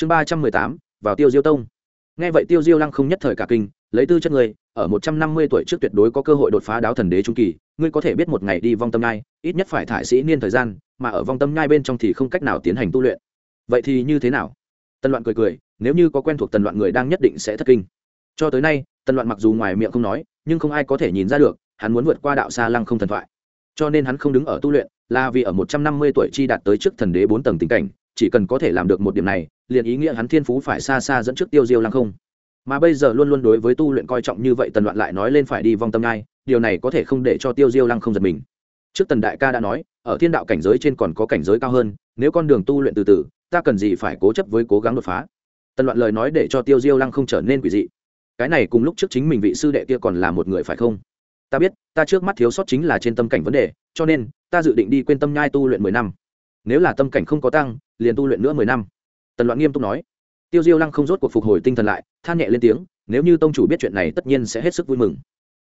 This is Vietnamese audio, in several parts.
chương ba trăm mười tám, vào tiêu diêu tông. Nghe vậy tiêu diêu lăng không nhất thời cả kinh, lấy tư chất người, ở một trăm năm mươi tuổi trước tuyệt đối có cơ hội đột phá đáo thần đế trung kỳ, ngươi có thể biết một ngày đi vong tâm nhai ít nhất phải thải sĩ niên thời gian, mà ở vong tâm nhai bên trong thì không cách nào tiến hành tu luyện. Vậy thì như thế nào? Tân loạn cười cười, nếu như có quen thuộc tần loạn người đang nhất định sẽ thất kinh. Cho tới nay, tần loạn mặc dù ngoài miệng không nói, nhưng không ai có thể nhìn ra được, hắn muốn vượt qua đạo xa lăng không thần thoại. Cho nên hắn không đứng ở tu luyện, là vì ở một trăm năm mươi tuổi chi đạt tới trước thần đế bốn tầng tình cảnh chỉ cần có thể làm được một điểm này, liền ý nghĩa hắn thiên phú phải xa xa dẫn trước tiêu diêu lăng không. Mà bây giờ luôn luôn đối với tu luyện coi trọng như vậy tần loạn lại nói lên phải đi vong tâm ngai điều này có thể không để cho tiêu diêu lăng không giật mình. Trước tần đại ca đã nói, ở thiên đạo cảnh giới trên còn có cảnh giới cao hơn, nếu con đường tu luyện từ từ, ta cần gì phải cố chấp với cố gắng đột phá? Tần loạn lời nói để cho tiêu diêu lăng không trở nên quỷ dị. Cái này cùng lúc trước chính mình vị sư đệ kia còn là một người phải không? Ta biết, ta trước mắt thiếu sót chính là trên tâm cảnh vấn đề, cho nên, ta dự định đi quên tâm nhai tu luyện mười năm. Nếu là tâm cảnh không có tăng liền tu luyện nữa mười năm. Tần loạn nghiêm túc nói. Tiêu diêu lăng không rốt cuộc phục hồi tinh thần lại, than nhẹ lên tiếng, nếu như tông chủ biết chuyện này tất nhiên sẽ hết sức vui mừng.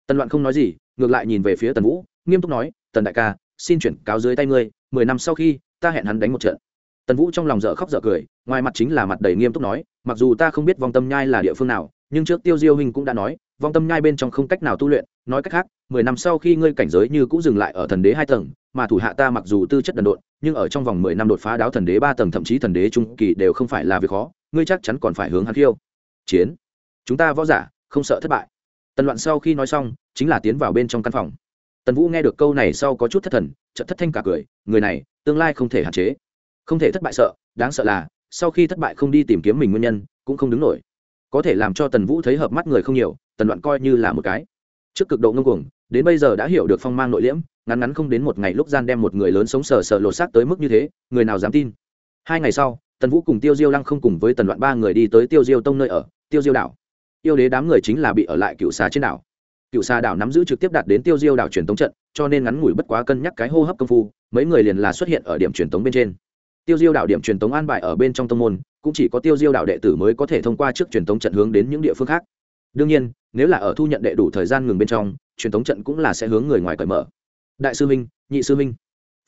Tần loạn không nói gì, ngược lại nhìn về phía tần vũ, nghiêm túc nói, tần đại ca, xin chuyển cáo dưới tay ngươi, mười năm sau khi, ta hẹn hắn đánh một trận. Tần vũ trong lòng dở khóc dở cười, ngoài mặt chính là mặt đầy nghiêm túc nói, mặc dù ta không biết vong tâm nhai là địa phương nào, nhưng trước tiêu diêu hình cũng đã nói, vong tâm nhai bên trong không cách nào tu luyện nói cách khác, mười năm sau khi ngươi cảnh giới như cũng dừng lại ở thần đế hai tầng, mà thủ hạ ta mặc dù tư chất đần độn, nhưng ở trong vòng mười năm đột phá đáo thần đế ba tầng thậm chí thần đế trung kỳ đều không phải là việc khó, ngươi chắc chắn còn phải hướng hắn khiêu. Chiến. Chúng ta võ giả, không sợ thất bại. Tần loạn sau khi nói xong, chính là tiến vào bên trong căn phòng. Tần vũ nghe được câu này sau có chút thất thần, chợt thất thanh cả cười, người này, tương lai không thể hạn chế. Không thể thất bại sợ, đáng sợ là, sau khi thất bại không đi tìm kiếm mình nguyên nhân, cũng không đứng nổi. Có thể làm cho tần vũ thấy hợp mắt người không nhiều, tần loạn coi như là một cái trước cực độ ngông cuồng, đến bây giờ đã hiểu được phong mang nội liễm, ngắn ngắn không đến một ngày lúc gian đem một người lớn sống sờ sờ lột xác tới mức như thế, người nào dám tin? Hai ngày sau, tần vũ cùng tiêu diêu lăng không cùng với tần loạn ba người đi tới tiêu diêu tông nơi ở, tiêu diêu đảo. Yêu đế đám người chính là bị ở lại cựu xà trên đảo. Cựu xà đảo nắm giữ trực tiếp đạt đến tiêu diêu đảo truyền tống trận, cho nên ngắn ngủi bất quá cân nhắc cái hô hấp công phu, mấy người liền là xuất hiện ở điểm truyền tống bên trên. Tiêu diêu đảo điểm truyền tống an bài ở bên trong tông môn, cũng chỉ có tiêu diêu đảo đệ tử mới có thể thông qua trước truyền tống trận hướng đến những địa phương khác đương nhiên, nếu là ở thu nhận đệ đủ thời gian ngừng bên trong, truyền thống trận cũng là sẽ hướng người ngoài cởi mở. Đại sư minh, nhị sư minh.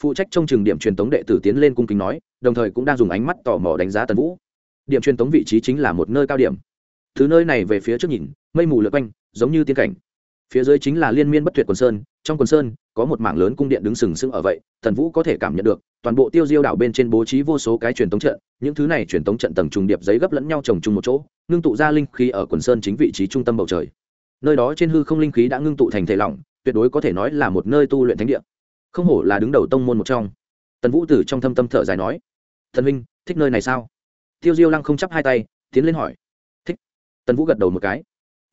Phụ trách trong trường điểm truyền thống đệ tử tiến lên cung kính nói, đồng thời cũng đang dùng ánh mắt tò mò đánh giá tần vũ. Điểm truyền thống vị trí chính là một nơi cao điểm. Thứ nơi này về phía trước nhìn, mây mù lượt quanh, giống như tiên cảnh. Phía dưới chính là liên miên bất tuyệt quần sơn trong quần sơn, có một mảng lớn cung điện đứng sừng sững ở vậy thần vũ có thể cảm nhận được, toàn bộ tiêu diêu đảo bên trên bố trí vô số cái truyền tống trận, những thứ này truyền tống trận tầng trùng điệp giấy gấp lẫn nhau trồng chung một chỗ, ngưng tụ ra linh khí ở quần sơn chính vị trí trung tâm bầu trời. Nơi đó trên hư không linh khí đã ngưng tụ thành thể lỏng, tuyệt đối có thể nói là một nơi tu luyện thánh địa. Không hổ là đứng đầu tông môn một trong. Tần vũ tử trong thâm tâm thở dài nói, thần minh thích nơi này sao? Tiêu diêu lăng không chắp hai tay, tiến lên hỏi. Thích. Tần vũ gật đầu một cái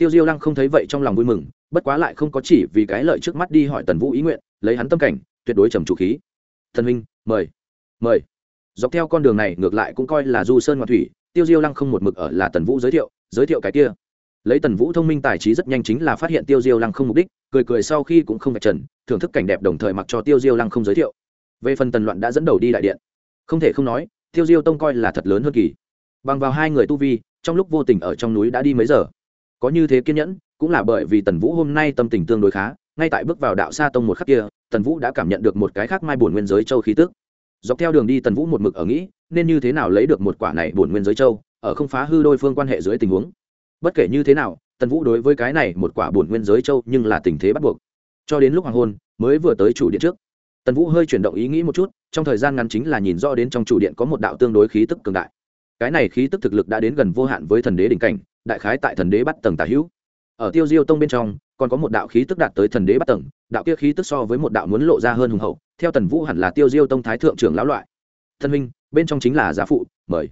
tiêu diêu lăng không thấy vậy trong lòng vui mừng, bất quá lại không có chỉ vì cái lợi trước mắt đi hỏi tần vũ ý nguyện, lấy hắn tâm cảnh, tuyệt đối trầm chủ khí. Thần minh mời mời. Dọc theo con đường này, ngược lại cũng coi là du sơn ngoại thủy, tiêu diêu lăng không một mực ở là tần vũ giới thiệu giới thiệu cái kia. Lấy tần vũ thông minh tài trí rất nhanh chính là phát hiện tiêu diêu lăng không mục đích, cười cười sau khi cũng không vạch trần, thưởng thức cảnh đẹp đồng thời mặc cho tiêu diêu lăng không giới thiệu. Về phần tần loạn đã dẫn đầu đi đại điện. Không thể không nói, tiêu diêu tông coi là thật lớn hơn kỳ. Bằng vào hai người tu vi, trong lúc vô tình ở trong núi đã đi mấy giờ? Có như thế kiên nhẫn, cũng là bởi vì tần vũ hôm nay tâm tình tương đối khá, ngay tại bước vào đạo sa tông một khắc kia, tần vũ đã cảm nhận được một cái khác mai bổn nguyên giới châu khí tức. Dọc theo đường đi tần vũ một mực ở nghĩ, nên như thế nào lấy được một quả này bổn nguyên giới châu, ở không phá hư đôi phương quan hệ dưới tình huống. Bất kể như thế nào, tần vũ đối với cái này một quả bổn nguyên giới châu nhưng là tình thế bắt buộc. Cho đến lúc hoàng hôn, mới vừa tới chủ điện trước. Tần vũ hơi chuyển động ý nghĩ một chút, trong thời gian ngắn chính là nhìn rõ đến trong chủ điện có một đạo tương đối khí tức cường đại. Cái này khí tức thực lực đã đến gần vô hạn với thần đế đỉnh cảnh đại khái tại thần đế bắt tầng tả hữu. Ở tiêu diêu tông bên trong, còn có một đạo khí tức đạt tới thần đế bắt tầng, đạo kia khí tức so với một đạo muốn lộ ra hơn hùng hậu, theo tần vũ hẳn là tiêu diêu tông thái thượng trưởng lão loại. Thân minh bên trong chính là giá phụ, mời.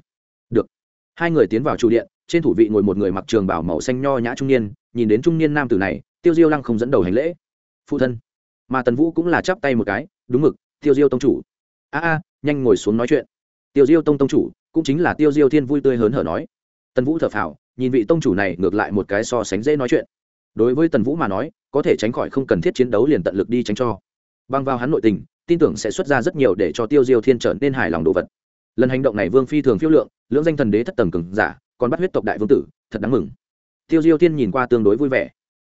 Được. Hai người tiến vào trụ điện, trên thủ vị ngồi một người mặc trường bảo màu xanh nho nhã trung niên, nhìn đến trung niên nam tử này, tiêu diêu lăng không dẫn đầu hành lễ. Phụ thân. Mà tần vũ cũng là chắp tay một cái, đúng mực, tiêu diêu tông chủ. A a, nhanh ngồi xuống nói chuyện. Tiêu diêu tông tông chủ, cũng chính là tiêu diêu thiên vui tươi hớn hở nói. Tần vũ thở phào nhìn vị tông chủ này ngược lại một cái so sánh dễ nói chuyện. Đối với tần vũ mà nói, có thể tránh khỏi không cần thiết chiến đấu liền tận lực đi tránh cho. Băng vào hắn nội tình, tin tưởng sẽ xuất ra rất nhiều để cho tiêu diêu thiên trở nên hài lòng đồ vật. Lần hành động này vương phi thường phiêu lượng, lưỡng danh thần đế thất tầng cừng giả, còn bắt huyết tộc đại vương tử, thật đáng mừng. Tiêu diêu thiên nhìn qua tương đối vui vẻ.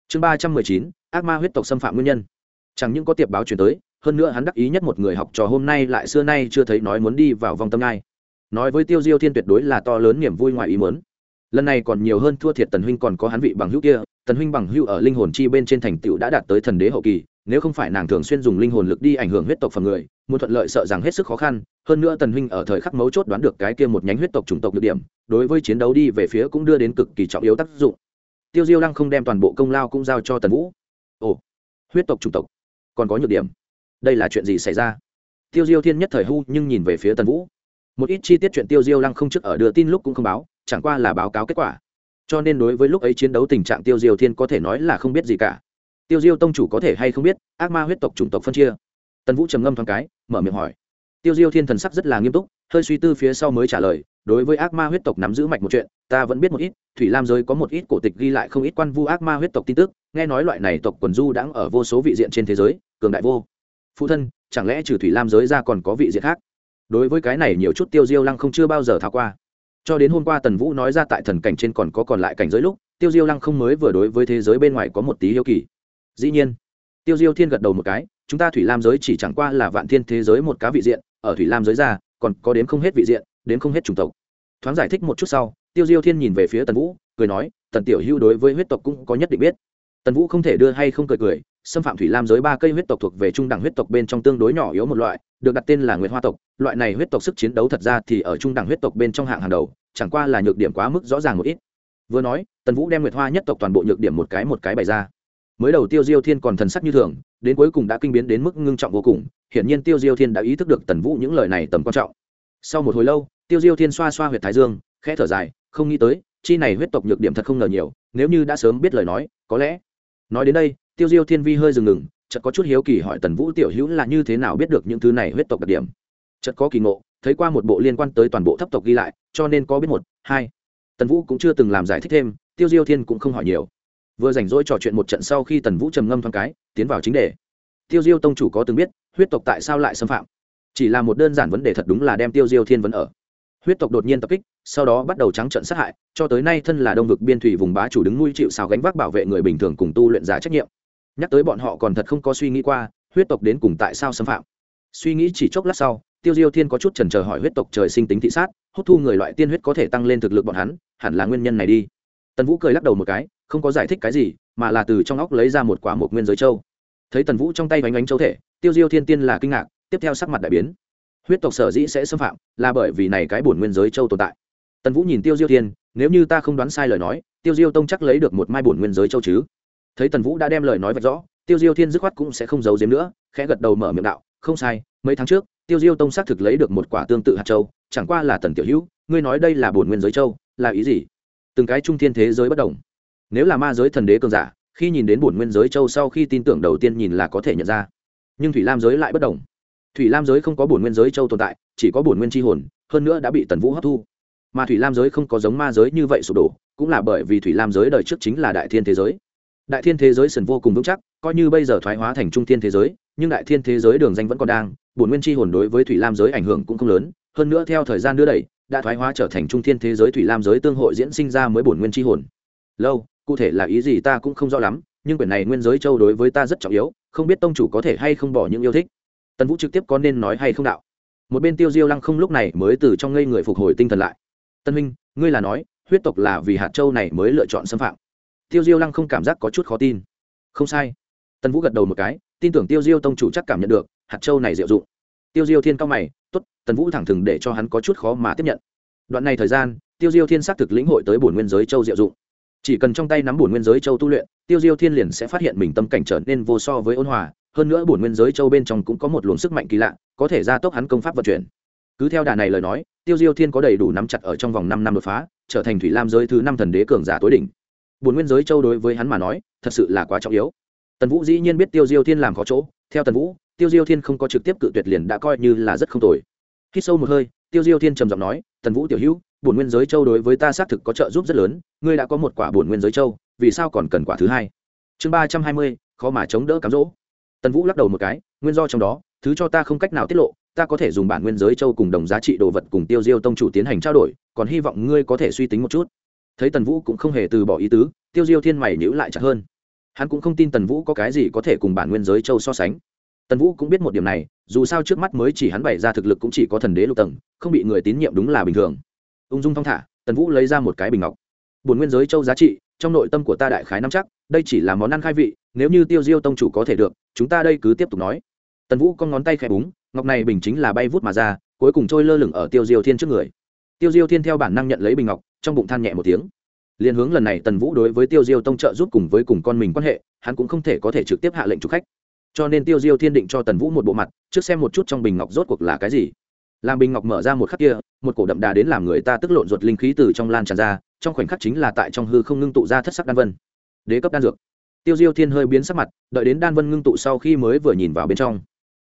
Chương ba trăm mười chín, ác ma huyết tộc xâm phạm nguyên nhân. Chẳng những có tiệp báo chuyển tới, hơn nữa hắn đắc ý nhất một người học trò hôm nay lại xưa nay chưa thấy nói muốn đi vào vòng tâm ngai. Nói với tiêu diêu thiên tuyệt đối là to lớn niềm vui ngoài ý muốn lần này còn nhiều hơn thua thiệt tần huynh còn có hắn vị bằng hữu kia, tần huynh bằng hữu ở linh hồn chi bên trên thành tựu đã đạt tới thần đế hậu kỳ, nếu không phải nàng thường xuyên dùng linh hồn lực đi ảnh hưởng huyết tộc phần người, muốn thuận lợi sợ rằng hết sức khó khăn, hơn nữa tần huynh ở thời khắc mấu chốt đoán được cái kia một nhánh huyết tộc chủng tộc được điểm, đối với chiến đấu đi về phía cũng đưa đến cực kỳ trọng yếu tác dụng. Tiêu diêu lăng không đem toàn bộ công lao cũng giao cho tần vũ. Ồ, huyết tộc chủng tộc, còn có nhược điểm. Đây là chuyện gì xảy ra? Tiêu diêu thiên nhất thời hu nhưng nhìn về phía tần vũ. Một ít chi tiết chuyện tiêu diêu lăng không trước ở đưa tin lúc cũng không báo chẳng qua là báo cáo kết quả. Cho nên đối với lúc ấy chiến đấu tình trạng tiêu diêu thiên có thể nói là không biết gì cả. Tiêu diêu tông chủ có thể hay không biết, ác ma huyết tộc chủng tộc phân chia. Tần vũ trầm ngâm thoáng cái, mở miệng hỏi. Tiêu diêu thiên thần sắc rất là nghiêm túc, hơi suy tư phía sau mới trả lời, đối với ác ma huyết tộc nắm giữ mạch một chuyện, ta vẫn biết một ít, thủy lam giới có một ít cổ tịch ghi lại không ít quan vu ác ma huyết tộc tin tức, nghe nói loại này tộc quần du đãng ở vô số vị diện trên thế giới, cường đại vô. Phụ thân, chẳng lẽ trừ thủy lam giới ra còn có vị diện khác? Đối với cái này nhiều chút tiêu diêu lăng không chưa bao giờ tháo qua cho đến hôm qua tần vũ nói ra tại thần cảnh trên còn có còn lại cảnh giới lúc, tiêu diêu lăng không mới vừa đối với thế giới bên ngoài có một tí hiếu kỳ. Dĩ nhiên, tiêu diêu thiên gật đầu một cái, chúng ta thủy lam giới chỉ chẳng qua là vạn thiên thế giới một cá vị diện, ở thủy lam giới ra, còn có đến không hết vị diện đến không hết chủng tộc. Thoáng giải thích một chút sau, tiêu diêu thiên nhìn về phía tần vũ, cười nói, tần tiểu hưu đối với huyết tộc cũng có nhất định biết. Tần vũ không thể đưa hay không cười cười, xâm phạm thủy lam giới ba cây huyết tộc thuộc về trung đẳng huyết tộc bên trong tương đối nhỏ yếu một loại, được đặt tên là nguyệt hoa tộc. Loại này huyết tộc sức chiến đấu thật ra thì ở trung đẳng huyết tộc bên trong hạng hàng đầu chẳng qua là nhược điểm quá mức rõ ràng một ít. Vừa nói, tần vũ đem nguyệt hoa nhất tộc toàn bộ nhược điểm một cái một cái bày ra. Mới đầu tiêu diêu thiên còn thần sắc như thường, đến cuối cùng đã kinh biến đến mức ngưng trọng vô cùng, hiển nhiên tiêu diêu thiên đã ý thức được tần vũ những lời này tầm quan trọng. Sau một hồi lâu, tiêu diêu thiên xoa xoa huyệt thái dương, khẽ thở dài, không nghĩ tới, chi này huyết tộc nhược điểm thật không ngờ nhiều, nếu như đã sớm biết lời nói, có lẽ. Nói đến đây, tiêu diêu thiên vi hơi dừng ngừng, chợt có chút hiếu kỳ hỏi tần vũ tiểu hữu là như thế nào biết được những thứ này huyết tộc đặc điểm. Chợt có kỳ ngộ thấy qua một bộ liên quan tới toàn bộ thấp tộc ghi lại, cho nên có biết một, hai. Tần vũ cũng chưa từng làm giải thích thêm, tiêu diêu thiên cũng không hỏi nhiều. Vừa rảnh rỗi trò chuyện một trận sau khi tần vũ trầm ngâm thoáng cái, tiến vào chính đề. Tiêu diêu tông chủ có từng biết, huyết tộc tại sao lại xâm phạm? Chỉ là một đơn giản vấn đề thật đúng là đem tiêu diêu thiên vấn ở. Huyết tộc đột nhiên tập kích, sau đó bắt đầu trắng trận sát hại, cho tới nay thân là đông vực biên thủy vùng bá chủ đứng nuôi chịu xào gánh vác bảo vệ người bình thường cùng tu luyện giả trách nhiệm. Nhắc tới bọn họ còn thật không có suy nghĩ qua, huyết tộc đến cùng tại sao xâm phạm? Suy nghĩ chỉ chốc lát sau tiêu diêu thiên có chút trần trờ hỏi huyết tộc trời sinh tính thị sát, hút thu người loại tiên huyết có thể tăng lên thực lực bọn hắn, hẳn là nguyên nhân này đi. Tần vũ cười lắc đầu một cái, không có giải thích cái gì, mà là từ trong óc lấy ra một quả một nguyên giới châu. Thấy tần vũ trong tay bánh bánh châu thể, tiêu diêu thiên tiên là kinh ngạc, tiếp theo sắc mặt đại biến. Huyết tộc sở dĩ sẽ xâm phạm, là bởi vì này cái bổn nguyên giới châu tồn tại. Tần vũ nhìn tiêu diêu thiên, nếu như ta không đoán sai lời nói, tiêu diêu tông chắc lấy được một mai bổn nguyên giới châu chứ? Thấy tần vũ đã đem lời nói vạch rõ, tiêu diêu thiên dứt khoát cũng sẽ không giấu giếm nữa, khẽ gật đầu mở miệng đạo, không sai, mấy tháng trước tiêu diêu tông xác thực lấy được một quả tương tự hạt châu, chẳng qua là tần tiểu hữu, ngươi nói đây là bổn nguyên giới châu, là ý gì? Từng cái trung thiên thế giới bất đồng. Nếu là ma giới thần đế cường giả, khi nhìn đến bổn nguyên giới châu sau khi tin tưởng đầu tiên nhìn là có thể nhận ra. Nhưng thủy lam giới lại bất đồng. Thủy lam giới không có bổn nguyên giới châu tồn tại, chỉ có bổn nguyên tri hồn, hơn nữa đã bị tần vũ hấp thu. Mà thủy lam giới không có giống ma giới như vậy sụp đổ, cũng là bởi vì thủy lam giới đời trước chính là đại thiên thế giới. Đại thiên thế giới sần vô cùng vững chắc coi như bây giờ thoái hóa thành trung thiên thế giới, nhưng đại thiên thế giới đường danh vẫn còn đang, bổn nguyên tri hồn đối với thủy lam giới ảnh hưởng cũng không lớn, hơn nữa theo thời gian đưa đẩy, đã thoái hóa trở thành trung thiên thế giới thủy lam giới tương hội diễn sinh ra mới bổn nguyên tri hồn. Lâu, cụ thể là ý gì ta cũng không rõ lắm, nhưng quyển này nguyên giới châu đối với ta rất trọng yếu, không biết tông chủ có thể hay không bỏ những yêu thích. Tần vũ trực tiếp có nên nói hay không đạo? Một bên tiêu diêu lăng không lúc này mới từ trong ngây người phục hồi tinh thần lại. Tân minh ngươi là nói, huyết tộc là vì hạt châu này mới lựa chọn xâm phạm. Tiêu diêu lăng không cảm giác có chút khó tin. Không sai tần vũ gật đầu một cái, tin tưởng tiêu diêu tông chủ chắc cảm nhận được, hạt châu này diệu dụng. Tiêu diêu thiên cao mày t ố t tần vũ thẳng thừng để cho hắn có chút khó mà tiếp nhận. Đoạn này thời gian, tiêu diêu thiên xác thực lĩnh hội tới bổn nguyên giới châu diệu dụng. Chỉ cần trong tay nắm bổn nguyên giới châu tu luyện, tiêu diêu thiên liền sẽ phát hiện mình tâm cảnh trở nên vô so với ôn hòa, hơn nữa bổn nguyên giới châu bên trong cũng có một luồng sức mạnh kỳ lạ, có thể gia tốc hắn công pháp vận chuyển. Cứ theo đà này lời nói, tiêu diêu thiên có đầy đủ nắm chặt ở trong vòng năm năm đột phá, trở thành thủy lam giới thứ năm thần đế cường giả tối đỉnh. Bổn nguyên giới châu đối với hắn mà nói, thật sự là quá trọng yếu tần vũ dĩ nhiên biết tiêu diêu thiên làm khó chỗ, theo tần vũ, tiêu diêu thiên không có trực tiếp cự tuyệt liền đã coi như là rất không tồi. Khi sâu một hơi, tiêu diêu thiên trầm giọng nói, tần vũ tiểu hữu, bổn nguyên giới châu đối với ta xác thực có trợ giúp rất lớn, ngươi đã có một quả bổn nguyên giới châu, vì sao còn cần quả thứ hai? Chương ba trăm hai mươi, khó mà chống đỡ cám dỗ. Tần vũ lắc đầu một cái, nguyên do trong đó, thứ cho ta không cách nào tiết lộ, ta có thể dùng bản nguyên giới châu cùng đồng giá trị đồ vật cùng tiêu diêu tông chủ tiến hành trao đổi, còn hy vọng ngươi có thể suy tính một chút. Thấy tần vũ cũng không hề từ bỏ ý tứ, tiêu diêu thiên mày nhữ lại chặt hơn hắn cũng không tin tần vũ có cái gì có thể cùng bản nguyên giới châu so sánh. Tần vũ cũng biết một điểm này, dù sao trước mắt mới chỉ hắn bày ra thực lực cũng chỉ có thần đế lục tầng, không bị người tín nhiệm đúng là bình thường. Ung dung thong thả, tần vũ lấy ra một cái bình ngọc. Bồn nguyên giới châu giá trị, trong nội tâm của ta đại khái nắm chắc, đây chỉ là món ăn khai vị, nếu như tiêu diêu tông chủ có thể được, chúng ta đây cứ tiếp tục nói. Tần vũ con ngón tay khẽ búng, ngọc này bình chính là bay vút mà ra, cuối cùng trôi lơ lửng ở tiêu diêu thiên trước người. Tiêu diêu thiên theo bản năng nhận lấy bình ngọc, trong bụng than nhẹ một tiếng liên hướng lần này tần vũ đối với tiêu diêu tông trợ giúp cùng với cùng con mình quan hệ, hắn cũng không thể có thể trực tiếp hạ lệnh chủ khách. Cho nên tiêu diêu thiên định cho tần vũ một bộ mặt, trước xem một chút trong bình ngọc rốt cuộc là cái gì. Làm bình ngọc mở ra một khắc kia, một cổ đậm đà đến làm người ta tức lộn ruột linh khí từ trong lan tràn ra, trong khoảnh khắc chính là tại trong hư không ngưng tụ ra thất sắc đan vân. Đế cấp đan dược. Tiêu diêu thiên hơi biến sắc mặt, đợi đến đan vân ngưng tụ sau khi mới vừa nhìn vào bên trong.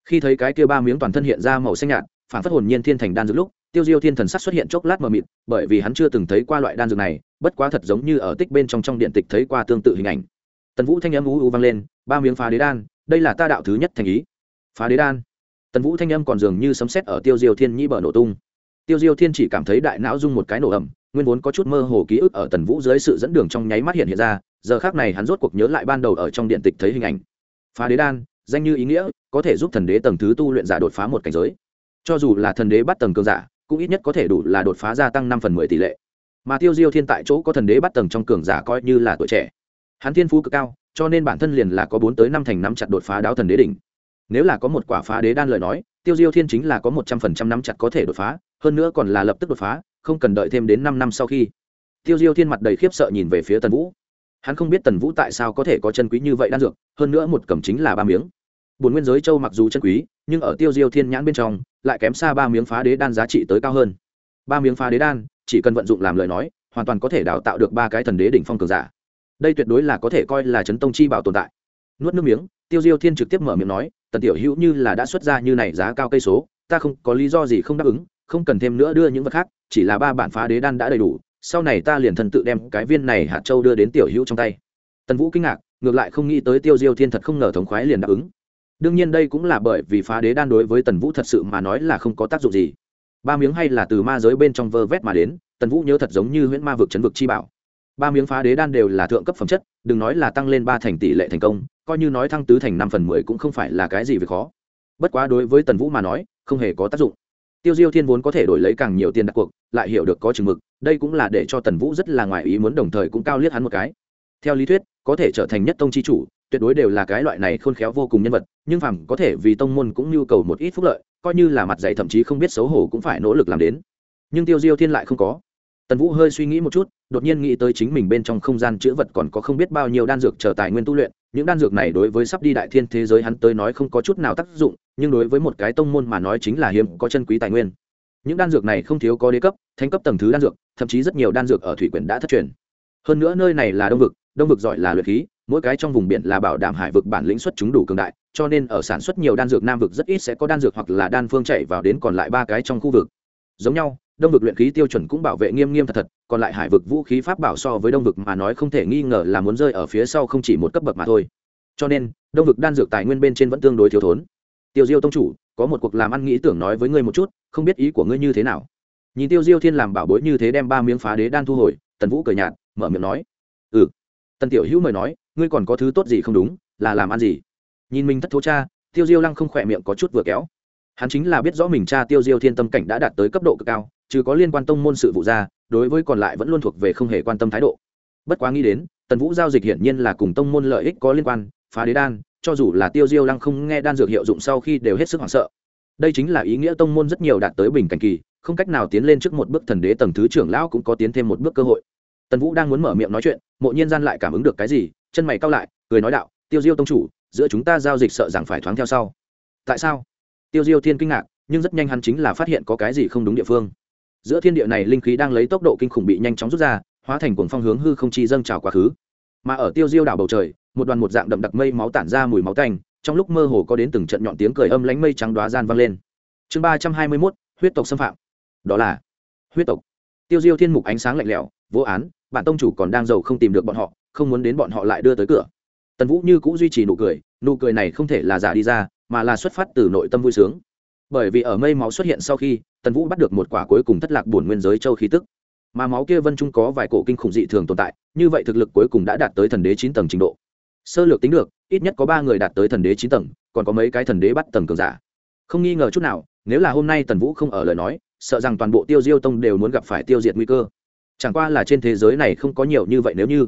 Khi thấy cái kia ba miếng toàn thân hiện ra màu xanh nhạt, phản phất hồn nhiên thiên thành đan dược lúc tiêu diêu thiên thần sắc xuất hiện chốc lát mờ mịt, bởi vì hắn chưa từng thấy qua loại đan dược này, bất quá thật giống như ở tích bên trong trong điện tịch thấy qua tương tự hình ảnh. Tần vũ thanh âm u u vang lên, ba miếng phá đế đan, đây là ta đạo thứ nhất thành ý. Phá đế đan. Tần vũ thanh âm còn dường như sấm sét ở tiêu diêu thiên nhĩ bờ nổ tung. Tiêu diêu thiên chỉ cảm thấy đại não dung một cái nổ ẩm nguyên vốn có chút mơ hồ ký ức ở tần vũ dưới sự dẫn đường trong nháy mắt hiện hiện ra, giờ khác này hắn rốt cuộc nhớ lại ban đầu ở trong điện tịch thấy hình ảnh. Phá đế đan, danh như ý nghĩa, có thể giúp thần đế tầng thứ tu luyện giả đột phá một cảnh giới. Cho dù là thần đế bắt tầng cường giả cũng ít nhất có thể đủ là đột phá gia tăng năm phần mười tỷ lệ. Mà tiêu diêu thiên tại chỗ có thần đế bắt tầng trong cường giả coi như là tuổi trẻ. Hắn thiên phú cực cao, cho nên bản thân liền là có bốn tới năm thành năm chặt đột phá đáo thần đế đỉnh. Nếu là có một quả phá đế đan lời nói, tiêu diêu thiên chính là có một trăm phần trăm nắm chặt có thể đột phá, hơn nữa còn là lập tức đột phá, không cần đợi thêm đến năm năm sau khi. Tiêu diêu thiên mặt đầy khiếp sợ nhìn về phía tần vũ. Hắn không biết tần vũ tại sao có thể có chân quý như vậy đan dược, hơn nữa một cầm chính là ba miếng bồn nguyên giới châu mặc dù chân quý, nhưng ở tiêu diêu thiên nhãn bên trong, lại kém xa ba miếng phá đế đan giá trị tới cao hơn. Ba miếng phá đế đan, chỉ cần vận dụng làm lời nói, hoàn toàn có thể đào tạo được ba cái thần đế đỉnh phong cường giả. Đây tuyệt đối là có thể coi là chấn tông chi bảo tồn tại. Nuốt nước miếng, tiêu diêu thiên trực tiếp mở miệng nói, tần tiểu hữu như là đã xuất ra như này giá cao cây số, ta không có lý do gì không đáp ứng, không cần thêm nữa đưa những vật khác, chỉ là ba bản phá đế đan đã đầy đủ, sau này ta liền thần tự đem cái viên này hạt châu đưa đến tiểu hữu trong tay. Tần vũ kinh ngạc, ngược lại không nghĩ tới tiêu diêu thiên thật không ngờ thống khoái liền đáp ứng đương nhiên đây cũng là bởi vì phá đế đan đối với tần vũ thật sự mà nói là không có tác dụng gì. Ba miếng hay là từ ma giới bên trong vơ vét mà đến, tần vũ nhớ thật giống như huyễn ma vực chấn vực chi bảo. Ba miếng phá đế đan đều là thượng cấp phẩm chất, đừng nói là tăng lên ba thành tỷ lệ thành công, coi như nói thăng tứ thành năm phần mười cũng không phải là cái gì việc khó. Bất quá đối với tần vũ mà nói, không hề có tác dụng. Tiêu diêu thiên vốn có thể đổi lấy càng nhiều tiền đặt cuộc, lại hiểu được có chừng mực, đây cũng là để cho tần vũ rất là ngoài ý muốn, đồng thời cũng cao liếc hắn một cái. Theo lý thuyết, có thể trở thành nhất tông chi chủ tuyệt đối đều là cái loại này khôn khéo vô cùng nhân vật, nhưng phàm có thể vì tông môn cũng nhu cầu một ít phúc lợi, coi như là mặt dạy thậm chí không biết xấu hổ cũng phải nỗ lực làm đến. Nhưng tiêu diêu thiên lại không có. Tần vũ hơi suy nghĩ một chút, đột nhiên nghĩ tới chính mình bên trong không gian chữ vật còn có không biết bao nhiêu đan dược chờ tài nguyên tu luyện, những đan dược này đối với sắp đi đại thiên thế giới hắn tới nói không có chút nào tác dụng, nhưng đối với một cái tông môn mà nói chính là hiếm có chân quý tài nguyên. Những đan dược này không thiếu có đế cấp thanh cấp tầng thứ đan dược, thậm chí rất nhiều đan dược ở thủy quyển đã thất truyền. Hơn nữa nơi này là đông vực đông vực giỏi là luyện khí mỗi cái trong vùng biển là bảo đảm hải vực bản lĩnh xuất chúng đủ cường đại, cho nên ở sản xuất nhiều đan dược nam vực rất ít sẽ có đan dược hoặc là đan phương chạy vào đến còn lại ba cái trong khu vực. Giống nhau, đông vực luyện khí tiêu chuẩn cũng bảo vệ nghiêm nghiêm thật thật, còn lại hải vực vũ khí pháp bảo so với đông vực mà nói không thể nghi ngờ là muốn rơi ở phía sau không chỉ một cấp bậc mà thôi. Cho nên, đông vực đan dược tài nguyên bên trên vẫn tương đối thiếu thốn. Tiêu diêu tông chủ, có một cuộc làm ăn nghĩ tưởng nói với ngươi một chút, không biết ý của ngươi như thế nào? Nhìn tiêu diêu thiên làm bảo bối như thế đem ba miếng phá đế đan thu hồi, tần vũ cười nhạt, mở miệng nói. Ừ. Tần tiểu hữu mời nói ngươi còn có thứ tốt gì không đúng, là làm ăn gì? Nhìn mình thất thố cha, tiêu diêu lăng không khỏe miệng có chút vừa kéo. Hắn chính là biết rõ mình cha tiêu diêu thiên tâm cảnh đã đạt tới cấp độ cực cao, trừ có liên quan tông môn sự vụ ra, đối với còn lại vẫn luôn thuộc về không hề quan tâm thái độ. Bất quá nghĩ đến, tần vũ giao dịch hiển nhiên là cùng tông môn lợi ích có liên quan, phá đế đan, cho dù là tiêu diêu lăng không nghe đan dược hiệu dụng sau khi đều hết sức hoảng sợ. Đây chính là ý nghĩa tông môn rất nhiều đạt tới bình cảnh kỳ, không cách nào tiến lên trước một bước thần đế tầng thứ trưởng lão cũng có tiến thêm một bước cơ hội. Tần vũ đang muốn mở miệng nói chuyện, mộ nhiên gian lại cảm ứng được cái gì chân mày cao lại, cười nói đạo, tiêu diêu tông chủ, giữa chúng ta giao dịch sợ rằng phải thoáng theo sau. Tại sao? Tiêu diêu thiên kinh ngạc, nhưng rất nhanh hắn chính là phát hiện có cái gì không đúng địa phương. Giữa thiên địa này linh khí đang lấy tốc độ kinh khủng bị nhanh chóng rút ra, hóa thành cuồng phong hướng hư không chi dâng trào quá khứ. Mà ở tiêu diêu đảo bầu trời, một đoàn một dạng đậm đặc mây máu tản ra mùi máu tanh, trong lúc mơ hồ có đến từng trận nhọn tiếng cười âm lánh mây trắng đoá gian vang lên. Chương ba trăm hai mươi mốt, huyết tộc xâm phạm. Đó là huyết tộc. Tiêu diêu thiên mục ánh sáng lạnh lẽo, vô án, bản tông chủ còn đang giàu không tìm được bọn họ không muốn đến bọn họ lại đưa tới cửa. Tần vũ như cũng duy trì nụ cười nụ cười này không thể là giả đi ra, mà là xuất phát từ nội tâm vui sướng. Bởi vì ở mây máu xuất hiện sau khi, tần vũ bắt được một quả cuối cùng thất lạc bổn nguyên giới châu khí tức. Mà máu kia vân trung có vài cổ kinh khủng dị thường tồn tại, như vậy thực lực cuối cùng đã đạt tới thần đế chín tầng trình độ. Sơ lược tính được, ít nhất có ba người đạt tới thần đế chín tầng, còn có mấy cái thần đế bắt tầng cường giả. Không nghi ngờ chút nào, nếu là hôm nay tần vũ không ở lời nói, sợ rằng toàn bộ tiêu diêu tông đều muốn gặp phải tiêu diệt nguy cơ. Chẳng qua là trên thế giới này không có nhiều như vậy nếu như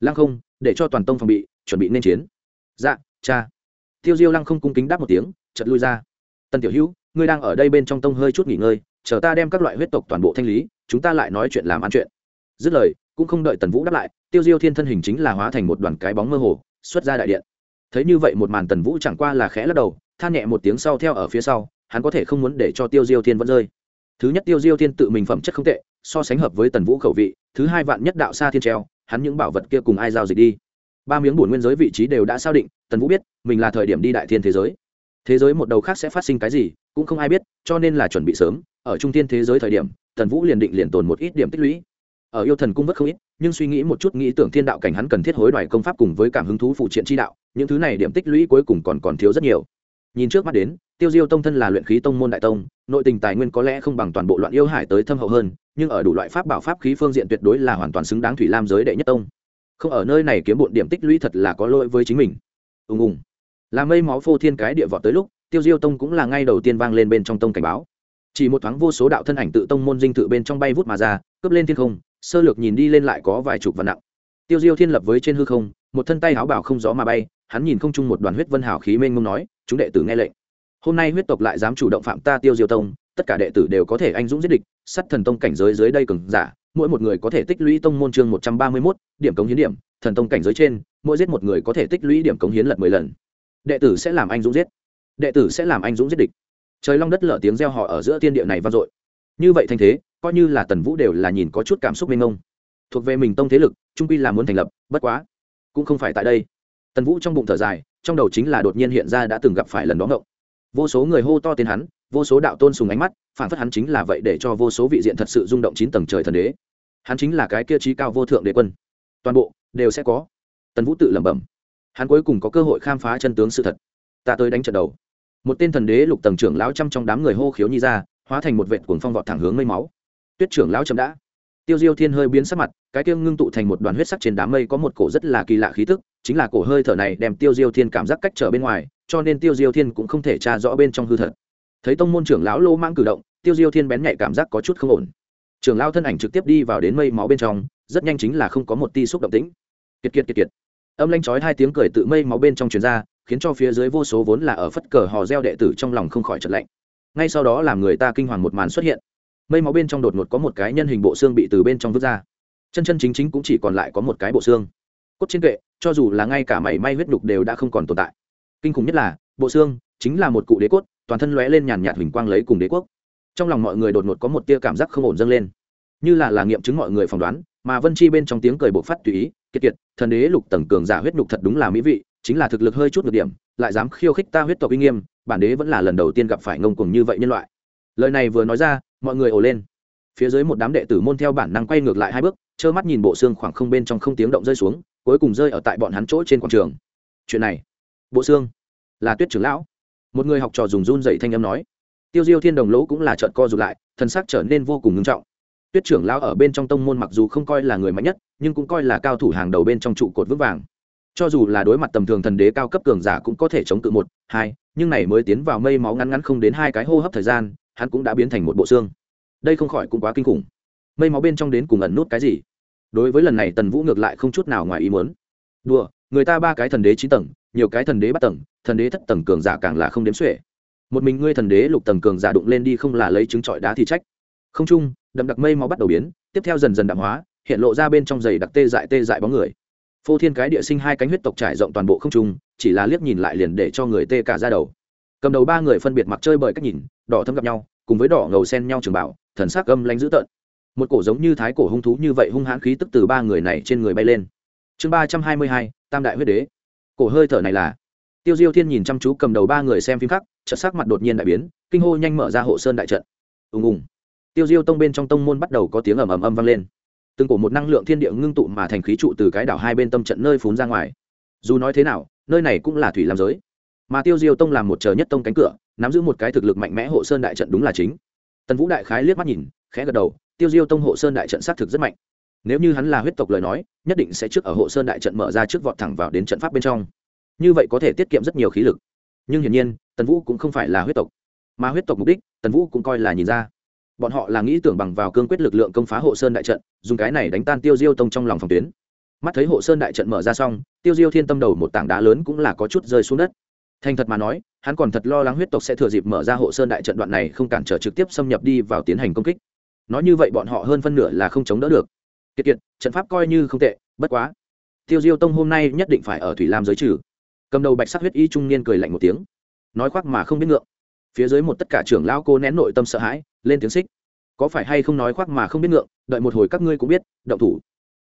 lăng không, để cho toàn tông phòng bị, chuẩn bị nên chiến. Dạ cha. Tiêu diêu lăng không cung kính đáp một tiếng chật lui ra. Tần tiểu hữu, ngươi đang ở đây bên trong tông hơi chút nghỉ ngơi, chờ ta đem các loại huyết tộc toàn bộ thanh lý, chúng ta lại nói chuyện làm ăn chuyện. Dứt lời, cũng không đợi tần vũ đáp lại, tiêu diêu thiên thân hình chính là hóa thành một đoàn cái bóng mơ hồ, xuất ra đại điện. Thấy như vậy một màn tần vũ chẳng qua là khẽ lắc đầu, than nhẹ một tiếng sau theo ở phía sau, hắn có thể không muốn để cho tiêu diêu thiên vẫn rơi. Thứ nhất tiêu diêu thiên tự mình phẩm chất không tệ, so sánh hợp với tần vũ khẩu vị, thứ hai vạn nhất đạo xa thiên treo hắn những bảo vật kia cùng ai giao dịch đi. Ba miếng bổn nguyên giới vị trí đều đã xác định, tần vũ biết, mình là thời điểm đi đại thiên thế giới. Thế giới một đầu khác sẽ phát sinh cái gì, cũng không ai biết, cho nên là chuẩn bị sớm. Ở trung thiên thế giới thời điểm, tần vũ liền định liền tồn một ít điểm tích lũy. Ở yêu thần cung vất không ít, nhưng suy nghĩ một chút nghĩ tưởng thiên đạo cảnh hắn cần thiết hối đoài công pháp cùng với cảm hứng thú phụ triện chi đạo, những thứ này điểm tích lũy cuối cùng còn còn thiếu rất nhiều nhìn trước mắt đến, tiêu diêu tông thân là luyện khí tông môn đại tông, nội tình tài nguyên có lẽ không bằng toàn bộ loạn yêu hải tới thâm hậu hơn, nhưng ở đủ loại pháp bảo pháp khí phương diện tuyệt đối là hoàn toàn xứng đáng thủy lam giới đệ nhất tông. Không ở nơi này kiếm bộn điểm tích lũy thật là có lỗi với chính mình. Ùng ùng. Là mây máu phô thiên cái địa vọt tới lúc, tiêu diêu tông cũng là ngay đầu tiên vang lên bên trong tông cảnh báo. Chỉ một thoáng vô số đạo thân ảnh tự tông môn dinh thự bên trong bay vút mà ra, cướp lên thiên không, sơ lược nhìn đi lên lại có vài chục vạn nặng. Tiêu diêu thiên lập với trên hư không, một thân tay áo bảo không gió mà bay hắn nhìn không chung một đoàn huyết vân hào khí mênh mông nói, chúng đệ tử nghe lệnh. Hôm nay huyết tộc lại dám chủ động phạm ta tiêu diêu tông, tất cả đệ tử đều có thể anh dũng giết địch sắt thần tông cảnh giới dưới đây cường giả, mỗi một người có thể tích lũy tông môn chương một trăm ba mươi mốt, điểm cống hiến điểm, thần tông cảnh giới trên, mỗi giết một người có thể tích lũy điểm cống hiến lật mười lần. Đệ tử sẽ làm anh dũng giết. Đệ tử sẽ làm anh dũng giết địch. Trời long đất lở tiếng reo họ ở giữa tiên địa này vang dội. Như vậy thanh thế, coi như là tần vũ đều là nhìn có chút cảm xúc mênh mông. Thuộc về mình tông thế lực, trung pi là muốn thành lập, bất quá, cũng không phải tại đây tần vũ trong bụng thở dài, trong đầu chính là đột nhiên hiện ra đã từng gặp phải lần đó ngộng. Vô số người hô to tên hắn, vô số đạo tôn sùng ánh mắt phản phất hắn chính là vậy để cho vô số vị diện thật sự rung động chín tầng trời thần đế. Hắn chính là cái kia trí cao vô thượng đế quân. Toàn bộ đều sẽ có. Tần vũ tự lẩm bẩm. Hắn cuối cùng có cơ hội khám phá chân tướng sự thật. Ta tới đánh trận đầu. Một tên thần đế lục tầng trưởng lão trăm trong đám người hô khiếu nhi ra, hóa thành một vệt cuồng phong vọt thẳng hướng mây máu. Tuyết trưởng lão chậm đã tiêu diêu thiên hơi biến sắc mặt, cái kia ngưng tụ thành một đoàn huyết sắc trên đám mây có một cổ rất là kỳ lạ khí tức, chính là cổ hơi thở này đem tiêu diêu thiên cảm giác cách trở bên ngoài, cho nên tiêu diêu thiên cũng không thể tra rõ bên trong hư thật. Thấy tông môn trưởng lão lô mang cử động, tiêu diêu thiên bén nhạy cảm giác có chút không ổn. Trưởng lão thân ảnh trực tiếp đi vào đến mây máu bên trong, rất nhanh chính là không có một ti xúc động tĩnh. Kiệt kiệt kiệt kiệt. Âm lanh chói hai tiếng cười tự mây máu bên trong truyền ra, khiến cho phía dưới vô số vốn là ở phất cờ hò reo đệ tử trong lòng không khỏi trật lạnh. Ngay sau đó làm người ta kinh hoàng một màn xuất hiện mây máu bên trong đột ngột có một cái nhân hình bộ xương bị từ bên trong vứt ra. Chân chân chính chính cũng chỉ còn lại có một cái bộ xương. Cốt trên kệ, cho dù là ngay cả mảy may huyết đục đều đã không còn tồn tại. Kinh khủng nhất là, bộ xương chính là một cụ đế cốt, toàn thân lóe lên nhàn nhạt huỳnh quang lấy cùng đế quốc. Trong lòng mọi người đột ngột có một tia cảm giác không ổn dâng lên. Như là là nghiệm chứng mọi người phỏng đoán, mà vân chi bên trong tiếng cười bộc phát tùy ý, kiệt kiệt, thần đế lục tầng cường giả huyết nhục thật đúng là mỹ vị, chính là thực lực hơi chút được điểm, lại dám khiêu khích ta huyết tộc uy nghiêm, bản đế vẫn là lần đầu tiên gặp phải ngông cùng như vậy nhân loại lời này vừa nói ra, mọi người ồ lên. Phía dưới một đám đệ tử môn theo bản năng quay ngược lại hai bước, trơ mắt nhìn bộ xương khoảng không bên trong không tiếng động rơi xuống, cuối cùng rơi ở tại bọn hắn chỗ trên quảng trường. Chuyện này, bộ xương, là tuyết trưởng lão. Một người học trò dùng run dậy thanh âm nói. Tiêu diêu thiên đồng lỗ cũng là trợn co rụt lại thân xác trở nên vô cùng ngưng trọng. Tuyết trưởng lão ở bên trong tông môn mặc dù không coi là người mạnh nhất, nhưng cũng coi là cao thủ hàng đầu bên trong trụ cột vững vàng. Cho dù là đối mặt tầm thường thần đế cao cấp cường giả cũng có thể chống cự một, hai, nhưng này mới tiến vào mây máu ngắn ngắn không đến hai cái hô hấp thời gian hắn cũng đã biến thành một bộ xương. Đây không khỏi cũng quá kinh khủng. Mây máu bên trong đến cùng ẩn nút cái gì? Đối với lần này tần vũ ngược lại không chút nào ngoài ý muốn. Đùa, người ta ba cái thần đế chín tầng, nhiều cái thần đế bắt tầng, thần đế thất tầng cường giả càng là không đếm xuể. Một mình ngươi thần đế lục tầng cường giả đụng lên đi không là lấy trứng trọi đá thì trách. Không chung, đậm đặc mây máu bắt đầu biến, tiếp theo dần dần đạm hóa, hiện lộ ra bên trong giày đặc tê dại tê dại bóng người. Phô thiên cái địa sinh hai cánh huyết tộc trải rộng toàn bộ không trung, chỉ là liếc nhìn lại liền để cho người tê cả ra đầu. Cầm đầu ba người phân biệt mặc chơi bởi cách nhìn, đỏ thâm gặp nhau cùng với đỏ ngầu sen nhau trường bảo, thần sắc âm lanh dữ tợn. Một cổ giống như thái cổ hung thú như vậy hung hãn khí tức từ ba người này trên người bay lên. Chương ba trăm hai mươi hai, tam đại huyết đế. Cổ hơi thở này là. Tiêu diêu thiên nhìn chăm chú cầm đầu ba người xem phim khắc chợt sắc mặt đột nhiên đại biến, kinh hô nhanh mở ra hộ sơn đại trận. Ùng ùng. Tiêu diêu tông bên trong tông môn bắt đầu có tiếng ầm ầm âm vang lên. Từng cổ một năng lượng thiên địa ngưng tụ mà thành khí trụ từ cái đảo hai bên tâm trận nơi phún ra ngoài. Dù nói thế nào, nơi này cũng là thủy làm giới mà tiêu diêu tông làm một chờ nhất tông cánh cửa, nắm giữ một cái thực lực mạnh mẽ hộ sơn đại trận đúng là chính. Tần vũ đại khái liếc mắt nhìn, khẽ gật đầu, tiêu diêu tông hộ sơn đại trận xác thực rất mạnh. Nếu như hắn là huyết tộc lời nói, nhất định sẽ trước ở hộ sơn đại trận mở ra trước vọt thẳng vào đến trận pháp bên trong. Như vậy có thể tiết kiệm rất nhiều khí lực. Nhưng hiển nhiên, tần vũ cũng không phải là huyết tộc. Mà huyết tộc mục đích, tần vũ cũng coi là nhìn ra. Bọn họ là nghĩ tưởng bằng vào cương quyết lực lượng công phá hộ sơn đại trận, dùng cái này đánh tan tiêu diêu tông trong lòng phòng tuyến. Mắt thấy hộ sơn đại trận mở ra xong, tiêu diêu thiên tâm đầu một tảng đá lớn cũng là có chút rơi xuống đất thành thật mà nói, hắn còn thật lo lắng huyết tộc sẽ thừa dịp mở ra hộ sơn đại trận đoạn này không cản trở trực tiếp xâm nhập đi vào tiến hành công kích. Nói như vậy bọn họ hơn phân nửa là không chống đỡ được. Kiệt kiệt, trận pháp coi như không tệ, bất quá. Tiêu diêu tông hôm nay nhất định phải ở thủy lam giới trừ. Cầm đầu bạch sắc huyết y trung niên cười lạnh một tiếng. Nói khoác mà không biết ngượng. Phía dưới một tất cả trưởng lao cô nén nội tâm sợ hãi, lên tiếng xích. Có phải hay không nói khoác mà không biết ngượng, đợi một hồi các ngươi cũng biết, động thủ.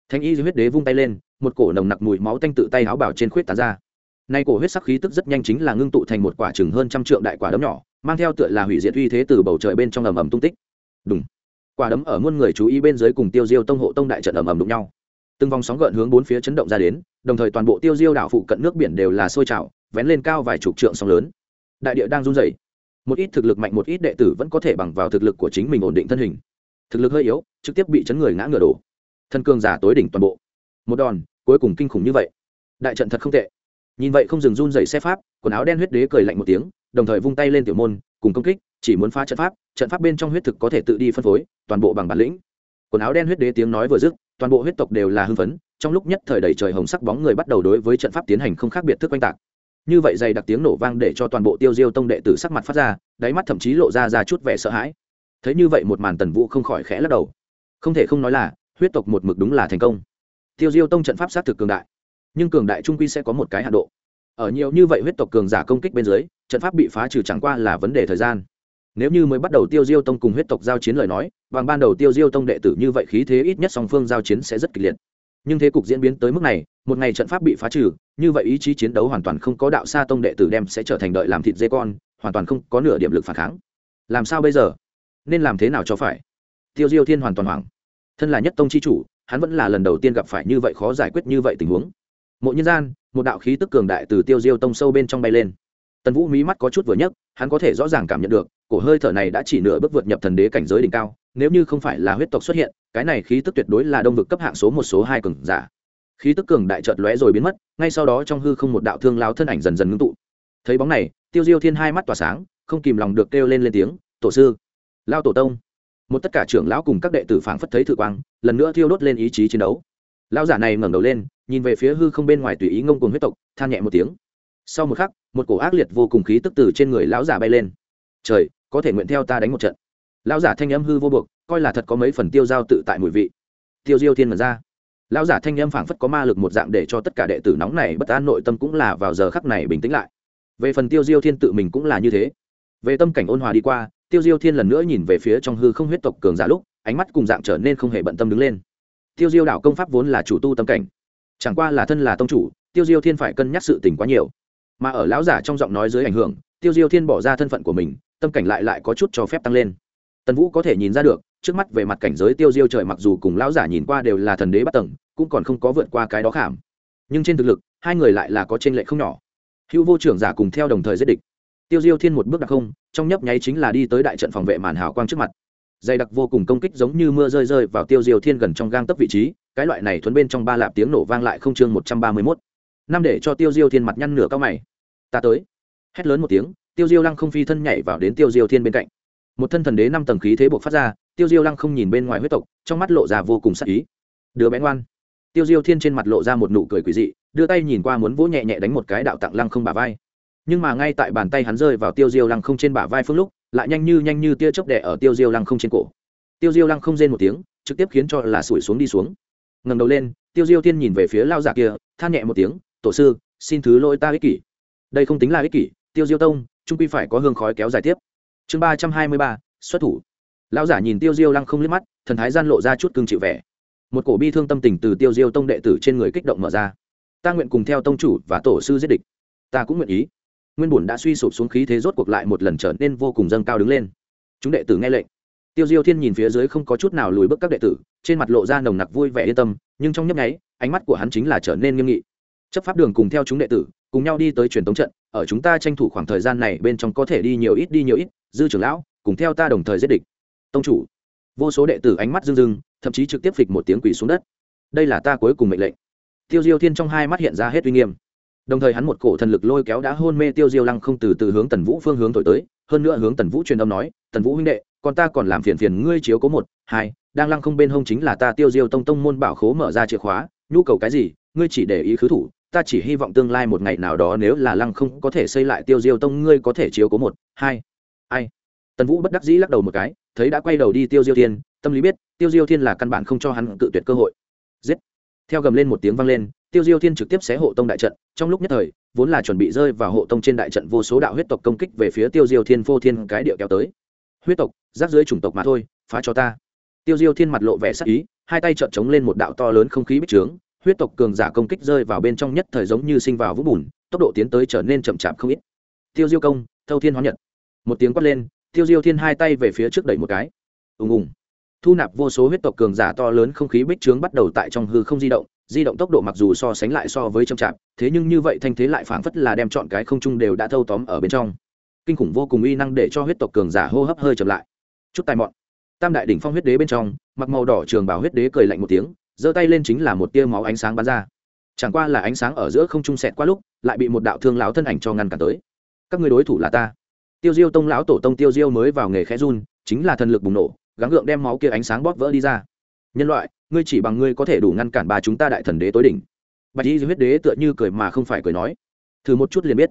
Thanh y huyết đế vung tay lên, một cổ nồng nặc mùi máu tanh tự tay áo bảo trên khuyết tán ra nay cổ huyết sắc khí tức rất nhanh chính là ngưng tụ thành một quả chừng hơn trăm trượng đại quả đấm nhỏ, mang theo tựa là hủy diệt uy thế từ bầu trời bên trong ầm ầm tung tích. Đúng quả đấm ở muôn người chú ý bên dưới cùng tiêu diêu tông hộ tông đại trận ầm ầm đụng nhau. Từng vòng sóng gợn hướng bốn phía chấn động ra đến, đồng thời toàn bộ tiêu diêu đảo phụ cận nước biển đều là sôi trào, vén lên cao vài chục trượng sóng lớn. Đại địa đang run rẩy. Một ít thực lực mạnh một ít đệ tử vẫn có thể bằng vào thực lực của chính mình ổn định thân hình. Thực lực hơi yếu, trực tiếp bị chấn người ngã ngựa đổ. Thân cương giả tối đỉnh toàn bộ. Một đòn, cuối cùng kinh khủng như vậy. Đại trận thật không tệ nhìn vậy không dừng run dậy xe pháp, quần áo đen huyết đế cười lạnh một tiếng, đồng thời vung tay lên tiểu môn, cùng công kích, chỉ muốn phá trận pháp trận pháp bên trong huyết thực có thể tự đi phân phối, toàn bộ bằng bản lĩnh. Quần áo đen huyết đế tiếng nói vừa dứt, toàn bộ huyết tộc đều là hưng phấn, trong lúc nhất thời đầy trời hồng sắc bóng người bắt đầu đối với trận pháp tiến hành không khác biệt thức oanh tạc. Như vậy dày đặc tiếng nổ vang để cho toàn bộ tiêu diêu tông đệ tử sắc mặt phát ra, đáy mắt thậm chí lộ ra ra chút vẻ sợ hãi. Thấy như vậy một màn tần vũ không khỏi khẽ lắc đầu. Không thể không nói là, huyết tộc một mực đúng là thành công. Tiêu diêu tông trận pháp xác thực cường đại nhưng cường đại trung quy sẽ có một cái hạ độ. Ở nhiều như vậy huyết tộc cường giả công kích bên dưới, trận pháp bị phá trừ chẳng qua là vấn đề thời gian. Nếu như mới bắt đầu tiêu diêu tông cùng huyết tộc giao chiến lời nói, bằng ban đầu tiêu diêu tông đệ tử như vậy khí thế ít nhất song phương giao chiến sẽ rất kịch liệt. Nhưng thế cục diễn biến tới mức này, một ngày trận pháp bị phá trừ, như vậy ý chí chiến đấu hoàn toàn không có đạo xa tông đệ tử đem sẽ trở thành đợi làm thịt dê con, hoàn toàn không có nửa điểm lực phản kháng. Làm sao bây giờ? Nên làm thế nào cho phải? Tiêu diêu thiên hoàn toàn hoảng. Thân là nhất tông c h i chủ, hắn vẫn là lần đầu tiên gặp phải như vậy khó giải quyết như vậy tình huống mộ nhân gian, một đạo khí tức cường đại từ tiêu diêu tông sâu bên trong bay lên. Tần vũ mí mắt có chút vừa nhấc, hắn có thể rõ ràng cảm nhận được, cổ hơi thở này đã chỉ nửa bước vượt nhập thần đế cảnh giới đỉnh cao, nếu như không phải là huyết tộc xuất hiện, cái này khí tức tuyệt đối là đông vực cấp hạng số một số hai cường giả. Khí tức cường đại chợt lóe rồi biến mất, ngay sau đó trong hư không một đạo thương lao thân ảnh dần dần ngưng tụ. Thấy bóng này, tiêu diêu thiên hai mắt tỏa sáng, không kìm lòng được kêu lên lên tiếng, tổ sư, lao tổ tông. Một tất cả trưởng lão cùng các đệ tử phảng phất thấy thử quang, lần nữa thiêu đốt lên ý chí chiến đấu. Lão giả này ngẩng đầu lên nhìn về phía hư không bên ngoài tùy ý ngông cuồng huyết tộc, than nhẹ một tiếng. Sau một khắc, một cổ ác liệt vô cùng khí tức từ trên người lão giả bay lên. Trời, có thể nguyện theo ta đánh một trận. Lão giả thanh âm hư vô buộc, coi là thật có mấy phần tiêu giao tự tại mùi vị. Tiêu diêu thiên mật ra. Lão giả thanh âm phảng phất có ma lực một dạng để cho tất cả đệ tử nóng này bất an, nội tâm cũng là vào giờ khắc này bình tĩnh lại. Về phần tiêu diêu thiên tự mình cũng là như thế. Về tâm cảnh ôn hòa đi qua, tiêu diêu thiên lần nữa nhìn về phía trong hư không huyết tộc cường giả lúc, ánh mắt cùng dạng trở nên không hề bận tâm đứng lên. Tiêu diêu đảo công pháp vốn là chủ tu tâm cảnh chẳng qua là thân là tông chủ, tiêu diêu thiên phải cân nhắc sự tình quá nhiều. Mà ở lão giả trong giọng nói dưới ảnh hưởng, tiêu diêu thiên bỏ ra thân phận của mình, tâm cảnh lại lại có chút cho phép tăng lên. Tần vũ có thể nhìn ra được, trước mắt về mặt cảnh giới tiêu diêu trời mặc dù cùng lão giả nhìn qua đều là thần đế bắt tầng, cũng còn không có vượt qua cái đó khảm. Nhưng trên thực lực, hai người lại là có t r ê n lệ không nhỏ. Hữu vô trưởng giả cùng theo đồng thời giết địch. Tiêu diêu thiên một bước đặc không, trong nhấp nháy chính là đi tới đại trận phòng vệ màn hào quang trước mặt. Dày đặc vô cùng công kích giống như mưa rơi rơi vào tiêu diêu thiên gần trong gang tấp vị trí cái loại này thuấn bên trong ba lạp tiếng nổ vang lại không chương một trăm ba mươi mốt. Năm để cho tiêu diêu thiên mặt nhăn nửa cao mày. Ta tới. Hét lớn một tiếng, tiêu diêu lăng không phi thân nhảy vào đến tiêu diêu thiên bên cạnh. Một thân thần đế năm tầng khí thế buộc phát ra, tiêu diêu lăng không nhìn bên ngoài huyết tộc, trong mắt lộ ra vô cùng sắc ý. Đứa bé ngoan. Tiêu diêu thiên trên mặt lộ ra một nụ cười quỷ dị, đưa tay nhìn qua muốn vỗ nhẹ nhẹ đánh một cái đạo tặng lăng không bả vai. Nhưng mà ngay tại bàn tay hắn rơi vào tiêu diêu lăng không trên bả vai phương lúc, lại nhanh như nhanh như tia chớp đẻ ở tiêu diêu lăng không trên cổ. Tiêu diêu lăng không rên một tiếng, trực tiếp khiến cho là sủi xuống đi xuống ngẩng đầu lên, tiêu diêu tiên nhìn về phía lao giả kia, than nhẹ một tiếng, tổ sư, xin thứ lỗi ta ích kỷ. Đây không tính là ích kỷ, tiêu diêu tông, trung quy phải có hương khói kéo dài tiếp. Chương ba trăm hai mươi ba, xuất thủ. Lão giả nhìn tiêu diêu lăng không liếc mắt, thần thái gian lộ ra chút cương chịu vẻ. Một cổ bi thương tâm tình từ tiêu diêu tông đệ tử trên người kích động mở ra. Ta nguyện cùng theo tông chủ và tổ sư giết địch. Ta cũng nguyện ý. Nguyên bùn đã suy sụp xuống khí thế rốt cuộc lại một lần trở nên vô cùng dâng cao đứng lên. Chúng đệ tử nghe lệnh tiêu diêu thiên nhìn phía dưới không có chút nào lùi bước các đệ tử, trên mặt lộ ra nồng nặc vui vẻ yên tâm, nhưng trong nhấp nháy, ánh mắt của hắn chính là trở nên nghiêm nghị. Chấp pháp đường cùng theo chúng đệ tử, cùng nhau đi tới truyền tống trận, ở chúng ta tranh thủ khoảng thời gian này bên trong có thể đi nhiều ít, đi nhiều ít, dư trưởng lão, cùng theo ta đồng thời giết địch. Tông chủ. Vô số đệ tử ánh mắt rưng rưng, thậm chí trực tiếp phịch một tiếng quỳ xuống đất. Đây là ta cuối cùng mệnh lệnh. Tiêu diêu thiên trong hai mắt hiện ra hết uy nghiêm. Đồng thời hắn một cổ thần lực lôi kéo đã hôn mê tiêu diêu lăng không từ từ hướng tần vũ phương hướng thổi tới, hơn nữa hướng tần vũ truyền âm nói, tần vũ huynh đệ còn ta còn làm phiền phiền ngươi chiếu cố một, hai, đang lăng không bên hông chính là ta tiêu diêu tông tông môn bảo khố mở ra chìa khóa, nhu cầu cái gì, ngươi chỉ để ý khứ thủ, ta chỉ hy vọng tương lai một ngày nào đó nếu là lăng không có thể xây lại tiêu diêu tông ngươi có thể chiếu cố một, hai. Ai? Tần vũ bất đắc dĩ lắc đầu một cái, thấy đã quay đầu đi tiêu diêu thiên, tâm lý biết, tiêu diêu thiên là căn bản không cho hắn tự tuyệt cơ hội. Giết! Theo gầm lên một tiếng vang lên, tiêu diêu thiên trực tiếp xé hộ tông đại trận, trong lúc nhất thời, vốn là chuẩn bị rơi vào hộ tông trên đại trận vô số đạo huyết tộc công kích về phía tiêu diêu thiên phô thiên cái địa kéo tới huyết tộc, rác dưới chủng tộc mà thôi, phá cho ta. Tiêu diêu thiên mặt lộ vẻ sắc ý, hai tay trợn chống lên một đạo to lớn không khí bích trướng, huyết tộc cường giả công kích rơi vào bên trong nhất thời giống như sinh vào vũng bùn, tốc độ tiến tới trở nên chậm chạp không ít. Tiêu diêu công, thâu thiên hóa nhật. Một tiếng quát lên, tiêu diêu thiên hai tay về phía trước đẩy một cái. Ùng ùng. Thu nạp vô số huyết tộc cường giả to lớn không khí bích trướng bắt đầu tại trong hư không di động di động tốc độ mặc dù so sánh lại so với chậm chạp, thế nhưng như vậy thanh thế lại phảng phất là đem chọn cái không trung đều đã thâu tóm ở bên trong kinh khủng vô cùng uy năng để cho huyết tộc cường giả hô hấp hơi chậm lại. Chút tài mọn. Tam đại đỉnh phong huyết đế bên trong, mặc màu đỏ trường bảo huyết đế cười lạnh một tiếng, giơ tay lên chính là một tia máu ánh sáng bắn ra. Chẳng qua là ánh sáng ở giữa không trung sẹt qua lúc, lại bị một đạo thương lão thân ảnh cho ngăn cản tới. Các người đối thủ là ta. Tiêu diêu tông lão tổ tông tiêu diêu mới vào nghề khẽ run, chính là thần lực bùng nổ, gắng gượng đem máu kia ánh sáng bóp vỡ đi ra. Nhân loại, ngươi chỉ bằng ngươi có thể đủ ngăn cản ba chúng ta đại thần đế tối đỉnh. Bạch y huyết đế tựa như cười mà không phải cười nói. Thử một chút liền biết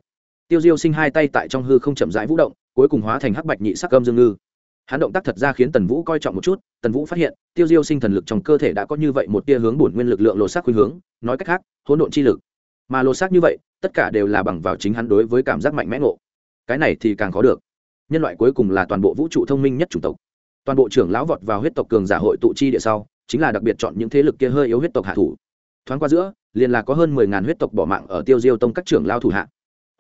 tiêu diêu sinh hai tay tại trong hư không chậm rãi vũ động, cuối cùng hóa thành hắc bạch nhị sắc âm dương ngư. Hắn động tác thật ra khiến tần vũ coi trọng một chút, tần vũ phát hiện, tiêu diêu sinh thần lực trong cơ thể đã có như vậy một tia hướng bổn nguyên lực lượng lột xác khuynh hướng, nói cách khác, hỗn độn chi lực. Mà lột xác như vậy, tất cả đều là bằng vào chính hắn đối với cảm giác mạnh mẽ ngộ. Cái này thì càng khó được. Nhân loại cuối cùng là toàn bộ vũ trụ thông minh nhất chủng tộc. Toàn bộ trưởng lão vọt vào huyết tộc cường giả hội tụ chi địa sau, chính là đặc biệt chọn những thế lực kia hơi yếu huyết tộc hạ thủ. Thoáng qua giữa, liền là có hơn mười ngàn huyết tộc bỏ mạng ở tiêu diêu tông các trưởng lao thủ hạ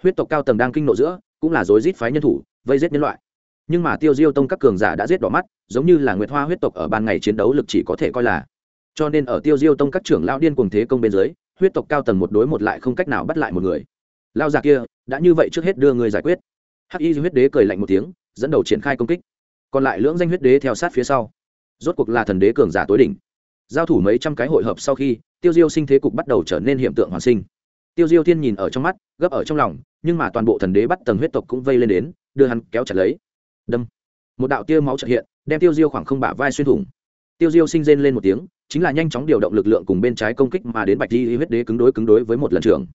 huyết tộc cao tầng đang kinh nộ giữa, cũng là rối rít phái nhân thủ, vây giết nhân loại. Nhưng mà tiêu diêu tông các cường giả đã giết đỏ mắt, giống như là nguyệt hoa huyết tộc ở ban ngày chiến đấu lực chỉ có thể coi là. Cho nên ở tiêu diêu tông các trưởng lao điên cùng thế công bên dưới, huyết tộc cao tầng một đối một lại không cách nào bắt lại một người. Lao già kia, đã như vậy trước hết đưa người giải quyết. Hắc y huyết đế cười lạnh một tiếng, dẫn đầu triển khai công kích. Còn lại lưỡng danh huyết đế theo sát phía sau. Rốt cuộc là thần đế cường giả tối đỉnh. Giao thủ mấy trăm cái hội hợp sau khi, tiêu diêu sinh thế cục bắt đầu trở nên hiện tượng hoàn sinh tiêu diêu thiên nhìn ở trong mắt, gấp ở trong lòng, nhưng mà toàn bộ thần đế bắt tầng huyết tộc cũng vây lên đến, đưa hắn kéo chặt lấy. Đâm. Một đạo tia máu trợ hiện, đem tiêu diêu khoảng không bả vai xuyên thủng. Tiêu diêu sinh rên lên một tiếng, chính là nhanh chóng điều động lực lượng cùng bên trái công kích mà đến bạch di huyết đế cứng đối cứng đối với một lần trường.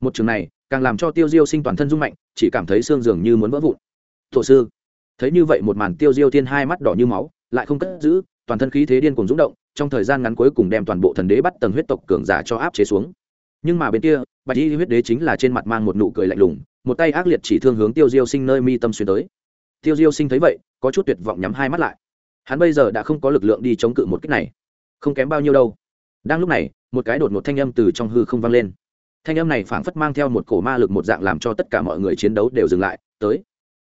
Một trường này, càng làm cho tiêu diêu sinh toàn thân rung mạnh, chỉ cảm thấy xương dường như muốn vỡ vụn. Thổ sư. Thấy như vậy một màn tiêu diêu thiên hai mắt đỏ như máu, lại không cất giữ, toàn thân khí thế điên cuồng rung động, trong thời gian ngắn cuối cùng đem toàn bộ thần đế bắt tầng huyết tộc cường giả cho áp chế xuống nhưng mà bên kia, bạch y huyết đế chính là trên mặt mang một nụ cười lạnh lùng, một tay ác liệt chỉ thương hướng tiêu diêu sinh nơi mi tâm xuyên tới. Tiêu diêu sinh thấy vậy, có chút tuyệt vọng nhắm hai mắt lại. Hắn bây giờ đã không có lực lượng đi chống cự một cách này. Không kém bao nhiêu đâu. Đang lúc này, một cái đột một thanh âm từ trong hư không vang lên. Thanh âm này phảng phất mang theo một cổ ma lực một dạng làm cho tất cả mọi người chiến đấu đều dừng lại, tới.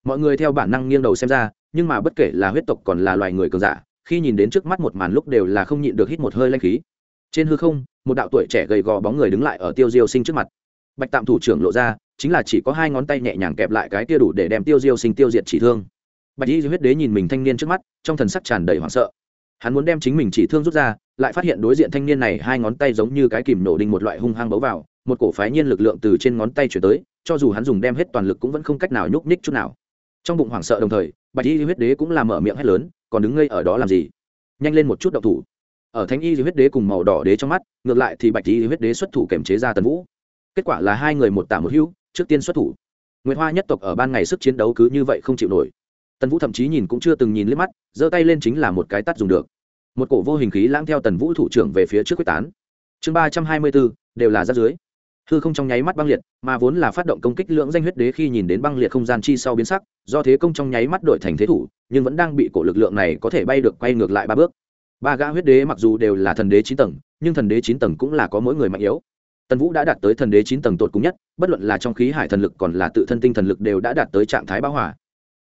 Mọi người theo bản năng nghiêng đầu xem ra, nhưng mà bất kể là huyết tộc còn là loài người cường giả, khi nhìn đến trước mắt một màn lúc đều là không nhịn được hít một hơi lanh khí trên hư không, một đạo tuổi trẻ gầy gò bóng người đứng lại ở tiêu diêu sinh trước mặt. Bạch tạm thủ trưởng lộ ra, chính là chỉ có hai ngón tay nhẹ nhàng kẹp lại cái tia đủ để đem tiêu diêu sinh tiêu diệt chỉ thương. Bạch y huyết đế nhìn mình thanh niên trước mắt, trong thần sắc tràn đầy hoảng sợ. Hắn muốn đem chính mình chỉ thương rút ra, lại phát hiện đối diện thanh niên này hai ngón tay giống như cái kìm nổ đinh một loại hung hăng bấu vào, một cổ phái nhiên lực lượng từ trên ngón tay chuyển tới, cho dù hắn dùng đem hết toàn lực cũng vẫn không cách nào nhúc nhích chút nào. Trong bụng hoảng sợ đồng thời, bạch y huyết đế cũng làm mở miệng hét lớn, còn đứng ngây ở đó làm gì? Nhanh lên một chút đậu thủ ở thánh y huyết đế cùng màu đỏ đế trong mắt, ngược lại thì bạch y huyết đế xuất thủ kềm chế ra tần vũ. Kết quả là hai người một tả một hữu, trước tiên xuất thủ. Nguyệt hoa nhất tộc ở ban ngày sức chiến đấu cứ như vậy không chịu nổi. Tần vũ thậm chí nhìn cũng chưa từng nhìn liếc mắt, giơ tay lên chính là một cái tắt dùng được. Một cổ vô hình khí lãng theo tần vũ thủ trưởng về phía trước quyết tán. Chương ba trăm hai mươi bốn, đều là ra dưới hư không trong nháy mắt băng liệt, mà vốn là phát động công kích lưỡng danh huyết đế khi nhìn đến băng liệt không gian chi sau biến sắc, do thế công trong nháy mắt đổi thành thế thủ, nhưng vẫn đang bị cổ lực lượng này có thể bay được quay ngược lại ba bước ba gã huyết đế mặc dù đều là thần đế chín tầng, nhưng thần đế chín tầng cũng là có mỗi người mạnh yếu. Tần vũ đã đạt tới thần đế chín tầng tột cùng nhất, bất luận là trong khí hải thần lực còn là tự thân tinh thần lực đều đã đạt tới trạng thái bão hỏa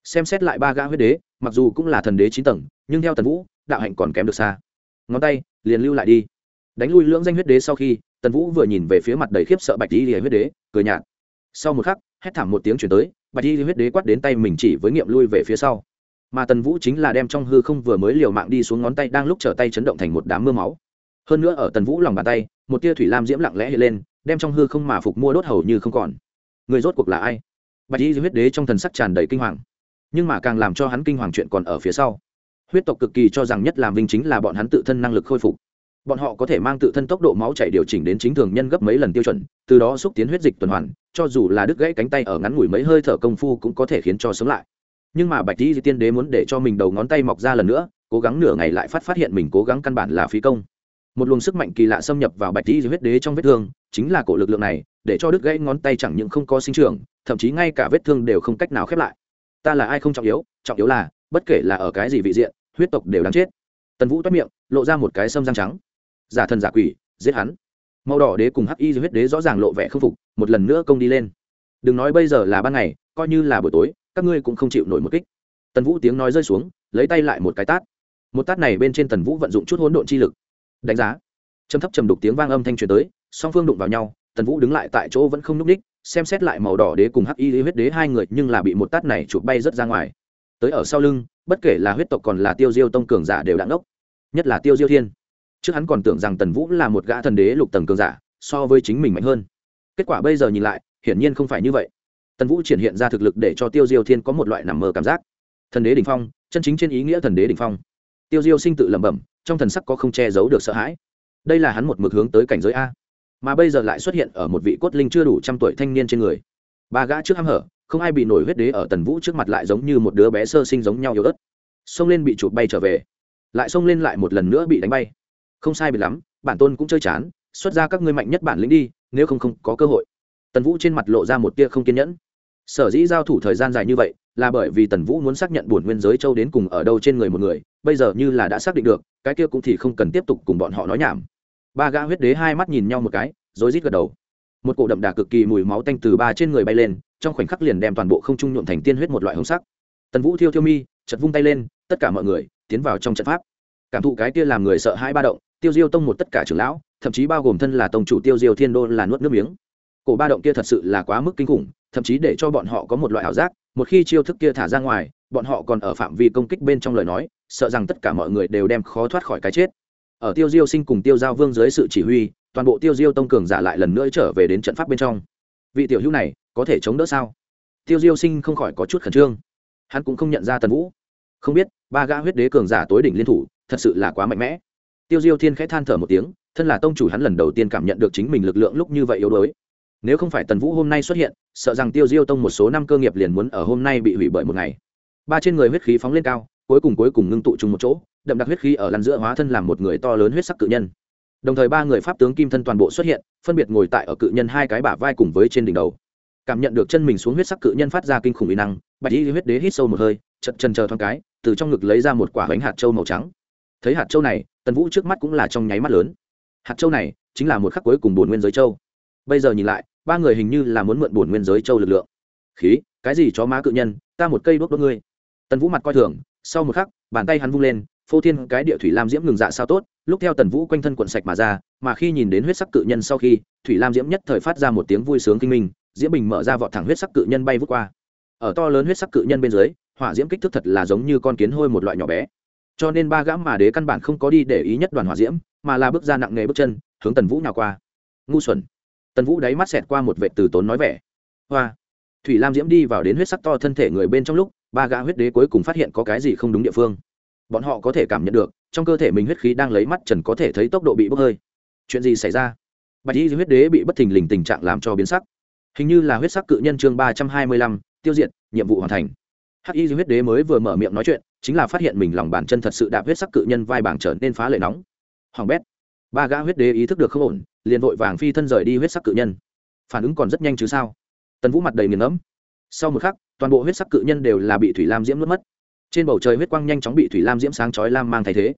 xem xét lại ba gã huyết đế, mặc dù cũng là thần đế chín tầng, nhưng theo tần vũ, đạo hạnh còn kém được xa. Ngón tay, liền lưu lại đi. Đánh lui lưỡng danh huyết đế sau khi, tần vũ vừa nhìn về phía mặt đầy khiếp sợ bạch di huyết đế, cười nhạt. Sau một khắc, hét thảm một tiếng chuyển tới, bạch di huyết đế quát đến tay mình chỉ với nghiệm lui về phía sau mà tần vũ chính là đem trong hư không vừa mới liều mạng đi xuống ngón tay đang lúc trở tay chấn động thành một đám mưa máu. Hơn nữa ở tần vũ lòng bàn tay, một tia thủy lam diễm lặng lẽ hiện lên, đem trong hư không mà phục mua đốt hầu như không còn. Người rốt cuộc là ai? Bạch y huyết đế trong thần sắc tràn đầy kinh hoàng. Nhưng mà càng làm cho hắn kinh hoàng chuyện còn ở phía sau. Huyết tộc cực kỳ cho rằng nhất làm vinh chính là bọn hắn tự thân năng lực khôi phục. Bọn họ có thể mang tự thân tốc độ máu chảy điều chỉnh đến chính thường nhân gấp mấy lần tiêu chuẩn, từ đó xúc tiến huyết dịch tuần hoàn, cho dù là đứt gãy cánh tay ở ngắn ngủi mấy hơi thở công phu cũng có thể khiến cho sống lại nhưng mà bạch di tiên đế muốn để cho mình đầu ngón tay mọc ra lần nữa, cố gắng nửa ngày lại phát phát hiện mình cố gắng căn bản là phí công. Một luồng sức mạnh kỳ lạ xâm nhập vào bạch di huyết đế trong vết thương, chính là cổ lực lượng này, để cho đứt gãy ngón tay chẳng những không có sinh trưởng, thậm chí ngay cả vết thương đều không cách nào khép lại. Ta là ai không trọng yếu trọng yếu là, bất kể là ở cái gì vị diện, huyết tộc đều đáng chết. Tần vũ toát miệng, lộ ra một cái sâm răng trắng. Giả thần giả quỷ, giết hắn. Màu đỏ đế cùng hắc y huyết đế rõ ràng lộ vẻ k phục, một lần nữa công đi lên. Đừng nói bây giờ là ban ngày, coi như là buổi tối các ngươi cũng không chịu nổi một kích. Tần vũ tiếng nói rơi xuống, lấy tay lại một cái tát. Một tát này bên trên tần vũ vận dụng chút hỗn độn chi lực. Đánh giá. Trầm thấp trầm đục tiếng vang âm thanh truyền tới, song phương đụng vào nhau, tần vũ đứng lại tại chỗ vẫn không n ú c ních xem xét lại màu đỏ đế cùng hắc y huyết đế hai người nhưng là bị một tát này chụp bay rất ra ngoài. Tới ở sau lưng, bất kể là huyết tộc còn là tiêu diêu tông cường giả đều đạn ốc nhất là tiêu diêu thiên. Trước hắn còn tưởng rằng tần vũ là một gã thần đế lục tầng cường giả, so với chính mình mạnh hơn. Kết quả bây giờ nhìn lại, hiển nhiên không phải như vậy tần vũ triển hiện ra thực lực để cho tiêu diêu thiên có một loại nằm mơ cảm giác. Thần đế đ ỉ n h phong, chân chính trên ý nghĩa thần đế đ ỉ n h phong. Tiêu diêu sinh tự lẩm bẩm, trong thần sắc có không che giấu được sợ hãi. Đây là hắn một mực hướng tới cảnh giới a. Mà bây giờ lại xuất hiện ở một vị cốt linh chưa đủ trăm tuổi thanh niên trên người. Ba gã trước h hở, không ai bị nổi huyết đế ở tần vũ trước mặt lại giống như một đứa bé sơ sinh giống nhau yếu ớt. Xông lên bị chụp bay trở về. Lại xông lên lại một lần nữa bị đánh bay. Không sai bị lắm, bản tôn cũng chơi chán, xuất ra các ngươi mạnh nhất bản lĩnh đi, nếu không không có cơ hội. Tần vũ trên mặt lộ ra một tia không kiên nhẫn sở dĩ giao thủ thời gian dài như vậy là bởi vì tần vũ muốn xác nhận bổn nguyên giới châu đến cùng ở đâu trên người một người, bây giờ như là đã xác định được, cái kia cũng thì không cần tiếp tục cùng bọn họ nói nhảm. Ba gã huyết đế hai mắt nhìn nhau một cái rối rít gật đầu. Một cổ đậm đà cực kỳ mùi máu tanh từ ba trên người bay lên, trong khoảnh khắc liền đem toàn bộ không trung nhuộm thành tiên huyết một loại hồng sắc. Tần vũ thiêu thiêu mi chật vung tay lên, tất cả mọi người tiến vào trong trận pháp. Cảm thụ cái kia làm người sợ hai ba động, tiêu diêu tông một tất cả trưởng lão, thậm chí bao gồm thân là tông chủ tiêu diêu thiên đô là nuốt nước miếng. Cổ ba động kia thật sự là quá mức kinh khủng thậm chí để cho bọn họ có một loại ảo giác, một khi chiêu thức kia thả ra ngoài, bọn họ còn ở phạm vi công kích bên trong lời nói, sợ rằng tất cả mọi người đều đem khó thoát khỏi cái chết. Ở tiêu diêu sinh cùng tiêu giao vương dưới sự chỉ huy, toàn bộ tiêu diêu tông cường giả lại lần nữa trở về đến trận pháp bên trong. Vị tiểu hữu này, có thể chống đỡ sao? Tiêu diêu sinh không khỏi có chút khẩn trương. Hắn cũng không nhận ra tần vũ. Không biết, ba gã huyết đế cường giả tối đỉnh liên thủ, thật sự là quá mạnh mẽ. Tiêu diêu thiên khẽ than thở một tiếng, thân là tông chủ hắn lần đầu tiên cảm nhận được chính mình lực lượng lúc như vậy yếu đuối. Nếu không phải tần vũ hôm nay xuất hiện sợ rằng tiêu diêu tông một số năm cơ nghiệp liền muốn ở hôm nay bị hủy bởi một ngày. Ba trên người huyết khí phóng lên cao, cuối cùng cuối cùng ngưng tụ chung một chỗ, đậm đặc huyết khí ở lăn giữa hóa thân làm một người to lớn huyết sắc cự nhân. Đồng thời ba người pháp tướng kim thân toàn bộ xuất hiện, phân biệt ngồi tại ở cự nhân hai cái bả vai cùng với trên đỉnh đầu. Cảm nhận được chân mình xuống huyết sắc cự nhân phát ra kinh khủng uy năng, bạch y huyết đế hít sâu một hơi chật chân chờ thoáng cái, từ trong ngực lấy ra một quả bánh hạt trâu màu trắng. Thấy hạt châu này, tần vũ trước mắt cũng là trong nháy mắt lớn. Hạt châu này chính là một khắc cuối cùng bồn nguyên giới châu bây giờ nhìn lại, ba người hình như là muốn mượn bổn nguyên giới châu lực lượng. Khí, cái gì chó má cự nhân, ta một cây đốt đốt ngươi. Tần vũ mặt coi thường, sau một khắc, bàn tay hắn vung lên, phô thiên cái địa thủy lam diễm ngừng dạ sao tốt, lúc theo tần vũ quanh thân quận sạch mà ra, mà khi nhìn đến huyết sắc cự nhân sau khi, thủy lam diễm nhất thời phát ra một tiếng vui sướng kinh minh, diễm bình mở ra vọt thẳng huyết sắc cự nhân bay vút qua. Ở to lớn huyết sắc cự nhân bên dưới, hỏa diễm kích thước thật là giống như con kiến hôi một loại nhỏ bé. Cho nên ba gã mà đế căn bản không có đi để ý nhất đoàn hỏa diễm, mà là bước ra nặng nề bước chân, hướng tần vũ nào qua. Ngu xuẩn tần vũ đáy mắt xẹt qua một vệ từ tốn nói vẻ. Hoa. Thủy lam diễm đi vào đến huyết sắc to thân thể người bên trong lúc, ba gã huyết đế cuối cùng phát hiện có cái gì không đúng địa phương. Bọn họ có thể cảm nhận được, trong cơ thể mình huyết khí đang lấy mắt trần có thể thấy tốc độ bị bốc hơi. Chuyện gì xảy ra? Bạch y huyết đế bị bất thình lình tình trạng làm cho biến sắc. Hình như là huyết sắc cự nhân chương ba trăm hai mươi lăm, tiêu diệt, nhiệm vụ hoàn thành. Hắc y huyết đế mới vừa mở miệng nói chuyện, chính là phát hiện mình lòng bàn chân thật sự đạp huyết sắc cự nhân vai bảng trở nên phá lệ nóng. Hoàng bét ba gã huyết đế ý thức được không ổn, liền vội vàng phi thân rời đi huyết sắc cự nhân. Phản ứng còn rất nhanh chứ sao? Tần vũ mặt đầy nghiền ngẫm. Sau một khắc, toàn bộ huyết sắc cự nhân đều là bị thủy lam diễm nuốt mất. Trên bầu trời huyết quang nhanh chóng bị thủy lam diễm sáng chói lam mang thay thế.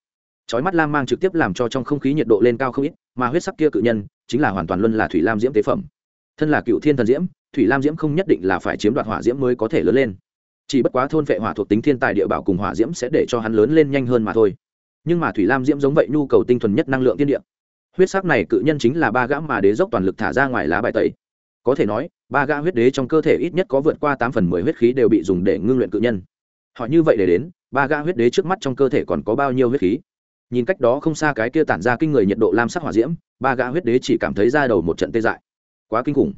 Chói mắt lam mang trực tiếp làm cho trong không khí nhiệt độ lên cao không ít, mà huyết sắc kia cự nhân chính là hoàn toàn luân là thủy lam diễm tế phẩm. Thân là cựu thiên thần diễm, thủy lam diễm không nhất định là phải chiếm đoạt hỏa diễm mới có thể lớn lên. Chỉ bất quá thôn vệ hỏa thuộc tính thiên tài địa bảo cùng hỏa diễm sẽ để cho hắn lớn lên nhanh hơn mà thôi nhưng mà thủy lam diễm giống vậy nhu cầu tinh thuần nhất năng lượng thiên địa. Huyết sắc này cự nhân chính là ba gã mà đế dốc toàn lực thả ra ngoài lá bài tẩy. Có thể nói, ba gã huyết đế trong cơ thể ít nhất có vượt qua tám phần mười huyết khí đều bị dùng để ngưng luyện cự nhân. Họ như vậy để đến, ba gã huyết đế trước mắt trong cơ thể còn có bao nhiêu huyết khí? Nhìn cách đó không xa cái kia tản ra kinh người nhiệt độ lam sắc hỏa diễm, ba gã huyết đế chỉ cảm thấy ra đầu một trận tê dại. Quá kinh khủng.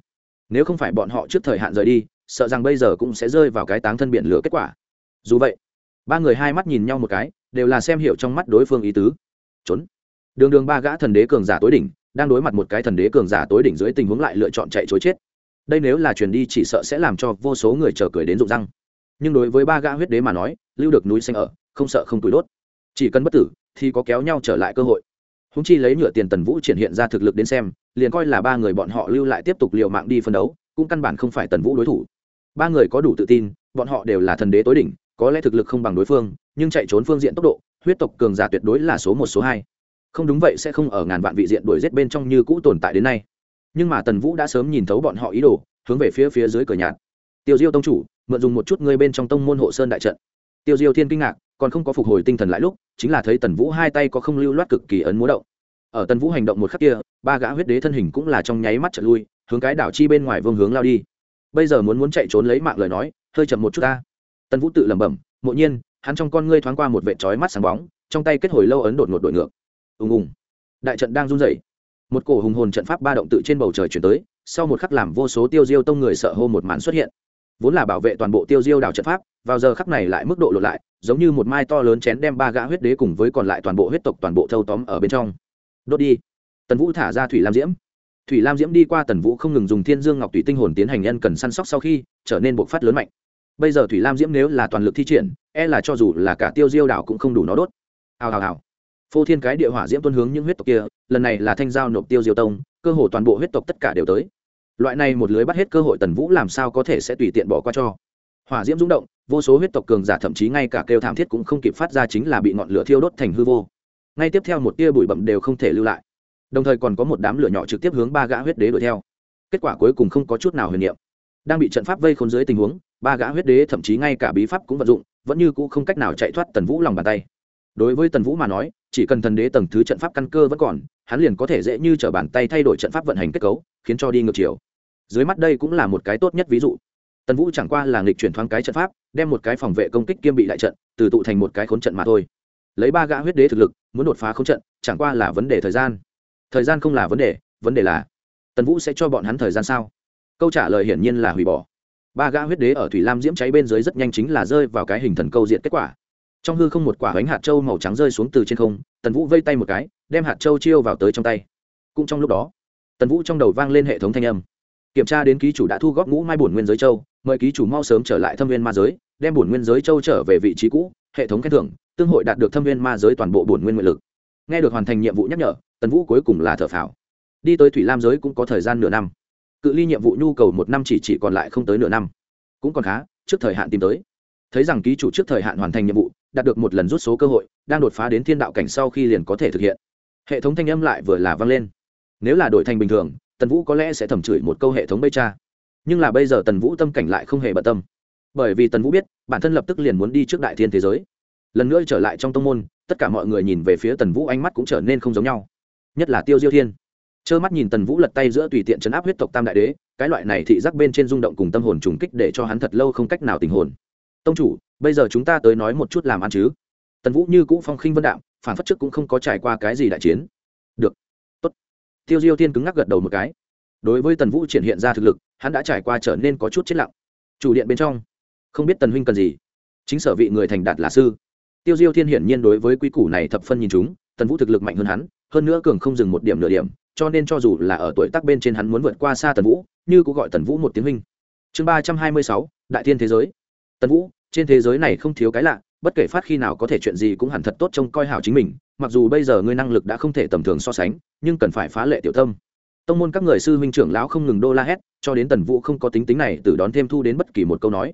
Nếu không phải bọn họ trước thời hạn rời đi, sợ rằng bây giờ cũng sẽ rơi vào cái táng thân biển lửa kết quả. Dù vậy, ba người hai mắt nhìn nhau một cái đều là xem hiểu trong mắt đối phương ý tứ. Trốn. Đường đường ba gã thần đế cường giả tối đỉnh, đang đối mặt một cái thần đế cường giả tối đỉnh dưới tình huống lại lựa chọn chạy chối chết. Đây nếu là truyền đi chỉ sợ sẽ làm cho vô số người chờ cười đến rụng răng. Nhưng đối với ba gã huyết đế mà nói, lưu được núi xanh ở, không sợ không tuổi đốt. Chỉ cần bất tử, thì có kéo nhau trở lại cơ hội. Húng chi lấy nhựa tiền tần vũ triển hiện ra thực lực đến xem, liền coi là ba người bọn họ lưu lại tiếp tục liều mạng đi phân đấu, cũng căn bản không phải tần vũ đối thủ. Ba người có đủ tự tin, bọn họ đều là thần đế tối đỉnh có lẽ thực lực không bằng đối phương, nhưng chạy trốn phương diện tốc độ, huyết tộc cường giả tuyệt đối là số một, số hai. Không đúng vậy sẽ không ở ngàn vạn vị diện đuổi giết bên trong như cũ tồn tại đến nay. Nhưng mà tần vũ đã sớm nhìn thấu bọn họ ý đồ, hướng về phía phía dưới cửa nhạt tiêu diêu tông chủ, mượn dùng một chút ngươi bên trong tông môn hộ sơn đại trận. Tiêu diêu thiên kinh ngạc, còn không có phục hồi tinh thần lại lúc, chính là thấy tần vũ hai tay có không lưu loát cực kỳ ấn múa động. Ở tần vũ hành động một khắc kia, ba gã huyết đế thân hình cũng là trong nháy mắt trận lui, hướng cái đảo chi bên ngoài vương hướng lao đi. Bây giờ muốn muốn chạy trốn lấy mạng lời nói, hơi chậm một chút ta tần vũ tự lẩm bẩm, mộ nhiên, hắn trong con ngươi thoáng qua một vệ trói mắt sáng bóng, trong tay kết hồi lâu ấn đột ngột đội ngược. Ùng ùng. Đại trận đang run rẩy. Một cổ hùng hồn trận pháp ba động tự trên bầu trời chuyển tới, sau một khắc làm vô số tiêu diêu tông người sợ hô một màn xuất hiện. Vốn là bảo vệ toàn bộ tiêu diêu đảo trận pháp, vào giờ khắc này lại mức độ lột lại, giống như một mai to lớn chén đem ba gã huyết đế cùng với còn lại toàn bộ huyết tộc toàn bộ thâu tóm ở bên trong. Đốt đi. Tần vũ thả ra thủy lam diễm. Thủy lam diễm đi qua tần vũ không ngừng dùng thiên dương ngọc thủy tinh hồn tiến hành nhân cần săn sóc sau khi, trở nên bộc phát lớn mạnh bây giờ thủy lam diễm nếu là toàn lực thi triển e là cho dù là cả tiêu diêu đảo cũng không đủ nó đốt. Hào hào hào. Phô thiên cái địa hỏa diễm tuân hướng những huyết tộc kia, lần này là thanh giao nộp tiêu diêu tông, cơ hồ toàn bộ huyết tộc tất cả đều tới. Loại này một lưới bắt hết cơ hội tần vũ làm sao có thể sẽ tùy tiện bỏ qua cho? Hỏa diễm rung động, vô số huyết tộc cường giả thậm chí ngay cả kêu thảm thiết cũng không kịp phát ra chính là bị ngọn lửa thiêu đốt thành hư vô. Ngay tiếp theo một tia bụi bậm đều không thể lưu lại. Đồng thời còn có một đám lửa nhỏ trực tiếp hướng ba gã huyết đế đuổi theo. Kết quả cuối cùng không có chút nào huyền niệm. Đang bị trận pháp vây khốn dưới tình huống ba gã huyết đế thậm chí ngay cả bí pháp cũng vận dụng, vẫn như cũ không cách nào chạy thoát tần vũ lòng bàn tay. Đối với tần vũ mà nói, chỉ cần thần đế tầng thứ trận pháp căn cơ vẫn còn, hắn liền có thể dễ như t r ở bàn tay thay đổi trận pháp vận hành kết cấu, khiến cho đi ngược chiều. Dưới mắt đây cũng là một cái tốt nhất ví dụ. Tần vũ chẳng qua là nghịch chuyển thoáng cái trận pháp, đem một cái phòng vệ công kích kiêm bị đại trận, từ tụ thành một cái khốn trận mà thôi. Lấy ba gã huyết đế thực lực, muốn đột phá khốn trận, chẳng qua là vấn đề thời gian. Thời gian không là vấn đề vấn đề là tần vũ sẽ cho bọn hắn thời gian sao? Câu trả lời hiển nhiên là hủy bỏ ba gã huyết đế ở thủy lam diễm cháy bên dưới rất nhanh chính là rơi vào cái hình thần câu diện kết quả. Trong hư không một quả bánh hạt trâu màu trắng rơi xuống từ trên không, tần vũ vây tay một cái, đem hạt trâu chiêu vào tới trong tay. Cũng trong lúc đó, tần vũ trong đầu vang lên hệ thống thanh âm. Kiểm tra đến ký chủ đã thu góp ngũ mai bổn nguyên giới châu, mời ký chủ mau sớm trở lại thâm viên ma giới, đem bổn nguyên giới châu trở về vị trí cũ, hệ thống khen thưởng, tương hội đạt được thâm viên ma giới toàn bộ bổn nguyên nguyện lực. Nghe được hoàn thành nhiệm vụ nhắc nhở, tần vũ cuối cùng là thở phào. Đi tới thủy lam giới cũng có thời gian nửa năm cự ly nhiệm vụ nhu cầu một năm chỉ chỉ còn lại không tới nửa năm. Cũng còn khá, trước thời hạn tìm tới. Thấy rằng ký chủ trước thời hạn hoàn thành nhiệm vụ, đạt được một lần rút số cơ hội, đang đột phá đến thiên đạo cảnh sau khi liền có thể thực hiện. Hệ thống thanh âm lại vừa là vang lên. Nếu là đổi thành bình thường, tần vũ có lẽ sẽ thầm chửi một câu hệ thống bây cha. Nhưng là bây giờ tần vũ tâm cảnh lại không hề bận tâm. Bởi vì tần vũ biết, bản thân lập tức liền muốn đi trước đại thiên thế giới. Lần nữa trở lại trong tông môn, tất cả mọi người nhìn về phía tần vũ ánh mắt cũng trở nên không giống nhau. Nhất là tiêu diêu thiên trơ mắt nhìn tần vũ lật tay giữa tùy tiện chấn áp huyết tộc tam đại đế, cái loại này thị giác bên trên rung động cùng tâm hồn trùng kích để cho hắn thật lâu không cách nào tình hồn. Tông chủ, bây giờ chúng ta tới nói một chút làm ăn chứ? Tần vũ như cũ phong khinh vân đạm, phản phất trước cũng không có trải qua cái gì đại chiến. Được, tốt. Tiêu diêu thiên cứng ngắc gật đầu một cái. Đối với tần vũ triển hiện ra thực lực, hắn đã trải qua trở nên có chút chết lặng. Chủ điện bên trong, không biết tần huynh cần gì. Chính sở vị người thành đạt là sư. Tiêu diêu thiên hiển nhiên đối với quy củ này thập phân nhìn chúng, tần vũ thực lực mạnh hơn hắn, hơn nữa cường không dừng một điểm nửa điểm cho nên cho dù là ở tuổi tác bên trên hắn muốn vượt qua xa tần vũ, như cũng gọi tần vũ một tiếng huynh. Chương ba trăm hai mươi sáu, đại thiên thế giới. Tần vũ, trên thế giới này không thiếu cái lạ, bất kể phát khi nào có thể chuyện gì cũng hẳn thật tốt trông coi hảo chính mình, mặc dù bây giờ ngươi năng lực đã không thể tầm thường so sánh, nhưng cần phải phá lệ tiểu tâm. Tông môn các người sư huynh trưởng lão không ngừng đô la hét, cho đến tần vũ không có tính tính này, từ đón thêm thu đến bất kỳ một câu nói.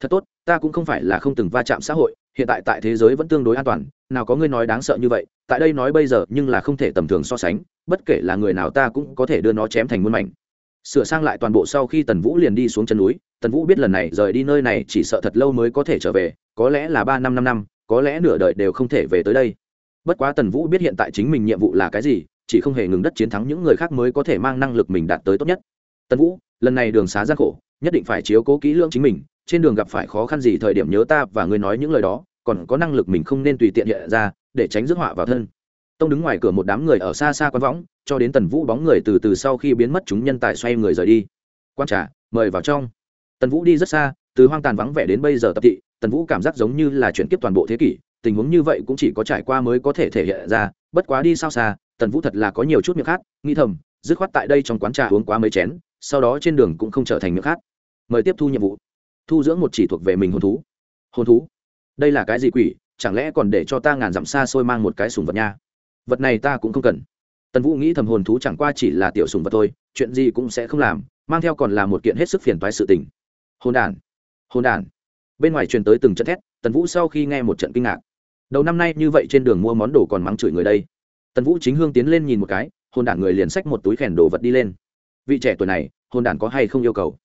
Thật tốt, ta cũng không phải là không từng va chạm xã hội hiện tại tại thế giới vẫn tương đối an toàn, nào có ngươi nói đáng sợ như vậy, tại đây nói bây giờ nhưng là không thể tầm thường so sánh, bất kể là người nào ta cũng có thể đưa nó chém thành muôn mảnh. Sửa sang lại toàn bộ sau khi tần vũ liền đi xuống chân núi, tần vũ biết lần này rời đi nơi này chỉ sợ thật lâu mới có thể trở về, có lẽ là ba năm năm năm, có lẽ nửa đời đều không thể về tới đây. Bất quá tần vũ biết hiện tại chính mình nhiệm vụ là cái gì, chỉ không hề ngừng đất chiến thắng những người khác mới có thể mang năng lực mình đạt tới tốt nhất. Tần vũ, lần này đường xá gian khổ, nhất định phải chiếu cố kỹ lưỡng chính mình trên đường gặp phải khó khăn gì thời điểm nhớ ta và ngươi nói những lời đó, còn có năng lực mình không nên tùy tiện hiện ra, để tránh rước họa vào thân. Tông đứng ngoài cửa một đám người ở xa xa quán võng, cho đến tần vũ bóng người từ từ sau khi biến mất chúng nhân tài xoay người rời đi. Quan trả mời vào trong. Tần vũ đi rất xa, từ hoang tàn vắng vẻ đến bây giờ tập thị, tần vũ cảm giác giống như là chuyển kiếp toàn bộ thế kỷ, tình huống như vậy cũng chỉ có trải qua mới có thể thể hiện ra, bất quá đi sao xa, tần vũ thật là có nhiều chút miệng khác nghi thầm, dứt khoát tại đây trong quán trà uống quá mấy chén, sau đó trên đường cũng không trở thành miệng khác. Mời tiếp thu nhiệm vụ thu dưỡng một chỉ thuộc về mình hồn thú. Hồn thú? Đây là cái gì quỷ? Chẳng lẽ còn để cho ta ngàn dặm xa xôi mang một cái sùng vật nha? Vật này ta cũng không cần. Tần vũ nghĩ thầm hồn thú chẳng qua chỉ là tiểu sùng vật thôi, chuyện gì cũng sẽ không làm, mang theo còn là một kiện hết sức phiền toái sự tình. Hồn đản. Hồn đản. Bên ngoài truyền tới từng trận thét, tần vũ sau khi nghe một trận kinh ngạc. Đầu năm nay như vậy trên đường mua món đồ còn mắng chửi người đây. Tần vũ chính hương tiến lên nhìn một cái, hồn đản người liền xách một túi khèn đồ vật đi lên. Vị trẻ tuổi này, hồn đản có hay không yêu cầu?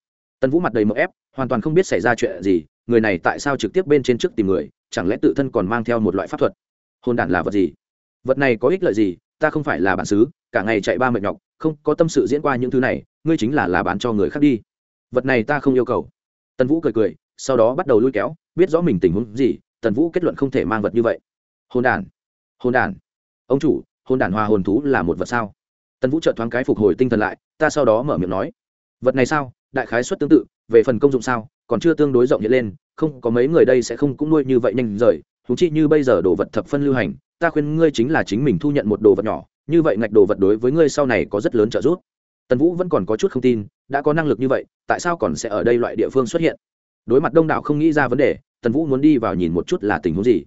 Tần vũ mặt đầy mậu ép, hoàn toàn không biết xảy ra chuyện gì, người này tại sao trực tiếp bên trên trước tìm người, chẳng lẽ tự thân còn mang theo một loại pháp thuật? Hôn đản là vật gì? Vật này có ích lợi gì? Ta không phải là bản xứ, cả ngày chạy ba mệt nhọc, không có tâm sự diễn qua những thứ này, ngươi chính là là bán cho người khác đi. Vật này ta không yêu cầu. Tần vũ cười cười, sau đó bắt đầu lui kéo, biết rõ mình tình huống gì, tần vũ kết luận không thể mang vật như vậy. Hôn đản. Hôn đản. Ông chủ hôn đản hòa hồn thú là một vật sao? Tần vũ trợn thoáng cái phục hồi tinh thần lại, ta sau đó mở miệng nói. Vật này sao? Đại khái suất tương tự, về phần công dụng sao, còn chưa tương đối rộng hiện lên, không có mấy người đây sẽ không cũng nuôi như vậy nhanh rời thú chi như bây giờ đồ vật thập phân lưu hành, ta khuyên ngươi chính là chính mình thu nhận một đồ vật nhỏ, như vậy ngạch đồ vật đối với ngươi sau này có rất lớn trợ giúp. Tần vũ vẫn còn có chút không tin, đã có năng lực như vậy, tại sao còn sẽ ở đây loại địa phương xuất hiện? Đối mặt đông đảo không nghĩ ra vấn đề, tần vũ muốn đi vào nhìn một chút là tình huống gì.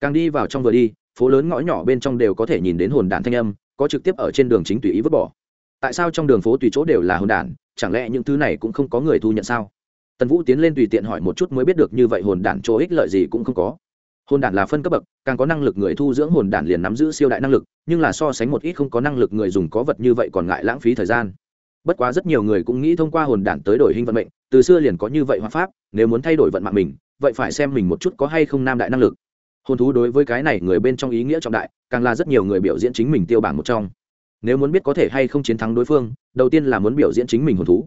Càng đi vào trong vừa đi, phố lớn ngõ nhỏ bên trong đều có thể nhìn đến hồn đạn thanh âm, có trực tiếp ở trên đường chính tùy ý vứt bỏ. Tại sao trong đường phố tùy chỗ đều là hồn đản chẳng lẽ những thứ này cũng không có người thu nhận sao? Tần vũ tiến lên tùy tiện hỏi một chút mới biết được như vậy hồn đản chỗ ích lợi gì cũng không có. Hồn đản là phân cấp bậc, càng có năng lực người thu dưỡng hồn đản liền nắm giữ siêu đại năng lực, nhưng là so sánh một ít không có năng lực người dùng có vật như vậy còn ngại lãng phí thời gian. Bất quá rất nhiều người cũng nghĩ thông qua hồn đản tới đổi hình vận mệnh, từ xưa liền có như vậy hoa pháp, nếu muốn thay đổi vận mạng mình, vậy phải xem mình một chút có hay không nam đại năng lực. Hồn thú đối với cái này người bên trong ý nghĩa trọng đại, càng là rất nhiều người biểu diễn chính mình tiêu bảng một trong nếu muốn biết có thể hay không chiến thắng đối phương, đầu tiên là muốn biểu diễn chính mình hồn thú.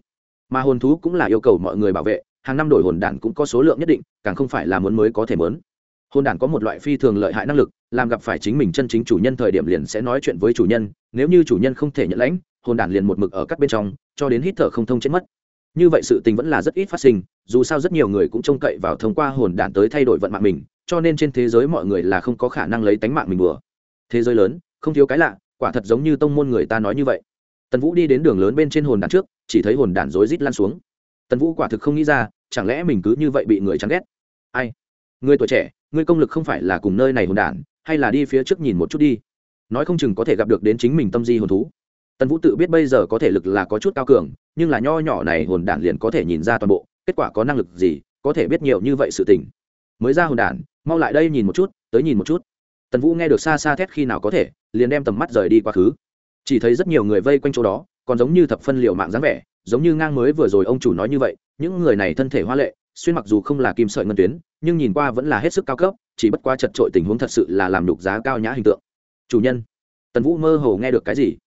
Mà hồn thú cũng là yêu cầu mọi người bảo vệ, hàng năm đổi hồn đản cũng có số lượng nhất định, càng không phải là muốn mới có thể mớn hồn đản có một loại phi thường lợi hại năng lực, làm gặp phải chính mình chân chính chủ nhân thời điểm liền sẽ nói chuyện với chủ nhân, nếu như chủ nhân không thể nhận lãnh, hồn đản liền một mực ở các bên trong, cho đến hít thở không thông chết mất. Như vậy sự tình vẫn là rất ít phát sinh, dù sao rất nhiều người cũng trông cậy vào thông qua hồn đản tới thay đổi vận mạng mình, cho nên trên thế giới mọi người là không có khả năng lấy tánh mạng mình bừa thế giới lớn, không thiếu cái lạ quả thật giống như tông môn người ta nói như vậy. Tần vũ đi đến đường lớn bên trên hồn đản trước, chỉ thấy hồn đản rối rít lan xuống. Tần vũ quả thực không nghĩ ra, chẳng lẽ mình cứ như vậy bị người chán ghét? Ai? Người tuổi trẻ, người công lực không phải là cùng nơi này hồn đản hay là đi phía trước nhìn một chút đi. Nói không chừng có thể gặp được đến chính mình tâm di hồn thú. Tần vũ tự biết bây giờ có thể lực là có chút cao cường, nhưng là nho nhỏ này hồn đản liền có thể nhìn ra toàn bộ, kết quả có năng lực gì, có thể biết nhiều như vậy sự tình. Mới ra hồn đản mau lại đây nhìn một chút, tới nhìn một chút. Tần vũ nghe được xa xa thét khi nào có thể liền đem tầm mắt rời đi quá khứ. Chỉ thấy rất nhiều người vây quanh chỗ đó, còn giống như thập phân liệu mạng dáng vẻ, giống như ngang mới vừa rồi ông chủ nói như vậy, những người này thân thể hoa lệ, xuyên mặc dù không là kim sợi ngân tuyến, nhưng nhìn qua vẫn là hết sức cao cấp, chỉ bất quá chật trội tình huống thật sự là làm đục giá cao nhã hình tượng. Chủ nhân, tần vũ mơ hồ nghe được cái gì?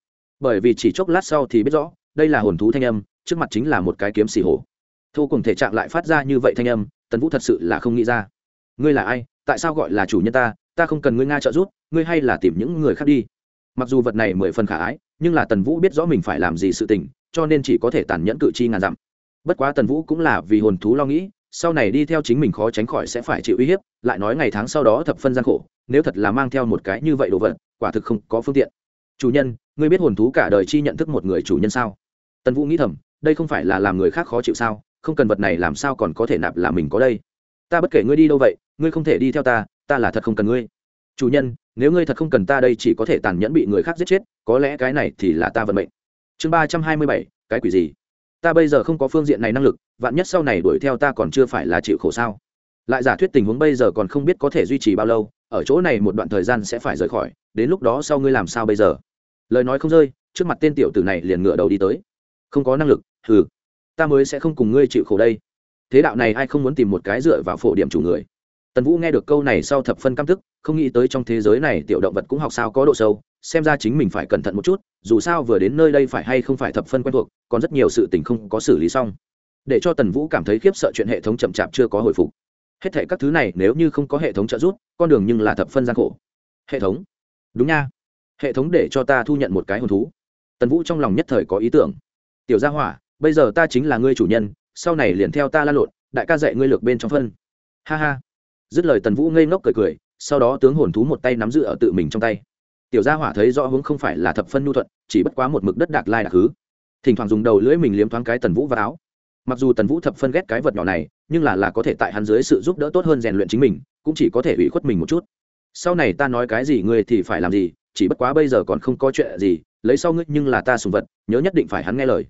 Bởi vì chỉ chốc lát sau thì biết rõ, đây là hồn thú thanh âm, trước mặt chính là một cái kiếm xì hổ. Thu cùng thể trạng lại phát ra như vậy thanh âm, tần vũ thật sự là không nghĩ ra. Ngươi là ai? Tại sao gọi là chủ nhân ta? Ta không cần ngươi nga trợ giúp, ngươi hay là tìm những người khác đi. Mặc dù vật này mười phần khả ái, nhưng là tần vũ biết rõ mình phải làm gì sự tình, cho nên chỉ có thể tàn nhẫn cự chi ngàn dặm. Bất quá tần vũ cũng là vì hồn thú lo nghĩ, sau này đi theo chính mình khó tránh khỏi sẽ phải chịu uy hiếp, lại nói ngày tháng sau đó thập phân gian khổ, nếu thật là mang theo một cái như vậy đồ vật, quả thực không có phương tiện. Chủ nhân, ngươi biết hồn thú cả đời chi nhận thức một người chủ nhân sao? Tần vũ nghĩ thầm, đây không phải là làm người khác khó chịu sao? Không cần vật này làm sao còn có thể nạp là mình có đây? Ta bất kể ngươi đi đâu vậy, ngươi không thể đi theo ta ta là thật không cần ngươi. Chủ nhân, nếu ngươi thật không cần ta đây chỉ có thể tàn nhẫn bị người khác giết chết, có lẽ cái này thì là ta vận mệnh. Chương ba trăm hai mươi bảy, cái quỷ gì? Ta bây giờ không có phương diện này năng lực, vạn nhất sau này đuổi theo ta còn chưa phải là chịu khổ sao? Lại giả thuyết tình huống bây giờ còn không biết có thể duy trì bao lâu, ở chỗ này một đoạn thời gian sẽ phải rời khỏi, đến lúc đó sau ngươi làm sao bây giờ? Lời nói không rơi, trước mặt tên tiểu tử này liền ngựa đầu đi tới. Không có năng lực, hừ, ta mới sẽ không cùng ngươi chịu khổ đây. Thế đạo này ai không muốn tìm một cái dựa vào phổ điểm chủ người? Tần vũ nghe được câu này sau thập phân căm tức, không nghĩ tới trong thế giới này tiểu động vật cũng học sao có độ sâu, xem ra chính mình phải cẩn thận một chút, dù sao vừa đến nơi đây phải hay không phải thập phân quen thuộc, còn rất nhiều sự tình không có xử lý xong. Để cho tần vũ cảm thấy khiếp sợ chuyện hệ thống chậm chạp chưa có hồi phục. Hết thể các thứ này nếu như không có hệ thống trợ giúp, con đường nhưng là thập phân gian khổ. Hệ thống? Đúng nha. Hệ thống để cho ta thu nhận một cái hồn thú. Tần vũ trong lòng nhất thời có ý tưởng. Tiểu gia hỏa, bây giờ ta chính là ngươi chủ nhân, sau này liền theo ta la lộn, đại ca dạy ngươi lược bên trong phân. Ha ha dứt lời tần vũ ngây ngốc cười cười, sau đó tướng hồn thú một tay nắm giữ ở tự mình trong tay. Tiểu gia hỏa thấy rõ hướng không phải là thập phân nhu thuận, chỉ bất quá một mực đất đạc lai đặc hứ thỉnh thoảng dùng đầu lưỡi mình liếm thoáng cái tần vũ vào áo. Mặc dù tần vũ thập phân ghét cái vật nhỏ này, nhưng là là có thể tại hắn dưới sự giúp đỡ tốt hơn rèn luyện chính mình, cũng chỉ có thể ủy khuất mình một chút. Sau này ta nói cái gì ngươi thì phải làm gì, chỉ bất quá bây giờ còn không có chuyện gì, lấy sau ngươi nhưng là ta sùng vật, nhớ nhất định phải hắn nghe lời.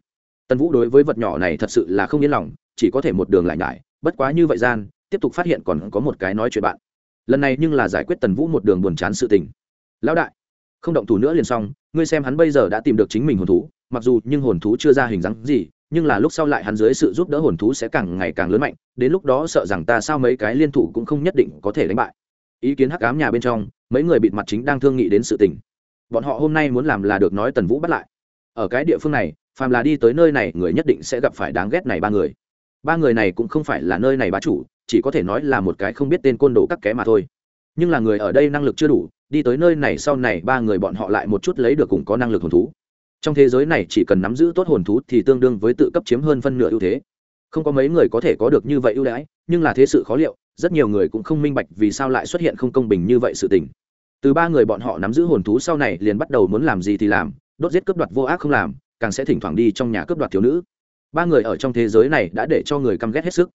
Tần vũ đối với vật nhỏ này thật sự là không yên lòng, chỉ có thể một đường lại nhải, bất quá như vậy gian tiếp tục phát hiện còn có một cái nói chuyện bạn. Lần này nhưng là giải quyết tần vũ một đường buồn chán sự tình. Lão đại, không động thủ nữa liền xong, ngươi xem hắn bây giờ đã tìm được chính mình hồn thú, mặc dù nhưng hồn thú chưa ra hình dáng gì, nhưng là lúc sau lại hắn dưới sự giúp đỡ hồn thú sẽ càng ngày càng lớn mạnh, đến lúc đó sợ rằng ta sao mấy cái liên thủ cũng không nhất định có thể đánh bại. Ý kiến hắc ám nhà bên trong, mấy người bịt mặt chính đang thương nghị đến sự tình. Bọn họ hôm nay muốn làm là được nói tần vũ bắt lại. Ở cái địa phương này, phàm là đi tới nơi này, người nhất định sẽ gặp phải đáng ghét này ba người. Ba người này cũng không phải là nơi này bá chủ chỉ có thể nói là một cái không biết tên côn đồ các ké mà thôi. Nhưng là người ở đây năng lực chưa đủ, đi tới nơi này sau này ba người bọn họ lại một chút lấy được cùng có năng lực hồn thú. Trong thế giới này chỉ cần nắm giữ tốt hồn thú thì tương đương với tự cấp chiếm hơn phân nửa ưu thế. Không có mấy người có thể có được như vậy ưu đãi, nhưng là thế sự khó liệu, rất nhiều người cũng không minh bạch vì sao lại xuất hiện không công bình như vậy sự tình. Từ ba người bọn họ nắm giữ hồn thú sau này liền bắt đầu muốn làm gì thì làm, đốt giết cướp đoạt vô ác không làm, càng sẽ thỉnh thoảng đi trong nhà cướp đoạt thiếu nữ. Ba người ở trong thế giới này đã để cho người căm ghét hết sức.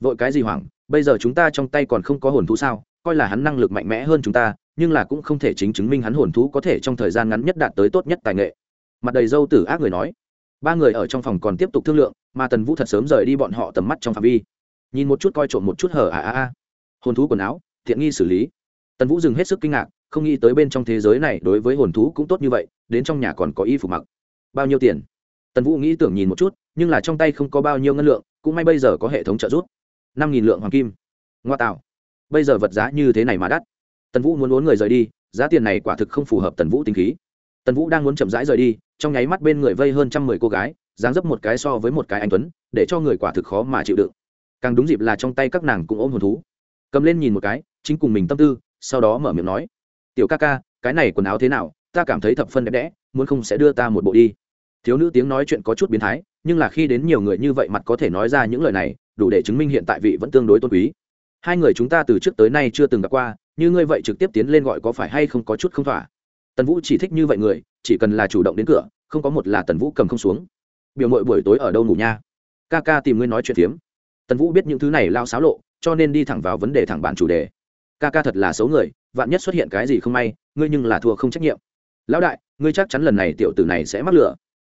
Vội cái gì hoảng? Bây giờ chúng ta trong tay còn không có hồn thú sao? Coi là hắn năng lực mạnh mẽ hơn chúng ta, nhưng là cũng không thể chính chứng minh hắn hồn thú có thể trong thời gian ngắn nhất đạt tới tốt nhất tài nghệ. Mặt đầy dâu tử ác người nói. Ba người ở trong phòng còn tiếp tục thương lượng, mà tần vũ thật sớm rời đi bọn họ tầm mắt trong phạm vi. Nhìn một chút coi trộm một chút hở à à à. Hồn thú quần áo, thiện nghi xử lý. Tần vũ dừng hết sức kinh ngạc, không nghĩ tới bên trong thế giới này đối với hồn thú cũng tốt như vậy, đến trong nhà còn có y phục mặc. Bao nhiêu tiền? Tần vũ nghĩ tưởng nhìn một chút, nhưng là trong tay không có bao nhiêu ngân lượng, cũng may bây giờ có hệ thống trợ giúp năm nghìn lượng hoàng kim. Ngoa tạo. Bây giờ vật giá như thế này mà đắt. Tần vũ muốn muốn người rời đi, giá tiền này quả thực không phù hợp tần vũ tính khí. Tần vũ đang muốn chậm rãi rời đi, trong nháy mắt bên người vây hơn trăm mười cô gái, dáng dấp một cái so với một cái anh tuấn, để cho người quả thực khó mà chịu đựng. Càng đúng dịp là trong tay các nàng cũng ôm hồn thú. Cầm lên nhìn một cái, chính cùng mình tâm tư, sau đó mở miệng nói, tiểu ca ca, cái này quần áo thế nào? Ta cảm thấy thập phân đẹp đẽ, muốn không sẽ đưa ta một bộ đi. Thiếu nữ tiếng nói chuyện có chút biến thái, nhưng là khi đến nhiều người như vậy mặt có thể nói ra những lời này đủ để chứng minh hiện tại vị vẫn tương đối tôn quý. Hai người chúng ta từ trước tới nay chưa từng gặp qua, như ngươi vậy trực tiếp tiến lên gọi có phải hay không có chút không thỏa? Tần vũ chỉ thích như vậy người, chỉ cần là chủ động đến cửa, không có một là tần vũ cầm không xuống. Biểu mội buổi tối ở đâu ngủ nha? Ca ca tìm ngươi nói chuyện phiếm. Tần vũ biết những thứ này lao xáo lộ, cho nên đi thẳng vào vấn đề thẳng bản chủ đề. Ca ca thật là xấu người, vạn nhất xuất hiện cái gì không may, ngươi nhưng là thua không trách nhiệm. Lão đại, ngươi chắc chắn lần này tiểu tử này sẽ mắc lửa.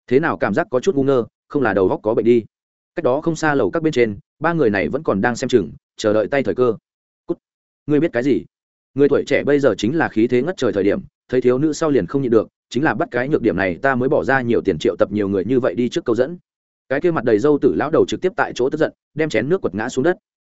Thế nào cảm giác có chút ngu ngơ, không là đầu góc có bệnh đi. Cách đó không xa lầu các bên trên ba người này vẫn còn đang xem chừng, chờ đợi tay thời cơ. Cút. ngươi biết cái gì? Người tuổi trẻ bây giờ chính là khí thế ngất trời thời điểm, thấy thiếu nữ sau liền không nhịn được, chính là bắt cái nhược điểm này, ta mới bỏ ra nhiều tiền triệu tập nhiều người như vậy đi trước câu dẫn. Cái kia mặt đầy dâu tử lão đầu trực tiếp tại chỗ tức giận, đem chén nước quật ngã xuống đất.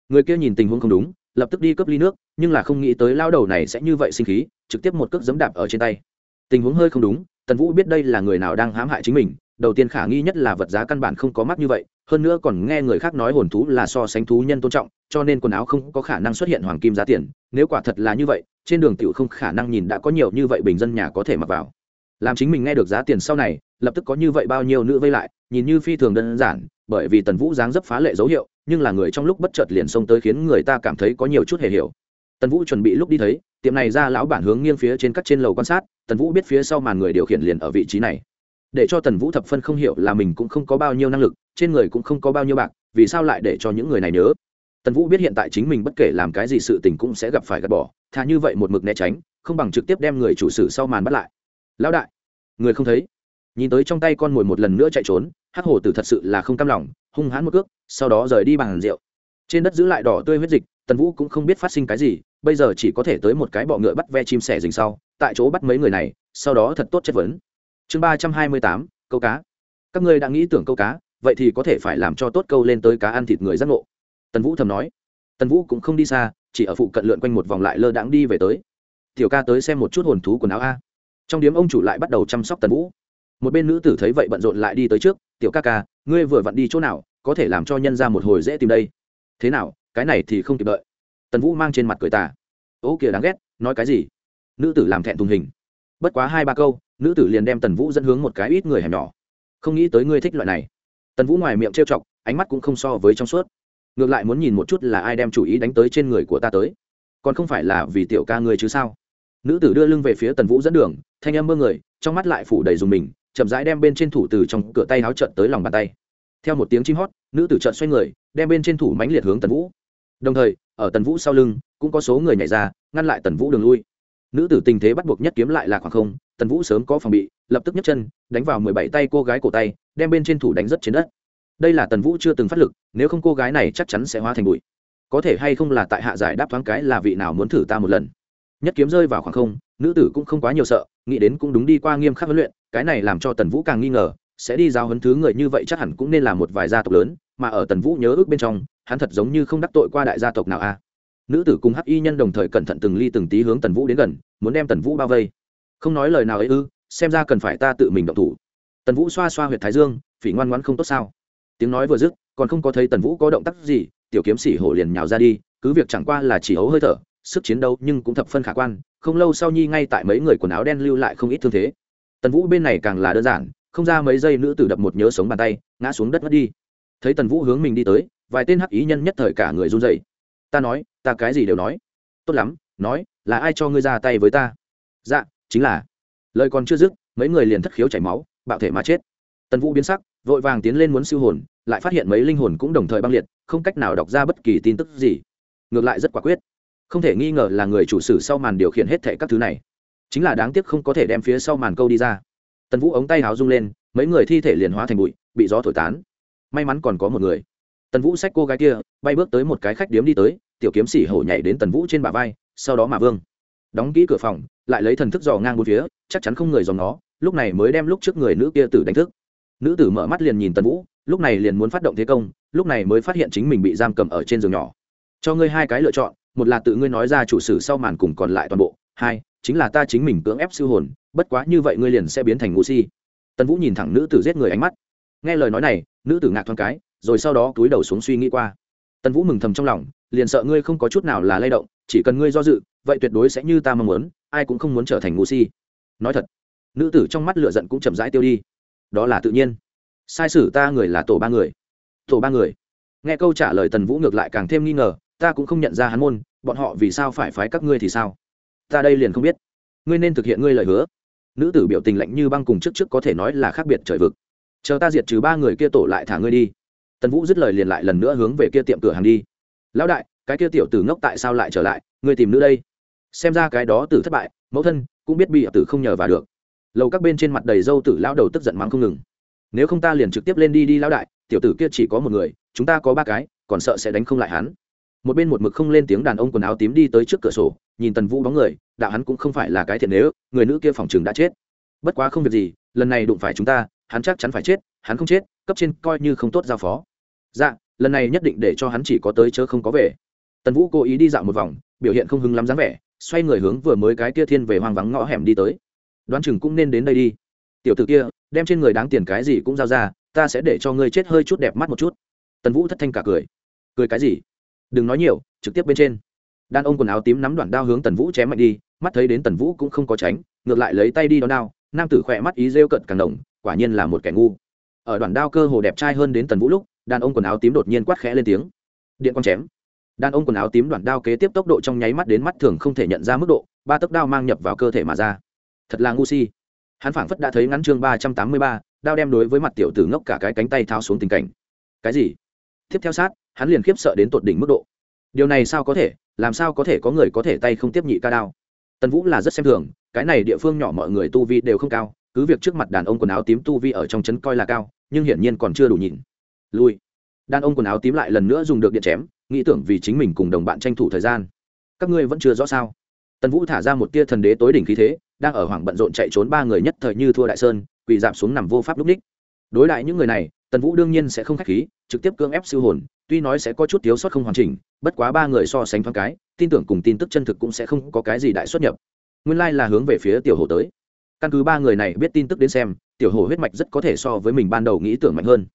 Người kia nhìn tình huống không đúng, lập tức đi cướp ly nước, nhưng là không nghĩ tới lao đầu này sẽ như vậy sinh khí, trực tiếp một cước giấm đạp ở trên tay. Tình huống hơi không đúng, tần vũ biết đây là người nào đang hãm hại chính mình đầu tiên khả nghi nhất là vật giá căn bản không có mắc như vậy, hơn nữa còn nghe người khác nói hồn thú là so sánh thú nhân tôn trọng, cho nên quần áo không có khả năng xuất hiện hoàng kim giá tiền, nếu quả thật là như vậy, trên đường tiểu không khả năng nhìn đã có nhiều như vậy bình dân nhà có thể mặc vào. Làm chính mình nghe được giá tiền sau này, lập tức có như vậy bao nhiêu nữ vây lại, nhìn như phi thường đơn giản, bởi vì tần vũ dáng dấp phá lệ dấu hiệu, nhưng là người trong lúc bất chợt liền xông tới khiến người ta cảm thấy có nhiều chút hề hiểu. Tần vũ chuẩn bị lúc đi thấy, tiệm này ra lão bản hướng nghiêng phía trên các trên lầu quan sát, tần vũ biết phía sau màn người điều khiển liền ở vị trí này để cho tần vũ thập phân không hiểu là mình cũng không có bao nhiêu năng lực, trên người cũng không có bao nhiêu bạc, vì sao lại để cho những người này nhớ? Tần vũ biết hiện tại chính mình bất kể làm cái gì sự tình cũng sẽ gặp phải gạt bỏ, thà như vậy một mực né tránh, không bằng trực tiếp đem người chủ sử sau màn bắt lại. Lão đại, người không thấy? Nhìn tới trong tay con mồi một lần nữa chạy trốn, hắc hổ tử thật sự là không cam lòng, hung hãn một cước, sau đó rời đi bằng rượu. Trên đất giữ lại đỏ tươi huyết dịch, tần vũ cũng không biết phát sinh cái gì, bây giờ chỉ có thể tới một cái bọ ngựa bắt ve chim sẻ rình sau, tại chỗ bắt mấy người này, sau đó thật tốt chất vấn chương ba trăm hai mươi tám, câu cá. Các ngươi đã nghĩ tưởng câu cá, vậy thì có thể phải làm cho tốt câu lên tới cá ăn thịt người giác ngộ. Tần vũ thầm nói. Tần vũ cũng không đi xa, chỉ ở phụ cận lượn quanh một vòng lại lơ đãng đi về tới. Tiểu ca tới xem một chút hồn thú quần áo a. Trong điếm ông chủ lại bắt đầu chăm sóc tần vũ. Một bên nữ tử thấy vậy bận rộn lại đi tới trước. Tiểu ca ca, ngươi vừa vặn đi chỗ nào, có thể làm cho nhân ra một hồi dễ tìm đây. Thế nào, cái này thì không kịp đợi. Tần vũ mang trên mặt cười tà. Ô kìa, đáng ghét, nói cái gì? Nữ tử làm thẹn thùng hình bất quá hai ba câu, nữ tử liền đem tần vũ dẫn hướng một cái ít người hẻm nhỏ. Không nghĩ tới ngươi thích loại này. Tần vũ ngoài miệng trêu chọc, ánh mắt cũng không so với trong suốt. Ngược lại muốn nhìn một chút là ai đem chủ ý đánh tới trên người của ta tới. Còn không phải là vì tiểu ca ngươi chứ sao? Nữ tử đưa lưng về phía tần vũ dẫn đường, thanh âm mơ người, trong mắt lại phủ đầy dùng mình, chậm rãi đem bên trên thủ từ trong cửa tay áo trận tới lòng bàn tay. Theo một tiếng chim hót, nữ tử trận xoay người, đem bên trên thủ mánh liệt hướng tần vũ. Đồng thời, ở tần vũ sau lưng, cũng có số người nhảy ra, ngăn lại tần vũ đường lui nữ tử tình thế bắt buộc nhất kiếm lại là khoảng không, tần vũ sớm có phòng bị, lập tức nhấc chân, đánh vào mười bảy tay cô gái cổ tay, đem bên trên thủ đánh rất trên đất. Đây là tần vũ chưa từng phát lực, nếu không cô gái này chắc chắn sẽ hóa thành bụi. Có thể hay không là tại hạ giải đáp thoáng cái là vị nào muốn thử ta một lần. Nhất kiếm rơi vào khoảng không, nữ tử cũng không quá nhiều sợ, nghĩ đến cũng đúng đi qua nghiêm khắc huấn luyện, cái này làm cho tần vũ càng nghi ngờ, sẽ đi giao hấn thứ người như vậy chắc hẳn cũng nên là một vài gia tộc lớn, mà ở tần vũ nhớ ước bên trong, hắn thật giống như không đắc tội qua đại gia tộc nào a nữ tử cùng hắc y nhân đồng thời cẩn thận từng ly từng tí hướng tần vũ đến gần, muốn đem tần vũ bao vây. Không nói lời nào ấy ư, xem ra cần phải ta tự mình động thủ. Tần vũ xoa xoa h u y ệ t thái dương, phỉ ngoan ngoãn không tốt sao. Tiếng nói vừa dứt, còn không có thấy tần vũ có động tác gì, tiểu kiếm sĩ hổ liền nhào ra đi, cứ việc chẳng qua là chỉ ấu hơi thở, sức chiến đấu nhưng cũng thập phân khả quan, không lâu sau nhi ngay tại mấy người quần áo đen lưu lại không ít thương thế. Tần vũ bên này càng là đơn giản, không ra mấy giây nữ tử đập một nhớ sống bàn tay, ngã xuống đất mất đi. Thấy tần vũ hướng mình đi tới, vài tên hắc ý nhân nhất thời cả người run dậy ta nói ta cái gì đều nói. Tốt lắm, nói, là ai cho ngươi ra tay với ta? Dạ chính là. Lời còn chưa dứt, mấy người liền thất khiếu chảy máu, bạo thể mà chết. Tần vũ biến sắc, vội vàng tiến lên muốn siêu hồn, lại phát hiện mấy linh hồn cũng đồng thời băng liệt, không cách nào đọc ra bất kỳ tin tức gì. Ngược lại rất quả quyết. Không thể nghi ngờ là người chủ sử sau màn điều khiển hết thệ các thứ này. Chính là đáng tiếc không có thể đem phía sau màn câu đi ra. Tần vũ ống tay háo rung lên, mấy người thi thể liền hóa thành bụi, bị gió thổi tán. May mắn còn có một người. Tần vũ xách cô gái kia, bay bước tới một cái khách điếm đi tới tiểu kiếm sĩ hổ nhảy đến tần vũ trên bả vai, sau đó mà vương. Đóng kỹ cửa phòng, lại lấy thần thức dò ngang bốn phía, chắc chắn không người dòng nó lúc này mới đem lúc trước người nữ kia tử đánh thức. Nữ tử mở mắt liền nhìn tần vũ, lúc này liền muốn phát động thế công, lúc này mới phát hiện chính mình bị giam cầm ở trên giường nhỏ. Cho ngươi hai cái lựa chọn, một là tự ngươi nói ra chủ sử sau màn cùng còn lại toàn bộ, hai, chính là ta chính mình cưỡng ép siêu hồn, bất quá như vậy ngươi liền sẽ biến thành ngũ si. Tần vũ nhìn thẳng nữ tử giết người ánh mắt. Nghe lời nói này, nữ tử ngạc thoáng cái, rồi sau đó túi đầu xuống suy nghĩ qua. Tần vũ mừng thầm trong lòng liền sợ ngươi không có chút nào là lay động, chỉ cần ngươi do dự, vậy tuyệt đối sẽ như ta mong muốn, ai cũng không muốn trở thành ngu si. Nói thật, nữ tử trong mắt lửa giận cũng chậm rãi tiêu đi. Đó là tự nhiên. Sai sử ta người là tổ ba người. Tổ ba người. Nghe câu trả lời tần vũ ngược lại càng thêm nghi ngờ, ta cũng không nhận ra hắn môn, bọn họ vì sao phải phái các ngươi thì sao? Ta đây liền không biết. Ngươi nên thực hiện ngươi lời hứa. Nữ tử biểu tình lạnh như băng cùng trước trước có thể nói là khác biệt trời vực. Chờ ta diệt trừ ba người kia tổ lại thả ngươi đi. Tần vũ dứt lời liền lại lần nữa hướng về kia tiệm cửa hàng đi lão đại, cái kia tiểu tử ngốc tại sao lại trở lại? Người tìm nữ đây. Xem ra cái đó tử thất bại, mẫu thân cũng biết bị tử không nhờ vào được. Lầu các bên trên mặt đầy dâu tử lão đầu tức giận mắng không ngừng. Nếu không ta liền trực tiếp lên đi đi lão đại, tiểu tử kia chỉ có một người, chúng ta có ba cái, còn sợ sẽ đánh không lại hắn. Một bên một mực không lên tiếng đàn ông quần áo tím đi tới trước cửa sổ, nhìn tần vũ bóng người, đạo hắn cũng không phải là cái thiện nếu, người nữ kia phòng chừng đã chết. Bất quá không việc gì, lần này đụng phải chúng ta, hắn chắc chắn phải chết, hắn không chết, cấp trên coi như không tốt giao phó. Dạ lần này nhất định để cho hắn chỉ có tới chớ không có về. Tần vũ cố ý đi dạo một vòng, biểu hiện không hứng lắm dáng vẻ, xoay người hướng vừa mới cái kia thiên về hoang vắng ngõ hẻm đi tới. Đoán chừng cũng nên đến đây đi. Tiểu t ử kia, đem trên người đáng tiền cái gì cũng giao ra, ta sẽ để cho ngươi chết hơi chút đẹp mắt một chút. Tần vũ thất thanh cả cười. Cười cái gì? Đừng nói nhiều, trực tiếp bên trên. Đàn ông quần áo tím nắm đoạn đao hướng tần vũ chém mạnh đi, mắt thấy đến tần vũ cũng không có tránh, ngược lại lấy tay đi đón đao, nam tử khỏe mắt ý rêu cận càng đồng quả nhiên là một kẻ ngu. Ở đoạn đao cơ hồ đẹp trai hơn đến tần vũ lúc đàn ông quần áo tím đột nhiên quát khẽ lên tiếng. Điện quang chém. Đàn ông quần áo tím đoạn đao kế tiếp tốc độ trong nháy mắt đến mắt thường không thể nhận ra mức độ, ba tấc đao mang nhập vào cơ thể mà ra. Thật là ngu si. Hắn phảng phất đã thấy ngắn chương ba trăm tám mươi ba, đao đem đối với mặt tiểu tử ngốc cả cái cánh tay tháo xuống tình cảnh. Cái gì? Tiếp theo sát, hắn liền khiếp sợ đến tột đỉnh mức độ. Điều này sao có thể, làm sao có thể có người có thể tay không tiếp nhị ca đao? Tần vũ là rất xem thường, cái này địa phương nhỏ mọi người tu vi đều không cao, cứ việc trước mặt đàn ông quần áo tím tu vi ở trong trấn coi là cao, nhưng hiển nhiên còn chưa đủ nhìn lui. Đàn ông quần áo tím lại lần nữa dùng được điện chém, nghĩ tưởng vì chính mình cùng đồng bạn tranh thủ thời gian. Các ngươi vẫn chưa rõ sao? Tần vũ thả ra một tia thần đế tối đỉnh khí thế, đang ở hoảng bận rộn chạy trốn ba người nhất thời như thua đại sơn, quỳ giảm xuống nằm vô pháp lúc ních đối lại những người này, tần vũ đương nhiên sẽ không k h á c h khí, trực tiếp cưỡng ép siêu hồn, tuy nói sẽ có chút thiếu sót không hoàn chỉnh, bất quá ba người so sánh thoáng cái, tin tưởng cùng tin tức chân thực cũng sẽ không có cái gì đại xuất nhập. Nguyên lai、like、là hướng về phía tiểu hồ tới. Căn cứ ba người này biết tin tức đến xem, tiểu hồ huyết mạch rất có thể so với mình ban đầu nghĩ tưởng mạnh hơn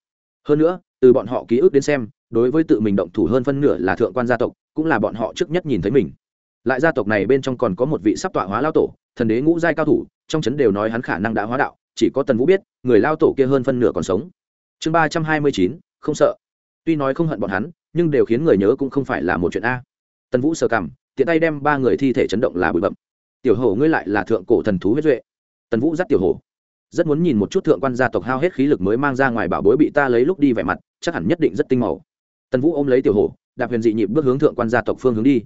hơn nữa, từ bọn họ ký ức đến xem, đối với tự mình động thủ hơn phân nửa là thượng quan gia tộc, cũng là bọn họ trước nhất nhìn thấy mình. Lại gia tộc này bên trong còn có một vị sắp tọa hóa lao tổ, thần đế ngũ giai cao thủ, trong chấn đều nói hắn khả năng đã hóa đạo, chỉ có tần vũ biết, người lao tổ kia hơn phân nửa còn sống. Chương ba trăm hai mươi chín, không sợ. Tuy nói không hận bọn hắn, nhưng đều khiến người nhớ cũng không phải là một chuyện a. Tần vũ sờ cảm tiện tay đem ba người thi thể chấn động là bụi bậm tiểu hổ ngươi lại là thượng cổ thần thú huyết duệ. Tần vũ dắt tiểu hổ rất muốn nhìn một chút thượng quan gia tộc hao hết khí lực mới mang ra ngoài bảo bối bị ta lấy lúc đi vẻ mặt, chắc hẳn nhất định rất tinh màu. Tần vũ ôm lấy tiểu hổ, đạp huyền dị nhịp bước hướng thượng quan gia tộc phương hướng đi.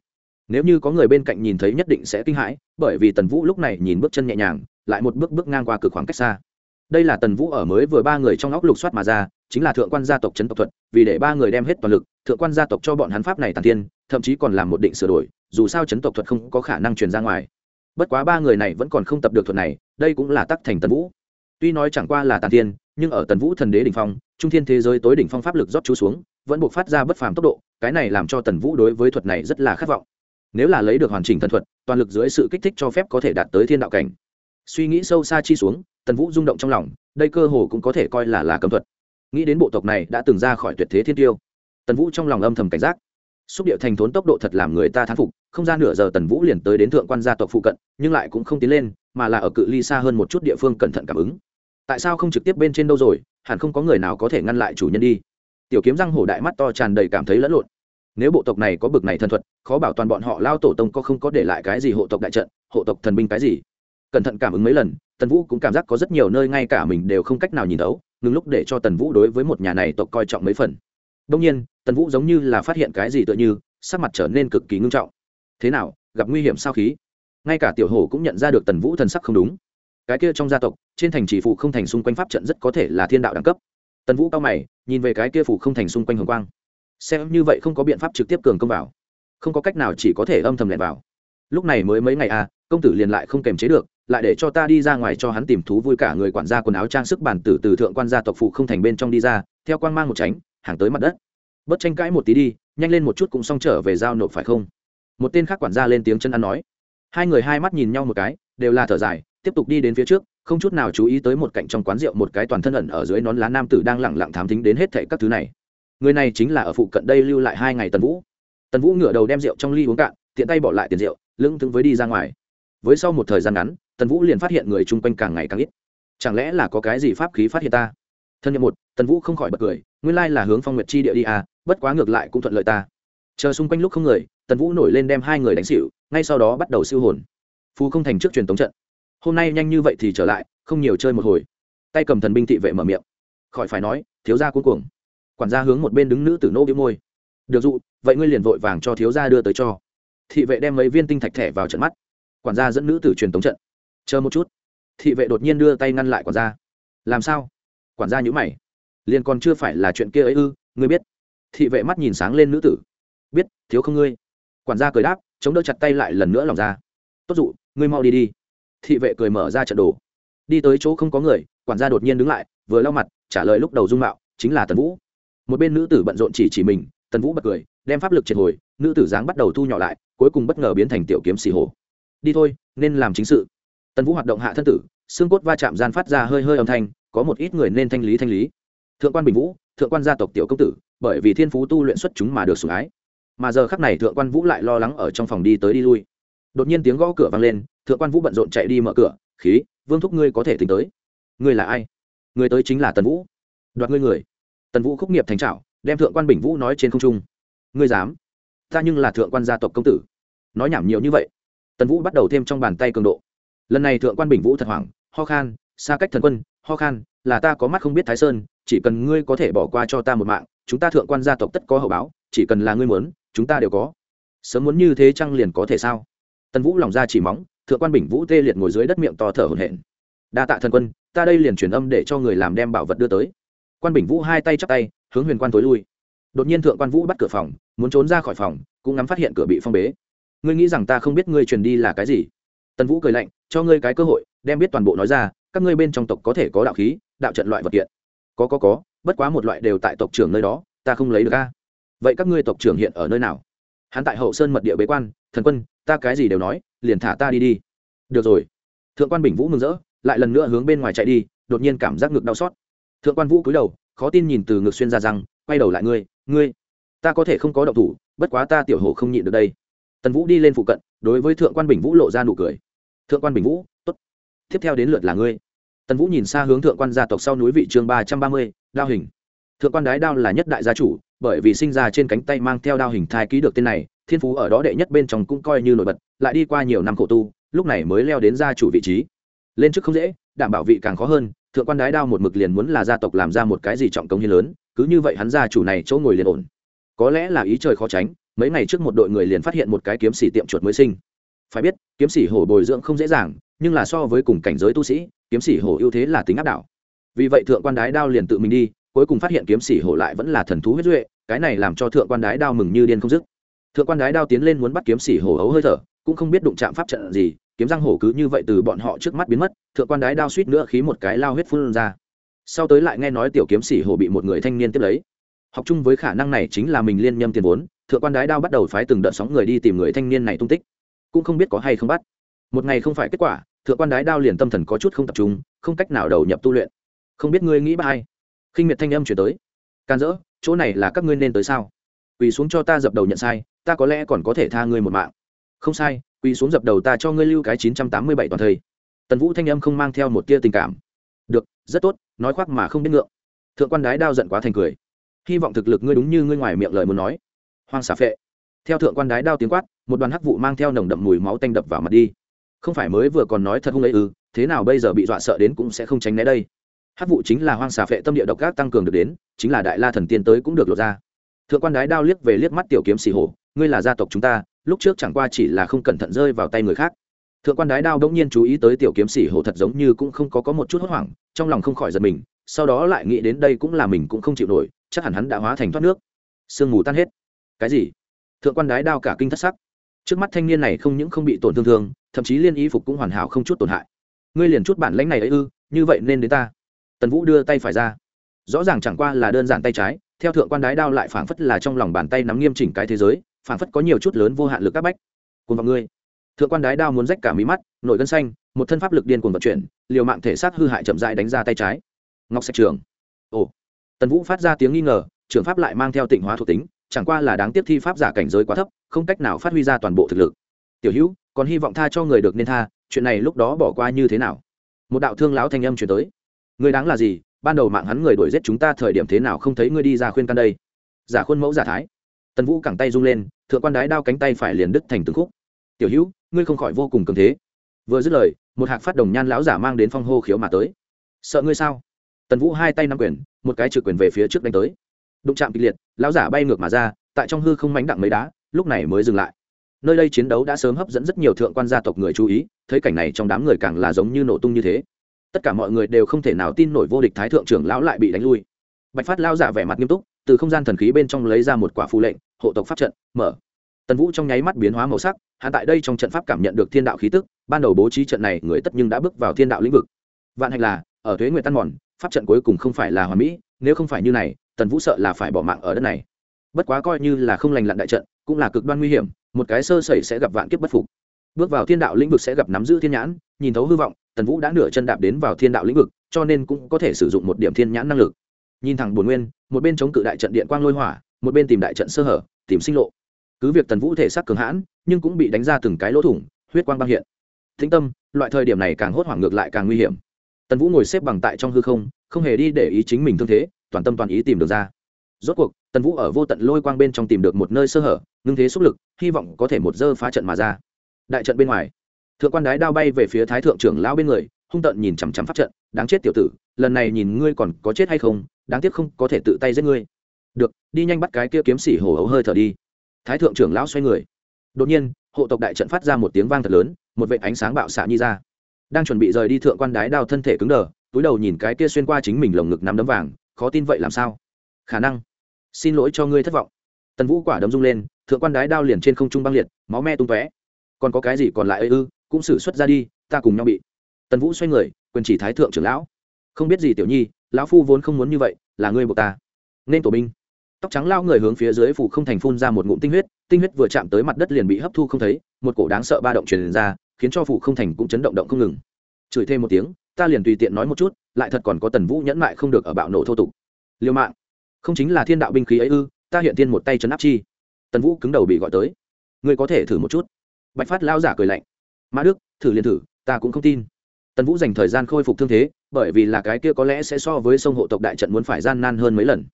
Nếu như có người bên cạnh nhìn thấy nhất định sẽ kinh hãi, bởi vì tần vũ lúc này nhìn bước chân nhẹ nhàng, lại một bước bước ngang qua cực khoảng cách xa. Đây là tần vũ ở mới vừa ba người trong óc lục soát mà ra, chính là thượng quan gia tộc trấn tộc thuật, vì để ba người đem hết toàn lực, thượng quan gia tộc cho bọn hắn pháp này tàn tiên thậm chí còn làm một định sửa đổi, dù sao chấn tộc thuật không có khả năng truyền ra ngoài. Bất quá ba người này vẫn còn không tập được thuật này, đây cũng là tắc thành tần vũ tuy nói chẳng qua là tàn thiên, nhưng ở tần vũ thần đế đỉnh phong trung thiên thế giới tối đỉnh phong pháp lực rót chú xuống vẫn buộc phát ra bất phàm tốc độ cái này làm cho tần vũ đối với thuật này rất là khát vọng. Nếu là lấy được hoàn chỉnh thần thuật toàn lực dưới sự kích thích cho phép có thể đạt tới thiên đạo cảnh. Suy nghĩ sâu xa chi xuống tần vũ rung động trong lòng đây cơ hồ cũng có thể coi là là cấm thuật. Nghĩ đến bộ tộc này đã từng ra khỏi tuyệt thế thiên tiêu tần vũ trong lòng âm thầm cảnh giác. Xúc điệu thành thốn tốc độ thật làm người ta thán phục không ra nửa giờ tần vũ liền tới đến thượng quan gia tộc phụ cận nhưng lại cũng không tiến lên mà là ở cự ly xa hơn một chút địa phương cẩn thận cảm ứng tại sao không trực tiếp bên trên đâu rồi, hẳn không có người nào có thể ngăn lại chủ nhân đi. Tiểu kiếm răng hổ đại mắt to tràn đầy cảm thấy lẫn lộn. Nếu bộ tộc này có bực này thân thuật, khó bảo toàn bọn họ lao tổ tông có không có để lại cái gì hộ tộc đại trận, hộ tộc thần binh cái gì. Cẩn thận cảm ứng mấy lần, tần vũ cũng cảm giác có rất nhiều nơi ngay cả mình đều không cách nào nhìn thấu. ngừng lúc để cho tần vũ đối với một nhà này tộc coi trọng mấy phần. Đông nhiên, tần vũ giống như là phát hiện cái gì tựa như, sắc mặt trở nên cực kỳ ngưng trọng. Thế nào, gặp nguy hiểm sao khí? Ngay cả tiểu hổ cũng nhận ra được tần vũ thần sắc không đúng cái kia trong gia tộc, trên thành chỉ phụ không thành xung quanh pháp trận rất có thể là thiên đạo đẳng cấp. Tần vũ cao mày, nhìn về cái kia phụ không thành xung quanh hồng quang. Xem như vậy không có biện pháp trực tiếp cường công vào. Không có cách nào chỉ có thể âm thầm lẹn vào. Lúc này mới mấy ngày à công tử liền lại không kềm chế được, lại để cho ta đi ra ngoài cho hắn tìm thú vui cả người quản gia quần áo trang sức bản tử từ thượng quan gia tộc phụ không thành bên trong đi ra, theo quan mang một tránh, hàng tới mặt đất. Bất tranh cãi một tí đi, nhanh lên một chút cũng xong trở về giao nộp phải không? Một tên khác quản gia lên tiếng chân ăn nói. Hai người hai mắt nhìn nhau một cái, đều là thở dài tiếp tục đi đến phía trước, không chút nào chú ý tới một cạnh trong quán rượu một cái toàn thân ẩn ở dưới nón lá nam tử đang lẳng lặng thám tính đến hết thệ các thứ này. Người này chính là ở phụ cận đây lưu lại hai ngày tần vũ. Tần vũ ngửa đầu đem rượu trong ly uống cạn, tiện tay bỏ lại tiền rượu lưng thững với đi ra ngoài. Với sau một thời gian ngắn, tần vũ liền phát hiện người chung quanh càng ngày càng ít. Chẳng lẽ là có cái gì pháp khí phát hiện ta? Thân nhiệm một, tần vũ không khỏi bật cười, nguyên lai là hướng phong nguyệt chi địa đi à bất quá ngược lại cũng thuận lợi ta. Chờ xung quanh lúc không người, tần vũ nổi lên đem hai người đánh xỉu, ngay sau đó bắt đầu siêu hồn. Phú không thành trước truyền tống trận hôm nay nhanh như vậy thì trở lại, không nhiều chơi một hồi. Tay cầm thần binh thị vệ mở miệng. Khỏi phải nói, thiếu gia cuối cùng quản gia hướng một bên đứng nữ tử nô biếu môi. Được dụ, vậy ngươi liền vội vàng cho thiếu gia đưa tới cho. Thị vệ đem mấy viên tinh thạch thẻ vào trận mắt. Quản gia dẫn nữ tử truyền tống trận. Chờ một chút. Thị vệ đột nhiên đưa tay ngăn lại quản gia. Làm sao? Quản gia nhữ mày. Liền còn chưa phải là chuyện kia ấy ư, ngươi biết. Thị vệ mắt nhìn sáng lên nữ tử. Biết, thiếu không ngươi. Quản gia cười đáp, chống đỡ chặt tay lại lần nữa lòng ra. Tốt dụ, ngươi mau đi đi thị vệ cười mở ra trận đồ. Đi tới chỗ không có người, quản gia đột nhiên đứng lại, vừa lau mặt, trả lời lúc đầu dung mạo, chính là tần vũ. Một bên nữ tử bận rộn chỉ chỉ mình, tần vũ bật cười, đem pháp lực triệt hồi, nữ tử dáng bắt đầu thu nhỏ lại, cuối cùng bất ngờ biến thành tiểu kiếm xì hồ đi thôi, nên làm chính sự. Tần vũ hoạt động hạ thân tử, xương cốt va chạm gian phát ra hơi hơi âm thanh, có một ít người nên thanh lý thanh lý. Thượng quan bình vũ, thượng quan gia tộc tiểu công tử, bởi vì thiên phú tu luyện xuất chúng mà được sủng ái. Mà giờ khắc này thượng quan vũ lại lo lắng ở trong phòng đi tới đi lui. Đột nhiên tiếng gõ cửa vang lên thượng quan vũ bận rộn chạy đi mở cửa, khí, vương thúc ngươi có thể tính tới. Ngươi là ai? Người tới chính là tần vũ. Đoạt ngươi người. Tần vũ khúc nghiệp thành trào đem thượng quan bình vũ nói trên không trung. Ngươi dám? Ta nhưng là thượng quan gia tộc công tử. Nói nhảm nhiều như vậy. Tần vũ bắt đầu thêm trong bàn tay cường độ. Lần này thượng quan bình vũ thật hoảng, ho khan, xa cách thần quân, ho khan, là ta có mắt không biết thái sơn, chỉ cần ngươi có thể bỏ qua cho ta một mạng, chúng ta thượng quan gia tộc tất có hậu báo, chỉ cần là ngươi muốn, chúng ta đều có. Sớm muốn như thế chăng liền có thể sao? Tần vũ lòng ra chỉ móng thượng quan bình vũ tê liệt ngồi dưới đất miệng to thở hổn hển. Đa tạ thần quân, ta đây liền truyền âm để cho người làm đem bảo vật đưa tới. Quan bình vũ hai tay chắp tay, hướng huyền quan tối lui. Đột nhiên thượng quan vũ bắt cửa phòng, muốn trốn ra khỏi phòng, cũng ngắm phát hiện cửa bị phong bế. Ngươi nghĩ rằng ta không biết ngươi truyền đi là cái gì? Tần vũ cười lạnh, cho ngươi cái cơ hội, đem biết toàn bộ nói ra, các ngươi bên trong tộc có thể có đạo khí, đạo trận loại vật kiện. Có có có, bất quá một loại đều tại tộc trưởng nơi đó, ta không lấy được a. Vậy các ngươi tộc trưởng hiện ở nơi nào? Hắn tại hậu sơn mật địa bế quan, thần quân ta cái gì đều nói, liền thả ta đi đi. Được rồi. Thượng quan bình vũ mừng rỡ, lại lần nữa hướng bên ngoài chạy đi, đột nhiên cảm giác ngực đau xót. Thượng quan vũ cúi đầu, khó tin nhìn từ ngực xuyên ra rằng quay đầu lại ngươi ngươi, ta có thể không có động thủ, bất quá ta tiểu hồ không nhịn được đây. Tần vũ đi lên phụ cận, đối với thượng quan bình vũ lộ ra nụ cười. Thượng quan bình vũ, tốt. Tiếp theo đến lượt là ngươi. Tần vũ nhìn xa hướng thượng quan gia tộc sau núi vị chương ba trăm ba mươi, đao hình. Thượng quan đái đao là nhất đại gia chủ, bởi vì sinh ra trên cánh tay mang theo đao hình thai ký được tên này thiên phú ở đó đệ nhất bên trong cũng coi như nổi bật, lại đi qua nhiều năm khổ tu, lúc này mới leo đến gia chủ vị trí. Lên chức không dễ, đảm bảo vị càng khó hơn, thượng quan đái đao một mực liền muốn là gia tộc làm ra một cái gì trọng công như lớn, cứ như vậy hắn gia chủ này chỗ ngồi liền ổn. Có lẽ là ý trời khó tránh, mấy ngày trước một đội người liền phát hiện một cái kiếm sĩ tiệm chuột mới sinh. Phải biết, kiếm sĩ hổ bồi dưỡng không dễ dàng, nhưng là so với cùng cảnh giới tu sĩ, kiếm sĩ hổ ưu thế là tính áp đảo. Vì vậy thượng quan đái đao liền tự mình đi, cuối cùng phát hiện kiếm sĩ hổ lại vẫn là thần thú huyết duệ, cái này làm cho thượng quan đái đao mừng như điên không dứt thượng quan đái đao tiến lên muốn bắt kiếm sĩ hổ ấu hơi thở, cũng không biết đụng chạm pháp trận gì, kiếm răng hổ cứ như vậy từ bọn họ trước mắt biến mất, thượng quan đái đao suýt nữa khí một cái lao huyết phun ra. Sau tới lại nghe nói tiểu kiếm sĩ hổ bị một người thanh niên tiếp lấy. Học chung với khả năng này chính là mình liên nhâm tiền vốn, thượng quan đái đao bắt đầu phái từng đợt sóng người đi tìm người thanh niên này tung tích. Cũng không biết có hay không bắt. Một ngày không phải kết quả, thượng quan đái đao liền tâm thần có chút không tập trung, không cách nào đầu nhập tu luyện. Không biết ngươi nghĩ ba hay. Khinh miệt thanh âm chuyển tới. Can dỡ, chỗ này là các ngươi nên tới sao? Quỳ xuống cho ta dập đầu nhận sai ta có lẽ còn có thể tha ngươi một mạng. Không sai, quỳ xuống dập đầu ta cho ngươi lưu cái chín trăm tám mươi bảy toàn thây. Tần vũ thanh âm không mang theo một tia tình cảm. Được, rất tốt, nói khoác mà không biết ngượng. Thượng quan đái đao giận quá thành cười. Hy vọng thực lực ngươi đúng như ngươi ngoài miệng lời muốn nói. Hoang xà phệ. Theo thượng quan đái đao tiếng quát, một đoàn hắc vụ mang theo nồng đậm mùi máu tanh đập vào mặt đi. Không phải mới vừa còn nói thật hung ấy ư, thế nào bây giờ bị dọa sợ đến cũng sẽ không tránh né đây. Hắc vụ chính là hoang xà phệ tâm địa độc ác tăng cường được đến, chính là đại la thần tiên tới cũng được lột ra. Thượng quan đái đao liếc về liếc mắt tiểu kiếm xì hổ ngươi là gia tộc chúng ta, lúc trước chẳng qua chỉ là không cẩn thận rơi vào tay người khác. Thượng quan đái đao đ ỗ n g nhiên chú ý tới tiểu kiếm sĩ hổ thật giống như cũng không có có một chút hốt hoảng, trong lòng không khỏi giật mình, sau đó lại nghĩ đến đây cũng là mình cũng không chịu nổi, chắc hẳn hắn đã hóa thành thoát nước. Sương mù tan hết. Cái gì? Thượng quan đái đao cả kinh thất sắc. Trước mắt thanh niên này không những không bị tổn thương thương, thậm chí liên y phục cũng hoàn hảo không chút tổn hại. Ngươi liền chút bản lãnh này ấy ư, như vậy nên đến ta. Tần vũ đưa tay phải ra. Rõ ràng chẳng qua là đơn giản tay trái, theo thượng quan đái đao lại phảng phất là trong lòng bàn tay nắm nghiêm chỉnh cái thế giới phản phất có nhiều chút lớn vô hạn lực các bách. Cùng vào ngươi. Thượng quan đái đao muốn rách cả mí mắt nổi gân xanh, một thân pháp lực điên cuồng vận chuyển, liều mạng thể xác hư hại chậm dại đánh ra tay trái. Ngọc sạch trường. Ồ. Tần vũ phát ra tiếng nghi ngờ, trường pháp lại mang theo tịnh hóa thuộc tính, chẳng qua là đáng tiếp thi pháp giả cảnh giới quá thấp, không cách nào phát huy ra toàn bộ thực lực. Tiểu hữu, còn hy vọng tha cho người được nên tha, chuyện này lúc đó bỏ qua như thế nào? Một đạo thương lão thanh âm chuyển tới. Người đáng là gì? Ban đầu mạng hắn người đuổi giết chúng ta thời điểm thế nào không thấy ngươi đi ra khuyên can đây? Giả khuôn mẫu giả thái tần vũ cẳng tay rung lên thượng quan đái đao cánh tay phải liền đứt thành từng khúc tiểu hữu ngươi không khỏi vô cùng cường thế vừa dứt lời một hạc phát đồng nhan lão giả mang đến phong hô khiếu mà tới sợ ngươi sao tần vũ hai tay nắm quyền một cái trừ quyền về phía trước đánh tới đụng chạm kịch liệt lão giả bay ngược mà ra tại trong hư không mánh đặng mấy đá lúc này mới dừng lại nơi đây chiến đấu đã sớm hấp dẫn rất nhiều thượng quan gia tộc người chú ý thấy cảnh này trong đám người càng là giống như nổ tung như thế tất cả mọi người đều không thể nào tin nổi vô địch thái thượng trưởng lão lại bị đánh lui bạch phát lao giả vẻ mặt nghiêm túc từ không gian thần khí bên trong lấy ra một quả phù lệnh, hộ tộc pháp trận, mở. Tần vũ trong nháy mắt biến hóa màu sắc hạ tại đây trong trận pháp cảm nhận được thiên đạo khí tức, ban đầu bố trí trận này, người tất nhưng đã bước vào thiên đạo lĩnh vực. Vạn hạnh là, ở thuế nguyệt tan mòn, pháp trận cuối cùng không phải là hoàn mỹ, nếu không phải như này, tần vũ sợ là phải bỏ mạng ở đất này. Bất quá coi như là không lành lặn đại trận, cũng là cực đoan nguy hiểm, một cái sơ sẩy sẽ gặp vạn kiếp bất phục. Bước vào thiên đạo lĩnh vực sẽ gặp nắm giữ thiên nhãn, nhìn thấu hư vọng, tần vũ đã nửa chân đạp đến vào thiên đạo lĩnh vực, cho nên cũng có thể sử dụng một điểm thiên nhãn năng lực. Nhìn thẳng bồn nguyên một bên chống cự đại trận điện quang lôi hỏa, một bên tìm đại trận sơ hở, tìm sinh lộ. Cứ việc tần vũ thể xác cường hãn, nhưng cũng bị đánh ra từng cái lỗ thủng, huyết quang băng hiện. Thính tâm, loại thời điểm này càng hốt hoảng ngược lại càng nguy hiểm. Tần vũ ngồi xếp bằng tại trong hư không không hề đi để ý chính mình thương thế, toàn tâm toàn ý tìm được ra. Rốt cuộc, tần vũ ở vô tận lôi quang bên trong tìm được một nơi sơ hở, ngưng thế xúc lực, hy vọng có thể một dơ phá trận mà ra. Đại trận bên ngoài, thượng quan đái đao bay về phía thái thượng trưởng lão bên người, hung tận nhìn chằm chằm pháp trận, đáng chết tiểu tử, lần này nhìn ngươi còn có chết hay không đáng tiếc không có thể tự tay giết ngươi. Được, đi nhanh bắt cái kia kiếm xỉ hổ hấu hơi thở đi. Thái thượng trưởng lão xoay người. Đột nhiên, hộ tộc đại trận phát ra một tiếng vang thật lớn, một vệ ánh sáng bạo xạ nhi ra. Đang chuẩn bị rời đi thượng quan đái đao thân thể cứng đờ, túi đầu nhìn cái kia xuyên qua chính mình lồng ngực nắm đấm vàng, khó tin vậy làm sao? Khả năng. Xin lỗi cho ngươi thất vọng. Tần vũ quả đấm rung lên, thượng quan đái đao liền trên không trung băng liệt, máu me tung tóe. Còn có cái gì còn lại ư? Cũng xử xuất ra đi, ta cùng nhau bị. Tần vũ xoay người, quyền chỉ thái thượng trưởng lão không biết gì tiểu nhi, lão phu vốn không muốn như vậy, là ngươi buộc ta. Nên tổ binh. Tóc trắng lao người hướng phía dưới phủ không thành phun ra một ngụm tinh huyết tinh huyết vừa chạm tới mặt đất liền bị hấp thu không thấy, một cổ đáng sợ ba động truyền ra, khiến cho phủ không thành cũng chấn động động không ngừng. Chửi thêm một tiếng, ta liền tùy tiện nói một chút, lại thật còn có tần vũ nhẫn mại không được ở bạo nổ thô tục. Liêu mạng. Không chính là thiên đạo binh khí ấy ư, ta hiện tiên một tay chấn áp chi. Tần vũ cứng đầu bị gọi tới. Ngươi có thể thử một chút. Bạch phát lao giả cười lạnh. Mã đức, thử liền thử, ta cũng không tin. Tần vũ dành thời gian khôi phục thương thế bởi vì là cái kia có lẽ sẽ so với sông hộ tộc đại trận muốn phải gian nan hơn mấy lần.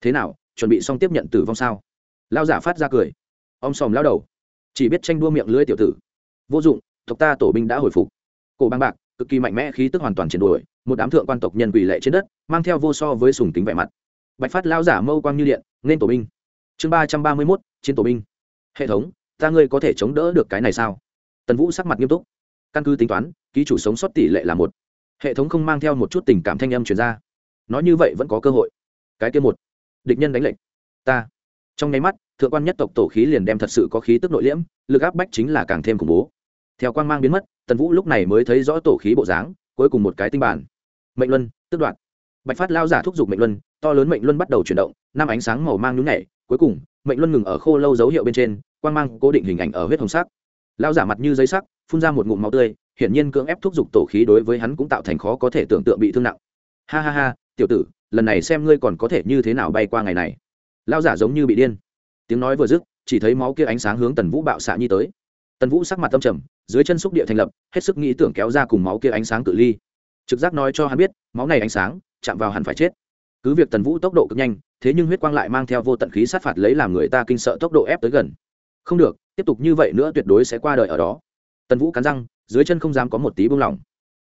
Thế nào, chuẩn bị xong tiếp nhận tử vong sao? Lao giả phát ra cười. Om sòm lao đầu. Chỉ biết tranh đua miệng lưỡi tiểu tử. Vô dụng, tộc ta tổ binh đã hồi phục. Cổ băng bạc, cực kỳ mạnh mẽ khí tức hoàn toàn chuyển đổi, một đám thượng quan tộc nhân quỷ lệ trên đất, mang theo vô so với sùng tính vẻ mặt. Bạch phát lao giả mâu quang như điện, nên tổ binh. Chương ba trăm ba mươi mốt, chiến tổ binh. Hệ thống, ta ngươi có thể chống đỡ được cái này sao? Tần vũ sắc mặt nghiêm túc. Căn cứ tính toán, ký chủ sống sót tỷ lệ là một hệ thống không mang theo một chút tình cảm thanh âm chuyển ra. Nói như vậy vẫn có cơ hội. Cái kia một. Địch nhân đánh lệnh. Ta. Trong nháy mắt, thượng quan nhất tộc tổ khí liền đem thật sự có khí tức nội liễm, lực áp bách chính là càng thêm khủng bố. Theo quan mang biến mất, tần vũ lúc này mới thấy rõ tổ khí bộ dáng, cuối cùng một cái tinh bản. Mệnh luân, tức đoạn bạch phát lao giả thúc giục mệnh luân, to lớn mệnh luân bắt đầu chuyển động, năm ánh sáng màu mang nhún nhảy, cuối cùng, mệnh luân ngừng ở khô lâu dấu hiệu bên trên quan mang cố định hình ảnh ở huyết hồng sắc. Lao giả mặt như giấy sắc, phun ra một ngụm máu tươi hiển nhiên cưỡng ép thúc giục tổ khí đối với hắn cũng tạo thành khó có thể tưởng tượng bị thương nặng. Ha ha ha, tiểu tử, lần này xem ngươi còn có thể như thế nào bay qua ngày này. Lao giả giống như bị điên. Tiếng nói vừa dứt, chỉ thấy máu kia ánh sáng hướng tần vũ bạo xạ nhi tới. Tần vũ sắc mặt tâm trầm, dưới chân xúc địa thành lập, hết sức nghĩ tưởng kéo ra cùng máu kia ánh sáng cự ly. Trực giác nói cho hắn biết, máu này ánh sáng, chạm vào hẳn phải chết. Cứ việc tần vũ tốc độ cực nhanh, thế nhưng huyết quang lại mang theo vô tận khí sát phạt lấy làm người ta kinh sợ tốc độ ép tới gần. Không được, tiếp tục như vậy nữa tuyệt đối sẽ qua đời ở đó. Tần vũ cắn răng dưới chân không dám có một tí buông lỏng.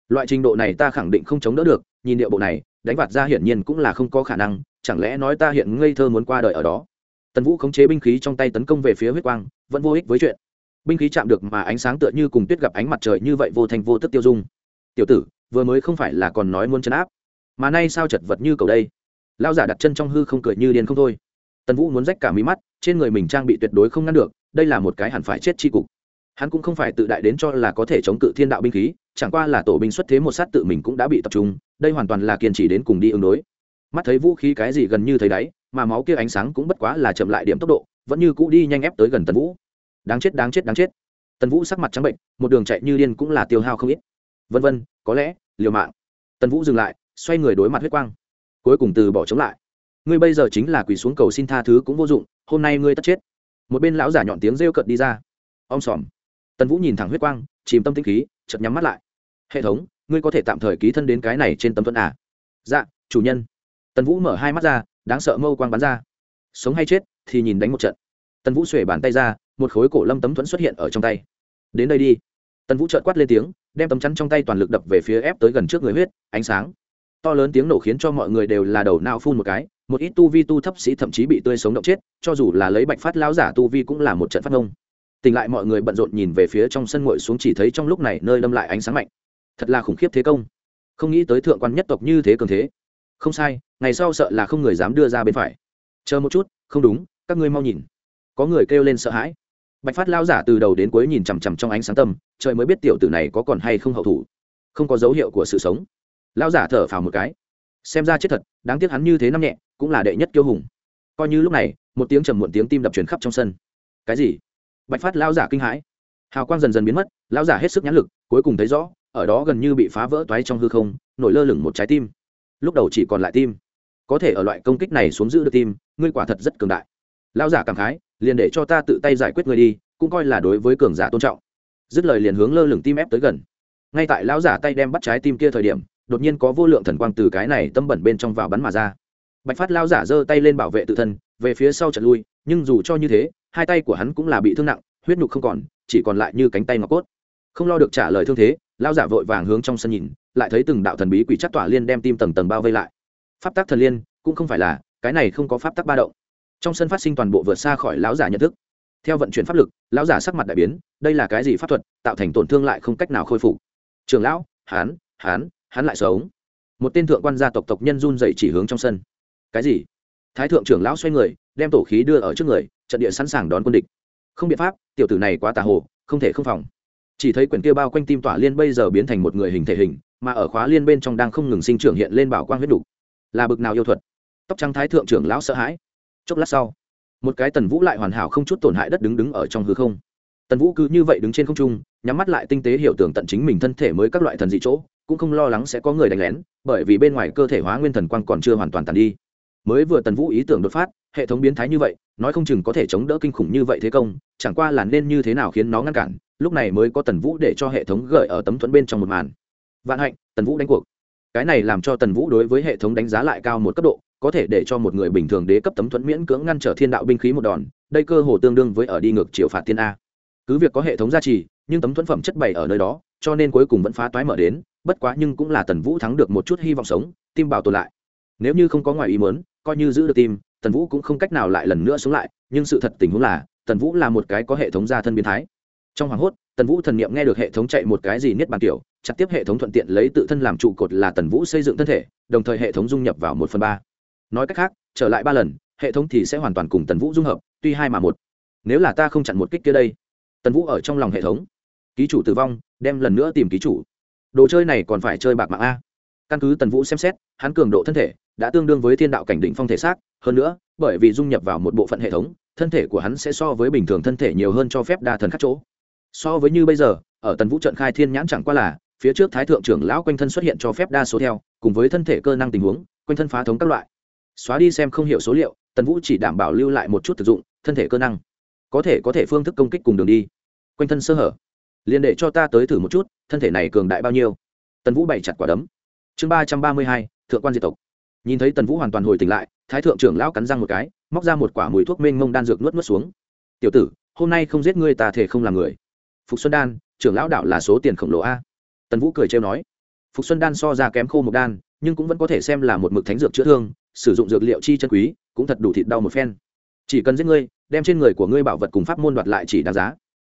Loại trình độ này ta khẳng định không chống đỡ được, nhìn điệu bộ này, đánh vạt ra hiển nhiên cũng là không có khả năng, chẳng lẽ nói ta hiện ngây thơ muốn qua đời ở đó? Tần vũ khống chế binh khí trong tay tấn công về phía huyết quang, vẫn vô ích với chuyện. Binh khí chạm được mà ánh sáng tựa như cùng tuyết gặp ánh mặt trời như vậy vô thành vô tức tiêu dung. Tiểu tử, vừa mới không phải là còn nói muốn chấn áp, mà nay sao chật vật như cầu đây? Lao giả đặt chân trong hư không cười như điên không thôi. Tần vũ muốn rách cả mí mắt, trên người mình trang bị tuyệt đối không ngăn được, đây là một cái hẳn phải chết chi cục hắn cũng không phải tự đại đến cho là có thể chống cự thiên đạo binh khí, chẳng qua là tổ binh xuất thế một sát tự mình cũng đã bị tập trung, đây hoàn toàn là kiên trì đến cùng đi ứng đối. Mắt thấy vũ khí cái gì gần như thấy đáy, mà máu kia ánh sáng cũng bất quá là chậm lại điểm tốc độ, vẫn như cũ đi nhanh ép tới gần tần vũ. Đáng chết đáng chết đáng chết. Tần vũ sắc mặt trắng bệnh, một đường chạy như điên cũng là tiêu hao không ít. Vân vân, có lẽ, liều mạng. Tần vũ dừng lại, xoay người đối mặt huyết quang. Cuối cùng từ bỏ chống lại. Ngươi bây giờ chính là quỳ xuống cầu xin tha thứ cũng vô dụng, hôm nay ngươi tất chết. Một bên lão giả nhọn tiếng rêu cợt đi ra. Om sòm tần vũ nhìn thẳng huyết quang, chìm tâm tĩnh khí, chợt nhắm mắt lại. Hệ thống, ngươi có thể tạm thời ký thân đến cái này trên tấm thuận à? Dạ chủ nhân. Tần vũ mở hai mắt ra, đáng sợ mâu quang bắn ra. Sống hay chết, thì nhìn đánh một trận. Tần vũ xuể bàn tay ra, một khối cổ lâm tấm thuẫn xuất hiện ở trong tay. Đến đây đi. Tần vũ trợt quát lên tiếng, đem tấm chắn trong tay toàn lực đập về phía ép tới gần trước người huyết, ánh sáng. To lớn tiếng nổ khiến cho mọi người đều là đầu nao phun một cái, một ít tu vi tu thấp sĩ thậm chí bị tươi sống động chết, cho dù là lấy bạch phát lão giả tu vi cũng là một trận phát ngông tỉnh lại mọi người bận rộn nhìn về phía trong sân ngồi xuống chỉ thấy trong lúc này nơi đâm lại ánh sáng mạnh. Thật là khủng khiếp thế công. Không nghĩ tới thượng quan nhất tộc như thế cường thế. Không sai, ngày sau sợ là không người dám đưa ra bên phải. Chờ một chút, không đúng, các ngươi mau nhìn. Có người kêu lên sợ hãi. Bạch phát lao giả từ đầu đến cuối nhìn chằm chằm trong ánh sáng tâm trời mới biết tiểu tử này có còn hay không hậu thủ. Không có dấu hiệu của sự sống. Lao giả thở phào một cái. Xem ra chết thật, đáng tiếc hắn như thế năm nhẹ, cũng là đệ nhất kiêu hùng. Coi như lúc này, một tiếng trầm muộn tiếng tim đập truyền khắp trong sân. Cái gì? Bạch phát lao giả kinh hãi. Hào quang dần dần biến mất lao giả hết sức nhãn lực, cuối cùng thấy rõ, ở đó gần như bị phá vỡ toái trong hư không, nổi lơ lửng một trái tim. Lúc đầu chỉ còn lại tim. Có thể ở loại công kích này xuống giữ được tim, ngươi quả thật rất cường đại. Lao giả cảm khái, liền để cho ta tự tay giải quyết ngươi đi, cũng coi là đối với cường giả tôn trọng. Dứt lời liền hướng lơ lửng tim ép tới gần. Ngay tại lão giả tay đem bắt trái tim kia thời điểm, đột nhiên có vô lượng thần quang từ cái này tâm bẩn bên trong vào bắn mà ra. Bạch phát lao giả giơ tay lên bảo vệ tự thân, về phía sau trận lui, nhưng dù cho như thế, hai tay của hắn cũng là bị thương nặng huyết nhục không còn, chỉ còn lại như cánh tay ngọc cốt. Không lo được trả lời thương thế lao giả vội vàng hướng trong sân nhìn, lại thấy từng đạo thần bí quỷ chắc tỏa liên đem tim tầng tầng bao vây lại. Pháp tắc thần liên, cũng không phải là, cái này không có pháp tắc ba động. Trong sân phát sinh toàn bộ vượt xa khỏi lão giả nhận thức. Theo vận chuyển pháp lực, lão giả sắc mặt đại biến, đây là cái gì pháp thuật, tạo thành tổn thương lại không cách nào khôi phục. Trường lão, hán hán hắn lại sống. Một tên thượng quan gia tộc tộc nhân run dậy chỉ hướng trong sân. Cái gì? Thái thượng trưởng lão xoay người, đem tổ khí đưa ở trước người, trận địa sẵn sàng đón quân địch không biện pháp, tiểu tử này quá tà hồ, không thể không phòng. Chỉ thấy quyển kia bao quanh tim tỏa liên bây giờ biến thành một người hình thể hình, mà ở khóa liên bên trong đang không ngừng sinh trưởng hiện lên bảo quang huyết đục. Là bực nào yêu thuật? Tóc trắng thái thượng trưởng lão sợ hãi. Chốc lát sau, một cái tần vũ lại hoàn hảo không chút tổn hại đất đứng đứng ở trong hư không. Tần vũ cứ như vậy đứng trên không trung, nhắm mắt lại tinh tế hiểu tưởng tận chính mình thân thể mới các loại thần dị chỗ, cũng không lo lắng sẽ có người đánh lén, bởi vì bên ngoài cơ thể hóa nguyên thần quang còn chưa hoàn toàn tàn đi mới vừa tần vũ ý tưởng đột phát, hệ thống biến thái như vậy, nói không chừng có thể chống đỡ kinh khủng như vậy thế công, chẳng qua là nên như thế nào khiến nó ngăn cản, lúc này mới có tần vũ để cho hệ thống gợi ở tấm thuẫn bên trong một màn. Vạn hạnh, tần vũ đánh cuộc. Cái này làm cho tần vũ đối với hệ thống đánh giá lại cao một cấp độ, có thể để cho một người bình thường đế cấp tấm thuẫn miễn cưỡng ngăn trở thiên đạo binh khí một đòn, đây cơ hồ tương đương với ở đi ngược chiều phạt thiên a. Cứ việc có hệ thống gia trì, nhưng tấm thuẫn phẩm chất bày ở nơi đó, cho nên cuối cùng vẫn phá toái mở đến, bất quá nhưng cũng là tần vũ thắng được một chút hy vọng sống, tim bảo tồn lại. Nếu như không có ngoài ý mớn coi như giữ được tim, tần vũ cũng không cách nào lại lần nữa xuống lại, nhưng sự thật tình huống là, tần vũ là một cái có hệ thống gia thân biến thái. Trong hoảng hốt, tần vũ thần niệm nghe được hệ thống chạy một cái gì niết bàn kiểu chặt tiếp hệ thống thuận tiện lấy tự thân làm trụ cột là tần vũ xây dựng thân thể, đồng thời hệ thống dung nhập vào một phần ba. Nói cách khác, trở lại ba lần, hệ thống thì sẽ hoàn toàn cùng tần vũ dung hợp, tuy hai mà một. Nếu là ta không chặn một kích kia đây, tần vũ ở trong lòng hệ thống. Ký chủ tử vong, đem lần nữa tìm ký chủ. Đồ chơi này còn phải chơi bạc mạng a. Căn cứ tần vũ xem xét, hắn cường độ thân thể đã tương đương với thiên đạo cảnh định phong thể xác. Hơn nữa, bởi vì dung nhập vào một bộ phận hệ thống, thân thể của hắn sẽ so với bình thường thân thể nhiều hơn cho phép đa thần khắc chỗ. So với như bây giờ, ở tần vũ trận khai thiên nhãn chẳng qua là, phía trước thái thượng trưởng lão quanh thân xuất hiện cho phép đa số theo, cùng với thân thể cơ năng tình huống, quanh thân phá thống các loại. Xóa đi xem không hiểu số liệu, tần vũ chỉ đảm bảo lưu lại một chút thực dụng, thân thể cơ năng. Có thể có thể phương thức công kích cùng đường đi. Quanh thân sơ hở. Liền để cho ta tới thử một chút, thân thể này cường đại bao nhiêu? Tần vũ bày chặt quả đấm. Chương ba trăm ba mươi hai, thượng quan diệt tộc nhìn thấy tần vũ hoàn toàn hồi tỉnh lại, thái thượng trưởng lão cắn răng một cái, móc ra một quả mùi thuốc mênh mông đan dược nuốt nuốt xuống. Tiểu tử, hôm nay không giết ngươi ta thể không làm người. Phục xuân đan, trưởng lão đạo là số tiền khổng lồ a. Tần vũ cười trêu nói. Phục xuân đan so ra kém khô một đan, nhưng cũng vẫn có thể xem là một mực thánh dược chữa thương, sử dụng dược liệu chi chân quý, cũng thật đủ thịt đau một phen. Chỉ cần giết ngươi, đem trên người của ngươi bảo vật cùng pháp môn đoạt lại chỉ đáng giá.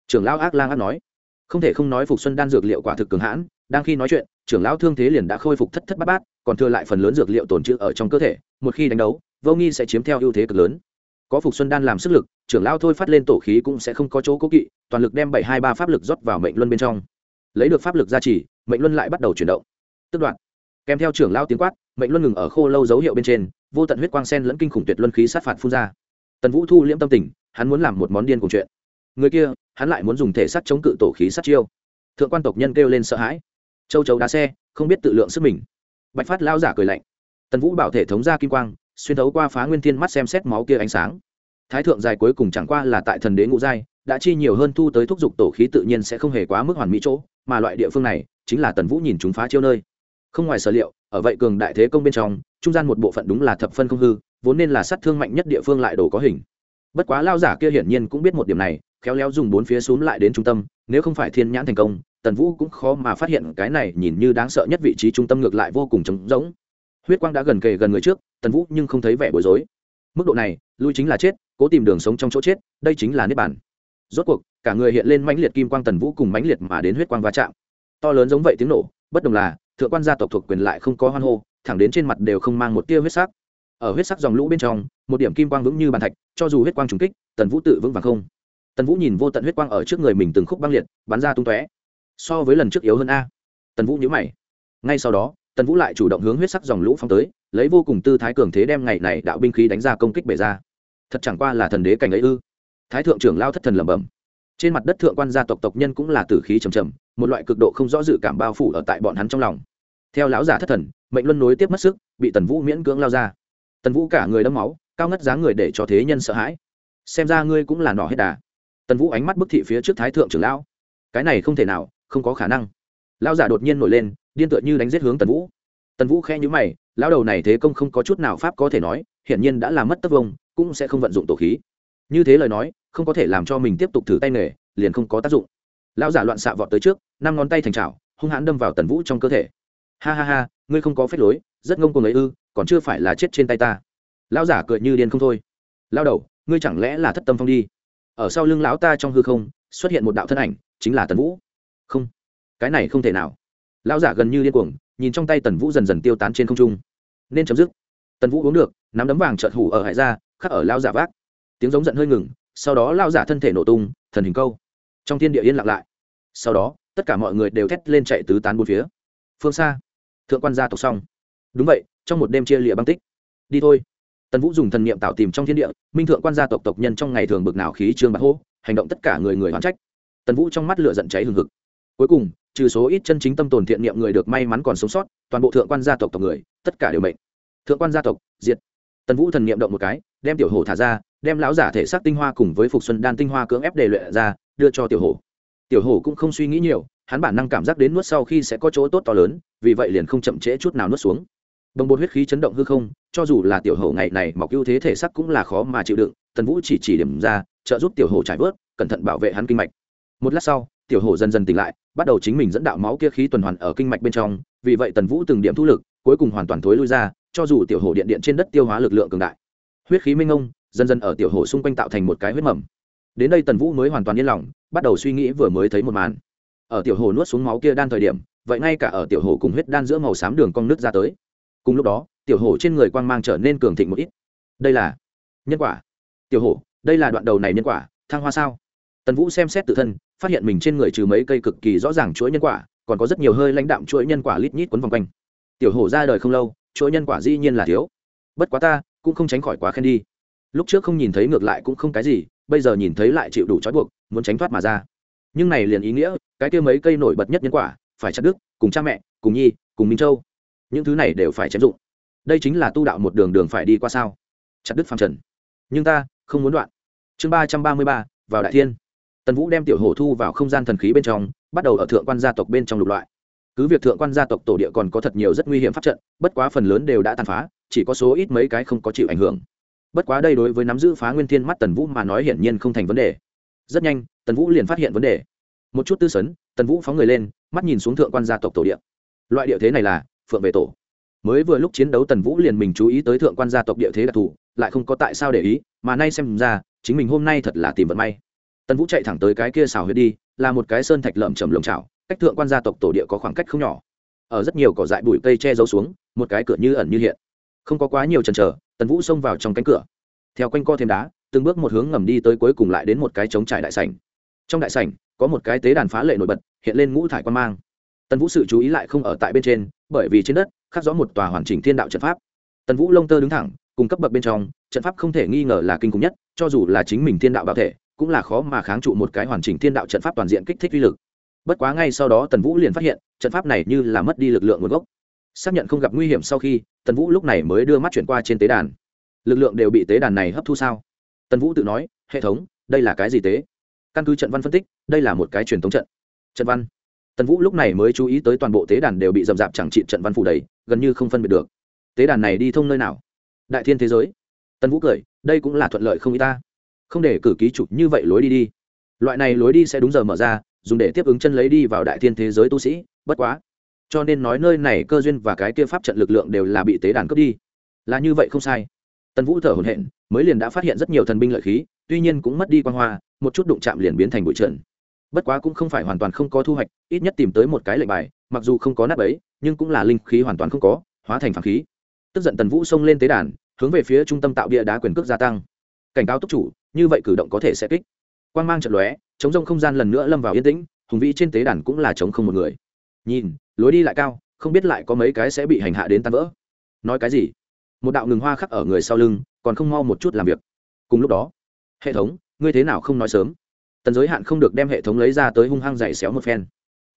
Trưởng lão ác lang ác nói. Không thể không nói phục xuân đan dược liệu quả thực cường hãn, đang khi nói chuyện, trưởng lão thương thế liền đã khôi phục thất thất bát bát còn thừa lại phần lớn dược liệu tồn trữ ở trong cơ thể, một khi đánh đấu, vô nghi sẽ chiếm theo ưu thế cực lớn. Có phục xuân đan làm sức lực, trưởng lão thôi phát lên tổ khí cũng sẽ không có chỗ cố kỵ, toàn lực đem bảy hai ba pháp lực rót vào mệnh luân bên trong. Lấy được pháp lực gia trì, mệnh luân lại bắt đầu chuyển động. Tức đoạn. Kèm theo trưởng lão tiếng quát, mệnh luân ngừng ở khô lâu dấu hiệu bên trên, vô tận huyết quang sen lẫn kinh khủng tuyệt luân khí sát phạt phun ra. Tần vũ thu liễm tâm tình, hắn muốn làm một món điên cùng chuyện. Người kia, hắn lại muốn dùng thể sát chống cự tổ khí sát chiêu. Thượng quan tộc nhân kêu lên sợ hãi. Châu chấu đá xe, không biết tự lượng sức mình bạch phát lao giả cười lạnh. Tần vũ bảo thể thống ra kim quang, xuyên thấu qua phá nguyên thiên mắt xem xét máu kia ánh sáng. Thái thượng dài cuối cùng chẳng qua là tại thần đế ngũ giai, đã chi nhiều hơn thu tới thúc giục tổ khí tự nhiên sẽ không hề quá mức hoàn mỹ chỗ, mà loại địa phương này chính là tần vũ nhìn chúng phá chiêu nơi. Không ngoài sở liệu, ở vậy cường đại thế công bên trong, trung gian một bộ phận đúng là thập phân không hư, vốn nên là sát thương mạnh nhất địa phương lại đồ có hình. Bất quá lao giả kia hiển nhiên cũng biết một điểm này, khéo léo dùng bốn phía xuống lại đến trung tâm, nếu không phải thiên nhãn thành công tần vũ cũng khó mà phát hiện cái này nhìn như đáng sợ nhất vị trí trung tâm ngược lại vô cùng trống rỗng. Huyết quang đã gần kề gần người trước, tần vũ nhưng không thấy vẻ bối rối. Mức độ này, lui chính là chết, cố tìm đường sống trong chỗ chết, đây chính là nếp bản rốt cuộc, cả người hiện lên mãnh liệt kim quang tần vũ cùng mãnh liệt mà đến huyết quang va chạm. To lớn giống vậy tiếng nổ, bất đồng là, thượng quan gia tộc thuộc quyền lại không có hoan hô, thẳng đến trên mặt đều không mang một tia huyết sắc. Ở huyết sắc dòng lũ bên trong, một điểm kim quang vững như bàn thạch, cho dù huyết quang trùng kích, tần vũ tự vững vàng không. Tần vũ nhìn vô tận huyết quang ở trước người mình từng khúc băng liệt, bắn ra tung tóe so với lần trước yếu hơn a. Tần vũ nhớ mày. Ngay sau đó, tần vũ lại chủ động hướng huyết sắc dòng lũ phong tới, lấy vô cùng tư thái cường thế đem ngày này đạo binh khí đánh ra công kích bể ra. Thật chẳng qua là thần đế cảnh ấy ư. Thái thượng trưởng lao thất thần lẩm bẩm. Trên mặt đất thượng quan gia tộc tộc nhân cũng là tử khí trầm trầm, một loại cực độ không rõ dự cảm bao phủ ở tại bọn hắn trong lòng. Theo lão giả thất thần, mệnh luân nối tiếp mất sức, bị tần vũ miễn cưỡng lao ra. Tần vũ cả người đâm máu, cao ngất dáng người để cho thế nhân sợ hãi. Xem ra ngươi cũng là nỏ hết đà. Tần vũ ánh mắt bức thị phía trước thái thượng trưởng lão. Cái này không thể nào không có khả năng. Lão giả đột nhiên nổi lên, điên tựa như đánh giết hướng tần vũ. Tần vũ khe nhữ mày, lão đầu này thế công không có chút nào pháp có thể nói, hiển nhiên đã làm mất tất vông, cũng sẽ không vận dụng tổ khí. Như thế lời nói, không có thể làm cho mình tiếp tục thử tay nghề, liền không có tác dụng. Lão giả loạn xạ vọt tới trước, năm ngón tay thành trào hung hãn đâm vào tần vũ trong cơ thể. Ha ha ha, ngươi không có phép lối, rất ngông cuồng ấy ư, còn chưa phải là chết trên tay ta. Lão giả cười như điên không thôi. Lao đầu, ngươi chẳng lẽ là thất tâm phong đi? Ở sau lưng lão ta trong hư không, xuất hiện một đạo thân ảnh, chính là tần vũ không, cái này không thể nào. Lão giả gần như điên cuồng, nhìn trong tay tần vũ dần dần tiêu tán trên không trung. Nên chấm dứt. Tần vũ uống được, nắm đấm vàng trợt hủ ở hải ra, khắc ở lao giả vác. Tiếng giống giận hơi ngừng, sau đó lao giả thân thể nổ tung, thần hình câu. Trong thiên địa yên lặng lại. Sau đó, tất cả mọi người đều thét lên chạy tứ tán bốn phía. Phương xa. Thượng quan gia tộc xong. Đúng vậy, trong một đêm chia lịa băng tích. Đi thôi. Tần vũ dùng thần niệm tạo tìm trong thiên địa, minh thượng quan gia tộc tộc nhân trong ngày thường bực nào khí trương bạc hô, hành động tất cả người người hoán trách. Tần vũ trong mắt lửa giận cháy hừng hực cuối cùng, trừ số ít chân chính tâm tồn thiện niệm người được may mắn còn sống sót, toàn bộ thượng quan gia tộc tộc người, tất cả đều mệnh. Thượng quan gia tộc, diệt. Tần vũ thần niệm động một cái, đem tiểu hổ thả ra, đem lão giả thể xác tinh hoa cùng với phục xuân đan tinh hoa cưỡng ép đề luyện ra, đưa cho tiểu hổ. Tiểu hổ cũng không suy nghĩ nhiều, hắn bản năng cảm giác đến nuốt sau khi sẽ có chỗ tốt to lớn, vì vậy liền không chậm trễ chút nào nuốt xuống. Đồng bột huyết khí chấn động hư không, cho dù là tiểu hổ ngày này mọc ưu thế thể sắc cũng là khó mà chịu đựng, tần vũ chỉ chỉ điểm ra, trợ giúp tiểu hổ trải vớt, cẩn thận bảo vệ hắn kinh mạch. Một lát sau, tiểu hổ dần dần tỉnh lại bắt đầu chính mình dẫn đạo máu kia khí tuần hoàn ở kinh mạch bên trong, vì vậy tần vũ từng điểm thu lực, cuối cùng hoàn toàn thối lui ra, cho dù tiểu hồ điện điện trên đất tiêu hóa lực lượng cường đại. Huyết khí minh ông dần dần ở tiểu hồ xung quanh tạo thành một cái huyết mầm. Đến đây tần vũ mới hoàn toàn yên lòng, bắt đầu suy nghĩ vừa mới thấy một màn. Ở tiểu hồ nuốt xuống máu kia đan thời điểm, vậy ngay cả ở tiểu hồ cùng huyết đan giữa màu xám đường cong nước ra tới. Cùng lúc đó, tiểu hồ trên người quang mang trở nên cường thịnh một ít. Đây là nhân quả. Tiểu hồ đây là đoạn đầu này nhân quả, thăng hoa sao? Tần vũ xem xét tự thân, phát hiện mình trên người trừ mấy cây cực kỳ rõ ràng chuỗi nhân quả, còn có rất nhiều hơi lãnh đạm chuỗi nhân quả lít nhít quấn vòng quanh. Tiểu hổ ra đời không lâu, chuỗi nhân quả dĩ nhiên là thiếu. Bất quá ta, cũng không tránh khỏi quá khen đi. Lúc trước không nhìn thấy ngược lại cũng không cái gì, bây giờ nhìn thấy lại chịu đủ trói buộc, muốn tránh thoát mà ra. Nhưng này liền ý nghĩa, cái kia mấy cây nổi bật nhất nhân quả, phải chặt đức cùng cha mẹ, cùng nhi, cùng minh châu. Những thứ này đều phải chém dụng. Đây chính là tu đạo một đường đường phải đi qua sao? Chặt đức phàm trần. Nhưng ta, không muốn đoạn. Chương ba trăm ba mươi ba, vào đại thiên tần vũ đem tiểu hổ thu vào không gian thần khí bên trong, bắt đầu ở thượng quan gia tộc bên trong lục loại. Cứ việc thượng quan gia tộc tổ địa còn có thật nhiều rất nguy hiểm pháp trận, bất quá phần lớn đều đã tàn phá, chỉ có số ít mấy cái không có chịu ảnh hưởng. Bất quá đây đối với nắm giữ phá nguyên thiên mắt tần vũ mà nói hiển nhiên không thành vấn đề. Rất nhanh, tần vũ liền phát hiện vấn đề. Một chút tư sấn, tần vũ phóng người lên, mắt nhìn xuống thượng quan gia tộc tổ địa. Loại địa thế này là, phượng về tổ. Mới vừa lúc chiến đấu tần vũ liền mình chú ý tới thượng quan gia tộc địa thế đặc thù, lại không có tại sao để ý, mà nay xem ra, chính mình hôm nay thật là tìm vận may tần vũ chạy thẳng tới cái kia xào huyệt đi, là một cái sơn thạch lợm chầm lồng trào cách thượng quan gia tộc tổ địa có khoảng cách không nhỏ. Ở rất nhiều cỏ dại bụi cây che giấu xuống, một cái cửa như ẩn như hiện. Không có quá nhiều chần chờ, tần vũ xông vào trong cánh cửa. Theo quanh co thêm đá, từng bước một hướng ngầm đi tới cuối cùng lại đến một cái trống trải đại sảnh. Trong đại sảnh, có một cái tế đàn phá lệ nổi bật, hiện lên ngũ thải quan mang. Tần vũ sự chú ý lại không ở tại bên trên, bởi vì trên đất, khắc rõ một tòa hoàn chỉnh thiên đạo trận pháp. Tần vũ lông tơ đứng thẳng, cùng cấp bậc bên trong, trận pháp không thể nghi ngờ là kinh khủng nhất, cho dù là chính mình thiên đạo bảo thể cũng là khó mà kháng trụ một cái hoàn chỉnh thiên đạo trận pháp toàn diện kích thích uy lực. Bất quá ngay sau đó tần vũ liền phát hiện, trận pháp này như là mất đi lực lượng nguồn gốc. Xác nhận không gặp nguy hiểm sau khi, tần vũ lúc này mới đưa mắt chuyển qua trên tế đàn. Lực lượng đều bị tế đàn này hấp thu sao? Tần vũ tự nói, hệ thống, đây là cái gì tế? Căn cứ trận văn phân tích, đây là một cái truyền thống trận. Trận văn. Tần vũ lúc này mới chú ý tới toàn bộ tế đàn đều bị dầm dạp chẳng trị trận văn phủ đầy, gần như không phân biệt được. Tế đàn này đi thông nơi nào? Đại thiên thế giới. Tần vũ cười, đây cũng là thuận lợi không y ta không để cử ký chủ như vậy lối đi đi. Loại này lối đi sẽ đúng giờ mở ra, dùng để tiếp ứng chân lấy đi vào đại thiên thế giới tu sĩ, bất quá. Cho nên nói nơi này cơ duyên và cái kia pháp trận lực lượng đều là bị tế đàn cướp đi. Là như vậy không sai. Tần vũ thở hồn hện mới liền đã phát hiện rất nhiều thần binh lợi khí, tuy nhiên cũng mất đi quan hoa, một chút đụng chạm liền biến thành bụi trần. Bất quá cũng không phải hoàn toàn không có thu hoạch, ít nhất tìm tới một cái lệnh bài, mặc dù không có nắp ấy, nhưng cũng là linh khí hoàn toàn không có, hóa thành phản khí. Tức giận tần vũ xông lên tế đàn, hướng về phía trung tâm tạo địa đá quyền cước gia tăng. Cảnh cáo túc chủ như vậy cử động có thể sẽ kích. Quan g mang trận lóe chống rông không gian lần nữa lâm vào yên tĩnh, hùng vĩ trên tế đàn cũng là chống không một người. Nhìn, lối đi lại cao, không biết lại có mấy cái sẽ bị hành hạ đến tan vỡ. Nói cái gì? Một đạo ngừng hoa khắc ở người sau lưng, còn không mau một chút làm việc. Cùng lúc đó, hệ thống, ngươi thế nào không nói sớm? Tần giới hạn không được đem hệ thống lấy ra tới hung hăng dày xéo một phen.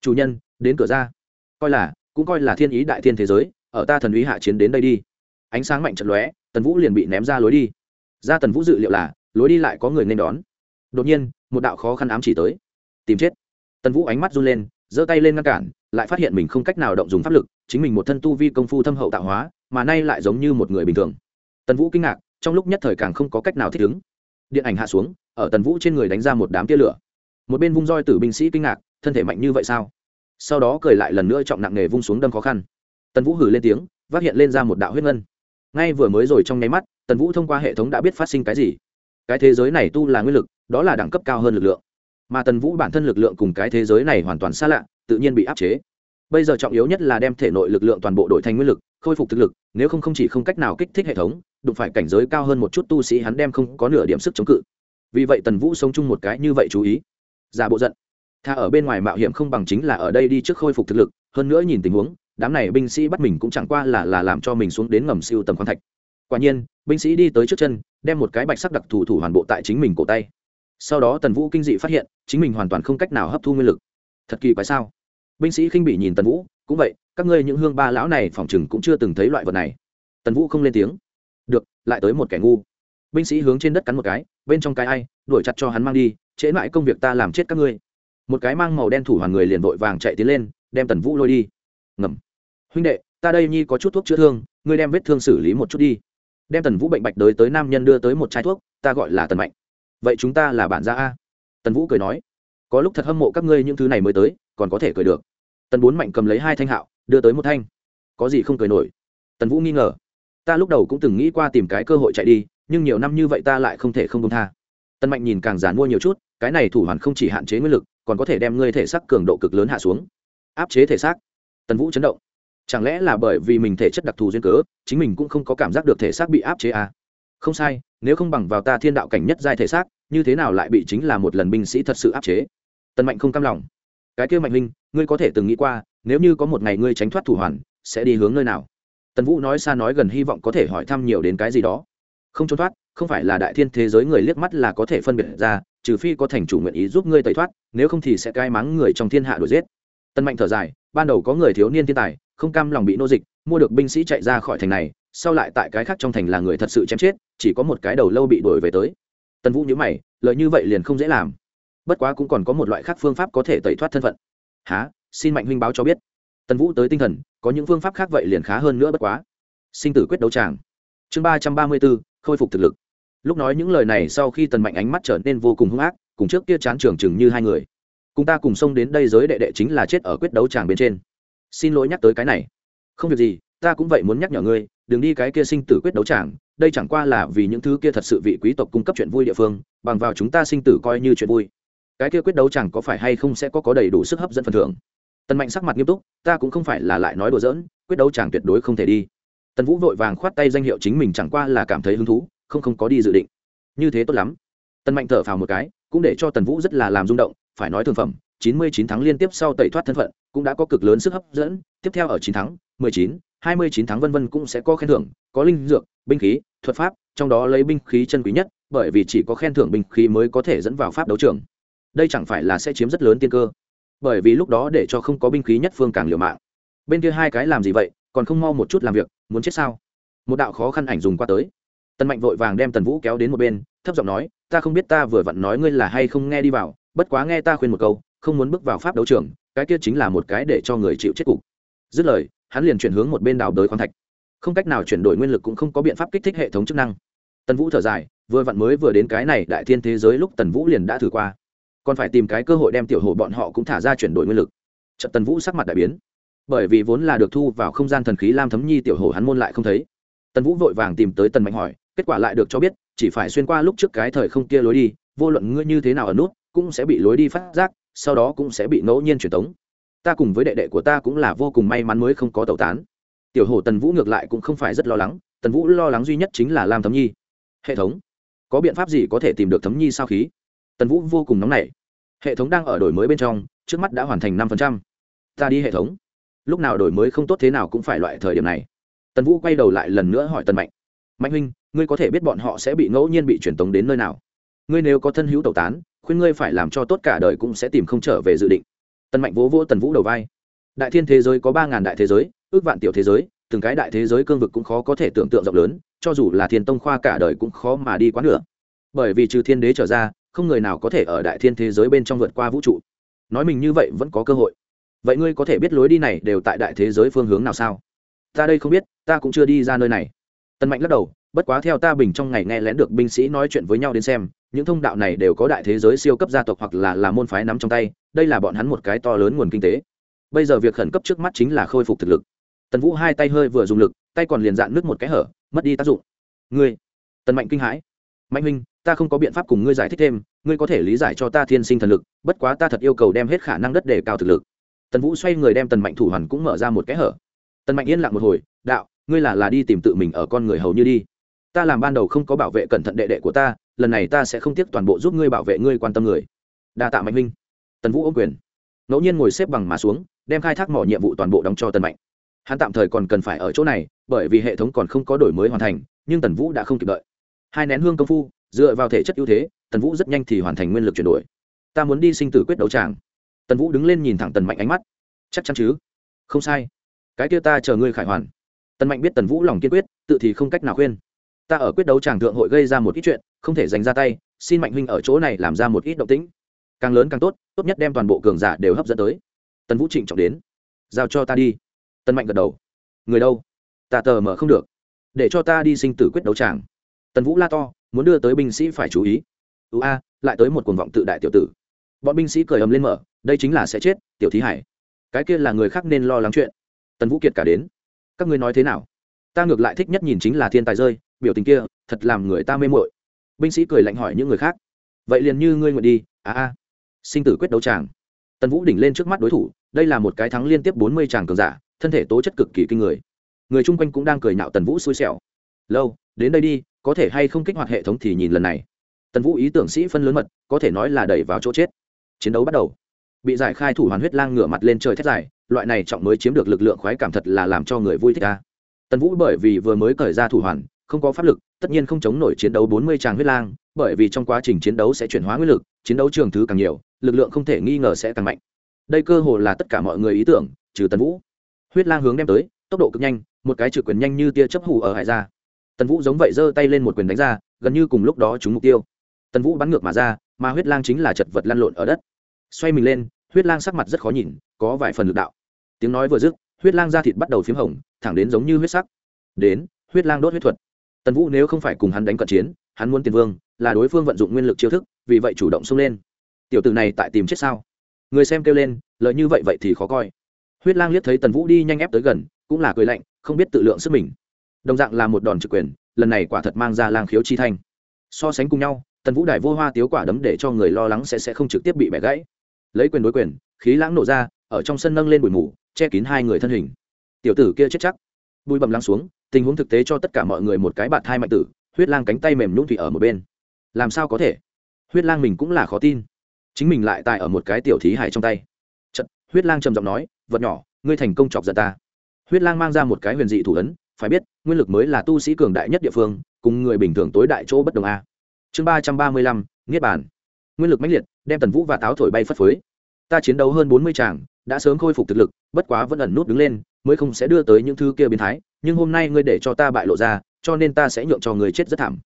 Chủ nhân, đến cửa ra. Coi là, cũng coi là thiên ý đại thiên thế giới, ở ta thần ý hạ chiến đến đây đi. Ánh sáng mạnh trận lóe, tần vũ liền bị ném ra lối đi. Ra tần vũ dự liệu là lối đi lại có người nên đón. Đột nhiên, một đạo khó khăn ám chỉ tới. Tìm chết. Tần vũ ánh mắt run lên, giơ tay lên ngăn cản, lại phát hiện mình không cách nào động dùng pháp lực, chính mình một thân tu vi công phu thâm hậu tạo hóa, mà nay lại giống như một người bình thường. Tần vũ kinh ngạc, trong lúc nhất thời càng không có cách nào thích ứng. Điện ảnh hạ xuống, ở tần vũ trên người đánh ra một đám tia lửa. Một bên vung roi tử binh sĩ kinh ngạc, thân thể mạnh như vậy sao? Sau đó cười lại lần nữa trọng nặng nghề vung xuống đâm khó khăn. Tần vũ hử lên tiếng, vác hiện lên ra một đạo huyết ngân. Ngay vừa mới rồi trong nháy mắt, tần vũ thông qua hệ thống đã biết phát sinh cái gì cái thế giới này tu là nguyên lực, đó là đẳng cấp cao hơn lực lượng. Mà tần vũ bản thân lực lượng cùng cái thế giới này hoàn toàn xa lạ, tự nhiên bị áp chế. Bây giờ trọng yếu nhất là đem thể nội lực lượng toàn bộ đổi thành nguyên lực, khôi phục thực lực, nếu không không chỉ không cách nào kích thích hệ thống, đụng phải cảnh giới cao hơn một chút tu sĩ hắn đem không có nửa điểm sức chống cự. Vì vậy tần vũ sống chung một cái như vậy chú ý. Giả bộ giận. Thà ở bên ngoài mạo hiểm không bằng chính là ở đây đi trước khôi phục thực lực, hơn nữa nhìn tình huống, đám này binh sĩ bắt mình cũng chẳng qua là là làm cho mình xuống đến ngầm siêu tầm khoan thạch. Quả nhiên, binh sĩ đi tới trước chân đem một cái bạch sắc đặc thù thủ hoàn bộ tại chính mình cổ tay. Sau đó tần vũ kinh dị phát hiện, chính mình hoàn toàn không cách nào hấp thu nguyên lực. Thật kỳ quái sao? Binh sĩ khinh bị nhìn tần vũ, cũng vậy, các ngươi những hương ba lão này phỏng chừng cũng chưa từng thấy loại vật này. Tần vũ không lên tiếng. Được, lại tới một kẻ ngu. Binh sĩ hướng trên đất cắn một cái, bên trong cái ai, đuổi chặt cho hắn mang đi, trễ mãi công việc ta làm chết các ngươi. Một cái mang màu đen thủ hoàn người liền vội vàng chạy tiến lên, đem tần vũ lôi đi. Ngầm. Huynh đệ, ta đây nhi có chút thuốc chữa thương, ngươi đem vết thương xử lý một chút đi đem tần vũ bệnh bạch đới tới nam nhân đưa tới một chai thuốc, ta gọi là tần mạnh. Vậy chúng ta là bản gia a. Tần vũ cười nói, có lúc thật hâm mộ các ngươi những thứ này mới tới, còn có thể cười được. Tần bốn mạnh cầm lấy hai thanh hạo, đưa tới một thanh. Có gì không cười nổi. Tần vũ nghi ngờ, ta lúc đầu cũng từng nghĩ qua tìm cái cơ hội chạy đi, nhưng nhiều năm như vậy ta lại không thể không công tha. Tần mạnh nhìn càng giàn mua nhiều chút, cái này thủ hoàn không chỉ hạn chế nguyên lực, còn có thể đem ngươi thể xác cường độ cực lớn hạ xuống. Áp chế thể xác. Tần vũ chấn động chẳng lẽ là bởi vì mình thể chất đặc thù duyên cớ, chính mình cũng không có cảm giác được thể xác bị áp chế à? không sai, nếu không bằng vào ta thiên đạo cảnh nhất giai thể xác, như thế nào lại bị chính là một lần binh sĩ thật sự áp chế? Tần mạnh không cam lòng. Cái kia mạnh linh ngươi có thể từng nghĩ qua, nếu như có một ngày ngươi tránh thoát thủ hoàn, sẽ đi hướng nơi nào? Tần vũ nói xa nói gần hy vọng có thể hỏi thăm nhiều đến cái gì đó. Không trốn thoát, không phải là đại thiên thế giới người liếc mắt là có thể phân biệt ra, trừ phi có thành chủ nguyện ý giúp ngươi tẩy thoát, nếu không thì sẽ cai mắng người trong thiên hạ đuổi giết. Tân mạnh thở dài, ban đầu có người thiếu niên thiên tài không cam lòng bị nô dịch, mua được binh sĩ chạy ra khỏi thành này, sau lại tại cái khác trong thành là người thật sự chém chết, chỉ có một cái đầu lâu bị đuổi về tới. Tần vũ nhớ mày lợi như vậy liền không dễ làm. Bất quá cũng còn có một loại khác phương pháp có thể tẩy thoát thân phận. Há xin mạnh huynh báo cho biết. Tần vũ tới tinh thần, có những phương pháp khác vậy liền khá hơn nữa bất quá. Sinh tử quyết đấu tràng. Chương ba trăm ba mươi b ố khôi phục thực lực. Lúc nói những lời này sau khi tần mạnh ánh mắt trở nên vô cùng hung ác, cùng trước kia chán trường chừng như hai người. Cùng ta cùng xông đến đây giới đệ đệ chính là chết ở quyết đấu tràng bên trên xin lỗi nhắc tới cái này. Không việc gì, ta cũng vậy muốn nhắc nhở ngươi, đừng đi cái kia sinh tử quyết đấu tràng, đây chẳng qua là vì những thứ kia thật sự vị quý tộc cung cấp chuyện vui địa phương, bằng vào chúng ta sinh tử coi như chuyện vui. Cái kia quyết đấu chẳng có phải hay không sẽ có có đầy đủ sức hấp dẫn phần thưởng? Tần mạnh sắc mặt nghiêm túc, ta cũng không phải là lại nói đùa giỡn, quyết đấu chẳng tuyệt đối không thể đi. Tần vũ vội vàng khoát tay danh hiệu chính mình chẳng qua là cảm thấy hứng thú, không không có đi dự định. Như thế tốt lắm. Tần mạnh thở phào một cái, cũng để cho tần vũ rất là làm rung động, phải nói thường phẩm, chín mươi chín tháng liên tiếp sau tẩy thoát thân phận cũng đã có cực lớn sức hấp dẫn. Tiếp theo ở chín tháng, mười chín, hai mươi chín tháng vân vân cũng sẽ có khen thưởng, có linh dược, binh khí, thuật pháp, trong đó lấy binh khí chân quý nhất, bởi vì chỉ có khen thưởng binh khí mới có thể dẫn vào pháp đấu trường. Đây chẳng phải là sẽ chiếm rất lớn tiên cơ, bởi vì lúc đó để cho không có binh khí nhất phương càng liều mạng. Bên kia hai cái làm gì vậy, còn không mau một chút làm việc, muốn chết sao? Một đạo khó khăn ảnh dùng qua tới. Tần mạnh vội vàng đem tần vũ kéo đến một bên, thấp giọng nói, ta không biết ta vừa vặn nói ngươi là hay không nghe đi vào, bất quá nghe ta khuyên một câu, không muốn bước vào pháp đấu trường cái kia chính là một cái để cho người chịu chết cục. Dứt lời, hắn liền chuyển hướng một bên đào đới khoáng thạch. Không cách nào chuyển đổi nguyên lực cũng không có biện pháp kích thích hệ thống chức năng. Tần vũ thở dài, vừa vặn mới vừa đến cái này đại thiên thế giới lúc tần vũ liền đã thử qua. Còn phải tìm cái cơ hội đem tiểu hồ bọn họ cũng thả ra chuyển đổi nguyên lực. Trận tần vũ sắc mặt đại biến. Bởi vì vốn là được thu vào không gian thần khí lam thấm nhi tiểu hồ hắn môn lại không thấy. Tần vũ vội vàng tìm tới tần mạnh hỏi, kết quả lại được cho biết, chỉ phải xuyên qua lúc trước cái thời không kia lối đi, vô luận ngươi như thế nào ở nút, cũng sẽ bị lối đi phát giác sau đó cũng sẽ bị ngẫu nhiên truyền tống. Ta cùng với đệ đệ của ta cũng là vô cùng may mắn mới không có tẩu tán. Tiểu hồ tần vũ ngược lại cũng không phải rất lo lắng, tần vũ lo lắng duy nhất chính là lam thấm nhi. Hệ thống, có biện pháp gì có thể tìm được thấm nhi sao khí? Tần vũ vô cùng nóng nảy. Hệ thống đang ở đổi mới bên trong, trước mắt đã hoàn thành năm ta đi hệ thống. Lúc nào đổi mới không tốt thế nào cũng phải loại thời điểm này. Tần vũ quay đầu lại lần nữa hỏi tần mạnh. Mạnh huynh, ngươi có thể biết bọn họ sẽ bị ngẫu nhiên bị truyền tống đến nơi nào? Ngươi nếu có thân hữu tẩu tán khuyên ngươi phải làm cho tốt cả đời cũng sẽ tìm không trở về dự định. Tần mạnh vỗ vỗ tần vũ đầu vai. Đại thiên thế giới có ba ngàn đại thế giới, ước vạn tiểu thế giới, từng cái đại thế giới cương vực cũng khó có thể tưởng tượng rộng lớn, cho dù là thiên tông khoa cả đời cũng khó mà đi quá nữa bởi vì trừ thiên đế trở ra, không người nào có thể ở đại thiên thế giới bên trong vượt qua vũ trụ. Nói mình như vậy vẫn có cơ hội. Vậy ngươi có thể biết lối đi này đều tại đại thế giới phương hướng nào sao? Ta đây không biết, ta cũng chưa đi ra nơi này. Tân mạnh lắc đầu, bất quá theo ta bình trong ngày nghe lén được binh sĩ nói chuyện với nhau đến xem những thông đạo này đều có đại thế giới siêu cấp gia tộc hoặc là là môn phái nắm trong tay, đây là bọn hắn một cái to lớn nguồn kinh tế. Bây giờ việc khẩn cấp trước mắt chính là khôi phục thực lực. Tần vũ hai tay hơi vừa dùng lực, tay còn liền dạn nước một cái hở, mất đi tác dụng. Ngươi, tần mạnh kinh hãi. Mạnh huynh, ta không có biện pháp cùng ngươi giải thích thêm, ngươi có thể lý giải cho ta thiên sinh thần lực, bất quá ta thật yêu cầu đem hết khả năng đất để cao thực lực. Tần vũ xoay người đem tần mạnh thủ hoàn cũng mở ra một cái hở. Tần mạnh yên lặng một hồi, đạo, ngươi là là đi tìm tự mình ở con người hầu như đi. Ta làm ban đầu không có bảo vệ cẩn thận đệ đệ của ta lần này ta sẽ không tiếc toàn bộ giúp ngươi bảo vệ ngươi quan tâm người. Đa tạ mạnh huynh tần vũ ôm quyền. Ngẫu nhiên ngồi xếp bằng mà xuống, đem khai thác mỏ nhiệm vụ toàn bộ đóng cho tần mạnh. Hắn tạm thời còn cần phải ở chỗ này, bởi vì hệ thống còn không có đổi mới hoàn thành, nhưng tần vũ đã không kịp đợi. Hai nén hương công phu, dựa vào thể chất ưu thế, tần vũ rất nhanh thì hoàn thành nguyên lực chuyển đổi. Ta muốn đi sinh tử quyết đấu tràng. Tần vũ đứng lên nhìn thẳng tần mạnh ánh mắt. Chắc chắn chứ? Không sai. Cái kia ta chờ ngươi khải hoàn. Tần mạnh biết tần vũ lòng kiên quyết, tự thì không cách nào khuyên. Ta ở quyết đấu tràng thượng hội gây ra một ít chuyện không thể dành ra tay, xin mạnh huynh ở chỗ này làm ra một ít động tĩnh. Càng lớn càng tốt tốt nhất đem toàn bộ cường giả đều hấp dẫn tới. Tần vũ trịnh trọng đến. Giao cho ta đi. Tân mạnh gật đầu. Người đâu? Ta tờ mở không được. Để cho ta đi sinh tử quyết đấu tràng. Tần vũ la to, muốn đưa tới binh sĩ phải chú ý. Ưu a, lại tới một cuồng vọng tự đại tiểu tử. Bọn binh sĩ cười ầm lên mở, đây chính là sẽ chết, tiểu thí hải. Cái kia là người khác nên lo lắng chuyện. Tần vũ kiệt cả đến. Các ngươi nói thế nào? Ta ngược lại thích nhất nhìn chính là thiên tài rơi, biểu tình kia, thật làm người ta mê mội binh sĩ cười lạnh hỏi những người khác. Vậy liền như ngươi nguyện đi a a sinh tử quyết đấu tràng tần vũ đỉnh lên trước mắt đối thủ, đây là một cái thắng liên tiếp bốn mươi tràng cường giả, thân thể tố chất cực kỳ kinh người. Người chung quanh cũng đang cười nhạo tần vũ xui xẻo. Lâu, đến đây đi, có thể hay không kích hoạt hệ thống thì nhìn lần này. Tần vũ ý tưởng sĩ phân lớn mật, có thể nói là đẩy vào chỗ chết. Chiến đấu bắt đầu. Bị giải khai thủ hoàn huyết lang ngửa mặt lên trời thét dài, loại này trọng mới chiếm được lực lượng khoái cảm thật là làm cho người vui thích ta. Tần vũ bởi vì vừa mới cởi ra thủ hoàn không có pháp lực, tất nhiên không chống nổi chiến đấu bốn mươi tràng huyết lang, bởi vì trong quá trình chiến đấu sẽ chuyển hóa nguyên lực, chiến đấu trường thứ càng nhiều, lực lượng không thể nghi ngờ sẽ càng mạnh. Đây cơ hồ là tất cả mọi người ý tưởng, trừ tần vũ. Huyết lang hướng đem tới, tốc độ cực nhanh, một cái trừ quyền nhanh như tia chấp hù ở hải ra. Tần vũ giống vậy giơ tay lên một quyền đánh ra, gần như cùng lúc đó trúng mục tiêu. Tần vũ bắn ngược mà ra, mà huyết lang chính là chật vật lăn lộn ở đất. Xoay mình lên, huyết lang sắc mặt rất khó nhìn, có vài phần lực đạo. Tiếng nói vừa dứt, huyết lang da thịt bắt đầu p h í m hồng, thẳng đến giống như huyết sắc. Đến, huyết lang đốt huyết thuật tần vũ nếu không phải cùng hắn đánh cận chiến, hắn muốn tiền vương, là đối phương vận dụng nguyên lực chiêu thức, vì vậy chủ động xông lên. Tiểu t ử này tại tìm chết sao? Người xem kêu lên, lợi như vậy vậy thì khó coi. Huyết lang liếc thấy tần vũ đi nhanh ép tới gần, cũng là cười lạnh, không biết tự lượng sức mình. Đồng dạng là một đòn trực quyền, lần này quả thật mang ra lang khiếu chi thanh. So sánh cùng nhau, tần vũ đài vô hoa tiếu quả đấm để cho người lo lắng sẽ sẽ không trực tiếp bị bẻ gãy. Lấy quyền đối quyền, khí lãng nổ ra, ở trong sân nâng lên bụi mù, che kín hai người thân hình. Tiểu tử kia chết chắc. Bụi bầm lắng xuống tình huống thực tế cho tất cả mọi người một cái bạt thai mạnh tử huyết lang cánh tay mềm nhũng thủy ở một bên. Làm sao có thể? Huyết lang mình cũng là khó tin. Chính mình lại tại ở một cái tiểu thí hải trong tay. Chật, huyết lang trầm giọng nói vật nhỏ ngươi thành công chọc giận ta. Huyết lang mang ra một cái huyền dị thủ ấn phải biết nguyên lực mới là tu sĩ cường đại nhất địa phương cùng người bình thường tối đại chỗ bất đồng a. Chương ba trăm ba mươi lăm niết bàn. Nguyên lực mãnh liệt đem tần vũ và táo thổi bay phất phới. Ta chiến đấu hơn bốn mươi tràng đã sớm khôi phục thực lực, bất quá vẫn ẩn nút đứng lên, mới không sẽ đưa tới những thứ kia biến thái, nhưng hôm nay ngươi để cho ta bại lộ ra, cho nên ta sẽ nhượng cho người chết rất thảm.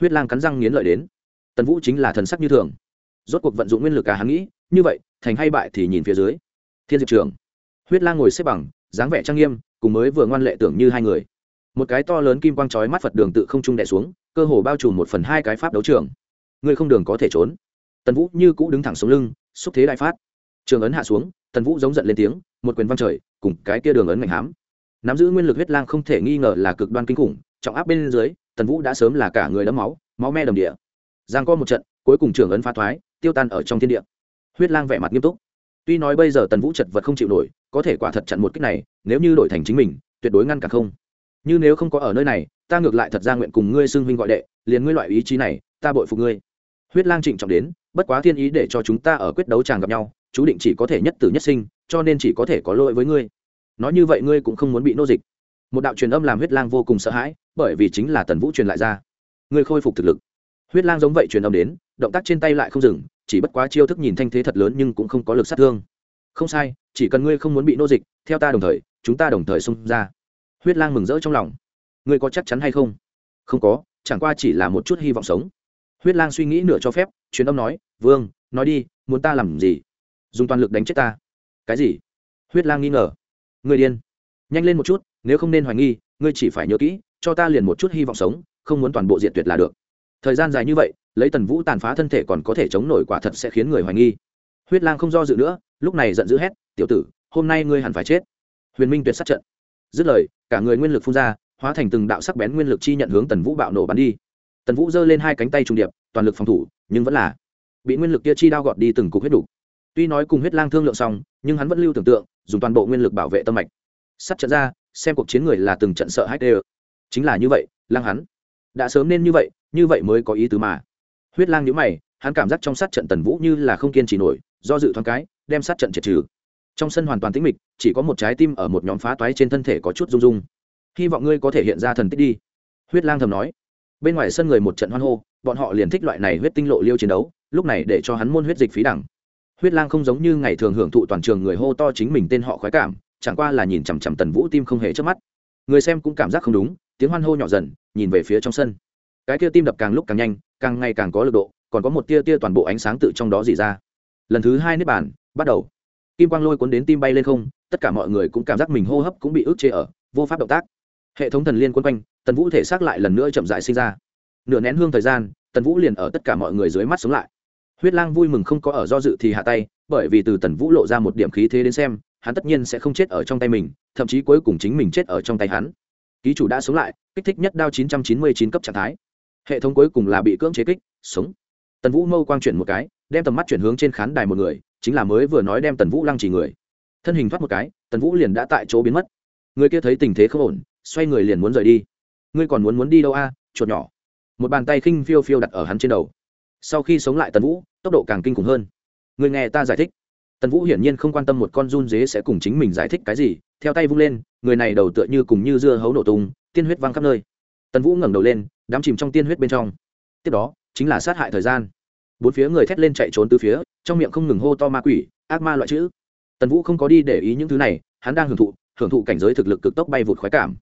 Huyết lang cắn răng nghiến lợi đến. Tần vũ chính là thần sắc như thường. Rốt cuộc vận dụng nguyên lực cả hắn nghĩ, như vậy, thành hay bại thì nhìn phía dưới. Thiên diệp trường. Huyết lang ngồi xếp bằng, dáng vẻ trang nghiêm, cùng mới vừa ngoan lệ tưởng như hai người. Một cái to lớn kim quang trói mắt phật đường tự không trung đẻ xuống, cơ hồ bao trùm một phần hai cái pháp đấu trường. Ngươi không đường có thể trốn. Tần vũ như cũ đứng thẳng sống lưng, xúc thế đại phát. Trường ấn hạ xuống tần vũ giống giận lên tiếng, một quyền văng trời, cùng cái kia đường ấn mạnh hám. Nắm giữ nguyên lực huyết lang không thể nghi ngờ là cực đoan kinh khủng, trọng áp bên dưới, tần vũ đã sớm là cả người đấm máu máu me đầm địa. Giang co một trận, cuối cùng trường ấn phá thoái, tiêu tan ở trong thiên địa. Huyết lang vẻ mặt nghiêm túc. Tuy nói bây giờ tần vũ chật vật không chịu nổi, có thể quả thật chặn một cách này, nếu như đổi thành chính mình, tuyệt đối ngăn cả không. Như nếu không có ở nơi này, ta ngược lại thật ra nguyện cùng ngươi xưng huynh gọi đệ, liền ngươi loại ý chí này, ta bội phục ngươi. Huyết lang trịnh trọng đến, bất quá thiên ý để cho chúng ta ở quyết đấu chàng gặp nhau chú định chỉ có thể nhất tử nhất sinh, cho nên chỉ có thể có lỗi với ngươi. Nói như vậy ngươi cũng không muốn bị nô dịch. Một đạo truyền âm làm huyết lang vô cùng sợ hãi, bởi vì chính là tần vũ truyền lại ra. Ngươi khôi phục thực lực. Huyết lang giống vậy truyền âm đến, động tác trên tay lại không dừng, chỉ bất quá chiêu thức nhìn thanh thế thật lớn nhưng cũng không có lực sát thương. Không sai, chỉ cần ngươi không muốn bị nô dịch, theo ta đồng thời, chúng ta đồng thời xông ra. Huyết lang mừng rỡ trong lòng. Ngươi có chắc chắn hay không? Không có, chẳng qua chỉ là một chút hy vọng sống. Huyết lang suy nghĩ nửa cho phép, truyền âm nói, vương, nói đi, muốn ta làm gì? Dùng toàn lực đánh chết ta. Cái gì? Huyết lang nghi ngờ. Người điên. Nhanh lên một chút, nếu không nên hoài nghi, ngươi chỉ phải nhớ kỹ, cho ta liền một chút hy vọng sống, không muốn toàn bộ diện tuyệt là được. Thời gian dài như vậy, lấy tần vũ tàn phá thân thể còn có thể chống nổi quả thật sẽ khiến người hoài nghi. Huyết lang không do dự nữa, lúc này giận dữ hét, tiểu tử, hôm nay ngươi hẳn phải chết. Huyền minh tuyệt sát trận. Dứt lời, cả người nguyên lực phun ra, hóa thành từng đạo sắc bén nguyên lực chi nhận hướng tần vũ bạo nổ bắn đi. Tần vũ giơ lên hai cánh tay trùng điệp, toàn lực phòng thủ, nhưng vẫn là bị nguyên lực kia chi đao gọt đi từng cục huyết đủ tuy nói cùng huyết lang thương lượng xong, nhưng hắn vẫn lưu tưởng tượng, dùng toàn bộ nguyên lực bảo vệ tâm mạch. Sắt trận ra, xem cuộc chiến người là từng trận sợ hãi đê chính là như vậy, lang hắn. Đã sớm nên như vậy như vậy mới có ý tứ mà. Huyết lang nhíu mày, hắn cảm giác trong sát trận tần vũ như là không kiên trì nổi, do dự thoáng cái, đem sát trận triệt trừ. Trong sân hoàn toàn tĩnh mịch, chỉ có một trái tim ở một nhóm phá toái trên thân thể có chút rung rung. Hy vọng ngươi có thể hiện ra thần tích đi. Huyết lang thầm nói. Bên ngoài sân người một trận hoan hô, bọn họ liền thích loại này huyết tinh lộ liêu chiến đấu, lúc này để cho hắn môn huyết dịch phí đẳng huyết lang không giống như ngày thường hưởng thụ toàn trường người hô to chính mình tên họ khoái cảm, chẳng qua là nhìn chằm chằm tần vũ tim không hề chớp mắt. Người xem cũng cảm giác không đúng, tiếng hoan hô nhỏ dần, nhìn về phía trong sân. Cái kia tim đập càng lúc càng nhanh, càng ngày càng có lực độ, còn có một tia tia toàn bộ ánh sáng tự trong đó dỉ ra. Lần thứ hai nếp bàn, bắt đầu. Kim quang lôi cuốn đến tim bay lên không, tất cả mọi người cũng cảm giác mình hô hấp cũng bị ức chế ở, vô pháp động tác. Hệ thống thần liên quân quanh, tần vũ thể xác lại lần nữa chậm dại sinh ra. Nửa nén hương thời gian, tần vũ liền ở tất cả mọi người dưới mắt sống lại huyết lang vui mừng không có ở do dự thì hạ tay, bởi vì từ tần vũ lộ ra một điểm khí thế đến xem, hắn tất nhiên sẽ không chết ở trong tay mình, thậm chí cuối cùng chính mình chết ở trong tay hắn. Ký chủ đã sống lại, kích thích nhất đao 999 cấp trạng thái. Hệ thống cuối cùng là bị cưỡng chế kích, sống. Tần vũ mâu quang chuyển một cái, đem tầm mắt chuyển hướng trên khán đài một người, chính là mới vừa nói đem tần vũ lăng chỉ người. Thân hình thoát một cái, tần vũ liền đã tại chỗ biến mất. Người kia thấy tình thế không ổn, xoay người liền muốn rời đi. Ngươi còn muốn muốn đi đâu a, chuột nhỏ? Một bàn tay khinh phiêu phiêu đặt ở hắn trên đầu sau khi sống lại tần vũ, tốc độ càng kinh khủng hơn. Người nghe ta giải thích. Tần vũ hiển nhiên không quan tâm một con run dế sẽ cùng chính mình giải thích cái gì, theo tay vung lên, người này đầu tựa như cùng như dưa hấu nổ tung, tiên huyết văng khắp nơi. Tần vũ ngẩng đầu lên, đám chìm trong tiên huyết bên trong. Tiếp đó, chính là sát hại thời gian. Bốn phía người thét lên chạy trốn từ phía, trong miệng không ngừng hô to ma quỷ, ác ma loại chữ. Tần vũ không có đi để ý những thứ này, hắn đang hưởng thụ hưởng thụ cảnh giới thực lực cực tốc bay vụt khoái cảm.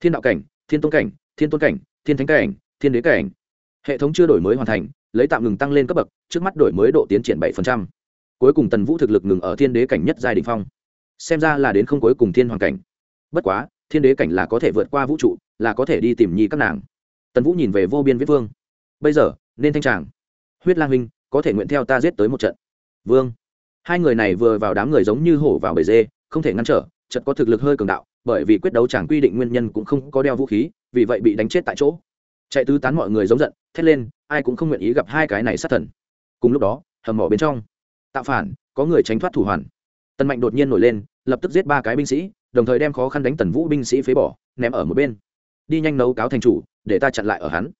Thiên đạo cảnh, thiên tôn cảnh, thiên tôn cảnh, thiên thánh cảnh, thiên đế cảnh. Hệ thống chưa đổi mới hoàn thành lấy tạm ngừng tăng lên cấp bậc, trước mắt đổi mới độ tiến triển bảy cuối cùng tần vũ thực lực ngừng ở thiên đế cảnh nhất giai đình phong. Xem ra là đến không cuối cùng thiên hoàng cảnh. Bất quá, thiên đế cảnh là có thể vượt qua vũ trụ, là có thể đi tìm nhi các nàng. Tần vũ nhìn về vô biên viết vương. Bây giờ, nên thanh tràng. Huyết lang huynh, có thể nguyện theo ta giết tới một trận. Vương. Hai người này vừa vào đám người giống như hổ vào bể dê, không thể ngăn trở chật có thực lực hơi cường đạo, bởi vì quyết đấu chẳng quy định nguyên nhân cũng không có đeo vũ khí, vì vậy bị đánh chết tại chỗ chạy tứ tán mọi người giống giận, thét lên, ai cũng không nguyện ý gặp hai cái này sát thần. Cùng lúc đó, hầm mỏ bên trong, tạo phản, có người tránh thoát thủ hoàn. Tần mạnh đột nhiên nổi lên, lập tức giết ba cái binh sĩ, đồng thời đem khó khăn đánh tần vũ binh sĩ phế bỏ, ném ở một bên. Đi nhanh nấu cáo thành chủ, để ta chặn lại ở hắn.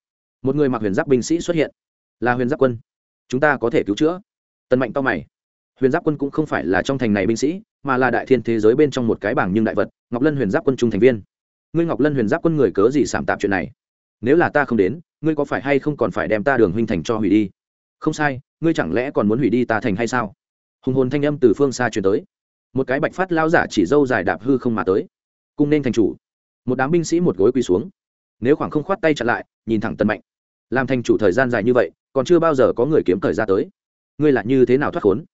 Một người mặc huyền giáp binh sĩ xuất hiện. Là huyền giáp quân. Chúng ta có thể cứu chữa. Tần mạnh to mày. Huyền giáp quân cũng không phải là trong thành này binh sĩ, mà là đại thiên thế giới bên trong một cái bảng nhưng đại vật, ngọc lân huyền giáp quân trung thành viên. Ngươi ngọc lân huyền giáp quân người cớ gì sảm tạp chuyện này? Nếu là ta không đến, ngươi có phải hay không còn phải đem ta đường huynh thành cho hủy đi? Không sai, ngươi chẳng lẽ còn muốn hủy đi ta thành hay sao? Hùng hồn thanh âm từ phương xa truyền tới. Một cái bạch phát lao giả chỉ dâu dài đạp hư không mà tới. Cung nên thành chủ. Một đám binh sĩ một gối quỳ xuống. Nếu khoảng không khoát tay chặn lại, nhìn thẳng tân mạnh. Làm thành chủ thời gian dài như vậy, còn chưa bao giờ có người kiếm thời ra tới. Ngươi là như thế nào thoát khốn?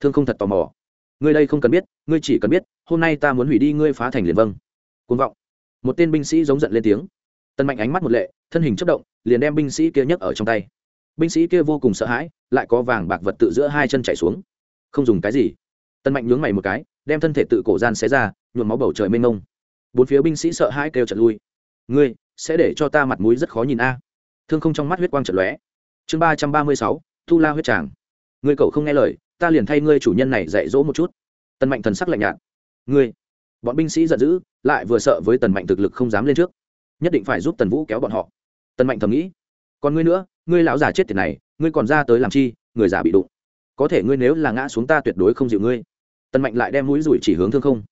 Thương không thật tò mò. Ngươi đây không cần biết, ngươi chỉ cần biết, hôm nay ta muốn hủy đi ngươi phá thành liền vâng. Côn vọng. Một tên binh sĩ giống giận lên tiếng. Tân mạnh ánh mắt một lệ thân hình chất động, liền đem binh sĩ kia nhấc ở trong tay. Binh sĩ kia vô cùng sợ hãi, lại có vàng bạc vật tự giữa hai chân chạy xuống. Không dùng cái gì. Tân mạnh nhướng mày một cái, đem thân thể tự cổ gian xé ra, nhuộm máu bầu trời mênh mông. Bốn phía binh sĩ sợ hãi kêu trận lui. Ngươi, sẽ để cho ta mặt mũi rất khó nhìn a. Thương không trong mắt huyết quang trận lóe. Chương ba trăm ba mươi sáu, thu la huyết tràng. Ngươi cậu không nghe lời, ta liền thay ngươi chủ nhân này dạy dỗ một chút. Tần mạnh thần sắc lạnh nhạt. Ngươi? Bọn binh sĩ giận dữ, lại vừa sợ với tần mạnh thực lực không dám lên trước. Nhất định phải giúp tần vũ kéo bọn họ tần mạnh thầm nghĩ. Còn ngươi nữa, ngươi lão già chết tiền này, ngươi còn ra tới làm chi, người già bị đụng. Có thể ngươi nếu là ngã xuống ta tuyệt đối không dịu ngươi. Tần mạnh lại đem mũi rủi chỉ hướng thương không.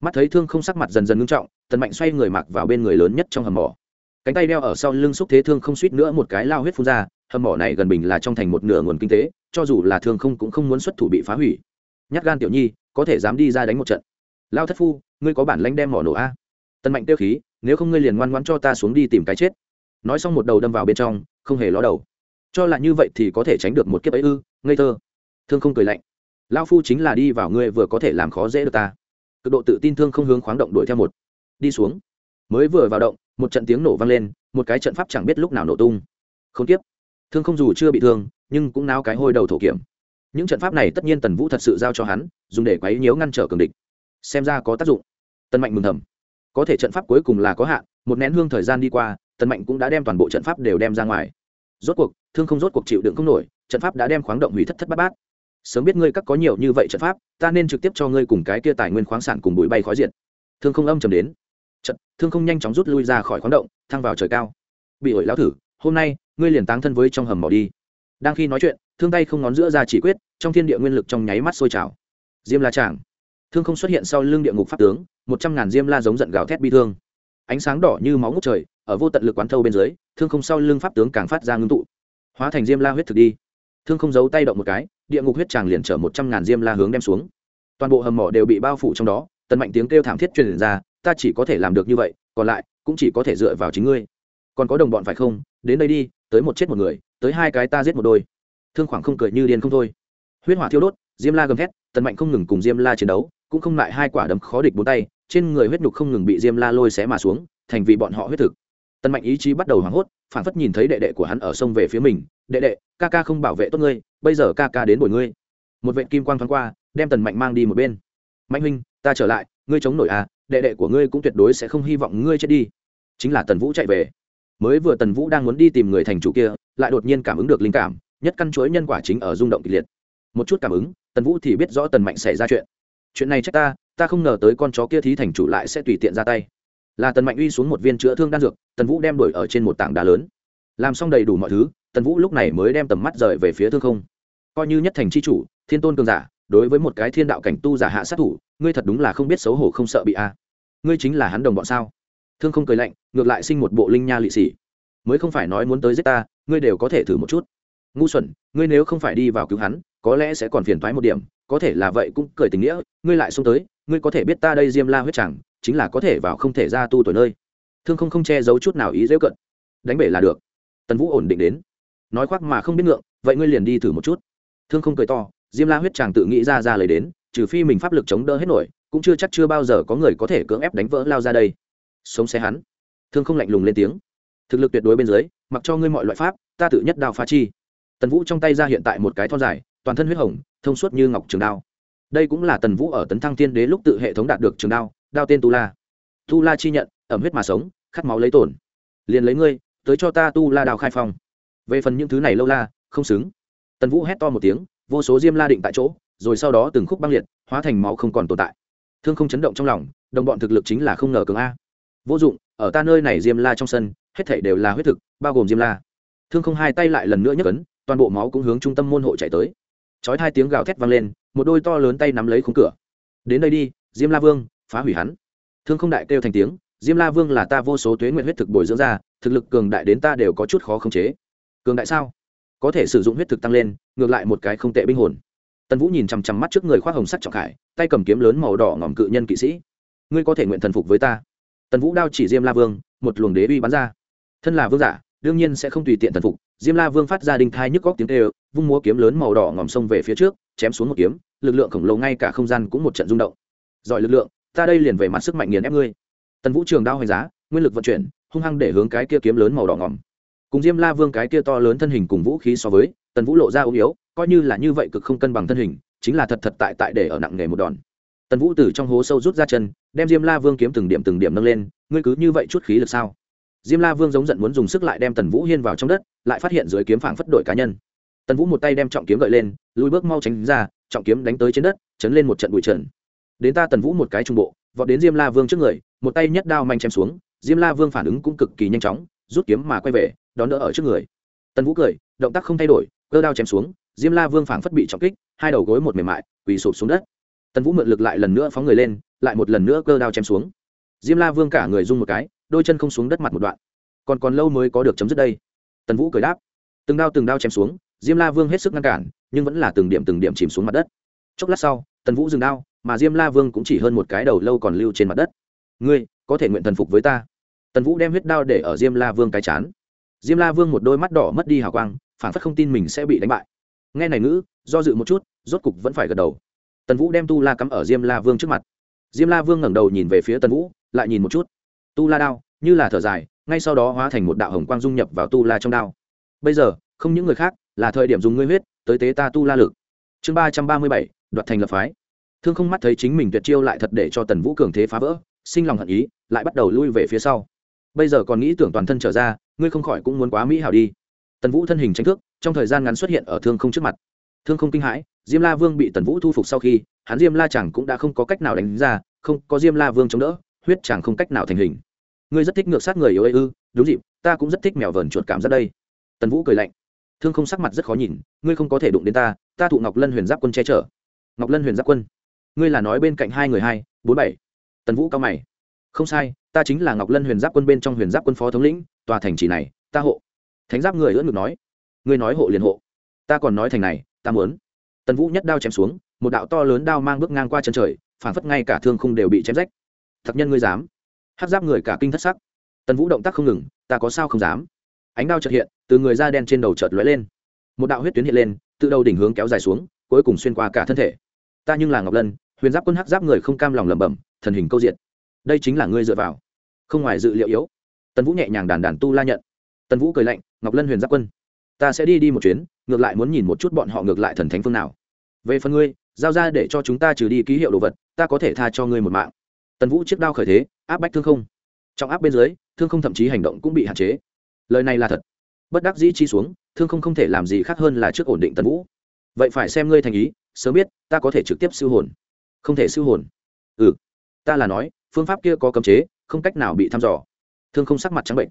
Mắt thấy thương không sắc mặt dần dần ngưng trọng, tần mạnh xoay người mặc vào bên người lớn nhất trong hầm mỏ. Cánh tay đeo ở sau lưng xúc thế thương không suýt nữa một cái lao huyết phun ra, hầm mỏ này gần bình là trong thành một nửa nguồn kinh tế, cho dù là thương không cũng không muốn xuất thủ bị phá hủy. Nhát gan tiểu nhi, có thể dám đi ra đánh một trận. Lao thất phu, ngươi có bản lãnh đem mỏ nổ a? Tần mạnh tiêu khí, nếu không ngươi liền ngoan ngoãn cho ta xuống đi tìm cái chết nói xong một đầu đâm vào bên trong, không hề ló đầu. Cho là như vậy thì có thể tránh được một kiếp ấy ư, ngây thơ. Thương không cười lạnh. Lao phu chính là đi vào ngươi vừa có thể làm khó dễ được ta. Cực độ tự tin thương không hướng khoáng động đuổi theo một. Đi xuống. Mới vừa vào động, một trận tiếng nổ vang lên, một cái trận pháp chẳng biết lúc nào nổ tung. Không tiếp. Thương không dù chưa bị thương, nhưng cũng náo cái hôi đầu thổ kiểm. Những trận pháp này tất nhiên tần vũ thật sự giao cho hắn, dùng để quấy nhiễu ngăn trở cường địch. Xem ra có tác dụng. Tân mạnh mừng thầm. Có thể trận pháp cuối cùng là có hạn, một nén hương thời gian đi qua tần mạnh cũng đã đem toàn bộ trận pháp đều đem ra ngoài. Rốt cuộc, thương không rốt cuộc chịu đựng không nổi, trận pháp đã đem khoáng động hủy thất thất bát bát. Sớm biết ngươi các có nhiều như vậy trận pháp, ta nên trực tiếp cho ngươi cùng cái kia tài nguyên khoáng sản cùng bụi bay khói diệt. Thương không âm trầm đến. Trận, thương không nhanh chóng rút lui ra khỏi khoáng động, thăng vào trời cao. Bị ổi lao thử, hôm nay, ngươi liền táng thân với trong hầm mỏ đi. Đang khi nói chuyện, thương tay không ngón giữa ra chỉ quyết, trong thiên địa nguyên lực trong nháy mắt sôi trào. Diêm la tràng. Thương không xuất hiện sau lưng địa ngục pháp tướng, một trăm ngàn diêm la giống giận gào thét bi thương. Ánh sáng đỏ như máu ngút trời ở vô tận lực quán thâu bên dưới, thương không sau lưng pháp tướng càng phát ra ngưng tụ. Hóa thành diêm la huyết thực đi. Thương không giấu tay động một cái, địa ngục huyết tràng liền chở một trăm ngàn diêm la hướng đem xuống. Toàn bộ hầm mỏ đều bị bao phủ trong đó, tần mạnh tiếng kêu thảm thiết truyền ra, ta chỉ có thể làm được như vậy, còn lại cũng chỉ có thể dựa vào chính ngươi. Còn có đồng bọn phải không? Đến đây đi, tới một chết một người, tới hai cái ta giết một đôi. Thương khoảng không cười như điên không thôi. Huyết hỏa thiêu đốt, diêm la gầm thét, tần mạnh không ngừng cùng diêm la chiến đấu, cũng không lại hai quả đấm khó địch bốn tay, trên người huyết nhục không ngừng bị diêm la lôi xé mà xuống, thành vì bọn họ huyết thực tần mạnh ý chí bắt đầu hoảng hốt phản phất nhìn thấy đệ đệ của hắn ở sông về phía mình, đệ đệ, ca ca không bảo vệ tốt ngươi, bây giờ ca ca đến bồi ngươi. Một vệ kim quang thoáng qua, đem tần mạnh mang đi một bên. Mạnh huynh, ta trở lại, ngươi chống nổi à đệ đệ của ngươi cũng tuyệt đối sẽ không hy vọng ngươi chết đi. Chính là tần vũ chạy về. Mới vừa tần vũ đang muốn đi tìm người thành chủ kia, lại đột nhiên cảm ứng được linh cảm, nhất căn chuỗi nhân quả chính ở rung động kịch liệt. Một chút cảm ứng, tần vũ thì biết rõ tần mạnh xảy ra chuyện. Chuyện này trách ta ta không ngờ tới con chó kia thí thành chủ lại sẽ tùy tiện ra tay là tần mạnh uy xuống một viên chữa thương đan dược, tần vũ đem đổi ở trên một tảng đá lớn. Làm xong đầy đủ mọi thứ, tần vũ lúc này mới đem tầm mắt rời về phía thương không. Coi như nhất thành c h i chủ, thiên tôn cường giả, đối với một cái thiên đạo cảnh tu giả hạ sát thủ, ngươi thật đúng là không biết xấu hổ không sợ bị a. Ngươi chính là hắn đồng bọn sao? Thương không cười lạnh, ngược lại sinh một bộ linh nha lị xỉ mới không phải nói muốn tới giết ta, ngươi đều có thể thử một chút. Ngu xuẩn, ngươi nếu không phải đi vào cứu hắn, có lẽ sẽ còn phiền thoái một điểm, có thể là vậy cũng cười tình nghĩa, ngươi lại xông tới, ngươi có thể biết ta đây diêm la huyết chẳng chính là có thể vào không thể ra tu tuổi nơi. Thương không không che giấu chút nào ý dễ cận. Đánh bể là được. Tần vũ ổn định đến. Nói khoác mà không biết ngượng, vậy ngươi liền đi thử một chút. Thương không cười to, diêm la huyết chàng tự nghĩ ra ra lấy đến, trừ phi mình pháp lực chống đỡ hết nổi, cũng chưa chắc chưa bao giờ có người có thể cưỡng ép đánh vỡ lao ra đây. Sống xe hắn. Thương không lạnh lùng lên tiếng. Thực lực tuyệt đối bên dưới, mặc cho ngươi mọi loại pháp, ta tự nhất đao phá chi. Tần vũ trong tay ra hiện tại một cái thon dài, toàn thân huyết hồng, thông suốt như ngọc trường đao. Đây cũng là tần vũ ở tấn thăng thiên đế lúc tự hệ thống đạt được trường đao đao tên tu la. Tu la chi nhận, ẩm huyết mà sống, khát máu lấy tổn. Liền lấy ngươi, tới cho ta tu la đào khai phong. Về phần những thứ này lâu la, không xứng. Tần vũ hét to một tiếng, vô số diêm la định tại chỗ, rồi sau đó từng khúc băng liệt, hóa thành máu không còn tồn tại. Thương không chấn động trong lòng, đồng bọn thực lực chính là không ngờ cường a. Vô dụng, ở ta nơi này diêm la trong sân, hết thảy đều là huyết thực, bao gồm diêm la. Thương không hai tay lại lần nữa nhấc ấn, toàn bộ máu cũng hướng trung tâm môn hộ chạy tới. Chói hai tiếng gào thét vang lên, một đôi to lớn tay nắm lấy khung cửa. Đến đây đi, diêm la vương phá hủy hắn. Thương không đại kêu thành tiếng, diêm la vương là ta vô số tuế nguyện huyết thực bồi dưỡng ra, thực lực cường đại đến ta đều có chút khó khống chế. Cường đại sao? Có thể sử dụng huyết thực tăng lên, ngược lại một cái không tệ binh hồn. Tần vũ nhìn chằm chằm mắt trước người khoác hồng sắc trọng khải, tay cầm kiếm lớn màu đỏ ngòm cự nhân kỵ sĩ. Ngươi có thể nguyện thần phục với ta. Tần vũ đao chỉ diêm la vương, một luồng đế uy bắn ra. Thân là vương giả, đương nhiên sẽ không tùy tiện thần phục. Diêm la vương phát ra đinh thai nhức góc tiếng tê ơ vung múa kiếm lớn màu đỏ ngòm sông về phía trước, chém xuống một kiếm, lực lượng khổng lồ ngay cả không gian cũng một trận rung động. Giỏi lực lượng ta đây liền về mặt sức mạnh nghiền ép ngươi. Tần vũ trường đao hoành giá, nguyên lực vận chuyển, hung hăng để hướng cái kia kiếm lớn màu đỏ ngỏm. cùng diêm la vương cái kia to lớn thân hình cùng vũ khí so với, tần vũ lộ ra ốm yếu, coi như là như vậy cực không cân bằng thân hình, chính là thật thật tại tại để ở nặng nghề một đòn. Tần vũ từ trong hố sâu rút ra chân, đem diêm la vương kiếm từng điểm từng điểm nâng lên, ngươi cứ như vậy chút khí lực sao? Diêm la vương giống giận muốn dùng sức lại đem tần vũ hiên vào trong đất, lại phát hiện dưới kiếm phảng phất đội cá nhân. Tần vũ một tay đem trọng kiếm gợi lên, lùi bước mau tránh ra, trọng kiếm đánh tới trên đất, chấn lên một trận bụi trần đến ta tần vũ một cái trung bộ, vọt đến diêm la vương trước người, một tay nhất đao manh chém xuống, diêm la vương phản ứng cũng cực kỳ nhanh chóng, rút kiếm mà quay về, đón đỡ ở trước người. Tần vũ cười, động tác không thay đổi, cơ đao chém xuống, diêm la vương phảng phất bị trọng kích, hai đầu gối một mềm mại, quỳ sụp xuống đất. Tần vũ mượn lực lại lần nữa phóng người lên, lại một lần nữa cơ đao chém xuống. Diêm la vương cả người rung một cái, đôi chân không xuống đất mặt một đoạn. Còn còn lâu mới có được chấm dứt đây. Tần vũ cười đáp. Từng đao từng đao chém xuống, diêm la vương hết sức ngăn cản, nhưng vẫn là từng điểm từng điểm chìm xuống mặt đất. Chốc lát sau, tần vũ dừng đao mà diêm la vương cũng chỉ hơn một cái đầu lâu còn lưu trên mặt đất. Ngươi, có thể nguyện thần phục với ta. Tần vũ đem huyết đao để ở diêm la vương cái chán. Diêm la vương một đôi mắt đỏ mất đi hào quang, phản phất không tin mình sẽ bị đánh bại. Nghe này ngữ, do dự một chút, rốt cục vẫn phải gật đầu. Tần vũ đem tu la cắm ở diêm la vương trước mặt. Diêm la vương ngẩng đầu nhìn về phía tần vũ, lại nhìn một chút. Tu la đao, như là thở dài, ngay sau đó hóa thành một đạo hồng quang dung nhập vào tu la trong đao. Bây giờ, không những người khác, là thời điểm dùng ngươi huyết, tới tế ta tu la lực. Chương ba trăm ba mươi bảy, đoạt thành lập phái thương không mắt thấy chính mình tuyệt chiêu lại thật để cho tần vũ cường thế phá vỡ, sinh lòng hận ý, lại bắt đầu lui về phía sau. Bây giờ còn nghĩ tưởng toàn thân trở ra, ngươi không khỏi cũng muốn quá mỹ hảo đi. Tần vũ thân hình tranh thước, trong thời gian ngắn xuất hiện ở thương không trước mặt. Thương không kinh hãi, diêm la vương bị tần vũ thu phục sau khi, hắn diêm la chẳng cũng đã không có cách nào đánh ra, không, có diêm la vương chống đỡ, huyết chẳng không cách nào thành hình. Ngươi rất thích ngược sát người yếu ấy ư, đúng dịp, ta cũng rất thích mèo vờn chuột cảm giác đây. Tần vũ cười lạnh. Thương không sắc mặt rất khó nhìn, ngươi không có thể đụng đến ta ta thụ ngọc lân huyền giáp quân che chở. Ngọc lân huyền giáp quân ngươi là nói bên cạnh hai người hai, bốn bảy. Tần vũ cao mày. Không sai, ta chính là ngọc lân huyền giáp quân bên trong huyền giáp quân phó thống lĩnh, tòa thành chỉ này, ta hộ. Thánh giáp người ưỡn ngực nói. Ngươi nói hộ liền hộ. Ta còn nói thành này, ta muốn. Tần vũ nhất đao chém xuống, một đạo to lớn đao mang bước ngang qua chân trời phản phất ngay cả thương không đều bị chém rách. Thật nhân ngươi dám. Hát giáp người cả kinh thất sắc. Tần vũ động tác không ngừng, ta có sao không dám. Ánh đao chợt hiện, từ người da đen trên đầu chợt lóe lên. Một đạo huyết tuyến hiện lên, từ đầu đỉnh hướng kéo dài xuống, cuối cùng xuyên qua cả thân thể. Ta nhưng là ngọc lân huyền giáp quân hắc giáp người không cam lòng lẩm bẩm, thần hình câu diện. Đây chính là ngươi dựa vào. Không ngoài dự liệu yếu. Tần vũ nhẹ nhàng đàn đàn tu la nhận. Tần vũ cười lạnh, ngọc lân huyền giáp quân, ta sẽ đi đi một chuyến, ngược lại muốn nhìn một chút bọn họ ngược lại thần thánh phương nào. Về phần ngươi, giao ra để cho chúng ta trừ đi ký hiệu đồ vật, ta có thể tha cho ngươi một mạng. Tần vũ chiếc đao khởi thế, áp bách thương không. Trong áp bên dưới, thương không thậm chí hành động cũng bị hạn chế. Lời này là thật. Bất đắc dĩ chi xuống, thương không không thể làm gì khác hơn là trước ổn định tần vũ. Vậy phải xem ngươi thành ý, sớm biết, ta có thể trực tiếp siêu hồn không thể siêu hồn. Ừ ta là nói, phương pháp kia có cấm chế, không cách nào bị thăm dò. Thương không sắc mặt trắng bệnh.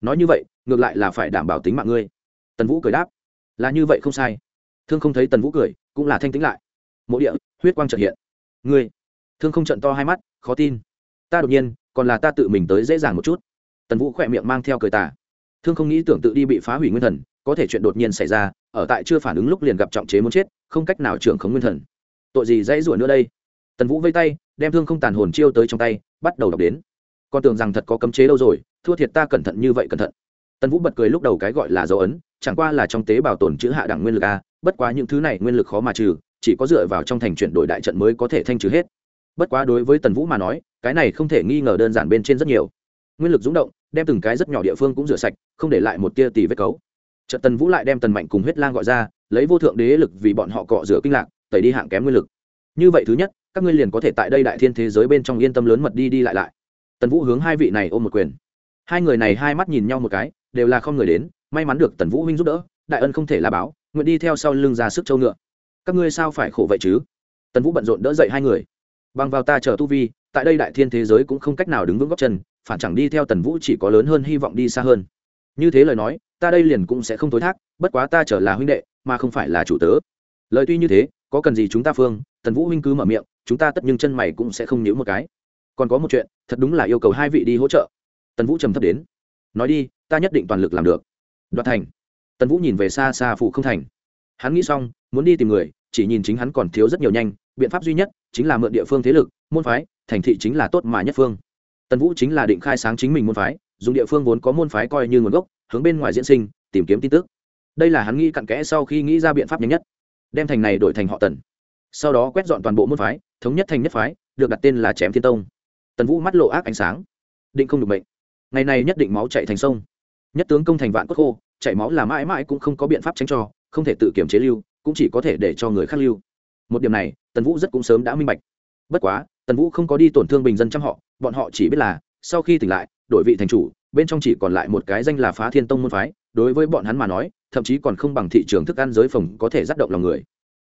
Nói như vậy, ngược lại là phải đảm bảo tính mạng ngươi. Tần vũ cười đáp. Là như vậy không sai. Thương không thấy tần vũ cười, cũng là thanh tĩnh lại. Mộ địa, huyết quang trợ hiện. Ngươi. Thương không trận to hai mắt, khó tin. Ta đột nhiên, còn là ta tự mình tới dễ dàng một chút. Tần vũ khỏe miệng mang theo cười tà. Thương không nghĩ tưởng tự đi bị phá hủy nguyên thần, có thể chuyện đột nhiên xảy ra, ở tại chưa phản ứng lúc liền gặp trọng chế muốn chết, không cách nào trưởng khống nguyên thần. Tội gì dãy rủa nữa đây? Tần vũ vây tay, đem thương không tàn hồn chiêu tới trong tay, bắt đầu đọc đến. Con tưởng rằng thật có cấm chế đâu rồi, thua thiệt ta cẩn thận như vậy cẩn thận. Tần vũ bật cười lúc đầu cái gọi là dấu ấn, chẳng qua là trong tế bảo tồn chữ hạ đẳng nguyên lực a, bất quá những thứ này nguyên lực khó mà trừ, chỉ có dựa vào trong thành chuyển đổi đại trận mới có thể thanh trừ hết. Bất quá đối với tần vũ mà nói, cái này không thể nghi ngờ đơn giản bên trên rất nhiều. Nguyên lực rúng động, đem từng cái rất nhỏ địa phương cũng rửa sạch, không để lại một tia tì vết cấu. Trận tần vũ lại đem tần mạnh cùng huyết lang gọi ra, lấy vô thượng đế lực vì bọn họ cọ rửa kinh lạc, tẩy đi hạng kém nguyên lực. Như vậy thứ nhất các ngươi liền có thể tại đây đại thiên thế giới bên trong yên tâm lớn mật đi đi lại lại. Tần vũ hướng hai vị này ôm một quyền. Hai người này hai mắt nhìn nhau một cái, đều là không người đến, may mắn được tần vũ huynh giúp đỡ, đại ân không thể là báo, nguyện đi theo sau lưng ra sức châu ngựa. Các ngươi sao phải khổ vậy chứ? Tần vũ bận rộn đỡ dậy hai người. Bằng vào ta chờ tu vi, tại đây đại thiên thế giới cũng không cách nào đứng vững góc chân, phản chẳng đi theo tần vũ chỉ có lớn hơn hy vọng đi xa hơn. Như thế lời nói, ta đây liền cũng sẽ không tối thác, bất quá ta trở là huynh đệ, mà không phải là chủ tớ. Lời tuy như thế, có cần gì chúng ta phương, tần vũ huynh cứ mở miệng chúng ta tất nhưng chân mày cũng sẽ không nhíu một cái. Còn có một chuyện, thật đúng là yêu cầu hai vị đi hỗ trợ. Tần vũ trầm thấp đến. Nói đi, ta nhất định toàn lực làm được. Đoạt thành. Tần vũ nhìn về xa xa phụ không thành. Hắn nghĩ xong, muốn đi tìm người, chỉ nhìn chính hắn còn thiếu rất nhiều nhanh, biện pháp duy nhất chính là mượn địa phương thế lực, môn phái, thành thị chính là tốt mà nhất phương. Tần vũ chính là định khai sáng chính mình môn phái, dùng địa phương vốn có môn phái coi như nguồn gốc, hướng bên ngoài diễn sinh, tìm kiếm tin tức. Đây là hắn nghĩ cặn kẽ sau khi nghĩ ra biện pháp nhanh nhất, đem thành này đổi thành họ tần. Sau đó quét dọn toàn bộ môn phái thống nhất thành nhất phái được đặt tên là chém thiên tông. Tần vũ mắt lộ ác ánh sáng. Định không được mệnh, ngày này nhất định máu chạy thành sông. Nhất tướng công thành vạn cốt khô chảy máu là mãi mãi cũng không có biện pháp tránh cho không thể tự kiểm chế lưu cũng chỉ có thể để cho người khác lưu. Một điểm này tần vũ rất cũng sớm đã minh bạch. Bất quá tần vũ không có đi tổn thương bình dân trăm họ bọn họ chỉ biết là sau khi tỉnh lại đổi vị thành chủ bên trong chỉ còn lại một cái danh là phá thiên tông môn phái đối với bọn hắn mà nói thậm chí còn không bằng thị trường thức ăn giới phòng có thể rắc động lòng người.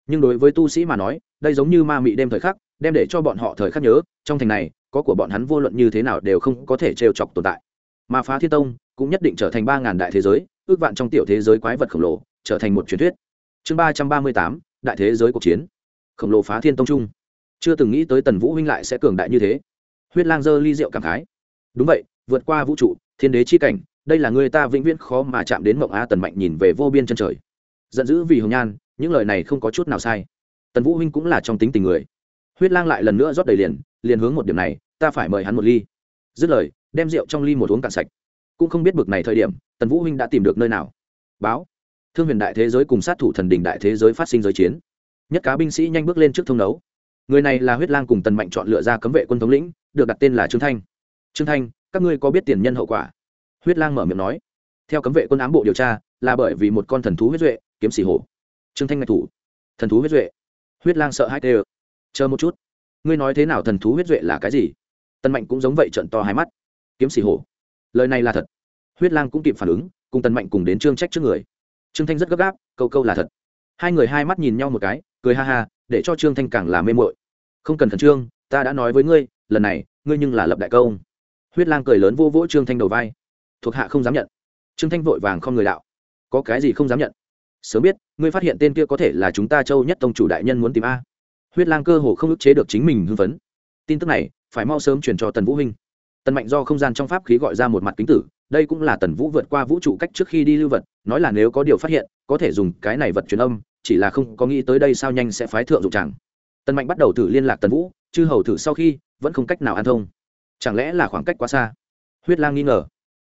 Nhưng đối với tu sĩ mà nói đây giống như ma mị đêm thời khắc, đem để cho bọn họ thời khắc nhớ, trong thành này, có của bọn hắn vô luận như thế nào đều không có thể trêu chọc tồn tại. Mà phá thiên tông cũng nhất định trở thành ba ngàn đại thế giới, ước vạn trong tiểu thế giới quái vật khổng lồ, trở thành một truyền thuyết. Chương ba trăm ba mươi tám, đại thế giới cuộc chiến. Khổng lồ phá thiên tông trung chưa từng nghĩ tới tần vũ huynh lại sẽ cường đại như thế. Huyết lang dơ ly rượu cảm khái. Đúng vậy, vượt qua vũ trụ, thiên đế chi cảnh, đây là người ta vĩnh viễn khó mà chạm đến mộng a tần mạnh nhìn về vô biên chân trời. Giận dữ vì hồng nhan, những lời này không có chút nào sai tần vũ huynh cũng là trong tính tình người. Huyết lang lại lần nữa rót đầy liền liền hướng một điểm này, ta phải mời hắn một ly. Dứt lời, đem rượu trong ly một uống cạn sạch. Cũng không biết bực này thời điểm, tần vũ huynh đã tìm được nơi nào. Báo. Thương huyền đại thế giới cùng sát thủ thần đình đại thế giới phát sinh giới chiến. Nhất cá binh sĩ nhanh bước lên trước thông đấu. Người này là huyết lang cùng tần mạnh chọn lựa ra cấm vệ quân thống lĩnh, được đặt tên là trương thanh. Trương thanh, các ngươi có biết tiền nhân hậu quả? Huyết lang mở miệng nói. Theo cấm vệ quân ám bộ điều tra, là bởi vì một con thần thú huyết duệ, kiếm xỉ hổ. Trương thanh ngạch thủ. Thần thú huyết duệ huyết lang sợ hai tê ơ chờ một chút. Ngươi nói thế nào thần thú huyết duệ là cái gì? Tần mạnh cũng giống vậy trận to hai mắt. Kiếm xì hổ. Lời này là thật. Huyết lang cũng kịp phản ứng, cùng tần mạnh cùng đến trương trách trước người. Trương thanh rất gấp gáp, câu câu là thật. Hai người hai mắt nhìn nhau một cái, cười ha ha, để cho trương thanh càng là mê mội không cần khẩn trương, ta đã nói với ngươi, lần này, ngươi nhưng là lập đại công. Huyết lang cười lớn vô vỗ trương thanh đầu vai. Thuộc hạ không dám nhận. Trương thanh vội vàng không người đạo. Có cái gì không dám nhận? Sớm biết, ngươi phát hiện tên kia có thể là chúng ta châu nhất tông chủ đại nhân muốn tìm a. Huyết lang cơ hồ không ức chế được chính mình hưng phấn. Tin tức này, phải mau sớm truyền cho tần vũ huynh. Tần mạnh do không gian trong pháp khí gọi ra một mặt kính tử, đây cũng là tần vũ vượt qua vũ trụ cách trước khi đi lưu vật, nói là nếu có điều phát hiện, có thể dùng cái này vật truyền âm, chỉ là không có nghĩ tới đây sao nhanh sẽ phái thượng dụng chẳng. Tần mạnh bắt đầu thử liên lạc tần vũ, chư hầu thử sau khi, vẫn không cách nào an thông. Chẳng lẽ là khoảng cách quá xa? Huyết lang nghi ngờ.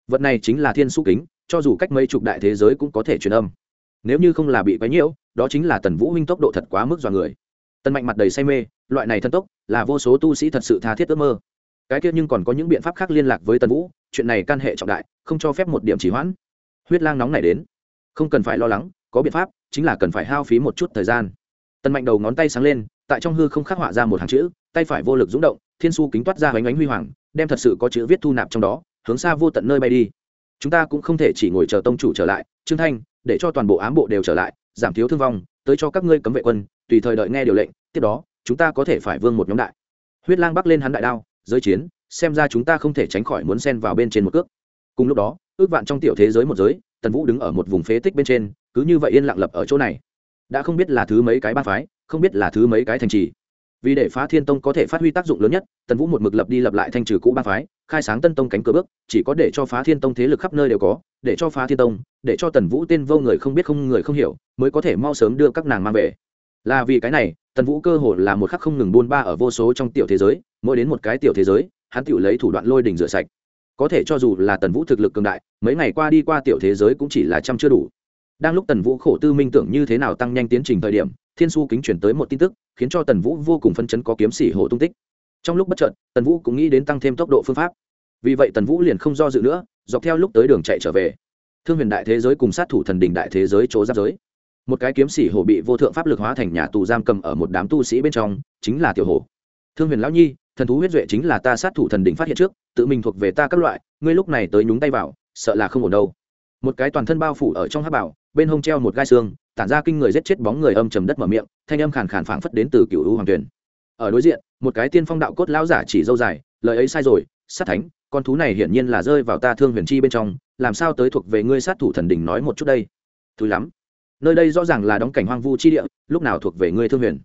Vật này chính là thiên su kính, cho dù cách mấy chục đại thế giới cũng có thể truyền âm nếu như không là bị quấy nhiễu, đó chính là tần vũ huynh tốc độ thật quá mức dọa người. Tần mạnh mặt đầy say mê, loại này thân tốc là vô số tu sĩ thật sự tha thiết ước mơ. Cái kia nhưng còn có những biện pháp khác liên lạc với tần vũ, chuyện này can hệ trọng đại, không cho phép một điểm chỉ hoãn. Huyết lang nóng này đến. Không cần phải lo lắng, có biện pháp, chính là cần phải hao phí một chút thời gian. Tần mạnh đầu ngón tay sáng lên, tại trong hư không khắc họa ra một hàng chữ, tay phải vô lực rúng động, thiên su kính toát ra bánh bánh huy hoàng, đem thật sự có chữ viết thu nạp trong đó, hướng xa vô tận nơi bay đi chúng ta cũng không thể chỉ ngồi chờ tông chủ trở lại, trương thanh, để cho toàn bộ ám bộ đều trở lại, giảm thiếu thương vong, tới cho các ngươi cấm vệ quân, tùy thời đợi nghe điều lệnh, tiếp đó, chúng ta có thể phải vương một nhóm đại. Huyết lang bắc lên hắn đại đao, giới chiến, xem ra chúng ta không thể tránh khỏi muốn xen vào bên trên một cước. Cùng lúc đó, ước vạn trong tiểu thế giới một giới, tần vũ đứng ở một vùng phế tích bên trên, cứ như vậy yên lặng lập ở chỗ này. Đã không biết là thứ mấy cái ba phái, không biết là thứ mấy cái thành trì vì để phá thiên tông có thể phát huy tác dụng lớn nhất, tần vũ một mực lập đi lập lại thanh trừ cũ ba phái, khai sáng tân tông cánh cửa bước, chỉ có để cho phá thiên tông thế lực khắp nơi đều có, để cho phá thiên tông, để cho tần vũ tên vô người không biết không người không hiểu, mới có thể mau sớm đưa các nàng mang về. Là vì cái này, tần vũ cơ hồ là một khắc không ngừng buôn ba ở vô số trong tiểu thế giới, mỗi đến một cái tiểu thế giới, hắn tự lấy thủ đoạn lôi đình rửa sạch. Có thể cho dù là tần vũ thực lực cường đại, mấy ngày qua đi qua tiểu thế giới cũng chỉ là trăm chưa đủ. Đang lúc tần vũ khổ tư minh tưởng như thế nào tăng nhanh tiến trình thời điểm thiên su kính chuyển tới một tin tức, khiến cho tần vũ vô cùng phân chấn có kiếm sĩ hổ tung tích. Trong lúc bất chợt, tần vũ cũng nghĩ đến tăng thêm tốc độ phương pháp. Vì vậy tần vũ liền không do dự nữa, dọc theo lúc tới đường chạy trở về. Thương huyền đại thế giới cùng sát thủ thần đình đại thế giới chỗ giáp giới. Một cái kiếm sĩ hổ bị vô thượng pháp lực hóa thành nhà tù giam cầm ở một đám tu sĩ bên trong, chính là tiểu hổ thương huyền lão nhi, thần thú huyết duệ chính là ta sát thủ thần đình phát hiện trước, tự mình thuộc về ta các loại, ngươi lúc này tới nhúng tay vào, sợ là không ổn đâu. Một cái toàn thân bao phủ ở trong hát bảo, bên hông treo một gai xương tản ra kinh người giết chết bóng người âm trầm đất mở miệng, thanh âm khàn khàn phảng phất đến từ cựu u hoàng tuyển ở đối diện, một cái tiên phong đạo cốt lão giả chỉ dâu dài, lời ấy sai rồi, sát thánh, con thú này hiển nhiên là rơi vào ta thương huyền chi bên trong, làm sao tới thuộc về ngươi sát thủ thần đình nói một chút đây? Thúi lắm. Nơi đây rõ ràng là đóng cảnh hoang vu chi địa, lúc nào thuộc về ngươi thương huyền?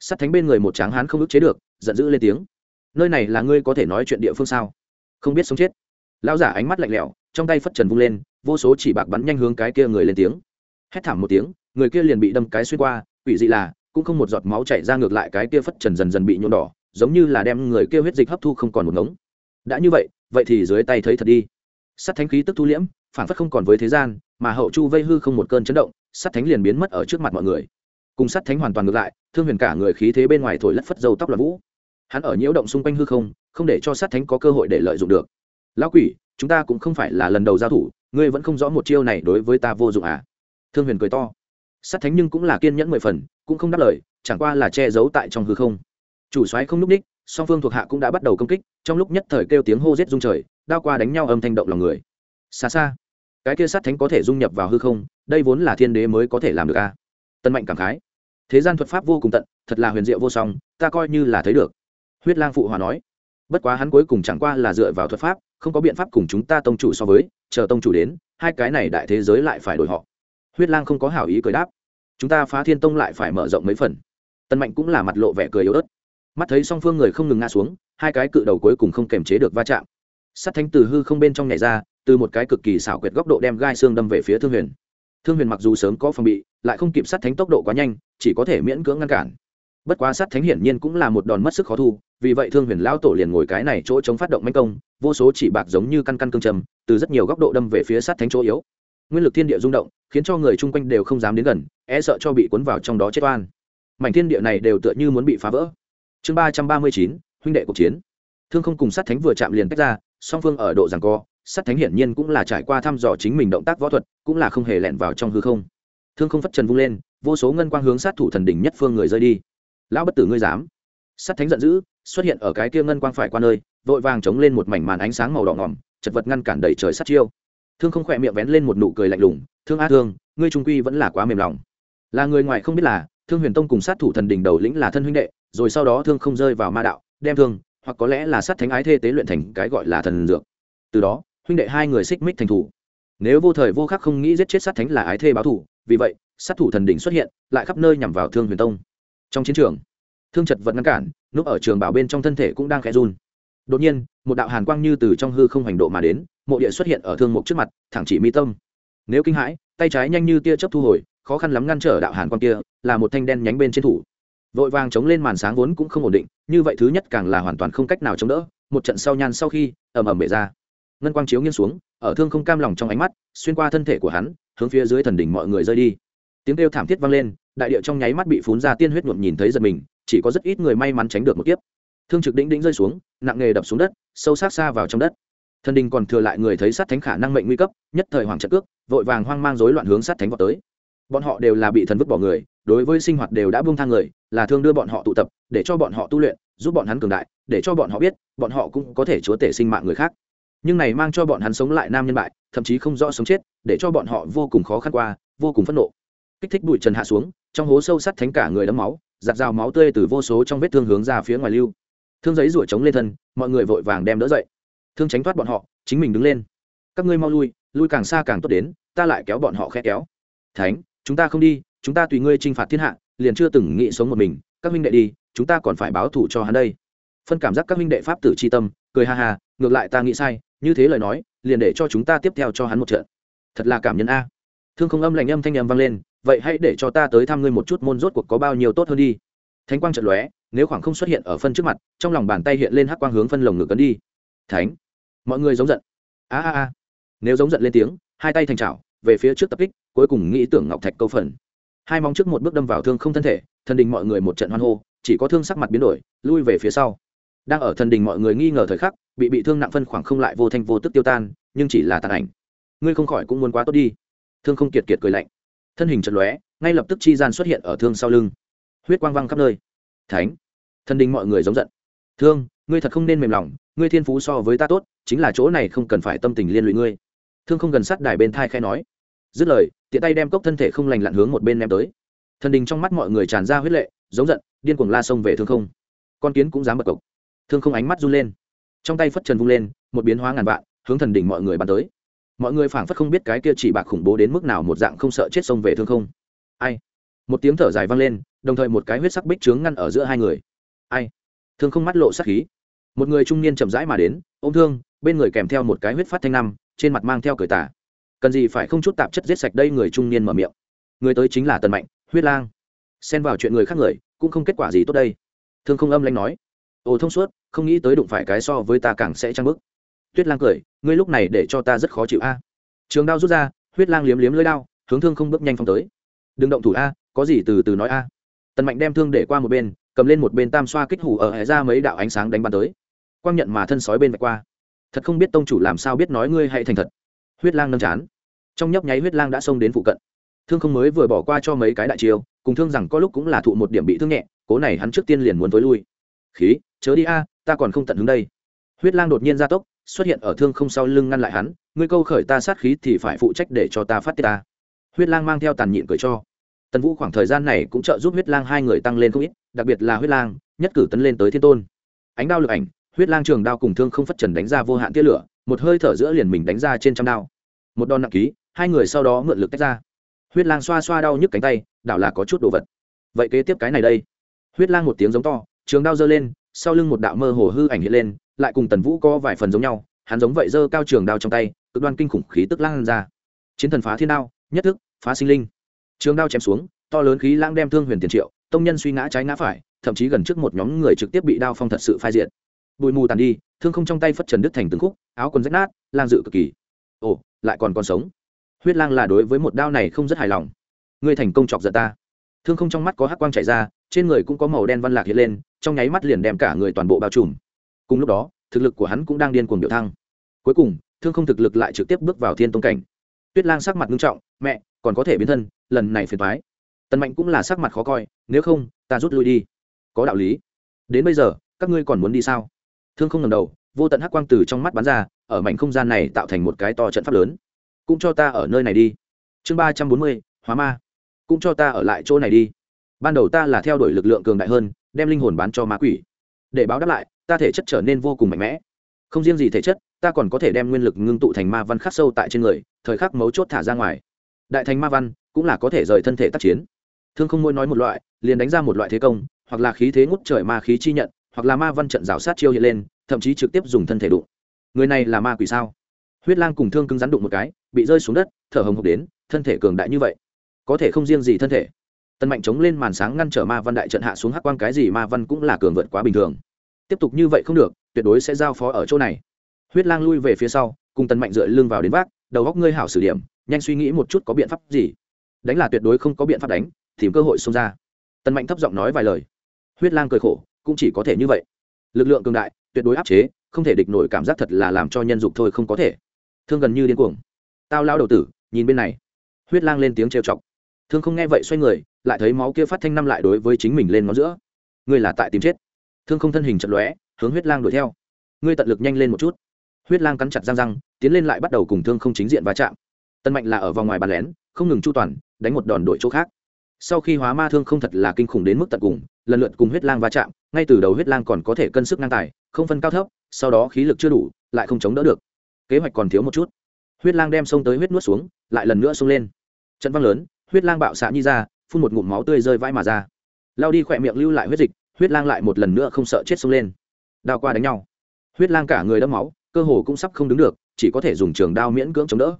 Sát thánh bên người một tráng hán không ức chế được, giận dữ lên tiếng. Nơi này là ngươi có thể nói chuyện địa phương sao? Không biết sống chết. Lão giả ánh mắt lạnh lẽo, trong tay phất trần vung lên, vô số chỉ bạc bắn nhanh hướng cái kia người lên tiếng. Hét thảm một tiếng người kia liền bị đâm cái xuyên qua, quỷ dị là, cũng không một giọt máu chảy ra ngược lại cái kia phất trần dần dần bị nhuộm đỏ, giống như là đem người kia huyết dịch hấp thu không còn một ngống. Đã như vậy vậy thì dưới tay thấy thật đi. Sắt thánh khí tức thu liễm, phản phất không còn với thế gian, mà hậu chu vây hư không một cơn chấn động sắt thánh liền biến mất ở trước mặt mọi người. Cùng sắt thánh hoàn toàn ngược lại, thương huyền cả người khí thế bên ngoài thổi lất phất dâu tóc là vũ. Hắn ở nhiễu động xung quanh hư không không để cho sát thánh có cơ hội để lợi dụng được. Lão quỷ, chúng ta cũng không phải là lần đầu giao thủ, ngươi vẫn không rõ một chiêu này đối với ta vô dụng à? Thương huyền cười to sát thánh nhưng cũng là kiên nhẫn mười phần, cũng không đáp lời, chẳng qua là che giấu tại trong hư không. Chủ soái không n ú c ních, song phương thuộc hạ cũng đã bắt đầu công kích, trong lúc nhất thời kêu tiếng hô rết rung trời, đao qua đánh nhau âm thanh động lòng người. Xa xa, cái kia sát thánh có thể dung nhập vào hư không, đây vốn là thiên đế mới có thể làm được a. À? tân mạnh cảm khái. Thế gian thuật pháp vô cùng tận, thật là huyền diệu vô song, ta coi như là thấy được. Huyết lang phụ hòa nói. Bất quá hắn cuối cùng chẳng qua là dựa vào thuật pháp, không có biện pháp cùng chúng ta tông chủ so với, chờ tông chủ đến, hai cái này đại thế giới lại phải đổi họ huyết lang không có hảo ý cười đáp. Chúng ta phá thiên tông lại phải mở rộng mấy phần. Tân mạnh cũng là mặt lộ vẻ cười yếu ớt. Mắt thấy song phương người không ngừng ngã xuống, hai cái cự đầu cuối cùng không kềm chế được va chạm. Sắt thánh từ hư không bên trong nhảy ra, từ một cái cực kỳ xảo quyệt góc độ đem gai xương đâm về phía thương huyền. Thương huyền mặc dù sớm có phòng bị, lại không kịp sát thánh tốc độ quá nhanh, chỉ có thể miễn cưỡng ngăn cản. Bất quá sát thánh hiển nhiên cũng là một đòn mất sức khó thu, vì vậy thương huyền lão tổ liền ngồi cái này chỗ chống phát động manh công, vô số chỉ bạc giống như căn căn cương trầm, từ rất nhiều góc độ đâm về phía sát thánh chỗ yếu nguyên lực thiên địa rung động, khiến cho người chung quanh đều không dám đến gần e sợ cho bị cuốn vào trong đó chết oan. Mảnh thiên địa này đều tựa như muốn bị phá vỡ. Chương ba trăm ba mươi chín, huynh đệ cuộc chiến. Thương không cùng sát thánh vừa chạm liền tách ra, song phương ở độ rằng co, sát thánh hiển nhiên cũng là trải qua thăm dò chính mình động tác võ thuật, cũng là không hề lẹn vào trong hư không. Thương không phất trần vung lên, vô số ngân quang hướng sát thủ thần đỉnh nhất phương người rơi đi. Lão bất tử ngươi dám. Sát thánh giận dữ, xuất hiện ở cái kia ngân quang phải qua nơi, vội vàng chống lên một mảnh màn ánh sáng màu đỏ ngỏm chật vật ngăn cản đẩy trời sát chiêu thương không khỏe miệng vén lên một nụ cười lạnh lùng, thương a thương, ngươi trung quy vẫn là quá mềm lòng. Là người ngoài không biết là, thương huyền tông cùng sát thủ thần đình đầu lĩnh là thân huynh đệ, rồi sau đó thương không rơi vào ma đạo, đem thương, hoặc có lẽ là sát thánh ái thê tế luyện thành cái gọi là thần dược. Từ đó, huynh đệ hai người xích mích thành thủ. Nếu vô thời vô khắc không nghĩ giết chết sát thánh là ái thê báo thủ vì vậy, sát thủ thần đỉnh xuất hiện, lại khắp nơi nhằm vào thương huyền tông. Trong chiến trường, thương chật vật ngăn cản, núp ở trường bảo bên trong thân thể cũng đang khẽ run. Đột nhiên, một đạo hàn quang như từ trong hư không hành độ mà đến mộ địa xuất hiện ở thương mục trước mặt, thẳng chỉ mi tâm. Nếu kinh hãi, tay trái nhanh như tia chớp thu hồi, khó khăn lắm ngăn trở đạo hàn quang kia, là một thanh đen nhánh bên trên thủ. Vội vàng chống lên màn sáng vốn cũng không ổn định, như vậy thứ nhất càng là hoàn toàn không cách nào chống đỡ, một trận sau nhan sau khi, ầm ầm bể ra. Ngân quang chiếu nghiêng xuống, ở thương không cam lòng trong ánh mắt, xuyên qua thân thể của hắn, hướng phía dưới thần đỉnh mọi người rơi đi. Tiếng kêu thảm thiết vang lên, đại địa trong nháy mắt bị phún ra tiên huyết nhuộm nhìn thấy giật mình, chỉ có rất ít người may mắn tránh được một kiếp. Thương trực đĩnh đĩnh rơi xuống, nặng nghề đập xuống đất, sâu sắc xa vào trong đất thần đình còn thừa lại người thấy sát thánh khả năng mệnh nguy cấp, nhất thời hoàng trận cước, vội vàng hoang mang rối loạn hướng sát thánh vào tới. Bọn họ đều là bị thần vứt bỏ người, đối với sinh hoạt đều đã buông thang người, là thương đưa bọn họ tụ tập, để cho bọn họ tu luyện, giúp bọn hắn cường đại, để cho bọn họ biết, bọn họ cũng có thể chúa tể sinh mạng người khác. Nhưng này mang cho bọn hắn sống lại nam nhân bại, thậm chí không rõ sống chết, để cho bọn họ vô cùng khó khăn qua, vô cùng phẫn nộ. Kích thích bụi trần hạ xuống, trong hố sâu sắt thánh cả người đấm máu, giặt rào máu tươi từ vô số trong vết thương hướng ra phía ngoài lưu. Thương giấy ruổi trống lên thân, mọi người vội vàng đem đỡ dậy thương tránh thoát bọn họ, chính mình đứng lên. Các ngươi mau lui lui càng xa càng tốt đến, ta lại kéo bọn họ khẽ kéo. Thánh, chúng ta không đi, chúng ta tùy ngươi t r i n h phạt thiên hạ, liền chưa từng nghĩ sống một mình. Các huynh đệ đi, chúng ta còn phải báo thủ cho hắn đây. Phân cảm giác các huynh đệ pháp tử c h i tâm, cười ha ha, ngược lại ta nghĩ sai, như thế lời nói, liền để cho chúng ta tiếp theo cho hắn một trận. Thật là cảm nhân a. Thương không âm lạnh âm thanh âm vang lên, vậy hãy để cho ta tới thăm ngươi một chút môn rốt cuộc có bao nhiêu tốt hơn đi. Thánh quang trận lóe, nếu khoảng không xuất hiện ở phân trước mặt, trong lòng bàn tay hiện lên hắc quang hướng phân lồng ngực cấn đi. Thánh mọi người giống giận. A a a. Nếu giống giận lên tiếng, hai tay thành trào về phía trước tập kích, cuối cùng nghĩ tưởng ngọc thạch câu phần. Hai mong trước một bước đâm vào thương không thân thể, thần đình mọi người một trận hoan hô, chỉ có thương sắc mặt biến đổi, lui về phía sau. Đang ở thần đình mọi người nghi ngờ thời khắc, bị bị thương nặng phân khoảng không lại vô thanh vô tức tiêu tan, nhưng chỉ là tàn ảnh. Ngươi không khỏi cũng muốn quá tốt đi. Thương không kiệt kiệt cười lạnh. Thân hình chật lóe, ngay lập tức chi gian xuất hiện ở thương sau lưng. Huyết quang văng khắp nơi. Thánh. Thần đình mọi người giống giận thương, ngươi thật không nên mềm lòng, ngươi thiên phú so với ta tốt, chính là chỗ này không cần phải tâm tình liên lụy ngươi. Thương không gần sát đài bên thai khai nói. Dứt lời, tiện tay đem cốc thân thể không lành lặn hướng một bên ném tới. Thần đình trong mắt mọi người tràn ra huyết lệ, giống giận, điên cuồng la sông về thương không. Con kiến cũng dám bật cộc. Thương không ánh mắt run lên. Trong tay phất trần vung lên, một biến hóa ngàn vạn, hướng thần đình mọi người bắn tới. Mọi người phảng phất không biết cái kia chỉ bạc khủng bố đến mức nào một dạng không sợ chết sông về thương không. Ai? Một tiếng thở dài vang lên, đồng thời một cái huyết sắc bích trướng ngăn ở giữa hai người. Ai? Thương không mắt lộ sát khí. Một người trung niên chậm rãi mà đến ô m thương, bên người kèm theo một cái huyết phát thanh năm trên mặt mang theo cởi tả cần gì phải không chút tạp chất giết sạch đây người trung niên mở miệng. Người tới chính là tần mạnh, huyết lang. Xen vào chuyện người khác người, cũng không kết quả gì tốt đây. Thương không âm lanh nói. Ồ thông suốt, không nghĩ tới đụng phải cái so với ta càng sẽ trăng bức. Tuyết lang cười, ngươi lúc này để cho ta rất khó chịu a. Trường đao rút ra, huyết lang liếm liếm lưỡi đao, hướng thương không bước nhanh phong tới. Đừng động thủ a, có gì từ từ nói a. Tần mạnh đem thương để qua một bên cầm lên một bên tam xoa kích hủ ở hệ ra mấy đạo ánh sáng đánh bắn tới. Quang nhận mà thân sói bên vạch qua. Thật không biết tông chủ làm sao biết nói ngươi hay thành thật. Huyết lang nâng chán. Trong nhấp nháy huyết lang đã xông đến phụ cận. Thương không mới vừa bỏ qua cho mấy cái đại chiêu, cùng thương rằng có lúc cũng là thụ một điểm bị thương nhẹ, cố này hắn trước tiên liền muốn t lui. Khí, chớ đi a, ta còn không tận hướng đây. Huyết lang đột nhiên ra tốc, xuất hiện ở thương không sau lưng ngăn lại hắn, ngươi câu khởi ta sát khí thì phải phụ trách để cho ta phát tiết ta. Huyết lang mang theo tàn nhịn cười cho. Tần vũ khoảng thời gian này cũng trợ giúp huyết lang hai người tăng lên không ít đặc biệt là huyết lang, nhất cử tấn lên tới thiên tôn. Ánh đao lực ảnh, huyết lang trường đao cùng thương không phất trần đánh ra vô hạn tia lửa, một hơi thở giữa liền mình đánh ra trên trăm đao. Một đòn nặng ký, hai người sau đó mượn lực tách ra. Huyết lang xoa xoa đau nhức cánh tay, đảo là có chút đồ vật. Vậy kế tiếp cái này đây. Huyết lang một tiếng giống to, trường đao giơ lên, sau lưng một đạo mơ hồ hư ảnh hiện lên, lại cùng tần vũ có vài phần giống nhau, hắn giống vậy giơ cao trường đao trong tay, cực đoan kinh khủng khí tức lang ra. Chiến thần phá thiên đao, nhất thức, phá sinh linh. Trường đao chém xuống, to lớn khí lang đem thương huyền tiền triệu tông nhân suy ngã trái ngã phải thậm chí gần trước một nhóm người trực tiếp bị đao phong thật sự phai diện, bụi mù tàn đi thương không trong tay phất trần đứt thành từng khúc áo quần rách nát lang dự cực kỳ. Ồ lại còn còn sống. Huyết lang là đối với một đao này không rất hài lòng. Ngươi thành công chọc giận ta. Thương không trong mắt có hắc quang chảy ra trên người cũng có màu đen văn lạc hiện lên trong nháy mắt liền đem cả người toàn bộ bao trùm. Cùng lúc đó thực lực của hắn cũng đang điên cuồng biểu thăng. Cuối cùng thương không thực lực lại trực tiếp bước vào thiên tông cảnh. Tuyết lang sắc mặt nghiêm trọng mẹ còn có thể biến thân lần này phiền thoái tần mạnh cũng là sắc mặt khó coi, nếu không, ta rút lui đi. Có đạo lý. Đến bây giờ, các ngươi còn muốn đi sao? Thương không ngầm đầu, vô tận hắc quang từ trong mắt bắn ra, ở mảnh không gian này tạo thành một cái to trận pháp lớn. Cũng cho ta ở nơi này đi. Chương ba trăm bốn mươi, hóa ma. Cũng cho ta ở lại chỗ này đi. Ban đầu ta là theo đuổi lực lượng cường đại hơn, đem linh hồn bán cho ma quỷ. Để báo đáp lại, ta thể chất trở nên vô cùng mạnh mẽ. Không riêng gì thể chất, ta còn có thể đem nguyên lực ngưng tụ thành ma văn khắc sâu tại trên người, thời khắc mấu chốt thả ra ngoài. Đại thành ma văn cũng là có thể rời thân thể tác chiến thương không mỗi nói một loại, liền đánh ra một loại thế công, hoặc là khí thế ngút trời ma khí chi nhận, hoặc là ma văn trận rào sát chiêu hiện lên, thậm chí trực tiếp dùng thân thể đụng. Người này là ma quỷ sao? Huyết lang cùng thương cứng rắn đụng một cái, bị rơi xuống đất, thở hồng hộc đến, thân thể cường đại như vậy. Có thể không riêng gì thân thể. Tần mạnh chống lên màn sáng ngăn trở ma văn đại trận hạ xuống hắc quan cái gì ma văn cũng là cường vượt quá bình thường. Tiếp tục như vậy không được, tuyệt đối sẽ giao phó ở chỗ này. Huyết lang lui về phía sau, cùng tần mạnh dựa lưng vào đến vác, đầu góc ngươi hảo sử điểm, nhanh suy nghĩ một chút có biện pháp gì. Đánh là tuyệt đối không có biện pháp đánh tìm cơ hội xông ra. Tần mạnh thấp giọng nói vài lời. Huyết lang cười khổ, cũng chỉ có thể như vậy. Lực lượng cường đại, tuyệt đối áp chế, không thể địch nổi cảm giác thật là làm cho nhân dục thôi không có thể. Thương gần như điên cuồng. Tao lao đầu tử, nhìn bên này. Huyết lang lên tiếng trêu chọc. Thương không nghe vậy xoay người, lại thấy máu kia phát thanh năm lại đối với chính mình lên ngón giữa. Ngươi là tại tìm chết. Thương không thân hình chật lóe, hướng huyết lang đuổi theo. Ngươi tận lực nhanh lên một chút. Huyết lang cắn chặt răng răng, tiến lên lại bắt đầu cùng thương không chính diện va chạm. Tân mạnh là ở vòng ngoài bàn lén, không ngừng chu toàn, đánh một đòn đội chỗ khác sau khi hóa ma thương không thật là kinh khủng đến mức tận cùng, lần lượt cùng huyết lang va chạm, ngay từ đầu huyết lang còn có thể cân sức ngang tài, không phân cao thấp, sau đó khí lực chưa đủ, lại không chống đỡ được. Kế hoạch còn thiếu một chút. Huyết lang đem xông tới huyết nuốt xuống, lại lần nữa xông lên. Trận văng lớn, huyết lang bạo xạ nhi ra, phun một ngụm máu tươi rơi vãi mà ra. Lao đi khỏe miệng lưu lại huyết dịch, huyết lang lại một lần nữa không sợ chết xông lên. Đao qua đánh nhau. Huyết lang cả người đẫm máu, cơ hồ cũng sắp không đứng được, chỉ có thể dùng trường đao miễn cưỡng chống đỡ.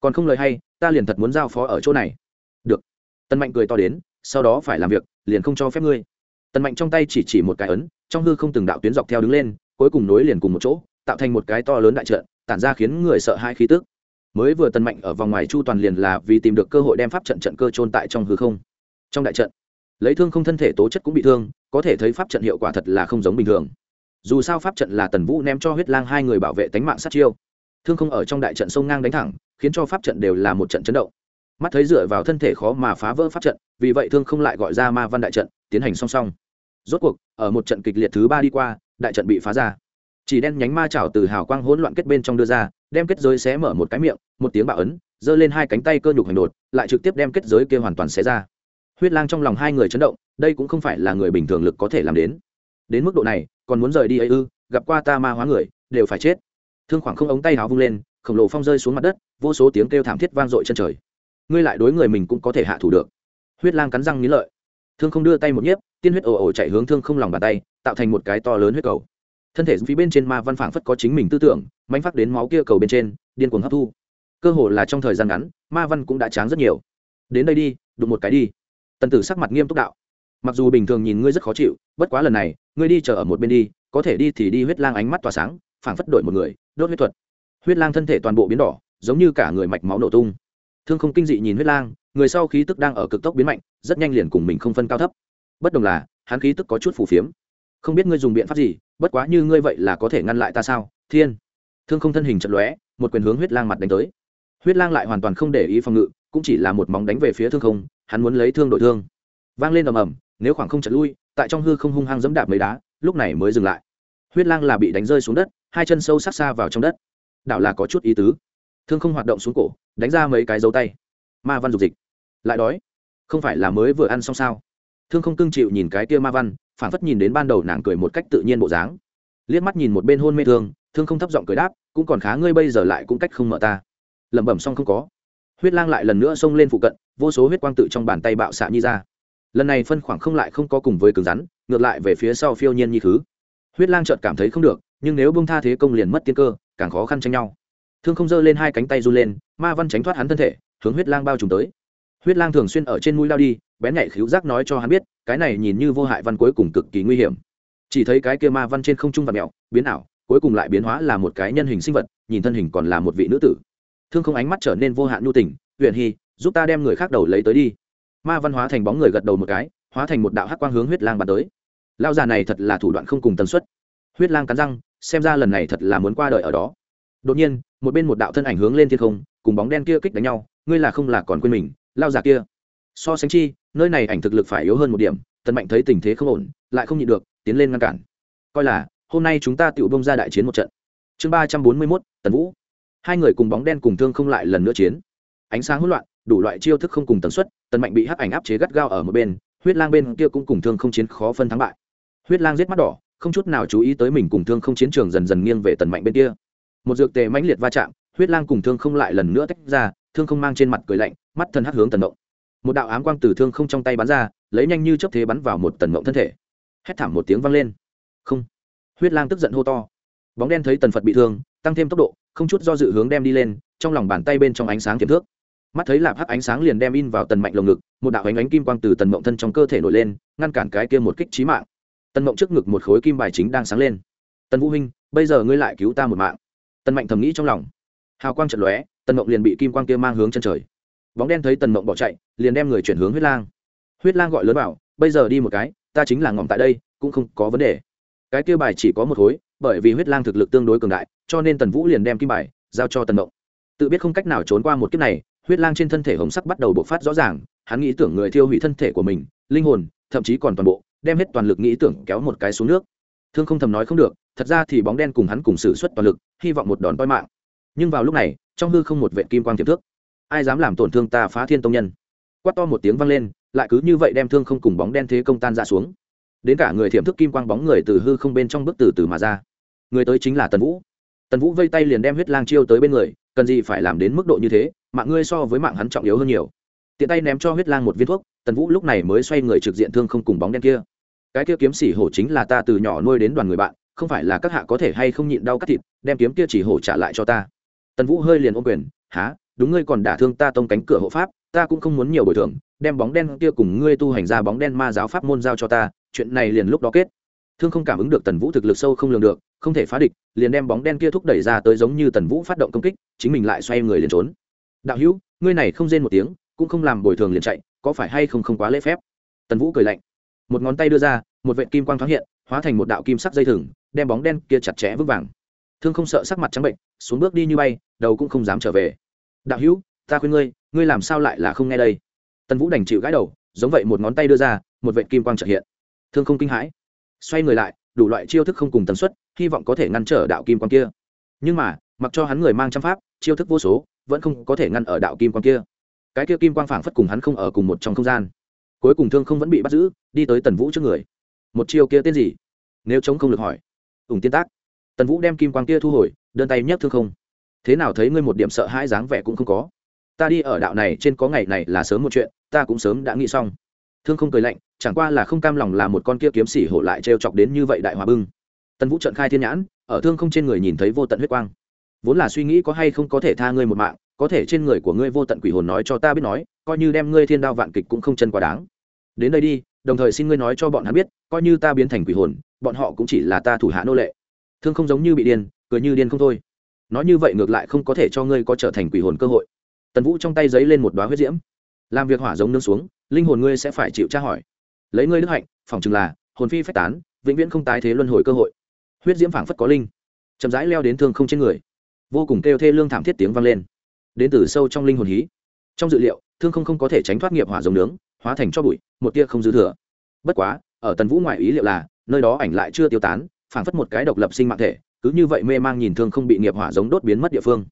Còn không lời hay, ta liền thật muốn giao phó ở chỗ này. Được tân mạnh cười to đến, sau đó phải làm việc, liền không cho phép ngươi. Tần mạnh trong tay chỉ chỉ một cái ấn, trong hư không từng đạo tuyến dọc theo đứng lên, cuối cùng nối liền cùng một chỗ, tạo thành một cái to lớn đại trận, tản ra khiến người sợ hai khí tức. Mới vừa tần mạnh ở vòng ngoài chu toàn liền là vì tìm được cơ hội đem pháp trận trận cơ trôn tại trong hư không. Trong đại trận, lấy thương không thân thể tố chất cũng bị thương, có thể thấy pháp trận hiệu quả thật là không giống bình thường. Dù sao pháp trận là tần vũ ném cho huyết lang hai người bảo vệ tánh mạng sát chiêu. Thương không ở trong đại trận sông ngang đánh thẳng, khiến cho pháp trận đều là một trận chấn động mắt thấy dựa vào thân thể khó mà phá vỡ pháp trận, vì vậy thương không lại gọi ra ma văn đại trận, tiến hành song song. Rốt cuộc, ở một trận kịch liệt thứ ba đi qua, đại trận bị phá ra. Chỉ đen nhánh ma chảo từ hào quang hỗn loạn kết bên trong đưa ra, đem kết giới xé mở một cái miệng, một tiếng bạo ấn, giơ lên hai cánh tay cơ nhục hành đột, lại trực tiếp đem kết giới kia hoàn toàn xé ra. Huyết lang trong lòng hai người chấn động, đây cũng không phải là người bình thường lực có thể làm đến. Đến mức độ này, còn muốn rời đi ấy ư, gặp qua ta ma hóa người, đều phải chết. Thương khoảng không ống tay áo vung lên, khổng lồ phong rơi xuống mặt đất, vô số tiếng kêu thảm thiết vang dội chân trời ngươi lại đối người mình cũng có thể hạ thủ được. Huyết lang cắn răng nghĩ lợi. Thương không đưa tay một nhiếp, tiên huyết ồ ồ chạy hướng thương không lòng bàn tay, tạo thành một cái to lớn huyết cầu. Thân thể phía bên trên ma văn phảng phất có chính mình tư tưởng manh phát đến máu kia cầu bên trên, điên cuồng hấp thu. Cơ hồ là trong thời gian ngắn, ma văn cũng đã tráng rất nhiều. Đến đây đi, đụng một cái đi. Tần tử sắc mặt nghiêm túc đạo. Mặc dù bình thường nhìn ngươi rất khó chịu, bất quá lần này, ngươi đi chờ ở một bên đi, có thể đi thì đi huyết lang ánh mắt tỏa sáng, phảng phất đổi một người, đốt huyết thuật. Huyết lang thân thể toàn bộ biến đỏ, giống như cả người mạch máu nổ tung thương không kinh dị nhìn huyết lang, người sau khí tức đang ở cực tốc biến mạnh, rất nhanh liền cùng mình không phân cao thấp. Bất đồng là, hắn khí tức có chút phù phiếm. Không biết ngươi dùng biện pháp gì, bất quá như ngươi vậy là có thể ngăn lại ta sao? Thiên! Thương không thân hình chật lóe, một quyền hướng huyết lang mặt đánh tới. Huyết lang lại hoàn toàn không để ý phòng ngự, cũng chỉ là một móng đánh về phía thương không, hắn muốn lấy thương đội thương. Vang lên ầm ầm, nếu khoảng không chật lui, tại trong hư không hung hăng dẫm đạp mấy đá, lúc này mới dừng lại. Huyết lang là bị đánh rơi xuống đất, hai chân sâu sắc xa vào trong đất. Đảo là có chút ý tứ thương không hoạt động xuống cổ, đánh ra mấy cái dấu tay. Ma văn dục dịch. Lại đói. Không phải là mới vừa ăn xong sao? Thương không cưng chịu nhìn cái kia ma văn, phản phất nhìn đến ban đầu nàng cười một cách tự nhiên bộ dáng. Liếc mắt nhìn một bên hôn mê thương thương không thấp giọng cười đáp, cũng còn khá ngươi bây giờ lại cũng cách không mở ta. Lẩm bẩm xong không có. Huyết lang lại lần nữa xông lên phụ cận, vô số huyết quang tự trong bàn tay bạo xạ nhi ra. Lần này phân khoảng không lại không có cùng với cứng rắn, ngược lại về phía sau phiêu nhiên như thứ huyết lang chợt cảm thấy không được, nhưng nếu bông tha thế công liền mất tiên cơ, càng khó khăn tranh nhau thương không giơ lên hai cánh tay run lên, ma văn tránh thoát hắn thân thể, hướng huyết lang bao trùm tới. Huyết lang thường xuyên ở trên mũi lao đi, bén nhạy khíu giác nói cho hắn biết, cái này nhìn như vô hại văn cuối cùng cực kỳ nguy hiểm. Chỉ thấy cái kia ma văn trên không trung và mẹo biến ảo, cuối cùng lại biến hóa là một cái nhân hình sinh vật, nhìn thân hình còn là một vị nữ tử. Thương không ánh mắt trở nên vô hạn nhu tình huyện hy, giúp ta đem người khác đầu lấy tới đi. Ma văn hóa thành bóng người gật đầu một cái, hóa thành một đạo hắc quang hướng huyết lang bắn tới. Lao già này thật là thủ đoạn không cùng tần suất. Huyết lang cắn răng, xem ra lần này thật là muốn qua đời ở đó đột nhiên, một bên một đạo thân ảnh hướng lên thiên không, cùng bóng đen kia kích đánh nhau, ngươi là không là còn quên mình, lao giả kia. So sánh chi, nơi này ảnh thực lực phải yếu hơn một điểm, tần mạnh thấy tình thế không ổn, lại không nhịn được, tiến lên ngăn cản. Coi là, hôm nay chúng ta tự bông ra đại chiến một trận. Chương ba trăm bốn mươi mốt, tần vũ. Hai người cùng bóng đen cùng thương không lại lần nữa chiến. Ánh sáng hỗn loạn, đủ loại chiêu thức không cùng tần suất, tần mạnh bị hắc ảnh áp chế gắt gao ở một bên, huyết lang bên kia cũng cùng thương không chiến khó phân thắng bại. Huyết lang giết mắt đỏ, không chút nào chú ý tới mình cùng thương không chiến trường dần dần nghiêng về tần mạnh bên kia một dược tề mãnh liệt va chạm, huyết lang cùng thương không lại lần nữa tách ra, thương không mang trên mặt cười lạnh, mắt thân hắc hướng tần mộng. Một đạo ám quang từ thương không trong tay bắn ra, lấy nhanh như chấp thế bắn vào một tần mộng thân thể. Hét thảm một tiếng vang lên. Không. Huyết lang tức giận hô to. Bóng đen thấy tần phật bị thương, tăng thêm tốc độ, không chút do dự hướng đem đi lên, trong lòng bàn tay bên trong ánh sáng tiềm thước mắt thấy lạp hắc ánh sáng liền đem in vào tần mạnh lồng ngực, một đạo ánh ánh kim quang từ tần mộng thân trong cơ thể nổi lên, ngăn cản cái kia một kích trí mạng. Tần mộng trước ngực một khối kim bài chính đang sáng lên. Tần vũ huynh, bây giờ ngươi lại cứu ta một mạng tần mạnh thầm nghĩ trong lòng. Hào quang trận lóe, tần mộng liền bị kim quang kia mang hướng chân trời. Bóng đen thấy tần mộng bỏ chạy, liền đem người chuyển hướng huyết lang. Huyết lang gọi lớn bảo, bây giờ đi một cái, ta chính là ngỏm tại đây, cũng không có vấn đề. Cái kia bài chỉ có một khối, bởi vì huyết lang thực lực tương đối cường đại, cho nên tần vũ liền đem kim bài giao cho tần mộng. Tự biết không cách nào trốn qua một kiếp này, huyết lang trên thân thể hồng sắc bắt đầu bộc phát rõ ràng, hắn nghĩ tưởng người thiêu hủy thân thể của mình, linh hồn, thậm chí còn toàn bộ, đem hết toàn lực nghĩ tưởng kéo một cái xuống nước thương không thầm nói không được, thật ra thì bóng đen cùng hắn cùng xử suất toàn lực, hy vọng một đòn toi mạng. Nhưng vào lúc này, trong hư không một vệ kim quang tiềm thước ai dám làm tổn thương ta phá thiên tông nhân? Quát to một tiếng vang lên, lại cứ như vậy đem thương không cùng bóng đen thế công tan ra xuống. Đến cả người thiểm thức kim quang bóng người từ hư không bên trong bước từ từ mà ra. Người tới chính là tần vũ. Tần vũ vây tay liền đem huyết lang chiêu tới bên người, cần gì phải làm đến mức độ như thế, mạng ngươi so với mạng hắn trọng yếu hơn nhiều. Tiện tay ném cho huyết lang một viên thuốc, tần vũ lúc này mới xoay người trực diện thương không cùng bóng đen kia cái kia kiếm xỉ hổ chính là ta từ nhỏ nuôi đến đoàn người bạn, không phải là các hạ có thể hay không nhịn đau cắt thịt, đem kiếm kia chỉ hổ trả lại cho ta. Tần vũ hơi liền ôm quyền há đúng ngươi còn đả thương ta tông cánh cửa hộ pháp, ta cũng không muốn nhiều bồi thường, đem bóng đen kia cùng ngươi tu hành ra bóng đen ma giáo pháp môn giao cho ta, chuyện này liền lúc đó kết. Thương không cảm ứng được tần vũ thực lực sâu không lường được, không thể phá địch, liền đem bóng đen kia thúc đẩy ra tới giống như tần vũ phát động công kích, chính mình lại xoay người liền trốn. Đạo hữu, ngươi này không rên một tiếng, cũng không làm bồi thường liền chạy, có phải hay không không quá lễ phép? Tần vũ cười lạnh một ngón tay đưa ra, một vệ kim quang thoáng hiện, hóa thành một đạo kim sắc dây thừng, đem bóng đen kia chặt chẽ vững vàng. Thương không sợ sắc mặt trắng bệnh, xuống bước đi như bay, đầu cũng không dám trở về. Đạo hữu, ta khuyên ngươi ngươi làm sao lại là không nghe đây? Tần vũ đành chịu gãi đầu, giống vậy một ngón tay đưa ra, một vệ kim quang trợ hiện. Thương không kinh hãi, xoay người lại, đủ loại chiêu thức không cùng tần suất, hy vọng có thể ngăn trở đạo kim quang kia. Nhưng mà, mặc cho hắn người mang trăm pháp, chiêu thức vô số, vẫn không có thể ngăn ở đạo kim quang kia. Cái kia kim quang phảng phất cùng hắn không ở cùng một trong không gian cuối cùng thương không vẫn bị bắt giữ, đi tới tần vũ trước người. Một chiêu kia tên gì? Nếu chống không được hỏi. Ủng tiên tác. Tần vũ đem kim quang kia thu hồi, đơn tay nhấc thương không. Thế nào thấy ngươi một điểm sợ hãi dáng vẻ cũng không có. Ta đi ở đạo này trên có ngày này là sớm một chuyện, ta cũng sớm đã nghĩ xong. Thương không cười lạnh, chẳng qua là không cam lòng là một con kia kiếm xỉ hổ lại trêu chọc đến như vậy đại hòa bưng. Tần vũ trận khai thiên nhãn, ở thương không trên người nhìn thấy vô tận huyết quang. Vốn là suy nghĩ có hay không có thể tha ngươi một mạng có thể trên người của ngươi vô tận quỷ hồn nói cho ta biết nói, coi như đem ngươi thiên đao vạn kịch cũng không chân quá đáng. Đến đây đi, đồng thời xin ngươi nói cho bọn hắn biết, coi như ta biến thành quỷ hồn, bọn họ cũng chỉ là ta thủ hạ nô lệ. Thương không giống như bị điên, cười như điên không thôi. Nói như vậy ngược lại không có thể cho ngươi có trở thành quỷ hồn cơ hội. Tần vũ trong tay giấy lên một đoá huyết diễm. Làm việc hỏa giống nương xuống, linh hồn ngươi sẽ phải chịu tra hỏi. Lấy ngươi đức hạnh phòng chừng là hồn phi phách tán, vĩnh viễn không tái thế luân hồi cơ hội. Huyết diễm phảng phất có linh, chậm rãi leo đến thương không trên người. Vô cùng kêu thê lương thảm thiết tiếng vang lên đến từ sâu trong linh hồn hí. Trong dự liệu, thương không không có thể tránh thoát nghiệp hỏa giống nướng, hóa thành cho bụi, một tia không dư thừa. Bất quá, ở tần vũ ngoại ý liệu là, nơi đó ảnh lại chưa tiêu tán, phảng phất một cái độc lập sinh mạng thể, cứ như vậy mê mang nhìn thương không bị nghiệp hỏa giống đốt biến mất địa phương.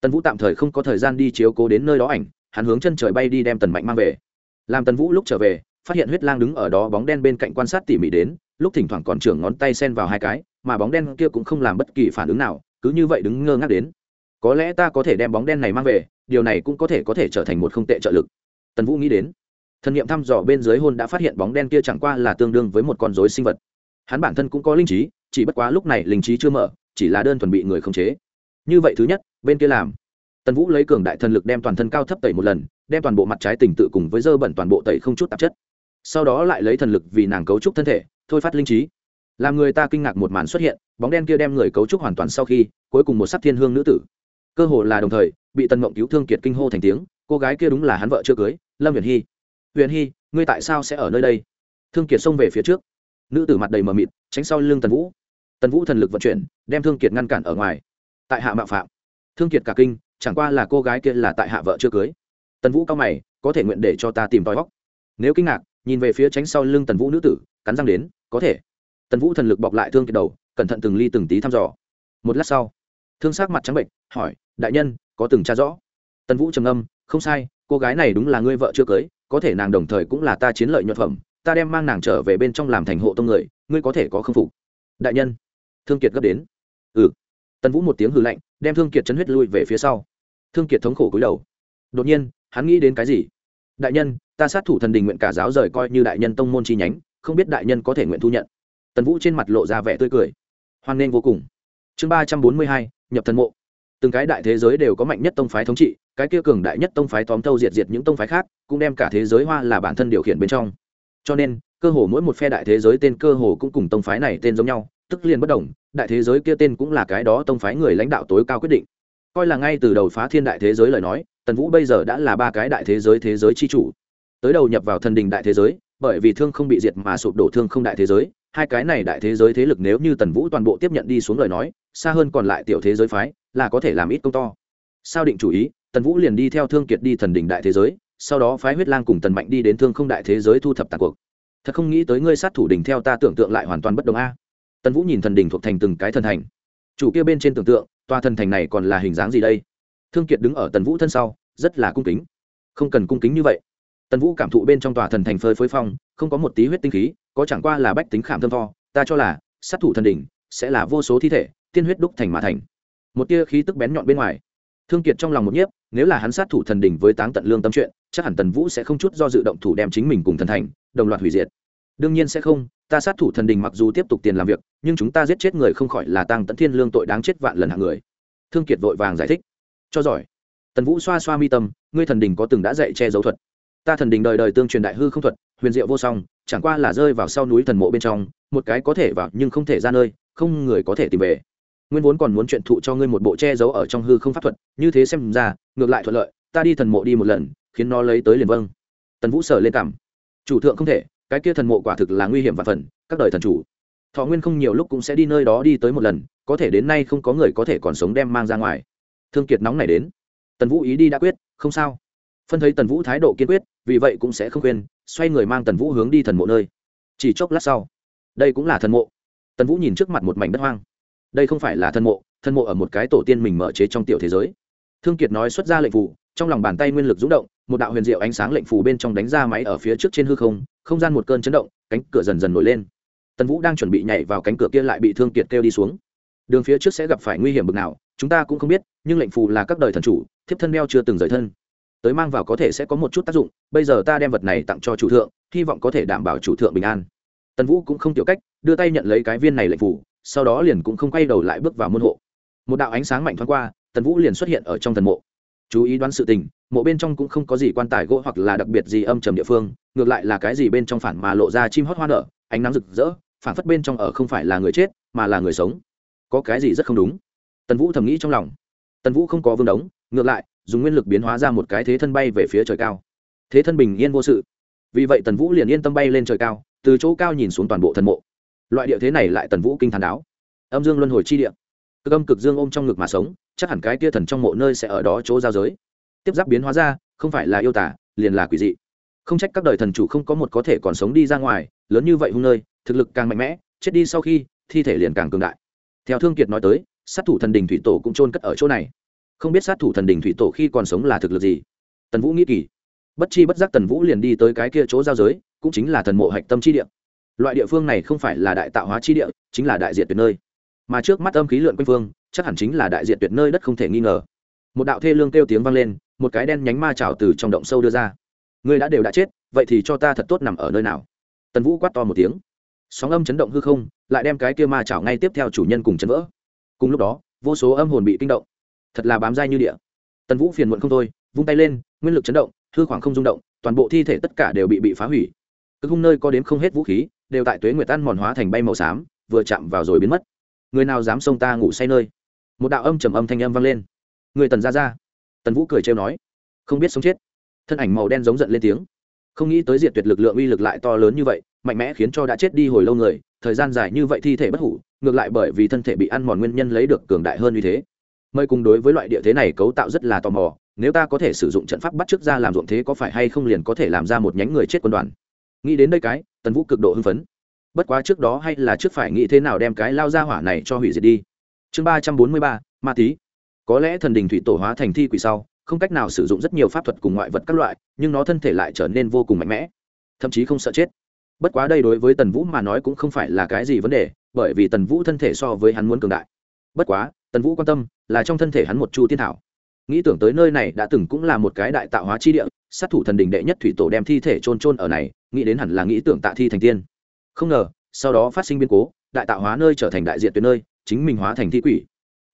Tần vũ tạm thời không có thời gian đi chiếu cố đến nơi đó ảnh, hắn hướng chân trời bay đi đem tần mạnh mang về. Làm tần vũ lúc trở về, phát hiện huyết lang đứng ở đó bóng đen bên cạnh quan sát tỉ mỉ đến, lúc thỉnh thoảng còn trưởng ngón tay sen vào hai cái, mà bóng đen kia cũng không làm bất kỳ phản ứng nào, cứ như vậy đứng ngơ ngác đến có lẽ ta có thể đem bóng đen này mang về, điều này cũng có thể có thể trở thành một không tệ trợ lực. Tần vũ nghĩ đến, thần nghiệm thăm dò bên dưới hôn đã phát hiện bóng đen kia chẳng qua là tương đương với một con dối sinh vật. Hắn bản thân cũng có linh trí, chỉ bất quá lúc này linh trí chưa mở, chỉ là đơn thuần bị người khống chế. Như vậy thứ nhất, bên kia làm. Tần vũ lấy cường đại thần lực đem toàn thân cao thấp tẩy một lần, đem toàn bộ mặt trái tình tự cùng với dơ bẩn toàn bộ tẩy không chút tạp chất. Sau đó lại lấy thần lực vì nàng cấu trúc thân thể, thôi phát linh trí. Làm người ta kinh ngạc một màn xuất hiện, bóng đen kia đem người cấu trúc hoàn toàn sau khi, cuối cùng một sắc thiên hương nữ tử cơ hồ là đồng thời, bị tần mộng cứu thương kiệt kinh hô thành tiếng, cô gái kia đúng là hắn vợ chưa cưới, lâm huyền hy. Huyền hy, ngươi tại sao sẽ ở nơi đây? Thương kiệt xông về phía trước. Nữ tử mặt đầy mờ mịt, tránh sau lưng tần vũ. Tần vũ thần lực vận chuyển, đem thương kiệt ngăn cản ở ngoài. Tại hạ mạo phạm. Thương kiệt cả kinh, chẳng qua là cô gái kia là tại hạ vợ chưa cưới. Tần vũ cao mày, có thể nguyện để cho ta tìm tòi bóc. Nếu kinh ngạc, nhìn về phía tránh sau lưng tần vũ nữ tử, cắn răng đến, có thể. Tần vũ thần lực bọc lại thương kiệt đầu, cẩn thận từng ly từng tí thăm dò. Một lát sau thương sắc mặt trắng bệnh, hỏi, đại nhân, có từng tra rõ? Tần vũ trầm âm không sai, cô gái này đúng là ngươi vợ chưa cưới, có thể nàng đồng thời cũng là ta chiến lợi nhuận phẩm, ta đem mang nàng trở về bên trong làm thành hộ tông người, ngươi có thể có khâm phục. Đại nhân. Thương kiệt gấp đến. Ừ. Tần vũ một tiếng hư lạnh, đem thương kiệt chấn huyết lui về phía sau. Thương kiệt thống khổ cúi đầu. Đột nhiên, hắn nghĩ đến cái gì? Đại nhân, ta sát thủ thần đình nguyện cả giáo rời coi như đại nhân tông môn chi nhánh, không biết đại nhân có thể nguyện thu nhận. Tần vũ trên mặt lộ ra vẻ tươi cười. Hoan nghênh vô cùng. Chương ba trăm bốn mươi hai nhập thần mộ. Từng cái đại thế giới đều có mạnh nhất tông phái thống trị, cái kia cường đại nhất tông phái tóm thâu diệt diệt những tông phái khác, cũng đem cả thế giới hoa là bản thân điều khiển bên trong. Cho nên, cơ hồ mỗi một phe đại thế giới tên cơ hồ cũng cùng tông phái này tên giống nhau, tức liền bất đồng, đại thế giới kia tên cũng là cái đó tông phái người lãnh đạo tối cao quyết định. Coi là ngay từ đầu phá thiên đại thế giới lời nói, tần vũ bây giờ đã là ba cái đại thế giới thế giới chi chủ. Tới đầu nhập vào thần đình đại thế giới, bởi vì thương không bị diệt mà sụp đổ thương không đại thế giới hai cái này đại thế giới thế lực nếu như tần vũ toàn bộ tiếp nhận đi xuống lời nói, xa hơn còn lại tiểu thế giới phái, là có thể làm ít công to. Sao định chủ ý, tần vũ liền đi theo thương kiệt đi thần đình đại thế giới, sau đó phái huyết lang cùng tần mạnh đi đến thương không đại thế giới thu thập tàn cuộc. Thật không nghĩ tới ngươi sát thủ đình theo ta tưởng tượng lại hoàn toàn bất đồng a. Tần vũ nhìn thần đình thuộc thành từng cái thần thành chủ kia bên trên tưởng tượng, tòa thần thành này còn là hình dáng gì đây? Thương kiệt đứng ở tần vũ thân sau, rất là cung kính. Không cần cung kính như vậy tần vũ cảm thụ bên trong tòa thần thành phơi phới phong, không có một tí huyết tinh khí, có chẳng qua là bách tính khảm thơm tho, ta cho là, sát thủ thần đỉnh sẽ là vô số thi thể, tiên huyết đúc thành mã thành. Một tia khí tức bén nhọn bên ngoài. Thương kiệt trong lòng một nhiếp, nếu là hắn sát thủ thần đỉnh với táng tận lương tâm chuyện, chắc hẳn tần vũ sẽ không chút do dự động thủ đem chính mình cùng thần thành đồng loạt hủy diệt. Đương nhiên sẽ không, ta sát thủ thần đình mặc dù tiếp tục tiền làm việc, nhưng chúng ta giết chết người không khỏi là tăng tận thiên lương tội đáng chết vạn lần hạng người. Thương kiệt vội vàng giải thích. Cho giỏi. Tần vũ xoa xoa mi tâm, ngươi thần đình có từng đã dạy che giấu thuật ta thần đình đời đời tương truyền đại hư không thuật, huyền diệu vô song, chẳng qua là rơi vào sau núi thần mộ bên trong, một cái có thể vào nhưng không thể ra nơi, không người có thể tìm về. Nguyên vốn còn muốn chuyện thụ cho ngươi một bộ che giấu ở trong hư không pháp thuật, như thế xem ra, ngược lại thuận lợi, ta đi thần mộ đi một lần, khiến nó lấy tới liền vâng. Tần vũ sở lên cảm. Chủ thượng không thể, cái kia thần mộ quả thực là nguy hiểm và phần, các đời thần chủ. Thọ nguyên không nhiều lúc cũng sẽ đi nơi đó đi tới một lần, có thể đến nay không có người có thể còn sống đem mang ra ngoài. Thương kiệt nóng này đến. Tần vũ ý đi đã quyết, không sao phân thấy tần vũ thái độ kiên quyết, vì vậy cũng sẽ không khuyên, xoay người mang tần vũ hướng đi thần mộ nơi. Chỉ chốc lát sau, đây cũng là thần mộ. Tần vũ nhìn trước mặt một mảnh đất hoang. Đây không phải là thần mộ thần mộ ở một cái tổ tiên mình mở chế trong tiểu thế giới. Thương kiệt nói xuất ra lệnh phù, trong lòng bàn tay nguyên lực rúng động, một đạo huyền diệu ánh sáng lệnh phù bên trong đánh ra máy ở phía trước trên hư không không gian một cơn chấn động, cánh cửa dần dần nổi lên. Tần vũ đang chuẩn bị nhảy vào cánh cửa kia lại bị thương kiệt kêu đi xuống. Đường phía trước sẽ gặp phải nguy hiểm bực nào, chúng ta cũng không biết, nhưng lệnh phù là các đời thần chủ, thiếp thân đeo chưa từng rời thân tới mang vào có thể sẽ có một chút tác dụng, bây giờ ta đem vật này tặng cho chủ thượng, hy vọng có thể đảm bảo chủ thượng bình an. Tần vũ cũng không tiểu cách, đưa tay nhận lấy cái viên này lệnh phủ, sau đó liền cũng không quay đầu lại bước vào môn hộ. Một đạo ánh sáng mạnh thoáng qua, tần vũ liền xuất hiện ở trong thần mộ. Chú ý đoán sự tình, mộ bên trong cũng không có gì quan tài gỗ hoặc là đặc biệt gì âm trầm địa phương, ngược lại là cái gì bên trong phản mà lộ ra chim hót hoa nở, ánh nắng rực rỡ, phản phất bên trong ở không phải là người chết, mà là người sống. Có cái gì rất không đúng? Tần vũ thầm nghĩ trong lòng. Tần vũ không có vương đống, ngược lại dùng nguyên lực biến hóa ra một cái thế thân bay về phía trời cao. Thế thân bình yên vô sự. Vì vậy tần vũ liền yên tâm bay lên trời cao, từ chỗ cao nhìn xuống toàn bộ thần mộ. Loại địa thế này lại tần vũ kinh thần đáo. Âm dương luân hồi chi địa. Cực âm cực dương ôm trong ngực mà sống, chắc hẳn cái tia thần trong mộ nơi sẽ ở đó chỗ giao giới. Tiếp giáp biến hóa ra, không phải là yêu tả liền là quỷ dị. Không trách các đời thần chủ không có một có thể còn sống đi ra ngoài, lớn như vậy hung nơi, thực lực càng mạnh mẽ, chết đi sau khi, thi thể liền càng cường đại. Theo thương kiệt nói tới, sát thủ thần đình thủy tổ cũng trôn cất ở chỗ này không biết sát thủ thần đình thủy tổ khi còn sống là thực lực gì. Tần vũ nghĩ kỳ. Bất chi bất giác tần vũ liền đi tới cái kia chỗ giao giới, cũng chính là thần mộ hạch tâm chi địa. Loại địa phương này không phải là đại tạo hóa chi địa, chính là đại diện tuyệt nơi. Mà trước mắt âm khí lượn quanh phương, chắc hẳn chính là đại diện tuyệt nơi đất không thể nghi ngờ. Một đạo thê lương kêu tiếng vang lên, một cái đen nhánh ma trào từ trong động sâu đưa ra. Người đã đều đã chết, vậy thì cho ta thật tốt nằm ở nơi nào? Tần vũ quát to một tiếng. Sóng âm chấn động hư không, lại đem cái kia ma chảo ngay tiếp theo chủ nhân cùng chấn vỡ. Cùng lúc đó, vô số âm hồn bị kinh động thật là bám dai như địa. Tần vũ phiền muộn không thôi, vung tay lên, nguyên lực chấn động, hư khoảng không rung động, toàn bộ thi thể tất cả đều bị bị phá hủy. Cứ hung nơi có đến không hết vũ khí, đều tại tuế nguyệt tan mòn hóa thành bay màu xám, vừa chạm vào rồi biến mất. Người nào dám xông ta ngủ say nơi? Một đạo âm trầm âm thanh âm vang lên. Người tần ra ra tần vũ cười trêu nói. Không biết sống chết. Thân ảnh màu đen giống giận lên tiếng. Không nghĩ tới diệt tuyệt lực lượng uy lực lại to lớn như vậy, mạnh mẽ khiến cho đã chết đi hồi lâu người, thời gian dài như vậy thi thể bất hủ, ngược lại bởi vì thân thể bị ăn mòn nguyên nhân lấy được cường đại hơn như thế mời cùng đối với loại địa thế này cấu tạo rất là tò mò, nếu ta có thể sử dụng trận pháp bắt trước ra làm ruộng thế có phải hay không liền có thể làm ra một nhánh người chết quân đoàn? Nghĩ đến đây cái, tần vũ cực độ hưng phấn. Bất quá trước đó hay là trước phải nghĩ thế nào đem cái lao ra hỏa này cho hủy diệt đi. Chương ba trăm bốn mươi ba, ma Tý. có lẽ thần đình thủy tổ hóa thành thi quỷ sau, không cách nào sử dụng rất nhiều pháp thuật cùng ngoại vật các loại, nhưng nó thân thể lại trở nên vô cùng mạnh mẽ, thậm chí không sợ chết. Bất quá đây đối với tần vũ mà nói cũng không phải là cái gì vấn đề, bởi vì tần vũ thân thể so với hắn muốn cường đại. Bất quá, tần vũ quan tâm là trong thân thể hắn một chu tiên thảo. Nghĩ tưởng tới nơi này đã từng cũng là một cái đại tạo hóa chi địa, sát thủ thần đình đệ nhất thủy tổ đem thi thể trôn trôn ở này, nghĩ đến hẳn là nghĩ tưởng tạ thi thành tiên. Không ngờ, sau đó phát sinh biến cố, đại tạo hóa nơi trở thành đại diện tuyệt nơi, chính mình hóa thành thi quỷ.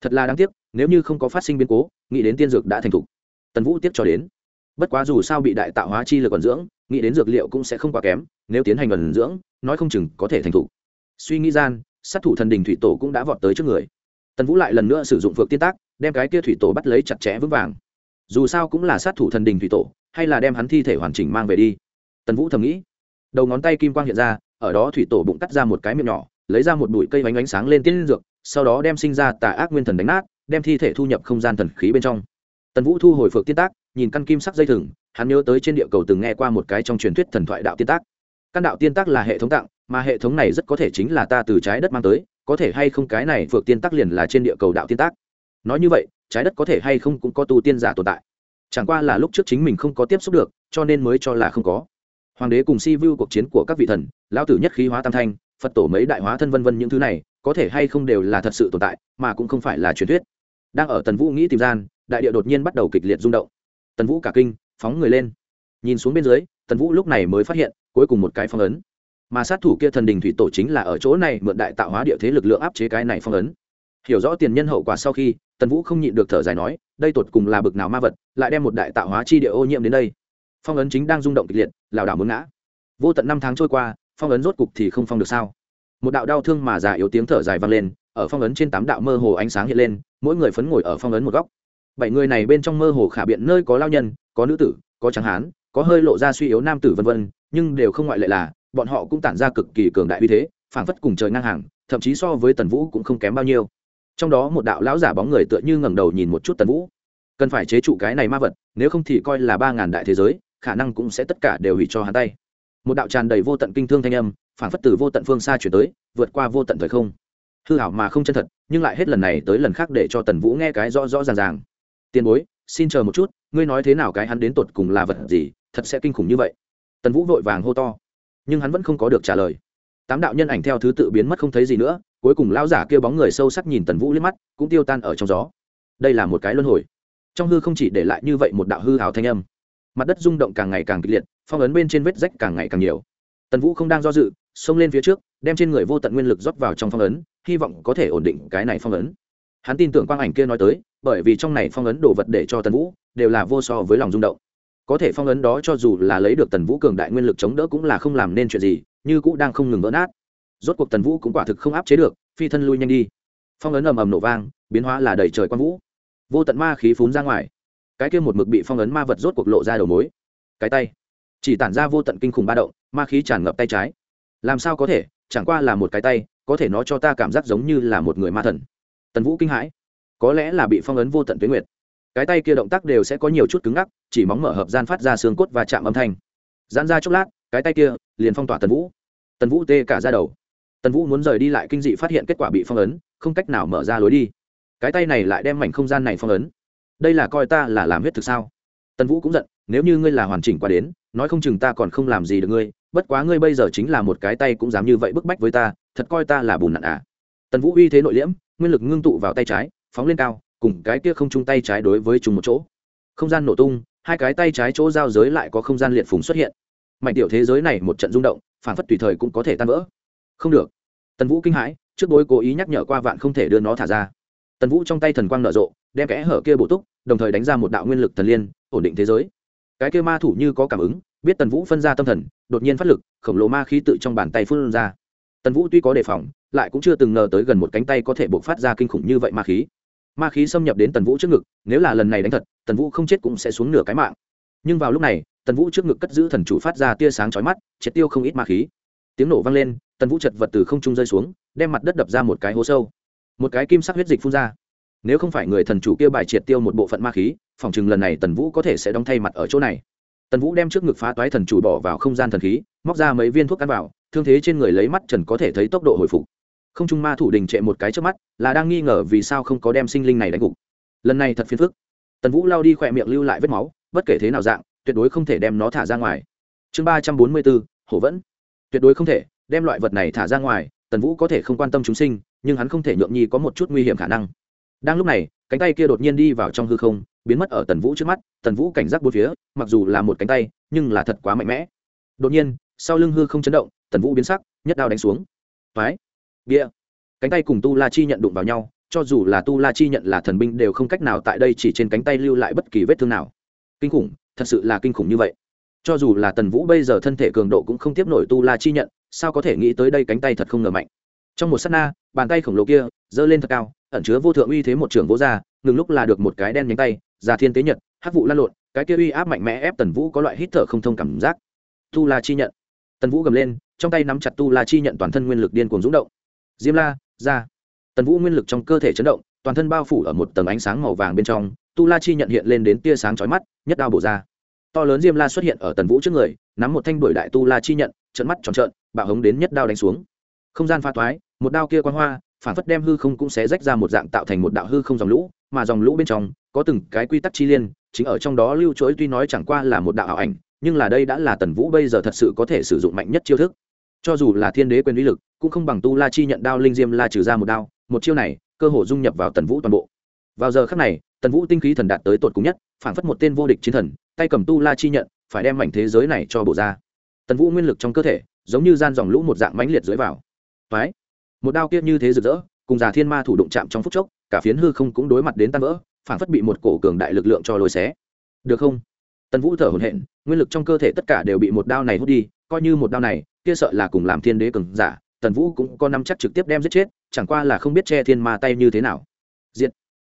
Thật là đáng tiếc, nếu như không có phát sinh biến cố, nghĩ đến tiên dược đã thành thục. Tần vũ tiếp cho đến. Bất quá dù sao bị đại tạo hóa chi lực còn dưỡng, nghĩ đến dược liệu cũng sẽ không quá kém, nếu tiến hành ẩn dưỡng, nói không chừng có thể thành thục. Suy nghĩ gian, sát thủ thần đình thủy tổ cũng đã vọt tới trước người tần vũ lại lần nữa sử dụng phược tiên tác, đem cái kia thủy tổ bắt lấy chặt chẽ vững vàng. Dù sao cũng là sát thủ thần đình thủy tổ, hay là đem hắn thi thể hoàn chỉnh mang về đi. Tần vũ thầm nghĩ. Đầu ngón tay kim quang hiện ra, ở đó thủy tổ bụng cắt ra một cái miệng nhỏ, lấy ra một bụi cây bánh ánh sáng lên tiên dược, sau đó đem sinh ra tà ác nguyên thần đánh nát, đem thi thể thu nhập không gian thần khí bên trong. Tần vũ thu hồi phược tiên tác, nhìn căn kim sắc dây thừng, hắn nhớ tới trên địa cầu từng nghe qua một cái trong truyền thuyết thần thoại đạo tiên tác. Căn đạo tiên tác là hệ thống tặng, mà hệ thống này rất có thể chính là ta từ trái đất mang tới có thể hay không cái này phược tiên tác liền là trên địa cầu đạo tiên tác. Nói như vậy, trái đất có thể hay không cũng có tu tiên giả tồn tại. Chẳng qua là lúc trước chính mình không có tiếp xúc được, cho nên mới cho là không có. Hoàng đế cùng si vu cuộc chiến của các vị thần, lão tử nhất khí hóa tam thanh, phật tổ mấy đại hóa thân vân vân những thứ này, có thể hay không đều là thật sự tồn tại, mà cũng không phải là truyền thuyết. Đang ở tần vũ nghĩ tìm gian, đại địa đột nhiên bắt đầu kịch liệt rung động. Tần vũ cả kinh, phóng người lên. Nhìn xuống bên dưới, tần vũ lúc này mới phát hiện, cuối cùng một cái phong ấn mà sát thủ kia thần đình thủy tổ chính là ở chỗ này mượn đại tạo hóa địa thế lực lượng áp chế cái này phong ấn. Hiểu rõ tiền nhân hậu quả sau khi, tần vũ không nhịn được thở dài nói, đây tột cùng là bực nào ma vật, lại đem một đại tạo hóa chi địa ô nhiễm đến đây. Phong ấn chính đang rung động kịch liệt, lảo đảo muốn ngã. Vô tận năm tháng trôi qua, phong ấn rốt cục thì không phong được sao? Một đạo đau thương mà già yếu tiếng thở dài vang lên, ở phong ấn trên tám đạo mơ hồ ánh sáng hiện lên, mỗi người phấn ngồi ở phong ấn một góc. Bảy người này bên trong mơ hồ khả biện nơi có lao nhân, có nữ tử, có tráng hán, có hơi lộ ra suy yếu nam tử vân vân, nhưng đều không ngoại lệ là bọn họ cũng tản ra cực kỳ cường đại uy thế, phảng phất cùng trời ngang hàng, thậm chí so với tần vũ cũng không kém bao nhiêu. Trong đó một đạo lão giả bóng người tựa như ngẩng đầu nhìn một chút tần vũ. Cần phải chế trụ cái này ma vật, nếu không thì coi là ba ngàn đại thế giới, khả năng cũng sẽ tất cả đều hủy cho hắn tay. Một đạo tràn đầy vô tận kinh thương thanh âm phản phất từ vô tận phương xa chuyển tới, vượt qua vô tận thời không. Hư hảo mà không chân thật, nhưng lại hết lần này tới lần khác để cho tần vũ nghe cái rõ rõ ràng ràng. Tiền bối, xin chờ một chút, ngươi nói thế nào cái hắn đến tột cùng là vật gì, thật sẽ kinh khủng như vậy. Tần vũ vội vàng hô to nhưng hắn vẫn không có được trả lời. Tám đạo nhân ảnh theo thứ tự biến mất không thấy gì nữa, cuối cùng lão giả kêu bóng người sâu sắc nhìn tần vũ liếc mắt, cũng tiêu tan ở trong gió. Đây là một cái luân hồi. Trong hư không chỉ để lại như vậy một đạo hư hào thanh âm. Mặt đất rung động càng ngày càng kịch liệt, phong ấn bên trên vết rách càng ngày càng nhiều. Tần vũ không đang do dự, xông lên phía trước, đem trên người vô tận nguyên lực rót vào trong phong ấn, hy vọng có thể ổn định cái này phong ấn. Hắn tin tưởng quang ảnh kia nói tới, bởi vì trong này phong ấn đồ vật để cho tần vũ, đều là vô so với lòng rung động có thể phong ấn đó cho dù là lấy được tần vũ cường đại nguyên lực chống đỡ cũng là không làm nên chuyện gì, như cũ đang không ngừng vỡ nát. Rốt cuộc tần vũ cũng quả thực không áp chế được, phi thân lui nhanh đi. Phong ấn ầm ầm nổ vang, biến hóa là đầy trời quang vũ. Vô tận ma khí phún ra ngoài. Cái kia một mực bị phong ấn ma vật rốt cuộc lộ ra đầu mối. Cái tay chỉ tản ra vô tận kinh khủng ba động, ma khí tràn ngập tay trái. Làm sao có thể? Chẳng qua là một cái tay, có thể nó cho ta cảm giác giống như là một người ma thần. Tần vũ kinh hãi. Có lẽ là bị phong ấn vô tận tuyến nguyệt cái tay kia động tác đều sẽ có nhiều chút cứng ngắc, chỉ móng mở hợp gian phát ra xương cốt và chạm âm thanh. Giãn ra chốc lát, cái tay kia liền phong tỏa tần vũ. Tần vũ tê cả ra đầu. Tần vũ muốn rời đi lại kinh dị phát hiện kết quả bị phong ấn, không cách nào mở ra lối đi. Cái tay này lại đem mảnh không gian này phong ấn. Đây là coi ta là làm huyết thực sao? Tần vũ cũng giận, nếu như ngươi là hoàn chỉnh qua đến, nói không chừng ta còn không làm gì được ngươi, bất quá ngươi bây giờ chính là một cái tay cũng dám như vậy bức bách với ta, thật coi ta là bùn nặn à. Tần vũ uy thế nội liễm, nguyên lực ngưng tụ vào tay trái, phóng lên cao cùng cái kia không chung tay trái đối với chung một chỗ. Không gian nổ tung, hai cái tay trái chỗ giao giới lại có không gian liệt phùng xuất hiện. Mạnh tiểu thế giới này một trận rung động, phản phất tùy thời cũng có thể tan vỡ. Không được. Tần vũ kinh hãi, trước bối cố ý nhắc nhở qua vạn không thể đưa nó thả ra. Tần vũ trong tay thần quang nở rộ, đem kẽ hở kia bổ túc, đồng thời đánh ra một đạo nguyên lực thần liên, ổn định thế giới. Cái kia ma thủ như có cảm ứng, biết tần vũ phân ra tâm thần, đột nhiên phát lực, khổng lồ ma khí tự trong bàn tay phun ra. Tần vũ tuy có đề phòng, lại cũng chưa từng ngờ tới gần một cánh tay có thể buộc phát ra kinh khủng như vậy ma khí ma khí xâm nhập đến tần vũ trước ngực, nếu là lần này đánh thật, tần vũ không chết cũng sẽ xuống nửa cái mạng. Nhưng vào lúc này, tần vũ trước ngực cất giữ thần chủ phát ra tia sáng chói mắt, triệt tiêu không ít ma khí. Tiếng nổ vang lên, tần vũ chật vật từ không trung rơi xuống, đem mặt đất đập ra một cái hố sâu. Một cái kim sắc huyết dịch phun ra. Nếu không phải người thần chủ kia bài triệt tiêu một bộ phận ma khí, phòng chừng lần này tần vũ có thể sẽ đóng thay mặt ở chỗ này. Tần vũ đem trước ngực phá toái thần chủ bỏ vào không gian thần khí, móc ra mấy viên thuốc ăn vào, thương thế trên người lấy mắt trần có thể thấy tốc độ hồi phục không trung ma thủ đình trệ một cái trước mắt, là đang nghi ngờ vì sao không có đem sinh linh này đánh gục. Lần này thật phiền phức. Tần vũ lao đi khỏe miệng lưu lại vết máu, bất kể thế nào dạng, tuyệt đối không thể đem nó thả ra ngoài. Chương ba trăm bốn mươi bốn, hổ vẫn. Tuyệt đối không thể, đem loại vật này thả ra ngoài, tần vũ có thể không quan tâm chúng sinh, nhưng hắn không thể nhượng nhi có một chút nguy hiểm khả năng. Đang lúc này, cánh tay kia đột nhiên đi vào trong hư không, biến mất ở tần vũ trước mắt, tần vũ cảnh giác bốn phía, mặc dù là một cánh tay, nhưng là thật quá mạnh mẽ. Đột nhiên, sau lưng hư không chấn động, tần vũ biến sắc, nhất đao đánh xuống. Phái bia. Cánh tay cùng tu la chi nhận đụng vào nhau, cho dù là tu la chi nhận là thần binh đều không cách nào tại đây chỉ trên cánh tay lưu lại bất kỳ vết thương nào. Kinh khủng, thật sự là kinh khủng như vậy. Cho dù là tần vũ bây giờ thân thể cường độ cũng không tiếp nổi tu la chi nhận, sao có thể nghĩ tới đây cánh tay thật không ngờ mạnh. Trong một s á t na, bàn tay khổng lồ kia, giơ lên thật cao, ẩn chứa vô thượng uy thế một trường vỗ ra ngừng lúc là được một cái đen nhánh tay già thiên tế nhật, hắc vụ lan lộn, cái kia uy áp mạnh mẽ ép tần vũ có loại hít thở không thông cảm giác. Tu la chi nhận. Tần vũ gầm lên, trong tay nắm chặt tu la chi nhận toàn thân nguyên lực điên cuồng rúng động diêm la, ra. Tần vũ nguyên lực trong cơ thể chấn động, toàn thân bao phủ ở một tầng ánh sáng màu vàng bên trong, tu la chi nhận hiện lên đến tia sáng chói mắt, nhất đao bổ ra. To lớn diêm la xuất hiện ở tần vũ trước người, nắm một thanh đuổi đại tu la chi nhận trận mắt tròn trợn, bạo hống đến nhất đao đánh xuống. Không gian pha toái, một đao kia quan hoa, phản phất đem hư không cũng sẽ rách ra một dạng tạo thành một đạo hư không dòng lũ, mà dòng lũ bên trong, có từng cái quy tắc chi liên, chính ở trong đó lưu trỗi tuy nói chẳng qua là một đạo ảo ảnh, nhưng là đây đã là tần vũ bây giờ thật sự có thể sử dụng mạnh nhất chiêu thức. Cho dù là thiên đế quyền uy lực cũng không bằng tu la chi nhận đao linh diêm la trừ ra một đao, một chiêu này, cơ hồ dung nhập vào tần vũ toàn bộ. Vào giờ khắc này, tần vũ tinh khí thần đạt tới tột cùng nhất phản phất một tên vô địch chiến thần, tay cầm tu la chi nhận, phải đem mảnh thế giới này cho bổ ra. Tần vũ nguyên lực trong cơ thể, giống như gian dòng lũ một dạng mãnh liệt dưới vào. Phái một đao kiếp như thế rực rỡ, cùng già thiên ma thủ đụng chạm trong phút chốc, cả phiến hư không cũng đối mặt đến tan vỡ phản phất bị một cổ cường đại lực lượng cho lôi xé. Được không? Tần vũ thở hổn hển, nguyên lực trong cơ thể tất cả đều bị một đao này hút đi, coi như một đao này, kia sợ là cùng làm thiên đế cường giả tần vũ cũng có năm chắc trực tiếp đem giết chết chẳng qua là không biết che thiên ma tay như thế nào. Diệt.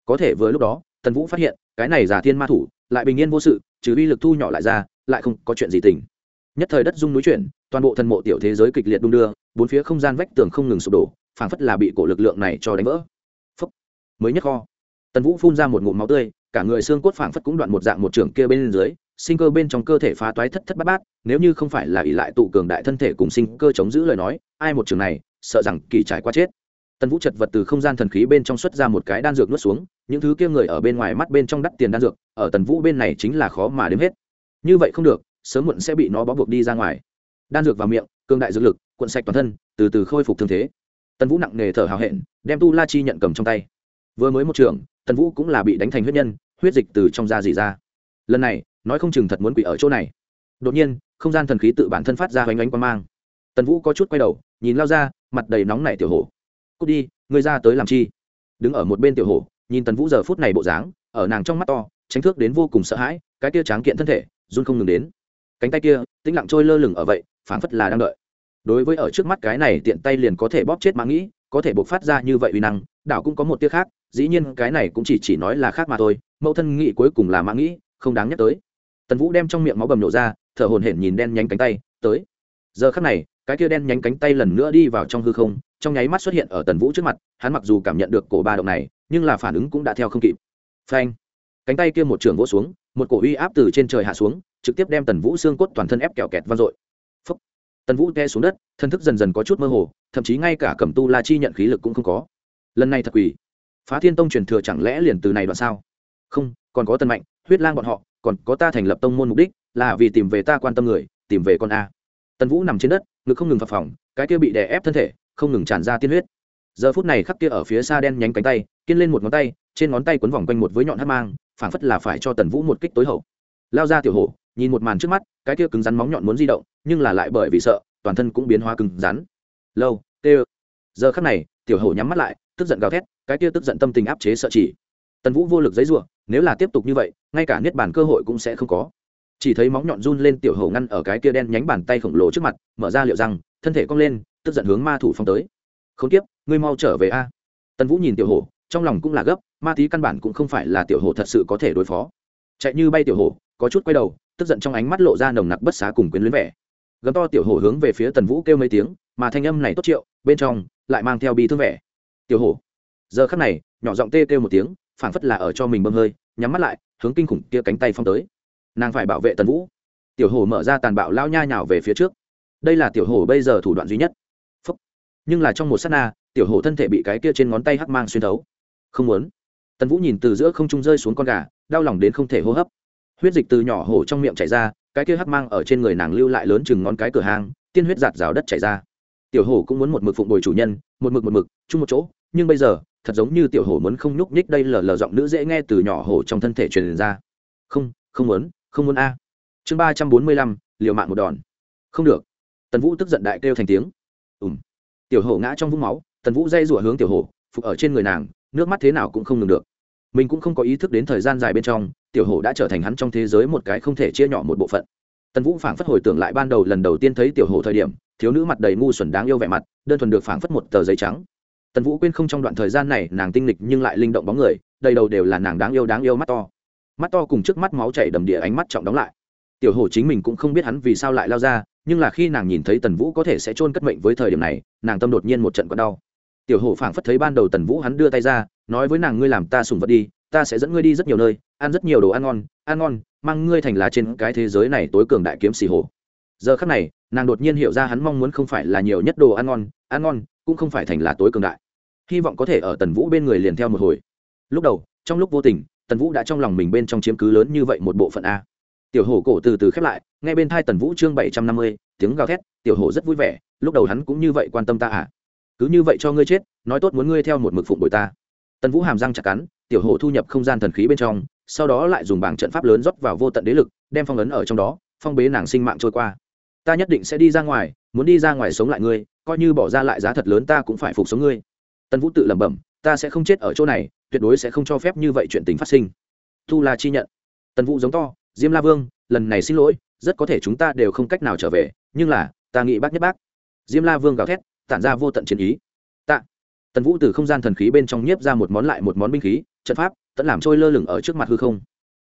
Có thể vừa lúc đó tần vũ phát hiện cái này giả thiên ma thủ lại bình yên vô sự trừ uy lực thu nhỏ lại ra lại không có chuyện gì tình. Nhất thời đất dung núi chuyển toàn bộ thần mộ tiểu thế giới kịch liệt đung đưa bốn phía không gian vách tường không ngừng sụp đổ phảng phất là bị cổ lực lượng này cho đánh vỡ. Phấp, mới nhất kho. Tần vũ phun ra một ngụm máu tươi cả người xương cốt phảng phất cũng đoạn một dạng một trường kia bên dưới sinh cơ bên trong cơ thể phá toái thất thất bát bát, nếu như không phải là ỷ lại tụ cường đại thân thể cùng sinh cơ chống giữ lời nói, ai một trường này, sợ rằng kỳ trải qua chết. Tần vũ chật vật từ không gian thần khí bên trong xuất ra một cái đan dược nuốt xuống, những thứ kia người ở bên ngoài mắt bên trong đắt tiền đan dược, ở tần vũ bên này chính là khó mà đếm hết. Như vậy không được, sớm muộn sẽ bị nó bó buộc đi ra ngoài. Đan dược vào miệng, cường đại dược lực, cuộn sạch toàn thân, từ từ khôi phục thương thế. Tần vũ nặng nề thở hào hẹn, đem tu la chi nhận cầm trong tay. Vừa mới một trường, tần vũ cũng là bị đánh thành huyết nhân, huyết dịch từ trong da dì ra. Lần này nói không chừng thật muốn quỷ ở chỗ này. Đột nhiên, không gian thần khí tự bản thân phát ra hoành ánh quan mang. Tần vũ có chút quay đầu, nhìn lao ra, mặt đầy nóng nảy tiểu hổ. Cút đi, ngươi ra tới làm chi? Đứng ở một bên tiểu hổ, nhìn tần vũ giờ phút này bộ dáng, ở nàng trong mắt to, tránh thước đến vô cùng sợ hãi, cái kia tráng kiện thân thể, run không ngừng đến. Cánh tay kia, tĩnh lặng trôi lơ lửng ở vậy, phảng phất là đang đợi. Đối với ở trước mắt cái này tiện tay liền có thể bóp chết mã nghĩ, có thể bộc phát ra như vậy uy năng, đảo cũng có một tia khác, dĩ nhiên cái này cũng chỉ chỉ nói là khác mà thôi, mẫu thân nghĩ cuối cùng là mã nghĩ, không đáng nhắc tới tần vũ đem trong miệng máu bầm nổ ra, thở hồn hển nhìn đen nhánh cánh tay, tới. Giờ khắc này, cái kia đen nhánh cánh tay lần nữa đi vào trong hư không, trong nháy mắt xuất hiện ở tần vũ trước mặt, hắn mặc dù cảm nhận được cổ ba động này, nhưng là phản ứng cũng đã theo không kịp. Phanh! Cánh tay kia một trường vỗ xuống, một cổ uy áp từ trên trời hạ xuống, trực tiếp đem tần vũ xương cốt toàn thân ép kẹo kẹt vang dội. Phúc. tần vũ te xuống đất, thân thức dần dần có chút mơ hồ, thậm chí ngay cả cầm tu la chi nhận khí lực cũng không có. Lần này thật quỷ. Phá thiên tông truyền thừa chẳng lẽ liền từ này đoạn sao? Không, còn có tần mạnh, huyết lang bọn họ còn có ta thành lập tông môn mục đích, là vì tìm về ta quan tâm người, tìm về con a. Tần vũ nằm trên đất, ngực không ngừng phập phỏng cái kia bị đè ép thân thể, không ngừng tràn ra tiên huyết. Giờ phút này khắc kia ở phía xa đen nhánh cánh tay, kiên lên một ngón tay, trên ngón tay quấn vòng quanh một với nhọn hát mang, phảng phất là phải cho tần vũ một kích tối hậu. Lao ra tiểu hổ, nhìn một màn trước mắt, cái kia cứng rắn móng nhọn muốn di động, nhưng là lại bởi vì sợ, toàn thân cũng biến hóa cứng rắn. Lâu, tê giờ khắc này, tiểu hổ nhắm mắt lại, tức giận gào thét, cái kia tức giận tâm tình áp chế sợ chỉ. Tần vũ vô lực giấy ruộng nếu là tiếp tục như vậy, ngay cả niết bàn cơ hội cũng sẽ không có. Chỉ thấy móng nhọn run lên tiểu hổ ngăn ở cái kia đen nhánh bàn tay khổng lồ trước mặt, mở ra liệu rằng, thân thể cong lên, tức giận hướng ma thủ phong tới. Không tiếp ngươi mau trở về a. Tần vũ nhìn tiểu hổ, trong lòng cũng là gấp, ma tí căn bản cũng không phải là tiểu hổ thật sự có thể đối phó. Chạy như bay tiểu hổ, có chút quay đầu, tức giận trong ánh mắt lộ ra nồng nặc bất xá cùng quyến luyến vẻ. Gầm to tiểu hổ hướng về phía tần vũ kêu mấy tiếng, mà thanh âm này tốt triệu, bên trong lại mang theo bi thương vẻ. Tiểu hổ. Giờ khắc này, nhỏ giọng tê kêu một tiếng phảng phất là ở cho mình bơm hơi, nhắm mắt lại, hướng kinh khủng kia cánh tay phong tới. Nàng phải bảo vệ tần vũ. Tiểu hổ mở ra tàn bạo lao nha nhào về phía trước. Đây là tiểu hổ bây giờ thủ đoạn duy nhất. Phúc. nhưng là trong một s á t na, tiểu hổ thân thể bị cái kia trên ngón tay hắc mang xuyên thấu. Không muốn. Tần vũ nhìn từ giữa không trung rơi xuống con gà, đau lòng đến không thể hô hấp. Huyết dịch từ nhỏ hổ trong miệng chảy ra, cái kia hắc mang ở trên người nàng lưu lại lớn chừng ngón cái cửa hàng, tiên huyết giạt rào đất chảy ra. Tiểu hổ cũng muốn một mực phụng bồi chủ nhân, một mực một mực, chung một chỗ, nhưng bây giờ thật giống như tiểu hổ muốn không nhúc nhích đây lờ lờ giọng nữ dễ nghe từ nhỏ hổ trong thân thể truyền ra. Không không muốn không muốn a. Chương ba trăm bốn mươi lăm, liều mạng một đòn. Không được. Tần vũ tức giận đại kêu thành tiếng. Ùm. Tiểu hổ ngã trong vũng máu, tần vũ dây rủa hướng tiểu hổ, phục ở trên người nàng, nước mắt thế nào cũng không ngừng được. Mình cũng không có ý thức đến thời gian dài bên trong, tiểu hổ đã trở thành hắn trong thế giới một cái không thể chia nhỏ một bộ phận. Tần vũ phảng phất hồi tưởng lại ban đầu lần đầu tiên thấy tiểu hổ thời điểm, thiếu nữ mặt đầy ngu xuẩn đáng yêu vẻ mặt, đơn thuần được phảng phất một tờ giấy trắng tần vũ quên không trong đoạn thời gian này nàng tinh lịch nhưng lại linh động bóng người, đầy đầu đều là nàng đáng yêu đáng yêu mắt to. Mắt to cùng trước mắt máu chảy đầm địa ánh mắt trọng đóng lại. Tiểu hổ chính mình cũng không biết hắn vì sao lại lao ra, nhưng là khi nàng nhìn thấy tần vũ có thể sẽ chôn cất mệnh với thời điểm này, nàng tâm đột nhiên một trận còn đau. Tiểu hổ phảng phất thấy ban đầu tần vũ hắn đưa tay ra, nói với nàng ngươi làm ta sùng vật đi, ta sẽ dẫn ngươi đi rất nhiều nơi, ăn rất nhiều đồ ăn ngon ăn ngon, mang ngươi thành lá trên cái thế giới này tối cường đại kiếm xì hổ. Giờ khắc này, nàng đột nhiên hiểu ra hắn mong muốn không phải là nhiều nhất đồ ăn ngon ăn ngon, cũng không phải thành là tối cường đại hy vọng có thể ở tần vũ bên người liền theo một hồi. Lúc đầu, trong lúc vô tình, tần vũ đã trong lòng mình bên trong chiếm cứ lớn như vậy một bộ phận a. Tiểu hổ cổ từ từ khép lại, ngay bên thai tần vũ chương bảy trăm năm mươi, tiếng gào thét, tiểu hổ rất vui vẻ, lúc đầu hắn cũng như vậy quan tâm ta à? Cứ như vậy cho ngươi chết, nói tốt muốn ngươi theo một mực phụng bồi ta. Tần vũ hàm răng chặt cắn, tiểu hổ thu nhập không gian thần khí bên trong, sau đó lại dùng bảng trận pháp lớn rót vào vô tận đế lực, đem phong ấn ở trong đó, phong bế nàng sinh mạng trôi qua. Ta nhất định sẽ đi ra ngoài, muốn đi ra ngoài sống lại ngươi, coi như bỏ ra lại giá thật lớn ta cũng phải phục sống ngươi tần vũ tự lẩm bẩm, ta sẽ không chết ở chỗ này, tuyệt đối sẽ không cho phép như vậy chuyện tình phát sinh. Tu la chi nhận. Tần vũ giống to, diêm la vương, lần này xin lỗi, rất có thể chúng ta đều không cách nào trở về, nhưng là, ta nghĩ bác nhất bác. Diêm la vương gào thét, tản ra vô tận chiến ý. Tạ. Tần vũ từ không gian thần khí bên trong nhiếp ra một món lại một món binh khí, trận pháp, tận làm trôi lơ lửng ở trước mặt hư không.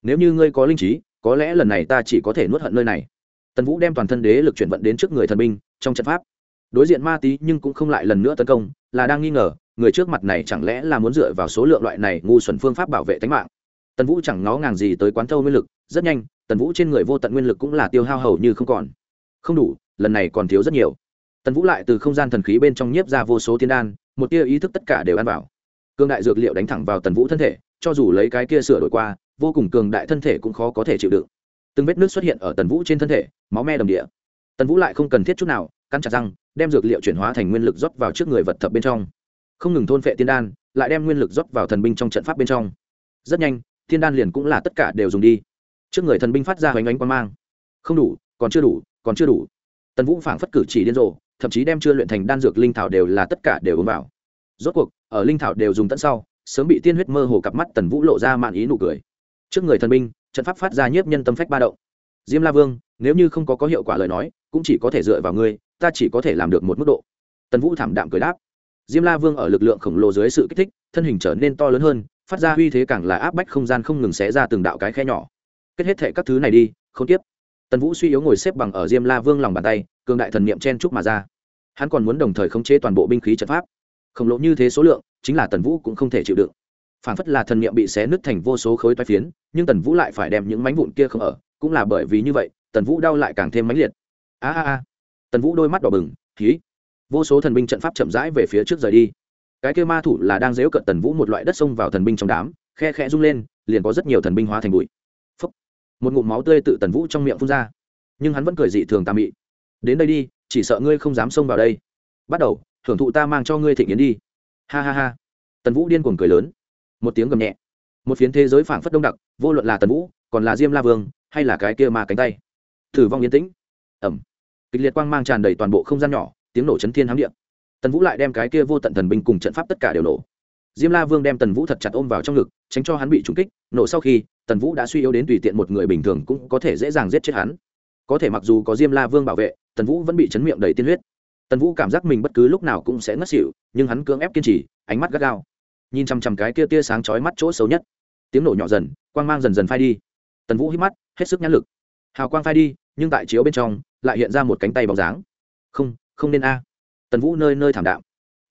Nếu như ngươi có linh trí, có lẽ lần này ta chỉ có thể nuốt hận nơi này. Tần vũ đem toàn thân đế lực chuyển vận đến trước người thần binh, trong trận pháp. Đối diện ma tý nhưng cũng không lại lần nữa tấn công là đang nghi ngờ, người trước mặt này chẳng lẽ là muốn dựa vào số lượng loại này ngu xuẩn phương pháp bảo vệ tính mạng. Tần vũ chẳng ngó ngàng gì tới quán thâu nguyên lực, rất nhanh, tần vũ trên người vô tận nguyên lực cũng là tiêu hao hầu như không còn. Không đủ, lần này còn thiếu rất nhiều. Tần vũ lại từ không gian thần khí bên trong nhiếp ra vô số tiên đan, một tia ý thức tất cả đều ăn vào. Cương đại dược liệu đánh thẳng vào tần vũ thân thể, cho dù lấy cái kia sửa đổi qua, vô cùng cường đại thân thể cũng khó có thể chịu đựng. Từng vết nước xuất hiện ở tần vũ trên thân thể, máu me đầm địa. Tần vũ lại không cần thiết chút nào cắn chặt răng, đem dược liệu chuyển hóa thành nguyên lực rót vào trước người vật thập bên trong. Không ngừng thôn phệ tiên đan, lại đem nguyên lực rót vào thần binh trong trận pháp bên trong. Rất nhanh, tiên đan liền cũng là tất cả đều dùng đi. Trước người thần binh phát ra hoành ánh quan mang. Không đủ, còn chưa đủ, còn chưa đủ. Tần vũ phảng phất cử chỉ điên rồ, thậm chí đem chưa luyện thành đan dược linh thảo đều là tất cả đều uống vào. Rốt cuộc, ở linh thảo đều dùng tận sau, sớm bị tiên huyết mơ hồ cặp mắt tần vũ lộ ra mạn ý nụ cười. Trước người thần binh, trận pháp phát ra nhiếp nhân tâm phách ba động. Diêm la vương nếu như không có có hiệu quả lời nói, cũng chỉ có thể dựa vào ngươi, ta chỉ có thể làm được một mức độ. Tần vũ thảm đạm cười đáp. Diêm la vương ở lực lượng khổng lồ dưới sự kích thích, thân hình trở nên to lớn hơn, phát ra uy thế càng là áp bách không gian không ngừng xé ra từng đạo cái khe nhỏ. Kết hết thệ các thứ này đi, không tiếp. Tần vũ suy yếu ngồi xếp bằng ở diêm la vương lòng bàn tay, cường đại thần niệm chen trúc mà ra. Hắn còn muốn đồng thời khống chế toàn bộ binh khí trận pháp. Khổng lồ như thế số lượng, chính là tần vũ cũng không thể chịu đựng. Phản phất là thần niệm bị xé nứt thành vô số khối toái phiến, nhưng tần vũ lại phải đem những mánh vụn kia không ở, cũng là bởi vì như vậy tần vũ đau lại càng thêm mãnh liệt. A a a. Tần vũ đôi mắt đỏ bừng khí vô số thần binh trận pháp chậm rãi về phía trước rời đi. Cái kia ma thủ là đang dếu cận tần vũ một loại đất sông vào thần binh trong đám, khe khẽ rung lên, liền có rất nhiều thần binh hóa thành bụi. Phúc. một ngụm máu tươi tự tần vũ trong miệng phun ra. Nhưng hắn vẫn cười dị thường tà mị. Đến đây đi, chỉ sợ ngươi không dám xông vào đây. Bắt đầu, thưởng thụ ta mang cho ngươi thịnh yến đi. Ha ha ha. Tần vũ điên cuồng cười lớn. Một tiếng gầm nhẹ. Một phiến thế giới phảng phất đông đặc, vô luận là tần vũ, còn là diêm la vương, hay là cái kia ma cánh tay thử vong yên tĩnh. Ẩm kịch liệt quang mang tràn đầy toàn bộ không gian nhỏ, tiếng nổ chấn thiên hám điện tần vũ lại đem cái kia vô tận thần binh cùng trận pháp tất cả đều nổ. Diêm la vương đem tần vũ thật chặt ôm vào trong ngực, tránh cho hắn bị trúng kích. Nổ sau khi, tần vũ đã suy yếu đến tùy tiện một người bình thường cũng có thể dễ dàng giết chết hắn. Có thể mặc dù có diêm la vương bảo vệ, tần vũ vẫn bị chấn miệng đầy tiên huyết. Tần vũ cảm giác mình bất cứ lúc nào cũng sẽ ngất xỉu, nhưng hắn cưỡng ép kiên trì, ánh mắt gắt gao. Nhìn chằm chằm cái kia tia sáng chói mắt chỗ xấu nhất. Tiếng nổ nhỏ dần, quang mang dần dần phai đi. Tần vũ hít mắt, hết sức nhãn lực. Hào quang phai đi nhưng tại chiếu bên trong lại hiện ra một cánh tay bóng dáng. Không không nên a. Tần vũ nơi nơi thảm đạm.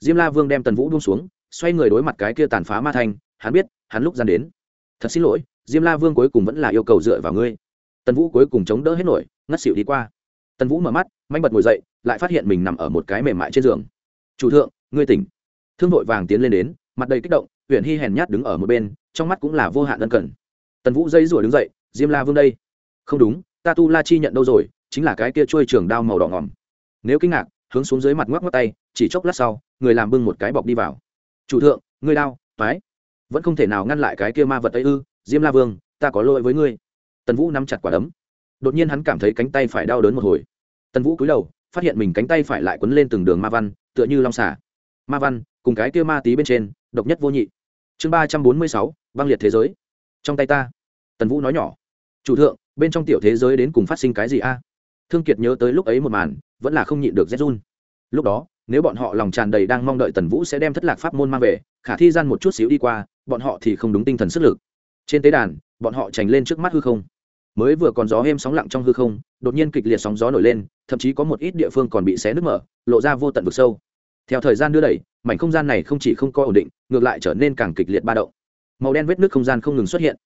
Diêm la vương đem tần vũ buông xuống, xoay người đối mặt cái kia tàn phá ma thanh, hắn biết, hắn lúc gian đến. Thật xin lỗi, diêm la vương cuối cùng vẫn là yêu cầu dựa vào ngươi. Tần vũ cuối cùng chống đỡ hết nổi, ngất xỉu đi qua. Tần vũ mở mắt, manh bật ngồi dậy, lại phát hiện mình nằm ở một cái mềm mại trên giường. Chủ thượng, ngươi tỉnh. Thương vội vàng tiến lên đến, mặt đầy kích động huyện hy hèn nhát đứng ở một bên, trong mắt cũng là vô hạn ân cần. Tần vũ dây rủa đứng dậy, diêm la vương đây. Không đúng ta tu la chi nhận đâu rồi, chính là cái kia trôi trường đao màu đỏ ngòm nếu kinh ngạc, hướng xuống dưới mặt ngoắc ngoắc tay, chỉ chốc lát sau, người làm bưng một cái bọc đi vào. Chủ thượng, ngươi đao, toái. Vẫn không thể nào ngăn lại cái kia ma vật ấy ư, diêm la vương, ta có lỗi với ngươi. Tần vũ nắm chặt quả đấm. Đột nhiên hắn cảm thấy cánh tay phải đau đớn một hồi. Tần vũ cúi đầu, phát hiện mình cánh tay phải lại quấn lên từng đường ma văn, tựa như long xả ma văn, cùng cái kia ma tí bên trên, độc nhất vô nhị. Chương ba trăm bốn mươi sáu, băng liệt thế giới. Trong tay ta. Tần vũ nói nhỏ. Chủ thượng bên trong tiểu thế giới đến cùng phát sinh cái gì a? Thương kiệt nhớ tới lúc ấy một màn, vẫn là không nhịn được rét run. Lúc đó, nếu bọn họ lòng tràn đầy đang mong đợi tần vũ sẽ đem thất lạc pháp môn mang về, khả thi gian một chút xíu đi qua, bọn họ thì không đúng tinh thần sức lực. Trên tế đàn, bọn họ trành lên trước mắt hư không. Mới vừa còn gió êm sóng lặng trong hư không, đột nhiên kịch liệt sóng gió nổi lên, thậm chí có một ít địa phương còn bị xé nứt mở, lộ ra vô tận vực sâu. Theo thời gian đưa đẩy, mảnh không gian này không chỉ không có ổn định, ngược lại trở nên càng kịch liệt ba động. Màu đen vết nước không gian không ngừng xuất hiện.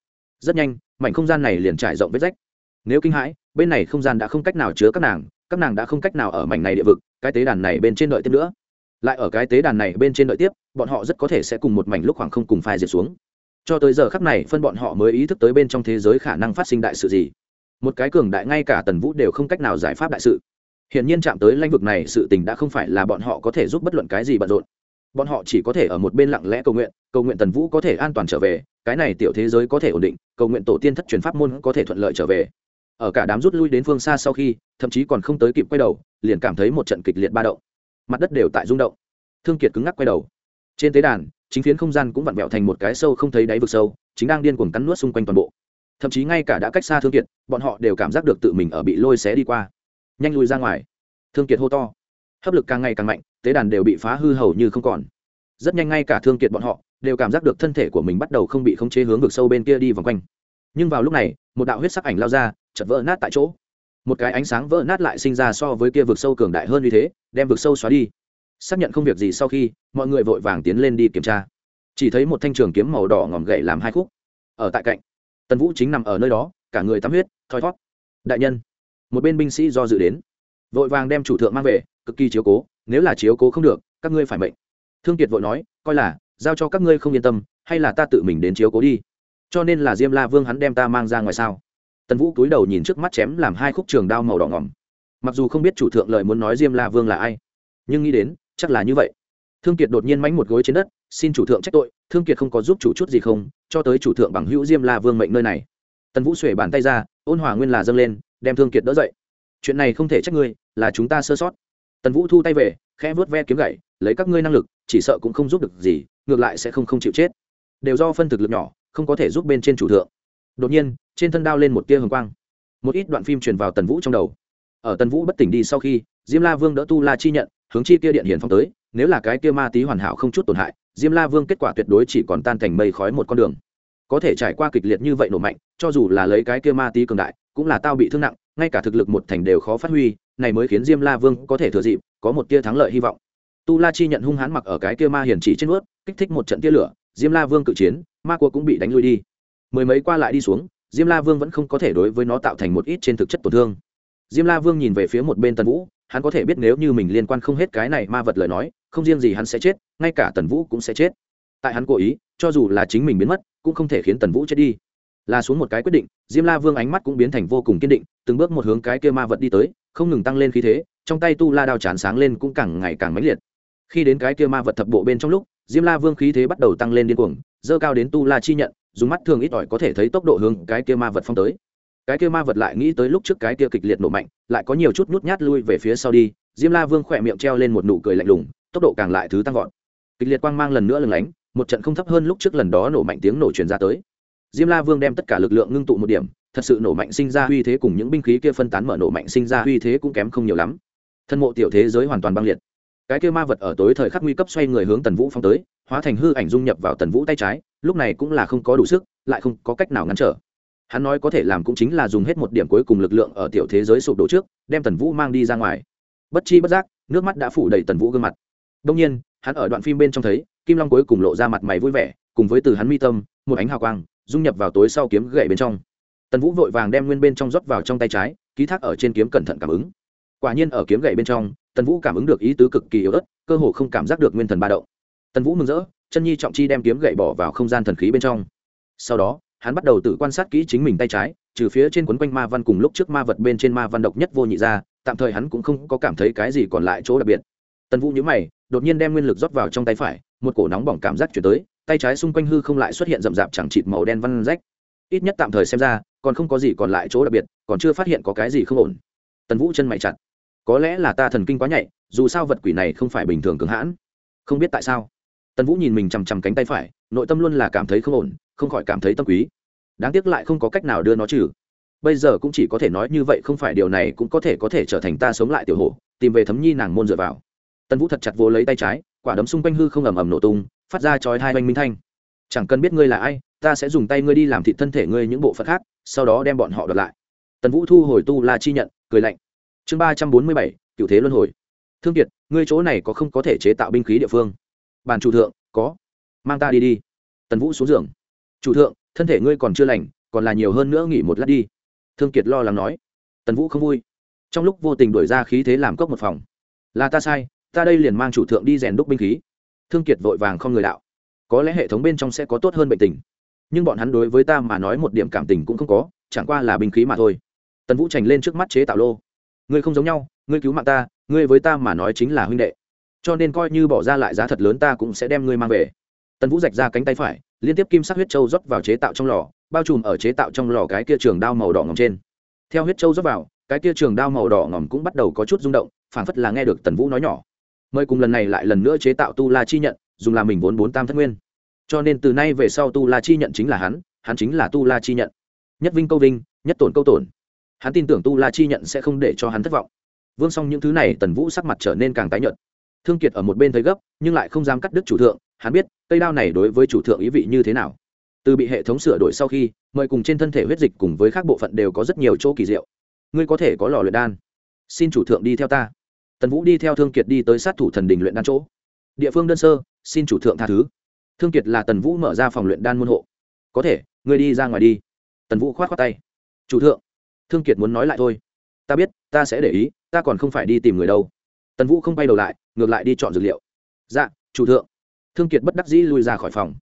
Rất nhanh mảnh không gian này liền trải rộng vết rách. Nếu kinh hãi, bên này không gian đã không cách nào chứa các nàng các nàng đã không cách nào ở mảnh này địa vực, cái tế đàn này bên trên đợi tiếp nữa. Lại ở cái tế đàn này bên trên đợi tiếp, bọn họ rất có thể sẽ cùng một mảnh lúc khoảng không cùng phai diệt xuống. Cho tới giờ khắc này, phân bọn họ mới ý thức tới bên trong thế giới khả năng phát sinh đại sự gì. Một cái cường đại ngay cả tần vũ đều không cách nào giải pháp đại sự. Hiện nhiên chạm tới lãnh vực này, sự tình đã không phải là bọn họ có thể giúp bất luận cái gì bận rộn bọn họ chỉ có thể ở một bên lặng lẽ cầu nguyện cầu nguyện tần vũ có thể an toàn trở về, cái này tiểu thế giới có thể ổn định, cầu nguyện tổ tiên thất truyền pháp môn có thể thuận lợi trở về. Ở cả đám rút lui đến phương xa sau khi, thậm chí còn không tới kịp quay đầu, liền cảm thấy một trận kịch liệt ba động. Mặt đất đều tại rung động. Thương kiệt cứng ngắc quay đầu. Trên tế đàn, chính phiến không gian cũng vặn vẹo thành một cái sâu không thấy đáy vực sâu, chính đang điên cuồng cắn nuốt xung quanh toàn bộ. Thậm chí ngay cả đã cách xa thương kiệt, bọn họ đều cảm giác được tự mình ở bị lôi xé đi qua. Nhanh lùi ra ngoài. Thương kiệt hô to hấp lực càng ngày càng mạnh, tế đàn đều bị phá hư hầu như không còn. Rất nhanh ngay cả thương kiệt bọn họ đều cảm giác được thân thể của mình bắt đầu không bị khống chế hướng vực sâu bên kia đi vòng quanh. Nhưng vào lúc này, một đạo huyết sắc ảnh lao ra chật vỡ nát tại chỗ. Một cái ánh sáng vỡ nát lại sinh ra so với kia vực sâu cường đại hơn như thế, đem vực sâu xóa đi. Xác nhận không việc gì sau khi, mọi người vội vàng tiến lên đi kiểm tra. Chỉ thấy một thanh trường kiếm màu đỏ ngòm gậy làm hai khúc. Ở tại cạnh, tần vũ chính nằm ở nơi đó, cả người tắm huyết, thoi thót. Đại nhân, một bên binh sĩ do dự đến, vội vàng đem chủ thượng mang về cực kỳ chiếu cố, nếu là chiếu cố không được, các ngươi phải mệnh. Thương kiệt vội nói, coi là, giao cho các ngươi không yên tâm, hay là ta tự mình đến chiếu cố đi. Cho nên là diêm la vương hắn đem ta mang ra ngoài sao? Tần vũ cúi đầu nhìn trước mắt chém làm hai khúc trường đao màu đỏ ngỏm. Mặc dù không biết chủ thượng lời muốn nói diêm la vương là ai, nhưng nghĩ đến, chắc là như vậy. Thương kiệt đột nhiên mánh một gối trên đất, xin chủ thượng trách tội, thương kiệt không có giúp chủ chút gì không, cho tới chủ thượng bằng hữu diêm la vương mệnh nơi này. Tần vũ xuể bàn tay ra, ôn hòa nguyên là dâng lên, đem thương kiệt đỡ dậy. Chuyện này không thể trách ngươi, là chúng ta sơ sót tần vũ thu tay về, khẽ vớt ve kiếm gậy, lấy các ngươi năng lực, chỉ sợ cũng không giúp được gì, ngược lại sẽ không không chịu chết. Đều do phân thực lực nhỏ, không có thể giúp bên trên chủ thượng. Đột nhiên, trên thân đao lên một tia hồng quang. Một ít đoạn phim truyền vào tần vũ trong đầu. Ở tần vũ bất tỉnh đi sau khi, diêm la vương đỡ tu la chi nhận, hướng chi kia điện hiển phong tới, nếu là cái kia ma tí hoàn hảo không chút tổn hại, diêm la vương kết quả tuyệt đối chỉ còn tan thành mây khói một con đường. Có thể trải qua kịch liệt như vậy nổ mạnh, cho dù là lấy cái kia ma tí cường đại, cũng là tao bị thương nặng ngay cả thực lực một thành đều khó phát huy, này mới khiến diêm la vương có thể thừa dịp, có một tia thắng lợi hy vọng. Tu la chi nhận hung hãn mặc ở cái kia ma hiển chỉ trên ướt, kích thích một trận tia lửa, diêm la vương cự chiến, ma cua cũng bị đánh lui đi. Mười mấy qua lại đi xuống, diêm la vương vẫn không có thể đối với nó tạo thành một ít trên thực chất tổn thương. Diêm la vương nhìn về phía một bên tần vũ, hắn có thể biết nếu như mình liên quan không hết cái này ma vật lời nói, không riêng gì hắn sẽ chết, ngay cả tần vũ cũng sẽ chết. Tại hắn cố ý, cho dù là chính mình biến mất, cũng không thể khiến tần vũ chết đi. Là xuống một cái quyết định, diêm la vương ánh mắt cũng biến thành vô cùng kiên định từng bước một hướng cái kia ma vật đi tới, không ngừng tăng lên khí thế, trong tay tu la đao chán sáng lên cũng càng ngày càng mãnh liệt. Khi đến cái kia ma vật thập bộ bên trong lúc, diêm la vương khí thế bắt đầu tăng lên điên cuồng, dơ cao đến tu la chi nhận, dùng mắt thường ít ỏi có thể thấy tốc độ hướng cái kia ma vật phong tới. Cái kia ma vật lại nghĩ tới lúc trước cái kia kịch liệt nổ mạnh, lại có nhiều chút nhút nhát lui về phía sau đi, diêm la vương khỏe miệng treo lên một nụ cười lạnh lùng, tốc độ càng lại thứ tăng vọt. Kịch liệt quang mang lần nữa lừng lánh, một trận không thấp hơn lúc trước lần đó nổ mạnh tiếng nổ truyền ra tới diêm la vương đem tất cả lực lượng ngưng tụ một điểm, thật sự nổ mạnh sinh ra uy thế cùng những binh khí kia phân tán mở nổ mạnh sinh ra uy thế cũng kém không nhiều lắm. Thân mộ tiểu thế giới hoàn toàn băng liệt. Cái kia ma vật ở tối thời khắc nguy cấp xoay người hướng tần vũ phong tới, hóa thành hư ảnh dung nhập vào tần vũ tay trái, lúc này cũng là không có đủ sức, lại không có cách nào ngăn trở. Hắn nói có thể làm cũng chính là dùng hết một điểm cuối cùng lực lượng ở tiểu thế giới sụp đổ trước, đem tần vũ mang đi ra ngoài. Bất chi bất giác, nước mắt đã phủ đầy tần vũ gương mặt. Đông nhiên, hắn ở đoạn phim bên trong thấy, kim long cuối cùng lộ ra mặt mày vui vẻ, cùng với từ hắn mi tâm, một ánh hào quang dung nhập vào tối sau kiếm gậy bên trong. Tần vũ vội vàng đem nguyên bên trong rót vào trong tay trái, ký thác ở trên kiếm cẩn thận cảm ứng. Quả nhiên ở kiếm gậy bên trong, tần vũ cảm ứng được ý tứ cực kỳ yếu ớt, cơ hồ không cảm giác được nguyên thần ba động. Tần vũ mừng rỡ, chân nhi trọng chi đem kiếm gậy bỏ vào không gian thần khí bên trong. Sau đó, hắn bắt đầu tự quan sát kỹ chính mình tay trái, trừ phía trên quấn quanh ma văn cùng lúc trước ma vật bên trên ma văn độc nhất vô nhị ra, tạm thời hắn cũng không có cảm thấy cái gì còn lại chỗ đặc biệt. Tần vũ nhớ mày, đột nhiên đem nguyên lực rót vào trong tay phải một cổ nóng bỏng cảm giác chuyển tới, tay trái xung quanh hư không lại xuất hiện rậm rạp chẳng chịt màu đen văn rách. Ít nhất tạm thời xem ra, còn không có gì còn lại chỗ đặc biệt, còn chưa phát hiện có cái gì không ổn. Tần vũ chân mày chặt. Có lẽ là ta thần kinh quá nhạy, dù sao vật quỷ này không phải bình thường cường hãn. Không biết tại sao. Tần vũ nhìn mình chằm chằm cánh tay phải, nội tâm luôn là cảm thấy không ổn, không khỏi cảm thấy tâm quý. Đáng tiếc lại không có cách nào đưa nó trừ. Bây giờ cũng chỉ có thể nói như vậy không phải điều này cũng có thể có thể trở thành ta sống lại tiểu hổ, tìm về thấm nhi nàng môn dựa vào. Tần vũ thật chặt vô lấy tay trái quả đấm xung quanh hư không ầm ầm nổ tung, phát ra chói hai oanh minh thanh. Chẳng cần biết ngươi là ai, ta sẽ dùng tay ngươi đi làm thịt thân thể ngươi những bộ phận khác, sau đó đem bọn họ đợt lại. Tần vũ thu hồi tu la chi nhận, cười lạnh. Chương ba trăm bốn mươi bảy, cựu thế luân hồi. Thương kiệt, ngươi chỗ này có không có thể chế tạo binh khí địa phương? Bàn chủ thượng, có. Mang ta đi đi. Tần vũ xuống giường. Chủ thượng, thân thể ngươi còn chưa lành, còn là nhiều hơn nữa nghỉ một lát đi. Thương kiệt lo lắng nói. Tần vũ không vui. Trong lúc vô tình đổi ra khí thế làm cốc một phòng. Là ta sai ta đây liền mang chủ thượng đi rèn đúc binh khí. Thương kiệt vội vàng không người đạo. Có lẽ hệ thống bên trong sẽ có tốt hơn bệnh tình. Nhưng bọn hắn đối với ta mà nói một điểm cảm tình cũng không có, chẳng qua là binh khí mà thôi. Tần vũ trành lên trước mắt chế tạo lô. Ngươi không giống nhau, ngươi cứu mạng ta, ngươi với ta mà nói chính là huynh đệ. Cho nên coi như bỏ ra lại giá thật lớn ta cũng sẽ đem ngươi mang về. Tần vũ rạch ra cánh tay phải, liên tiếp kim sắc huyết trâu rót vào chế tạo trong lò, bao trùm ở chế tạo trong lò cái kia trường đao màu đỏ ngòm trên. Theo huyết trâu rót vào, cái kia trường đao màu đỏ ngòm cũng bắt đầu có chút rung động, phảng phất là nghe được tần vũ nói nhỏ mời cùng lần này lại lần nữa chế tạo tu la chi nhận, dùng là mình vốn bốn tam thất nguyên. Cho nên từ nay về sau tu la chi nhận chính là hắn hắn chính là tu la chi nhận. Nhất vinh câu vinh, nhất tổn câu tổn. Hắn tin tưởng tu la chi nhận sẽ không để cho hắn thất vọng. Vương xong những thứ này, tần vũ sắc mặt trở nên càng tái nhợt. Thương kiệt ở một bên thấy gấp, nhưng lại không dám cắt đứt chủ thượng, hắn biết, cây đao này đối với chủ thượng ý vị như thế nào. Từ bị hệ thống sửa đổi sau khi, mời cùng trên thân thể huyết dịch cùng với các bộ phận đều có rất nhiều chỗ kỳ diệu. Ngươi có thể có lò luyện đan. Xin chủ thượng đi theo ta tần vũ đi theo thương kiệt đi tới sát thủ thần đình luyện đan chỗ. Địa phương đơn sơ, xin chủ thượng tha thứ. Thương kiệt là tần vũ mở ra phòng luyện đan môn hộ. Có thể người đi ra ngoài đi. Tần vũ k h o á t khoác tay. Chủ thượng, thương kiệt muốn nói lại thôi. Ta biết, ta sẽ để ý, ta còn không phải đi tìm người đâu. Tần vũ không bay đầu lại, ngược lại đi chọn dược liệu. Dạ chủ thượng. Thương kiệt bất đắc dĩ lui ra khỏi phòng.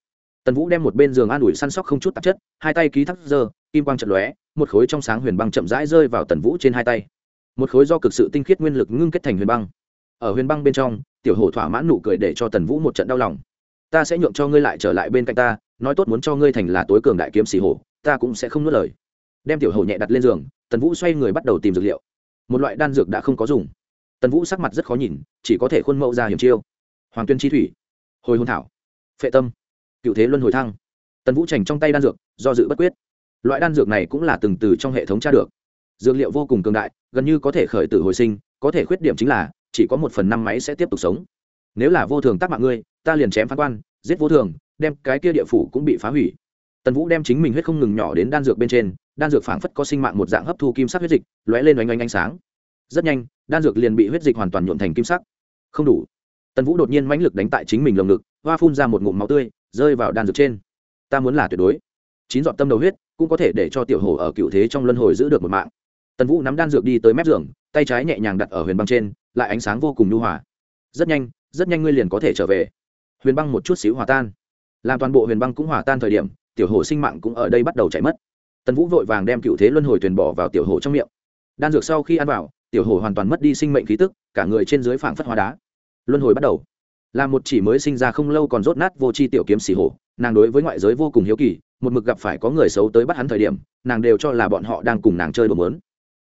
Tần vũ đem một bên giường an ủi săn sóc không chút tạp chất, hai tay ký thắt dơ, kim quang trận lóe, một khối trong sáng huyền băng chậm rãi rơi vào tần vũ trên hai tay một khối do cực sự tinh khiết nguyên lực ngưng kết thành huyền băng. Ở huyền băng bên trong, tiểu hổ thỏa mãn nụ cười để cho tần vũ một trận đau lòng. Ta sẽ nhượng cho ngươi lại trở lại bên cạnh ta, nói tốt muốn cho ngươi thành là tối cường đại kiếm xì hổ, ta cũng sẽ không nuốt lời. Đem tiểu hổ nhẹ đặt lên giường, tần vũ xoay người bắt đầu tìm dược liệu. Một loại đan dược đã không có dùng. Tần vũ sắc mặt rất khó nhìn, chỉ có thể khuôn mẫu ra hiểm chiêu. Hoàng tuyên chi thủy, hồi hôn thảo, phệ tâm, cựu thế luân hồi thăng. Tần vũ trành trong tay đan dược, do dự bất quyết. Loại đan dược này cũng là từng từ trong hệ thống tra được dược liệu vô cùng cường đại, gần như có thể khởi tử hồi sinh, có thể khuyết điểm chính là, chỉ có một phần năm máy sẽ tiếp tục sống. Nếu là vô thường tác mạng ngươi, ta liền chém phán quan, giết vô thường, đem cái kia địa phủ cũng bị phá hủy. Tần vũ đem chính mình huyết không ngừng nhỏ đến đan dược bên trên, đan dược phảng phất có sinh mạng một dạng hấp thu kim sắc huyết dịch, lóe lên oanh oanh ánh sáng. Rất nhanh, đan dược liền bị huyết dịch hoàn toàn nhuộn thành kim sắc. Không đủ. Tần vũ đột nhiên mãnh lực đánh tại chính mình lồng ngực, hoa phun ra một ngụm máu tươi, rơi vào đan dược trên. Ta muốn là tuyệt đối. Chín dọn tâm đầu huyết cũng có thể để cho tiểu hồ ở cựu thế trong luân hồi giữ được một mạng tần vũ nắm đan dược đi tới mép giường, tay trái nhẹ nhàng đặt ở huyền băng trên, lại ánh sáng vô cùng nhu hòa. Rất nhanh rất nhanh ngươi liền có thể trở về. Huyền băng một chút xíu hòa tan. Làm toàn bộ huyền băng cũng hòa tan thời điểm, tiểu hồ sinh mạng cũng ở đây bắt đầu chạy mất. Tần vũ vội vàng đem cựu thế luân hồi thuyền bỏ vào tiểu hồ trong miệng. Đan dược sau khi ăn vào, tiểu hồ hoàn toàn mất đi sinh mệnh khí tức, cả người trên dưới phảng phất hóa đá. Luân hồi bắt đầu. Là một chỉ mới sinh ra không lâu còn rốt nát vô c h i tiểu kiếm xì hồ nàng đối với ngoại giới vô cùng hiếu kỳ, một mực gặp phải có người xấu tới bắt hắn thời điểm, nàng đều cho là bọn họ đang cùng nàng chơi đồ mớn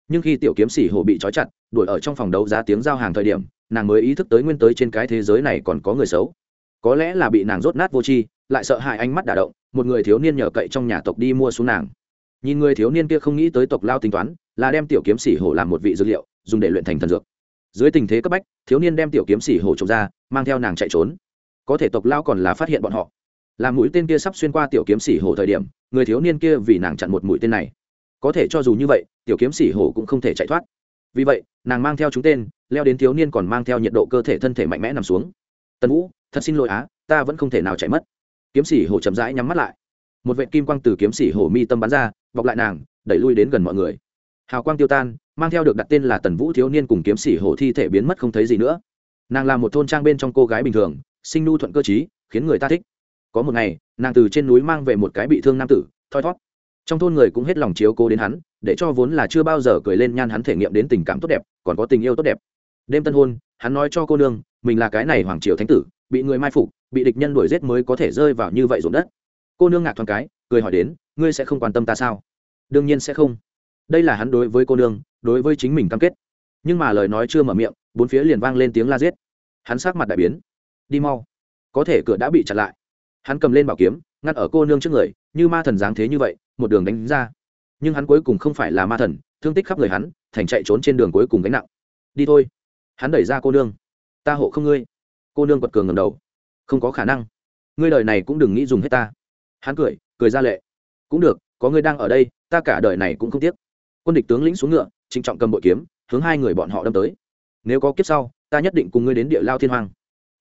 nhưng khi tiểu kiếm xỉ hồ bị trói chặt, đuổi ở trong phòng đấu giá tiếng giao hàng thời điểm, nàng mới ý thức tới nguyên tới trên cái thế giới này còn có người xấu. Có lẽ là bị nàng rốt nát vô tri, lại sợ hãi ánh mắt đả động, một người thiếu niên nhờ cậy trong nhà tộc đi mua xuống nàng. Nhìn người thiếu niên kia không nghĩ tới tộc lao tính toán, là đem tiểu kiếm xỉ hổ làm một vị dược liệu, dùng để luyện thành thần dược. Dưới tình thế cấp bách, thiếu niên đem tiểu kiếm xỉ hổ trộm ra, mang theo nàng chạy trốn. Có thể tộc lao còn là phát hiện bọn họ. Làm mũi tên kia sắp xuyên qua tiểu kiếm xỉ hổ thời điểm, người thiếu niên kia vì nàng chặn một mũi tên này. Có thể cho dù như vậy tiểu kiếm xỉ hổ cũng không thể chạy thoát. Vì vậy, nàng mang theo chúng tên, leo đến thiếu niên còn mang theo nhiệt độ cơ thể thân thể mạnh mẽ nằm xuống. Tần vũ, thật xin lỗi á, ta vẫn không thể nào chạy mất. Kiếm sĩ hổ chậm rãi nhắm mắt lại. Một vệ kim quang từ kiếm sĩ hổ mi tâm bắn ra, bọc lại nàng, đẩy lui đến gần mọi người. Hào quang tiêu tan, mang theo được đặt tên là tần vũ thiếu niên cùng kiếm sĩ hổ thi thể biến mất không thấy gì nữa. Nàng là một thôn trang bên trong cô gái bình thường, sinh nu thuận cơ t khiến người ta thích. Có một ngày, nàng từ trên núi mang về một cái bị thương nam tử, thoi thót trong thôn người cũng hết lòng chiếu cố đến hắn, để cho vốn là chưa bao giờ cười lên nhan hắn thể nghiệm đến tình cảm tốt đẹp, còn có tình yêu tốt đẹp. Đêm tân hôn, hắn nói cho cô nương, mình là cái này hoàng triều thánh tử, bị người mai phục, bị địch nhân đuổi giết mới có thể rơi vào như vậy ruộng đất. Cô nương ngạc thoáng cái, cười hỏi đến, ngươi sẽ không quan tâm ta sao? Đương nhiên sẽ không. Đây là hắn đối với cô nương, đối với chính mình cam kết. Nhưng mà lời nói chưa mở miệng, bốn phía liền vang lên tiếng la giết. Hắn sát mặt đại biến. Đi mau. Có thể cửa đã bị chặn lại. Hắn cầm lên bảo kiếm, ngăn ở cô nương trước người, như ma thần dáng thế như vậy một đường đánh ra. Nhưng hắn cuối cùng không phải là ma thần, thương tích khắp người hắn, thành chạy trốn trên đường cuối cùng gánh nặng. Đi thôi. Hắn đẩy ra cô nương. Ta hộ không ngươi. Cô nương quật cường ngầm đầu. Không có khả năng. Ngươi đời này cũng đừng nghĩ dùng hết ta. Hắn cười cười ra lệ. Cũng được, có ngươi đang ở đây, ta cả đời này cũng không tiếc. Quân địch tướng lĩnh xuống ngựa, trịnh trọng cầm bội kiếm, hướng hai người bọn họ đâm tới. Nếu có kiếp sau, ta nhất định cùng ngươi đến địa lao thiên hoàng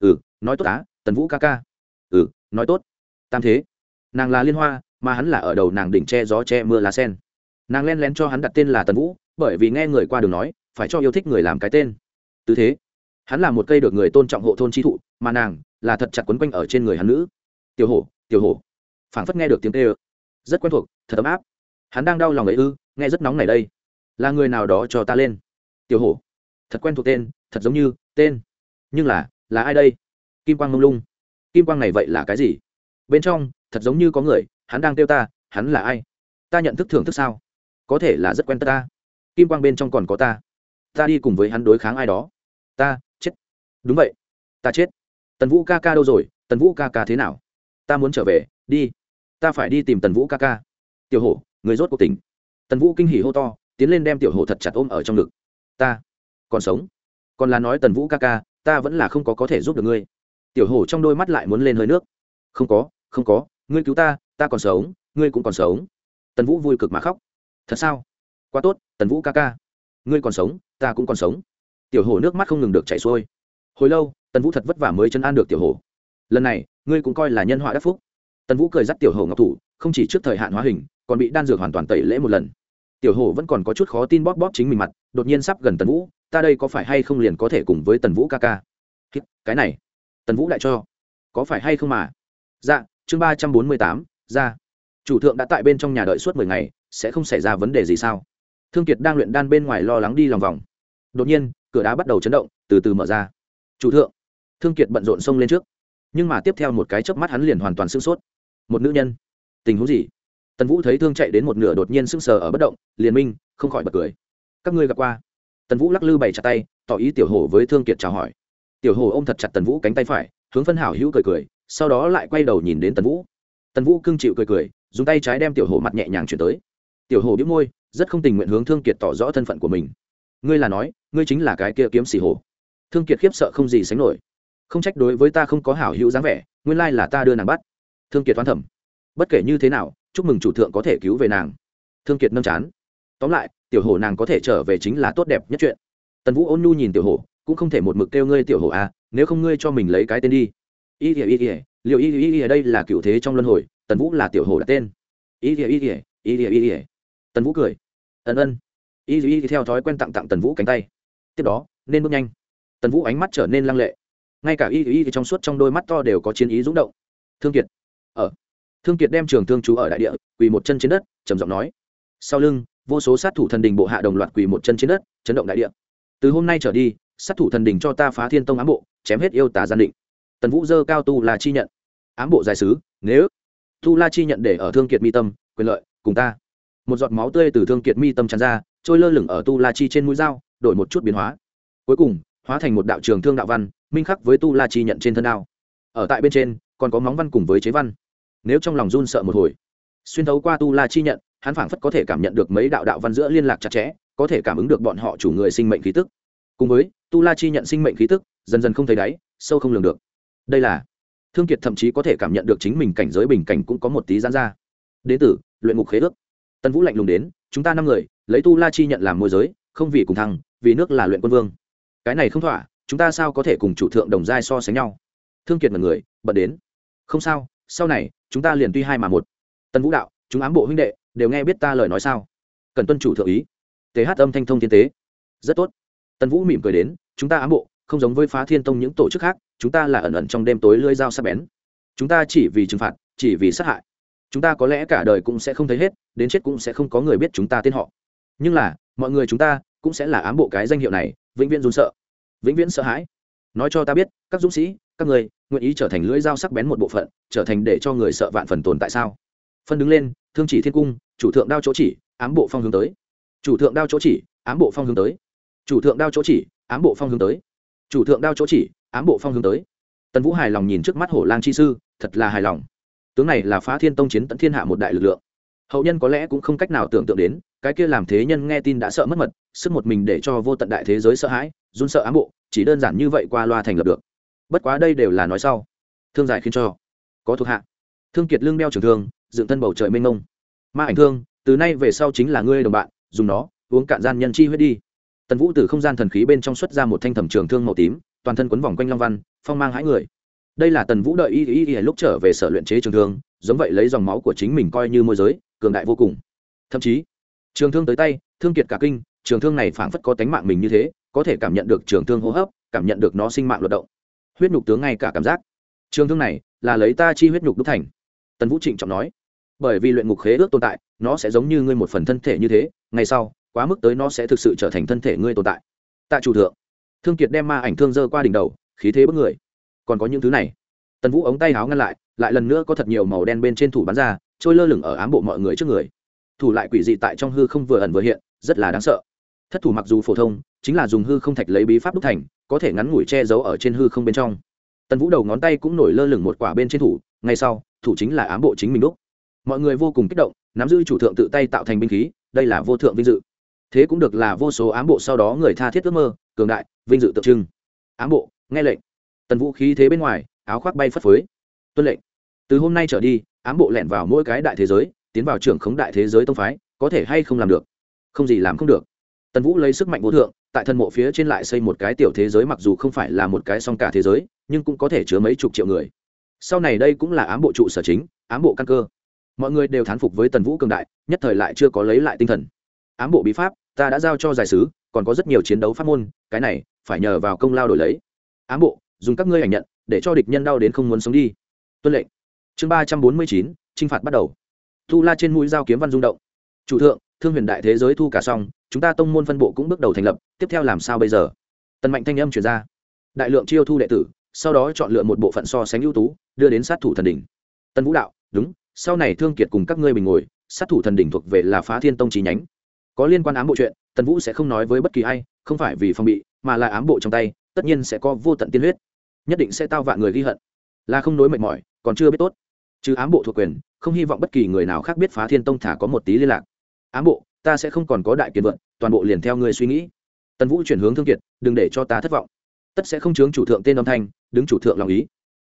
ừ nói tốt á, tần vũ ca ca. Ừ nói tốt. Tam thế. Nàng là liên hoa mà hắn là ở đầu nàng đỉnh che gió che mưa lá sen. Nàng len lén cho hắn đặt tên là tần vũ, bởi vì nghe người qua đường nói, phải cho yêu thích người làm cái tên. Tứ thế, hắn là một cây được người tôn trọng hộ thôn chi thụ, mà nàng là thật chặt quấn quanh ở trên người hắn nữ. Tiểu hổ tiểu hổ. Phảng phất nghe được tiếng tê ơ rất quen thuộc, thật ấm áp. Hắn đang đau lòng ấy ư, nghe rất nóng này đây. Là người nào đó cho ta lên. Tiểu hổ. Thật quen thuộc tên, thật giống như, tên. Nhưng là là ai đây? Kim quang mông lung. Kim quang này vậy là cái gì? Bên trong, thật giống như có người hắn đang kêu ta, hắn là ai? Ta nhận thức thưởng thức sao? Có thể là rất quen ta kim quang bên trong còn có ta. Ta đi cùng với hắn đối kháng ai đó. Ta, chết. Đúng vậy. Ta chết. Tần vũ ca ca đâu rồi? Tần vũ ca ca thế nào? Ta muốn trở về, đi. Ta phải đi tìm tần vũ ca ca. Tiểu hổ, người rốt cuộc tỉnh. Tần vũ kinh hỉ hô to, tiến lên đem tiểu hổ thật chặt ôm ở trong ngực. Ta, còn sống. Còn là nói tần vũ ca ca, ta vẫn là không có có thể giúp được ngươi. Tiểu hổ trong đôi mắt lại muốn lên hơi nước. Không có không có, ngươi cứu ta ta còn sống, ngươi cũng còn sống. Tần vũ vui cực mà khóc. Thật sao? Quá tốt, tần vũ ca ca. Ngươi còn sống, ta cũng còn sống. Tiểu hổ nước mắt không ngừng được chảy xuôi. Hồi lâu, tần vũ thật vất vả mới chân an được tiểu hổ. Lần này, ngươi cũng coi là nhân họa đắc phúc. Tần vũ cười dắt tiểu hổ ngọc thủ, không chỉ trước thời hạn hóa hình, còn bị đan dược hoàn toàn tẩy lễ một lần. Tiểu hổ vẫn còn có chút khó tin bóp bóp chính mình mặt, đột nhiên sắp gần tần vũ, ta đây có phải hay không liền có thể cùng với tần vũ ca ca? Cái này, tần vũ lại cho. Có phải hay không mà? Dạ chương ba trăm bốn mươi tám ra. Chủ thượng đã tại bên trong nhà đợi suốt mười ngày, sẽ không xảy ra vấn đề gì sao? Thương kiệt đang luyện đan bên ngoài lo lắng đi lòng vòng. Đột nhiên, cửa đá bắt đầu chấn động, từ từ mở ra. Chủ thượng. Thương kiệt bận rộn xông lên trước. Nhưng mà tiếp theo một cái chớp mắt hắn liền hoàn toàn sưng sốt. Một nữ nhân. Tình huống gì? Tần vũ thấy thương chạy đến một nửa đột nhiên sưng sờ ở bất động, liền minh, không khỏi bật cười. Các ngươi gặp qua? Tần vũ lắc lư bày chặt tay, tỏ ý tiểu hồ với thương kiệt chào hỏi. Tiểu hổ ôm thật chặt tần vũ cánh tay phải, hướng phân hảo hữu cười cười, sau đó lại quay đầu nhìn đến tần vũ tần vũ cưng chịu cười cười dùng tay trái đem tiểu hồ mặt nhẹ nhàng chuyển tới. Tiểu hồ biếu môi rất không tình nguyện hướng thương kiệt tỏ rõ thân phận của mình. Ngươi là nói ngươi chính là cái kia kiếm xì hổ. Thương kiệt khiếp sợ không gì sánh nổi. Không trách đối với ta không có hảo hữu dáng vẻ nguyên lai là ta đưa nàng bắt. Thương kiệt toán thẩm bất kể như thế nào chúc mừng chủ thượng có thể cứu về nàng. Thương kiệt nâm chán. Tóm lại tiểu hồ nàng có thể trở về chính là tốt đẹp nhất chuyện. Tần vũ ôn nhu nhìn tiểu hồ, cũng không thể một mực kêu ngươi tiểu hồ à nếu không ngươi cho mình lấy cái tên đi. Y ỉa y ỉa liệu y y ở đây là cựu thế trong luân hồi tần vũ là tiểu hồ đặt tên y y y y y y y ỉa tần vũ cười ân ân y y theo thói quen tặng tặng tần vũ cánh tay tiếp đó nên bước nhanh tần vũ ánh mắt trở nên lăng lệ ngay cả y y trong suốt trong đôi mắt to đều có chiến ý rúng động thương kiệt ở thương kiệt đem trường thương chú ở đại địa quỳ một chân trên đất trầm giọng nói sau lưng vô số sát thủ thần đình bộ hạ đồng loạt quỳ một chân trên đất chấn động đại địa từ hôm nay trở đi sát thủ thần đình cho ta phá thiên tông ám bộ chém hết yêu tà gian định tần vũ dơ cao tu là chi nhận. Ám bộ giải sứ, nếu tu la chi nhận để ở thương kiệt mi tâm, quyền lợi, cùng ta. Một giọt máu tươi từ thương kiệt mi tâm tràn ra, trôi lơ lửng ở tu la chi trên mũi dao, đổi một chút biến hóa. Cuối cùng, hóa thành một đạo trường thương đạo văn, minh khắc với tu la chi nhận trên thân đao. Ở tại bên trên, còn có móng văn cùng với chế văn. Nếu trong lòng run sợ một hồi, xuyên thấu qua tu la chi nhận, hắn phảng phất có thể cảm nhận được mấy đạo đạo văn giữa liên lạc chặt chẽ, có thể cảm ứng được bọn họ chủ người sinh mệnh khí tức. Cùng với, tu la chi nhận sinh mệnh khí tức, dần dần không thấy đáy, sâu không lường được đây là, thương kiệt thậm chí có thể cảm nhận được chính mình cảnh giới bình cảnh cũng có một tí gián ra. Đế tử, luyện ngục khế ước. Tân vũ lạnh lùng đến, chúng ta năm người, lấy tu la chi nhận làm môi giới, không vì cùng thăng, vì nước là luyện quân vương. Cái này không thỏa, chúng ta sao có thể cùng chủ thượng đồng giai so sánh nhau? Thương kiệt mật người, bật đến. Không sao, sau này, chúng ta liền tuy hai mà một. Tân vũ đạo, chúng ám bộ huynh đệ, đều nghe biết ta lời nói sao? Cần tuân chủ thượng ý. Th âm thanh thông thiên tế. Rất tốt. Tân vũ mỉm cười đến, chúng ta ám bộ, không giống với phá thiên tông những tổ chức khác chúng ta là ẩn ẩn trong đêm tối lưỡi dao sắc bén. Chúng ta chỉ vì trừng phạt, chỉ vì sát hại. Chúng ta có lẽ cả đời cũng sẽ không thấy hết, đến chết cũng sẽ không có người biết chúng ta tên họ. Nhưng là, mọi người chúng ta cũng sẽ là ám bộ cái danh hiệu này, vĩnh viễn run sợ. Vĩnh viễn sợ hãi. Nói cho ta biết, các dũng sĩ, các người, nguyện ý trở thành lưỡi dao sắc bén một bộ phận, trở thành để cho người sợ vạn phần tồn tại sao? Phân đứng lên, thương chỉ thiên cung, chủ thượng đao chỗ chỉ, ám bộ phong hướng tới. Chủ thượng đao chỗ chỉ, ám bộ phong hướng tới. Chủ thượng đao chỗ chỉ, ám bộ phong hướng tới. Chủ thượng đao chỗ chỉ ám bộ phong hướng tới. Tần vũ hài lòng nhìn trước mắt hổ lang chi sư, thật là hài lòng. Tướng này là phá thiên tông chiến tận thiên hạ một đại lực lượng. Hậu nhân có lẽ cũng không cách nào tưởng tượng đến, cái kia làm thế nhân nghe tin đã sợ mất mật, sức một mình để cho vô tận đại thế giới sợ hãi, run sợ ám bộ, chỉ đơn giản như vậy qua loa thành lập được. Bất quá đây đều là nói sau. Thương giải khiến cho. Có thuộc hạ. Thương kiệt lương đeo trường thương, dựng thân bầu trời mênh mông. Ma ảnh thương, từ nay về sau chính là ngươi đồng bạn, dùng nó, uống cạn gian nhân chi huyết đi. Tần vũ từ không gian thần khí bên trong xuất ra một thanh thẩm trường thương màu tím toàn thân quấn vòng quanh long văn, phong mang hãi người. Đây là tần vũ đợi y y y lúc trở về sở luyện chế trường thương, giống vậy lấy dòng máu của chính mình coi như môi giới, cường đại vô cùng. Thậm chí, trường thương tới tay, thương kiệt cả kinh, trường thương này phảng phất có tánh mạng mình như thế, có thể cảm nhận được trường thương hô hấp, cảm nhận được nó sinh mạng luận động. Huyết nhục tướng ngay cả cảm giác. Trường thương này là lấy ta chi huyết nhục đúc thành. Tần vũ trịnh trọng nói, bởi vì luyện ngục khế ước tồn tại, nó sẽ giống như ngươi một phần thân thể như thế, ngày sau, quá mức tới nó sẽ thực sự trở thành thân thể ngươi tồn tại. Tạ chủ thượng thương kiệt đem ma ảnh thương dơ qua đỉnh đầu, khí thế bất người. Còn có những thứ này. Tần vũ ống tay háo ngăn lại lại lần nữa có thật nhiều màu đen bên trên thủ bắn ra, trôi lơ lửng ở ám bộ mọi người trước người. Thủ lại quỷ dị tại trong hư không vừa ẩn vừa hiện, rất là đáng sợ. Thất thủ mặc dù phổ thông, chính là dùng hư không thạch lấy bí pháp đúc thành, có thể ngắn ngủi che giấu ở trên hư không bên trong. Tần vũ đầu ngón tay cũng nổi lơ lửng một quả bên trên thủ, ngay sau, thủ chính là ám bộ chính mình đúc. Mọi người vô cùng kích động, nắm giữ chủ thượng tự tay tạo thành binh khí, đây là vô thượng vinh dự. Thế cũng được là vô số ám bộ sau đó người tha thiết ước mơ cường đại, vinh dự tượng trưng. Ám bộ, nghe lệnh. Tần vũ khí thế bên ngoài, áo khoác bay phất phới. Tuân lệnh. Từ hôm nay trở đi, ám bộ lẻn vào mỗi cái đại thế giới, tiến vào trưởng khống đại thế giới tông phái, có thể hay không làm được? Không gì làm không được. Tần vũ lấy sức mạnh vô thượng, tại thân mộ phía trên lại xây một cái tiểu thế giới mặc dù không phải là một cái song cả thế giới, nhưng cũng có thể chứa mấy chục triệu người. Sau này đây cũng là ám bộ trụ sở chính, ám bộ căn cơ. Mọi người đều thán phục với tần vũ cường đại, nhất thời lại chưa có lấy lại tinh thần. Ám bộ bí pháp ta đã giao cho giải sứ, còn có rất nhiều chiến đấu pháp môn, cái này phải nhờ vào công lao đổi lấy. Ám bộ, dùng các ngươi ảnh nhận, để cho địch nhân đau đến không muốn sống đi. Tuân lệnh. Chương ba trăm bốn mươi chín, chinh phạt bắt đầu. Thu la trên mũi dao kiếm văn rung động. Chủ thượng, thương huyền đại thế giới thu cả xong, chúng ta tông môn phân bộ cũng bước đầu thành lập, tiếp theo làm sao bây giờ? Tần mạnh thanh âm chuyển ra. Đại lượng chiêu thu đệ tử, sau đó chọn lựa một bộ phận so sánh ưu tú, đưa đến sát thủ thần đỉnh. Tân vũ đạo, đúng, sau này thương kiệt cùng các ngươi bình ngồi, sát thủ thần đỉnh thuộc về là phá thiên tông trí nhánh có liên quan ám bộ chuyện, tần vũ sẽ không nói với bất kỳ ai, không phải vì phòng bị, mà là ám bộ trong tay, tất nhiên sẽ có vô tận tiên huyết. Nhất định sẽ tao vạn người ghi hận. Là không nối mệt mỏi, còn chưa biết tốt. Chứ ám bộ thuộc quyền, không hy vọng bất kỳ người nào khác biết phá thiên tông thả có một tí liên lạc. Ám bộ, ta sẽ không còn có đại kiệt vượn toàn bộ liền theo người suy nghĩ. Tần vũ chuyển hướng thương kiệt, đừng để cho ta thất vọng. Tất sẽ không chướng chủ thượng tên âm thanh, đứng chủ thượng lòng ý.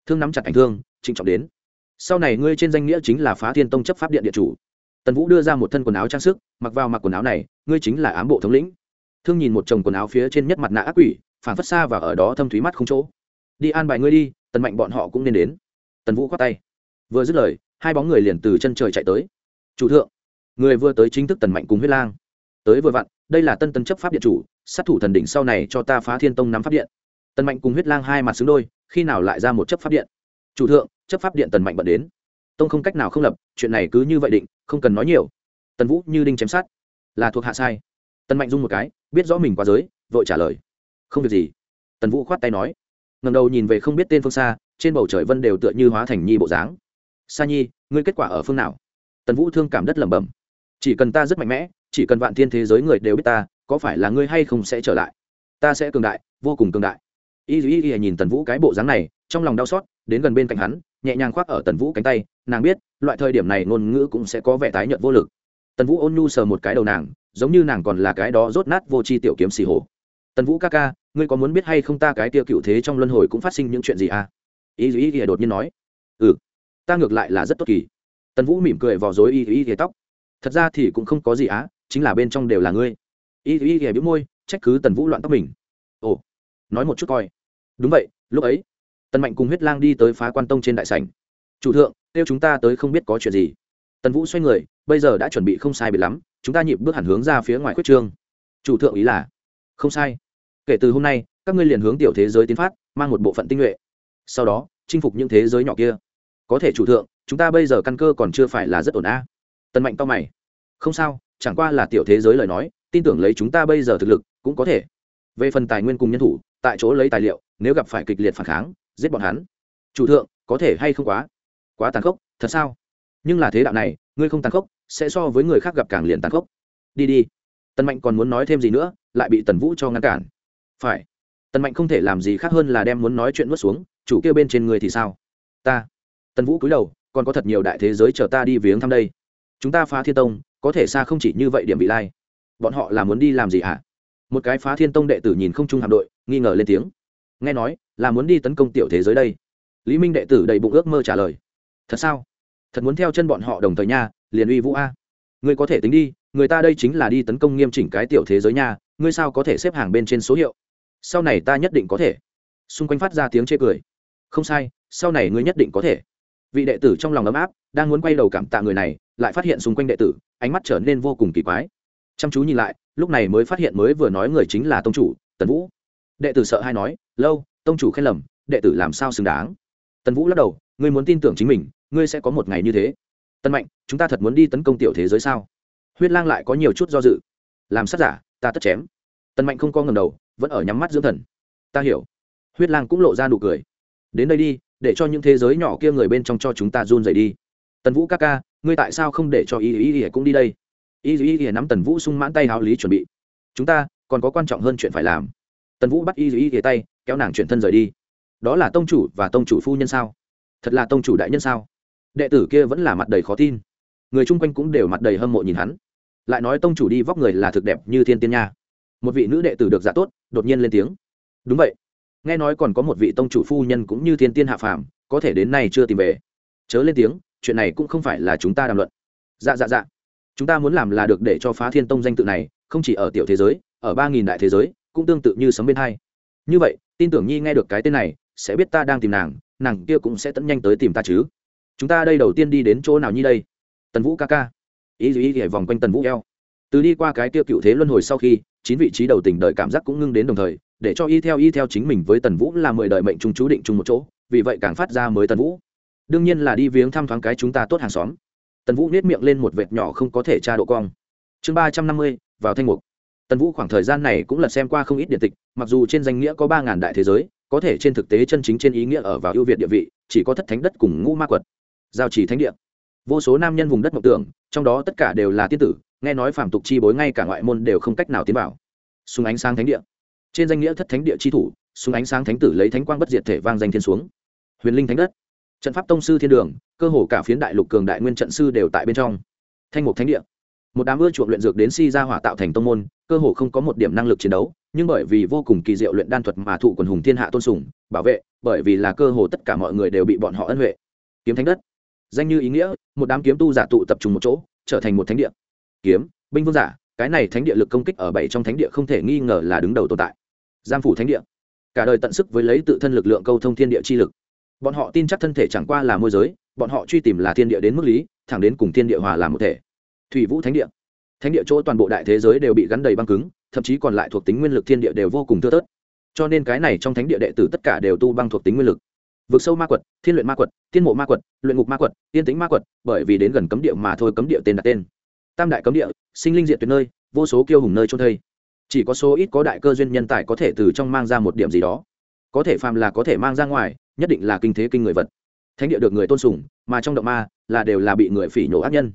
Thương nắm chặt ảnh thương, trịnh trọng đến. Sau này ngươi trên danh nghĩa chính là phá thiên tông chấp pháp điện địa chủ tần vũ đưa ra một thân quần áo trang sức, mặc vào mặc quần áo này, ngươi chính là ám bộ thống lĩnh. Thương nhìn một chồng quần áo phía trên nhất mặt nạ ác quỷ phản phất xa và ở đó thâm thúy mắt không chỗ. Đi an bài ngươi đi, tần mạnh bọn họ cũng nên đến. Tần vũ khoát tay. Vừa dứt lời, hai bóng người liền từ chân trời chạy tới. Chủ thượng, người vừa tới chính thức tần mạnh cùng huyết lang. Tới vừa vặn, đây là tân tân chấp pháp điện chủ, sát thủ thần đỉnh sau này cho ta phá thiên tông nắm pháp điện. Tần mạnh cùng huyết lang hai mặt xứng đôi, khi nào lại ra một chấp pháp điện? Chủ thượng, chấp pháp điện tần mạnh bận đến tông không cách nào không lập, chuyện này cứ như vậy định, không cần nói nhiều. Tần vũ như đinh chém sát là thuộc hạ sai. Tần mạnh dung một cái, biết rõ mình quá giới, vội trả lời. Không việc gì. Tần vũ khoát tay nói. Ngầm đầu nhìn về không biết tên phương xa, trên bầu trời vân đều tựa như hóa thành nhi bộ dáng. Sa nhi, ngươi kết quả ở phương nào? Tần vũ thương cảm đất lẩm bẩm. Chỉ cần ta rất mạnh mẽ, chỉ cần vạn thiên thế giới người đều biết ta, có phải là ngươi hay không sẽ trở lại? Ta sẽ cường đại, vô cùng cường đại. Y y y nhìn tần vũ cái bộ dáng này, trong lòng đau xót, đến gần bên cạnh hắn nhẹ nhàng khoác ở tần vũ cánh tay, nàng biết, loại thời điểm này ngôn ngữ cũng sẽ có vẻ tái nhợt vô lực. Tần vũ ôn nhu sờ một cái đầu nàng, giống như nàng còn là cái đó rốt nát vô c h i tiểu kiếm xì hồ tần vũ ca ca, ngươi có muốn biết hay không ta cái tiêu cựu thế trong luân hồi cũng phát sinh những chuyện gì à? Y y y đột nhiên nói. Ừ ta ngược lại là rất tốt kỳ. Tần vũ mỉm cười vò dối y y y tóc. Thật ra thì cũng không có gì á, chính là bên trong đều là ngươi. Y y y bĩu môi, trách cứ tần vũ loạn tóc mình. Ồ, nói một chút coi. Đúng vậy, lúc ấy tần mạnh cùng huyết lang đi tới phá quan tông trên đại sảnh. Chủ thượng, kêu chúng ta tới không biết có chuyện gì. Tần vũ xoay người, bây giờ đã chuẩn bị không sai bị lắm, chúng ta nhịp bước hẳn hướng ra phía ngoài khuyết trương. Chủ thượng ý là? Không sai. Kể từ hôm nay, các ngươi liền hướng tiểu thế giới tiến phát, mang một bộ phận tinh nhuệ. Sau đó, chinh phục những thế giới nhỏ kia. Có thể chủ thượng, chúng ta bây giờ căn cơ còn chưa phải là rất ổn a. Tần mạnh to mày. Không sao, chẳng qua là tiểu thế giới lời nói, tin tưởng lấy chúng ta bây giờ thực lực cũng có thể. Về phần tài nguyên cùng nhân thủ, tại chỗ lấy tài liệu, nếu gặp phải kịch liệt phản kháng giết bọn hắn. Chủ thượng, có thể hay không quá? Quá tàn khốc, thật sao? Nhưng là thế đạo này, ngươi không tàn khốc, sẽ so với người khác gặp càng liền tàn khốc. Đi đi. Tần mạnh còn muốn nói thêm gì nữa, lại bị tần vũ cho ngăn cản. Phải. Tần mạnh không thể làm gì khác hơn là đem muốn nói chuyện nuốt xuống, chủ kêu bên trên người thì sao? Ta. Tần vũ cúi đầu, còn có thật nhiều đại thế giới chờ ta đi viếng thăm đây. Chúng ta phá thiên tông, có thể xa không chỉ như vậy điểm bị lai. Bọn họ là muốn đi làm gì hả? Một cái phá thiên tông đệ tử nhìn không trung hạm đội, nghi ngờ lên tiếng nghe nói là muốn đi tấn công tiểu thế giới đây. Lý minh đệ tử đầy bụng ước mơ trả lời. Thật sao? Thật muốn theo chân bọn họ đồng thời nha, liền uy vũ a. Ngươi có thể tính đi, người ta đây chính là đi tấn công nghiêm chỉnh cái tiểu thế giới nha, ngươi sao có thể xếp hàng bên trên số hiệu? Sau này ta nhất định có thể. Xung quanh phát ra tiếng chê cười. Không sai, sau này ngươi nhất định có thể. Vị đệ tử trong lòng ấm áp, đang muốn quay đầu cảm tạ người này, lại phát hiện xung quanh đệ tử, ánh mắt trở nên vô cùng kỳ quái. Chăm chú nhìn lại, lúc này mới phát hiện mới vừa nói người chính là tông chủ, tần vũ. Đệ tử sợ hay nói lâu, tông chủ khen lầm, đệ tử làm sao xứng đáng? Tần vũ lắc đầu, ngươi muốn tin tưởng chính mình, ngươi sẽ có một ngày như thế. Tân mạnh, chúng ta thật muốn đi tấn công tiểu thế giới sao? Huyết lang lại có nhiều chút do dự. Làm sát giả, ta tất chém. Tân mạnh không có ngầm đầu, vẫn ở nhắm mắt dưỡng thần. Ta hiểu. Huyết lang cũng lộ ra nụ cười. Đến đây đi, để cho những thế giới nhỏ kia người bên trong cho chúng ta run dày đi. Tần vũ ca ca, ngươi tại sao không để cho y y y cũng đi đây? Y y y nắm tần vũ sung mãn tay háo lý chuẩn bị. Chúng ta, còn có quan trọng hơn chuyện phải làm. Tần vũ bắt y y y tay kéo nàng chuyển thân rời đi. Đó là tông chủ và tông chủ phu nhân sao? Thật là tông chủ đại nhân sao? Đệ tử kia vẫn là mặt đầy khó tin. Người chung quanh cũng đều mặt đầy hâm mộ nhìn hắn. Lại nói tông chủ đi vóc người là thực đẹp như thiên tiên nha. Một vị nữ đệ tử được giả tốt, đột nhiên lên tiếng. Đúng vậy. Nghe nói còn có một vị tông chủ phu nhân cũng như thiên tiên hạ phàm, có thể đến nay chưa tìm về. Chớ lên tiếng, chuyện này cũng không phải là chúng ta đàm luận. Dạ dạ dạ. Chúng ta muốn làm là được để cho phá thiên tông danh tự này, không chỉ ở tiểu thế giới, ở ba nghìn đại thế giới, cũng tương tự như sấm bên hai. Như vậy tin tưởng nhi nghe được cái tên này, sẽ biết ta đang tìm nàng nàng kia cũng sẽ tận nhanh tới tìm ta chứ. Chúng ta đây đầu tiên đi đến chỗ nào nhi đây? Tần vũ ca ca. Ý ý ý vòng quanh tần vũ eo. Từ đi qua cái kia cựu thế luân hồi sau khi, chín vị trí đầu tình đời cảm giác cũng ngưng đến đồng thời, để cho y theo y theo chính mình với tần vũ là mười đời mệnh trung chú định chung một chỗ, vì vậy càng phát ra mới tần vũ. Đương nhiên là đi viếng thăm thoáng cái chúng ta tốt hàng xóm. Tần vũ nết miệng lên một vệt nhỏ không có thể tra độ cong. Chương ba trăm năm mươi, vào thanh mục tần vũ khoảng thời gian này cũng lật xem qua không ít điện tịch, mặc dù trên danh nghĩa có ba ngàn đại thế giới, có thể trên thực tế chân chính trên ý nghĩa ở vào ưu việt địa vị, chỉ có thất thánh đất cùng ngũ ma quật, giao chỉ thánh địa. Vô số nam nhân vùng đất mộng tưởng, trong đó tất cả đều là tiên tử, nghe nói phàm tục chi bối ngay cả ngoại môn đều không cách nào tiến vào. Súng ánh sáng thánh địa. Trên danh nghĩa thất thánh địa chi thủ, súng ánh sáng thánh tử lấy thánh quang bất diệt thể vang danh thiên xuống. Huyền linh thánh đất. Trận pháp tông sư thiên đường, cơ hồ cả phiến đại lục cường đại nguyên trận sư đều tại bên trong. Thanh mục thánh địa một đám ưa chuộng luyện dược đến si ra hỏa tạo thành tông môn, cơ hồ không có một điểm năng lực chiến đấu, nhưng bởi vì vô cùng kỳ diệu luyện đan thuật mà thụ quần hùng thiên hạ tôn sùng, bảo vệ, bởi vì là cơ hồ tất cả mọi người đều bị bọn họ ân huệ. Kiếm thánh đất. Danh như ý nghĩa, một đám kiếm tu giả tụ tập trung một chỗ, trở thành một thánh địa. Kiếm, binh vương giả, cái này thánh địa lực công kích ở bảy trong thánh địa không thể nghi ngờ là đứng đầu tồn tại. Giam phủ thánh địa. Cả đời tận sức với lấy tự thân lực lượng câu thông thiên địa chi lực. Bọn họ tin chắc thân thể chẳng qua là môi giới, bọn họ truy tìm là thiên địa đến mức lý, thẳng đến cùng thiên địa hòa làm một thể thủy vũ thánh địa. Thánh địa chỗ toàn bộ đại thế giới đều bị gắn đầy băng cứng thậm chí còn lại thuộc tính nguyên lực thiên địa đều vô cùng thưa tớt, cho nên cái này trong thánh địa đệ tử tất cả đều tu băng thuộc tính nguyên lực. Vực sâu ma quật thiên luyện ma quật tiên mộ ma quật luyện ngục ma quật tiên tính ma quật bởi vì đến gần cấm địa mà thôi cấm địa tên đặt tên. Tam đại cấm địa sinh linh diện tuyệt nơi vô số kiêu hùng nơi trôn thây. Chỉ có số ít có đại cơ duyên nhân tài có thể từ trong mang ra một điểm gì đó. Có thể phàm là có thể mang ra ngoài nhất định là kinh thế kinh người vật. Thánh địa được người tôn sùng mà trong động ma là đều là bị người phỉ nhổ ác nhân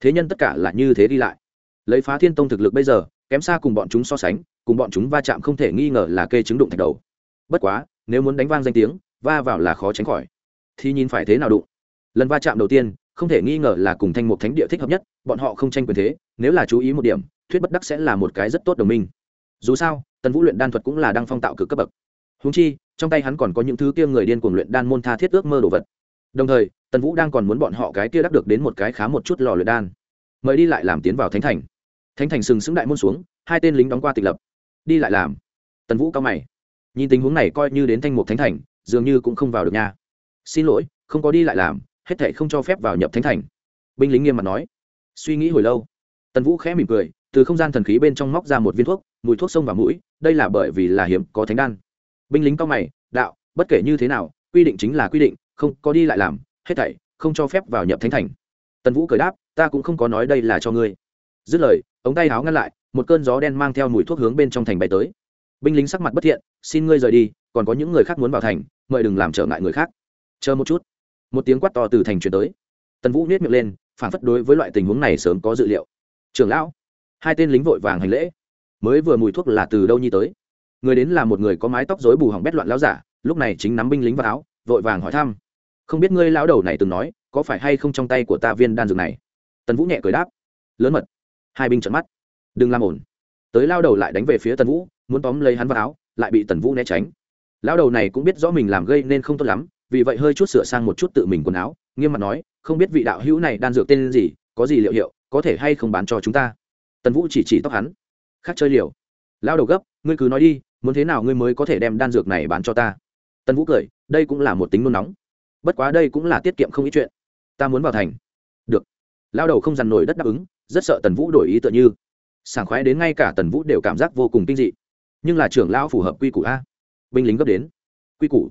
thế nhân tất cả là như thế đi lại. Lấy phá thiên tông thực lực bây giờ, kém xa cùng bọn chúng so sánh, cùng bọn chúng va chạm không thể nghi ngờ là kê chứng đụng thạch đầu. Bất quá, nếu muốn đánh vang danh tiếng, va vào là khó tránh khỏi. Thì nhìn phải thế nào đụng. Lần va chạm đầu tiên, không thể nghi ngờ là cùng thanh mục thánh địa thích hợp nhất, bọn họ không tranh quyền thế, nếu là chú ý một điểm, thuyết bất đắc sẽ là một cái rất tốt đồng minh. Dù sao, tần vũ luyện đan thuật cũng là đang phong tạo cực cấp bậc. Húng chi, trong tay hắn còn có những thứ kia người điên cuồng luyện đan môn tha thiết ước mơ đồ vật đồng thời, tần vũ đang còn muốn bọn họ cái kia đắc được đến một cái khá một chút lò luyện đan. Mời đi lại làm tiến vào thánh thành. Thánh thành sừng sững đại môn xuống, hai tên lính đóng qua tịch lập. Đi lại làm. Tần vũ cao mày. Nhìn tình huống này coi như đến thanh mục thánh thành, dường như cũng không vào được nha. Xin lỗi, không có đi lại làm, hết thệ không cho phép vào nhập thánh thành. Binh lính nghiêm mặt nói. Suy nghĩ hồi lâu. Tần vũ khẽ mỉm cười, từ không gian thần khí bên trong móc ra một viên thuốc, mùi thuốc sông vào mũi, đây là bởi vì là hiếm có thánh đan. Binh lính cao mày, đạo, bất kể như thế nào, quy định chính là quy định không có đi lại làm, hết thảy, không cho phép vào nhập thánh thành. Tần vũ cười đáp, ta cũng không có nói đây là cho ngươi. Dứt lời, ống tay áo ngăn lại, một cơn gió đen mang theo mùi thuốc hướng bên trong thành bay tới. Binh lính sắc mặt bất thiện, xin ngươi rời đi, còn có những người khác muốn vào thành, mời đừng làm trở ngại người khác. Chờ một chút. Một tiếng quát to từ thành truyền tới. Tần vũ nhét miệng lên, phản phất đối với loại tình huống này sớm có dự liệu. Trưởng lão, hai tên lính vội vàng hành lễ. Mới vừa mùi thuốc là từ đâu nhi tới? Người đến là một người có mái tóc rối bù hỏng bét loạn lão giả, lúc này chính nắm binh lính vào áo, vội vàng hỏi thăm không biết ngươi lão đầu này từng nói, có phải hay không trong tay của ta viên đan dược này? Tần vũ nhẹ cười đáp. Lớn mật. Hai binh trận mắt. Đừng làm ổn tới lao đầu lại đánh về phía tần vũ, muốn tóm lấy hắn vào áo, lại bị tần vũ né tránh. Lao đầu này cũng biết rõ mình làm gây nên không tốt lắm, vì vậy hơi chút sửa sang một chút tự mình quần áo, nghiêm mặt nói, không biết vị đạo hữu này đan dược tên gì, có gì liệu hiệu, có thể hay không bán cho chúng ta? Tần vũ chỉ chỉ tóc hắn. Khác chơi liều. Lao đầu gấp, ngươi cứ nói đi, muốn thế nào ngươi mới có thể đem đan dược này bán cho ta? Tần vũ cười, đây cũng là một tính nôn nóng bất quá đây cũng là tiết kiệm không ít chuyện. Ta muốn vào thành. Được. Lao đầu không dằn nổi đất đáp ứng, rất sợ tần vũ đổi ý tựa như. Sảng khoái đến ngay cả tần vũ đều cảm giác vô cùng kinh dị. Nhưng là trưởng lão phù hợp quy củ a. Binh lính gấp đến. Quy củ.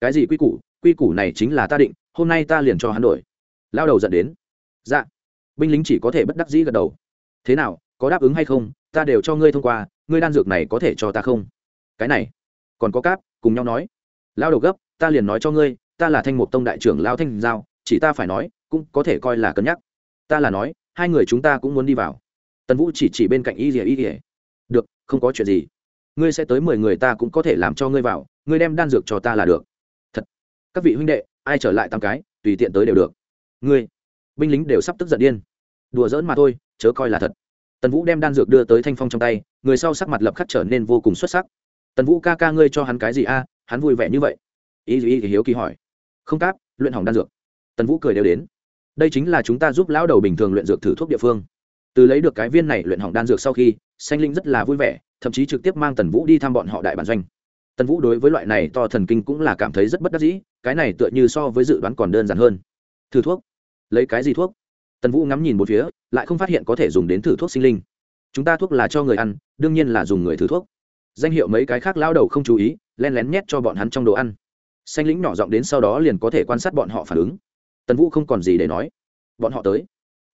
Cái gì quy củ? Quy củ này chính là ta định, hôm nay ta liền cho hắn đổi. Lao đầu dẫn đến. Dạ. Binh lính chỉ có thể bất đắc dĩ gật đầu. Thế nào, có đáp ứng hay không? Ta đều cho ngươi thông qua, ngươi đan dược này có thể cho ta không? Cái này. Còn có cáp, cùng nhau nói. Lao đầu gấp, ta liền nói cho ngươi ta là thanh mục tông đại trưởng lao thanh giao, chỉ ta phải nói, cũng có thể coi là cân nhắc. Ta là nói, hai người chúng ta cũng muốn đi vào. Tần vũ chỉ chỉ bên cạnh y rỉa y rỉa được, không có chuyện gì. Ngươi sẽ tới mười người ta cũng có thể làm cho ngươi vào, ngươi đem đan dược cho ta là được. Thật. Các vị huynh đệ, ai trở lại tám cái, tùy tiện tới đều được. Ngươi, binh lính đều sắp tức giận điên. Đùa giỡn mà thôi, chớ coi là thật. Tần vũ đem đan dược đưa tới thanh phong trong tay, người sau sắc mặt lập khắc trở nên vô cùng xuất sắc. Tần vũ ca ca ngươi cho hắn cái gì a? Hắn vui vẻ như vậy. Ý ý hiếu kỳ hỏi không cáp, luyện hỏng đan dược. Tần vũ cười đều đến. Đây chính là chúng ta giúp lão đầu bình thường luyện dược thử thuốc địa phương. Từ lấy được cái viên này luyện hỏng đan dược sau khi xanh linh rất là vui vẻ, thậm chí trực tiếp mang tần vũ đi thăm bọn họ đại bản doanh. Tần vũ đối với loại này to thần kinh cũng là cảm thấy rất bất đắc dĩ, cái này tựa như so với dự đoán còn đơn giản hơn. Thử thuốc? Lấy cái gì thuốc? Tần vũ ngắm nhìn một phía, lại không phát hiện có thể dùng đến thử thuốc sinh linh. Chúng ta thuốc là cho người ăn, đương nhiên là dùng người thử thuốc. Danh hiệu mấy cái khác lao đầu không chú ý len lén nhét cho bọn hắn trong đồ ăn xanh lĩnh nhỏ giọng đến sau đó liền có thể quan sát bọn họ phản ứng. Tần vũ không còn gì để nói. Bọn họ tới.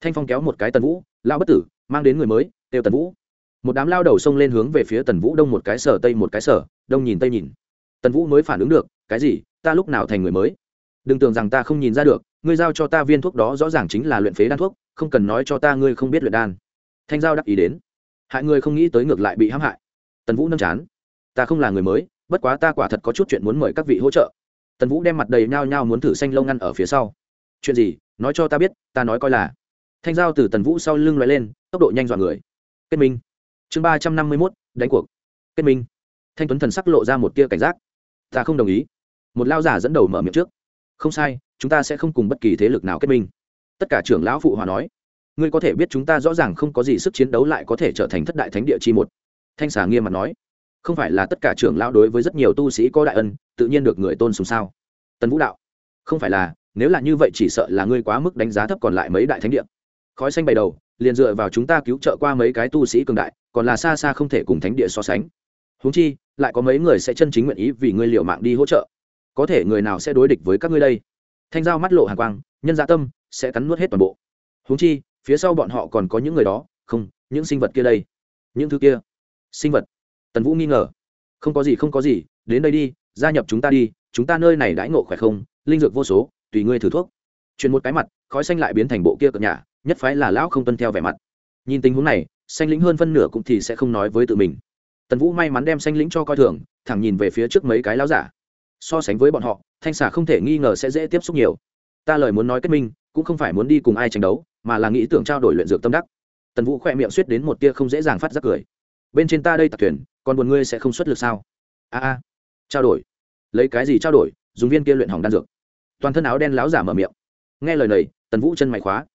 Thanh phong kéo một cái tần vũ lao bất tử, mang đến người mới têu tần vũ. Một đám lao đầu xông lên hướng về phía tần vũ, đông một cái sở, tây một cái sở, đông nhìn tây nhìn. Tần vũ mới phản ứng được, cái gì? Ta lúc nào thành người mới? Đừng tưởng rằng ta không nhìn ra được, ngươi giao cho ta viên thuốc đó rõ ràng chính là luyện phế đan thuốc, không cần nói cho ta ngươi không biết luyện đan. Thanh giao đắc ý đến. Hại ngươi không nghĩ tới ngược lại bị hãm hại. Tần vũ nâm chán. Ta không là người mới, bất quá ta quả thật có chút chuyện muốn mời các vị hỗ trợ tần vũ đem mặt đầy nhao nhao muốn thử xanh lâu ngăn ở phía sau. Chuyện gì? Nói cho ta biết, ta nói coi là. Thanh giao từ tần vũ sau lưng loại lên, tốc độ nhanh dọn người. Kết minh. Chương ba trăm năm mươi mốt, đánh cuộc. Kết minh. Thanh tuấn thần sắc lộ ra một tia cảnh giác. Ta không đồng ý. Một lao giả dẫn đầu mở miệng trước. Không sai, chúng ta sẽ không cùng bất kỳ thế lực nào kết minh. Tất cả trưởng lão phụ hòa nói. Ngươi có thể biết chúng ta rõ ràng không có gì sức chiến đấu lại có thể trở thành thất đại thánh địa chi một. Thanh xà nghiêm mặt nói không phải là tất cả trưởng lão đối với rất nhiều tu sĩ có đại ân, tự nhiên được người tôn sùng sao? Tần vũ đạo, không phải là, nếu là như vậy chỉ sợ là ngươi quá mức đánh giá thấp còn lại mấy đại thánh địa. Khói xanh bày đầu, liền dựa vào chúng ta cứu trợ qua mấy cái tu sĩ cường đại, còn là xa xa không thể cùng thánh địa so sánh. Huống chi, lại có mấy người sẽ chân chính nguyện ý vì ngươi liệu mạng đi hỗ trợ. Có thể người nào sẽ đối địch với các ngươi đây? Thanh giao mắt lộ hàng quang, nhân dạ tâm sẽ cắn nuốt hết toàn bộ. Huống chi, phía sau bọn họ còn có những người đó, không, những sinh vật kia đây. Những thứ kia, sinh vật tần vũ nghi ngờ. Không có gì, không có gì, đến đây đi, gia nhập chúng ta đi, chúng ta nơi này đãi ngộ khỏe không, linh dược vô số, tùy ngươi thử thuốc. Chuyển một cái mặt, khói xanh lại biến thành bộ kia cợt nhà nhất phái là lão không tuân theo vẻ mặt. Nhìn tình huống này, xanh lĩnh hơn phân nửa cũng thì sẽ không nói với tự mình. Tần vũ may mắn đem xanh lĩnh cho coi thường, thẳng nhìn về phía trước mấy cái lão giả. So sánh với bọn họ, thanh xà không thể nghi ngờ sẽ dễ tiếp xúc nhiều. Ta lời muốn nói kết minh, cũng không phải muốn đi cùng ai tranh đấu, mà là nghĩ tưởng trao đổi luyện dược tâm đắc. Tần vũ khoe miệng suýt đến một tia không dễ dàng phát giác cười bên trên ta đây tặc thuyền, còn buồn ngươi sẽ không xuất lực sao? A a, trao đổi. Lấy cái gì trao đổi? Dùng viên kia luyện hỏng đan dược. Toàn thân áo đen láo giả mở miệng. Nghe lời này, tần vũ chân mày khóa.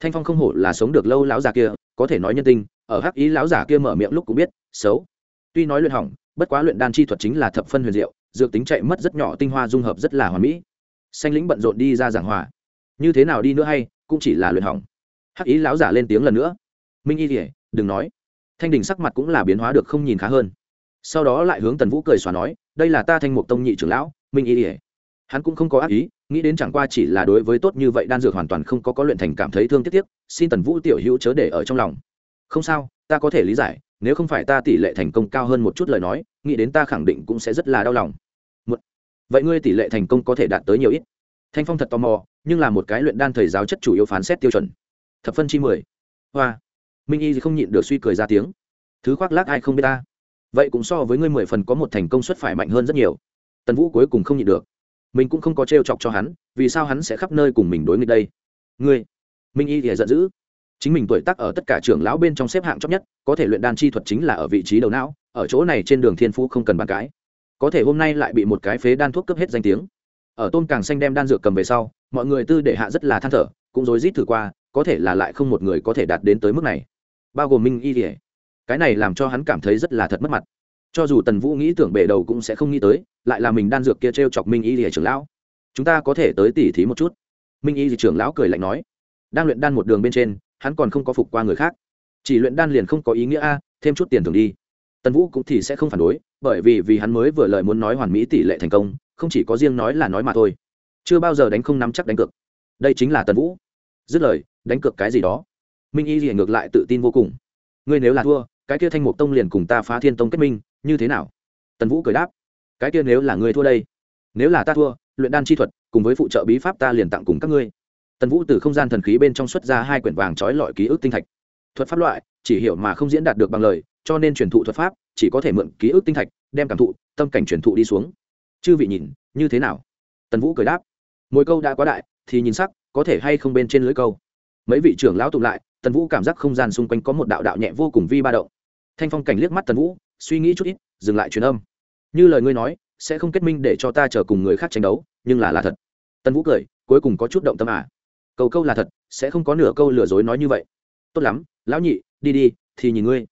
Thanh phong không hổ là sống được lâu láo giả kia, có thể nói nhân tinh ở hắc ý láo giả kia mở miệng lúc cũng biết, xấu. Tuy nói luyện hỏng, bất quá luyện đan chi thuật chính là thập phân huyền diệu, dược tính chạy mất rất nhỏ tinh hoa dung hợp rất là hoàn mỹ. Xanh lĩnh bận rộn đi ra giảng hòa. Như thế nào đi nữa hay, cũng chỉ là luyện hỏng. Hắc ý láo giả lên tiếng lần nữa. Minh y kỉa đừng nói thanh đình sắc mặt cũng là biến hóa được không nhìn khá hơn sau đó lại hướng tần vũ cười xóa nói đây là ta thanh mục tông nhị trưởng lão minh y ỉa hắn cũng không có ác ý nghĩ đến chẳng qua chỉ là đối với tốt như vậy đan dược hoàn toàn không có có luyện thành cảm thấy thương tiếc tiếc xin tần vũ tiểu hữu chớ để ở trong lòng không sao ta có thể lý giải nếu không phải ta tỷ lệ thành công cao hơn một chút lời nói nghĩ đến ta khẳng định cũng sẽ rất là đau lòng vậy ngươi tỷ lệ thành công có thể đạt tới nhiều ít thanh phong thật tò mò nhưng là một cái luyện đan thầy giáo chất chủ yếu phán xét tiêu chuẩn thập phân chi mười hoa minh y không nhịn được suy cười ra tiếng. Thứ khoác lác ai không biết ta? Vậy cũng so với ngươi mười phần có một thành công suất phải mạnh hơn rất nhiều. Tần vũ cuối cùng không nhịn được. Mình cũng không có t chọc cho hắn, vì sao hắn sẽ khắp nơi cùng mình đối nghịch đây? Ngươi, minh y thì giận dữ. Chính mình tuổi tác ở tất cả trưởng lão bên trong xếp hạng chót nhất, có thể luyện đan chi thuật chính là ở vị trí đầu não, ở chỗ này trên đường thiên phú không cần bàn cãi. Có thể hôm nay lại bị một cái phế đan thuốc cướp hết danh tiếng. Ở tôn càng xanh đem đan dược cầm về sau, mọi người tư để hạ rất là than thở, cũng rối rít thử qua, có thể là lại không một người có thể đạt đến tới mức này bao gồm minh y thì cái này làm cho hắn cảm thấy rất là thật mất mặt. Cho dù tần vũ nghĩ tưởng bể đầu cũng sẽ không nghĩ tới, lại là mình đan dược kia t r e o chọc minh y thì trưởng lão. Chúng ta có thể tới tỉ thí một chút. Minh y trưởng lão cười lạnh nói. Đang luyện đan một đường bên trên, hắn còn không có phục qua người khác. Chỉ luyện đan liền không có ý nghĩa a, thêm chút tiền thường đi. Tần vũ cũng thì sẽ không phản đối, bởi vì vì hắn mới vừa lời muốn nói hoàn mỹ tỷ lệ thành công, không chỉ có riêng nói là nói mà thôi. Chưa bao giờ đánh không nắm chắc đánh cược. Đây chính là tần vũ. Dứt lời, đánh cược cái gì đó minh y thì ngược lại tự tin vô cùng. Ngươi nếu là thua, cái kia thanh mục tông liền cùng ta phá thiên tông kết minh, như thế nào? Tần vũ cười đáp. Cái kia nếu là ngươi thua đây, nếu là ta thua, luyện đan chi thuật, cùng với phụ trợ bí pháp ta liền tặng cùng các ngươi. Tần vũ từ không gian thần khí bên trong xuất ra hai quyển vàng trói lọi ký ức tinh thạch. Thuật pháp loại, chỉ hiểu mà không diễn đạt được bằng lời, cho nên truyền thụ thuật pháp, chỉ có thể mượn ký ức tinh thạch, đem cảm thụ, tâm cảnh truyền thụ đi xuống. Chư vị nhìn, như thế nào? Tần vũ cười đáp. Mỗi câu đã quá đại, thì nhìn sắc, có thể hay không bên trên lưới câu? Mấy vị trưởng lão tụng lại tần vũ cảm giác không gian xung quanh có một đạo đạo nhẹ vô cùng vi ba động. Thanh phong cảnh liếc mắt tần vũ, suy nghĩ chút ít, dừng lại truyền âm. Như lời ngươi nói, sẽ không kết minh để cho ta chờ cùng người khác tranh đấu, nhưng là là thật. Tần vũ cười, cuối cùng có chút động tâm à. Câu câu là thật, sẽ không có nửa câu lừa dối nói như vậy. Tốt lắm, lão nhị, đi đi, thì nhìn ngươi.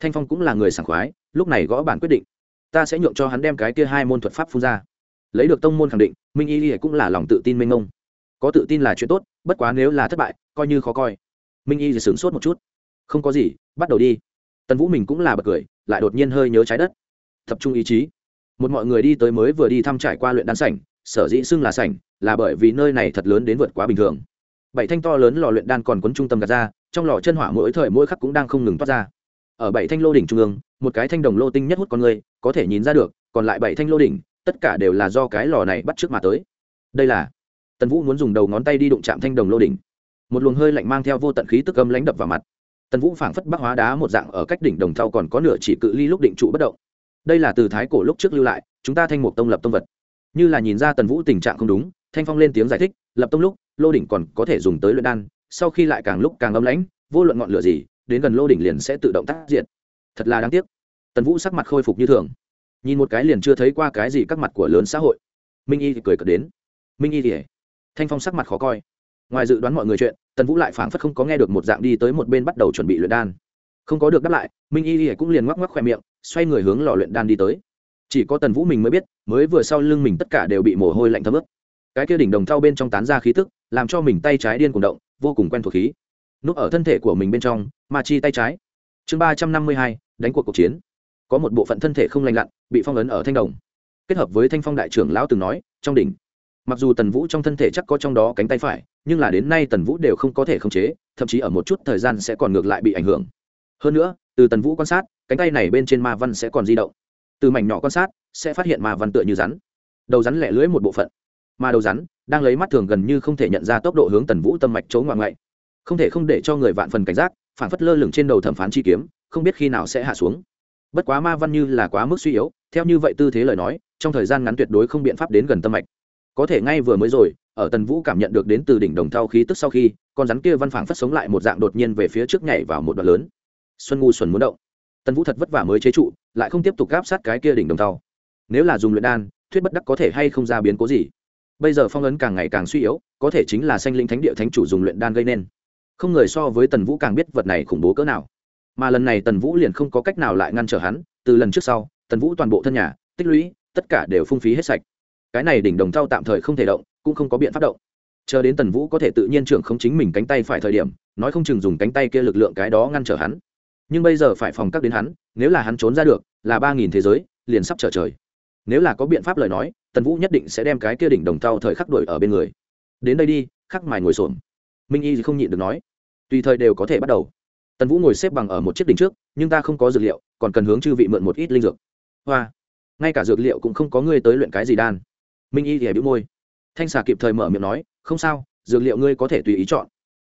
Thanh phong cũng là người sảng khoái, lúc này gõ bản quyết định. Ta sẽ nhượng cho hắn đem cái kia hai môn thuật pháp phun ra. Lấy được tông môn khẳng định, minh y cũng là lòng tự tin minh ông có tự tin là chuyện tốt, bất quá nếu là thất bại, coi như khó coi minh y thì sửng sốt một chút. Không có gì, bắt đầu đi. Tần vũ mình cũng là bật cười, lại đột nhiên hơi nhớ trái đất. Tập trung ý chí. Một mọi người đi tới mới vừa đi thăm trải qua luyện đan sảnh, sở dĩ xưng là sảnh, là bởi vì nơi này thật lớn đến vượt quá bình thường. Bảy thanh to lớn lò luyện đan còn quấn trung tâm gạt ra, trong lò chân hỏa mỗi thời mỗi khắc cũng đang không ngừng toát ra. Ở bảy thanh lô đỉnh trung ương, một cái thanh đồng lô tinh nhất hút con người, có thể nhìn ra được, còn lại bảy thanh lô đỉnh, tất cả đều là do cái lò này bắt trước mà tới. Đây là tần vũ muốn dùng đầu ngón tay đi đụng chạm thanh đồng lô đỉnh một luồng hơi lạnh mang theo vô tận khí tức âm lãnh đập vào mặt. Tần vũ phảng phất bắc hóa đá một dạng, ở cách đỉnh đồng thau còn có nửa chỉ cự ly lúc định trụ bất động. Đây là từ thái cổ lúc trước lưu lại, chúng ta thanh mục tông lập tông vật. Như là nhìn ra tần vũ tình trạng không đúng, thanh phong lên tiếng giải thích, lập tông lúc, lô đỉnh còn có thể dùng tới luyện đan, sau khi lại càng lúc càng âm lãnh, vô luận ngọn lửa gì, đến gần lô đỉnh liền sẽ tự động tác diện thật là đáng tiếc. Tần vũ sắc mặt khôi phục như thường. Nhìn một cái liền chưa thấy qua cái gì các mặt của lớn xã hội. Minh y thì cười cợt đến. Minh y thì thanh phong sắc mặt khó coi ngoài dự đoán mọi người chuyện, tần vũ lại phảng phất không có nghe được một dạng đi tới một bên bắt đầu chuẩn bị luyện đan. Không có được đáp lại, minh y y cũng liền ngoắc ngoắc khoe miệng, xoay người hướng lò luyện đan đi tới. Chỉ có tần vũ mình mới biết, mới vừa sau lưng mình tất cả đều bị mồ hôi lạnh thấm ướt. Cái kia đỉnh đồng thau bên trong tán ra khí tức, làm cho mình tay trái điên cuồng động, vô cùng quen thuộc khí. Núp ở thân thể của mình bên trong mà chi tay trái. Chương ba trăm năm mươi hai, đánh cuộc cuộc chiến. Có một bộ phận thân thể không lành lặn, bị phong ấn ở thanh đồng. Kết hợp với thanh phong đại trưởng lão từng nói, trong đỉnh mặc dù tần vũ trong thân thể chắc có trong đó cánh tay phải, nhưng là đến nay tần vũ đều không có thể khống chế, thậm chí ở một chút thời gian sẽ còn ngược lại bị ảnh hưởng. Hơn nữa, từ tần vũ quan sát, cánh tay này bên trên ma văn sẽ còn di động. Từ mảnh nhỏ quan sát, sẽ phát hiện ma văn tựa như rắn. Đầu rắn lẻ lưỡi một bộ phận. Mà đầu rắn, đang lấy mắt thường gần như không thể nhận ra tốc độ hướng tần vũ tâm mạch chỗ ngoạn ngoại. Không thể không để cho người vạn phần cảnh giác, phản phất lơ lửng trên đầu thẩm phán chi kiếm, không biết khi nào sẽ hạ xuống. Bất quá ma văn như là quá mức suy yếu, theo như vậy tư thế lời nói, trong thời gian ngắn tuyệt đối không biện pháp đến gần tâm mạch có thể ngay vừa mới rồi, ở tần vũ cảm nhận được đến từ đỉnh đồng thau khí tức sau khi, con rắn kia văn phảng phất sống lại một dạng đột nhiên về phía trước nhảy vào một đoạn lớn. Xuân ngu xuẩn muốn động. Tần vũ thật vất vả mới chế trụ, lại không tiếp tục gáp sát cái kia đỉnh đồng thau. Nếu là dùng luyện đan, thuyết bất đắc có thể hay không ra biến cố gì? Bây giờ phong ấn càng ngày càng suy yếu, có thể chính là sanh linh thánh địa thánh chủ dùng luyện đan gây nên. Không người so với tần vũ càng biết vật này khủng bố cỡ nào. Mà lần này tần vũ liền không có cách nào lại ngăn trở hắn, từ lần trước sau, tần vũ toàn bộ thân nhà, tích lũy, tất cả đều phung phí hết sạch cái này đỉnh đồng thau tạm thời không thể động, cũng không có biện pháp động. Chờ đến tần vũ có thể tự nhiên trưởng không chính mình cánh tay phải thời điểm, nói không chừng dùng cánh tay kia lực lượng cái đó ngăn trở hắn. Nhưng bây giờ phải phòng các đến hắn, nếu là hắn trốn ra được, là ba nghìn thế giới, liền sắp trở trời. Nếu là có biện pháp lời nói, tần vũ nhất định sẽ đem cái kia đỉnh đồng thau thời khắc đuổi ở bên người. Đến đây đi, khắc mài ngồi xổm. Minh y thì không nhịn được nói. Tùy thời đều có thể bắt đầu. Tần vũ ngồi xếp bằng ở một chiếc đỉnh trước, nhưng ta không có dược liệu, còn cần hướng chư vị mượn một ít linh dược. Hoa, ngay cả dược liệu cũng không có ngươi tới luyện cái gì đan minh y thì biểu môi. Thanh xà kịp thời mở miệng nói, không sao, dược liệu ngươi có thể tùy ý chọn.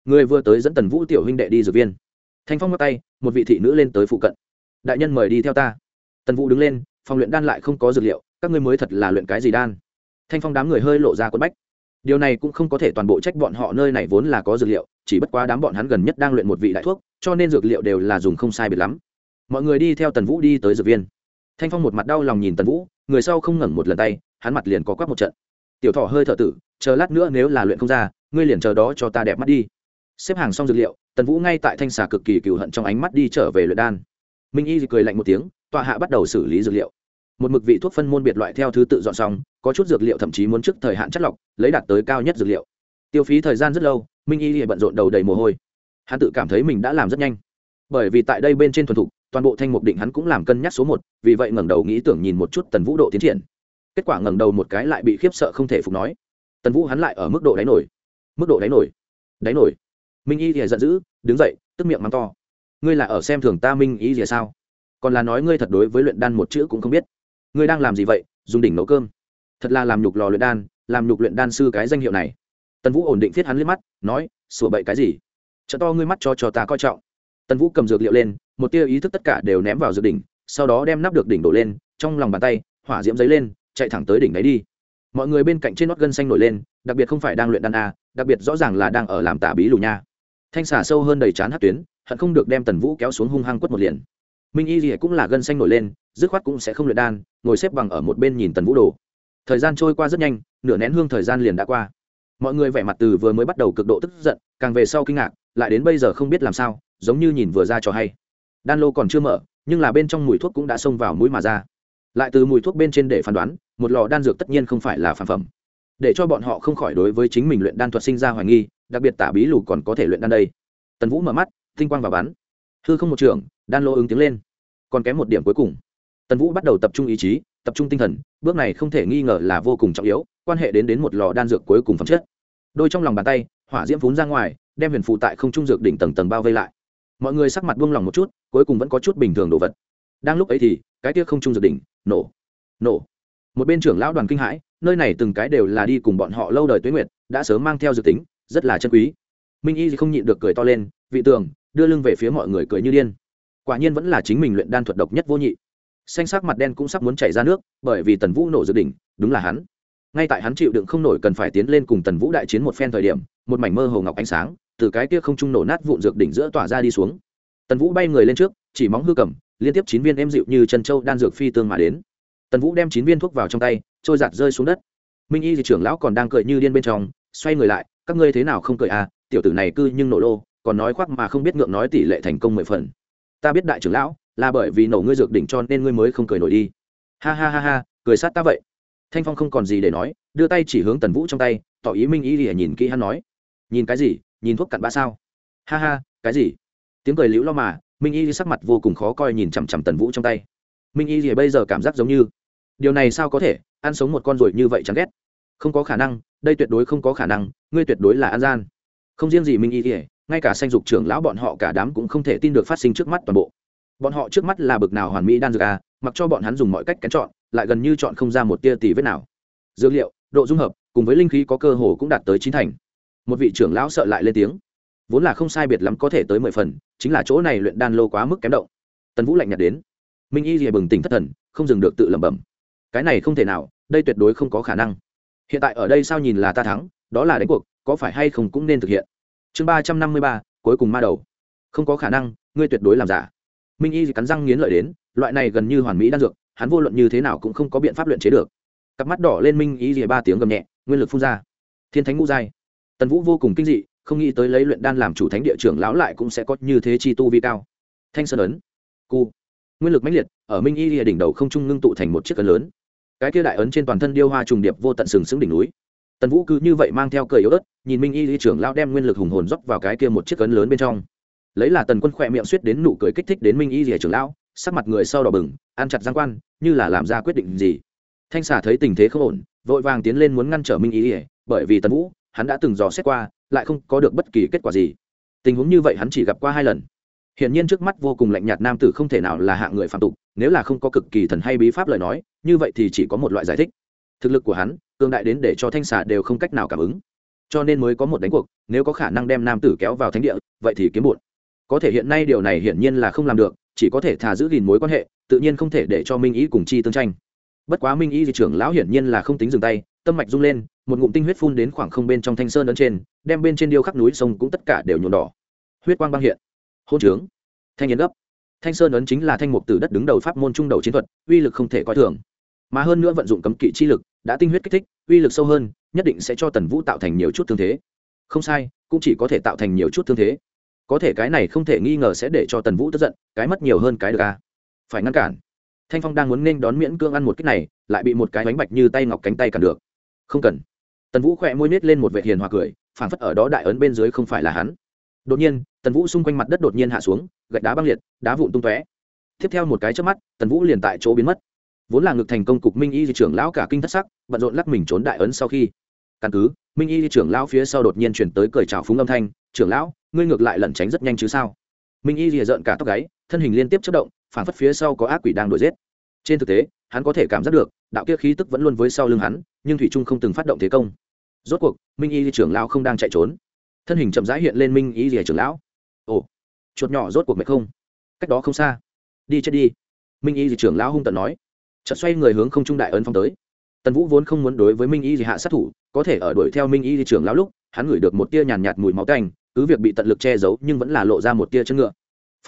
Ngươi vừa tới dẫn tần vũ tiểu huynh đệ đi dược viên. Thanh phong ngắt tay, một vị thị nữ lên tới phụ cận. Đại nhân mời đi theo ta. Tần vũ đứng lên, phòng luyện đan lại không có dược liệu, các ngươi mới thật là luyện cái gì đan? Thanh phong đám người hơi lộ ra quất bách. Điều này cũng không có thể toàn bộ trách bọn họ nơi này vốn là có dược liệu, chỉ bất quá đám bọn hắn gần nhất đang luyện một vị đại thuốc, cho nên dược liệu đều là dùng không sai biệt lắm. Mọi người đi theo tần vũ đi tới dược viên. Thanh phong một mặt đau lòng nhìn tần vũ, người sau không ngẩng một lần tay hắn mặt liền có quắc một trận. Tiểu thọ hơi thở tử, chờ lát nữa nếu là luyện không ra, ngươi liền chờ đó cho ta đẹp mắt đi. Xếp hàng xong dược liệu, tần vũ ngay tại thanh xà cực kỳ cựu hận trong ánh mắt đi trở về luyện đan. Minh y cười lạnh một tiếng, tọa hạ bắt đầu xử lý dược liệu. Một mực vị thuốc phân môn biệt loại theo thứ tự dọn xong, có chút dược liệu thậm chí muốn trước thời hạn chất lọc, lấy đạt tới cao nhất dược liệu. Tiêu phí thời gian rất lâu, minh y thì bận rộn đầu đầy mồ hôi. Hắn tự cảm thấy mình đã làm rất nhanh. Bởi vì tại đây bên trên thuần thục, toàn bộ thanh mục định hắn cũng làm cân nhắc số một, vì vậy ngẩng đầu nghĩ tưởng nhìn một chút tần vũ độ tiến triển kết quả ngẩng đầu một cái lại bị khiếp sợ không thể phục nói. Tần vũ hắn lại ở mức độ đáy nổi. Mức độ đáy nổi. Đáy nổi. Minh y thì giận dữ, đứng dậy, tức miệng mắng to. Ngươi là ở xem thường ta minh y thì sao? Còn là nói ngươi thật đối với luyện đan một chữ cũng không biết. Ngươi đang làm gì vậy? Dùng đỉnh nấu cơm. Thật là làm nhục lò luyện đan, làm nhục luyện đan sư cái danh hiệu này. Tần vũ ổn định thiết hắn liếc mắt, nói sửa bậy cái gì? Chợ to ngươi mắt cho cho ta coi trọng. Tần vũ cầm dược liệu lên, một tia ý thức tất cả đều ném vào dược đỉnh, sau đó đem nắp được đỉnh đổ lên, trong lòng bàn tay, hỏa diễm giấy lên chạy thẳng tới đỉnh đấy đi. Mọi người bên cạnh trên nót gân xanh nổi lên, đặc biệt không phải đang luyện đan a đặc biệt rõ ràng là đang ở làm tả bí lù nha. Thanh xả sâu hơn đầy chán hát tuyến, hận không được đem tần vũ kéo xuống hung hăng quất một liền. Minh y gì cũng là gân xanh nổi lên, dứt khoát cũng sẽ không luyện đan, ngồi xếp bằng ở một bên nhìn tần vũ đồ. Thời gian trôi qua rất nhanh, nửa nén hương thời gian liền đã qua. Mọi người vẻ mặt từ vừa mới bắt đầu cực độ tức giận, càng về sau kinh ngạc, lại đến bây giờ không biết làm sao, giống như nhìn vừa ra cho hay. Đan lô còn chưa mở, nhưng là bên trong mùi thuốc cũng đã xông vào mũi mà ra lại từ mùi thuốc bên trên để phán đoán, một lò đan dược tất nhiên không phải là phản phẩm. Để cho bọn họ không khỏi đối với chính mình luyện đan thuật sinh ra hoài nghi, đặc biệt tả bí lù còn có thể luyện đan đây. Tần vũ mở mắt, tinh quang vào bắn. Hư không một trường, đan lô ứng tiếng lên. Còn kém một điểm cuối cùng. Tần vũ bắt đầu tập trung ý chí, tập trung tinh thần, bước này không thể nghi ngờ là vô cùng trọng yếu, quan hệ đến đến một lò đan dược cuối cùng phẩm chất. Đôi trong lòng bàn tay, hỏa diễm vốn ra ngoài, đem huyền phụ tại không trung dược đỉnh tầng tầng bao vây lại. Mọi người sắc mặt buông lòng một chút, cuối cùng vẫn có chút bình thường đồ vật đang lúc ấy thì, cái kia không trung dược đỉnh, nổ nổ. Một bên trưởng lão đoàn kinh hãi, nơi này từng cái đều là đi cùng bọn họ lâu đời tuế nguyệt, đã sớm mang theo dược tính, rất là chân quý. Minh y không nhịn được cười to lên, vị tường, đưa lưng về phía mọi người cười như điên. Quả nhiên vẫn là chính mình luyện đan thuật độc nhất vô nhị. Xanh sắc mặt đen cũng sắp muốn chảy ra nước, bởi vì tần vũ nổ dược đỉnh, đúng là hắn. Ngay tại hắn chịu đựng không nổi cần phải tiến lên cùng tần vũ đại chiến một phen thời điểm, một mảnh mơ hồ ngọc ánh sáng, từ cái kia không trung nổ nát vụn dược đỉnh giữa tỏa ra đi xuống. Tần vũ bay người lên trước, chỉ móng hư cầm liên tiếp chín viên êm dịu như chân châu đan dược phi tương mà đến. Tần vũ đem chín viên thuốc vào trong tay, trôi giạt rơi xuống đất. Minh y thì trưởng lão còn đang cười như điên bên trong, xoay người lại, các ngươi thế nào không cười à? Tiểu tử này cư nhưng nổ lô, còn nói khoác mà không biết ngượng nói tỷ lệ thành công mười phần. Ta biết đại trưởng lão, là bởi vì nổ ngươi dược đỉnh cho nên ngươi mới không cười nổi đi. Ha ha ha ha, cười sát ta vậy. Thanh phong không còn gì để nói, đưa tay chỉ hướng tần vũ trong tay, tỏ ý minh y thì nhìn kỹ hắn nói, nhìn cái gì? Nhìn thuốc cặn bã sao? Ha ha, cái gì? Tiếng cười liễu lo mà minh y sắc mặt vô cùng khó coi nhìn chằm chằm tần vũ trong tay. Minh y thì bây giờ cảm giác giống như, điều này sao có thể, ăn sống một con ruồi như vậy chẳng ghét. Không có khả năng, đây tuyệt đối không có khả năng, ngươi tuyệt đối là an gian. Không riêng gì minh y thì, ngay cả sanh dục trưởng lão bọn họ cả đám cũng không thể tin được phát sinh trước mắt toàn bộ. Bọn họ trước mắt là bực nào hoàn mỹ đan dược à mặc cho bọn hắn dùng mọi cách kén chọn, lại gần như chọn không ra một tia tì vết nào. Dược liệu, độ dung hợp, cùng với linh khí có cơ hồ cũng đạt tới chín thành. Một vị trưởng lão sợ lại lên tiếng vốn là không sai biệt lắm có thể tới mười phần, chính là chỗ này luyện đan lô quá mức kém động. Tần vũ lạnh nhạt đến. Minh y rìa bừng tỉnh thất thần, không dừng được tự lẩm bẩm. Cái này không thể nào, đây tuyệt đối không có khả năng. Hiện tại ở đây sao nhìn là ta thắng, đó là đánh cuộc, có phải hay không cũng nên thực hiện. Chương ba trăm năm mươi ba, cuối cùng ma đầu. Không có khả năng, ngươi tuyệt đối làm giả. Minh y cắn răng nghiến lợi đến, loại này gần như hoàn mỹ đan dược, hắn vô luận như thế nào cũng không có biện pháp luyện chế được. Cặp mắt đỏ lên minh y rìa ba tiếng gầm nhẹ, nguyên lực phun ra. Thiên thánh ngũ giai. Tần vũ vô cùng kinh dị không nghĩ tới lấy luyện đan làm chủ thánh địa trưởng lão lại cũng sẽ có như thế chi tu vi cao. Thanh sơn ấn. Cu. Nguyên lực mãnh liệt, ở minh y rìa đỉnh đầu không trung ngưng tụ thành một chiếc ấn lớn. Cái kia đại ấn trên toàn thân điêu hoa trùng điệp vô tận sừng sững đỉnh núi. Tần vũ cứ như vậy mang theo cười yếu ớt, nhìn minh y lý trưởng lão đem nguyên lực hùng hồn dốc vào cái kia một chiếc cấn lớn bên trong. Lấy là tần quân khỏe miệng suýt đến nụ cười kích thích đến minh y rìa trưởng lão, sắc mặt người sau đỏ bừng, ăn chặt giang quan, như là làm ra quyết định gì. Thanh xà thấy tình thế không ổn, vội vàng tiến lên muốn ngăn trở minh y rìa bởi vì tần vũ, hắn đã từng dò xét qua lại không có được bất kỳ kết quả gì tình huống như vậy hắn chỉ gặp qua hai lần Hiển nhiên trước mắt vô cùng lạnh nhạt nam tử không thể nào là hạng người phạm tục, nếu là không có cực kỳ thần hay bí pháp lời nói, như vậy thì chỉ có một loại giải thích. Thực lực của hắn, tương đại đến để cho thanh xà đều không cách nào cảm ứng. Cho nên mới có một đánh cuộc, nếu có khả năng đem nam tử kéo vào thánh địa, vậy thì kiếm buồn. Có thể hiện nay điều này hiển nhiên là không làm được, chỉ có thể thà giữ gìn mối quan hệ, tự nhiên không thể để cho Minh Ý cùng chi tương tranh. Bất quá Minh Ý di trưởng lão hiển nhiên là không tính dừng tay, tâm mạch rung lên, một ngụm tinh huyết phun đến khoảng không bên trong thanh sơn ấn trên, đem bên trên điêu khắc núi sông cũng tất cả đều nhuộm đỏ. Huyết quang băng hiện. Hôn trướng. Thanh yến gấp. Thanh sơn ấn chính là thanh mục từ đất đứng đầu pháp môn trung đầu chiến thuật uy lực không thể coi thường. Mà hơn nữa vận dụng cấm kỵ chi lực đã tinh huyết kích thích uy lực sâu hơn nhất định sẽ cho tần vũ tạo thành nhiều chút thương thế. Không sai cũng chỉ có thể tạo thành nhiều chút thương thế. Có thể cái này không thể nghi ngờ sẽ để cho tần vũ tức giận cái mất nhiều hơn cái được à. phải ngăn cản. Thanh phong đang muốn nên đón miễn cương ăn một cách này lại bị một cái bánh bạch như tay ngọc cánh tay cản được. Không cần tần vũ khỏe môi nết lên một vệ hiền hòa cười, phảng phất ở đó đại ấn bên dưới không phải là hắn. Đột nhiên, tần vũ xung quanh mặt đất đột nhiên hạ xuống, gạch đá băng liệt, đá vụn tung tóe. Tiếp theo một cái trước mắt, tần vũ liền tại chỗ biến mất. Vốn là ngực thành công cục minh y di trưởng lão cả kinh thất sắc, bận rộn lắc mình trốn đại ấn sau khi. Căn cứ, minh y di trưởng lão phía sau đột nhiên chuyển tới cười trào phúng âm thanh, trưởng lão, ngươi ngược lại lẩn tránh rất nhanh chứ sao? Minh y rìa rợn cả tóc gáy, thân hình liên tiếp chất động phản phất phía sau có ác quỷ đang đuổi giết. Trên thực tế, hắn có thể cảm giác được, đạo kia khí tức vẫn luôn với sau lưng hắn, nhưng thủy trung không từng phát động thế công rốt cuộc, minh y trưởng lão không đang chạy trốn. Thân hình chậm rãi hiện lên minh y rìa trưởng lão. Ồ, chuột nhỏ rốt cuộc mệt không? Cách đó không xa. Đi chết đi. Minh y trưởng lão hung tận nói. Chợt xoay người hướng không trung đại ấn phong tới. Tần vũ vốn không muốn đối với minh y gì hạ sát thủ, có thể ở đuổi theo minh y trưởng lão lúc, hắn ngửi được một tia nhàn nhạt mùi máu tanh, cứ việc bị tận lực che giấu nhưng vẫn là lộ ra một tia chân ngựa.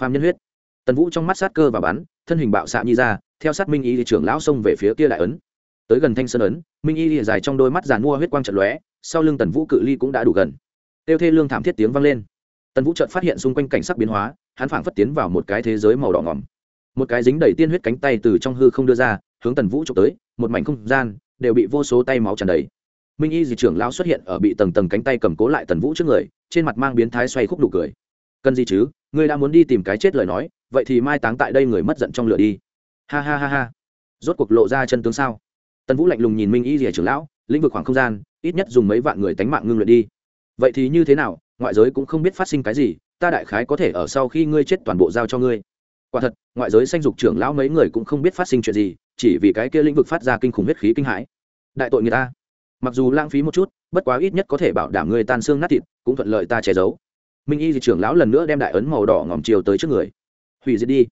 Phàm nhân huyết. Tần vũ trong mắt sát cơ và bắn, thân hình bạo xạ nhi ra, theo sát minh y trưởng lão xông về phía kia đại ấn tới gần thanh sơn ấn, minh y dài trong đôi mắt giàn mua huyết quang trận lóe, sau lưng tần vũ cự ly cũng đã đủ gần. Tiêu thê lương thảm thiết tiếng vang lên. Tần vũ chợt phát hiện xung quanh cảnh sắc biến hóa, hắn phảng phất tiến vào một cái thế giới màu đỏ ngỏm. Một cái dính đầy tiên huyết cánh tay từ trong hư không đưa ra, hướng tần vũ trộm tới, một mảnh không gian đều bị vô số tay máu tràn đầy. Minh y di trưởng lão xuất hiện ở bị tầng tầng cánh tay cầm cố lại tần vũ trước người, trên mặt mang biến thái xoay khúc đủ cười. Cần gì chứ? Ngươi đã muốn đi tìm cái chết lời nói, vậy thì mai táng tại đây người mất giận trong lửa đi. Ha ha ha ha. Rốt cuộc lộ ra chân tướng sao? Tần vũ lạnh lùng nhìn minh y rìa trưởng lão, lĩnh vực khoảng không gian, ít nhất dùng mấy vạn người tánh mạng ngưng luyện đi. Vậy thì như thế nào? Ngoại giới cũng không biết phát sinh cái gì, ta đại khái có thể ở sau khi ngươi chết toàn bộ giao cho ngươi. Quả thật, ngoại giới sanh dục trưởng lão mấy người cũng không biết phát sinh chuyện gì, chỉ vì cái kia lĩnh vực phát ra kinh khủng huyết khí kinh hãi. Đại tội người ta. Mặc dù lãng phí một chút, bất quá ít nhất có thể bảo đảm ngươi tan xương nát thịt, cũng thuận lợi ta che giấu. Minh y di trưởng lão lần nữa đem đại ấn màu đỏ ngòm chiều tới trước người. Hủy diệt đi.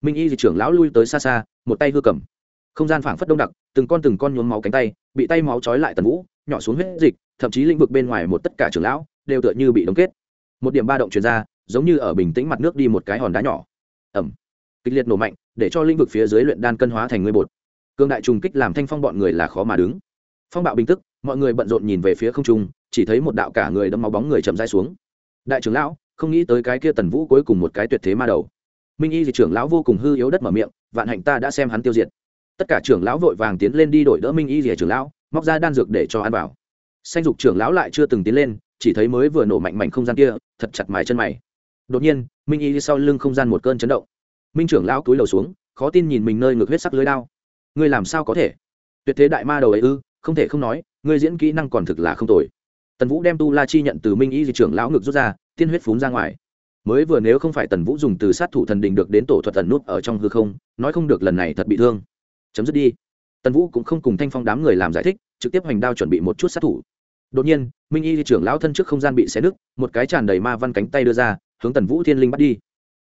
Minh y di trưởng lão lui tới xa xa, một tay hư cầm không gian phảng phất đông đặc, từng con từng con nhuốm máu cánh tay, bị tay máu trói lại tần vũ, nhỏ xuống huyết dịch, thậm chí lĩnh vực bên ngoài một tất cả trưởng lão đều tựa như bị đóng kết. Một điểm ba động truyền ra, giống như ở bình tĩnh mặt nước đi một cái hòn đá nhỏ. Ẩm kịch liệt nổ mạnh, để cho lĩnh vực phía dưới luyện đan cân hóa thành người bột. Cương đại trùng kích làm thanh phong bọn người là khó mà đứng. Phong bạo bình tức, mọi người bận rộn nhìn về phía không trung, chỉ thấy một đạo cả người đâm máu bóng người chậm rãi xuống. Đại trưởng lão, không nghĩ tới cái kia tần vũ cuối cùng một cái tuyệt thế ma đầu. Minh y thì trưởng lão vô cùng hư yếu đất mở miệng, vạn hạnh ta đã xem hắn tiêu diệt tất cả trưởng lão vội vàng tiến lên đi đổi đỡ minh y rìa trưởng lão, móc ra đan dược để cho ăn vào. Xanh dục trưởng lão lại chưa từng tiến lên, chỉ thấy mới vừa nổ mạnh mạnh không gian kia, thật chặt mài chân mày. Đột nhiên, minh y sau lưng không gian một cơn chấn động. Minh trưởng lão cúi đầu xuống, khó tin nhìn mình nơi ngược huyết sắc lưới đao. Ngươi làm sao có thể? Tuyệt thế đại ma đầu ấy ư, không thể không nói, ngươi diễn kỹ năng còn thực là không tồi. Tần vũ đem tu la chi nhận từ minh y di trưởng lão ngực rút ra, tiên huyết phún ra ngoài. Mới vừa nếu không phải tần vũ dùng từ sát thủ thần đình được đến tổ thuật tần nút ở trong hư không, nói không được lần này thật bị thương chấm dứt đi. Tần vũ cũng không cùng thanh phong đám người làm giải thích, trực tiếp hành đao chuẩn bị một chút sát thủ. Đột nhiên, minh y trưởng lão thân trước không gian bị xé nứt, một cái tràn đầy ma văn cánh tay đưa ra, hướng tần vũ thiên linh bắt đi.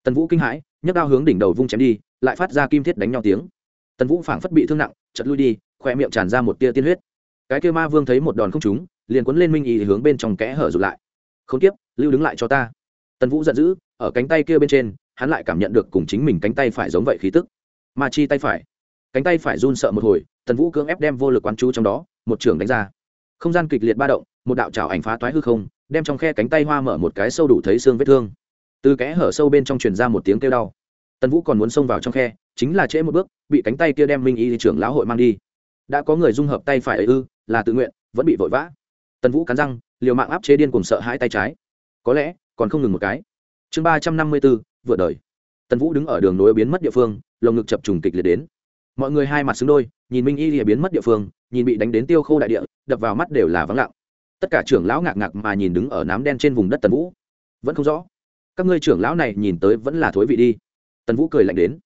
Tần vũ kinh hãi, nhấc đao hướng đỉnh đầu vung chém đi, lại phát ra kim thiết đánh nhau tiếng. Tần vũ phảng phất bị thương nặng chật lui đi khoe miệng tràn ra một tia tiên huyết. Cái kia ma vương thấy một đòn không trúng, liền quấn lên minh y hướng bên trong kẽ hở rụt lại. Không tiếp lưu đứng lại cho ta. Tần vũ giận dữ, ở cánh tay kia bên trên, hắn lại cảm nhận được cùng chính mình cánh tay phải giống vậy khí tức. Ma chi tay phải cánh tay phải run sợ một hồi, tần vũ cưỡng ép đem vô lực quán chú trong đó, một trường đánh ra. Không gian kịch liệt ba động, một đạo trào ảnh phá toái hư không, đem trong khe cánh tay hoa mở một cái sâu đủ thấy xương vết thương. Từ kẽ hở sâu bên trong truyền ra một tiếng kêu đau. Tần vũ còn muốn xông vào trong khe, chính là trễ một bước, bị cánh tay kia đem minh y trưởng lão hội mang đi. Đã có người dung hợp tay phải ấy ư, là tự nguyện, vẫn bị vội vã. Tần vũ cắn răng, liều mạng áp chế điên cùng sợ hãi tay trái. Có lẽ, còn không ngừng một cái. Chương ba trăm năm mươi bốn vượt đời. Tần vũ đứng ở đường nối biến mất địa phương, lồng ngực chập trùng kịch liệt đến mọi người hai mặt xứng đôi, nhìn minh y lìa biến mất địa phương, nhìn bị đánh đến tiêu khô đại địa, đập vào mắt đều là vắng lặng. Tất cả trưởng lão ngạc ngạc mà nhìn đứng ở nám đen trên vùng đất tần vũ. Vẫn không rõ. Các ngươi trưởng lão này nhìn tới vẫn là thối vị đi. Tần vũ cười lạnh đến.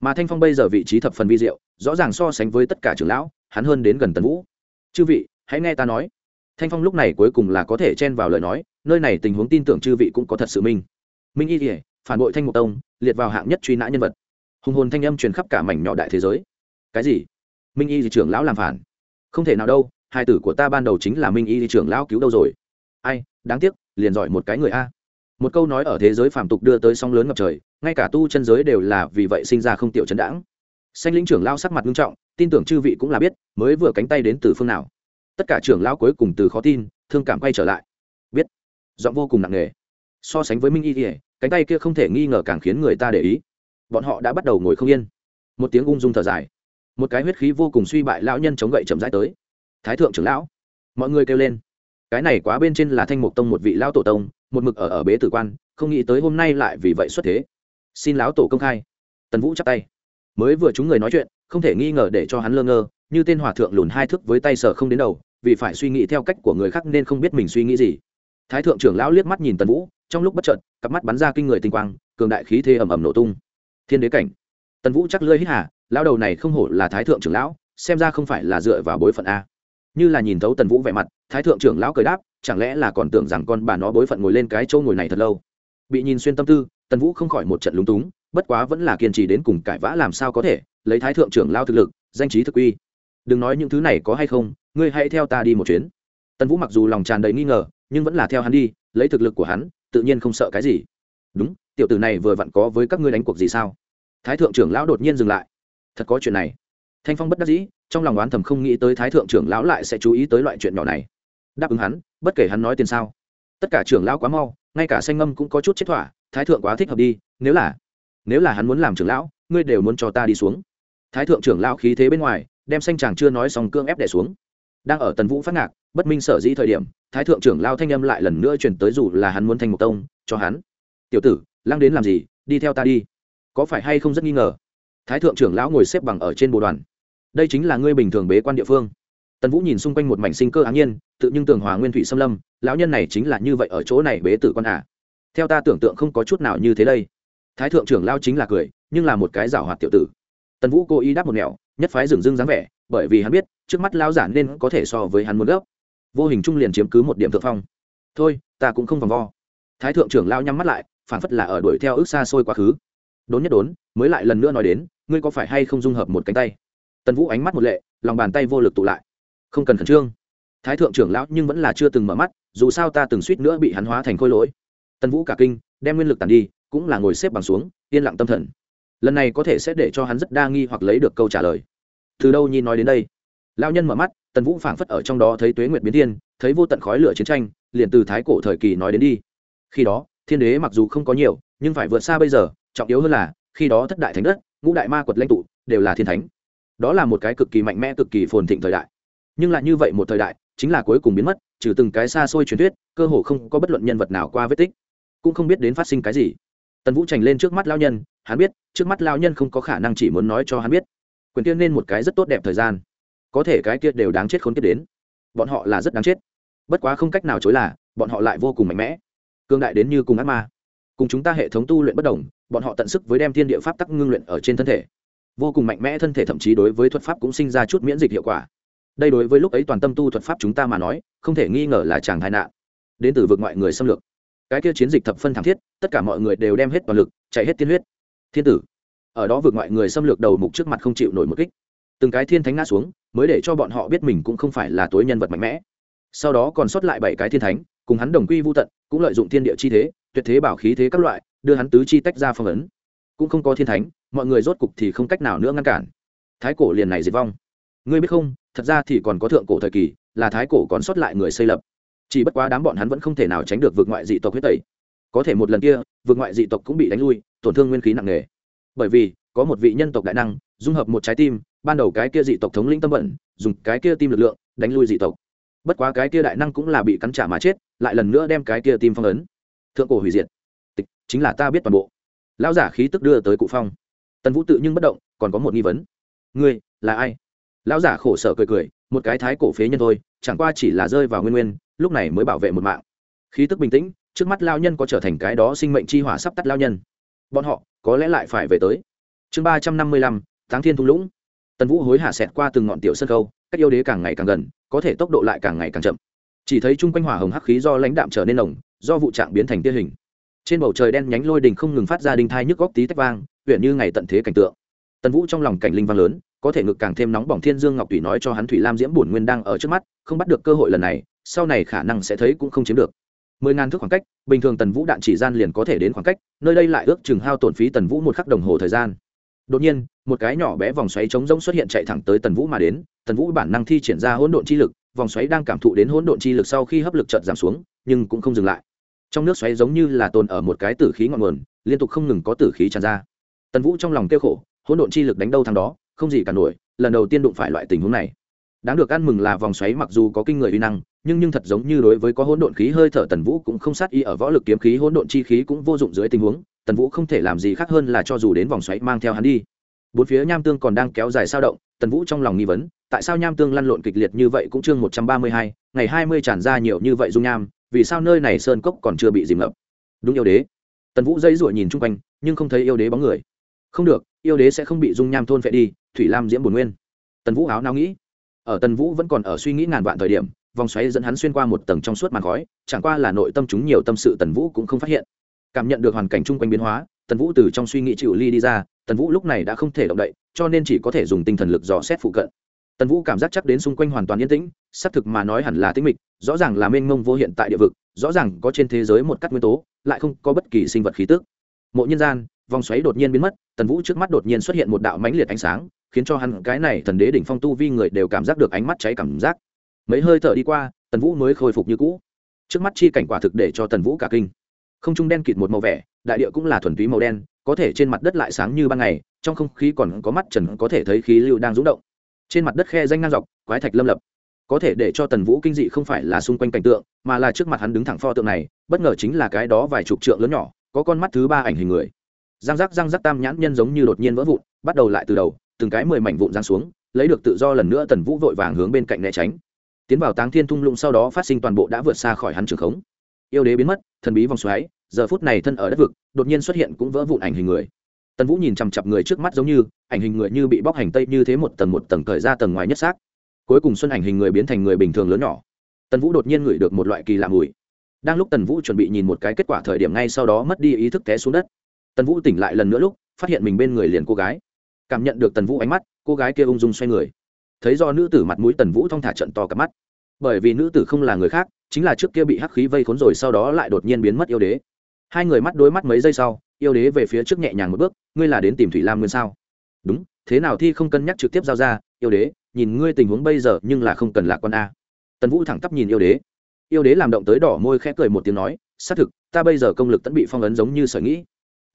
Mà thanh phong bây giờ vị trí thập phần vi diệu, rõ ràng so sánh với tất cả trưởng lão, hắn hơn đến gần tần vũ. Chư vị, hãy nghe ta nói. Thanh phong lúc này cuối cùng là có thể chen vào lời nói, nơi này tình huống tin tưởng chư vị cũng có thật sự minh. Minh y thể phản bội thanh mục tông, liệt vào hạng nhất truy nã nhân vật. Hùng hồn thanh âm truyền khắp cả mảnh nhỏ đại thế giới cái gì? Minh y thì trưởng lão làm phản. Không thể nào đâu, hai tử của ta ban đầu chính là minh y thì trưởng lão cứu đâu rồi? Ai, đáng tiếc, liền giỏi một cái người a. Một câu nói ở thế giới phàm tục đưa tới sóng lớn ngập trời, ngay cả tu chân giới đều là vì vậy sinh ra không tiểu chấn đãng. Xanh lĩnh trưởng lao sắc mặt nghiêm trọng, tin tưởng chư vị cũng là biết, mới vừa cánh tay đến từ phương nào. Tất cả trưởng lao cuối cùng từ khó tin, thương cảm quay trở lại. Biết, giọng vô cùng nặng nề. So sánh với minh y thì cánh tay kia không thể nghi ngờ càng khiến người ta để ý. Bọn họ đã bắt đầu ngồi không yên. Một tiếng ung dung thở dài một cái huyết khí vô cùng suy bại lão nhân chống gậy chậm rãi tới. Thái thượng trưởng lão, mọi người kêu lên. Cái này quá bên trên là thanh mục tông một vị lão tổ tông, một mực ở ở bế tử quan, không nghĩ tới hôm nay lại vì vậy xuất thế. Xin lão tổ công khai. Tần vũ chắp tay. Mới vừa chúng người nói chuyện, không thể nghi ngờ để cho hắn lơ ngơ, như tên hòa thượng lùn hai thước với tay sờ không đến đầu, vì phải suy nghĩ theo cách của người khác nên không biết mình suy nghĩ gì. Thái thượng trưởng lão liếc mắt nhìn tần vũ, trong lúc bất trợn cặp mắt bắn ra kinh người tinh quang, cường đại khí thế ầm ầm nổ tung. Thiên đế cảnh. Tần vũ chắc lơi hít hà lão đầu này không hổ là thái thượng trưởng lão, xem ra không phải là dựa vào bối phận a. Như là nhìn thấu tần vũ vẻ mặt, thái thượng trưởng lão cười đáp, chẳng lẽ là còn tưởng rằng con bà nó bối phận ngồi lên cái chỗ ngồi này thật lâu? Bị nhìn xuyên tâm tư, tần vũ không khỏi một trận lúng túng, bất quá vẫn là kiên trì đến cùng cãi vã làm sao có thể, lấy thái thượng trưởng lao thực lực, danh trí thực uy. Đừng nói những thứ này có hay không, ngươi hãy theo ta đi một chuyến. Tần vũ mặc dù lòng tràn đầy nghi ngờ, nhưng vẫn là theo hắn đi, lấy thực lực của hắn, tự nhiên không sợ cái gì. Đúng, tiểu tử này vừa vặn có với các ngươi đánh cuộc gì sao? Thái thượng trưởng lão đột nhiên dừng lại thật có chuyện này. Thanh phong bất đắc dĩ, trong lòng oán thầm không nghĩ tới thái thượng trưởng lão lại sẽ chú ý tới loại chuyện nhỏ này. Đáp ứng hắn, bất kể hắn nói tiền sao. Tất cả trưởng lão quá mau, ngay cả xanh ngâm cũng có chút chết thỏa, thái thượng quá thích hợp đi, nếu là nếu là hắn muốn làm trưởng lão, ngươi đều muốn cho ta đi xuống. Thái thượng trưởng lão khí thế bên ngoài, đem xanh chàng chưa nói xong cương ép đẻ xuống. Đang ở tần vũ phát ngạc, bất minh sở dĩ thời điểm, thái thượng trưởng lao thanh âm lại lần nữa chuyển tới dù là hắn muốn thành một tông, cho hắn. Tiểu tử, lăng đến làm gì, đi theo ta đi. Có phải hay không rất nghi ngờ? Thái thượng trưởng lão ngồi xếp bằng ở trên bồ đoàn. Đây chính là ngươi bình thường bế quan địa phương. Tần vũ nhìn xung quanh một mảnh sinh cơ áng nhiên, tự nhưng tường hòa nguyên thủy xâm lâm, lão nhân này chính là như vậy ở chỗ này bế tử quan à. theo ta tưởng tượng không có chút nào như thế đây. Thái thượng trưởng lao chính là cười, nhưng là một cái giảo hoạt tiểu tử. Tần vũ cố ý đáp một mẹo nhất phái dừng dưng dáng vẻ, bởi vì hắn biết, trước mắt lao giả nên có thể so với hắn một gốc vô hình trung liền chiếm cứ một điểm thượng phong. Thôi, ta cũng không vòng vo. Thái thượng trưởng lao nhắm mắt lại, phản phất là ở đuổi theo ước xa xôi quá khứ đốn nhất đốn, mới lại lần nữa nói đến, ngươi có phải hay không dung hợp một cánh tay? Tần vũ ánh mắt một lệ, lòng bàn tay vô lực tụ lại. Không cần khẩn trương. Thái thượng trưởng lão nhưng vẫn là chưa từng mở mắt, dù sao ta từng suýt nữa bị hắn hóa thành khôi lỗi. Tần vũ cả kinh, đem nguyên lực tàn đi, cũng là ngồi xếp bằng xuống, yên lặng tâm thần. Lần này có thể sẽ để cho hắn rất đa nghi hoặc lấy được câu trả lời. Từ đâu nhi nói đến đây? Lão nhân mở mắt, tần vũ phảng phất ở trong đó thấy tuế nguyệt biến thiên, thấy vô tận khói lửa chiến tranh, liền từ thái cổ thời kỳ nói đến đi. Khi đó, thiên đế mặc dù không có nhiều, nhưng phải vượt xa bây giờ trọng yếu hơn là, khi đó thất đại thánh đất, ngũ đại ma quật lãnh tụ, đều là thiên thánh. Đó là một cái cực kỳ mạnh mẽ, cực kỳ phồn thịnh thời đại. Nhưng lại như vậy một thời đại, chính là cuối cùng biến mất, trừ từng cái xa xôi truyền thuyết, cơ hồ không có bất luận nhân vật nào qua vết tích. Cũng không biết đến phát sinh cái gì. Tần vũ trành lên trước mắt lao nhân, hắn biết, trước mắt lao nhân không có khả năng chỉ muốn nói cho hắn biết. Quyền tiên nên một cái rất tốt đẹp thời gian. Có thể cái kia đều đáng chết khốn kiếp đến. Bọn họ là rất đáng chết. Bất quá không cách nào chối là, bọn họ lại vô cùng mạnh mẽ. Cương đại đến như cùng ác ma cùng chúng ta hệ thống tu luyện bất đồng, bọn họ tận sức với đem thiên địa pháp tắc ngưng luyện ở trên thân thể. Vô cùng mạnh mẽ thân thể thậm chí đối với thuật pháp cũng sinh ra chút miễn dịch hiệu quả. Đây đối với lúc ấy toàn tâm tu thuật pháp chúng ta mà nói, không thể nghi ngờ là chàng tai nạn. Đến từ vực ngoại người xâm lược. Cái kia chiến dịch thập phân thảm thiết, tất cả mọi người đều đem hết toàn lực, chạy hết tiên huyết. Thiên tử. Ở đó vượt ngoại người xâm lược đầu mục trước mặt không chịu nổi một kích. Từng cái thiên thánh ngã xuống, mới để cho bọn họ biết mình cũng không phải là tối nhân vật mạnh mẽ. Sau đó còn sót lại bảy cái thiên thánh, cùng hắn đồng quy vô tận, cũng lợi dụng thiên địa chi thế tuyệt thế bảo khí thế các loại, đưa hắn tứ chi tách ra phong ấn. Cũng không có thiên thánh, mọi người rốt cục thì không cách nào nữa ngăn cản. Thái cổ liền này diệt vong. Ngươi biết không, thật ra thì còn có thượng cổ thời kỳ, là thái cổ còn sót lại người xây lập. Chỉ bất quá đám bọn hắn vẫn không thể nào tránh được vượt ngoại dị tộc huyết tẩy. Có thể một lần kia vượt ngoại dị tộc cũng bị đánh lui, tổn thương nguyên khí nặng nề. Bởi vì, có một vị nhân tộc đại năng, dung hợp một trái tim, ban đầu cái kia dị tộc thống lĩnh tâm vận dùng cái kia tim lực lượng, đánh lui dị tộc. Bất quá cái kia đại năng cũng là bị cắn trả mà chết, lại lần nữa đem cái kia tim phong ấn thượng cổ hủy diệt. Tịch, chính là ta biết toàn bộ. Lão giả khí tức đưa tới cụ phong. Tần vũ tự nhưng bất động, còn có một nghi vấn. Ngươi, là ai? Lão giả khổ sở cười cười, một cái thái cổ phế nhân thôi, chẳng qua chỉ là rơi vào nguyên nguyên, lúc này mới bảo vệ một mạng. Khí tức bình tĩnh, trước mắt lao nhân có trở thành cái đó sinh mệnh chi hỏa sắp tắt lao nhân. Bọn họ, có lẽ lại phải về tới. Chương ba trăm năm mươi lăm tháng thiên thung lũng. Tần vũ hối hả xẹt qua từng ngọn tiểu sân khâu, cách yêu đế càng ngày càng gần, có thể tốc độ lại càng ngày càng chậm. Chỉ thấy chung quanh hỏa hồng hắc khí do lãnh đạm trở nên nồng do vụ trạng biến thành tia hình. Trên bầu trời đen nhánh lôi đình không ngừng phát ra đinh thai nhức góc tí tách vang, huyện như ngày tận thế cảnh tượng. Tần vũ trong lòng cảnh linh vang lớn, có thể ngực càng thêm nóng bỏng thiên dương ngọc thủy nói cho hắn thủy lam diễm bổn nguyên đang ở trước mắt, không bắt được cơ hội lần này, sau này khả năng sẽ thấy cũng không chiếm được. Mười ngàn thước khoảng cách, bình thường tần vũ đạn chỉ gian liền có thể đến khoảng cách, nơi đây lại ước chừng hao tổn phí tần vũ một khắc đồng hồ thời gian. Đột nhiên, một cái nhỏ bé vòng xoáy trống rỗng xuất hiện chạy thẳng tới tần vũ mà đến, tần vũ bản năng thi triển ra hỗn độn chi lực vòng xoáy đang cảm thụ đến hỗn độn chi lực sau khi hấp lực chợt giảm xuống, nhưng cũng không dừng lại. Trong nước xoáy giống như là tồn ở một cái tử khí ngọn nguồn, liên tục không ngừng có tử khí tràn ra. Tần vũ trong lòng kêu khổ, hỗn độn chi lực đánh đâu thắng đó, không gì cả nổi, lần đầu tiên đụng phải loại tình huống này. Đáng được ăn mừng là vòng xoáy mặc dù có kinh người uy năng, nhưng nhưng thật giống như đối với có hỗn độn khí hơi thở tần vũ cũng không sát y ở võ lực kiếm khí, hỗn độn chi khí cũng vô dụng dưới tình huống, tần vũ không thể làm gì khác hơn là cho dù đến vòng xoáy mang theo hắn đi. Bốn phía nham tương còn đang kéo dài sao động tần vũ trong lòng nghi vấn, tại sao nham tương lăn lộn kịch liệt như vậy cũng chương một trăm ba mươi hai, ngày hai mươi tràn ra nhiều như vậy dung nham, vì sao nơi này sơn cốc còn chưa bị dìm ngập? Đúng yêu đế. Tần vũ dây ruổi nhìn chung quanh, nhưng không thấy yêu đế bóng người. Không được, yêu đế sẽ không bị dung nham thôn phệ đi, thủy lam diễm bồn nguyên. Tần vũ áo nao nghĩ. Ở tần vũ vẫn còn ở suy nghĩ ngàn vạn thời điểm, vòng xoáy dẫn hắn xuyên qua một tầng trong suốt màn khói, chẳng qua là nội tâm chúng nhiều tâm sự tần vũ cũng không phát hiện. Cảm nhận được hoàn cảnh chung quanh biến hóa, tần vũ từ trong suy nghĩ chịu ly đi ra tần vũ lúc này đã không thể động đậy, cho nên chỉ có thể dùng tinh thần lực dò xét phụ cận. Tần vũ cảm giác chắc đến xung quanh hoàn toàn yên tĩnh, xác thực mà nói hẳn là tĩnh mịch, rõ ràng là mênh mông vô hiện tại địa vực, rõ ràng có trên thế giới một cắt nguyên tố, lại không có bất kỳ sinh vật khí tức. Mộ nhân gian, vòng xoáy đột nhiên biến mất, tần vũ trước mắt đột nhiên xuất hiện một đạo mãnh liệt ánh sáng, khiến cho hắn cái này thần đế đỉnh phong tu vi người đều cảm giác được ánh mắt cháy cảm giác. Mấy hơi thở đi qua, tần vũ mới khôi phục như cũ. Trước mắt chi cảnh quả thực để cho tần vũ cả kinh. Không trung đen kịt một màu vẻ, đại địa cũng là thuần túy màu đen có thể trên mặt đất lại sáng như ban ngày, trong không khí còn có mắt trần có thể thấy khí lưu đang rúng động. Trên mặt đất khe danh ngang dọc, quái thạch lâm lập. Có thể để cho tần vũ kinh dị không phải là xung quanh cảnh tượng, mà là trước mặt hắn đứng thẳng pho tượng này, bất ngờ chính là cái đó vài chục trượng lớn nhỏ, có con mắt thứ ba ảnh hình người. Răng rắc răng rắc tam nhãn nhân giống như đột nhiên vỡ vụn, bắt đầu lại từ đầu, từng cái mười mảnh vụn giang xuống, lấy được tự do lần nữa tần vũ vội vàng hướng bên cạnh né tránh. Tiến vào táng thiên thung lũng sau đó phát sinh toàn bộ đã vượt xa khỏi hắn trường khống. Yêu đế biến mất, thần bí vòng xoáy giờ phút này thân ở đất vực, đột nhiên xuất hiện cũng vỡ vụn ảnh hình người. Tần vũ nhìn chằm chặp người trước mắt giống như, ảnh hình người như bị bóc hành tây như thế một tầng một tầng cởi ra tầng ngoài nhất xác. Cuối cùng xuân ảnh hình người biến thành người bình thường lớn nhỏ. Tần vũ đột nhiên ngửi được một loại kỳ lạ mùi. Đang lúc tần vũ chuẩn bị nhìn một cái kết quả thời điểm ngay sau đó mất đi ý thức té xuống đất. Tần vũ tỉnh lại lần nữa lúc, phát hiện mình bên người liền cô gái. Cảm nhận được tần vũ ánh mắt, cô gái kia ung dung xoay người. Thấy do nữ tử mặt mũi tần vũ thong thả trận to cặp mắt. Bởi vì nữ tử không là người khác, chính là trước kia bị hắc khí vây khốn rồi sau đó lại đột nhiên biến mất yêu đế hai người mắt đối mắt mấy giây sau, yêu đế về phía trước nhẹ nhàng một bước, ngươi là đến tìm thủy lam nguyên sao? Đúng, thế nào thi không cân nhắc trực tiếp giao ra, yêu đế, nhìn ngươi tình huống bây giờ nhưng là không cần lạc con a. Tần vũ thẳng tắp nhìn yêu đế. Yêu đế làm động tới đỏ môi khẽ cười một tiếng nói, xác thực, ta bây giờ công lực tẫn bị phong ấn giống như sở nghĩ.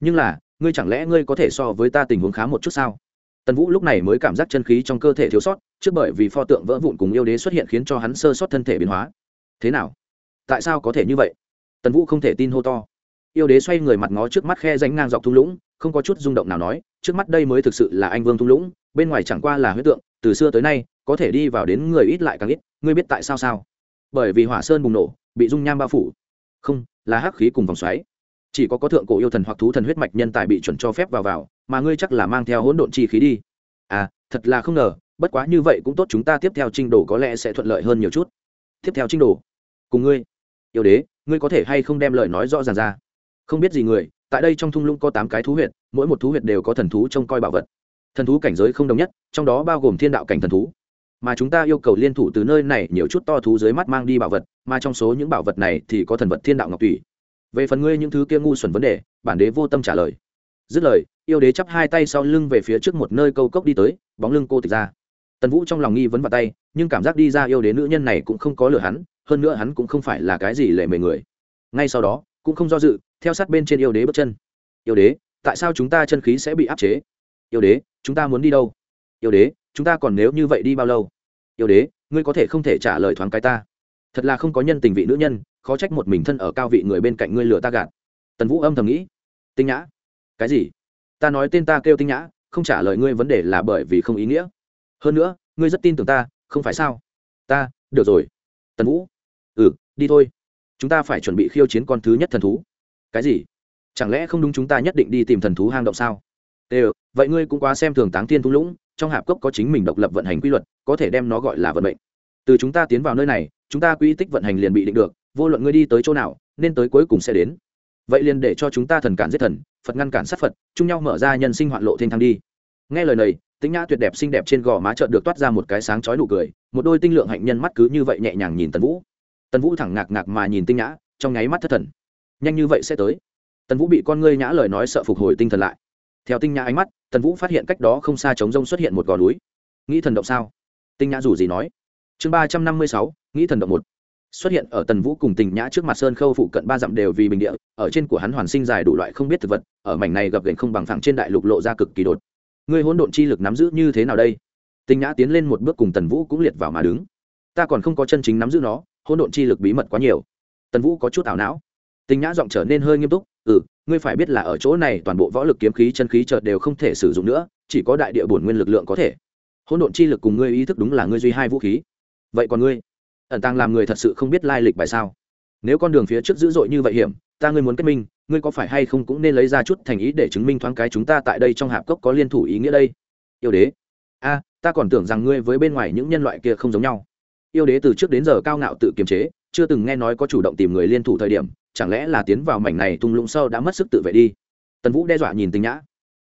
Nhưng là, ngươi chẳng lẽ ngươi có thể so với ta tình huống khá một chút sao? Tần vũ lúc này mới cảm giác chân khí trong cơ thể thiếu sót, trước bởi vì pho tượng vỡ vụn cùng yêu đế xuất hiện khiến cho hắn sơ sót thân thể biến hóa. Thế nào? Tại sao có thể như vậy? Tần vũ không thể tin hô to yêu đế xoay người mặt ngó trước mắt khe ránh ngang dọc thung lũng, không có chút rung động nào nói, trước mắt đây mới thực sự là anh vương thung lũng, bên ngoài chẳng qua là huyết tượng, từ xưa tới nay, có thể đi vào đến người ít lại càng ít, ngươi biết tại sao sao? Bởi vì hỏa sơn bùng nổ, bị dung nham bao phủ. Không, là hắc khí cùng vòng xoáy. Chỉ có có thượng cổ yêu thần hoặc thú thần huyết mạch nhân tài bị chuẩn cho phép vào vào, mà ngươi chắc là mang theo hỗn độn chi khí đi. À thật là không ngờ, bất quá như vậy cũng tốt chúng ta tiếp theo trình đồ có lẽ sẽ thuận lợi hơn nhiều chút. Tiếp theo trình đồ cùng ngươi, yêu đế, ngươi có thể hay không đem lời nói rõ ràng ra? Không biết gì người, tại đây trong thung lũng có tám cái thú huyệt, mỗi một thú huyệt đều có thần thú trông coi bảo vật. Thần thú cảnh giới không đồng nhất, trong đó bao gồm thiên đạo cảnh thần thú. Mà chúng ta yêu cầu liên thủ từ nơi này nhiều chút to thú dưới mắt mang đi bảo vật, mà trong số những bảo vật này thì có thần vật thiên đạo ngọc tùy về phần ngươi những thứ kia ngu xuẩn vấn đề, bản đế vô tâm trả lời. Dứt lời, yêu đế chắp hai tay sau lưng về phía trước một nơi câu cốc đi tới, bóng lưng cô tịch ra. Tần vũ trong lòng nghi vấn vào tay, nhưng cảm giác đi ra yêu đế nữ nhân này cũng không có lừa hắn, hơn nữa hắn cũng không phải là cái gì lệ mề người. Ngay sau đó cũng không do dự, theo sát bên trên yêu đế bước chân. Yêu đế, tại sao chúng ta chân khí sẽ bị áp chế? Yêu đế, chúng ta muốn đi đâu? Yêu đế, chúng ta còn nếu như vậy đi bao lâu? Yêu đế, ngươi có thể không thể trả lời thoáng cái ta. Thật là không có nhân tình vị nữ nhân, khó trách một mình thân ở cao vị người bên cạnh ngươi lừa ta gạt. Tần vũ âm thầm nghĩ. Tinh nhã. Cái gì? Ta nói tên ta kêu tinh nhã, không trả lời ngươi vấn đề là bởi vì không ý nghĩa. Hơn nữa, ngươi rất tin tưởng ta, không phải sao? Ta, được rồi. Tần vũ. Ừ đi thôi chúng ta phải chuẩn bị khiêu chiến con thứ nhất thần thú. Cái gì? Chẳng lẽ không đúng chúng ta nhất định đi tìm thần thú hang động sao? Đều vậy ngươi cũng quá xem thường táng thiên thung lũng, trong hạp cốc có chính mình độc lập vận hành quy luật, có thể đem nó gọi là vận mệnh. Từ chúng ta tiến vào nơi này, chúng ta quy tích vận hành liền bị định được, vô luận ngươi đi tới chỗ nào, nên tới cuối cùng sẽ đến. Vậy liền để cho chúng ta thần cản giết thần, phật ngăn cản sát phật, chung nhau mở ra nhân sinh hoạn lộ thiên thang đi. Nghe lời này tính nhã tuyệt đẹp xinh đẹp trên gò má trợn được toát ra một cái sáng chói nụ cười, một đôi tinh lượng hạnh nhân mắt cứ như vậy nhẹ nhàng nhìn tần vũ tần vũ thẳng ngạc ngạc mà nhìn tinh nhã, trong nháy mắt thất thần. Nhanh như vậy sẽ tới. Tần vũ bị con ngươi nhã lời nói sợ phục hồi tinh thần lại. Theo tinh nhã ánh mắt, tần vũ phát hiện cách đó không xa trống rông xuất hiện một gò núi. Nghĩ thần động sao? Tinh nhã dù gì nói. Chương ba trăm năm mươi sáu, nghĩ thần động một. Xuất hiện ở tần vũ cùng tình nhã trước mặt sơn khâu phụ cận ba dặm đều vì bình địa, ở trên của hắn hoàn sinh dài đủ loại không biết thực vật, ở mảnh này gập gành không bằng phẳng trên đại lục lộ ra cực kỳ đột. Ngươi hỗn độn chi lực nắm giữ như thế nào đây? Tình nhã tiến lên một bước cùng tần vũ cũng liệt vào mà đứng. Ta còn không có chân chính nắm giữ nó hỗn độn chi lực bí mật quá nhiều. Tần vũ có chút ảo não. Tình nhã giọng trở nên hơi nghiêm túc ừ ngươi phải biết là ở chỗ này toàn bộ võ lực kiếm khí, chân khí chợt đều không thể sử dụng nữa, chỉ có đại địa bổn nguyên lực lượng có thể. Hỗn độn chi lực cùng ngươi ý thức đúng là ngươi duy hai vũ khí. Vậy còn ngươi? Ẩn tàng làm người thật sự không biết lai lịch bài sao? Nếu con đường phía trước dữ dội như vậy hiểm, ta ngươi muốn kết minh, ngươi có phải hay không cũng nên lấy ra chút thành ý để chứng minh thoáng cái chúng ta tại đây trong hạp cốc có liên thủ ý nghĩa đây? Yêu đế. A, ta còn tưởng rằng ngươi với bên ngoài những nhân loại kia không giống nhau yêu đế từ trước đến giờ cao ngạo tự kiềm chế, chưa từng nghe nói có chủ động tìm người liên thủ thời điểm, chẳng lẽ là tiến vào mảnh này tung lũng sâu đã mất sức tự vệ đi? Tần vũ đe dọa nhìn tình nhã.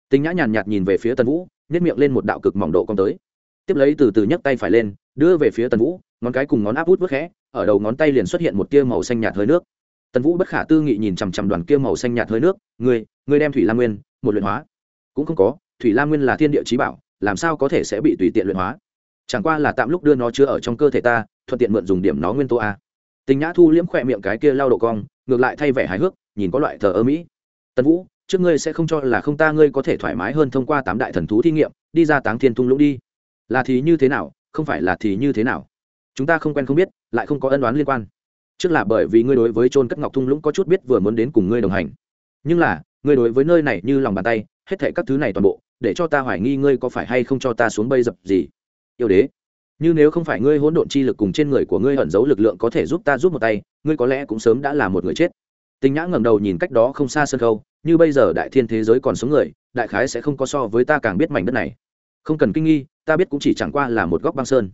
Tình nhã nhàn nhạt nhìn về phía tần vũ nhét miệng lên một đạo cực mỏng độ cong tới. Tiếp lấy từ từ nhấc tay phải lên, đưa về phía tần vũ, ngón cái cùng ngón áp út vớt khẽ, ở đầu ngón tay liền xuất hiện một tia màu xanh nhạt hơi nước. Tần vũ bất khả tư nghị nhìn chằm chằm đoàn kia màu xanh nhạt hơi nước người người đem thủy lam nguyên một luyện hóa? Cũng không có, thủy lam nguyên là thiên địa trí bảo, làm sao có thể sẽ bị tùy tiện luyện hóa? Chẳng qua là tạm lúc đưa nó chưa ở trong cơ thể ta, thuận tiện mượn dùng điểm nó nguyên tố a. Tình nhã thu liễm khỏe miệng cái kia lao độ cong, ngược lại thay vẻ hài hước, nhìn có loại thờ ơ mỹ. Tần vũ, trước ngươi sẽ không cho là không ta ngươi có thể thoải mái hơn thông qua tám đại thần thú thí nghiệm, đi ra táng thiên tung lũng đi. Là thì như thế nào, không phải là thì như thế nào? Chúng ta không quen không biết, lại không có ân đoán liên quan. Trước là bởi vì ngươi đối với trôn cất ngọc thung lũng có chút biết vừa muốn đến cùng ngươi đồng hành. Nhưng là, ngươi đối với nơi này như lòng bàn tay, hết thệ các thứ này toàn bộ, để cho ta hoài nghi ngươi có phải hay không cho ta xuống bây dập gì yêu đế. Như nếu không phải ngươi hỗn độn chi lực cùng trên người của ngươi ẩn giấu lực lượng có thể giúp ta giúp một tay, ngươi có lẽ cũng sớm đã là một người chết. Tình nhã ngẩng đầu nhìn cách đó không xa sân khâu như bây giờ đại thiên thế giới còn sống người, đại khái sẽ không có so với ta càng biết mảnh đất này. Không cần kinh nghi, ta biết cũng chỉ chẳng qua là một góc băng sơn.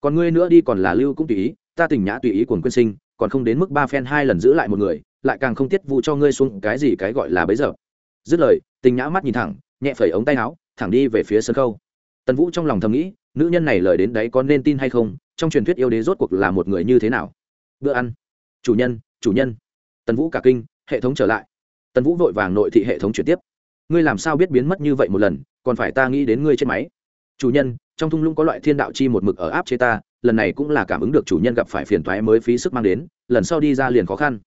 Còn ngươi nữa đi còn là lưu cũng tùy ý, ta tình nhã tùy ý cuồng quyên sinh, còn không đến mức ba phen hai lần giữ lại một người, lại càng không tiết vụ cho ngươi xuống cái gì cái gọi là bấy giờ. Dứt lời, tình nhã mắt nhìn thẳng, nhẹ phẩy ống tay áo, thẳng đi về phía sân khâu tần vũ trong lòng thầm nghĩ, nữ nhân này lời đến đấy có nên tin hay không, trong truyền thuyết yêu đế rốt cuộc là một người như thế nào? Bữa ăn. Chủ nhân chủ nhân. Tần vũ cả kinh, hệ thống trở lại. Tần vũ vội vàng nội thị hệ thống chuyển tiếp. Ngươi làm sao biết biến mất như vậy một lần, còn phải ta nghĩ đến ngươi trên máy. Chủ nhân, trong thung lũng có loại thiên đạo chi một mực ở áp chế ta, lần này cũng là cảm ứng được chủ nhân gặp phải phiền toái mới phí sức mang đến, lần sau đi ra liền khó khăn.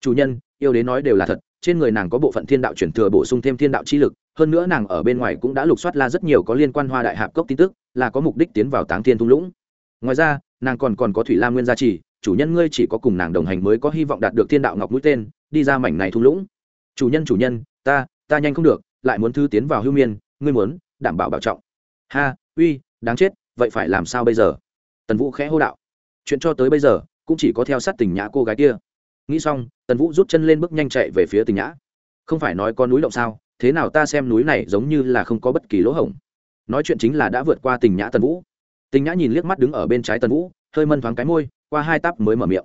Chủ nhân, yêu đế nói đều là thật trên người nàng có bộ phận thiên đạo chuyển thừa bổ sung thêm thiên đạo chi lực, hơn nữa nàng ở bên ngoài cũng đã lục soát la rất nhiều có liên quan hoa đại hạp cốc tin tức, là có mục đích tiến vào táng thiên thung lũng. Ngoài ra, nàng còn còn có thủy lam nguyên gia trì, chủ nhân ngươi chỉ có cùng nàng đồng hành mới có hy vọng đạt được thiên đạo ngọc mũi tên, đi ra mảnh này thung lũng. Chủ nhân chủ nhân, ta ta nhanh không được, lại muốn thư tiến vào hưu miên, ngươi muốn, đảm bảo bảo trọng. Ha, uy, đáng chết, vậy phải làm sao bây giờ? Tần vũ khẽ hô đạo. Chuyện cho tới bây giờ, cũng chỉ có theo sát tình nhã cô gái kia nghĩ xong, tần vũ rút chân lên bước nhanh chạy về phía tình nhã. Không phải nói có núi động sao, thế nào ta xem núi này giống như là không có bất kỳ lỗ hổng. Nói chuyện chính là đã vượt qua tình nhã tần vũ. Tình nhã nhìn liếc mắt đứng ở bên trái tần vũ, hơi mân thoáng cái môi, qua hai tắp mới mở miệng.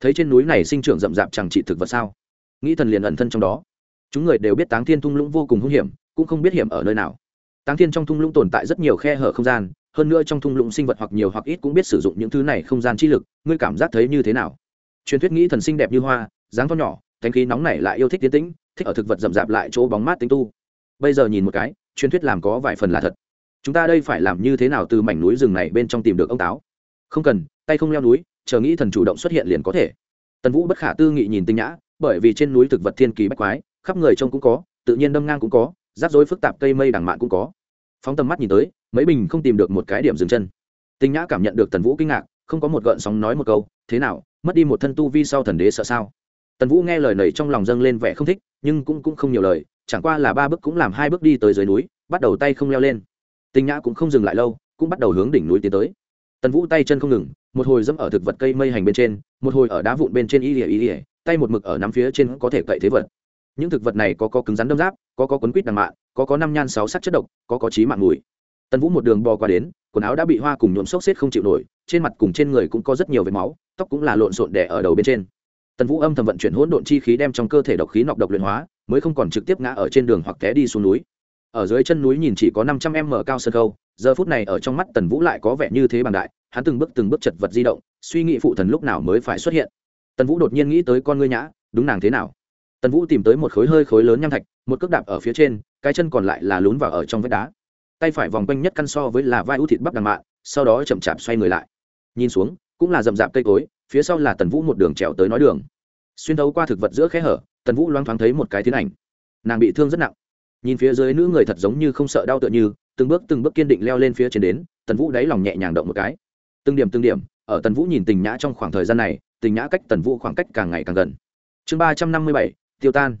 Thấy trên núi này sinh trưởng rậm rạp chẳng trị thực vật sao? Nghĩ thần liền ẩn thân trong đó. Chúng người đều biết táng thiên thung lũng vô cùng hung hiểm, cũng không biết hiểm ở nơi nào. Táng thiên trong thung lũng tồn tại rất nhiều khe hở không gian, hơn nữa trong thung lũng sinh vật hoặc nhiều hoặc ít cũng biết sử dụng những thứ này không gian chi lực, ngươi cảm giác thấy như thế nào? Truyền thuyết nghĩ thần sinh đẹp như hoa, dáng to nhỏ thanh khí nóng này lại yêu thích tiến tĩnh, thích ở thực vật rậm rạp lại chỗ bóng mát tính tu. Bây giờ nhìn một cái, truyền thuyết làm có vài phần là thật. Chúng ta đây phải làm như thế nào từ mảnh núi rừng này bên trong tìm được ông táo? Không cần, tay không leo núi, chờ nghĩ thần chủ động xuất hiện liền có thể. Tần vũ bất khả tư nghị nhìn tinh nhã, bởi vì trên núi thực vật thiên kỳ bách quái, khắp người trông cũng có, tự nhiên đâm ngang cũng có, rắc rối phức tạp cây mây đằng mạn cũng có. Phóng tầm mắt nhìn tới, mấy bình không tìm được một cái điểm dừng chân. Tinh nhã cảm nhận được tần vũ kinh ngạc, không có một gợn sóng nói một câu, thế nào mất đi một thân tu vi sau thần đế sợ sao? Tần vũ nghe lời này trong lòng dâng lên vẻ không thích, nhưng cũng cũng không nhiều lời, chẳng qua là ba bước cũng làm hai bước đi tới dưới núi, bắt đầu tay không leo lên. Tinh nhã cũng không dừng lại lâu, cũng bắt đầu hướng đỉnh núi tiến tới. Tần vũ tay chân không ngừng, một hồi dẫm ở thực vật cây mây hành bên trên, một hồi ở đá vụn bên trên y ỉa y ỉa tay một mực ở nắm phía trên có thể cậy thế vật. Những thực vật này có có cứng rắn đâm giáp, có có quấn quýt đằng mạ có có năm nhan sáu sắc chất độc, có có trí mạng mùi tần vũ một đường bò qua đến, quần áo đã bị hoa cùng nhuộm sốc xếp không chịu nổi, trên mặt cùng trên người cũng có rất nhiều vết máu, tóc cũng là lộn xộn đẻ ở đầu bên trên. Tần vũ âm thầm vận chuyển hỗn độn chi khí đem trong cơ thể độc khí nọc độc luyện hóa, mới không còn trực tiếp ngã ở trên đường hoặc té đi xuống núi. Ở dưới chân núi nhìn chỉ có năm trăm m cao sân khâu, giờ phút này ở trong mắt tần vũ lại có vẻ như thế bằng đại, hắn từng bước từng bước chật vật di động, suy nghĩ phụ thần lúc nào mới phải xuất hiện. Tần vũ đột nhiên nghĩ tới con ngươi nhã, đúng nàng thế nào? Tần vũ tìm tới một khối hơi khối lớn nham thạch, một cước đạp ở phía trên, cái chân còn lại là lún vào ở trong vách đá tay phải vòng quanh nhất căn so với là vai ưu thịt bắp đằng mạ sau đó chậm chạp xoay người lại. Nhìn xuống, cũng là rậm rạp cây cối, phía sau là tần vũ một đường trèo tới nói đường. Xuyên thấu qua thực vật giữa khe hở, tần vũ loáng thoáng thấy một cái tiến ảnh. Nàng bị thương rất nặng. Nhìn phía dưới nữ người thật giống như không sợ đau tựa như, từng bước từng bước kiên định leo lên phía trên đến, tần vũ đáy lòng nhẹ nhàng động một cái. Từng điểm từng điểm, ở tần vũ nhìn tình nhã trong khoảng thời gian này, tình nhã cách tần vũ khoảng cách càng ngày càng gần. Chương ba trăm năm mươi bảy, tiêu tan.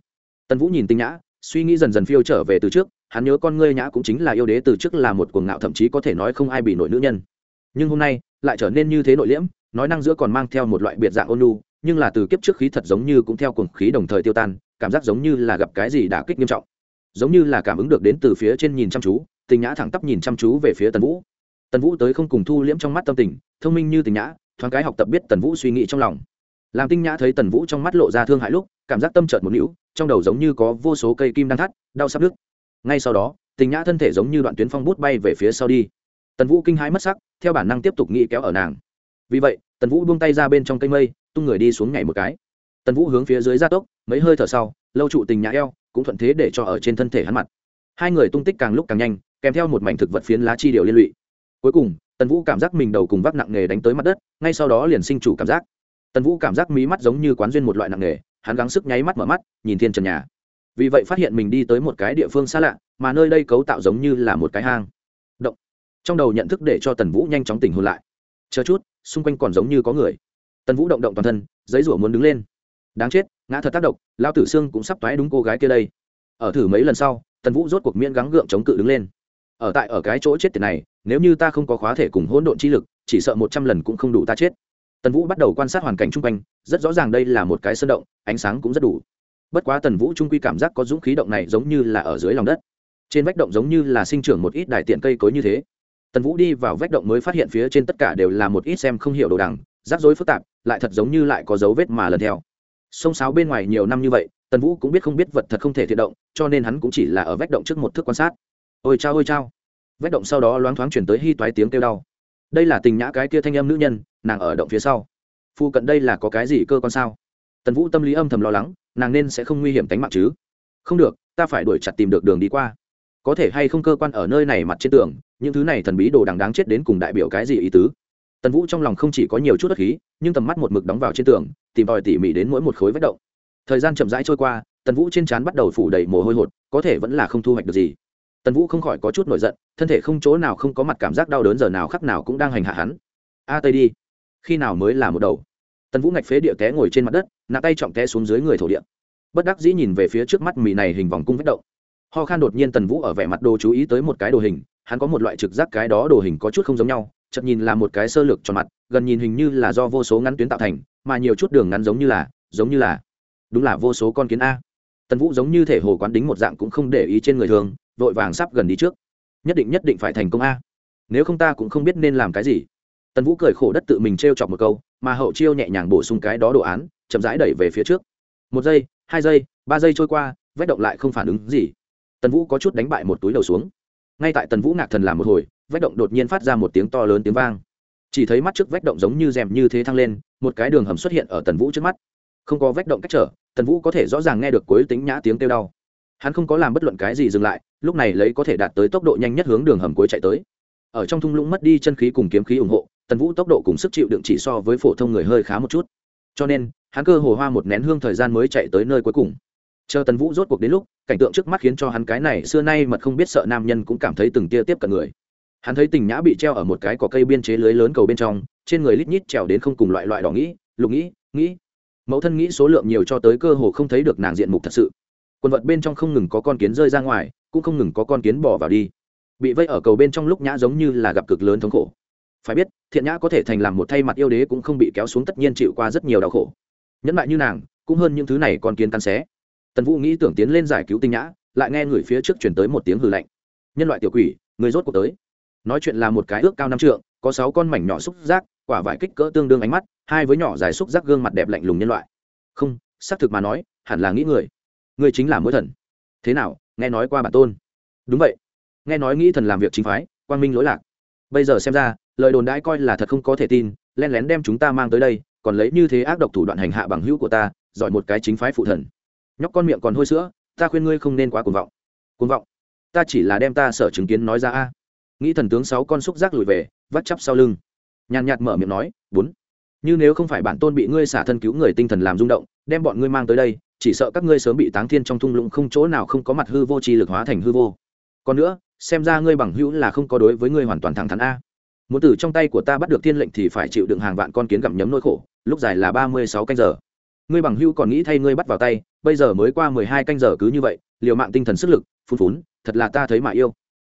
Tần vũ nhìn tình nhã, suy nghĩ dần dần phiêu trở về từ trước hắn nhớ con ngươi nhã cũng chính là yêu đế từ trước là một cuồng ngạo, thậm chí có thể nói không ai bị nổi nữ nhân. Nhưng hôm nay, lại trở nên như thế nội liễm, nói năng giữa còn mang theo một loại biệt dạng ôn nhu, nhưng là từ kiếp trước khí thật giống như cũng theo cuồng khí đồng thời tiêu tan, cảm giác giống như là gặp cái gì đã kích nghiêm trọng. Giống như là cảm ứng được đến từ phía trên nhìn chăm chú, tình nhã thẳng tắp nhìn chăm chú về phía tần vũ. Tần vũ tới không cùng thu liễm trong mắt tâm tình, thông minh như tình nhã, thoáng cái học tập biết tần vũ suy nghĩ trong lòng. Làm tinh nhã thấy tần vũ trong mắt lộ ra thương hại lúc, cảm giác tâm trợn một nữ trong đầu giống như có vô số cây kim đang thắt, đau sắp đứt ngay sau đó, tình nhã thân thể giống như đoạn tuyến phong bút bay về phía sau đi. Tần vũ kinh hãi mất sắc, theo bản năng tiếp tục nghĩ kéo ở nàng. Vì vậy, tần vũ buông tay ra bên trong cây mây, tung người đi xuống nhảy một cái. Tần vũ hướng phía dưới gia tốc, mấy hơi thở sau, lâu trụ tình nhã eo, cũng thuận thế để cho ở trên thân thể hắn mặt. Hai người tung tích càng lúc càng nhanh, kèm theo một mảnh thực vật phiến lá chi điều liên lụy. Cuối cùng, tần vũ cảm giác mình đầu cùng vác nặng nghề đánh tới mặt đất, ngay sau đó liền sinh chủ cảm giác. Tần vũ cảm giác mí mắt giống như quán duyên một loại nặng nghề, hắn gắng sức nháy mắt mở mắt, nhìn thiên trần nhà vì vậy phát hiện mình đi tới một cái địa phương xa lạ, mà nơi đây cấu tạo giống như là một cái hang. Động. Trong đầu nhận thức để cho tần vũ nhanh chóng tỉnh hôn lại. Chờ chút, xung quanh còn giống như có người. Tần vũ động động toàn thân, giấy rủa muốn đứng lên. Đáng chết, ngã thật tác động lao tử xương cũng sắp toái đúng cô gái kia đây. Ở thử mấy lần sau, tần vũ rốt cuộc miễn gắng gượng chống cự đứng lên. Ở tại ở cái chỗ chết tiền này, nếu như ta không có khóa thể cùng hỗn độn chi lực, chỉ sợ một trăm lần cũng không đủ ta chết. Tần vũ bắt đầu quan sát hoàn cảnh chung quanh, rất rõ ràng đây là một cái sơn động, ánh sáng cũng rất đủ bất quá tần vũ trung quy cảm giác có dũng khí động này giống như là ở dưới lòng đất. Trên vách động giống như là sinh trưởng một ít đại tiện cây cối như thế. Tần vũ đi vào vách động mới phát hiện phía trên tất cả đều là một ít xem không hiểu đồ đằng, rắc rối phức tạp, lại thật giống như lại có dấu vết mà lần theo. Sông sáo bên ngoài nhiều năm như vậy, tần vũ cũng biết không biết vật thật không thể thiện động, cho nên hắn cũng chỉ là ở vách động trước một thước quan sát. Ôi chao ôi chao. Vách động sau đó loáng thoáng chuyển tới hy toái tiếng kêu đau. Đây là tình nhã cái kia thanh em nữ nhân, nàng ở động phía sau. Phu cận đây là có cái gì cơ quan sao? Tần vũ tâm lý âm thầm lo lắng, nàng nên sẽ không nguy hiểm tính mạng chứ. Không được, ta phải đuổi chặt tìm được đường đi qua. Có thể hay không cơ quan ở nơi này mặt trên tường, những thứ này thần bí đồ đằng đáng chết đến cùng đại biểu cái gì ý tứ? Tần vũ trong lòng không chỉ có nhiều chút đất khí, nhưng tầm mắt một mực đóng vào trên tường, tìm tòi tỉ mỉ đến mỗi một khối vết động. Thời gian chậm rãi trôi qua, tần vũ trên trán bắt đầu phủ đầy mồ hôi hột, có thể vẫn là không thu hoạch được gì. Tần vũ không khỏi có chút nổi giận, thân thể không chỗ nào không có mặt cảm giác đau đớn giờ nào khắc nào cũng đang hành hạ hắn. A, tây đi. Khi nào mới là một đầu? Tần vũ ngạch phế địa té ngồi trên mặt đất nạ tay trọng té xuống dưới người thổ địa. Bất đắc dĩ nhìn về phía trước mắt mì này hình vòng cung vết động. Ho khan đột nhiên tần vũ ở vẻ mặt đồ chú ý tới một cái đồ hình, hắn có một loại trực giác cái đó đồ hình có chút không giống nhau chậm nhìn là một cái sơ lược tròn mặt, gần nhìn hình như là do vô số ngắn tuyến tạo thành, mà nhiều chút đường ngắn giống như là, giống như là, đúng là vô số con kiến a. Tần vũ giống như thể hồ quán đính một dạng cũng không để ý trên người thường, vội vàng sắp gần đi trước. Nhất định nhất định phải thành công a. Nếu không ta cũng không biết nên làm cái gì. Tần vũ cười khổ đất tự mình t r e o chọc một câu, mà hậu chiêu nhẹ nhàng bổ sung cái đó đồ án chậm rãi đẩy về phía trước. Một giây, hai giây, ba giây trôi qua, vết động lại không phản ứng gì. Tần vũ có chút đánh bại một túi đầu xuống. Ngay tại tần vũ ngạc thần làm một hồi vách động đột nhiên phát ra một tiếng to lớn tiếng vang. Chỉ thấy mắt trước vách động giống như rèm như thế thăng lên, một cái đường hầm xuất hiện ở tần vũ trước mắt. Không có vách động cách trở, tần vũ có thể rõ ràng nghe được cuối tính nhã tiếng kêu đau. Hắn không có làm bất luận cái gì dừng lại, lúc này lấy có thể đạt tới tốc độ nhanh nhất hướng đường hầm cuối chạy tới. Ở trong thung lũng mất đi chân khí cùng kiếm khí ủng hộ, tần vũ tốc độ cùng sức chịu đựng chỉ so với phổ thông người hơi khá một chút. Cho nên hắn cơ hồ hoa một nén hương thời gian mới chạy tới nơi cuối cùng. Chờ tần vũ rốt cuộc đến lúc, cảnh tượng trước mắt khiến cho hắn cái này xưa nay mật không biết sợ nam nhân cũng cảm thấy từng tia tiếp cận người. Hắn thấy tình nhã bị treo ở một cái cỏ cây biên chế lưới lớn cầu bên trong, trên người lít nhít trèo đến không cùng loại loại đỏ nghĩ, lục nghĩ nghĩ. Mẫu thân nghĩ số lượng nhiều cho tới cơ hồ không thấy được nàng diện mục thật sự. Quần vật bên trong không ngừng có con kiến rơi ra ngoài, cũng không ngừng có con kiến bỏ vào đi. Bị vây ở cầu bên trong lúc nhã giống như là gặp cực lớn thống khổ. Phải biết, thiện nhã có thể thành làm một thay mặt yêu đế cũng không bị kéo xuống tất nhiên chịu qua rất nhiều đau khổ nhẫn lại như nàng, cũng hơn những thứ này còn kiến cắn xé. Tần vũ nghĩ tưởng tiến lên giải cứu tinh nhã, lại nghe người phía trước chuyển tới một tiếng hư lạnh. Nhân loại tiểu quỷ, người rốt cuộc tới. Nói chuyện là một cái ước cao năm trượng, có sáu con mảnh nhỏ xúc giác, quả vải kích cỡ tương đương ánh mắt, hai với nhỏ dài xúc giác gương mặt đẹp lạnh lùng nhân loại. Không, xác thực mà nói, hẳn là nghĩ người. Người chính là mỗi thần. Thế nào, nghe nói qua bản tôn? Đúng vậy. Nghe nói nghĩ thần làm việc chính phái, quang minh lỗi lạc. Bây giờ xem ra, lời đồn đãi coi là thật không có thể tin len lén đem chúng ta mang tới đây còn lấy như thế ác độc thủ đoạn hành hạ bằng hữu của ta, giỏi một cái chính phái phụ thần. Nhóc con miệng còn hôi sữa, ta khuyên ngươi không nên quá cuồng vọng. Cuồng vọng? Ta chỉ là đem ta sở chứng kiến nói ra a. Nghĩ thần tướng sáu con xúc giác lùi về, vắt chắp sau lưng. Nhàn nhạt mở miệng nói, bốn. Như nếu không phải bản tôn bị ngươi xả thân cứu người tinh thần làm rung động, đem bọn ngươi mang tới đây, chỉ sợ các ngươi sớm bị táng thiên trong thung lũng không chỗ nào không có mặt hư vô tri lực hóa thành hư vô. Còn nữa, xem ra ngươi bằng hữu là không có đối với ngươi hoàn toàn thẳng thắn a muốn từ trong tay của ta bắt được thiên lệnh thì phải chịu đựng hàng vạn con kiến gặm nhấm nỗi khổ lúc dài là ba mươi sáu canh giờ. Ngươi bằng hữu còn nghĩ thay ngươi bắt vào tay bây giờ mới qua mười hai canh giờ cứ như vậy liều mạng tinh thần sức lực phun phún thật là ta thấy mà yêu.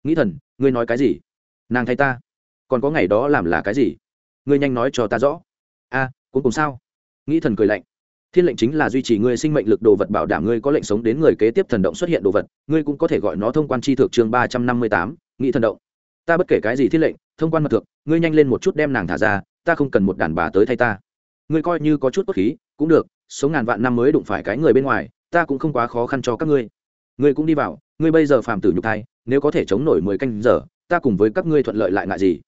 Nghĩ thần ngươi nói cái gì? Nàng thay ta. Còn có ngày đó làm là cái gì? Ngươi nhanh nói cho ta rõ. A à, cuối cùng sao? Nghĩ thần cười lạnh. Thiên lệnh chính là duy trì ngươi sinh mệnh lực đồ vật bảo đảm ngươi có lệnh sống đến người kế tiếp thần động xuất hiện đồ vật ngươi cũng có thể gọi nó thông quan chi thực chương ba trăm năm mươi tám nghĩ thần động ta bất kể cái gì thiết lệnh thông quan mật thượng, ngươi nhanh lên một chút đem nàng thả ra ta không cần một đàn bà tới thay ta. Ngươi coi như có chút bất khí cũng được số ngàn vạn năm mới đụng phải cái người bên ngoài ta cũng không quá khó khăn cho các ngươi. Ngươi cũng đi vào ngươi bây giờ phàm tử nhục thai nếu có thể chống nổi mười canh giờ ta cùng với các ngươi thuận lợi lại ngại gì?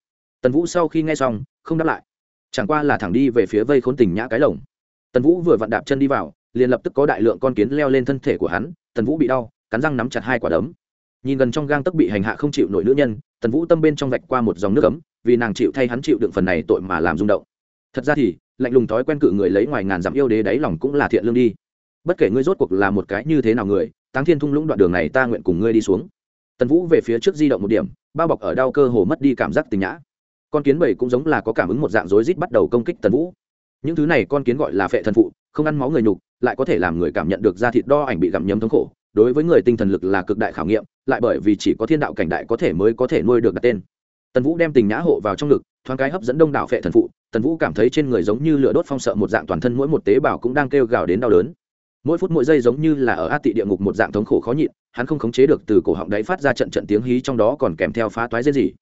Tần vũ sau khi nghe xong không đáp lại. Chẳng qua là thẳng đi về phía vây khốn tình nhã cái lồng. Tần vũ vừa vặn đạp chân đi vào liền lập tức có đại lượng con kiến leo lên thân thể của hắn tần vũ bị đau cắn răng nắm chặt hai quả đấm. Nhìn gần trong gang tấc bị hành hạ không chịu nổi nữ nhân tần vũ tâm bên trong vạch qua một dòng nước ấm, vì nàng chịu thay hắn chịu đựng phần này tội mà làm rung động. Thật ra thì, lạnh lùng thói quen cự người lấy ngoài ngàn dặm yêu đế đáy lòng cũng là thiện lương đi. Bất kể ngươi rốt cuộc là một cái như thế nào người, táng thiên thung lũng đoạn đường này ta nguyện cùng ngươi đi xuống. Tần vũ về phía trước di động một điểm, bao bọc ở đau cơ hồ mất đi cảm giác tình nhã. Con kiến bầy cũng giống là có cảm ứng một dạng rối rít bắt đầu công kích tần vũ. Những thứ này con kiến gọi là phệ thần phụ, không ăn máu người nhục, lại có thể làm người cảm nhận được da thịt đo ảnh bị gặm nhấm thống khổ. Đối với người tinh thần lực là cực đại khảo nghiệm lại bởi vì chỉ có thiên đạo cảnh đại có thể mới có thể nuôi được đặt tên. Tần vũ đem tình nhã hộ vào trong ngực, thoáng cái hấp dẫn đông đảo phệ thần phụ. Tần vũ cảm thấy trên người giống như lửa đốt phong sợ một dạng toàn thân mỗi một tế bào cũng đang kêu gào đến đau đớn. Mỗi phút mỗi giây giống như là ở át tị địa ngục một dạng thống khổ khó nhịn, hắn không khống chế được từ cổ họng đáy phát ra trận trận tiếng hí trong đó còn kèm theo phá toái dễ gì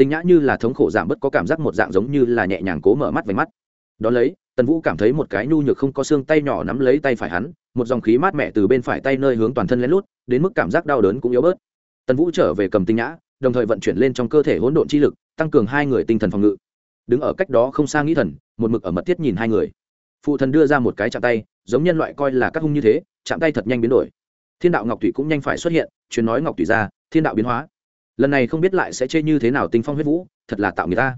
tình nhã như là thống khổ giảm bớt có cảm giác một dạng giống như là nhẹ nhàng cố mở mắt về mắt. Đón lấy, tần vũ cảm thấy một cái nhu nhược không có xương tay nhỏ nắm lấy tay phải hắn, một dòng khí mát mẻ từ bên phải tay nơi hướng toàn thân lén lút, đến mức cảm giác đau đớn cũng yếu bớt tần vũ trở về cầm tinh nhã, đồng thời vận chuyển lên trong cơ thể hỗn độn chi lực, tăng cường hai người tinh thần phòng ngự. Đứng ở cách đó không xa nghĩ thần, một mực ở mật thiết nhìn hai người. Phụ thần đưa ra một cái chạm tay, giống nhân loại coi là các hung như thế, chạm tay thật nhanh biến đổi. Thiên đạo ngọc thủy cũng nhanh phải xuất hiện chuyến nói ngọc thủy ra, thiên đạo biến hóa. Lần này không biết lại sẽ chê như thế nào tinh phong huyết vũ, thật là tạo người ta.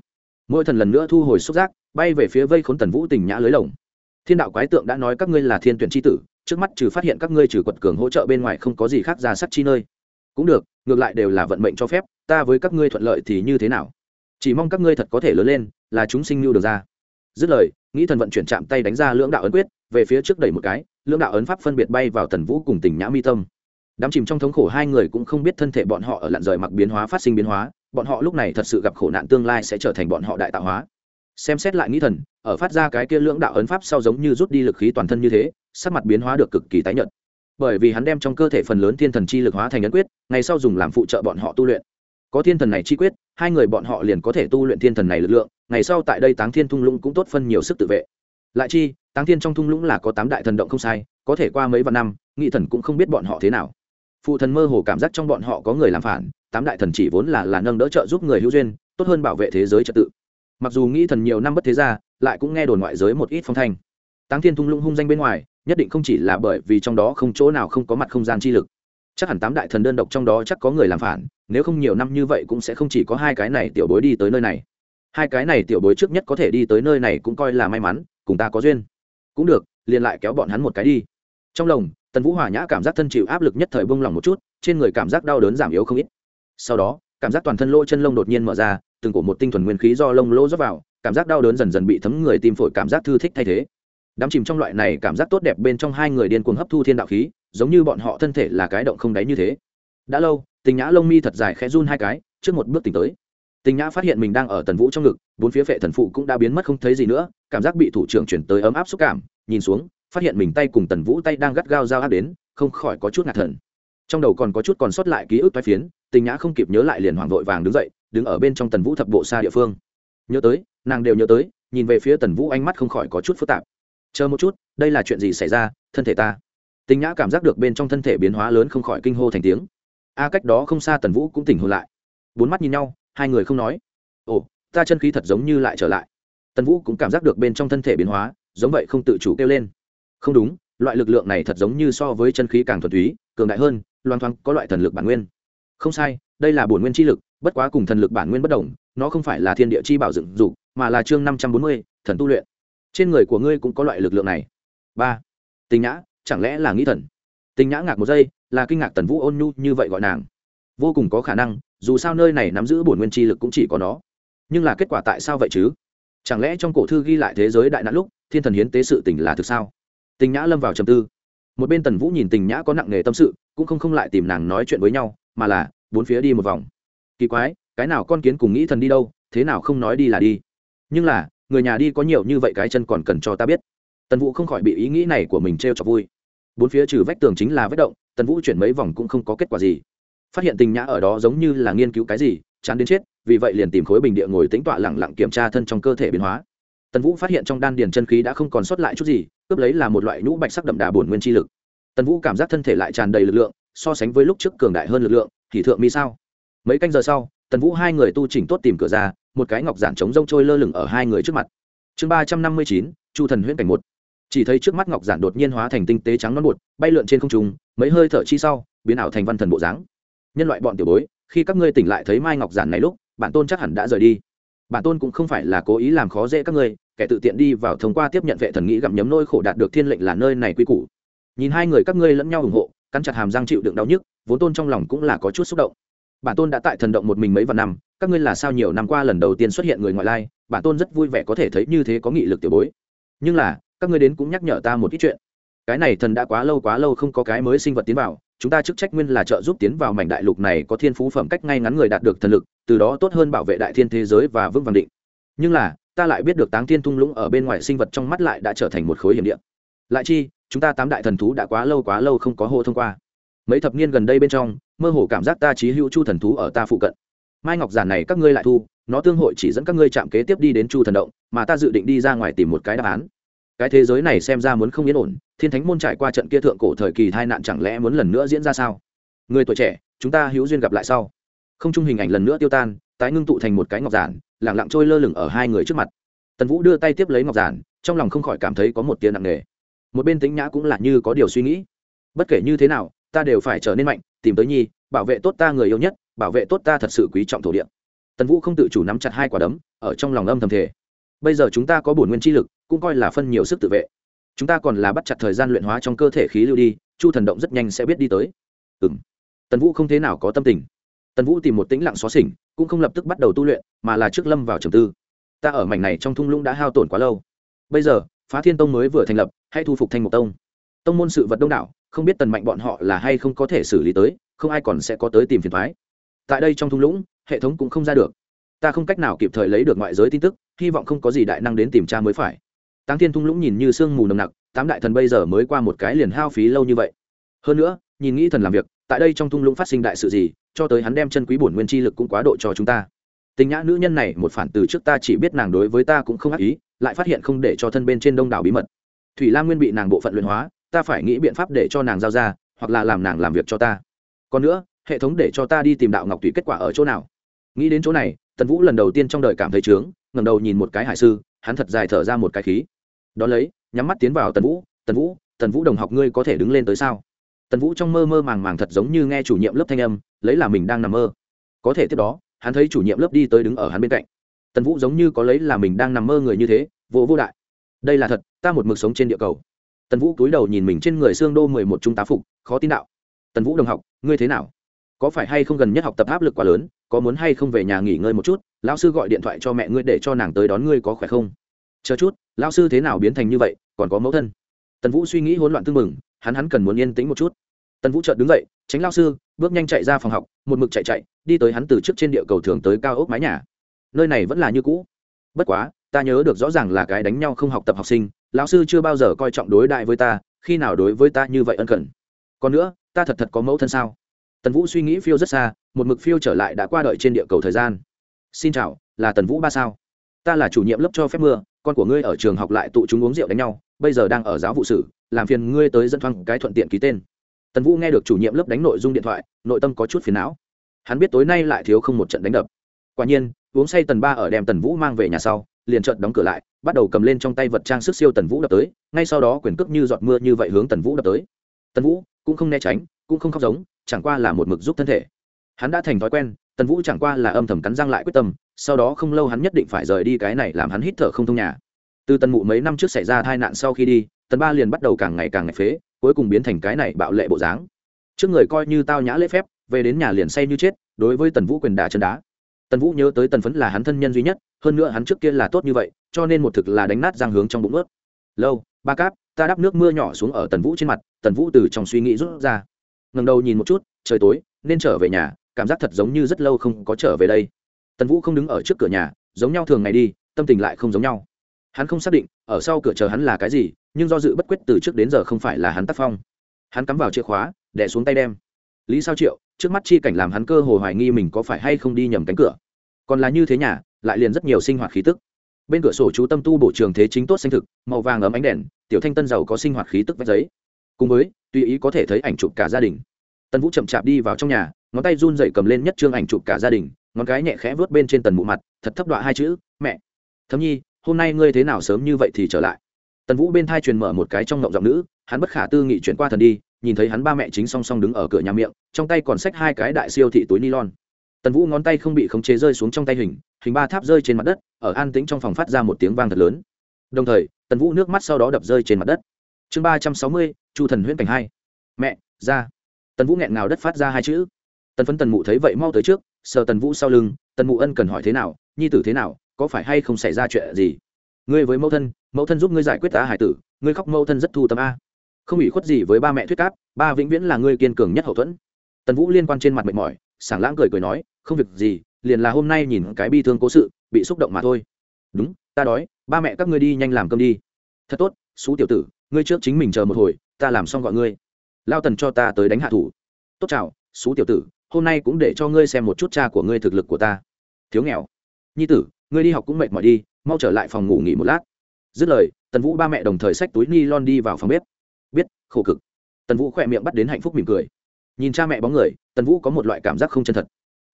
Mỗi thần lần nữa thu hồi xúc giác, bay về phía vây khốn tần vũ tình nhã lưới lồng. Thiên đạo quái tượng đã nói các ngươi là thiên tuyển tri tử, trước mắt trừ phát hiện các ngươi trừ quật cường hỗ trợ bên ngoài không có gì khác ra sắc chi nơi. Cũng được ngược lại đều là vận mệnh cho phép, ta với các ngươi thuận lợi thì như thế nào? Chỉ mong các ngươi thật có thể lớn lên, là chúng sinh lưu được ra. Dứt lời, nghĩ thần vận chuyển chạm tay đánh ra lưỡng đạo ấn quyết, về phía trước đẩy một cái, lưỡng đạo ấn pháp phân biệt bay vào tần vũ cùng tình nhã mi tâm. Đám chìm trong thống khổ hai người cũng không biết thân thể bọn họ ở lặn rời mặc biến hóa phát sinh biến hóa, bọn họ lúc này thật sự gặp khổ nạn tương lai sẽ trở thành bọn họ đại tạo hóa. Xem xét lại nghĩ thần, ở phát ra cái kia lưỡng đạo ấn pháp sau giống như rút đi lực khí toàn thân như thế, sắc mặt biến hóa được cực kỳ tái nhợt bởi vì hắn đem trong cơ thể phần lớn thiên thần chi lực hóa thành ấn quyết, ngày sau dùng làm phụ trợ bọn họ tu luyện. Có thiên thần này chi quyết, hai người bọn họ liền có thể tu luyện thiên thần này lực lượng, ngày sau tại đây táng thiên thung lũng cũng tốt phân nhiều sức tự vệ. Lại chi, táng thiên trong thung lũng là có tám đại thần động không sai, có thể qua mấy vạn năm, nghị thần cũng không biết bọn họ thế nào. Phụ thần mơ hồ cảm giác trong bọn họ có người làm phản, tám đại thần chỉ vốn là là nâng đỡ trợ giúp người hữu duyên, tốt hơn bảo vệ thế giới trật tự. Mặc dù nghĩ thần nhiều năm bất thế ra lại cũng nghe đồn ngoại giới một ít phong thanh. Táng thiên thung lũng hung danh bên ngoài nhất định không chỉ là bởi vì trong đó không chỗ nào không có mặt không gian chi lực. Chắc hẳn tám đại thần đơn độc trong đó chắc có người làm phản, nếu không nhiều năm như vậy cũng sẽ không chỉ có hai cái này tiểu bối đi tới nơi này. Hai cái này tiểu bối trước nhất có thể đi tới nơi này cũng coi là may mắn, cùng ta có duyên. Cũng được, liền lại kéo bọn hắn một cái đi. Trong lồng tần vũ hòa nhã cảm giác thân chịu áp lực nhất thời bông lỏng một chút, trên người cảm giác đau đớn giảm yếu không ít. Sau đó, cảm giác toàn thân lỗ chân lông đột nhiên mở ra, từng cổ một tinh thuần nguyên khí do lông lỗ rót vào, cảm giác đau đớn dần dần bị thấm người tim phổi cảm giác thư thích thay thế đám chìm trong loại này cảm giác tốt đẹp bên trong hai người điên cuồng hấp thu thiên đạo khí, giống như bọn họ thân thể là cái động không đáy như thế. Đã lâu, tình nhã lông mi thật dài khẽ run hai cái, trước một bước tỉnh tới. Tình nhã phát hiện mình đang ở tần vũ trong ngực, bốn phía vệ thần phụ cũng đã biến mất không thấy gì nữa, cảm giác bị thủ trưởng chuyển tới ấm áp xúc cảm, nhìn xuống, phát hiện mình tay cùng tần vũ tay đang gắt gao giao áp đến, không khỏi có chút ngạt thần trong đầu còn có chút còn sót lại ký ức toái phiến, tình nhã không kịp nhớ lại liền hoảng vội vàng đứng dậy, đứng ở bên trong tần vũ thập bộ xa địa phương. Nhớ tới, nàng đều nhớ tới, nhìn về phía tần vũ ánh mắt không khỏi có chút phức tạp chờ một chút, đây là chuyện gì xảy ra, thân thể ta? Tình nhã cảm giác được bên trong thân thể biến hóa lớn không khỏi kinh hô thành tiếng. A, cách đó không xa tần vũ cũng tỉnh hồn lại. Bốn mắt nhìn nhau, hai người không nói. Ồ, ta chân khí thật giống như lại trở lại. Tần vũ cũng cảm giác được bên trong thân thể biến hóa, giống vậy không tự chủ kêu lên. Không đúng, loại lực lượng này thật giống như so với chân khí càng thuần túy, cường đại hơn loan thoáng có loại thần lực bản nguyên. Không sai, đây là bổn nguyên chi lực, bất quá cùng thần lực bản nguyên bất đồng, nó không phải là thiên địa chi bảo dựng dục, mà là chương năm trăm bốn mươi, thần tu luyện trên người của ngươi cũng có loại lực lượng này. Ba. Tình nhã, chẳng lẽ là nghĩ thần? Tình nhã ngạc một giây, là kinh ngạc tần vũ ôn nhu như vậy gọi nàng. Vô cùng có khả năng, dù sao nơi này nắm giữ bổn nguyên chi lực cũng chỉ có nó. Nhưng là kết quả tại sao vậy chứ? Chẳng lẽ trong cổ thư ghi lại thế giới đại nạn lúc, thiên thần hiến tế sự tình là thực sao? Tình nhã lâm vào trầm tư. Một bên tần vũ nhìn tình nhã có nặng nghề tâm sự, cũng không không lại tìm nàng nói chuyện với nhau, mà là, bốn phía đi một vòng. Kỳ quái, cái nào con kiến cùng nghĩ thần đi đâu, thế nào không nói đi là đi. Nhưng là người nhà đi có nhiều như vậy cái chân còn cần cho ta biết. Tần vũ không khỏi bị ý nghĩ này của mình t r e o chọc vui. Bốn phía trừ vách tường chính là vách động, tần vũ chuyển mấy vòng cũng không có kết quả gì. Phát hiện tình nhã ở đó giống như là nghiên cứu cái gì, chán đến chết, vì vậy liền tìm khối bình địa ngồi tính tọa lẳng lặng kiểm tra thân trong cơ thể biến hóa. Tần vũ phát hiện trong đan điền chân khí đã không còn sót lại chút gì, cướp lấy là một loại nhũ bạch sắc đậm đà bổn nguyên chi lực. Tần vũ cảm giác thân thể lại tràn đầy lực lượng, so sánh với lúc trước cường đại hơn lực lượng, thì thượng mi sao? Mấy canh giờ sau, tần vũ hai người tu chỉnh tốt tìm cửa ra một cái ngọc giản trống rông trôi lơ lửng ở hai người trước mặt. Chương ba trăm năm mươi chín, chu thần huyễn cảnh một. Chỉ thấy trước mắt ngọc giản đột nhiên hóa thành tinh tế trắng non bột, bay lượn trên không trung, mấy hơi thở chi sau, biến ảo thành văn thần bộ dáng. Nhân loại bọn tiểu bối, khi các ngươi tỉnh lại thấy mai ngọc giản này lúc, bản tôn chắc hẳn đã rời đi. Bản tôn cũng không phải là cố ý làm khó dễ các ngươi, kẻ tự tiện đi vào thông qua tiếp nhận vệ thần nghĩ gặm nhấm nôi khổ đạt được thiên lệnh là nơi này quy củ. Nhìn hai người các ngươi lẫn nhau ủng hộ, cắn chặt hàm răng chịu đựng đau nhức, vốn tôn trong lòng cũng là có chút xúc động. Bản tôn đã tại thần động một mình mấy vạn năm các ngươi là sao nhiều năm qua lần đầu tiên xuất hiện người ngoại lai, bản tôn rất vui vẻ có thể thấy như thế có nghị lực tiểu bối. Nhưng là, các ngươi đến cũng nhắc nhở ta một ít chuyện. Cái này thần đã quá lâu quá lâu không có cái mới sinh vật tiến vào, chúng ta chức trách nguyên là trợ giúp tiến vào mảnh đại lục này có thiên phú phẩm cách ngay ngắn người đạt được thần lực, từ đó tốt hơn bảo vệ đại thiên thế giới và vững vàng định. Nhưng là, ta lại biết được táng thiên thung lũng ở bên ngoài sinh vật trong mắt lại đã trở thành một khối hiểm địa. Lại chi, chúng ta tám đại thần thú đã quá lâu quá lâu không có hô thông qua. Mấy thập niên gần đây bên trong, mơ hồ cảm giác ta trí hữu chu thần thú ở ta phụ cận mai ngọc giản này các ngươi lại thu, nó tương hội chỉ dẫn các ngươi chạm kế tiếp đi đến chu thần động, mà ta dự định đi ra ngoài tìm một cái đáp án. Cái thế giới này xem ra muốn không yên ổn, thiên thánh môn trải qua trận kia thượng cổ thời kỳ tai nạn chẳng lẽ muốn lần nữa diễn ra sao? Người tuổi trẻ, chúng ta hữu duyên gặp lại sau. Không chung hình ảnh lần nữa tiêu tan, tái ngưng tụ thành một cái ngọc giản lẳng lặng trôi lơ lửng ở hai người trước mặt. Tần vũ đưa tay tiếp lấy ngọc giản, trong lòng không khỏi cảm thấy có một tia nặng nề. Một bên tính nhã cũng là như có điều suy nghĩ. Bất kể như thế nào, ta đều phải trở nên mạnh, tìm tới nhi, bảo vệ tốt ta người yêu nhất bảo vệ tốt ta thật sự quý trọng thổ địa. Tần vũ không tự chủ nắm chặt hai quả đấm, ở trong lòng âm thầm thể bây giờ chúng ta có bổn nguyên chi lực, cũng coi là phân nhiều sức tự vệ. Chúng ta còn là bắt chặt thời gian luyện hóa trong cơ thể khí lưu đi, chu thần động rất nhanh sẽ biết đi tới. Ừ m tần vũ không thế nào có tâm tình. Tần vũ tìm một tĩnh lặng xó xỉnh cũng không lập tức bắt đầu tu luyện, mà là trước lâm vào trầm tư. Ta ở mảnh này trong thung lũng đã hao tổn quá lâu. Bây giờ, phá thiên tông mới vừa thành lập hay thu phục thanh mục tông. Tông môn sự vật đông đảo, không biết tần mạnh bọn họ là hay không có thể xử lý tới, không ai còn sẽ có tới tìm phiền thoái tại đây trong thung lũng, hệ thống cũng không ra được. Ta không cách nào kịp thời lấy được ngoại giới tin tức, hy vọng không có gì đại năng đến tìm tra mới phải. Táng thiên thung lũng nhìn như sương mù nồng nặc, tám đại thần bây giờ mới qua một cái liền hao phí lâu như vậy. Hơn nữa, nhìn nghĩ thần làm việc, tại đây trong thung lũng phát sinh đại sự gì, cho tới hắn đem chân quý bổn nguyên chi lực cũng quá độ cho chúng ta. Tình nhã nữ nhân này một phản từ trước ta chỉ biết nàng đối với ta cũng không ác ý, lại phát hiện không để cho thân bên trên đông đảo bí mật. Thủy lam nguyên bị nàng bộ phận luyện hóa, ta phải nghĩ biện pháp để cho nàng giao ra, hoặc là làm nàng làm việc cho ta. Còn nữa hệ thống để cho ta đi tìm đạo ngọc tùy kết quả ở chỗ nào? Nghĩ đến chỗ này, tần vũ lần đầu tiên trong đời cảm thấy trướng ngầm đầu nhìn một cái hải sư, hắn thật dài thở ra một cái khí. Đón lấy, nhắm mắt tiến vào tần vũ tần vũ tần vũ đồng học ngươi có thể đứng lên tới sao? Tần vũ trong mơ mơ màng màng thật giống như nghe chủ nhiệm lớp thanh âm, lấy là mình đang nằm mơ. Có thể tiếp đó, hắn thấy chủ nhiệm lớp đi tới đứng ở hắn bên cạnh. Tần vũ giống như có lấy là mình đang nằm mơ người như thế, vô vô đại. Đây là thật, ta một mực sống trên địa cầu. Tần vũ cúi đầu nhìn mình trên người xương đô mười một trung tá phục, khó tin đạo. Tần vũ đồng học, ngươi thế nào? Có phải hay không gần nhất học tập áp lực quá lớn, có muốn hay không về nhà nghỉ ngơi một chút, lão sư gọi điện thoại cho mẹ ngươi để cho nàng tới đón ngươi có khỏe không? Chờ chút, lão sư thế nào biến thành như vậy, còn có mẫu thân. Tần vũ suy nghĩ hỗn loạn tương mừng hắn hắn cần muốn yên tĩnh một chút. Tần vũ chợt đứng dậy, tránh lao sư, bước nhanh chạy ra phòng học, một mực chạy chạy, đi tới hắn từ trước trên địa cầu thường tới cao ốc mái nhà. Nơi này vẫn là như cũ. Bất quá, ta nhớ được rõ ràng là cái đánh nhau không học tập học sinh, lão sư chưa bao giờ coi trọng đối đại với ta, khi nào đối với ta như vậy ân cần. Còn nữa, ta thật thật có mẫu thân sao? Tần vũ suy nghĩ phiêu rất xa, một mực phiêu trở lại đã qua đợi trên địa cầu thời gian. Xin chào, là tần vũ ba sao? Ta là chủ nhiệm lớp cho phép mưa, con của ngươi ở trường học lại tụ chúng uống rượu đánh nhau, bây giờ đang ở giáo vụ sử, làm phiền ngươi tới dẫn thoang cái thuận tiện ký tên. Tần vũ nghe được chủ nhiệm lớp đánh nội dung điện thoại, nội tâm có chút phiền não. Hắn biết tối nay lại thiếu không một trận đánh đập. Quả nhiên, uống say tần ba ở đem tần vũ mang về nhà sau, liền trận đóng cửa lại, bắt đầu cầm lên trong tay vật trang sức siêu tần vũ đập tới, ngay sau đó quyền cước như giọt mưa như vậy hướng tần vũ đập tới. Tần vũ, cũng không né tránh, cũng không khóc giống chẳng qua là một mực giúp thân thể. Hắn đã thành thói quen, tần vũ chẳng qua là âm thầm cắn răng lại quyết tâm, sau đó không lâu hắn nhất định phải rời đi cái này làm hắn hít thở không thông nhà. Từ tần mụ mấy năm trước xảy ra tai nạn sau khi đi, tần ba liền bắt đầu càng ngày càng ngày phế, cuối cùng biến thành cái này bạo lệ bộ dáng. Trước người coi như tao nhã lễ phép, về đến nhà liền say như chết, đối với tần vũ quyền đả chân đá. Tần vũ nhớ tới tần phấn là hắn thân nhân duy nhất, hơn nữa hắn trước kia là tốt như vậy, cho nên một thực là đánh nát giang hướng trong bụng ướt. Lâu, ba cáp, ta đắp nước mưa nhỏ xuống ở tần vũ trên mặt. Tần vũ từ trong suy nghĩ rút ra ngần đầu nhìn một chút, trời tối, nên trở về nhà, cảm giác thật giống như rất lâu không có trở về đây. Tần vũ không đứng ở trước cửa nhà, giống nhau thường ngày đi, tâm tình lại không giống nhau. Hắn không xác định, ở sau cửa chờ hắn là cái gì, nhưng do dự bất quyết từ trước đến giờ không phải là hắn tác phong. Hắn cắm vào chìa khóa đẻ xuống tay đem. Lý sao triệu, trước mắt chi cảnh làm hắn cơ hồ hoài nghi mình có phải hay không đi nhầm cánh cửa. Còn là như thế nhà, lại liền rất nhiều sinh hoạt khí tức. Bên cửa sổ chú tâm tu bổ trường thế chính tốt xanh thực, màu vàng ấm ánh đèn, tiểu thanh tân giàu có sinh hoạt khí tức vách giấy cùng với, tùy ý có thể thấy ảnh chụp cả gia đình. Tần vũ chậm chạp đi vào trong nhà, ngón tay run dậy cầm lên nhất trương ảnh chụp cả gia đình, ngón cái nhẹ khẽ vớt bên trên tần mụ mặt, thật thấp đọa hai chữ, mẹ. Thấm nhi, hôm nay ngươi thế nào sớm như vậy thì trở lại? Tần vũ bên thai truyền mở một cái trong ngộng giọng nữ, hắn bất khả tư nghị chuyển qua thần đi, nhìn thấy hắn ba mẹ chính song song đứng ở cửa nhà miệng, trong tay còn xách hai cái đại siêu thị túi nylon. Tần vũ ngón tay không bị khống chế rơi xuống trong tay hình hình ba tháp rơi trên mặt đất, ở an tĩnh trong phòng phát ra một tiếng vang thật lớn. Đồng thời, tần vũ nước mắt sau đó đập rơi trên mặt đất chương ba trăm sáu mươi, chu thần huyễn cảnh hai. Mẹ, ra. Tần vũ nghẹn ngào đất phát ra hai chữ. Tần phấn tần mụ thấy vậy mau tới trước, sờ tần vũ sau lưng, tần mụ ân cần hỏi thế nào, nhi tử thế nào, có phải hay không xảy ra chuyện gì? Ngươi với mẫu thân mẫu thân giúp ngươi giải quyết tá hải tử, ngươi khóc mẫu thân rất thu tâm a. Không ủy khuất gì với ba mẹ thuyết cáp ba vĩnh viễn là ngươi kiên cường nhất hậu thuẫn. Tần vũ liên quan trên mặt mệt mỏi, sảng lãng cười cười nói, không việc gì, liền là hôm nay nhìn cái bi thương cố sự, bị xúc động mà thôi. Đúng, ta đói, ba mẹ các ngươi đi nhanh làm cơm đi. Thật tốt, xú tiểu tử ngươi trước chính mình chờ một hồi, ta làm xong gọi ngươi. Lao tần cho ta tới đánh hạ thủ. Tốt chào xú tiểu tử, hôm nay cũng để cho ngươi xem một chút cha của ngươi thực lực của ta. Thiếu nghèo. Nhi tử, ngươi đi học cũng mệt mỏi đi, mau trở lại phòng ngủ nghỉ một lát. Dứt lời, tần vũ ba mẹ đồng thời xách túi ni lon đi vào phòng bếp. Biết, khổ cực. Tần vũ khỏe miệng bắt đến hạnh phúc mỉm cười. Nhìn cha mẹ bóng người, tần vũ có một loại cảm giác không chân thật.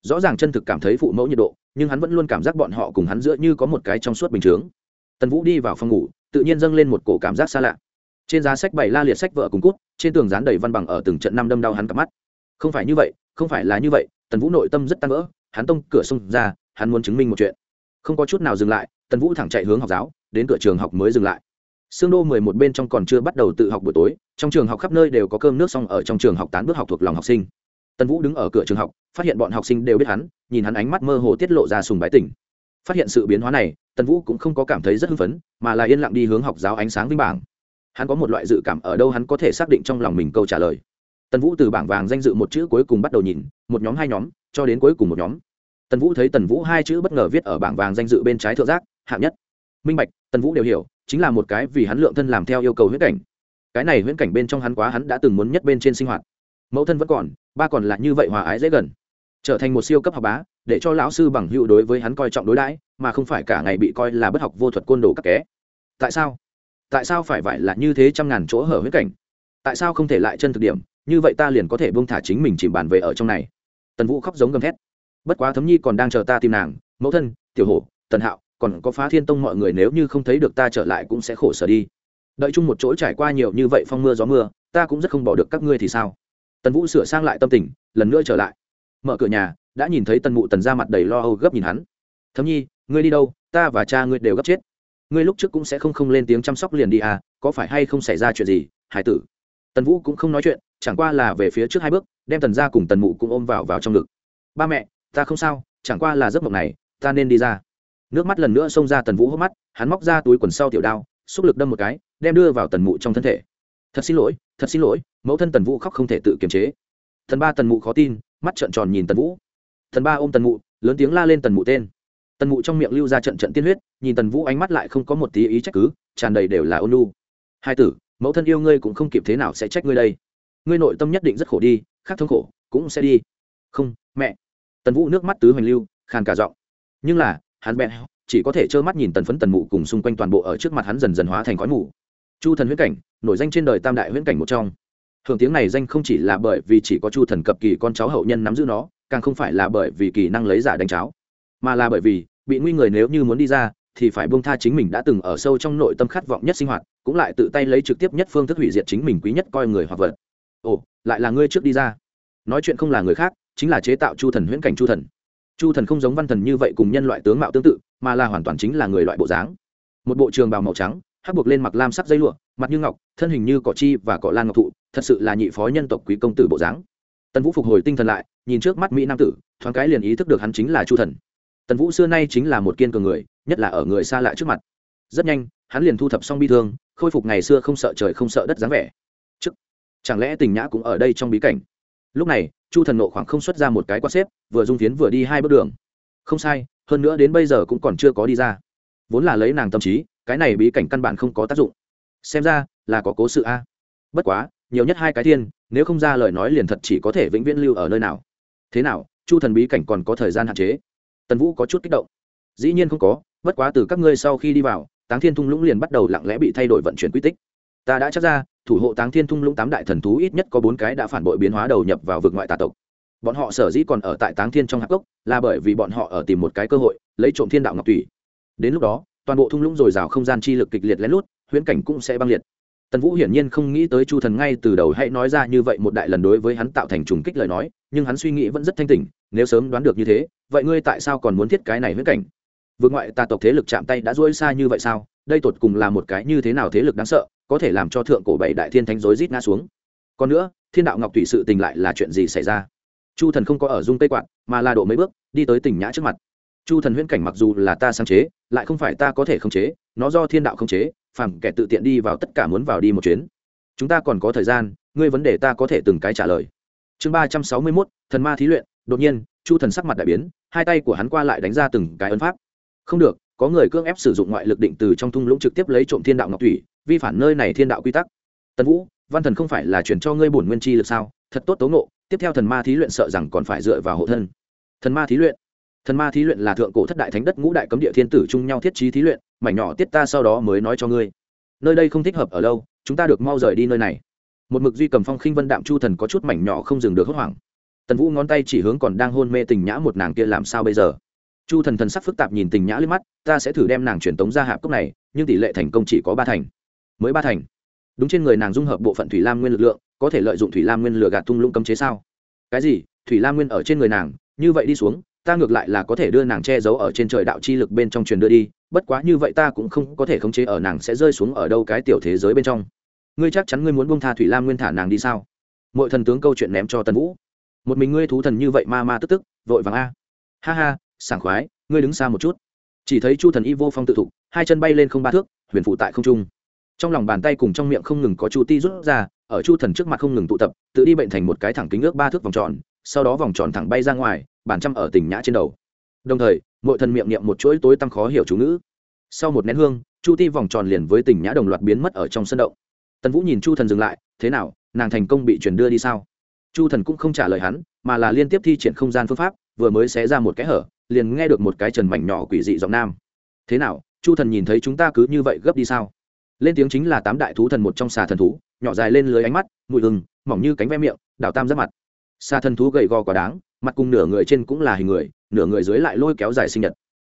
Rõ ràng chân thực cảm thấy phụ mẫu nhiệt độ, nhưng hắn vẫn luôn cảm giác bọn họ cùng hắn giữa như có một cái trong suốt bình chướng tần vũ đi vào phòng ngủ, tự nhiên dâng lên một cổ cảm giác xa lạ trên giá sách bày la liệt sách vợ cùng cút trên tường dán đầy văn bằng ở từng trận năm đâm đau hắn cặp mắt không phải như vậy không phải là như vậy tần vũ nội tâm rất tăng vỡ hắn tông cửa xông ra hắn muốn chứng minh một chuyện không có chút nào dừng lại tần vũ thẳng chạy hướng học giáo đến cửa trường học mới dừng lại Sương đô mười một bên trong còn chưa bắt đầu tự học buổi tối, trong trường học khắp nơi đều có cơm nước xong ở trong trường học tán bước học thuộc lòng học sinh. Tần Vũ đứng ở cửa trường học, phát hiện bọn học sinh đều biết hắn, nhìn hắn ánh mắt mơ hồ tiết lộ ra sùng bái tỉnh. Phát hiện sự biến hóa này, Tần Vũ cũng không có cảm thấy rất hưng phấn, mà là yên lặng đi hướng học giáo ánh sáng vinh bảng. Hắn có một loại dự cảm ở đâu hắn có thể xác định trong lòng mình câu trả lời. Tần Vũ từ bảng vàng danh dự một chữ cuối cùng bắt đầu nhìn, một nhóm hai nhóm, cho đến cuối cùng một nhóm. Tần Vũ thấy Tần Vũ hai chữ bất ngờ viết ở bảng vàng danh dự bên trái thượng giác, hạng nhất. Minh Bạch, Tần Vũ đều hiểu, chính là một cái vì hắn lượng thân làm theo yêu cầu huyễn cảnh cái này huyễn cảnh bên trong hắn quá hắn đã từng muốn nhất bên trên sinh hoạt mẫu thân vẫn còn ba còn là như vậy hòa ái dễ gần trở thành một siêu cấp học bá để cho lão sư bằng hữu đối với hắn coi trọng đối đãi mà không phải cả ngày bị coi là bất học vô thuật côn đồ các ké tại sao tại sao phải vậy là như thế trăm ngàn chỗ hở huyết cảnh? Tại sao không thể lại chân thực điểm? Như vậy ta liền có thể buông thả chính mình chìm bàn về ở trong này. Tần vũ khóc giống gầm thét. Bất quá thấm nhi còn đang chờ ta tìm nàng. Mẫu thân, tiểu hổ, tần hạo, còn có phá thiên tông mọi người nếu như không thấy được ta trở lại cũng sẽ khổ sở đi. Đợi chung một chỗ trải qua nhiều như vậy phong mưa gió mưa, ta cũng rất không bỏ được các ngươi thì sao? Tần vũ sửa sang lại tâm tình, lần nữa trở lại. Mở cửa nhà, đã nhìn thấy tần mụ tần ra mặt đầy lo âu gấp nhìn hắn. Thấm nhi, ngươi đi đâu? Ta và cha ngươi đều gấp chết ngươi lúc trước cũng sẽ không không lên tiếng chăm sóc liền đi à có phải hay không xảy ra chuyện gì, hải tử? Tần vũ cũng không nói chuyện, chẳng qua là về phía trước hai bước, đem tần ra cùng tần mụ cũng ôm vào vào trong ngực. Ba mẹ, ta không sao, chẳng qua là giấc mộng này, ta nên đi ra. Nước mắt lần nữa xông ra tần vũ hốc mắt, hắn móc ra túi quần sau tiểu đao, xúc lực đâm một cái, đem đưa vào tần mụ trong thân thể. Thật xin lỗi, thật xin lỗi, mẫu thân tần vũ khóc không thể tự kiềm chế. Thần ba tần mụ khó tin, mắt trợn tròn nhìn tần vũ. Thần ba ôm tần mụ, lớn tiếng la lên tần mụ tên tần mụ trong miệng lưu ra trận trận tiên huyết, nhìn tần vũ ánh mắt lại không có một tí ý trách cứ, tràn đầy đều là ôn lu hai tử, mẫu thân yêu ngươi cũng không kịp thế nào sẽ trách ngươi đây. Ngươi nội tâm nhất định rất khổ đi, khác thống khổ cũng sẽ đi. Không, mẹ. Tần vũ nước mắt tứ hoành lưu, khàn cả giọng. Nhưng là, hắn bèn chỉ có thể trơ mắt nhìn tần phấn tần mụ cùng xung quanh toàn bộ ở trước mặt hắn dần dần hóa thành khói mù. Chu thần huyễn cảnh, nổi danh trên đời tam đại huyễn cảnh một trong. Thường tiếng này danh không chỉ là bởi vì chỉ có chu thần cập kỳ con cháu hậu nhân nắm giữ nó, càng không phải là bởi vì kỳ năng lấy giả đánh cháo mà là bởi vì, bị nguy người nếu như muốn đi ra, thì phải buông tha chính mình đã từng ở sâu trong nội tâm khát vọng nhất sinh hoạt, cũng lại tự tay lấy trực tiếp nhất phương thức hủy diệt chính mình quý nhất coi người hoặc vật. Ồ, lại là ngươi trước đi ra. Nói chuyện không là người khác, chính là chế tạo chu thần huyễn cảnh chu thần. Chu thần không giống văn thần như vậy cùng nhân loại tướng mạo tương tự, mà là hoàn toàn chính là người loại bộ dáng. Một bộ trường bào màu trắng, hắc buộc lên mặc lam sắc dây lụa, mặt như ngọc, thân hình như cỏ chi và cỏ lan ngọc thụ, thật sự là nhị phó nhân tộc quý công tử bộ dáng. Tần vũ phục hồi tinh thần lại, nhìn trước mắt mỹ nam tử, thoáng cái liền ý thức được hắn chính là chu thần tần vũ xưa nay chính là một kiên cường người, nhất là ở người xa lạ trước mặt. Rất nhanh, hắn liền thu thập xong bi thương, khôi phục ngày xưa không sợ trời không sợ đất dáng vẻ. Chức chẳng lẽ tình nhã cũng ở đây trong bí cảnh? Lúc này, chu thần nộ khoảng không xuất ra một cái quát xếp, vừa dung phiến vừa đi hai bước đường. Không sai, hơn nữa đến bây giờ cũng còn chưa có đi ra. Vốn là lấy nàng tâm trí, cái này bí cảnh căn bản không có tác dụng. Xem ra, là có cố sự a. Bất quá, nhiều nhất hai cái thiên, nếu không ra lời nói liền thật chỉ có thể vĩnh viễn lưu ở nơi nào. Thế nào, chu thần bí cảnh còn có thời gian hạn chế? Tần vũ có chút kích động. Dĩ nhiên không có, bất quá từ các ngươi sau khi đi vào, táng thiên thung lũng liền bắt đầu lặng lẽ bị thay đổi vận chuyển quy tích. Ta đã chắc ra, thủ hộ táng thiên thung lũng tám đại thần thú ít nhất có bốn cái đã phản bội biến hóa đầu nhập vào vực ngoại tà tộc. Bọn họ sở dĩ còn ở tại táng thiên trong hạc gốc là bởi vì bọn họ ở tìm một cái cơ hội, lấy trộm thiên đạo ngọc Thủy. đến lúc đó, toàn bộ thung lũng dồi dào không gian chi lực kịch liệt lén lút, huyễn cảnh cũng sẽ băng liệt. Tần vũ hiển nhiên không nghĩ tới chu thần ngay từ đầu hãy nói ra như vậy một đại lần đối với hắn tạo thành trùng kích lời nói, nhưng hắn suy nghĩ vẫn rất thanh tỉnh, nếu sớm đoán được như thế vậy ngươi tại sao còn muốn thiết cái này huyễn cảnh? Vượt ngoại tà tộc thế lực chạm tay đã duỗi xa như vậy sao? Đây tột cùng là một cái như thế nào thế lực đáng sợ, có thể làm cho thượng cổ bảy đại thiên thánh rối rít ngã xuống. Còn nữa, thiên đạo ngọc thủy sự tình lại là chuyện gì xảy ra? Chu thần không có ở dung tây quạt, mà là độ mấy bước, đi tới tỉnh nhã trước mặt. Chu thần huyễn cảnh mặc dù là ta sáng chế, lại không phải ta có thể khống chế, nó do thiên đạo khống chế, phàm kẻ tự tiện đi vào tất cả muốn vào đi một chuyến. Chúng ta còn có thời gian, ngươi vấn đề ta có thể từng cái trả lời. Chương ba trăm sáu mươi mốt, thần ma thí luyện đột nhiên, chu thần sắc mặt đại biến, hai tay của hắn qua lại đánh ra từng cái ấn pháp. Không được, có người cưỡng ép sử dụng ngoại lực định từ trong thung lũng trực tiếp lấy trộm thiên đạo ngọc thủy, vi phản nơi này thiên đạo quy tắc. Tần vũ, văn thần không phải là truyền cho ngươi bổn nguyên chi lực sao? Thật tốt tố ngộ, tiếp theo thần ma thí luyện sợ rằng còn phải dựa vào hộ thân. Thần ma thí luyện. Thần ma thí luyện là thượng cổ thất đại thánh đất ngũ đại cấm địa thiên tử chung nhau thiết trí thí luyện, mảnh nhỏ tiết ta sau đó mới nói cho ngươi. Nơi đây không thích hợp ở lâu, chúng ta được mau rời đi nơi này. Một mực duy cầm phong khinh vân đạm chu thần có chút mảnh nhỏ không dừng được hốt hoảng tần vũ ngón tay chỉ hướng còn đang hôn mê tình nhã một nàng kia làm sao bây giờ? Chu thần thần sắc phức tạp nhìn tình nhã lên mắt, ta sẽ thử đem nàng truyền tống ra hạp cốc này, nhưng tỷ lệ thành công chỉ có ba thành. Mới ba thành? Đúng trên người nàng dung hợp bộ phận thủy lam nguyên lực lượng, có thể lợi dụng thủy lam nguyên lừa gạt thung lũng cấm chế sao? Cái gì? Thủy lam nguyên ở trên người nàng, như vậy đi xuống, ta ngược lại là có thể đưa nàng che giấu ở trên trời đạo chi lực bên trong truyền đưa đi, bất quá như vậy ta cũng không có thể khống chế ở nàng sẽ rơi xuống ở đâu cái tiểu thế giới bên trong. Ngươi chắc chắn ngươi muốn buông tha thủy lam nguyên thả nàng đi sao? Mọi thần tướng câu chuyện ném cho tần vũ một mình ngươi thú thần như vậy ma ma tức tức, vội vàng a. Ha ha, sảng khoái, ngươi đứng xa một chút. Chỉ thấy chu thần y vô phong tự thục hai chân bay lên không ba thước, huyền phụ tại không trung. Trong lòng bàn tay cùng trong miệng không ngừng có chu ti rút ra, ở chu thần trước mặt không ngừng tụ tập, tự đi bệnh thành một cái thẳng kính ước ba thước vòng tròn, sau đó vòng tròn thẳng bay ra ngoài, bản trăm ở tỉnh nhã trên đầu. Đồng thời mỗi thần miệng niệm một chuỗi tối tăm khó hiểu chú ngữ. Sau một nén hương, chu ti vòng tròn liền với tỉnh nhã đồng loạt biến mất ở trong sân động. Tần vũ nhìn chu thần dừng lại, thế nào, nàng thành công bị chuyển đưa đi sao? Chu thần cũng không trả lời hắn, mà là liên tiếp thi triển không gian phương pháp, vừa mới xé ra một cái hở, liền nghe được một cái trần mảnh nhỏ quỷ dị giọng nam. Thế nào, chu thần nhìn thấy chúng ta cứ như vậy gấp đi sao? Lên tiếng chính là tám đại thú thần một trong xà thần thú, nhỏ dài lên lưới ánh mắt, mùi hừng mỏng như cánh ve miệng, đảo tam giáp mặt. Xà thần thú gầy gò quá đáng, mặt cùng nửa người trên cũng là hình người, nửa người dưới lại lôi kéo dài sinh nhật.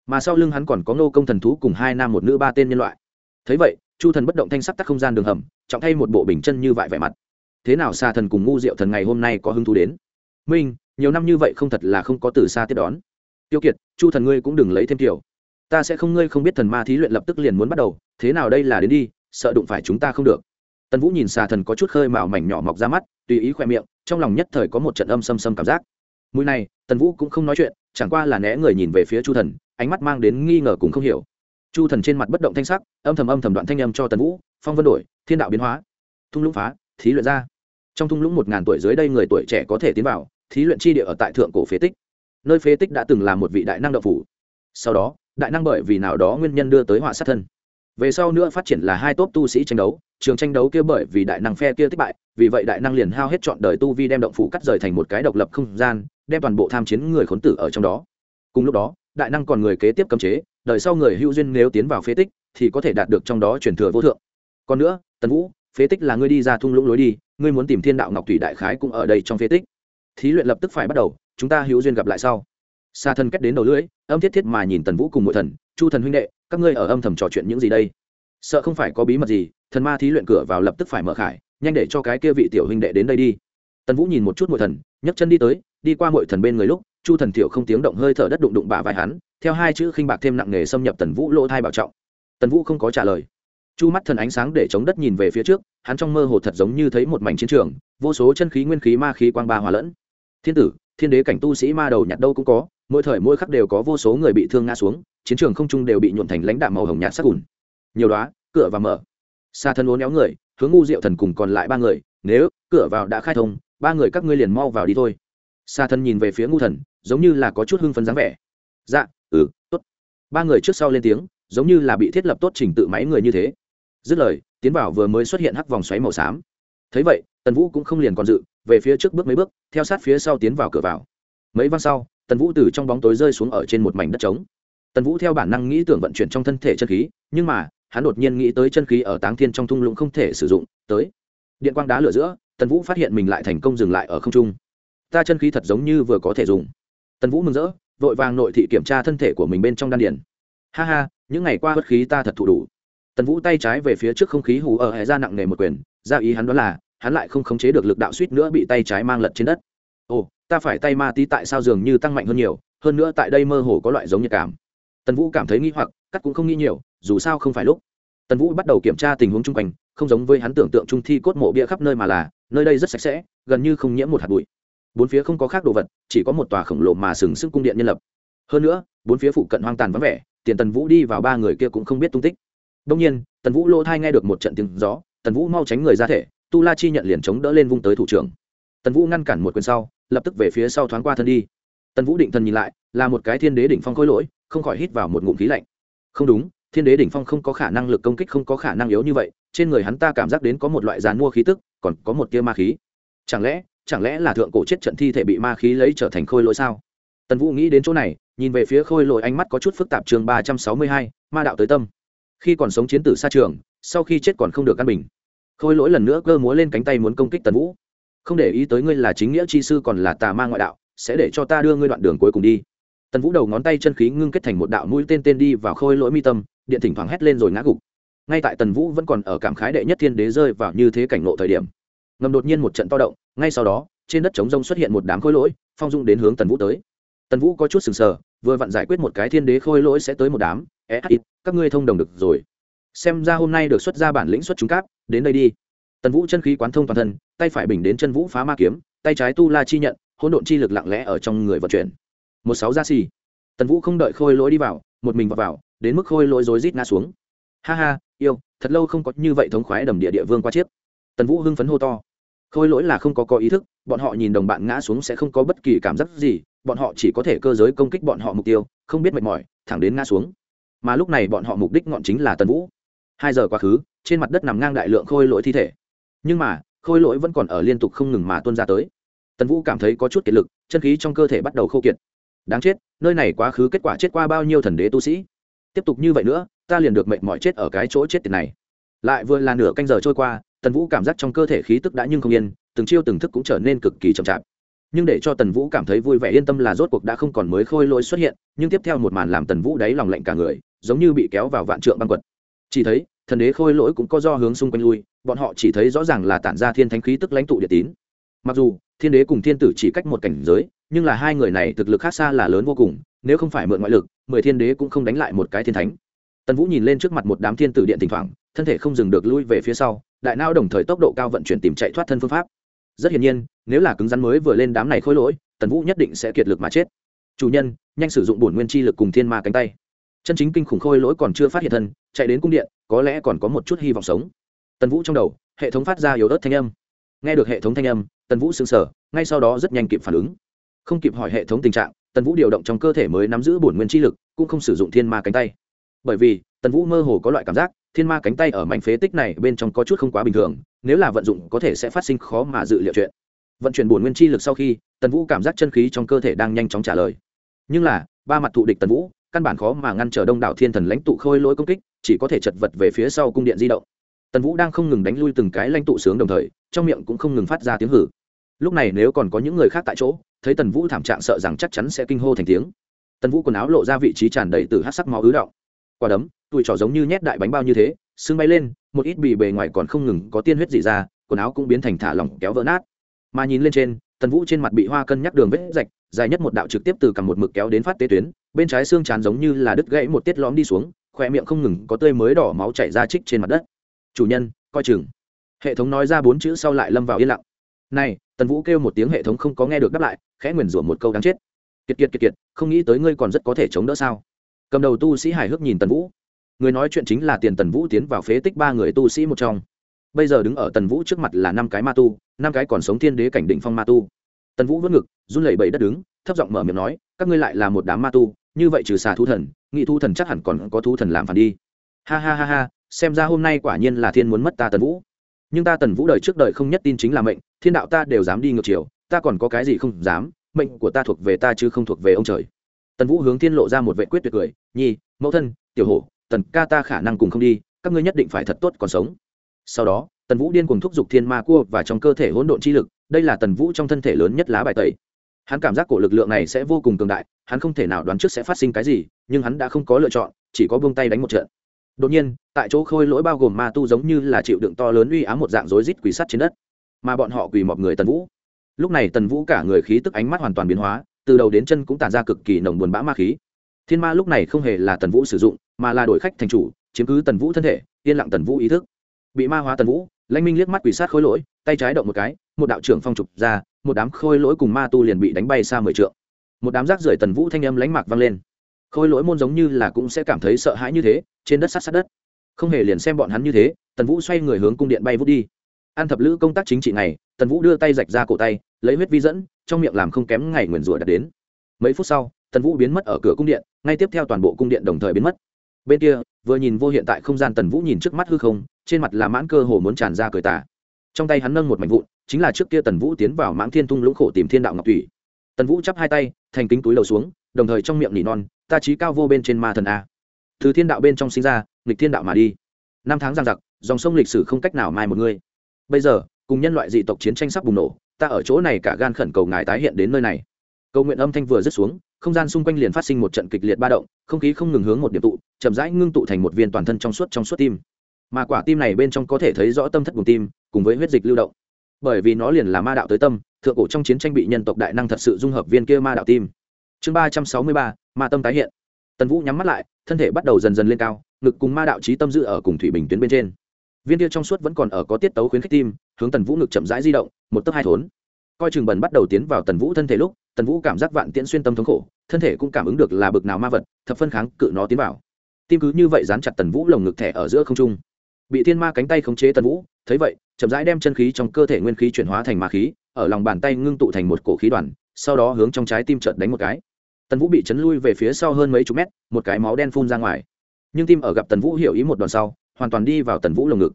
Mà sau lưng hắn còn có nô công thần thú cùng hai nam một nữ ba tên nhân loại. Thấy vậy, chu thần bất động thanh sắc tắc không gian đường hầm, trọng thay một bộ bình chân như vại vẻ mặt thế nào xa thần cùng ngu diệu thần ngày hôm nay có hứng thú đến? Minh, nhiều năm như vậy không thật là không có từ xa tiếp đón. Tiêu kiệt, chu thần ngươi cũng đừng lấy thêm kiểu ta sẽ không, ngươi không biết thần ma thí luyện lập tức liền muốn bắt đầu. Thế nào đây là đến đi, sợ đụng phải chúng ta không được. Tần vũ nhìn xà thần có chút khơi mào mảnh nhỏ mọc ra mắt, tùy ý khoe miệng, trong lòng nhất thời có một trận âm xâm xâm cảm giác. Mùi này, tần vũ cũng không nói chuyện, chẳng qua là né người nhìn về phía chu thần, ánh mắt mang đến nghi ngờ cùng không hiểu. Chu thần trên mặt bất động thanh sắc, âm thầm âm thầm đoạn thanh âm cho tần vũ, phong vân đổi, thiên đạo biến hóa. Thung lũng phá thí luyện ra. Trong thung lũng một ngàn tuổi dưới đây người tuổi trẻ có thể tiến vào, thí luyện chi địa ở tại thượng cổ phế tích. Nơi phế tích đã từng là một vị đại năng đậu phủ. Sau đó, đại năng bởi vì nào đó nguyên nhân đưa tới họa sát thân. Về sau nữa phát triển là hai tốp tu sĩ tranh đấu, trường tranh đấu kia bởi vì đại năng phe kia thất bại, vì vậy đại năng liền hao hết trọn đời tu vi đem động phủ cắt rời thành một cái độc lập không gian, đem toàn bộ tham chiến người khốn tử ở trong đó. Cùng lúc đó, đại năng còn người kế tiếp cấm chế, đời sau người hữu duyên nếu tiến vào phế tích, thì có thể đạt được trong đó truyền thừa vô thượng. Còn nữa, tần vũ phế tích là ngươi đi ra thung lũng lối đi, ngươi muốn tìm thiên đạo ngọc thủy đại khái cũng ở đây trong phế tích. Thí luyện lập tức phải bắt đầu, chúng ta hữu duyên gặp lại sau. Xa thân kết đến đầu lưỡi, âm thiết thiết mà nhìn tần vũ cùng mỗi thần, chu thần huynh đệ, các ngươi ở âm thầm trò chuyện những gì đây? Sợ không phải có bí mật gì, thần ma thí luyện cửa vào lập tức phải mở khải, nhanh để cho cái kia vị tiểu huynh đệ đến đây đi. Tần vũ nhìn một chút mỗi thần, nhấc chân đi tới, đi qua mỗi thần bên người lúc, chu thần thiệu không tiếng động hơi thở đất đụng đụng bả vai hắn, theo hai chữ khinh bạc thêm nặng nghề xâm nhập tần vũ lỗ thai bảo trọng. Tần vũ không có trả lời chu mắt thần ánh sáng để chống đất nhìn về phía trước, hắn trong mơ hồ thật giống như thấy một mảnh chiến trường, vô số chân khí nguyên khí ma khí quang ba hòa lẫn. Thiên tử, thiên đế cảnh tu sĩ ma đầu nhặt đâu cũng có, mỗi thời mỗi khắc đều có vô số người bị thương ngã xuống, chiến trường không trung đều bị nhuộn thành lãnh đạm màu hồng nhạt sắc ủn nhiều đó cửa và mở. Xa thân uốn éo người, hướng ngu diệu thần cùng còn lại ba người, nếu cửa vào đã khai thông, ba người các ngươi liền mau vào đi thôi. Xa thân nhìn về phía ngu thần, giống như là có chút hưng phấn dáng vẻ. Dạ ừ tốt. Ba người trước sau lên tiếng, giống như là bị thiết lập tốt trình tự máy người như thế dứt lời, tiến vào vừa mới xuất hiện hắc vòng xoáy màu xám. Thấy vậy, tần vũ cũng không liền còn dự, về phía trước bước mấy bước, theo sát phía sau tiến vào cửa vào. Mấy văn sau, tần vũ từ trong bóng tối rơi xuống ở trên một mảnh đất trống. Tần vũ theo bản năng nghĩ tưởng vận chuyển trong thân thể chân khí, nhưng mà, hắn đột nhiên nghĩ tới chân khí ở táng thiên trong thung lũng không thể sử dụng, tới. Điện quang đá lửa giữa, tần vũ phát hiện mình lại thành công dừng lại ở không trung. Ta chân khí thật giống như vừa có thể dùng. Tần vũ mừng rỡ, vội vàng nội thị kiểm tra thân thể của mình bên trong đan điền. Ha ha, những ngày qua bất khí ta thật thụ đủ tần vũ tay trái về phía trước không khí hù ở hệ ra nặng nề một quyền, ra ý hắn đó là, hắn lại không khống chế được lực đạo suýt nữa bị tay trái mang lật trên đất. Ồ, ta phải tay ma tí tại sao dường như tăng mạnh hơn nhiều, hơn nữa tại đây mơ hồ có loại giống nhiệt cảm. Tần vũ cảm thấy nghi hoặc, cắt cũng không nghi nhiều, dù sao không phải lúc. Tần vũ bắt đầu kiểm tra tình huống chung quanh, không giống với hắn tưởng tượng trung thi cốt mộ bia khắp nơi mà là, nơi đây rất sạch sẽ, gần như không nhiễm một hạt bụi. Bốn phía không có khác đồ vật, chỉ có một tòa khổng lồ mà sừng sững cung điện nhân lập. Hơn nữa, bốn phía phụ cận hoang tàn vắng vẻ, tiền tần vũ đi vào ba người kia cũng không biết tung tích đông nhiên, tần vũ lỗ thai nghe được một trận tiếng gió, tần vũ mau tránh người ra thể, tu la chi nhận liền chống đỡ lên vung tới thủ trưởng. Tần vũ ngăn cản một quyền sau, lập tức về phía sau thoáng qua thân đi. Tần vũ định thần nhìn lại, là một cái thiên đế đỉnh phong khôi lỗi, không khỏi hít vào một ngụm khí lạnh. Không đúng, thiên đế đỉnh phong không có khả năng lực công kích, không có khả năng yếu như vậy, trên người hắn ta cảm giác đến có một loại dàn mua khí tức, còn có một tia ma khí. Chẳng lẽ chẳng lẽ là thượng cổ chết trận thi thể bị ma khí lấy trở thành khôi lỗi sao? Tần vũ nghĩ đến chỗ này, nhìn về phía khôi lỗi ánh mắt có chút phức tạp chương ba trăm sáu mươi hai, ma đạo tới tâm khi còn sống chiến tử xa trường, sau khi chết còn không được căn bình. Khôi lỗi lần nữa cơ múa lên cánh tay muốn công kích tần vũ. Không để ý tới ngươi là chính nghĩa chi sư còn là tà ma ngoại đạo, sẽ để cho ta đưa ngươi đoạn đường cuối cùng đi. Tần vũ đầu ngón tay chân khí ngưng kết thành một đạo mũi tên tên đi vào khôi lỗi mi tâm, điện thỉnh thoảng hét lên rồi ngã gục. Ngay tại tần vũ vẫn còn ở cảm khái đệ nhất thiên đế rơi vào như thế cảnh ngộ thời điểm, ngầm đột nhiên một trận to động, ngay sau đó, trên đất trống rông xuất hiện một đám khôi lỗi, phong dung đến hướng tần vũ tới. Tần vũ có chút sừng sờ, vừa vặn giải quyết một cái thiên đế khôi lỗi sẽ tới một đám é các ngươi thông đồng được rồi. Xem ra hôm nay được xuất ra bản lĩnh xuất chúng cáp đến đây đi. Tần vũ chân khí quán thông toàn thân tay phải bình đến chân vũ phá ma kiếm tay trái tu la chi nhận hỗn độn chi lực lặng lẽ ở trong người vận chuyển. Một sáu ra xì. Tần vũ không đợi khôi lỗi đi vào một mình vào, vào đến mức khôi lỗi rối rít ngã xuống. Ha ha yêu thật lâu không có như vậy thống khoái đầm địa địa vương qua chiếc. Tần vũ hưng phấn hô to. Khôi lỗi là không có có ý thức bọn họ nhìn đồng bạn ngã xuống sẽ không có bất kỳ cảm giác gì bọn họ chỉ có thể cơ giới công kích bọn họ mục tiêu không biết mệt mỏi thẳng đến ngã xuống mà lúc này bọn họ mục đích ngọn chính là tần vũ. Hai giờ quá khứ, trên mặt đất nằm ngang đại lượng khôi lỗi thi thể. Nhưng mà, khôi lỗi vẫn còn ở liên tục không ngừng mà tuân ra tới. Tần vũ cảm thấy có chút kiệt lực, chân khí trong cơ thể bắt đầu khô kiệt. Đáng chết, nơi này quá khứ kết quả chết qua bao nhiêu thần đế tu sĩ. Tiếp tục như vậy nữa, ta liền được mệnh mọi chết ở cái chỗ chết tiền này. Lại vừa là nửa canh giờ trôi qua, tần vũ cảm giác trong cơ thể khí tức đã nhưng không yên, từng chiêu từng thức cũng trở nên cực kỳ chậm chạp. Nhưng để cho tần vũ cảm thấy vui vẻ yên tâm là rốt cuộc đã không còn mới khôi lỗi xuất hiện, nhưng tiếp theo một màn làm tần vũ đáy lòng lạnh cả người giống như bị kéo vào vạn trượng băng quật. Chỉ thấy, thần đế khôi lỗi cũng có do hướng xung quanh lui, bọn họ chỉ thấy rõ ràng là tản ra thiên thánh khí tức lãnh tụ địa tín. Mặc dù, thiên đế cùng thiên tử chỉ cách một cảnh giới, nhưng là hai người này thực lực khác xa là lớn vô cùng, nếu không phải mượn ngoại lực, mười thiên đế cũng không đánh lại một cái thiên thánh. Tần vũ nhìn lên trước mặt một đám thiên tử điện thỉnh thoảng, thân thể không dừng được lui về phía sau, đại nao đồng thời tốc độ cao vận chuyển tìm chạy thoát thân phương pháp. Rất hiển nhiên, nếu là cứng rắn mới vừa lên đám này khôi lỗi, tần vũ nhất định sẽ kiệt lực mà chết. Chủ nhân, nhanh sử dụng bổn nguyên chi lực cùng thiên ma cánh tay chân chính kinh khủng khôi lỗi còn chưa phát hiện thân, chạy đến cung điện, có lẽ còn có một chút hy vọng sống. Tần vũ trong đầu, hệ thống phát ra yếu ớt thanh âm. Nghe được hệ thống thanh âm, tần vũ sững sờ, ngay sau đó rất nhanh kịp phản ứng. Không kịp hỏi hệ thống tình trạng, tần vũ điều động trong cơ thể mới nắm giữ bổn nguyên chi lực, cũng không sử dụng thiên ma cánh tay. Bởi vì, tần vũ mơ hồ có loại cảm giác, thiên ma cánh tay ở mảnh phế tích này bên trong có chút không quá bình thường, nếu là vận dụng có thể sẽ phát sinh khó mà dự liệu chuyện. Vận chuyển bổn nguyên chi lực sau khi, tần vũ cảm giác chân khí trong cơ thể đang nhanh chóng trả lời. Nhưng là, ba mặt thụ địch tần vũ căn bản khó mà ngăn trở đông đảo thiên thần lãnh tụ khôi lỗi công kích, chỉ có thể chật vật về phía sau cung điện di động. Tần vũ đang không ngừng đánh lui từng cái lãnh tụ sướng đồng thời, trong miệng cũng không ngừng phát ra tiếng hử. Lúc này nếu còn có những người khác tại chỗ, thấy tần vũ thảm trạng sợ rằng chắc chắn sẽ kinh hô thành tiếng. Tần vũ quần áo lộ ra vị trí tràn đầy từ hát sắc máu ứ động. Quả đấm tụi trỏ giống như nhét đại bánh bao như thế, sưng bay lên, một ít bị bề ngoài còn không ngừng có tiên huyết dị ra, quần áo cũng biến thành thả lỏng kéo vỡ nát. Mà nhìn lên trên tần vũ trên mặt bị hoa cân nhắc đường vết rạch, dài nhất một đạo trực tiếp từ cầm một mực kéo đến phát tế tuyến, bên trái xương chán giống như là đứt gãy một tiết lõm đi xuống khoe miệng không ngừng có tươi mới đỏ máu chảy ra trích trên mặt đất. Chủ nhân, coi chừng. Hệ thống nói ra bốn chữ sau lại lâm vào yên lặng. Này, tần vũ kêu một tiếng hệ thống không có nghe được đáp lại, khẽ nguyền rủa một câu đáng chết. Kiệt kiệt kiệt kiệt, không nghĩ tới ngươi còn rất có thể chống đỡ sao? Cầm đầu tu sĩ hài hước nhìn tần vũ. Người nói chuyện chính là tiền tần vũ tiến vào phế tích ba người tu sĩ một trong bây giờ đứng ở tần vũ trước mặt là năm cái ma tu, năm cái còn sống thiên đế cảnh định phong ma tu. Tần vũ vớt ngực, run lẩy bẩy đất đứng, thấp giọng mở miệng nói, các ngươi lại là một đám ma tu, như vậy trừ xà thu thần nghị thu thần chắc hẳn còn có thu thần làm phản đi. Ha ha ha ha, xem ra hôm nay quả nhiên là thiên muốn mất ta tần vũ. Nhưng ta tần vũ đời trước đời không nhất tin chính là mệnh, thiên đạo ta đều dám đi ngược chiều, ta còn có cái gì không dám, mệnh của ta thuộc về ta chứ không thuộc về ông trời. Tần vũ hướng thiên lộ ra một vệ quyết tuyệt cười, nhi, mẫu thân, tiểu hổ, tần ca ta khả năng cùng không đi, các ngươi nhất định phải thật tốt còn sống sau đó, tần vũ điên cùng thúc giục thiên ma cua và trong cơ thể hỗn độn chi lực, đây là tần vũ trong thân thể lớn nhất lá bài tẩy. Hắn cảm giác cổ lực lượng này sẽ vô cùng cường đại, hắn không thể nào đoán trước sẽ phát sinh cái gì, nhưng hắn đã không có lựa chọn, chỉ có buông tay đánh một trận. Đột nhiên, tại chỗ khôi lỗi bao gồm ma tu giống như là chịu đựng to lớn uy ám một dạng rối rít quỷ sắt trên đất. Mà bọn họ quỳ mọp người tần vũ. Lúc này tần vũ cả người khí tức ánh mắt hoàn toàn biến hóa, từ đầu đến chân cũng tản ra cực kỳ nồng buồn bã ma khí. Thiên ma lúc này không hề là tần vũ sử dụng, mà là đổi khách thành chủ, chiếm cứ tần vũ thân thể, yên lặng tần vũ ý thức bị ma hóa tần vũ, lãnh minh liếc mắt quỷ sát khôi lỗi, tay trái động một cái, một đạo trưởng phong trục ra, một đám khôi lỗi cùng ma tu liền bị đánh bay xa mười trượng. Một đám rác rưởi tần vũ thanh âm lánh mạc vang lên. Khôi lỗi môn giống như là cũng sẽ cảm thấy sợ hãi như thế, trên đất sát sát đất. Không hề liền xem bọn hắn như thế, tần vũ xoay người hướng cung điện bay vút đi. An thập lữ công tác chính trị này, tần vũ đưa tay rạch ra cổ tay, lấy huyết vi dẫn, trong miệng làm không kém ngày nguyền rủa đặt đến. Mấy phút sau, tần vũ biến mất ở cửa cung điện, ngay tiếp theo toàn bộ cung điện đồng thời biến mất. Bên kia, vừa nhìn vô hiện tại không gian tần vũ nhìn trước mắt hư không trên mặt là mãn cơ hồ muốn tràn ra cười tà, trong tay hắn nâng một mảnh vụn chính là trước kia tần vũ tiến vào mãng thiên Thung lũng khổ tìm thiên đạo ngọc thủy. Tần vũ chắp hai tay thành kính túi đầu xuống đồng thời trong miệng nỉ non ta trí cao vô bên trên ma thần a. Từ thiên đạo bên trong sinh ra nghịch thiên đạo mà đi. Năm tháng giang giặc dòng sông lịch sử không cách nào mai một người. Bây giờ cùng nhân loại dị tộc chiến tranh sắp bùng nổ ta ở chỗ này cả gan khẩn cầu ngài tái hiện đến nơi này. Cầu nguyện âm thanh vừa dứt xuống không gian xung quanh liền phát sinh một trận kịch liệt ba động không khí không ngừng hướng một điểm tụ chậm rãi ngưng tụ thành một viên toàn thân trong suốt trong suốt tim mà quả tim này bên trong có thể thấy rõ tâm thất buồng tim, cùng với huyết dịch lưu động. Bởi vì nó liền là ma đạo tới tâm, thượng cổ trong chiến tranh bị nhân tộc đại năng thật sự dung hợp viên kia ma đạo tim. Chương ba trăm sáu mươi ba, ma tâm tái hiện. Tần vũ nhắm mắt lại, thân thể bắt đầu dần dần lên cao, ngực cùng ma đạo trí tâm dự ở cùng thủy bình tuyến bên trên. Viên kia trong suốt vẫn còn ở có tiết tấu khuyến khích tim, hướng tần vũ ngực chậm rãi di động, một tấc hai thốn. Coi chừng bẩn bắt đầu tiến vào tần vũ thân thể lúc, tần vũ cảm giác vạn tiễn xuyên tâm thống khổ, thân thể cũng cảm ứng được là bực nào ma vật, thập phân kháng cự nó tiến vào. Tim cứ như vậy dán chặt tần vũ lồng ngực thẻ ở giữa không trung bị thiên ma cánh tay khống chế tần vũ, thấy vậy, chậm rãi đem chân khí trong cơ thể nguyên khí chuyển hóa thành ma khí, ở lòng bàn tay ngưng tụ thành một cổ khí đoàn, sau đó hướng trong trái tim trợt đánh một cái. Tần vũ bị chấn lui về phía sau hơn mấy chục mét, một cái máu đen phun ra ngoài. Nhưng tim ở gặp tần vũ hiểu ý một đòn sau, hoàn toàn đi vào tần vũ lồng ngực.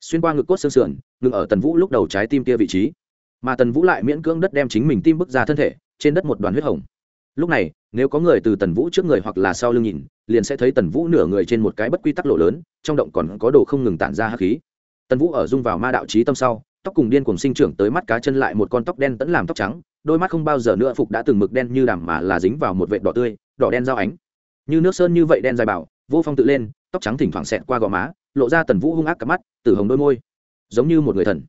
Xuyên qua ngực cốt xương sườn ngừng ở tần vũ lúc đầu trái tim kia vị trí. Mà tần vũ lại miễn cưỡng đất đem chính mình tim bức ra thân thể, trên đất một đoàn huyết hồng lúc này, nếu có người từ tần vũ trước người hoặc là sau lưng nhìn, liền sẽ thấy tần vũ nửa người trên một cái bất quy tắc lộ lớn, trong động còn có đồ không ngừng tản ra hắc khí. Tần vũ ở dung vào ma đạo trí tâm sau, tóc cùng điên cùng sinh trưởng tới mắt cá chân lại một con tóc đen tẫn làm tóc trắng, đôi mắt không bao giờ nữa phục đã từng mực đen như đàm mà là dính vào một vệt đỏ tươi, đỏ đen dao ánh. Như nước sơn như vậy đen dài bảo, vô phong tự lên, tóc trắng thỉnh thoảng xẹt qua gò má, lộ ra tần vũ hung ác cặp mắt, từ hồng đôi môi, giống như một người thần.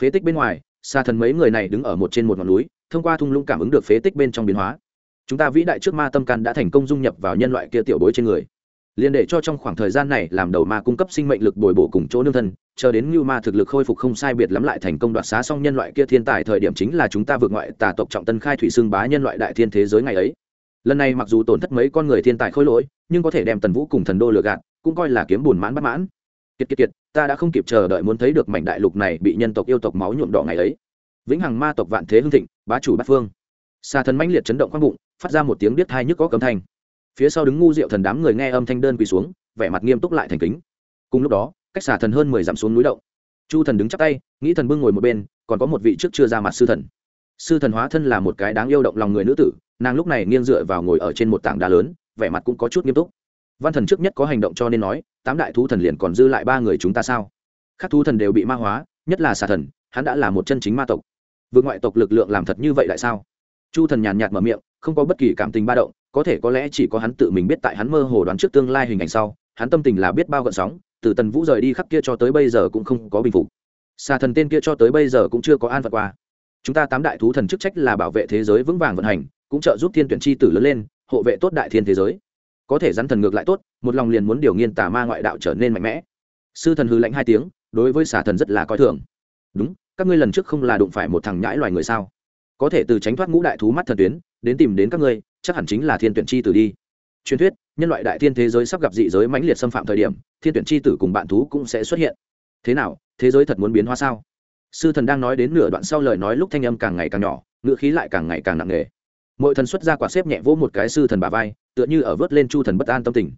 Phế tích bên ngoài, xa thần mấy người này đứng ở một trên một ngọn núi, thông qua thung lũng cảm ứng được phế tích bên trong biến hóa chúng ta vĩ đại trước ma tâm can đã thành công dung nhập vào nhân loại kia tiểu bối trên người. Liền để cho trong khoảng thời gian này làm đầu ma cung cấp sinh mệnh lực bồi bổ cùng chỗ nương thân, chờ đến ngưu ma thực lực khôi phục không sai biệt lắm lại thành công đoạt xá xong nhân loại kia thiên tài thời điểm chính là chúng ta vượt ngoại tà tộc trọng tân khai thủy xương bá nhân loại đại thiên thế giới ngày ấy. Lần này mặc dù tổn thất mấy con người thiên tài khôi lỗi, nhưng có thể đem tần vũ cùng thần đô lừa gạt, cũng coi là kiếm buồn mãn bất mãn. Kiệt kiệt kiệt, ta đã không kịp chờ đợi muốn thấy được mảnh đại lục này bị nhân tộc yêu tộc máu nhuộm đỏ ngày ấy. Vĩnh hằng ma tộc vạn thế hưng thịnh, bá chủ bát phương. Xa thần mãnh liệt chấn động khoang bụng phát ra một tiếng biết thai nhức có cấm thanh. Phía sau đứng ngu rượu thần đám người nghe âm thanh đơn quỳ xuống, vẻ mặt nghiêm túc lại thành kính. Cùng lúc đó, cách xả thần hơn mười dặm xuống núi động. Chu thần đứng chắp tay, nghĩ thần bưng ngồi một bên, còn có một vị trước chưa ra mặt sư thần. Sư thần hóa thân là một cái đáng yêu động lòng người nữ tử, nàng lúc này nghiêng dựa vào ngồi ở trên một tảng đá lớn, vẻ mặt cũng có chút nghiêm túc. Văn thần trước nhất có hành động cho nên nói, tám đại thú thần liền còn dư lại ba người chúng ta sao? Các thú thần đều bị ma hóa, nhất là xà thần, hắn đã là một chân chính ma tộc. Vượt ngoại tộc lực lượng làm thật như vậy tại sao? Chu thần nhàn nhạt mở miệng không có bất kỳ cảm tình ba động, có thể có lẽ chỉ có hắn tự mình biết tại hắn mơ hồ đoán trước tương lai hình ảnh sau, hắn tâm tình là biết bao gợn sóng, từ tần vũ rời đi khắp kia cho tới bây giờ cũng không có bình phục. Xà thần tên kia cho tới bây giờ cũng chưa có an phận qua. Chúng ta tám đại thú thần chức trách là bảo vệ thế giới vững vàng vận hành, cũng trợ giúp thiên tuyển chi tử lớn lên, hộ vệ tốt đại thiên thế giới. Có thể rắn thần ngược lại tốt, một lòng liền muốn điều nghiên tà ma ngoại đạo trở nên mạnh mẽ. Sư thần hư lạnh hai tiếng, đối với xà thần rất là coi thường. Đúng, các ngươi lần trước không là đụng phải một thằng nhãi loài người sao? Có thể từ tránh thoát ngũ đại thú mắt thần tuyến đến tìm đến các ngươi, chắc hẳn chính là thiên tuyển chi tử đi. Truyền thuyết, nhân loại đại thiên thế giới sắp gặp dị giới mãnh liệt xâm phạm thời điểm, thiên tuyển chi tử cùng bạn thú cũng sẽ xuất hiện. Thế nào, thế giới thật muốn biến hóa sao? Sư thần đang nói đến nửa đoạn sau lời nói lúc thanh âm càng ngày càng nhỏ ngựa khí lại càng ngày càng nặng nề. Mỗi thần xuất ra quả xếp nhẹ vỗ một cái sư thần bà vai, tựa như ở vớt lên chu thần bất an tâm tình.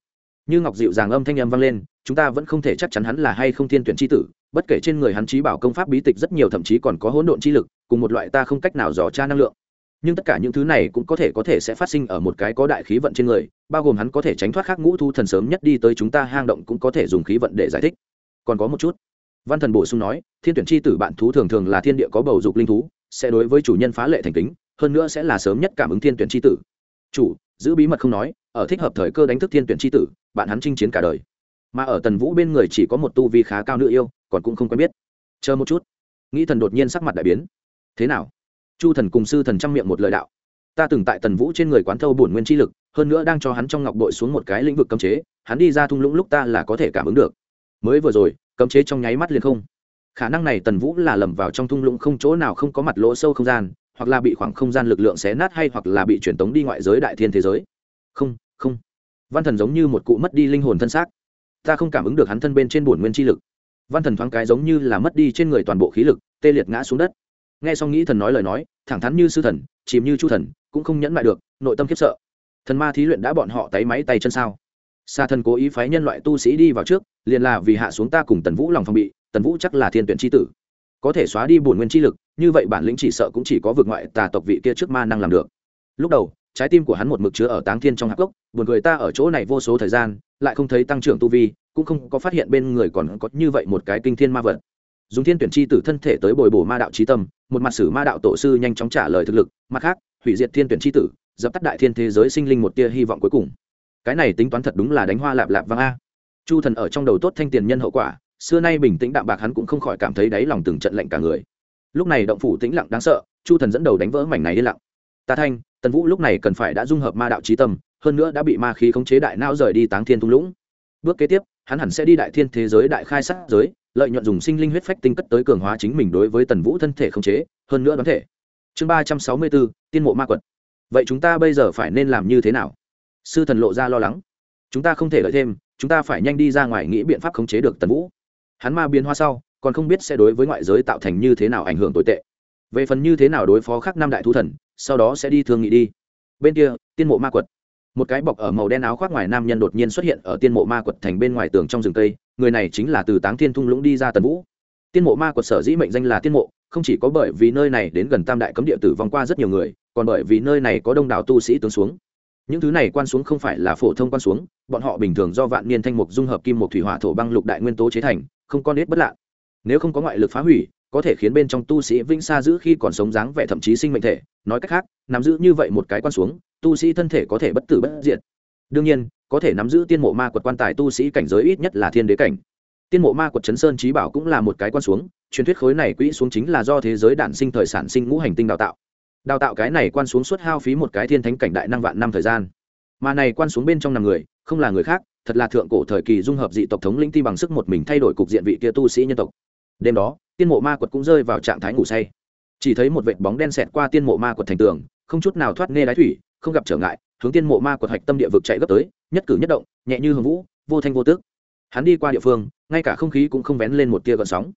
Như ngọc dịu dàng âm thanh âm vang lên, chúng ta vẫn không thể chắc chắn hắn là hay không thiên tuyển chi tử, bất kể trên người hắn trí bảo công pháp bí tịch rất nhiều thậm chí còn có hỗn độn chi lực, cùng một loại ta không cách nào dò tra năng lượng nhưng tất cả những thứ này cũng có thể có thể sẽ phát sinh ở một cái có đại khí vận trên người, bao gồm hắn có thể tránh thoát khắc ngũ thu thần sớm nhất đi tới chúng ta hang động cũng có thể dùng khí vận để giải thích. Còn có một chút. Văn thần bổ sung nói, thiên tuyển chi tử bạn thú thường thường là thiên địa có bầu dục linh thú, sẽ đối với chủ nhân phá lệ thành kính, hơn nữa sẽ là sớm nhất cảm ứng thiên tuyển chi tử. Chủ, giữ bí mật không nói, ở thích hợp thời cơ đánh thức thiên tuyển chi tử, bạn hắn chinh chiến cả đời. Mà ở tần vũ bên người chỉ có một tu vi khá cao nữ yêu, còn cũng không quen biết. Chờ một chút. Nghĩ thần đột nhiên sắc mặt đại biến. Thế nào? Chu thần cùng sư thần trăm miệng một lời đạo. Ta từng tại tần vũ trên người quán thâu bổn nguyên chi lực, hơn nữa đang cho hắn trong ngọc bội xuống một cái lĩnh vực cấm chế, hắn đi ra thung lũng lúc ta là có thể cảm ứng được. Mới vừa rồi, cấm chế trong nháy mắt liền không. Khả năng này tần vũ là lầm vào trong thung lũng không chỗ nào không có mặt lỗ sâu không gian, hoặc là bị khoảng không gian lực lượng xé nát hay hoặc là bị truyền tống đi ngoại giới đại thiên thế giới. Không không. Văn thần giống như một cụ mất đi linh hồn thân xác. Ta không cảm ứng được hắn thân bên trên bổn nguyên chi lực. Văn thần thoáng cái giống như là mất đi trên người toàn bộ khí lực, tê liệt ngã xuống đất nghe xong nghĩ thần nói lời nói, thẳng thắn như sư thần, chìm như chu thần, cũng không nhẫn mại được, nội tâm khiếp sợ. Thần ma thí luyện đã bọn họ tay máy tay chân sao? Xa thần cố ý phái nhân loại tu sĩ đi vào trước, liền là vì hạ xuống ta cùng tần vũ lòng phòng bị, tần vũ chắc là thiên tuyển tri tử. Có thể xóa đi bổn nguyên chi lực, như vậy bản lĩnh chỉ sợ cũng chỉ có vượt ngoại tà tộc vị kia trước ma năng làm được. Lúc đầu, trái tim của hắn một mực chứa ở táng thiên trong hạc gốc, buồn cười ta ở chỗ này vô số thời gian, lại không thấy tăng trưởng tu vi, cũng không có phát hiện bên người còn có như vậy một cái kinh thiên ma vật. Dùng thiên tuyển chi tử thân thể tới bồi bổ ma đạo trí tâm một mặt sử ma đạo tổ sư nhanh chóng trả lời thực lực, mặt khác, hủy diệt thiên tuyển chi tử, dập tắt đại thiên thế giới sinh linh một tia hy vọng cuối cùng. Cái này tính toán thật đúng là đánh hoa lạp lạp vang a. Chu thần ở trong đầu tốt thanh tiền nhân hậu quả, xưa nay bình tĩnh đạm bạc hắn cũng không khỏi cảm thấy đáy lòng từng trận lạnh cả người. Lúc này động phủ tĩnh lặng đáng sợ, chu thần dẫn đầu đánh vỡ mảnh này yên lặng. Ta thanh, tần vũ lúc này cần phải đã dung hợp ma đạo trí tâm, hơn nữa đã bị ma khí khống chế đại não rời đi táng thiên thung lũng. Bước kế tiếp, hắn hẳn sẽ đi đại thiên thế giới đại khai sát giới lợi nhuận dùng sinh linh huyết phách tinh cất tới cường hóa chính mình đối với tần vũ thân thể không chế, hơn nữa đoán thể. Chương ba trăm sáu mươi bốn, tiên mộ ma quật. Vậy chúng ta bây giờ phải nên làm như thế nào? Sư thần lộ ra lo lắng. Chúng ta không thể lợi thêm, chúng ta phải nhanh đi ra ngoài nghĩ biện pháp khống chế được tần vũ. Hắn ma biến hóa sau, còn không biết sẽ đối với ngoại giới tạo thành như thế nào ảnh hưởng tồi tệ. Về phần như thế nào đối phó khác năm đại thú thần, sau đó sẽ đi thương nghị đi. Bên kia, tiên mộ ma quật. Một cái bọc ở màu đen áo khoác ngoài nam nhân đột nhiên xuất hiện ở tiên mộ ma quật thành bên ngoài tường trong rừng cây người này chính là từ táng thiên thung lũng đi ra tần vũ tiên mộ ma quật sở dĩ mệnh danh là tiên mộ không chỉ có bởi vì nơi này đến gần tam đại cấm địa tử vong qua rất nhiều người còn bởi vì nơi này có đông đảo tu sĩ tướng xuống những thứ này quan xuống không phải là phổ thông quan xuống bọn họ bình thường do vạn niên thanh mục dung hợp kim một thủy hỏa thổ băng lục đại nguyên tố chế thành không có nết bất lạ nếu không có ngoại lực phá hủy có thể khiến bên trong tu sĩ vĩnh xa giữ khi còn sống dáng vẻ thậm chí sinh mệnh thể nói cách khác nắm giữ như vậy một cái quan xuống tu sĩ thân thể có thể bất tử bất diệt đương nhiên, có thể nắm giữ tiên mộ ma quật quan tài tu sĩ cảnh giới ít nhất là thiên đế cảnh. Tiên mộ ma quật chấn sơn trí bảo cũng là một cái quan xuống, truyền thuyết khối này quỹ xuống chính là do thế giới đản sinh thời sản sinh ngũ hành tinh đào tạo. Đào tạo cái này quan xuống suốt hao phí một cái thiên thánh cảnh đại năng vạn năm thời gian. Mà này quan xuống bên trong nằm người, không là người khác, thật là thượng cổ thời kỳ dung hợp dị tộc thống lĩnh ti bằng sức một mình thay đổi cục diện vị kia tu sĩ nhân tộc. Đêm đó, tiên mộ ma quật cũng rơi vào trạng thái ngủ say. Chỉ thấy một vệt bóng đen xẹt qua tiên mộ ma quật thành tường, không chút nào thoát nê đáy thủy, không gặp trở ngại hướng tiên mộ ma quật hạch tâm địa vực chạy gấp tới, nhất cử nhất động, nhẹ như hồng vũ, vô thanh vô tước hắn đi qua địa phương, ngay cả không khí cũng không vén lên một tia gợn sóng.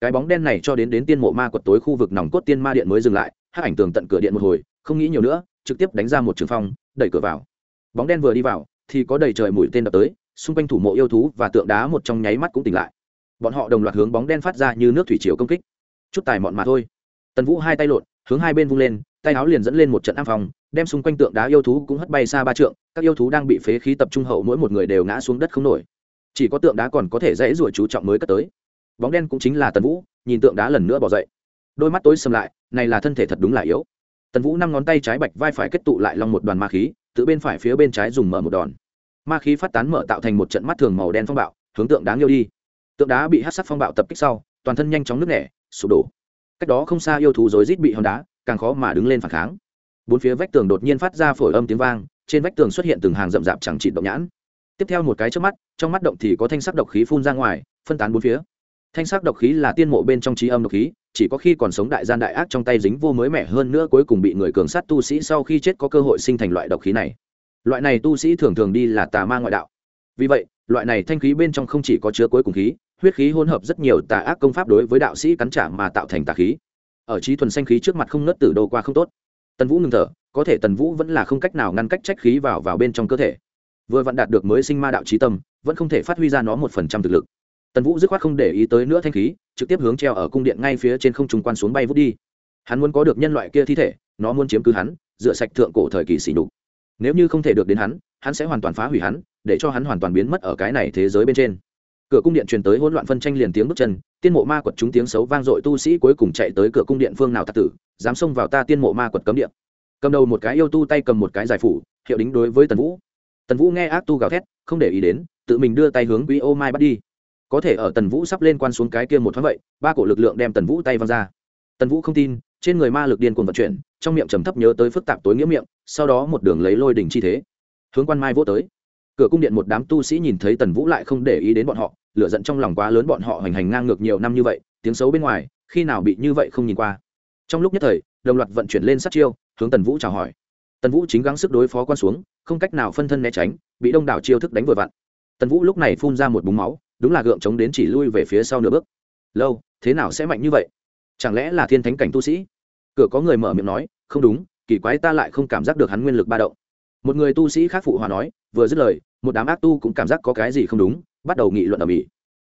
Cái bóng đen này cho đến đến tiên mộ ma quật tối khu vực nòng cốt tiên ma điện mới dừng lại, hắc ảnh tường tận cửa điện một hồi, không nghĩ nhiều nữa, trực tiếp đánh ra một trường phong, đẩy cửa vào. Bóng đen vừa đi vào, thì có đầy trời mũi tên đập tới, xung quanh thủ mộ yêu thú và tượng đá một trong nháy mắt cũng tỉnh lại. Bọn họ đồng loạt hướng bóng đen phát ra như nước thủy chiều công kích. Chút tài mọn mà thôi. Tần vũ hai tay lộn, hướng hai bên vung lên, tay áo liền dẫn lên một trận áp phòng đem xung quanh tượng đá yêu thú cũng hất bay xa ba trượng, các yêu thú đang bị phế khí tập trung hậu mỗi một người đều ngã xuống đất không nổi. Chỉ có tượng đá còn có thể dễ ruổi chú trọng mới cất tới. Bóng đen cũng chính là tần vũ, nhìn tượng đá lần nữa bỏ dậy. Đôi mắt tối sầm lại, này là thân thể thật đúng là yếu. Tần vũ năm ngón tay trái bạch vai phải kết tụ lại lòng một đoàn ma khí tự bên phải phía bên trái dùng mở một đòn. Ma khí phát tán mở tạo thành một trận mắt thường màu đen phong bạo, hướng tượng đáng yêu đi. Tượng đá bị hát sắc phong bạo tập kích sau, toàn thân nhanh chóng nước nẻ, sụp đổ. Cách đó không xa yêu thú rối rít bị hòn đá, càng khó mà đứng lên phản kháng bốn phía vách tường đột nhiên phát ra phổi âm tiếng vang, trên vách tường xuất hiện từng hàng rậm rạp chẳng trị động nhãn. Tiếp theo một cái trước mắt, trong mắt động thì có thanh sắc độc khí phun ra ngoài, phân tán bốn phía. Thanh sắc độc khí là tiên mộ bên trong trí âm độc khí, chỉ có khi còn sống đại gian đại ác trong tay dính vô mới mẻ hơn nữa cuối cùng bị người cường sát tu sĩ sau khi chết có cơ hội sinh thành loại độc khí này. Loại này tu sĩ thường thường đi là tà ma ngoại đạo. Vì vậy, loại này thanh khí bên trong không chỉ có chứa cuối cùng khí, huyết khí hỗn hợp rất nhiều tà ác công pháp đối với đạo sĩ cắn trả mà tạo thành tà khí. Ở trí thuần xanh khí trước mặt không nớt tử đô qua không tốt tần vũ ngừng thở, có thể tần vũ vẫn là không cách nào ngăn cách trách khí vào vào bên trong cơ thể. Vừa vặn đạt được mới sinh ma đạo trí tâm, vẫn không thể phát huy ra nó một phần trăm thực lực. Tần vũ dứt khoát không để ý tới nữa thanh khí, trực tiếp hướng treo ở cung điện ngay phía trên không trung quan xuống bay vút đi. Hắn muốn có được nhân loại kia thi thể, nó muốn chiếm cứ hắn dựa sạch thượng cổ thời kỳ xỉ đục nếu như không thể được đến hắn hắn sẽ hoàn toàn phá hủy hắn, để cho hắn hoàn toàn biến mất ở cái này thế giới bên trên cửa cung điện truyền tới hỗn loạn phân tranh liền tiếng bước chân, tiên mộ ma quật chúng tiếng xấu vang dội tu sĩ cuối cùng chạy tới cửa cung điện phương nào tạc tử, dám xông vào ta tiên mộ ma quật cấm điện cầm đầu một cái yêu tu tay cầm một cái giải phủ, hiệu đính đối với tần vũ. Tần vũ nghe ác tu gào thét, không để ý đến, tự mình đưa tay hướng quý ô mai bắt đi. Có thể ở tần vũ sắp lên quan xuống cái kia một thoáng vậy, ba cổ lực lượng đem tần vũ tay văng ra. Tần vũ không tin, trên người ma lực điên cuồng vận chuyển, trong miệng trầm thấp nhớ tới phức tạp tối nghĩa miệng, sau đó một đường lấy lôi đỉnh chi thế. Hướng quan mai vô tới. Cửa cung điện một đám tu sĩ nhìn thấy tần vũ lại không để ý đến bọn họ lửa giận trong lòng quá lớn bọn họ hoành hành ngang ngược nhiều năm như vậy, tiếng xấu bên ngoài, khi nào bị như vậy không nhìn qua. Trong lúc nhất thời, đồng loạt vận chuyển lên sát chiêu, hướng tần vũ chào hỏi. Tần vũ chính gắng sức đối phó quan xuống, không cách nào phân thân né tránh, bị đông đảo chiêu thức đánh vừa vặn. Tần vũ lúc này phun ra một búng máu, đúng là gượng chống đến chỉ lui về phía sau nửa bước. Lâu, thế nào sẽ mạnh như vậy? Chẳng lẽ là thiên thánh cảnh tu sĩ? Cửa có người mở miệng nói, không đúng, kỳ quái ta lại không cảm giác được hắn nguyên lực ba động. Một người tu sĩ khác phụ hòa nói, vừa dứt lời, một đám ác tu cũng cảm giác có cái gì không đúng bắt đầu nghị luận ở mỹ.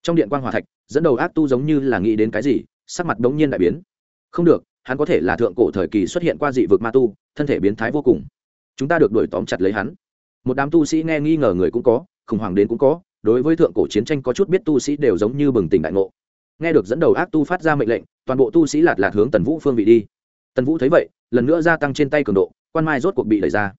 Trong điện quan hòa thạch, dẫn đầu ác tu giống như là nghĩ đến cái gì, sắc mặt đống nhiên đại biến. Không được, hắn có thể là thượng cổ thời kỳ xuất hiện qua dị vực ma tu, thân thể biến thái vô cùng. Chúng ta được đuổi tóm chặt lấy hắn. Một đám tu sĩ nghe nghi ngờ người cũng có, khủng hoảng đến cũng có, đối với thượng cổ chiến tranh có chút biết tu sĩ đều giống như bừng tỉnh đại ngộ. Nghe được dẫn đầu ác tu phát ra mệnh lệnh, toàn bộ tu sĩ lạt lạt hướng tần vũ phương vị đi. Tần vũ thấy vậy, lần nữa gia tăng trên tay cường độ, quan mai rốt cuộc bị đẩy ra.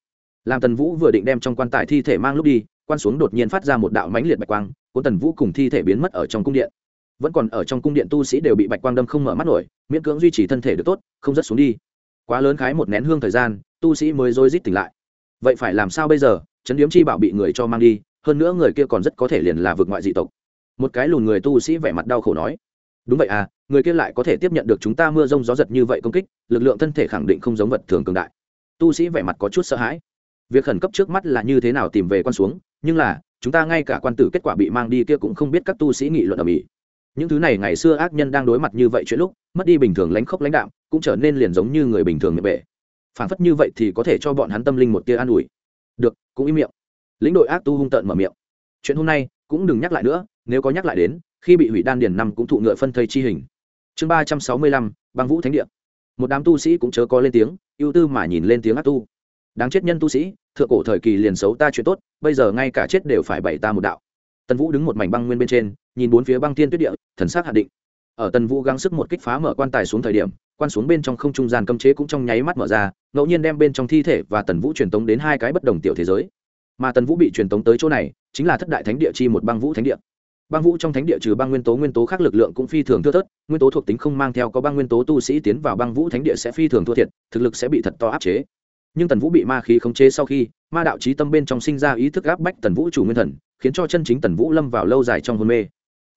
Làm tần vũ vừa định đem trong quan tài thi thể mang lúc đi quan xuống đột nhiên phát ra một đạo mãnh liệt bạch quang, cuốn tần vũ cùng thi thể biến mất ở trong cung điện. Vẫn còn ở trong cung điện tu sĩ đều bị bạch quang đâm không mở mắt nổi, miễn cưỡng duy trì thân thể được tốt, không rất xuống đi. Quá lớn khái một nén hương thời gian, tu sĩ mới rối rít tỉnh lại. Vậy phải làm sao bây giờ? Chấn điếm chi bảo bị người cho mang đi, hơn nữa người kia còn rất có thể liền là vực ngoại dị tộc. Một cái lùn người tu sĩ vẻ mặt đau khổ nói, đúng vậy à người kia lại có thể tiếp nhận được chúng ta mưa rông gió giật như vậy công kích, lực lượng thân thể khẳng định không giống vật thường cường đại. Tu sĩ vẻ mặt có chút sợ hãi. Việc khẩn cấp trước mắt là như thế nào tìm về quan xuống nhưng là, chúng ta ngay cả quan tử kết quả bị mang đi kia cũng không biết các tu sĩ nghị luận ở mỹ. Những thứ này ngày xưa ác nhân đang đối mặt như vậy chuyện lúc, mất đi bình thường lánh khốc lãnh đạm, cũng trở nên liền giống như người bình thường miệng bể. Phản phất như vậy thì có thể cho bọn hắn tâm linh một tia an ủi. Được, cũng im miệng. Lĩnh đội ác tu hung tợn mở miệng. Chuyện hôm nay, cũng đừng nhắc lại nữa, nếu có nhắc lại đến, khi bị hủy đan điền năm cũng thụ ngựa phân thây chi hình. Chương ba trăm sáu mươi lăm, băng vũ thánh địa. Một đám tu sĩ cũng chớ có lên tiếng, ưu tư mà nhìn lên tiếng ác tu. Đáng chết nhân tu sĩ thượng cổ thời kỳ liền xấu ta chuyện tốt, bây giờ ngay cả chết đều phải bày ta một đạo. Tần vũ đứng một mảnh băng nguyên bên trên, nhìn bốn phía băng thiên tuyết địa, thần sát hạ định. Ở tần vũ gắng sức một kích phá mở quan tài xuống thời điểm, quan xuống bên trong không trung gian cấm chế cũng trong nháy mắt mở ra, ngẫu nhiên đem bên trong thi thể và tần vũ truyền tống đến hai cái bất đồng tiểu thế giới. Mà tần vũ bị truyền tống tới chỗ này, chính là thất đại thánh địa chi một băng vũ thánh địa. Băng vũ trong thánh địa trừ băng nguyên tố nguyên tố khác lực lượng cũng phi thường thưa thớt, nguyên tố thuộc tính không mang theo có băng nguyên tố tu sĩ tiến vào băng vũ thánh địa sẽ phi thường thua thiệt, thực lực sẽ bị thật to áp chế nhưng tần vũ bị ma khí khống chế sau khi, ma đạo trí tâm bên trong sinh ra ý thức áp bách tần vũ chủ nguyên thần, khiến cho chân chính tần vũ lâm vào lâu dài trong hôn mê.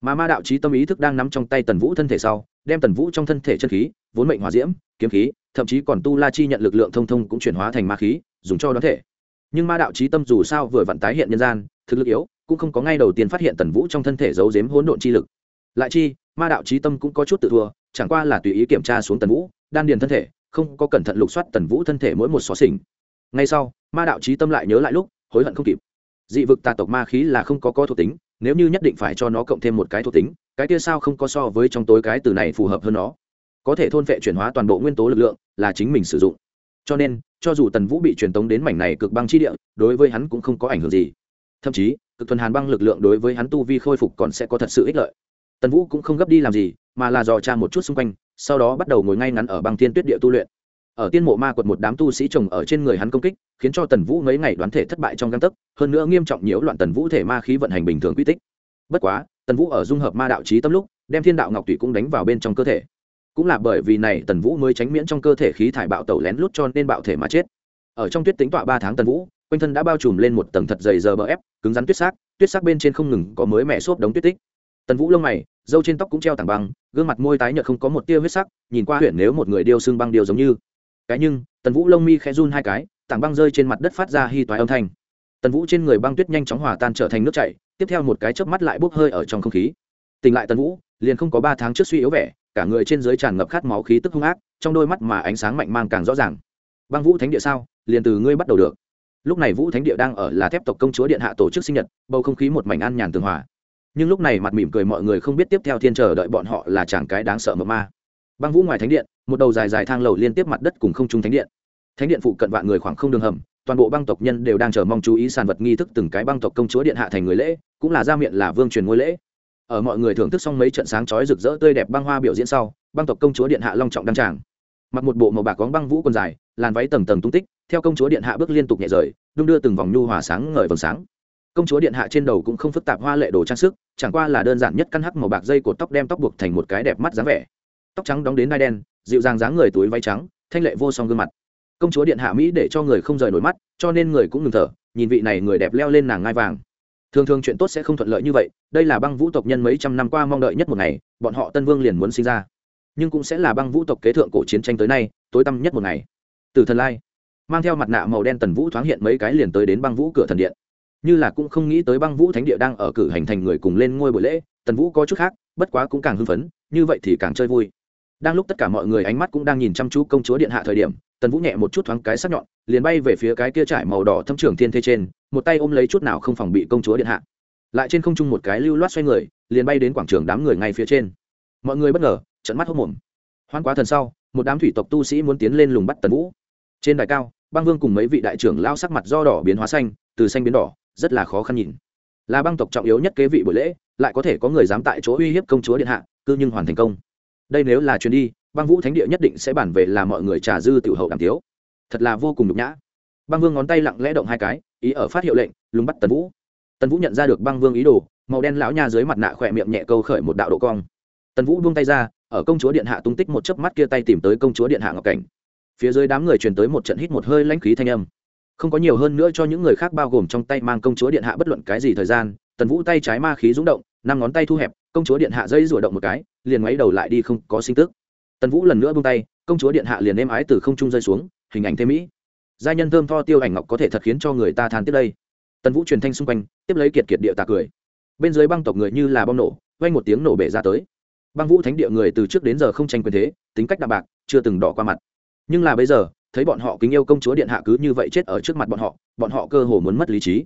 Mà ma đạo trí tâm ý thức đang nắm trong tay tần vũ thân thể sau, đem tần vũ trong thân thể chân khí, vốn mệnh hòa diễm, kiếm khí, thậm chí còn tu la chi nhận lực lượng thông thông cũng chuyển hóa thành ma khí, dùng cho đoán thể. Nhưng ma đạo trí tâm dù sao vừa vặn tái hiện nhân gian, thực lực yếu, cũng không có ngay đầu tiên phát hiện tần vũ trong thân thể giấu giếm hỗn độn chi lực. Lại chi, ma đạo trí tâm cũng có chút tự thua, chẳng qua là tùy ý kiểm tra xuống tần vũ, đan điền thân thể không có cẩn thận lục soát tần vũ thân thể mỗi một xó xỉnh. Ngay sau, ma đạo trí tâm lại nhớ lại lúc, hối hận không kịp. Dị vực tà tộc ma khí là không có có thuộc tính, nếu như nhất định phải cho nó cộng thêm một cái thuộc tính, cái kia sao không có so với trong tối cái từ này phù hợp hơn nó? Có thể thôn vệ chuyển hóa toàn bộ nguyên tố lực lượng là chính mình sử dụng. Cho nên, cho dù tần vũ bị truyền tống đến mảnh này cực băng chi địa, đối với hắn cũng không có ảnh hưởng gì. Thậm chí, cực thuần hàn băng lực lượng đối với hắn tu vi khôi phục còn sẽ có thật sự ích lợi. Tần vũ cũng không gấp đi làm gì mà là dò tra một chút xung quanh, sau đó bắt đầu ngồi ngay ngắn ở băng thiên tuyết địa tu luyện. Ở tiên mộ ma quật một đám tu sĩ trồng ở trên người hắn công kích, khiến cho tần vũ mấy ngày đoán thể thất bại trong găng tấc, hơn nữa nghiêm trọng nhiễu loạn tần vũ thể ma khí vận hành bình thường quy tích. Bất quá, tần vũ ở dung hợp ma đạo trí tâm lúc, đem thiên đạo ngọc tùy cũng đánh vào bên trong cơ thể. Cũng là bởi vì này tần vũ mới tránh miễn trong cơ thể khí thải bạo tẩu lén lút cho nên bạo thể mà chết. Ở trong tuyết tính tọa ba tháng tần vũ, quanh thân đã bao trùm lên một tầng thật dày giờ bờ ép, cứng rắn tuyết xác tuyết xác bên trên không ngừng có mới mẹ xốp đống tuyết tích. Tần vũ lông mày dâu trên tóc cũng treo tảng băng, gương mặt môi tái nhợt không có một tia huyết sắc, nhìn qua huyện nếu một người điêu xương băng điều giống như. Cái nhưng, tần vũ lông mi khẽ run hai cái, tảng băng rơi trên mặt đất phát ra hy toái âm thanh. Tần vũ trên người băng tuyết nhanh chóng hòa tan trở thành nước chảy, tiếp theo một cái chớp mắt lại bốc hơi ở trong không khí. Tỉnh lại tần vũ, liền không có ba tháng trước suy yếu vẻ, cả người trên dưới tràn ngập khát máu khí tức hung ác, trong đôi mắt mà ánh sáng mạnh mang càng rõ ràng. Băng vũ thánh địa sao? Liền từ ngươi bắt đầu được. Lúc này vũ thánh địa đang ở là thép tộc công chúa điện hạ tổ chức sinh nhật, bầu không khí một mảnh an nhàn tường hòa nhưng lúc này mặt mỉm cười mọi người không biết tiếp theo thiên chờ đợi bọn họ là chẳng cái đáng sợ mờ ma. Băng vũ ngoài thánh điện, một đầu dài dài thang lầu liên tiếp mặt đất cùng không trung thánh điện. Thánh điện phụ cận vạn người khoảng không đường hầm, toàn bộ băng tộc nhân đều đang chờ mong chú ý sàn vật nghi thức từng cái băng tộc công chúa điện hạ thành người lễ, cũng là ra miệng là vương truyền ngôi lễ. Ở mọi người thưởng thức xong mấy trận sáng chói rực rỡ tươi đẹp băng hoa biểu diễn sau, băng tộc công chúa điện hạ long trọng đăng tràng. Mặc một bộ màu bạc có băng vũ quần dài, làn váy tầng tầng tung tích, theo công chúa điện hạ bước liên tục nhẹ rời, đung đưa từng vòng nhu hòa sáng ngời vầng sáng công chúa điện hạ trên đầu cũng không phức tạp hoa lệ đồ trang sức, chẳng qua là đơn giản nhất căn hắc màu bạc dây cột tóc đem tóc buộc thành một cái đẹp mắt dáng vẻ. Tóc trắng đóng đến nai đen, dịu dàng dáng người túi váy trắng, thanh lệ vô song gương mặt. Công chúa điện hạ mỹ để cho người không rời nổi mắt, cho nên người cũng ngừng thở, nhìn vị này người đẹp leo lên nàng ngai vàng. Thường thường chuyện tốt sẽ không thuận lợi như vậy, đây là băng vũ tộc nhân mấy trăm năm qua mong đợi nhất một ngày, bọn họ tân vương liền muốn sinh ra. Nhưng cũng sẽ là băng vũ tộc kế thượng cổ chiến tranh tới nay, tối tăm nhất một ngày. Từ thần lai. Mang theo mặt nạ màu đen tần vũ thoáng hiện mấy cái liền tới đến băng vũ cửa thần điện như là cũng không nghĩ tới băng vũ thánh địa đang ở cử hành thành người cùng lên ngôi buổi lễ, tần vũ có chút khác, bất quá cũng càng hưng phấn, như vậy thì càng chơi vui. Đang lúc tất cả mọi người ánh mắt cũng đang nhìn chăm chú công chúa điện hạ thời điểm, tần vũ nhẹ một chút thoáng cái sắc nhọn, liền bay về phía cái kia trải màu đỏ thâm trưởng thiên thê trên, một tay ôm lấy chút nào không phòng bị công chúa điện hạ. Lại trên không trung một cái lưu loát xoay người, liền bay đến quảng trường đám người ngay phía trên. Mọi người bất ngờ trận mắt hốc mồm hoan quá thần sau, một đám thủy tộc tu sĩ muốn tiến lên lùng bắt tần vũ. Trên đài cao, băng vương cùng mấy vị đại trưởng lao sắc mặt do đỏ biến hóa xanh, từ xanh biến đỏ rất là khó khăn nhìn. Là băng tộc trọng yếu nhất kế vị buổi lễ, lại có thể có người dám tại chỗ uy hiếp công chúa điện hạ, cư nhưng hoàn thành công. Đây nếu là chuyến đi, băng vũ thánh địa nhất định sẽ bản về là mọi người trà dư tiểu hậu đàm tiếu. Thật là vô cùng nhục nhã. Băng vương ngón tay lặng lẽ động hai cái, ý ở phát hiệu lệnh, lùng bắt tần vũ. Tần vũ nhận ra được băng vương ý đồ, màu đen lão nha dưới mặt nạ khỏe miệng nhẹ câu khởi một đạo độ cong. Tần vũ buông tay ra, ở công chúa điện hạ tung tích một chớp mắt kia tay tìm tới công chúa điện hạ ngọc cảnh. Phía dưới đám người truyền tới một trận hít một hơi lãnh khí thanh âm không có nhiều hơn nữa cho những người khác bao gồm trong tay mang công chúa điện hạ bất luận cái gì thời gian, tần vũ tay trái ma khí rúng động, năm ngón tay thu hẹp, công chúa điện hạ dây rủa động một cái, liền ngoáy đầu lại đi không có sinh tức. Tần vũ lần nữa buông tay, công chúa điện hạ liền êm ái từ không trung rơi xuống, hình ảnh thêm mỹ. Gia nhân thơm tho tiêu ảnh ngọc có thể thật khiến cho người ta than tiếp đây. Tần vũ truyền thanh xung quanh, tiếp lấy kiệt kiệt địa tà cười. Bên dưới băng tộc người như là bom nổ, vang một tiếng nổ bể ra tới. Băng vũ thánh địa người từ trước đến giờ không tranh quyền thế, tính cách đạm bạc, chưa từng đỏ qua mặt. Nhưng là bây giờ thấy bọn họ kính yêu công chúa điện hạ cứ như vậy chết ở trước mặt bọn họ bọn họ cơ hồ muốn mất lý trí.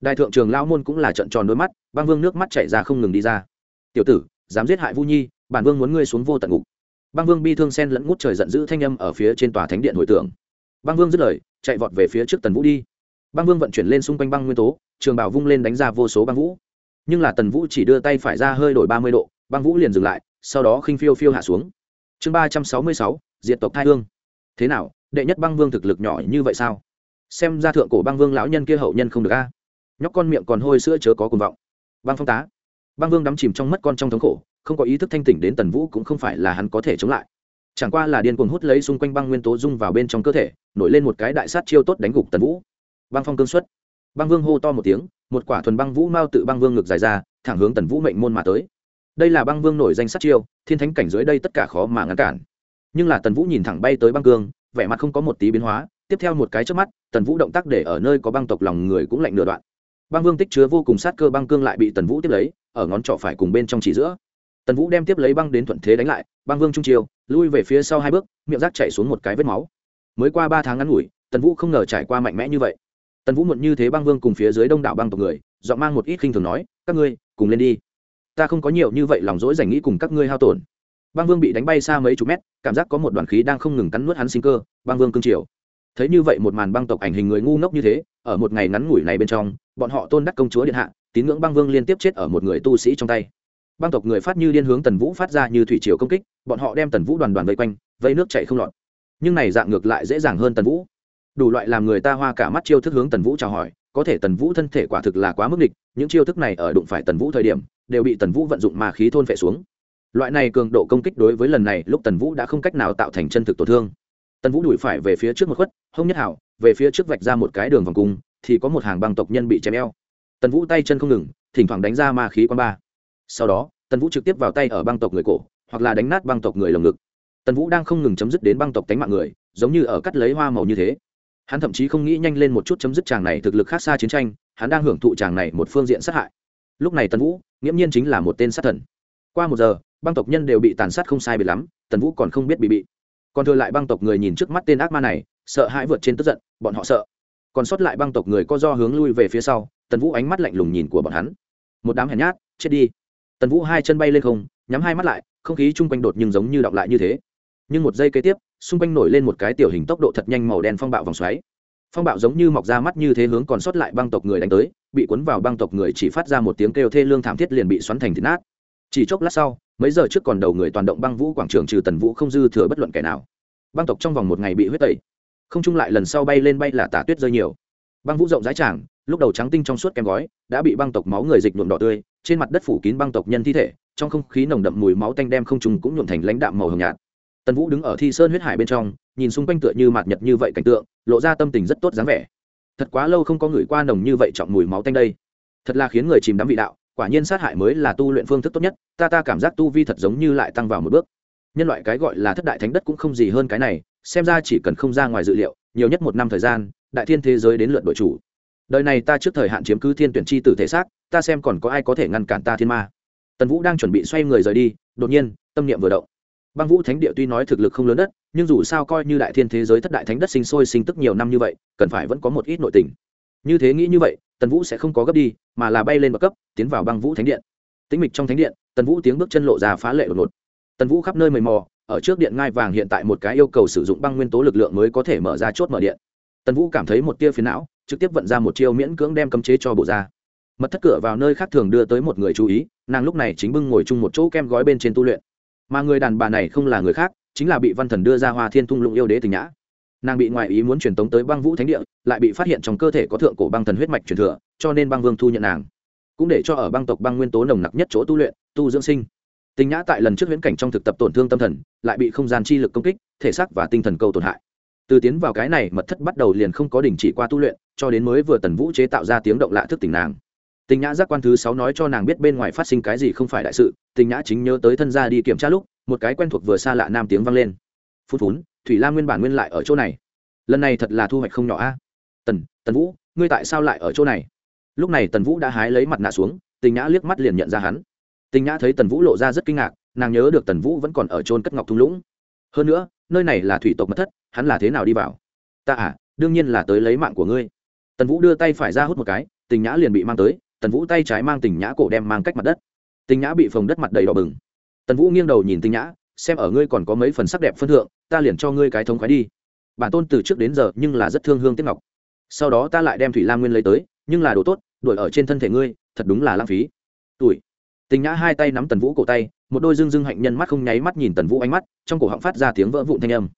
Đại thượng trường lao môn cũng là trận tròn đôi mắt, băng vương nước mắt chảy ra không ngừng đi ra. Tiểu tử, dám giết hại vu nhi, bản vương muốn ngươi xuống vô tận ngục. Băng vương bi thương sen lẫn ngút trời giận dữ thanh âm ở phía trên tòa thánh điện hồi tưởng. Băng vương dứt lời, chạy vọt về phía trước tần vũ đi. Băng vương vận chuyển lên xung quanh băng nguyên tố, trường bảo vung lên đánh ra vô số băng vũ. Nhưng là tần vũ chỉ đưa tay phải ra hơi đổi ba mươi độ, băng vũ liền dừng lại, sau đó khinh phiêu phiêu hạ xuống. Chương ba trăm sáu mươi sáu diện tộc thai hương. Thế nào đệ nhất băng vương thực lực nhỏ như vậy sao? Xem ra thượng cổ băng vương lão nhân kia hậu nhân không được a. Nhóc con miệng còn hôi sữa chớ có cuồng vọng. Băng phong tá. Băng vương đắm chìm trong mất con trong thống khổ, không có ý thức thanh tỉnh đến tần vũ cũng không phải là hắn có thể chống lại. Chẳng qua là điên cuồng hút lấy xung quanh băng nguyên tố dung vào bên trong cơ thể, nổi lên một cái đại sát chiêu tốt đánh gục tần vũ. Băng phong cương xuất. Băng vương hô to một tiếng, một quả thuần băng vũ mao tự băng vương ngược dài ra, thẳng hướng tần vũ mệnh môn mà tới. Đây là băng vương nổi danh sát chiêu, thiên thánh cảnh dưới đây tất cả khó mà ngăn cản. Nhưng là tần vũ nhìn thẳng bay tới băng cương vẻ mặt không có một tí biến hóa, tiếp theo một cái trước mắt, tần vũ động tác để ở nơi có băng tộc lòng người cũng lạnh nửa đoạn. Băng vương tích chứa vô cùng sát cơ băng cương lại bị tần vũ tiếp lấy, ở ngón trỏ phải cùng bên trong chỉ giữa. Tần vũ đem tiếp lấy băng đến thuận thế đánh lại, băng vương trung chiêu, lui về phía sau hai bước, miệng rác chạy xuống một cái vết máu. Mới qua ba tháng ngắn ngủi, tần vũ không ngờ trải qua mạnh mẽ như vậy. Tần vũ muộn như thế băng vương cùng phía dưới đông đảo băng tộc người dọn mang một ít khinh thường nói, các ngươi, cùng lên đi. Ta không có nhiều như vậy lòng dỗi dành nghĩ cùng các ngươi hao tổn băng vương bị đánh bay xa mấy chục mét, cảm giác có một đoàn khí đang không ngừng cắn nuốt hắn sinh cơ, băng vương cương triều. Thấy như vậy một màn băng tộc ảnh hình người ngu ngốc như thế, ở một ngày ngắn ngủi này bên trong, bọn họ tôn đắc công chúa điện hạ, tín ngưỡng băng vương liên tiếp chết ở một người tu sĩ trong tay. Băng tộc người phát như điên hướng tần vũ phát ra như thủy triều công kích, bọn họ đem tần vũ đoàn đoàn vây quanh, vây nước chạy không lọt. Nhưng này dạng ngược lại dễ dàng hơn tần vũ. Đủ loại làm người ta hoa cả mắt chiêu thức hướng tần vũ chào hỏi, có thể tần vũ thân thể quả thực là quá mức địch những chiêu thức này ở đụng phải tần vũ thời điểm, đều bị tần vũ vận dụng mà khí thôn phệ xuống loại này cường độ công kích đối với lần này, lúc tần vũ đã không cách nào tạo thành chân thực tổn thương. Tần vũ đuổi phải về phía trước một khuất hông nhất hảo, về phía trước vạch ra một cái đường vòng cung, thì có một hàng băng tộc nhân bị chém eo. Tần vũ tay chân không ngừng, thỉnh thoảng đánh ra ma khí quan ba. Sau đó, tần vũ trực tiếp vào tay ở băng tộc người cổ, hoặc là đánh nát băng tộc người lồng ngực. Tần vũ đang không ngừng chấm dứt đến băng tộc tánh mạng người, giống như ở cắt lấy hoa màu như thế. Hắn thậm chí không nghĩ nhanh lên một chút chấm dứt chàng này thực lực khác xa chiến tranh, hắn đang hưởng thụ chàng này một phương diện sát hại. Lúc này tần vũ, nghiễm nhiên chính là một tên sát thần. Qua một giờ băng tộc nhân đều bị tàn sát không sai bị lắm, tần vũ còn không biết bị bị. Còn thừa lại băng tộc người nhìn trước mắt tên ác ma này, sợ hãi vượt trên tức giận, bọn họ sợ. Còn sót lại băng tộc người có do hướng lui về phía sau, tần vũ ánh mắt lạnh lùng nhìn của bọn hắn. Một đám hèn nhát, chết đi. Tần vũ hai chân bay lên không, nhắm hai mắt lại, không khí chung quanh đột nhưng giống như đọng lại như thế. Nhưng một giây kế tiếp, xung quanh nổi lên một cái tiểu hình tốc độ thật nhanh màu đen phong bạo vòng xoáy. Phong bạo giống như mọc ra mắt như thế hướng còn sót lại băng tộc người đánh tới, bị cuốn vào băng tộc người chỉ phát ra một tiếng kêu thê lương thảm thiết liền bị xoắn thành thịt nát. Chỉ chốc lát sau mấy giờ trước còn đầu người toàn động băng vũ quảng trường trừ tần vũ không dư thừa bất luận kẻ nào. Băng tộc trong vòng một ngày bị huyết tẩy. Không chung lại lần sau bay lên bay là tả tuyết rơi nhiều. Băng vũ rộng rãi tràng, lúc đầu trắng tinh trong suốt kem gói, đã bị băng tộc máu người dịch nhuộm đỏ tươi, trên mặt đất phủ kín băng tộc nhân thi thể, trong không khí nồng đậm mùi máu tanh đem không trùng cũng nhuộm thành lãnh đạm màu hồng nhạt. Tần vũ đứng ở thi sơn huyết hải bên trong, nhìn xung quanh tựa như mạt nhật như vậy cảnh tượng, lộ ra tâm tình rất tốt dáng vẻ. Thật quá lâu không có người qua nồng như vậy trọng mùi máu tanh đây. Thật là khiến người chìm đắm vị đạo quả nhiên sát hại mới là tu luyện phương thức tốt nhất, ta ta cảm giác tu vi thật giống như lại tăng vào một bước. Nhân loại cái gọi là thất đại thánh đất cũng không gì hơn cái này, xem ra chỉ cần không ra ngoài dự liệu, nhiều nhất một năm thời gian, đại thiên thế giới đến lượt đội chủ. Đời này ta trước thời hạn chiếm cứ thiên tuyển chi tử thể xác, ta xem còn có ai có thể ngăn cản ta thiên ma. Tần vũ đang chuẩn bị xoay người rời đi, đột nhiên, tâm niệm vừa động. Băng vũ thánh địa tuy nói thực lực không lớn đất, nhưng dù sao coi như đại thiên thế giới thất đại thánh đất sinh sôi sinh tức nhiều năm như vậy, cần phải vẫn có một ít nội tình. Như thế nghĩ như vậy tần vũ sẽ không có gấp đi, mà là bay lên bậc cấp, tiến vào băng vũ thánh điện. Tĩnh mịch trong thánh điện, tần vũ tiếng bước chân lộ ra phá lệ đột ngột. Tần vũ khắp nơi mầy mò, ở trước điện ngai vàng hiện tại một cái yêu cầu sử dụng băng nguyên tố lực lượng mới có thể mở ra chốt mở điện. Tần vũ cảm thấy một tia phiến não, trực tiếp vận ra một chiêu miễn cưỡng đem cấm chế cho bộ ra. Mật thất cửa vào nơi khác thường đưa tới một người chú ý, nàng lúc này chính bưng ngồi chung một chỗ kem gói bên trên tu luyện. Mà người đàn bà này không là người khác, chính là bị văn thần đưa ra hoa thiên thung lũng yêu đế tình nhã nàng bị ngoại ý muốn truyền tống tới băng vũ thánh địa, lại bị phát hiện trong cơ thể có thượng cổ băng thần huyết mạch truyền thừa, cho nên băng vương thu nhận nàng. Cũng để cho ở băng tộc băng nguyên tố nồng nặc nhất chỗ tu luyện, tu dưỡng sinh. Tình nhã tại lần trước viễn cảnh trong thực tập tổn thương tâm thần, lại bị không gian chi lực công kích, thể xác và tinh thần câu tổn hại. Từ tiến vào cái này mật thất bắt đầu liền không có đình chỉ qua tu luyện, cho đến mới vừa tần vũ chế tạo ra tiếng động lạ thức tỉnh nàng. Tình nhã giác quan thứ sáu nói cho nàng biết bên ngoài phát sinh cái gì không phải đại sự tình nhã chính nhớ tới thân gia đi kiểm tra lúc, một cái quen thuộc vừa xa lạ nam tiếng vang lên. Phút phún thủy lam nguyên bản nguyên lại ở chỗ này. Lần này thật là thu hoạch không nhỏ a. Tần tần vũ, ngươi tại sao lại ở chỗ này? Lúc này tần vũ đã hái lấy mặt nạ xuống, tình nhã liếc mắt liền nhận ra hắn. Tình nhã thấy tần vũ lộ ra rất kinh ngạc, nàng nhớ được tần vũ vẫn còn ở trôn cất ngọc thung lũng. Hơn nữa, nơi này là thủy tộc mật thất, hắn là thế nào đi vào? Ta à đương nhiên là tới lấy mạng của ngươi. Tần vũ đưa tay phải ra hút một cái, tình nhã liền bị mang tới, tần vũ tay trái mang tình nhã cổ đem mang cách mặt đất. Tình nhã bị phồng đất mặt đầy đỏ bừng. Tần vũ nghiêng đầu nhìn tình nhã xem ở ngươi còn có mấy phần sắc đẹp phân thượng, ta liền cho ngươi cái thống khoái đi. Bản tôn từ trước đến giờ nhưng là rất thương hương tiếc ngọc. Sau đó ta lại đem thủy lam nguyên lấy tới, nhưng là đồ tốt, đuổi ở trên thân thể ngươi, thật đúng là lãng phí. Tuổi tình nhã hai tay nắm tần vũ cổ tay, một đôi dương dương hạnh nhân mắt không nháy mắt nhìn tần vũ ánh mắt, trong cổ họng phát ra tiếng vỡ vụn thanh âm.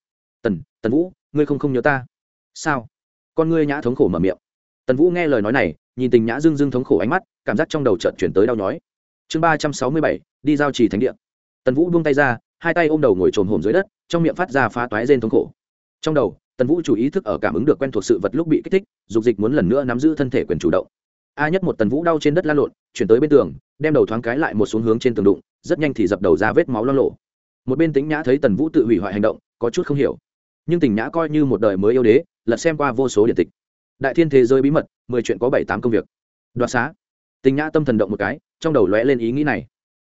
Tần tần vũ, ngươi không không nhớ ta? Sao? Con ngươi nhã thống khổ mở miệng. Tần vũ nghe lời nói này, nhìn tình nhã dương dương thống khổ ánh mắt, cảm giác trong đầu trận chuyển tới đau nhói. Chương ba trăm sáu mươi bảy, đi giao trì thánh địa. Tần vũ buông tay ra hai tay ôm đầu ngồi trồn hồn dưới đất, trong miệng phát ra phá toái rên thống khổ. Trong đầu, tần vũ chủ ý thức ở cảm ứng được quen thuộc sự vật lúc bị kích thích, dục dịch muốn lần nữa nắm giữ thân thể quyền chủ động. A nhất một tần vũ đau trên đất la lộn, chuyển tới bên tường, đem đầu thoáng cái lại một xuống hướng trên tường đụng, rất nhanh thì dập đầu ra vết máu lo lộ. Một bên tính nhã thấy tần vũ tự hủy hoại hành động, có chút không hiểu. Nhưng tình nhã coi như một đời mới yêu đế, lật xem qua vô số điện tịch. Đại thiên thế giới bí mật, mười chuyện có bảy tám công việc. Đoạt xá. Tình nhã tâm thần động một cái, trong đầu lóe lên ý nghĩ này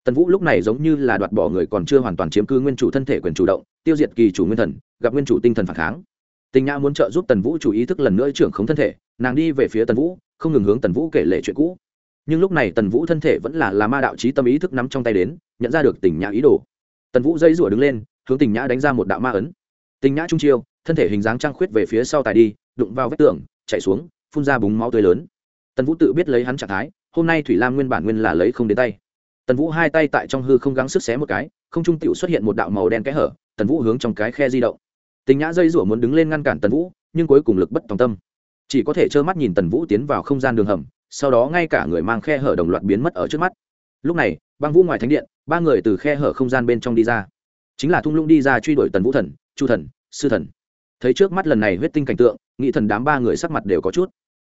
tần vũ lúc này giống như là đoạt bỏ người còn chưa hoàn toàn chiếm cư nguyên chủ thân thể quyền chủ động, tiêu diệt kỳ chủ nguyên thần, gặp nguyên chủ tinh thần phản kháng. Tình nhã muốn trợ giúp tần vũ chủ ý thức lần nữa trưởng khống thân thể, nàng đi về phía tần vũ, không ngừng hướng tần vũ kể lệ chuyện cũ. Nhưng lúc này tần vũ thân thể vẫn là là ma đạo trí tâm ý thức nắm trong tay đến, nhận ra được tình nhã ý đồ. Tần vũ dây rủa đứng lên, hướng tình nhã đánh ra một đạo ma ấn. Tình nhã trung chiêu, thân thể hình dáng trăng khuyết về phía sau tài đi, đụng vào vách tường, chạy xuống, phun ra búng máu tươi lớn. Tần vũ tự biết lấy hắn trạng thái, hôm nay thủy lam nguyên bản nguyên là lấy không đến tay tần vũ hai tay tại trong hư không gắng sức xé một cái, không trung tựu xuất hiện một đạo màu đen kẽ hở, tần vũ hướng trong cái khe di động. Tình nhã dây rủa muốn đứng lên ngăn cản tần vũ, nhưng cuối cùng lực bất tòng tâm. Chỉ có thể trơ mắt nhìn tần vũ tiến vào không gian đường hầm, sau đó ngay cả người mang khe hở đồng loạt biến mất ở trước mắt. Lúc này, băng vũ ngoài thánh điện, ba người từ khe hở không gian bên trong đi ra. Chính là thung lũng đi ra truy đuổi tần vũ thần, chu thần, sư thần. Thấy trước mắt lần này huyết tinh cảnh tượng, nghị thần đám ba người sắc mặt đều có chút.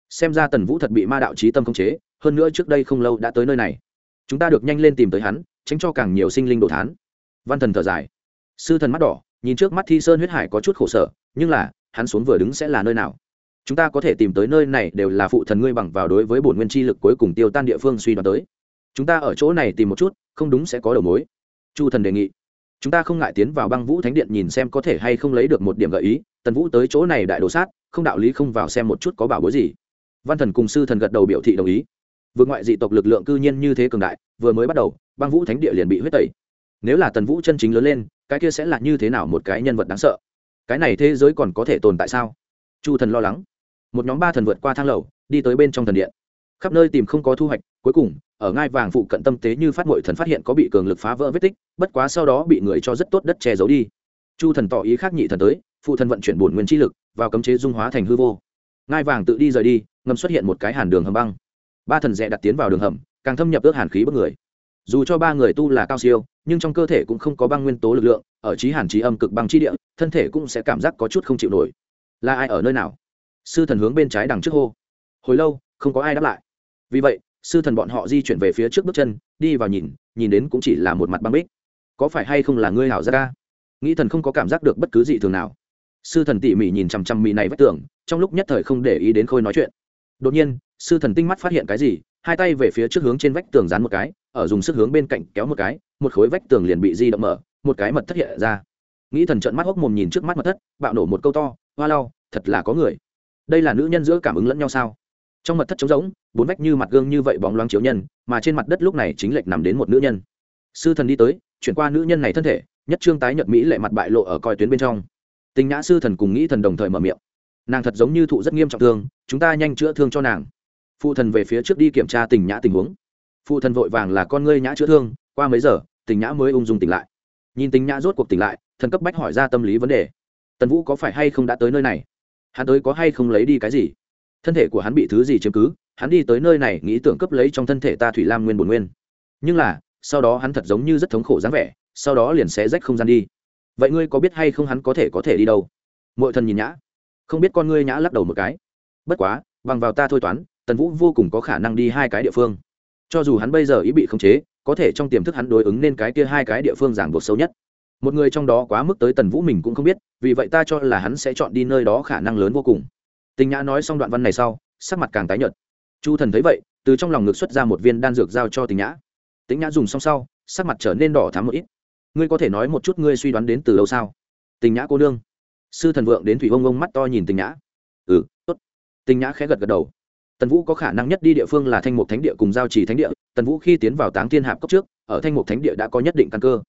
Xem ra tần vũ thật bị ma đạo trí tâm khống chế, hơn nữa trước đây không lâu đã tới nơi này chúng ta được nhanh lên tìm tới hắn, tránh cho càng nhiều sinh linh đồ thán. Văn thần thở dài. Sư thần mắt đỏ, nhìn trước mắt thi sơn huyết hải có chút khổ sở, nhưng là, hắn xuống vừa đứng sẽ là nơi nào? Chúng ta có thể tìm tới nơi này đều là phụ thần ngươi bằng vào đối với bổn nguyên chi lực cuối cùng tiêu tan địa phương suy đoán tới. Chúng ta ở chỗ này tìm một chút, không đúng sẽ có đầu mối. Chu thần đề nghị. Chúng ta không ngại tiến vào băng vũ thánh điện nhìn xem có thể hay không lấy được một điểm gợi ý, tần vũ tới chỗ này đại đồ sát, không đạo lý không vào xem một chút có bảo bối gì. Văn thần cùng sư thần gật đầu biểu thị đồng ý vượt ngoại dị tộc lực lượng cư nhiên như thế cường đại, vừa mới bắt đầu, băng vũ thánh địa liền bị huyết tẩy. Nếu là tần vũ chân chính lớn lên, cái kia sẽ là như thế nào một cái nhân vật đáng sợ? Cái này thế giới còn có thể tồn tại sao? Chu thần lo lắng. Một nhóm ba thần vượt qua thang lầu, đi tới bên trong thần điện. Khắp nơi tìm không có thu hoạch, cuối cùng, ở ngai vàng phụ cận tâm tế như phát mội thần phát hiện có bị cường lực phá vỡ vết tích, bất quá sau đó bị người cho rất tốt đất che giấu đi. Chu thần tỏ ý khác nhị thần tới, phụ thần vận chuyển bổn nguyên chi lực, vào cấm chế dung hóa thành hư vô. Ngai vàng tự đi rời đi, ngầm xuất hiện một cái hàn đường hầm băng ba thần rẽ đặt tiến vào đường hầm, càng thâm nhập ước hàn khí bất người. Dù cho ba người tu là cao siêu, nhưng trong cơ thể cũng không có băng nguyên tố lực lượng, ở trí hàn trí âm cực băng chi địa, thân thể cũng sẽ cảm giác có chút không chịu nổi. Là ai ở nơi nào? Sư thần hướng bên trái đằng trước hô. Hồi lâu, không có ai đáp lại. Vì vậy, sư thần bọn họ di chuyển về phía trước bước chân, đi vào nhìn nhìn đến cũng chỉ là một mặt băng bích. Có phải hay không là ngươi hảo ra ca? Nghĩ thần không có cảm giác được bất cứ gì thường nào. Sư thần tỉ mỉ nhìn chằm chằm mì này vách tưởng trong lúc nhất thời không để ý đến khôi nói chuyện. Đột nhiên sư thần tinh mắt phát hiện cái gì, hai tay về phía trước hướng trên vách tường dán một cái, ở dùng sức hướng bên cạnh kéo một cái, một khối vách tường liền bị di động mở, một cái mật thất hiện ra. Nghĩ thần trận mắt hốc mồm nhìn trước mắt mật thất, bạo nổ một câu to, hoa lau thật là có người. Đây là nữ nhân giữa cảm ứng lẫn nhau sao? Trong mật thất trống rỗng, bốn vách như mặt gương như vậy bóng loáng chiếu nhân, mà trên mặt đất lúc này chính lệch nằm đến một nữ nhân. Sư thần đi tới, chuyển qua nữ nhân này thân thể, nhất trương tái nhợt mỹ lệ mặt bại lộ ở coi tuyến bên trong. Tình nhã sư thần cùng nghĩ thần đồng thời mở miệng. Nàng thật giống như thụ rất nghiêm trọng thương, chúng ta nhanh chữa thương cho nàng phụ thần về phía trước đi kiểm tra tình nhã tình huống. Phụ thần vội vàng là con ngươi nhã chữa thương, qua mấy giờ, tình nhã mới ung dung tỉnh lại. Nhìn tình nhã rốt cuộc tỉnh lại, thần cấp bách hỏi ra tâm lý vấn đề. Tần vũ có phải hay không đã tới nơi này? Hắn tới có hay không lấy đi cái gì? Thân thể của hắn bị thứ gì chiếm cứ? Hắn đi tới nơi này nghĩ tưởng cấp lấy trong thân thể ta thủy lam nguyên bổn nguyên. Nhưng là, sau đó hắn thật giống như rất thống khổ dáng vẻ, sau đó liền sẽ rách không gian đi. Vậy ngươi có biết hay không hắn có thể có thể đi đâu? Mọi thần nhìn nhã. Không biết con ngươi nhã lắc đầu một cái. Bất quá, bằng vào ta thôi toán tần vũ vô cùng có khả năng đi hai cái địa phương. Cho dù hắn bây giờ ý bị khống chế, có thể trong tiềm thức hắn đối ứng nên cái kia hai cái địa phương giảng buộc sâu nhất. Một người trong đó quá mức tới tần vũ mình cũng không biết, vì vậy ta cho là hắn sẽ chọn đi nơi đó khả năng lớn vô cùng. Tình nhã nói xong đoạn văn này sau, sắc mặt càng tái nhợt. Chu thần thấy vậy, từ trong lòng ngực xuất ra một viên đan dược giao cho tình nhã. Tính nhã dùng xong sau, sắc mặt trở nên đỏ thắm một ít. Ngươi có thể nói một chút ngươi suy đoán đến từ đâu sao? Tình nhã cô nương. Sư thần vượng đến thủy ông ông mắt to nhìn tình nhã. Ừ tốt. Tình nhã khẽ gật gật đầu tần vũ có khả năng nhất đi địa phương là thanh mục thánh địa cùng giao trì thánh địa, tần vũ khi tiến vào táng thiên hạp cốc trước, ở thanh mục thánh địa đã có nhất định căn cơ.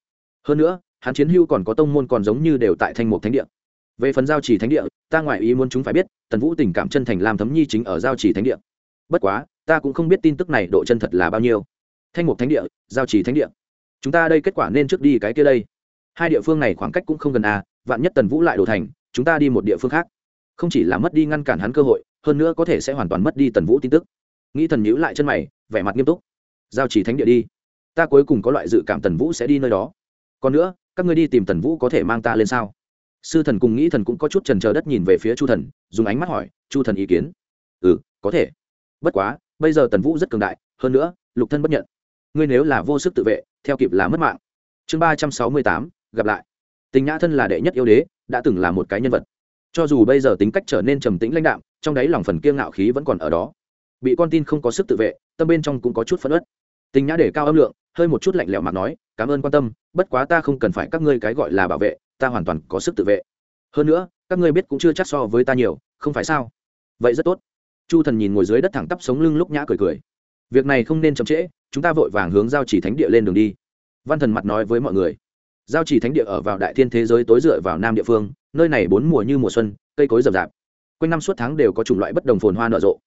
Hơn nữa, hắn chiến hưu còn có tông môn còn giống như đều tại thanh mục thánh địa. Về phần giao trì thánh địa, ta ngoại ý muốn chúng phải biết, tần vũ tình cảm chân thành làm thấm nhi chính ở giao trì thánh địa. Bất quá, ta cũng không biết tin tức này độ chân thật là bao nhiêu. Thanh mục thánh địa, giao trì thánh địa. Chúng ta đây kết quả nên trước đi cái kia đây. Hai địa phương này khoảng cách cũng không gần à vạn nhất tần vũ lại đổ thành, chúng ta đi một địa phương khác. Không chỉ là mất đi ngăn cản hắn cơ hội hơn nữa có thể sẽ hoàn toàn mất đi tần vũ tin tức. Nghĩ thần nhữ lại chân mày, vẻ mặt nghiêm túc. Giao chỉ thánh địa đi. Ta cuối cùng có loại dự cảm tần vũ sẽ đi nơi đó. Còn nữa, các ngươi đi tìm tần vũ có thể mang ta lên sao? Sư thần cùng nghĩ thần cũng có chút trần chờ đất nhìn về phía chu thần, dùng ánh mắt hỏi, chu thần ý kiến? Ừ có thể. Bất quá, bây giờ tần vũ rất cường đại, hơn nữa, lục thân bất nhận. Ngươi nếu là vô sức tự vệ, theo kịp là mất mạng. Chương ba trăm sáu mươi tám, gặp lại. Tình nhã thân là đệ nhất yêu đế, đã từng là một cái nhân vật cho dù bây giờ tính cách trở nên trầm tĩnh lãnh đạm, trong đáy lòng phần kiêng ngạo khí vẫn còn ở đó. Bị con tin không có sức tự vệ, tâm bên trong cũng có chút phẫn ớt tình nhã để cao âm lượng, hơi một chút lạnh lẽo mặt nói, cảm ơn quan tâm, bất quá ta không cần phải các ngươi cái gọi là bảo vệ, ta hoàn toàn có sức tự vệ. Hơn nữa, các ngươi biết cũng chưa chắc so với ta nhiều, không phải sao? Vậy rất tốt. Chu thần nhìn ngồi dưới đất thẳng tắp sống lưng lúc nhã cười cười. Việc này không nên chậm trễ, chúng ta vội vàng hướng giao chỉ thánh địa lên đường đi. Văn thần mặt nói với mọi người. Giao chỉ thánh địa ở vào đại thiên thế giới tối dựa vào nam địa phương nơi này bốn mùa như mùa xuân, cây cối rậm rạp. Quanh năm suốt tháng đều có chủng loại bất đồng phồn hoa nở rộ.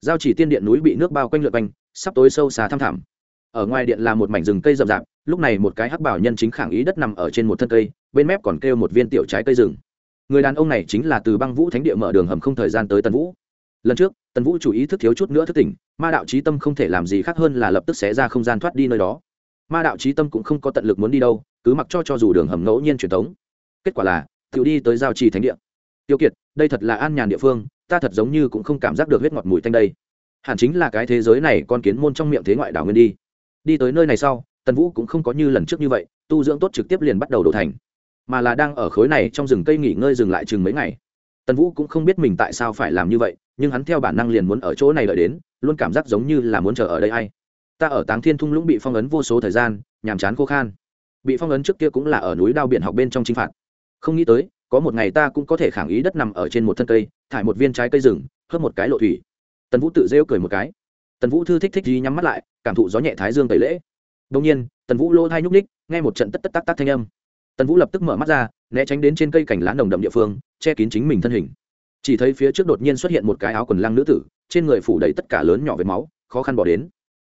Giao chỉ tiên điện núi bị nước bao quanh lượt quanh, sắp tối sâu xa thăm thẳm. Ở ngoài điện là một mảnh rừng cây rậm rạp, lúc này một cái hắc bảo nhân chính khẳng ý đất nằm ở trên một thân cây, bên mép còn kêu một viên tiểu trái cây rừng. Người đàn ông này chính là từ băng vũ thánh địa mở đường hầm không thời gian tới tần vũ. Lần trước, tần vũ chủ ý thức thiếu chút nữa thức tỉnh, ma đạo trí tâm không thể làm gì khác hơn là lập tức xé ra không gian thoát đi nơi đó. Ma đạo trí tâm cũng không có tận lực muốn đi đâu, cứ mặc cho cho dù đường hầm ngẫu nhiên truyền thống kết quả là tự đi tới giao trì thánh địa. Tiêu kiệt, đây thật là an nhàn địa phương, ta thật giống như cũng không cảm giác được huyết ngọt mùi tanh đây. Hẳn chính là cái thế giới này con kiến môn trong miệng thế ngoại đảo nguyên đi. Đi tới nơi này sau, tần vũ cũng không có như lần trước như vậy, tu dưỡng tốt trực tiếp liền bắt đầu đổ thành. Mà là đang ở khối này trong rừng cây nghỉ ngơi dừng lại chừng mấy ngày. Tần vũ cũng không biết mình tại sao phải làm như vậy, nhưng hắn theo bản năng liền muốn ở chỗ này đợi đến, luôn cảm giác giống như là muốn chờ ở đây ai. ta ở táng thiên thung lũng bị phong ấn vô số thời gian, nhàm chán khô khan. Bị phong ấn trước kia cũng là ở núi đao biển học bên trong chinh phạt không nghĩ tới, có một ngày ta cũng có thể khẳng ý đất nằm ở trên một thân cây, thải một viên trái cây rừng, hớp một cái lộ thủy. Tần vũ tự rêu cười một cái. Tần vũ thư thích thích gì nhắm mắt lại, cảm thụ gió nhẹ thái dương tẩy lễ. Đông nhiên, tần vũ lô thai nhúc ních nghe một trận tất tất tắc tắc thanh âm. Tần vũ lập tức mở mắt ra, né tránh đến trên cây cảnh lá nồng đậm địa phương, che kín chính mình thân hình. Chỉ thấy phía trước đột nhiên xuất hiện một cái áo quần lăng nữ tử, trên người phủ đầy tất cả lớn nhỏ với máu, khó khăn bỏ đến.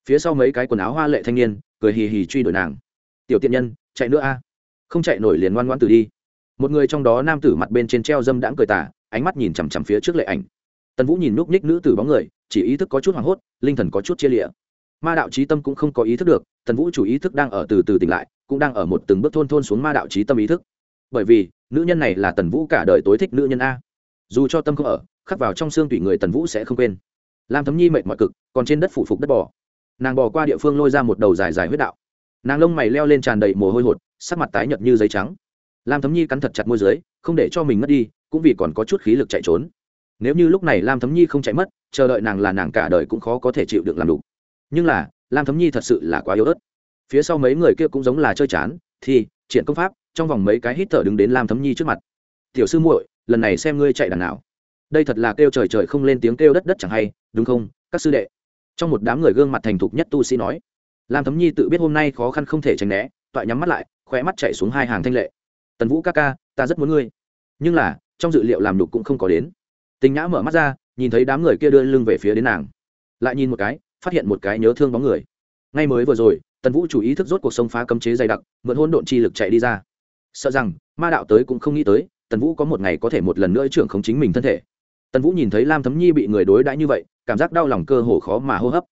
Phía sau mấy cái quần áo hoa lệ thanh niên, cười hì hì truy đuổi nàng. Tiểu tiện nhân, chạy nữa a. Không chạy nổi liền ngoan ngoãn từ đi một người trong đó nam tử mặt bên trên treo dâm đãng cười tả ánh mắt nhìn chằm chằm phía trước lệ ảnh. Tần vũ nhìn núp ních nữ tử bóng người, chỉ ý thức có chút hoảng hốt, linh thần có chút chia lịa. Ma đạo trí tâm cũng không có ý thức được, tần vũ chủ ý thức đang ở từ từ tỉnh lại, cũng đang ở một từng bước thôn thôn xuống ma đạo trí tâm ý thức. Bởi vì, nữ nhân này là tần vũ cả đời tối thích nữ nhân a. Dù cho tâm không ở, khắc vào trong xương tủy người tần vũ sẽ không quên. Lam thấm nhi mệt mọi cực, còn trên đất phủ phục đất bò. Nàng bò qua địa phương lôi ra một đầu dài dài huyết đạo. Nàng lông mày leo lên tràn đầy mồ hôi hột, sắc mặt tái nhợt như giấy trắng lam thấm nhi cắn thật chặt môi dưới, không để cho mình mất đi, cũng vì còn có chút khí lực chạy trốn. Nếu như lúc này lam thấm nhi không chạy mất, chờ đợi nàng là nàng cả đời cũng khó có thể chịu được làm đủ. Nhưng là, lam thấm nhi thật sự là quá yếu ớt. Phía sau mấy người kia cũng giống là chơi chán, thì, triển công pháp, trong vòng mấy cái hít thở đứng đến lam thấm nhi trước mặt. Tiểu sư muội, lần này xem ngươi chạy đằng nào. Đây thật là kêu trời trời không lên tiếng kêu đất đất chẳng hay, đúng không, các sư đệ? Trong một đám người gương mặt thành thục nhất tu sĩ nói. Lam thấm nhi tự biết hôm nay khó khăn không thể tránh né, toại nhắm mắt lại, khóe mắt chạy xuống hai hàng thanh lệ tần vũ ca ca, ta rất muốn ngươi. Nhưng là, trong dự liệu làm đục cũng không có đến. Tình nhã mở mắt ra, nhìn thấy đám người kia đưa lưng về phía đến nàng. Lại nhìn một cái, phát hiện một cái nhớ thương bóng người. Ngay mới vừa rồi, tần vũ chủ ý thức rốt cuộc sông phá cấm chế dày đặc, mượn hôn độn chi lực chạy đi ra. Sợ rằng, ma đạo tới cũng không nghĩ tới, tần vũ có một ngày có thể một lần nữa trưởng không chính mình thân thể. Tần vũ nhìn thấy lam thấm nhi bị người đối đãi như vậy, cảm giác đau lòng cơ hồ khó mà hô hấp.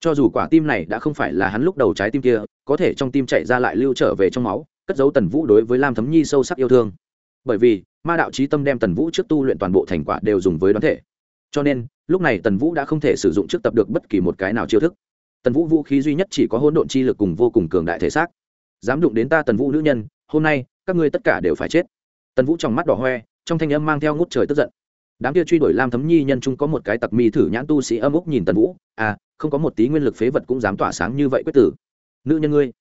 Cho dù quả tim này đã không phải là hắn lúc đầu trái tim kia, có thể trong tim chạy ra lại lưu trở về trong máu cất giấu tần vũ đối với lam thấm nhi sâu sắc yêu thương. Bởi vì, ma đạo trí tâm đem tần vũ trước tu luyện toàn bộ thành quả đều dùng với đoán thể. Cho nên, lúc này tần vũ đã không thể sử dụng trước tập được bất kỳ một cái nào chiêu thức. Tần vũ vũ khí duy nhất chỉ có hỗn độn chi lực cùng vô cùng cường đại thể xác. Dám đụng đến ta tần vũ nữ nhân, hôm nay, các ngươi tất cả đều phải chết. Tần vũ trong mắt đỏ hoe, trong thanh âm mang theo ngút trời tức giận. Đám kia truy đuổi lam thấm nhi nhân chung có một cái tặc mi thử nhãn tu sĩ âm úc nhìn tần vũ à không có một tí nguyên lực phế vật cũng dám tỏa sáng như vậy quyết tử. Nữ nhân ngươi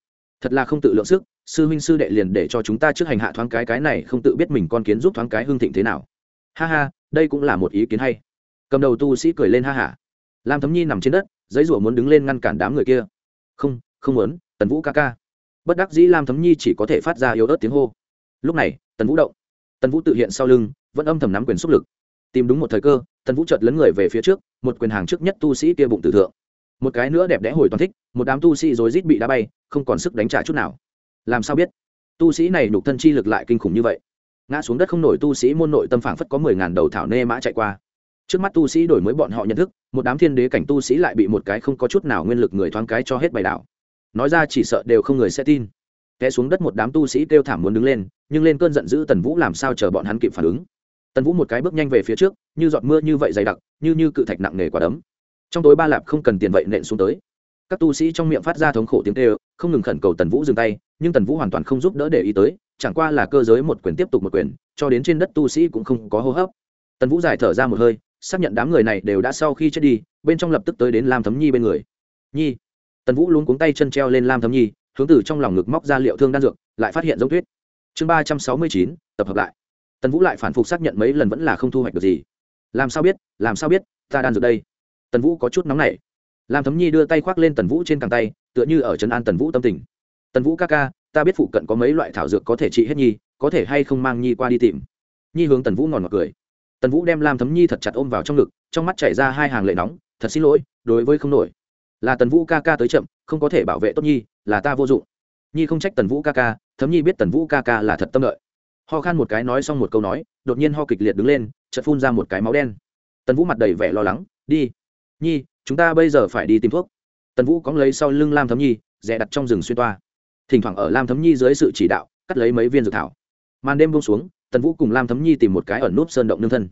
thật là không tự lượng sức, sư huynh sư đệ liền để cho chúng ta trước hành hạ thoáng cái cái này không tự biết mình con kiến giúp thoáng cái hương thịnh thế nào. Ha ha, đây cũng là một ý kiến hay. Cầm đầu tu sĩ cười lên ha hả lam thấm nhi nằm trên đất, giấy rủa muốn đứng lên ngăn cản đám người kia. Không không muốn, tần vũ ca ca. Bất đắc dĩ lam thấm nhi chỉ có thể phát ra yếu ớt tiếng hô. Lúc này, tần vũ động. Tần vũ tự hiện sau lưng, vẫn âm thầm nắm quyền xúc lực. Tìm đúng một thời cơ, tần vũ chợt lấn người về phía trước, một quyền hàng trước nhất tu sĩ kia bụng tử thượng một cái nữa đẹp đẽ hồi toàn thích, một đám tu sĩ rối rít bị đá bay, không còn sức đánh trả chút nào. Làm sao biết? Tu sĩ này nhục thân chi lực lại kinh khủng như vậy. Ngã xuống đất không nổi tu sĩ môn nội tâm phảng phất có mười ngàn đầu thảo nê mã chạy qua. Trước mắt tu sĩ đổi mới bọn họ nhận thức, một đám thiên đế cảnh tu sĩ lại bị một cái không có chút nào nguyên lực người thoáng cái cho hết bài đảo nói ra chỉ sợ đều không người sẽ tin. Té xuống đất một đám tu sĩ kêu thảm muốn đứng lên, nhưng lên cơn giận dữ tần vũ làm sao chờ bọn hắn kịp phản ứng? Tần vũ một cái bước nhanh về phía trước, như giọt mưa như vậy dày đặc, như như cự thạch nặng nề quả đấm trong tối ba lạp không cần tiền vậy nện xuống tới. Các tu sĩ trong miệng phát ra thống khổ tiếng kêu, không ngừng khẩn cầu tần vũ dừng tay, nhưng tần vũ hoàn toàn không giúp đỡ để ý tới, chẳng qua là cơ giới một quyền tiếp tục một quyền, cho đến trên đất tu sĩ cũng không có hô hấp. Tần vũ giải thở ra một hơi, xác nhận đám người này đều đã sau khi chết đi, bên trong lập tức tới đến lam thấm nhi bên người. Nhi. Tần vũ luôn cuống tay chân treo lên lam thấm nhi, hướng từ trong lòng ngực móc ra liệu thương đan dược, lại phát hiện giống tuyết. Chương ba trăm sáu mươi chín, tập hợp lại. Tần vũ lại phản phục xác nhận mấy lần vẫn là không thu hoạch được gì. Làm sao biết? Làm sao biết? Ta đan dược đây tần vũ có chút nóng nảy. Lam thấm nhi đưa tay khoác lên tần vũ trên cẳng tay, tựa như ở trấn an tần vũ tâm tình. Tần vũ ca ca, ta biết phụ cận có mấy loại thảo dược có thể trị hết nhi, có thể hay không mang nhi qua đi tìm. Nhi hướng tần vũ ngòn ngọt cười. Tần vũ đem lam thấm nhi thật chặt ôm vào trong ngực, trong mắt chảy ra hai hàng lệ nóng, thật xin lỗi, đối với không nổi. Là tần vũ ca ca tới chậm, không có thể bảo vệ tốt nhi, là ta vô dụng. Nhi không trách tần vũ ca ca, thấm nhi biết tần vũ ca ca là thật tâm lợi ho khan một cái nói xong một câu nói, đột nhiên ho kịch liệt đứng lên, chợt phun ra một cái máu đen. Tần vũ mặt đầy vẻ lo lắng, đi nhi, chúng ta bây giờ phải đi tìm thuốc. Tần vũ cóng lấy sau lưng lam thấm nhi, rẽ đặt trong rừng xuyên toa. Thỉnh thoảng ở lam thấm nhi dưới sự chỉ đạo, cắt lấy mấy viên dược thảo. Màn đêm buông xuống, tần vũ cùng lam thấm nhi tìm một cái ở núp sơn động nương thân.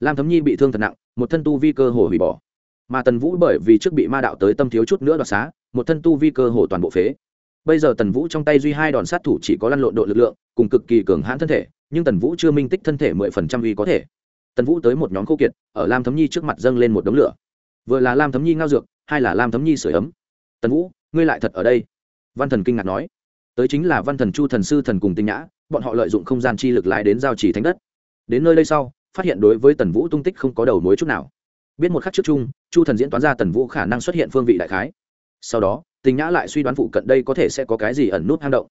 Lam thấm nhi bị thương thật nặng, một thân tu vi cơ hồ hủy bỏ. Mà tần vũ bởi vì trước bị ma đạo tới tâm thiếu chút nữa đoạt xá, một thân tu vi cơ hồ toàn bộ phế. Bây giờ tần vũ trong tay duy hai đòn sát thủ chỉ có lăn lộn độ lực lượng, cùng cực kỳ cường hãn thân thể, nhưng tần vũ chưa minh tích thân thể mười phần trăm uy có thể. Tần vũ tới một nhóm khô kiệt, ở lam thấm nhi trước mặt dâng lên một đống lửa vừa là lam thấm nhi ngao dược, hai là lam thấm nhi sửa ấm. Tần vũ, ngươi lại thật ở đây? Văn thần kinh ngạc nói. Tới chính là văn thần chu thần sư thần cùng tinh nhã, bọn họ lợi dụng không gian chi lực lái đến giao trì thánh đất. Đến nơi đây sau, phát hiện đối với tần vũ tung tích không có đầu mối chút nào. Biết một khắc trước chung, chu thần diễn toán ra tần vũ khả năng xuất hiện phương vị đại khái. Sau đó tình nhã lại suy đoán phụ cận đây có thể sẽ có cái gì ẩn nút hang động.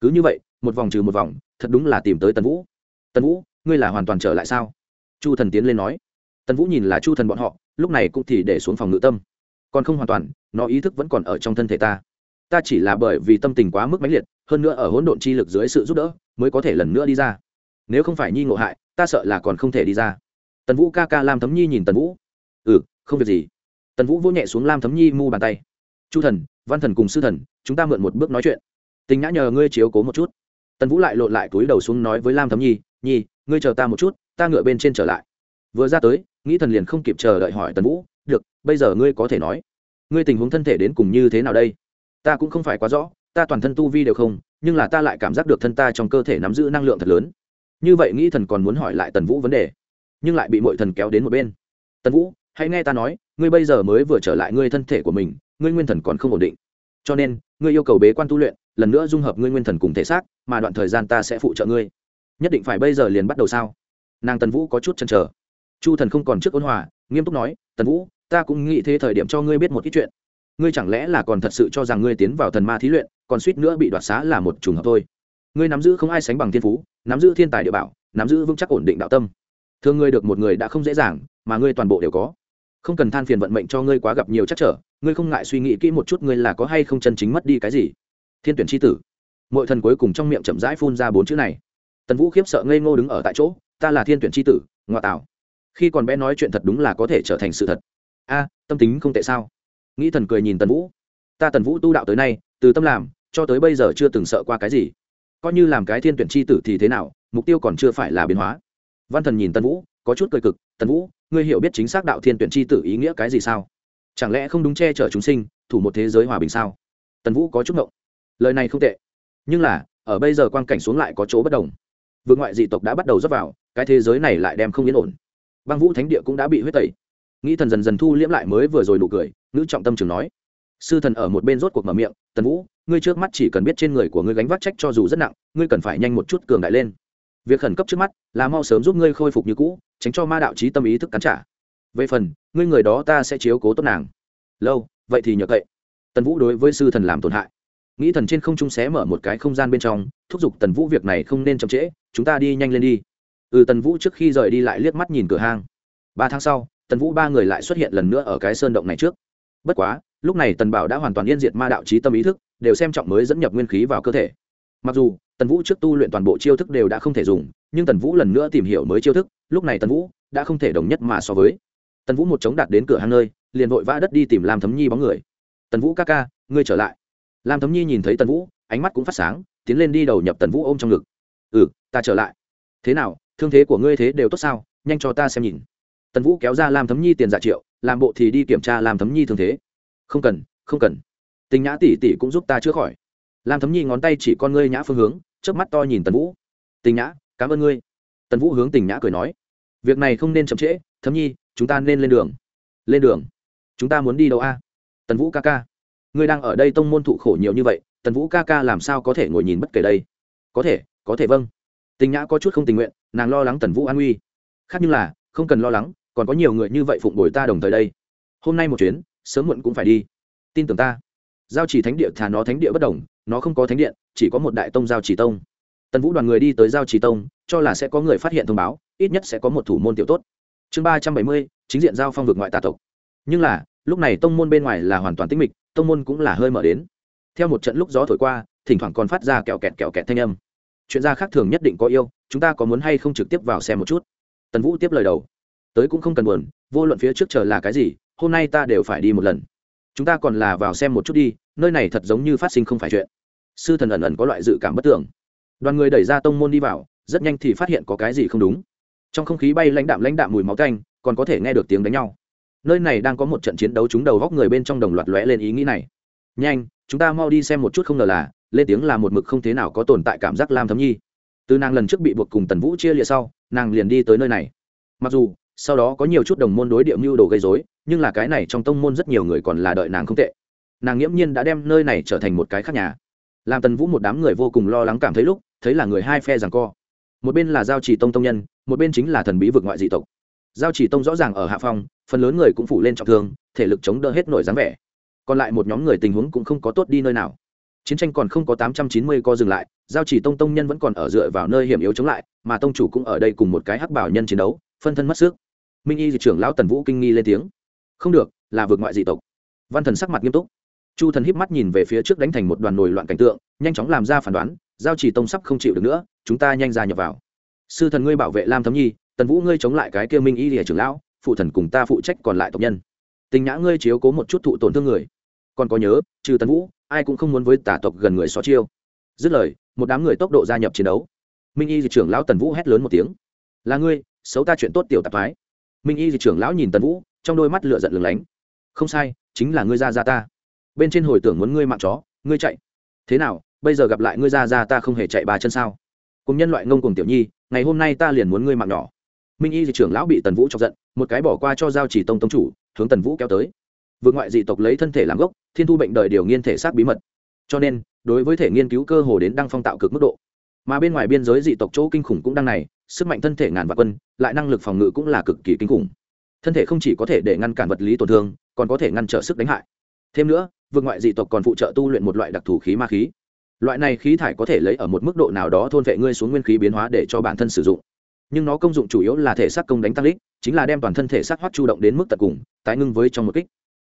Cứ như vậy, một vòng trừ một vòng, thật đúng là tìm tới tần vũ. Tần vũ, ngươi là hoàn toàn trở lại sao? Chu thần tiến lên nói. Tần vũ nhìn là chu thần bọn họ lúc này cũng thì để xuống phòng ngự tâm. Còn không hoàn toàn, nó ý thức vẫn còn ở trong thân thể ta. Ta chỉ là bởi vì tâm tình quá mức mãnh liệt, hơn nữa ở hỗn độn chi lực dưới sự giúp đỡ, mới có thể lần nữa đi ra. Nếu không phải nhi ngộ hại, ta sợ là còn không thể đi ra. Tần vũ ca ca lam thấm nhi nhìn tần vũ. Ừ không việc gì. Tần vũ vỗ nhẹ xuống lam thấm nhi mu bàn tay. Chu thần, văn thần cùng sư thần, chúng ta mượn một bước nói chuyện. Tình nhã nhờ ngươi chiếu cố một chút. Tần vũ lại lộn lại túi đầu xuống nói với lam thấm nhi nhi, ngươi chờ ta một chút, ta ngựa bên trên trở lại vừa ra tới, nghĩ thần liền không kịp chờ đợi hỏi tần vũ, được, bây giờ ngươi có thể nói, ngươi tình huống thân thể đến cùng như thế nào đây? Ta cũng không phải quá rõ, ta toàn thân tu vi đều không, nhưng là ta lại cảm giác được thân ta trong cơ thể nắm giữ năng lượng thật lớn. Như vậy nghĩ thần còn muốn hỏi lại tần vũ vấn đề, nhưng lại bị mọi thần kéo đến một bên. Tần vũ, hãy nghe ta nói, ngươi bây giờ mới vừa trở lại ngươi thân thể của mình, ngươi nguyên thần còn không ổn định. Cho nên, ngươi yêu cầu bế quan tu luyện, lần nữa dung hợp ngươi nguyên thần cùng thể xác, mà đoạn thời gian ta sẽ phụ trợ ngươi. Nhất định phải bây giờ liền bắt đầu sao? Nàng tần vũ có chút chăn trở chu thần không còn trước ôn hòa, nghiêm túc nói, tần vũ, ta cũng nghĩ thế thời điểm cho ngươi biết một ít chuyện. Ngươi chẳng lẽ là còn thật sự cho rằng ngươi tiến vào thần ma thí luyện, còn suýt nữa bị đoạt xá là một trùng hợp thôi? Ngươi nắm giữ không ai sánh bằng thiên phú, nắm giữ thiên tài địa bảo, nắm giữ vững chắc ổn định đạo tâm. Thường ngươi được một người đã không dễ dàng, mà ngươi toàn bộ đều có. Không cần than phiền vận mệnh cho ngươi quá gặp nhiều chắc trở, ngươi không ngại suy nghĩ kỹ một chút ngươi là có hay không chân chính mất đi cái gì. Thiên tuyển tri tử. Mọi thần cuối cùng trong miệng chậm rãi phun ra bốn chữ này. Tần vũ khiếp sợ ngây ngô đứng ở tại chỗ, ta là thiên tuyển tri tử, ngoại tảo khi còn bé nói chuyện thật đúng là có thể trở thành sự thật. A, tâm tính không tệ sao? Nghĩ thần cười nhìn tần vũ. Ta tần vũ tu đạo tới nay, từ tâm làm, cho tới bây giờ chưa từng sợ qua cái gì. Coi như làm cái thiên tuyển c h i tử thì thế nào, mục tiêu còn chưa phải là biến hóa. Văn thần nhìn tần vũ, có chút cười cực, tần vũ, ngươi hiểu biết chính xác đạo thiên tuyển c h i tử ý nghĩa cái gì sao? Chẳng lẽ không đúng che chở chúng sinh, thủ một thế giới hòa bình sao? Tần vũ có chút ngộng. Lời này không tệ, nhưng là, ở bây giờ quan cảnh xuống lại có chỗ bất đồng. Vượt ngoại dị tộc đã bắt đầu dốc vào, cái thế giới này lại đem không yên ổn băng vũ thánh địa cũng đã bị huyết tẩy. Nghĩ thần dần dần thu liễm lại mới vừa rồi nụ cười nữ trọng tâm trường nói, sư thần ở một bên rốt cuộc mở miệng, tần vũ, ngươi trước mắt chỉ cần biết trên người của ngươi gánh vác trách cho dù rất nặng, ngươi cần phải nhanh một chút cường đại lên. Việc khẩn cấp trước mắt là mau sớm giúp ngươi khôi phục như cũ, tránh cho ma đạo trí tâm ý thức cắn trả. Về phần, ngươi người đó ta sẽ chiếu cố tốt nàng. Lâu, vậy thì nhờ cậy. Tần vũ đối với sư thần làm tổn hại. Nghĩ thần trên không trung xé mở một cái không gian bên trong, thúc giục tần vũ việc này không nên chậm trễ, chúng ta đi nhanh lên đi ừ tần vũ trước khi rời đi lại liếc mắt nhìn cửa hang. Ba tháng sau, tần vũ ba người lại xuất hiện lần nữa ở cái sơn động này trước. Bất quá, lúc này tần bảo đã hoàn toàn yên diệt ma đạo trí tâm ý thức, đều xem trọng mới dẫn nhập nguyên khí vào cơ thể. Mặc dù, tần vũ trước tu luyện toàn bộ chiêu thức đều đã không thể dùng, nhưng tần vũ lần nữa tìm hiểu mới chiêu thức, lúc này tần vũ đã không thể đồng nhất mà so với. Tần vũ một chống đạt đến cửa hàng nơi, liền vội vã đất đi tìm lam thấm nhi bóng người. Tần vũ ca ca, ngươi trở lại. Lam thấm nhi nhìn thấy tần vũ, ánh mắt cũng phát sáng, tiến lên đi đầu nhập tần vũ ôm trong ngực. Ừ ta trở lại. Thế nào thương thế của ngươi thế đều tốt sao? Nhanh cho ta xem nhìn. Tần vũ kéo ra làm thấm nhi tiền giả triệu, làm bộ thì đi kiểm tra làm thấm nhi thương thế. Không cần không cần. Tình nhã tỷ tỷ cũng giúp ta chữa khỏi. Làm thấm nhi ngón tay chỉ con ngươi nhã phương hướng trước mắt to nhìn tần vũ. Tình nhã, cảm ơn ngươi. Tần vũ hướng tình nhã cười nói, việc này không nên chậm trễ, thấm nhi, chúng ta nên lên đường. Lên đường? Chúng ta muốn đi đâu a? Tần vũ ca ca. Ngươi đang ở đây tông môn thụ khổ nhiều như vậy, tần vũ ca ca làm sao có thể ngồi nhìn bất kể đây? Có thể có thể vâng. Tình nhã có chút không tình nguyện nàng lo lắng tần vũ an nguy. Khác như là, không cần lo lắng, còn có nhiều người như vậy phụng bồi ta đồng thời đây. Hôm nay một chuyến, sớm muộn cũng phải đi. Tin tưởng ta. Giao chỉ thánh địa thà nó thánh địa bất đồng nó không có thánh điện, chỉ có một đại tông giao chỉ tông. Tần vũ đoàn người đi tới giao chỉ tông, cho là sẽ có người phát hiện thông báo, ít nhất sẽ có một thủ môn tiểu tốt. Chương ba trăm bảy mươi, chính diện giao phong vực ngoại tà tộc. Nhưng là, lúc này tông môn bên ngoài là hoàn toàn tĩnh mịch, tông môn cũng là hơi mở đến. Theo một trận lúc gió thổi qua, thỉnh thoảng còn phát ra kẹo kẹt kẹo kẹt thanh âm chuyện gia khác thường nhất định có yêu, chúng ta có muốn hay không trực tiếp vào xem một chút? Tần vũ tiếp lời đầu. Tới cũng không cần buồn, vô luận phía trước chờ là cái gì, hôm nay ta đều phải đi một lần. Chúng ta còn là vào xem một chút đi, nơi này thật giống như phát sinh không phải chuyện. Sư thần ẩn ẩn có loại dự cảm bất tưởng. Đoàn người đẩy ra tông môn đi vào, rất nhanh thì phát hiện có cái gì không đúng. Trong không khí bay lãnh đạm lãnh đạm mùi máu canh, còn có thể nghe được tiếng đánh nhau. Nơi này đang có một trận chiến đấu chúng đầu góc người bên trong đồng loạt lóe lên ý nghĩ này. Nhanh, chúng ta mau đi xem một chút không ngờ là lên tiếng là một mực không thế nào có tồn tại cảm giác lam thấm nhi. Từ nàng lần trước bị buộc cùng tần vũ chia lịa sau, nàng liền đi tới nơi này. Mặc dù, sau đó có nhiều chút đồng môn đối điệu mưu đồ gây dối nhưng là cái này trong tông môn rất nhiều người còn là đợi nàng không tệ. Nàng nghiễm nhiên đã đem nơi này trở thành một cái khác nhà. Làm tần vũ một đám người vô cùng lo lắng cảm thấy lúc, thấy là người hai phe rằng co. Một bên là giao chỉ tông tông nhân, một bên chính là thần bí vực ngoại dị tộc. Giao chỉ tông rõ ràng ở hạ phong, phần lớn người cũng phủ lên trọng thương, thể lực chống đỡ hết nổi dáng vẻ. Còn lại một nhóm người tình huống cũng không có tốt đi nơi nào chiến tranh còn không có tám trăm chín mươi co dừng lại, giao chỉ tông tông nhân vẫn còn ở dựa vào nơi hiểm yếu chống lại, mà tông chủ cũng ở đây cùng một cái hắc bảo nhân chiến đấu, phân thân mất sức. Minh y dị trưởng lão tần vũ kinh nghi lên tiếng. Không được, là vượt ngoại dị tộc. Văn thần sắc mặt nghiêm túc. Chu thần híp mắt nhìn về phía trước đánh thành một đoàn nổi loạn cảnh tượng, nhanh chóng làm ra phán đoán, giao chỉ tông sắp không chịu được nữa, chúng ta nhanh ra nhập vào. Sư thần ngươi bảo vệ lam thấm nhi, tần vũ ngươi chống lại cái kia minh y lìa trưởng lão, phụ thần cùng ta phụ trách còn lại tộc nhân. Tình nhã ngươi chiếu cố một chút thụ tổn thương người. Còn có nhớ, trừ tần vũ ai cũng không muốn với tả tộc gần người xó chiêu. Dứt lời, một đám người tốc độ gia nhập chiến đấu. Minh y di trưởng lão tần vũ hét lớn một tiếng. Là ngươi, xấu ta chuyện tốt tiểu tạp thái minh y di trưởng lão nhìn tần vũ, trong đôi mắt lửa giận lừng lánh. Không sai, chính là ngươi ra ra ta. Bên trên hồi tưởng muốn ngươi mạng chó, ngươi chạy. Thế nào, bây giờ gặp lại ngươi ra ra ta không hề chạy ba chân sao? Cùng nhân loại ngông cùng tiểu nhi, ngày hôm nay ta liền muốn ngươi mạng nhỏ. Minh y di trưởng lão bị tần vũ chọc giận, một cái bỏ qua cho giao chỉ tông tông chủ, hướng tần vũ kéo tới vượt ngoại dị tộc lấy thân thể làm gốc, thiên thu bệnh đời điều nghiên thể xác bí mật. Cho nên, đối với thể nghiên cứu cơ hồ đến đăng phong tạo cực mức độ. Mà bên ngoài biên giới dị tộc chỗ kinh khủng cũng đang này, sức mạnh thân thể ngàn vạn quân, lại năng lực phòng ngự cũng là cực kỳ kinh khủng. Thân thể không chỉ có thể để ngăn cản vật lý tổn thương, còn có thể ngăn trở sức đánh hại. Thêm nữa, vượt ngoại dị tộc còn phụ trợ tu luyện một loại đặc thù khí ma khí. Loại này khí thải có thể lấy ở một mức độ nào đó thôn vệ ngươi xuống nguyên khí biến hóa để cho bản thân sử dụng. Nhưng nó công dụng chủ yếu là thể xác công đánh tăng lít chính là đem toàn thân thể xác hoắt chủ động đến mức tận cùng, tái ngưng với trong một kích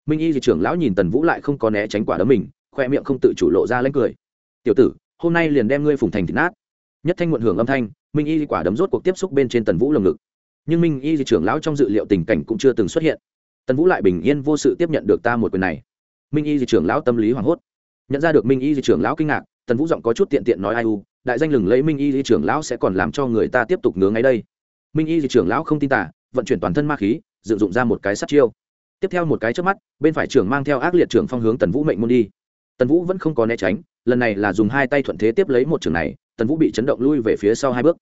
minh y di trưởng lão nhìn tần vũ lại không có né tránh quả đấm mình, khoe miệng không tự chủ lộ ra lấy cười. Tiểu tử, hôm nay liền đem ngươi phùng thành thịt nát. Nhất thanh muộn hưởng âm thanh, minh y di quả đấm rốt cuộc tiếp xúc bên trên tần vũ lồng ngực. Nhưng minh y di trưởng lão trong dự liệu tình cảnh cũng chưa từng xuất hiện. Tần vũ lại bình yên vô sự tiếp nhận được ta một quyền này. Minh y di trưởng lão tâm lý hoảng hốt. Nhận ra được minh y di trưởng lão kinh ngạc, tần vũ giọng có chút tiện tiện nói ai u, đại danh lừng lấy minh y di trưởng lão sẽ còn làm cho người ta tiếp tục ngứa ngay đây. Minh y di trưởng lão không tin tả vận chuyển toàn thân ma khí, dựng dụng ra một cái sắt chiêu tiếp theo một cái trước mắt, bên phải trưởng mang theo ác liệt trưởng phong hướng tần vũ mệnh môn đi. Tần vũ vẫn không có né tránh, lần này là dùng hai tay thuận thế tiếp lấy một trường này, tần vũ bị chấn động lui về phía sau hai bước.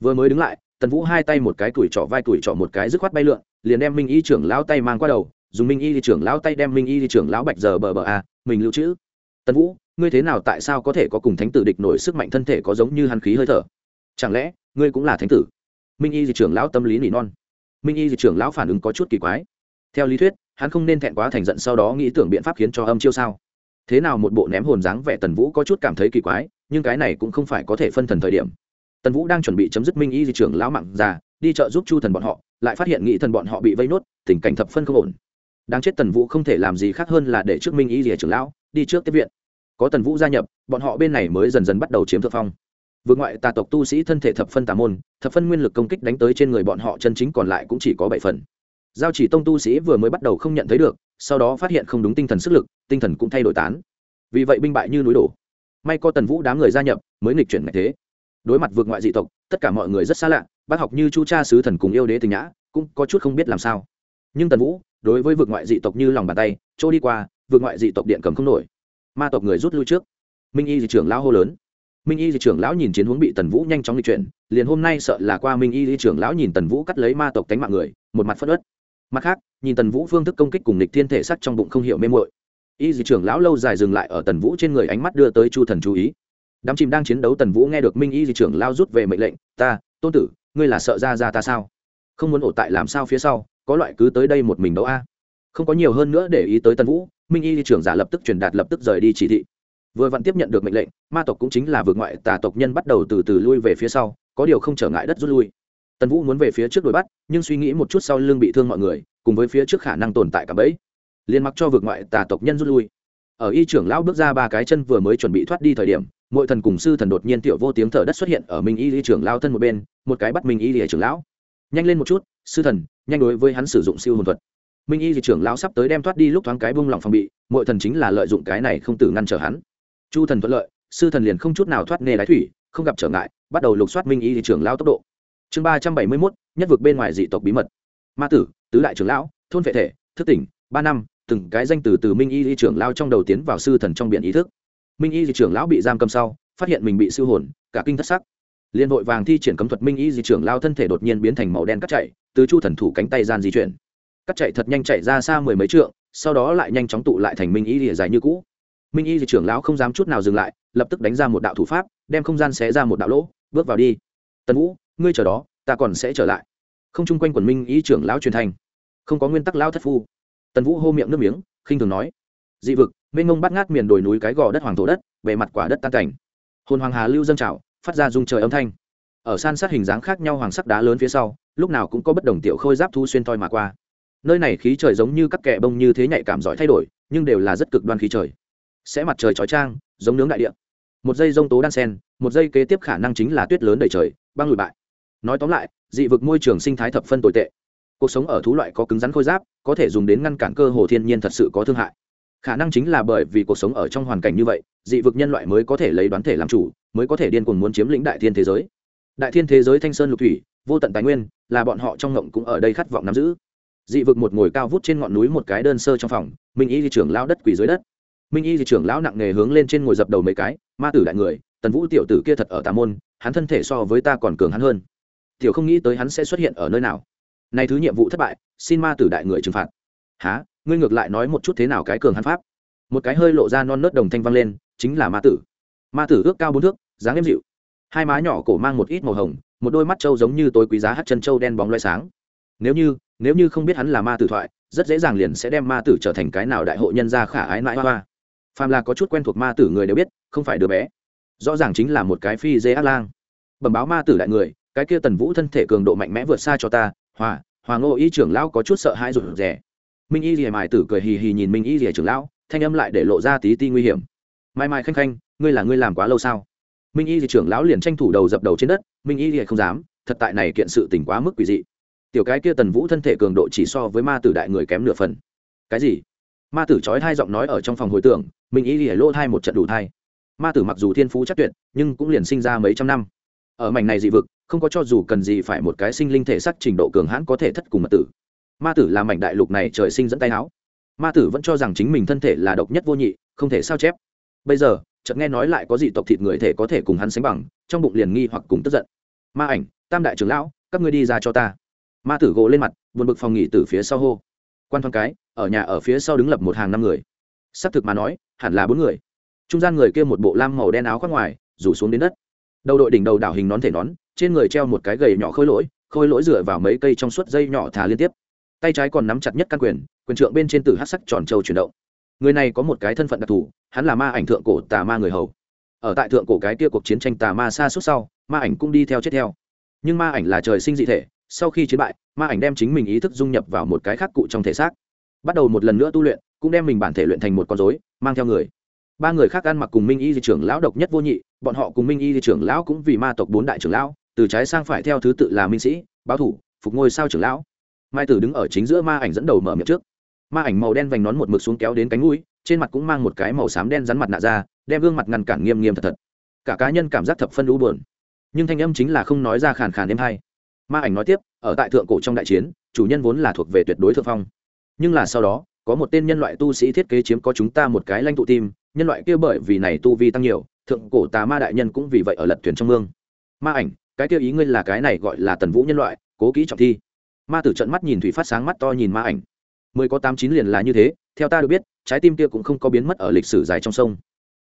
Vừa mới đứng lại, tần vũ hai tay một cái tuổi trỏ vai tuổi trỏ một cái dứt khoát bay lượn, liền đem minh y trưởng lão tay mang qua đầu, dùng minh y di trưởng lão tay đem minh y di trưởng lão bạch giờ bờ bờ à mình lưu trữ. Tần vũ, ngươi thế nào tại sao có thể có cùng thánh tử địch nổi sức mạnh thân thể có giống như hắn khí hơi thở? Chẳng lẽ, ngươi cũng là thánh tử? Minh y di trưởng lão tâm lý nỉ non. Minh y di trưởng lão phản ứng có chút kỳ quái. Theo lý thuyết hắn không nên thẹn quá thành giận sau đó nghĩ tưởng biện pháp khiến cho âm chiêu sao. Thế nào một bộ ném hồn dáng vẻ tần vũ có chút cảm thấy kỳ quái, nhưng cái này cũng không phải có thể phân thần thời điểm. Tần vũ đang chuẩn bị chấm dứt minh y di trưởng lão mạng già, đi chợ giúp chu thần bọn họ, lại phát hiện nghĩ thần bọn họ bị vây nốt, tình cảnh thập phân không ổn. Đáng chết tần vũ không thể làm gì khác hơn là để trước minh y di trưởng lão, đi trước tiếp viện. Có tần vũ gia nhập, bọn họ bên này mới dần dần bắt đầu chiếm thượng phong. Vượt ngoại tà tộc tu sĩ thân thể thập phân tà môn, thập phân nguyên lực công kích đánh tới trên người bọn họ chân chính còn lại cũng chỉ có bảy phần giao chỉ tông tu sĩ vừa mới bắt đầu không nhận thấy được, sau đó phát hiện không đúng tinh thần sức lực, tinh thần cũng thay đổi tán. Vì vậy binh bại như núi đổ. May có tần vũ đám người gia nhập, mới nghịch chuyển ngày thế. Đối mặt vượt ngoại dị tộc, tất cả mọi người rất xa lạ, bác học như chu cha sứ thần cùng yêu đế tình nhã, cũng có chút không biết làm sao. Nhưng tần vũ, đối với vượt ngoại dị tộc như lòng bàn tay, chỗ đi qua, vượt ngoại dị tộc điện cầm không nổi. Ma tộc người rút lui trước. Minh y dị trưởng lão hô lớn. Minh y dị trưởng lão nhìn chiến hướng bị tần vũ nhanh chóng di chuyển, liền hôm nay sợ là qua minh y dị trưởng lão nhìn tần vũ cắt lấy ma tộc tánh mạng người, một mặt phất ớt mặt khác, nhìn tần vũ phương thức công kích cùng nịch thiên thể sắt trong bụng không hiểu mê mội y dị trưởng lão lâu dài dừng lại ở tần vũ trên người ánh mắt đưa tới chu thần chú ý. Đám chìm đang chiến đấu tần vũ nghe được minh y dị trưởng lao rút về mệnh lệnh, ta, tôn tử, ngươi là sợ ra ra ta sao? Không muốn ổ tại làm sao phía sau, có loại cứ tới đây một mình đấu a. Không có nhiều hơn nữa để ý tới tần vũ, minh y trưởng giả lập tức truyền đạt lập tức rời đi chỉ thị. Vừa vặn tiếp nhận được mệnh lệnh, ma tộc cũng chính là vượt ngoại tà tộc nhân bắt đầu từ từ lui về phía sau, có điều không trở ngại đất rút lui. Tần vũ muốn về phía trước đuổi bắt nhưng suy nghĩ một chút sau lưng bị thương mọi người, cùng với phía trước khả năng tồn tại cả bẫy, liền mặc cho vượt ngoại tà tộc nhân rút lui. Ở y trưởng lão bước ra ba cái chân vừa mới chuẩn bị thoát đi thời điểm mỗi thần cùng sư thần đột nhiên tiểu vô tiếng thở đất xuất hiện ở minh y lý trưởng lao thân một bên, một cái bắt minh y lý trưởng lão. Nhanh lên một chút, sư thần, nhanh đối với hắn sử dụng siêu hồn thuật. Minh y lý trưởng lão sắp tới đem thoát đi lúc thoáng cái bung lỏng phòng bị mỗi thần chính là lợi dụng cái này không tử ngăn trở hắn. Chu thần thuận lợi, sư thần liền không chút nào thoát nghề đái thủy, không gặp trở ngại, bắt đầu lục soát minh y lý trưởng lão tốc độ chương ba trăm bảy mươi mốt, nhất vực bên ngoài dị tộc bí mật. Ma tử, tứ đại trưởng lão, thôn vệ thể, thức tỉnh, ba năm, từng cái danh từ từ minh y di trưởng lao trong đầu tiến vào sư thần trong biển ý thức. Minh y di trưởng lão bị giam cầm sau, phát hiện mình bị siêu hồn, cả kinh thất sắc. Liên hội vàng thi triển cấm thuật minh y di trưởng lao thân thể đột nhiên biến thành màu đen cắt chạy, từ chu thần thủ cánh tay gian di chuyển. Cắt chạy thật nhanh chạy ra xa mười mấy trượng, sau đó lại nhanh chóng tụ lại thành minh y di dài như cũ. Minh y di trưởng lão không dám chút nào dừng lại, lập tức đánh ra một đạo thủ pháp, đem không gian xé ra một đạo lỗ, bước vào đi. Tần vũ ngươi chờ đó, ta còn sẽ trở lại. Không chung quanh quần minh ý trưởng lão truyền thành không có nguyên tắc lao thất phu. Tần vũ hô miệng nước miếng, khinh thường nói. Dị vực, mênh ngông bắt ngát miền đồi núi cái gò đất hoàng thổ đất, bề mặt quả đất tan cảnh. Hồn hoàng hà lưu dâng trào, phát ra dung trời âm thanh. Ở san sát hình dáng khác nhau hoàng sắc đá lớn phía sau, lúc nào cũng có bất đồng tiểu khôi giáp thu xuyên toi mà qua. Nơi này khí trời giống như các kẹ bông như thế nhạy cảm giỏi thay đổi, nhưng đều là rất cực đoan khí trời. Sẽ mặt trời chói trang giống nướng đại địa. Một giây rông tố đan sen, một giây kế tiếp khả năng chính là tuyết lớn đầy trời, băng lùi bại nói tóm lại, dị vực môi trường sinh thái thập phân tồi tệ. Cuộc sống ở thú loại có cứng rắn khôi giáp, có thể dùng đến ngăn cản cơ hồ thiên nhiên thật sự có thương hại. Khả năng chính là bởi vì cuộc sống ở trong hoàn cảnh như vậy, dị vực nhân loại mới có thể lấy đoán thể làm chủ, mới có thể điên cuồng muốn chiếm lĩnh đại thiên thế giới. Đại thiên thế giới thanh sơn lục thủy, vô tận tài nguyên, là bọn họ trong ngộng cũng ở đây khát vọng nắm giữ. Dị vực một ngồi cao vút trên ngọn núi một cái đơn sơ trong phòng, minh y di trưởng lao đất quỷ dưới đất. Minh y di trưởng lão nặng nề hướng lên trên ngồi dập đầu mấy cái, ma tử đại người, tần vũ tiểu tử kia thật ở tà môn, hắn thân thể so với ta còn cường hắn hơn tiểu không nghĩ tới hắn sẽ xuất hiện ở nơi nào. Nay thứ nhiệm vụ thất bại, xin ma tử đại người trừng phạt. Há ngươi ngược lại nói một chút thế nào cái cường hắn pháp? Một cái hơi lộ ra non nớt đồng thanh vang lên, chính là ma tử. Ma tử ước cao bốn thước, dáng êm dịu. Hai má nhỏ cổ mang một ít màu hồng, một đôi mắt trâu giống như tối quý giá hát chân trâu đen bóng loay sáng. Nếu như nếu như không biết hắn là ma tử thoại, rất dễ dàng liền sẽ đem ma tử trở thành cái nào đại hội nhân gia khả ái nãi hoa hoa. Phàm là có chút quen thuộc ma tử người đều biết, không phải đứa bé. Rõ ràng chính là một cái phi dê ác lang. Bẩm báo ma tử đại người cái kia tần vũ thân thể cường độ mạnh mẽ vượt xa cho ta, hòa hòa ngô y trưởng lão có chút sợ hãi rụt rè. Minh y rìa mài tử cười hì hì nhìn minh y rìa trưởng lão, thanh âm lại để lộ ra tí ti nguy hiểm. Mai mai khanh khanh, ngươi là ngươi làm quá lâu sao? Minh y rìa trưởng lão liền tranh thủ đầu dập đầu trên đất, minh y rìa không dám, thật tại này kiện sự tình quá mức quỷ dị. Tiểu cái kia tần vũ thân thể cường độ chỉ so với ma tử đại người kém nửa phần. Cái gì? Ma tử trói hai giọng nói ở trong phòng hồi tưởng, minh y rìa lỗ thai một trận đủ thai. Ma tử mặc dù thiên phú chắc tuyệt, nhưng cũng liền sinh ra mấy trăm năm ở mảnh này dị vực, không có cho dù cần gì phải một cái sinh linh thể sắc trình độ cường hãn có thể thất cùng mật tử. Ma tử là mảnh đại lục này trời sinh dẫn tay áo. Ma tử vẫn cho rằng chính mình thân thể là độc nhất vô nhị, không thể sao chép. Bây giờ, chợt nghe nói lại có dị tộc thịt người thể có thể cùng hắn sánh bằng, trong bụng liền nghi hoặc cùng tức giận. Ma ảnh, tam đại trưởng lão, các ngươi đi ra cho ta. Ma tử gỗ lên mặt, buồn bực phòng nghỉ từ phía sau hô. Quan thoáng cái, ở nhà ở phía sau đứng lập một hàng năm người. Xác thực mà nói, hẳn là bốn người. Trung gian người kia một bộ lam màu đen áo khoác ngoài, rủ xuống đến đất đầu đội đỉnh đầu đảo hình nón thể nón, trên người treo một cái gầy nhỏ khôi lỗi khôi lỗi dựa vào mấy cây trong suốt dây nhỏ thả liên tiếp. Tay trái còn nắm chặt nhất căn quyền quyền trượng bên trên từ hát sắc tròn trâu chuyển động. Người này có một cái thân phận đặc thù, hắn là ma ảnh thượng cổ tà ma người hầu. Ở tại thượng cổ cái kia cuộc chiến tranh tà ma xa suốt sau, ma ảnh cũng đi theo chết theo. Nhưng ma ảnh là trời sinh dị thể, sau khi chiến bại, ma ảnh đem chính mình ý thức dung nhập vào một cái khác cụ trong thể xác. Bắt đầu một lần nữa tu luyện, cũng đem mình bản thể luyện thành một con dối mang theo người ba người khác ăn mặc cùng minh y di trưởng lão độc nhất vô nhị, bọn họ cùng minh y di trưởng lão cũng vì ma tộc bốn đại trưởng lão, từ trái sang phải theo thứ tự là minh sĩ, báo thủ, phục ngôi sao trưởng lão. Mai tử đứng ở chính giữa ma ảnh dẫn đầu mở miệng trước. Ma ảnh màu đen vành nón một mực xuống kéo đến cánh mũi, trên mặt cũng mang một cái màu xám đen rắn mặt nạ ra, đem gương mặt ngăn cản nghiêm nghiêm thật thật. Cả cá nhân cảm giác thập phân lũ buồn. Nhưng thanh âm chính là không nói ra khàn khàn đêm hay. Ma ảnh nói tiếp, ở tại thượng cổ trong đại chiến, chủ nhân vốn là thuộc về tuyệt đối thượng phong. Nhưng là sau đó, có một tên nhân loại tu sĩ thiết kế chiếm có chúng ta một cái lanh tụ tim nhân loại kia bởi vì này tu vi tăng nhiều, thượng cổ tà ma đại nhân cũng vì vậy ở lật thuyền trong mương. Ma ảnh, cái kia ý ngươi là cái này gọi là tần vũ nhân loại, cố kỹ trọng thi. Ma tử trận mắt nhìn thủy phát sáng mắt to nhìn ma ảnh. Mười có tám chín liền là như thế, theo ta được biết, trái tim kia cũng không có biến mất ở lịch sử dài trong sông.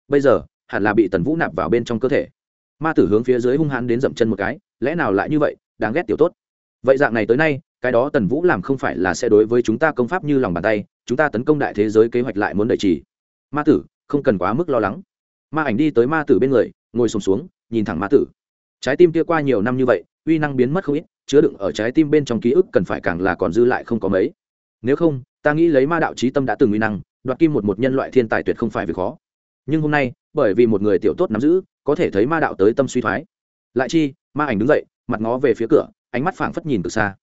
Bây giờ, hẳn là bị tần vũ nạp vào bên trong cơ thể. Ma tử hướng phía dưới hung hãn đến dậm chân một cái, lẽ nào lại như vậy, đáng ghét tiểu tốt. Vậy dạng này tới nay, cái đó tần vũ làm không phải là sẽ đối với chúng ta công pháp như lòng bàn tay, chúng ta tấn công đại thế giới kế hoạch lại muốn đợi trì. Ma tử không cần quá mức lo lắng. Ma ảnh đi tới ma tử bên người ngồi sùng xuống, xuống nhìn thẳng ma tử. Trái tim kia qua nhiều năm như vậy uy năng biến mất không ít chứa đựng ở trái tim bên trong ký ức cần phải càng là còn dư lại không có mấy. Nếu không ta nghĩ lấy ma đạo trí tâm đã từng uy năng đoạt kim một một nhân loại thiên tài tuyệt không phải việc khó. Nhưng hôm nay bởi vì một người tiểu tốt nắm giữ có thể thấy ma đạo tới tâm suy thoái. Lại chi ma ảnh đứng dậy mặt ngó về phía cửa ánh mắt phảng phất nhìn từ xa.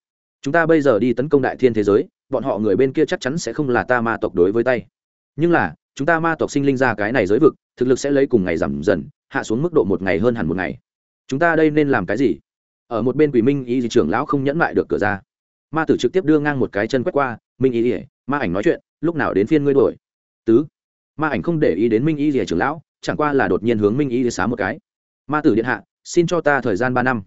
Chúng ta bây giờ đi tấn công đại thiên thế giới bọn họ người bên kia chắc chắn sẽ không là ta ma tộc đối với tay. Nhưng là chúng ta ma tộc sinh linh ra cái này giới vực, thực lực sẽ lấy cùng ngày giảm dần, hạ xuống mức độ một ngày hơn hẳn một ngày. Chúng ta đây nên làm cái gì? Ở một bên quỷ minh y trưởng lão không nhẫn mại được cửa ra. Ma tử trực tiếp đưa ngang một cái chân quét qua, minh y ỉa ma ảnh nói chuyện, lúc nào đến phiên ngươi đổi tứ. Ma ảnh không để ý đến minh y ỉa trưởng lão, chẳng qua là đột nhiên hướng minh y xá một cái. Ma tử điện hạ, xin cho ta thời gian ba năm.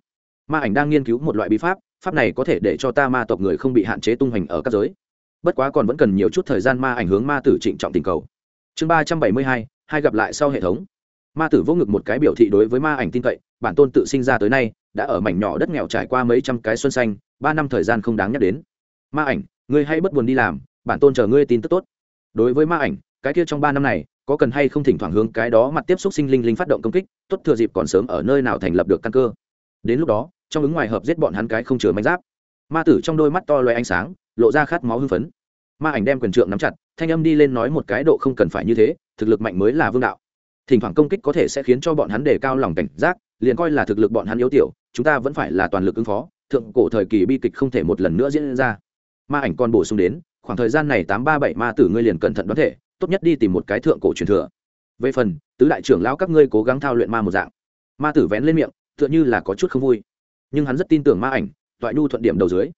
Ma ảnh đang nghiên cứu một loại bí pháp pháp này có thể để cho ta ma tộc người không bị hạn chế tung hoành ở các giới. Bất quá còn vẫn cần nhiều chút thời gian ma ảnh hướng ma tử trịnh trọng tình cầu chương ba trăm bảy mươi hai hai gặp lại sau hệ thống. Ma tử vô ngực một cái biểu thị đối với ma ảnh tin cậy, bản tôn tự sinh ra tới nay, đã ở mảnh nhỏ đất nghèo trải qua mấy trăm cái xuân xanh, ba năm thời gian không đáng nhắc đến. Ma ảnh, ngươi hãy bất buồn đi làm, bản tôn chờ ngươi tin tức tốt. Đối với ma ảnh, cái kia trong ba năm này, có cần hay không thỉnh thoảng hướng cái đó mặt tiếp xúc sinh linh linh phát động công kích, tốt thừa dịp còn sớm ở nơi nào thành lập được căn cơ. Đến lúc đó, trong ứng ngoài hợp giết bọn hắn cái không chừa manh giáp. Ma tử trong đôi mắt to loay ánh sáng, lộ ra khát máu hưng phấn. Ma ảnh đem quyền trượng nắm chặt thanh âm đi lên nói một cái độ không cần phải như thế, thực lực mạnh mới là vương đạo. Thỉnh thoảng công kích có thể sẽ khiến cho bọn hắn đề cao lòng cảnh giác, liền coi là thực lực bọn hắn yếu tiểu, chúng ta vẫn phải là toàn lực ứng phó, thượng cổ thời kỳ bi kịch không thể một lần nữa diễn ra. Ma ảnh còn bổ sung đến, khoảng thời gian này tám ba bảy ma tử ngươi liền cẩn thận đoán thể, tốt nhất đi tìm một cái thượng cổ truyền thừa. Về phần, tứ đại trưởng lão các ngươi cố gắng thao luyện ma một dạng. Ma tử vén lên miệng, tựa như là có chút không vui. Nhưng hắn rất tin tưởng ma ảnh, toại nhu thuận điểm đầu dưới.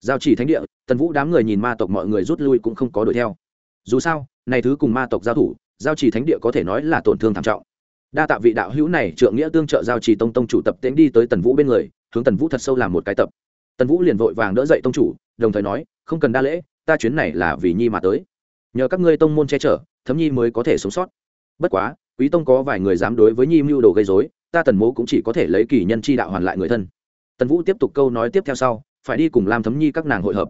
Giao chỉ thánh địa, tần vũ đám người nhìn ma tộc mọi người rút lui cũng không có đuổi theo dù sao, này thứ cùng ma tộc giao thủ, giao trì thánh địa có thể nói là tổn thương thảm trọng. Đa tạ vị đạo hữu này trượng nghĩa tương trợ giao trì tông tông chủ tập tễnh đi tới tần vũ bên người, hướng tần vũ thật sâu làm một cái tập. Tần vũ liền vội vàng đỡ dậy tông chủ, đồng thời nói, không cần đa lễ, ta chuyến này là vì nhi mà tới. Nhờ các ngươi tông môn che chở, thấm nhi mới có thể sống sót. Bất quá, quý tông có vài người dám đối với nhi mưu đồ gây dối ta tần mố cũng chỉ có thể lấy kỳ nhân chi đạo hoàn lại người thân. Tần vũ tiếp tục câu nói tiếp theo sau, phải đi cùng làm thấm nhi các nàng hội hợp.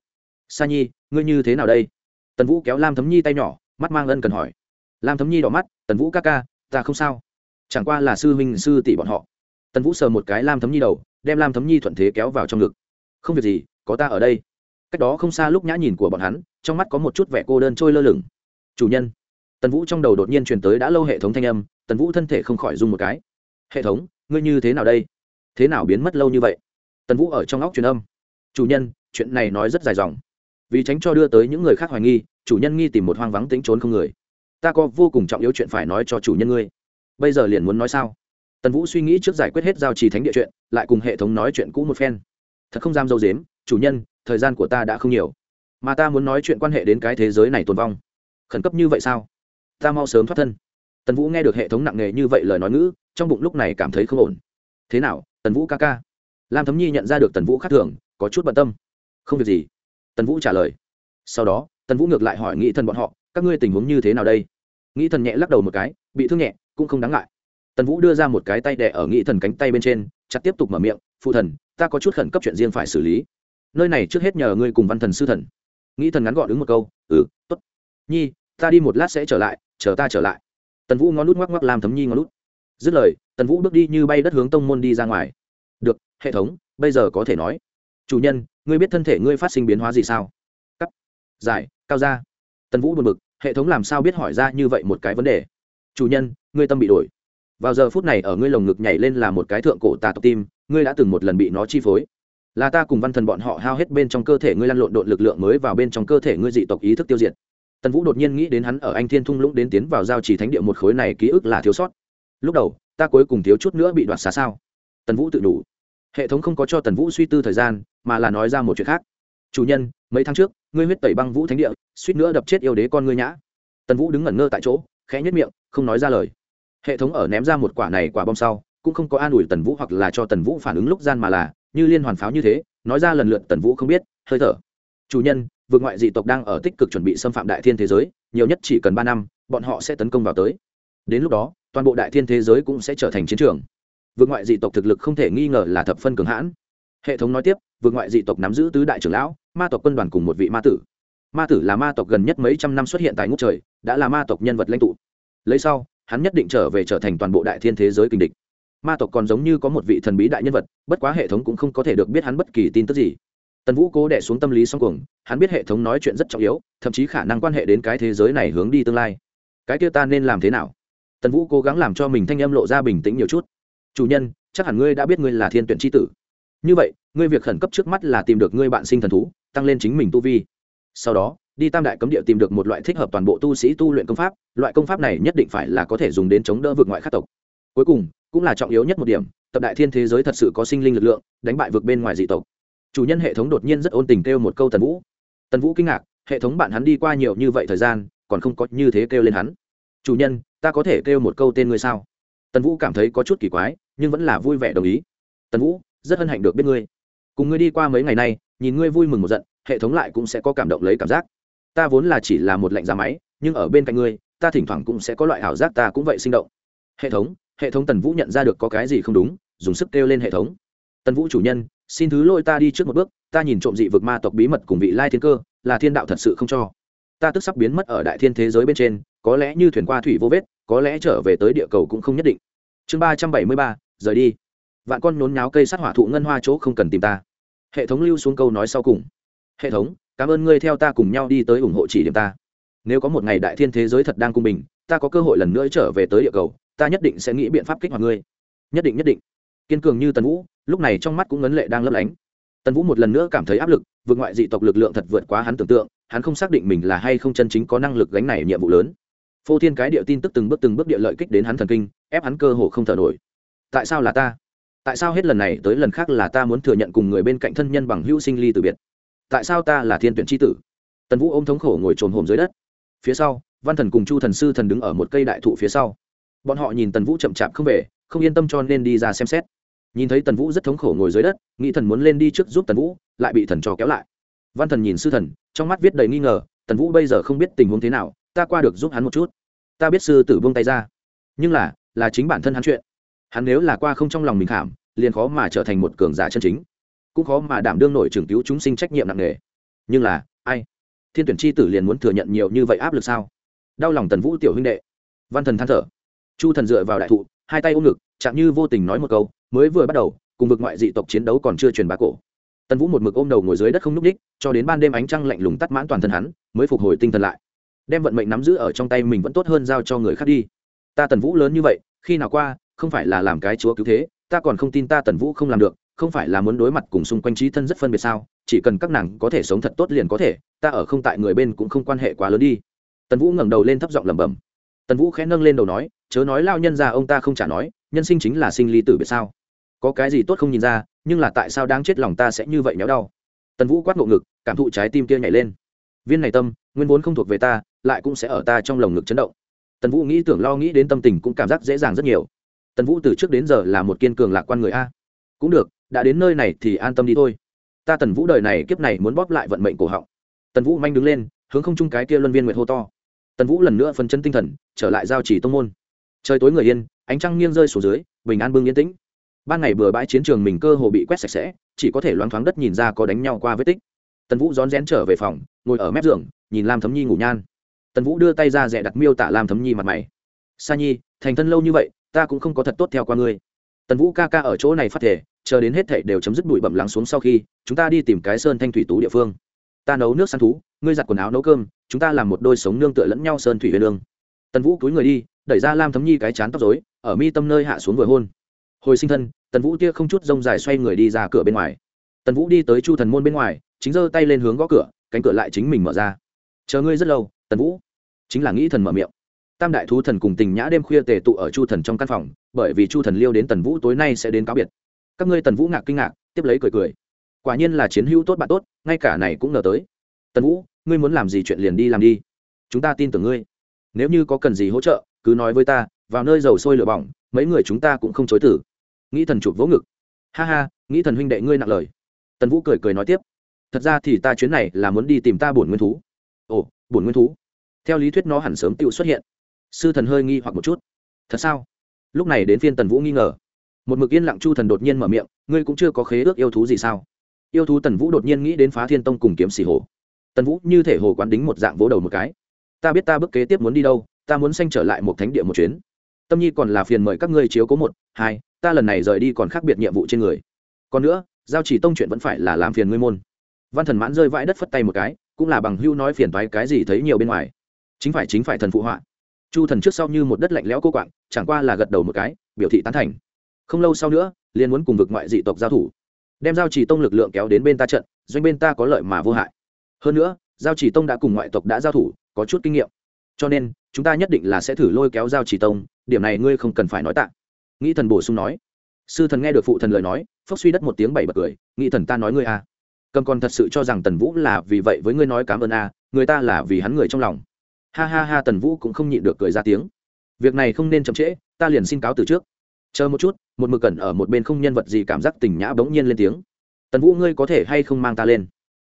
Sa nhi, ngươi như thế nào đây? Tần vũ kéo lam thấm nhi tay nhỏ, mắt mang ân cần hỏi. Lam thấm nhi đỏ mắt, tần vũ ca ca, ta không sao. Chẳng qua là sư huynh, sư tỷ bọn họ. Tần vũ sờ một cái lam thấm nhi đầu, đem lam thấm nhi thuận thế kéo vào trong ngực. Không việc gì, có ta ở đây. Cách đó không xa lúc nhã nhìn của bọn hắn, trong mắt có một chút vẻ cô đơn trôi lơ lửng. Chủ nhân. Tần vũ trong đầu đột nhiên truyền tới đã lâu hệ thống thanh âm, tần vũ thân thể không khỏi dùng một cái. Hệ thống, ngươi như thế nào đây? Thế nào biến mất lâu như vậy? Tần vũ ở trong óc truyền âm. Chủ nhân, chuyện này nói rất dài dòng vì tránh cho đưa tới những người khác hoài nghi, chủ nhân nghi tìm một hoang vắng tính trốn không người. Ta có vô cùng trọng yếu chuyện phải nói cho chủ nhân ngươi. Bây giờ liền muốn nói sao? Tần vũ suy nghĩ trước giải quyết hết giao trì thánh địa chuyện, lại cùng hệ thống nói chuyện cũ một phen. Thật không dám dâu dếm, chủ nhân, thời gian của ta đã không nhiều. Mà ta muốn nói chuyện quan hệ đến cái thế giới này tồn vong. Khẩn cấp như vậy sao? Ta mau sớm thoát thân. Tần vũ nghe được hệ thống nặng nề như vậy lời nói ngữ, trong bụng lúc này cảm thấy không ổn. Thế nào, tần vũ ca ca? Lam thấm nhi nhận ra được tần vũ khác thường, có chút bận tâm. Không việc gì tần vũ trả lời. Sau đó, tần vũ ngược lại hỏi nghĩ thần bọn họ, các ngươi tình huống như thế nào đây? Nghĩ thần nhẹ lắc đầu một cái, bị thương nhẹ, cũng không đáng ngại. Tần vũ đưa ra một cái tay đẻ ở nghĩ thần cánh tay bên trên, chặt tiếp tục mở miệng, phụ thần, ta có chút khẩn cấp chuyện riêng phải xử lý. Nơi này trước hết nhờ ngươi cùng văn thần sư thần. Nghĩ thần ngắn gọn ứng một câu ừ t ố t nhi, ta đi một lát sẽ trở lại, chờ ta trở lại. Tần vũ ngón nút ngoắc ngoắc làm thấm nhi ngón nút. Dứt lời, tần vũ bước đi như bay đất hướng tông môn đi ra ngoài. Được, hệ thống, bây giờ có thể nói chủ nhân, ngươi biết thân thể ngươi phát sinh biến hóa gì sao? Cắt. Giải, cao ra. Tần vũ buồn bực, hệ thống làm sao biết hỏi ra như vậy một cái vấn đề? Chủ nhân, ngươi tâm bị đổi. Vào giờ phút này ở ngươi lồng ngực nhảy lên là một cái thượng cổ tà tộc tim, ngươi đã từng một lần bị nó chi phối. Là ta cùng văn thần bọn họ hao hết bên trong cơ thể ngươi lăn lộn độn lực lượng mới vào bên trong cơ thể ngươi dị tộc ý thức tiêu diệt. Tần vũ đột nhiên nghĩ đến hắn ở anh thiên thung lũng đến tiến vào giao trì thánh địa một khối này ký ức là thiếu sót. Lúc đầu, ta cuối cùng thiếu chút nữa bị đoạt xá sao? Tần vũ tự đủ. Hệ thống không có cho tần vũ suy tư thời gian mà là nói ra một chuyện khác. Chủ nhân, mấy tháng trước, ngươi huyết tẩy băng vũ thánh địa, suýt nữa đập chết yêu đế con ngươi nhã. Tần vũ đứng ngẩn ngơ tại chỗ, khẽ nhất miệng, không nói ra lời. Hệ thống ở ném ra một quả này quả bom sau, cũng không có an ủi tần vũ hoặc là cho tần vũ phản ứng lúc gian mà là, như liên hoàn pháo như thế, nói ra lần lượt tần vũ không biết, hơi thở. Chủ nhân vượt ngoại dị tộc đang ở tích cực chuẩn bị xâm phạm đại thiên thế giới, nhiều nhất chỉ cần ba năm, bọn họ sẽ tấn công vào tới. Đến lúc đó, toàn bộ đại thiên thế giới cũng sẽ trở thành chiến trường. Vượt ngoại dị tộc thực lực không thể nghi ngờ là thập phân cường hãn. Hệ thống nói tiếp vượt ngoại dị tộc nắm giữ tứ đại trưởng lão, ma tộc quân đoàn cùng một vị ma tử. Ma tử là ma tộc gần nhất mấy trăm năm xuất hiện tại ngũ trời, đã là ma tộc nhân vật lãnh tụ. Lấy sau, hắn nhất định trở về trở thành toàn bộ đại thiên thế giới kinh địch. Ma tộc còn giống như có một vị thần bí đại nhân vật, bất quá hệ thống cũng không có thể được biết hắn bất kỳ tin tức gì. Tần vũ cố đẻ xuống tâm lý song cuồng, hắn biết hệ thống nói chuyện rất trọng yếu, thậm chí khả năng quan hệ đến cái thế giới này hướng đi tương lai. Cái kia ta nên làm thế nào? Tần vũ cố gắng làm cho mình thanh âm lộ ra bình tĩnh nhiều chút. Chủ nhân, chắc hẳn ngươi đã biết ngươi là thiên tuyển tri tử như vậy, ngươi việc khẩn cấp trước mắt là tìm được ngươi bạn sinh thần thú, tăng lên chính mình tu vi. Sau đó, đi tam đại cấm địa tìm được một loại thích hợp toàn bộ tu sĩ tu luyện công pháp, loại công pháp này nhất định phải là có thể dùng đến chống đỡ vượt ngoại khắc tộc. Cuối cùng, cũng là trọng yếu nhất một điểm, tập đại thiên thế giới thật sự có sinh linh lực lượng, đánh bại vượt bên ngoài dị tộc. Chủ nhân hệ thống đột nhiên rất ôn tình kêu một câu tần vũ. Tần vũ kinh ngạc, hệ thống bạn hắn đi qua nhiều như vậy thời gian, còn không có như thế kêu lên hắn. Chủ nhân, ta có thể kêu một câu tên ngươi sao? Tần vũ cảm thấy có chút kỳ quái, nhưng vẫn là vui vẻ đồng ý. Tần vũ rất hân hạnh được biết ngươi. Cùng ngươi đi qua mấy ngày nay, nhìn ngươi vui mừng một giận, hệ thống lại cũng sẽ có cảm động lấy cảm giác. Ta vốn là chỉ là một lệnh giá máy, nhưng ở bên cạnh ngươi, ta thỉnh thoảng cũng sẽ có loại ảo giác ta cũng vậy sinh động. Hệ thống hệ thống tần vũ nhận ra được có cái gì không đúng, dùng sức kêu lên hệ thống. Tần vũ chủ nhân, xin thứ lỗi ta đi trước một bước, ta nhìn trộm dị vực ma tộc bí mật cùng vị lai thiên cơ, là thiên đạo thật sự không cho. Ta tức sắp biến mất ở đại thiên thế giới bên trên, có lẽ như thuyền qua thủy vô vết, có lẽ trở về tới địa cầu cũng không nhất định. Chương ba trăm bảy mươi ba, rời đi vạn con nhốn nháo cây sát hỏa thụ ngân hoa chỗ không cần tìm ta. Hệ thống lưu xuống câu nói sau cùng. Hệ thống, cảm ơn ngươi theo ta cùng nhau đi tới ủng hộ chỉ điểm ta. Nếu có một ngày đại thiên thế giới thật đang cung bình, ta có cơ hội lần nữa trở về tới địa cầu, ta nhất định sẽ nghĩ biện pháp kích hoạt ngươi. Nhất định nhất định. Kiên cường như tần vũ, lúc này trong mắt cũng ngấn lệ đang lấp lánh. Tần vũ một lần nữa cảm thấy áp lực, vượt ngoại dị tộc lực lượng thật vượt quá hắn tưởng tượng, hắn không xác định mình là hay không chân chính có năng lực gánh này nhiệm vụ lớn. Phô thiên cái địa tin tức từng bước từng bước địa lợi kích đến hắn thần kinh, ép hắn cơ hồ không thở nổi. Tại sao là ta? Tại sao hết lần này tới lần khác là ta muốn thừa nhận cùng người bên cạnh thân nhân bằng hữu sinh ly từ biệt? Tại sao ta là thiên tuyển tri tử? Tần vũ ôm thống khổ ngồi trồn hồm dưới đất. Phía sau, văn thần cùng chu thần sư thần đứng ở một cây đại thụ phía sau. Bọn họ nhìn tần vũ chậm chạp không về, không yên tâm cho nên đi ra xem xét. Nhìn thấy tần vũ rất thống khổ ngồi dưới đất, nghĩ thần muốn lên đi trước giúp tần vũ, lại bị thần trò kéo lại. Văn thần nhìn sư thần, trong mắt viết đầy nghi ngờ, tần vũ bây giờ không biết tình huống thế nào, ta qua được giúp hắn một chút. Ta biết sư tử buông tay ra, nhưng là là chính bản thân hắn chuyện hắn nếu là qua không trong lòng mình khảm, liền khó mà trở thành một cường giả chân chính. Cũng khó mà đảm đương nổi trưởng cứu chúng sinh trách nhiệm nặng nề. Nhưng là, ai? Thiên tuyển chi tử liền muốn thừa nhận nhiều như vậy áp lực sao? Đau lòng tần vũ tiểu huynh đệ. Văn thần than thở. Chu thần dựa vào đại thụ, hai tay ôm ngực, chạm như vô tình nói một câu, mới vừa bắt đầu, cùng vực ngoại dị tộc chiến đấu còn chưa truyền bá cổ. Tần vũ một mực ôm đầu ngồi dưới đất không n ú c ních cho đến ban đêm ánh trăng lạnh lùng tắt mãn toàn thân hắn, mới phục hồi tinh thần lại. Đem vận mệnh nắm giữ ở trong tay mình vẫn tốt hơn giao cho người khác đi. Ta tần vũ lớn như vậy, khi nào qua không phải là làm cái chúa cứu thế, ta còn không tin ta tần vũ không làm được, không phải là muốn đối mặt cùng xung quanh trí thân rất phân biệt sao, chỉ cần các nàng có thể sống thật tốt liền có thể, ta ở không tại người bên cũng không quan hệ quá lớn đi. Tần vũ ngẩng đầu lên thấp giọng lẩm bẩm. Tần vũ khẽ nâng lên đầu nói, chớ nói lao nhân ra ông ta không trả nói, nhân sinh chính là sinh ly tử biệt sao. Có cái gì tốt không nhìn ra, nhưng là tại sao đáng chết lòng ta sẽ như vậy nhéo đau. Tần vũ quát ngộ ngực, cảm thụ trái tim kia nhảy lên. Viên này tâm, nguyên vốn không thuộc về ta, lại cũng sẽ ở ta trong lồng ngực chấn động. Tần vũ nghĩ tưởng lo nghĩ đến tâm tình cũng cảm giác dễ dàng rất nhiều tần vũ từ trước đến giờ là một kiên cường lạc quan người a. Cũng được, đã đến nơi này thì an tâm đi thôi. Ta tần vũ đời này kiếp này muốn bóp lại vận mệnh cổ họng. Tần vũ manh đứng lên, hướng không chung cái kia luân viên nguyệt hô to. Tần vũ lần nữa phân chân tinh thần, trở lại giao chỉ tông môn. Trời tối người yên, ánh trăng nghiêng rơi xuống dưới, bình an bưng yên tĩnh. Ban ngày bừa bãi chiến trường mình cơ hồ bị quét sạch sẽ, chỉ có thể loáng thoáng đất nhìn ra có đánh nhau qua vết tích. Tần vũ rón rén trở về phòng, ngồi ở mép giường, nhìn lam thấm nhi ngủ nhan. Tần vũ đưa tay ra rẻ đặt miêu tả lam thấm nhi mặt mày. Sa nhi, thành thân lâu như vậy ta cũng không có thật tốt theo qua ngươi. Tần vũ ca ca ở chỗ này phát thể chờ đến hết thảy đều chấm dứt bụi bẩm lắng xuống sau khi, chúng ta đi tìm cái sơn thanh thủy tú địa phương. Ta nấu nước săn thú, ngươi giặt quần áo nấu cơm, chúng ta làm một đôi sống nương tựa lẫn nhau sơn thủy huyền lương tần vũ cúi người đi, đẩy ra lam thấm nhi cái chán tóc dối ở mi tâm nơi hạ xuống vừa hôn. Hồi sinh thân, tần vũ tia không chút rông dài xoay người đi ra cửa bên ngoài. Tần vũ đi tới chu thần môn bên ngoài, chính giơ tay lên hướng gõ cửa, cánh cửa lại chính mình mở ra. Chờ ngươi rất lâu, tần vũ. Chính là nghĩ thần mở miệng tam đại thú thần cùng tình nhã đêm khuya tề tụ ở chu thần trong căn phòng, bởi vì chu thần liêu đến tần vũ tối nay sẽ đến cáo biệt. Các ngươi tần vũ ngạc kinh ngạc, tiếp lấy cười cười. Quả nhiên là chiến hữu tốt bạn tốt, ngay cả này cũng ngờ tới. Tần vũ, ngươi muốn làm gì chuyện liền đi làm đi. Chúng ta tin tưởng ngươi. Nếu như có cần gì hỗ trợ, cứ nói với ta, vào nơi dầu sôi lửa bỏng, mấy người chúng ta cũng không chối tử. Nghĩ thần chụp vỗ ngực. Ha ha, nghĩ thần huynh đệ ngươi nặng lời. Tần vũ cười cười nói tiếp. Thật ra thì ta chuyến này là muốn đi tìm ta bổn nguyên thú. Ồ, bổn nguyên thú. Theo lý thuyết nó hẳn sớm tự xuất hiện sư thần hơi nghi hoặc một chút. Thật sao? Lúc này đến phiên tần vũ nghi ngờ. Một mực yên lặng chu thần đột nhiên mở miệng, ngươi cũng chưa có khế ước yêu thú gì sao? Yêu thú tần vũ đột nhiên nghĩ đến phá thiên tông cùng kiếm xỉ hồ. Tần vũ như thể hồ quán đính một dạng vỗ đầu một cái. Ta biết ta bước kế tiếp muốn đi đâu, ta muốn sanh trở lại một thánh địa một chuyến. Tâm nhi còn là phiền mời các ngươi chiếu cố một, hai, ta lần này rời đi còn khác biệt nhiệm vụ trên người. Còn nữa, giao chỉ tông chuyện vẫn phải là làm phiền ngươi môn. Văn thần mãn rơi vãi đất phất tay một cái, cũng là bằng hưu nói phiền toái cái gì thấy nhiều bên ngoài. Chính phải chính phải thần phụ họa chu thần trước sau như một đất lạnh lẽo cô quạng chẳng qua là gật đầu một cái biểu thị tán thành. Không lâu sau nữa liền muốn cùng vực ngoại dị tộc giao thủ. Đem giao chỉ tông lực lượng kéo đến bên ta trận doanh bên ta có lợi mà vô hại. Hơn nữa giao chỉ tông đã cùng ngoại tộc đã giao thủ có chút kinh nghiệm. Cho nên chúng ta nhất định là sẽ thử lôi kéo giao chỉ tông điểm này ngươi không cần phải nói tạ. Nghĩ thần bổ sung nói. Sư thần nghe được phụ thần lời nói phốc suy đất một tiếng bảy bật cười nghĩ thần ta nói ngươi à. cầm còn thật sự cho rằng tần vũ là vì vậy với ngươi nói cảm ơn à, người ta là vì hắn người trong lòng ha ha ha tần vũ cũng không nhịn được cười ra tiếng. Việc này không nên chậm trễ, ta liền xin cáo từ trước. Chờ một chút, một mực cẩn ở một bên không nhân vật gì cảm giác tình nhã bỗng nhiên lên tiếng. Tần vũ, ngươi có thể hay không mang ta lên?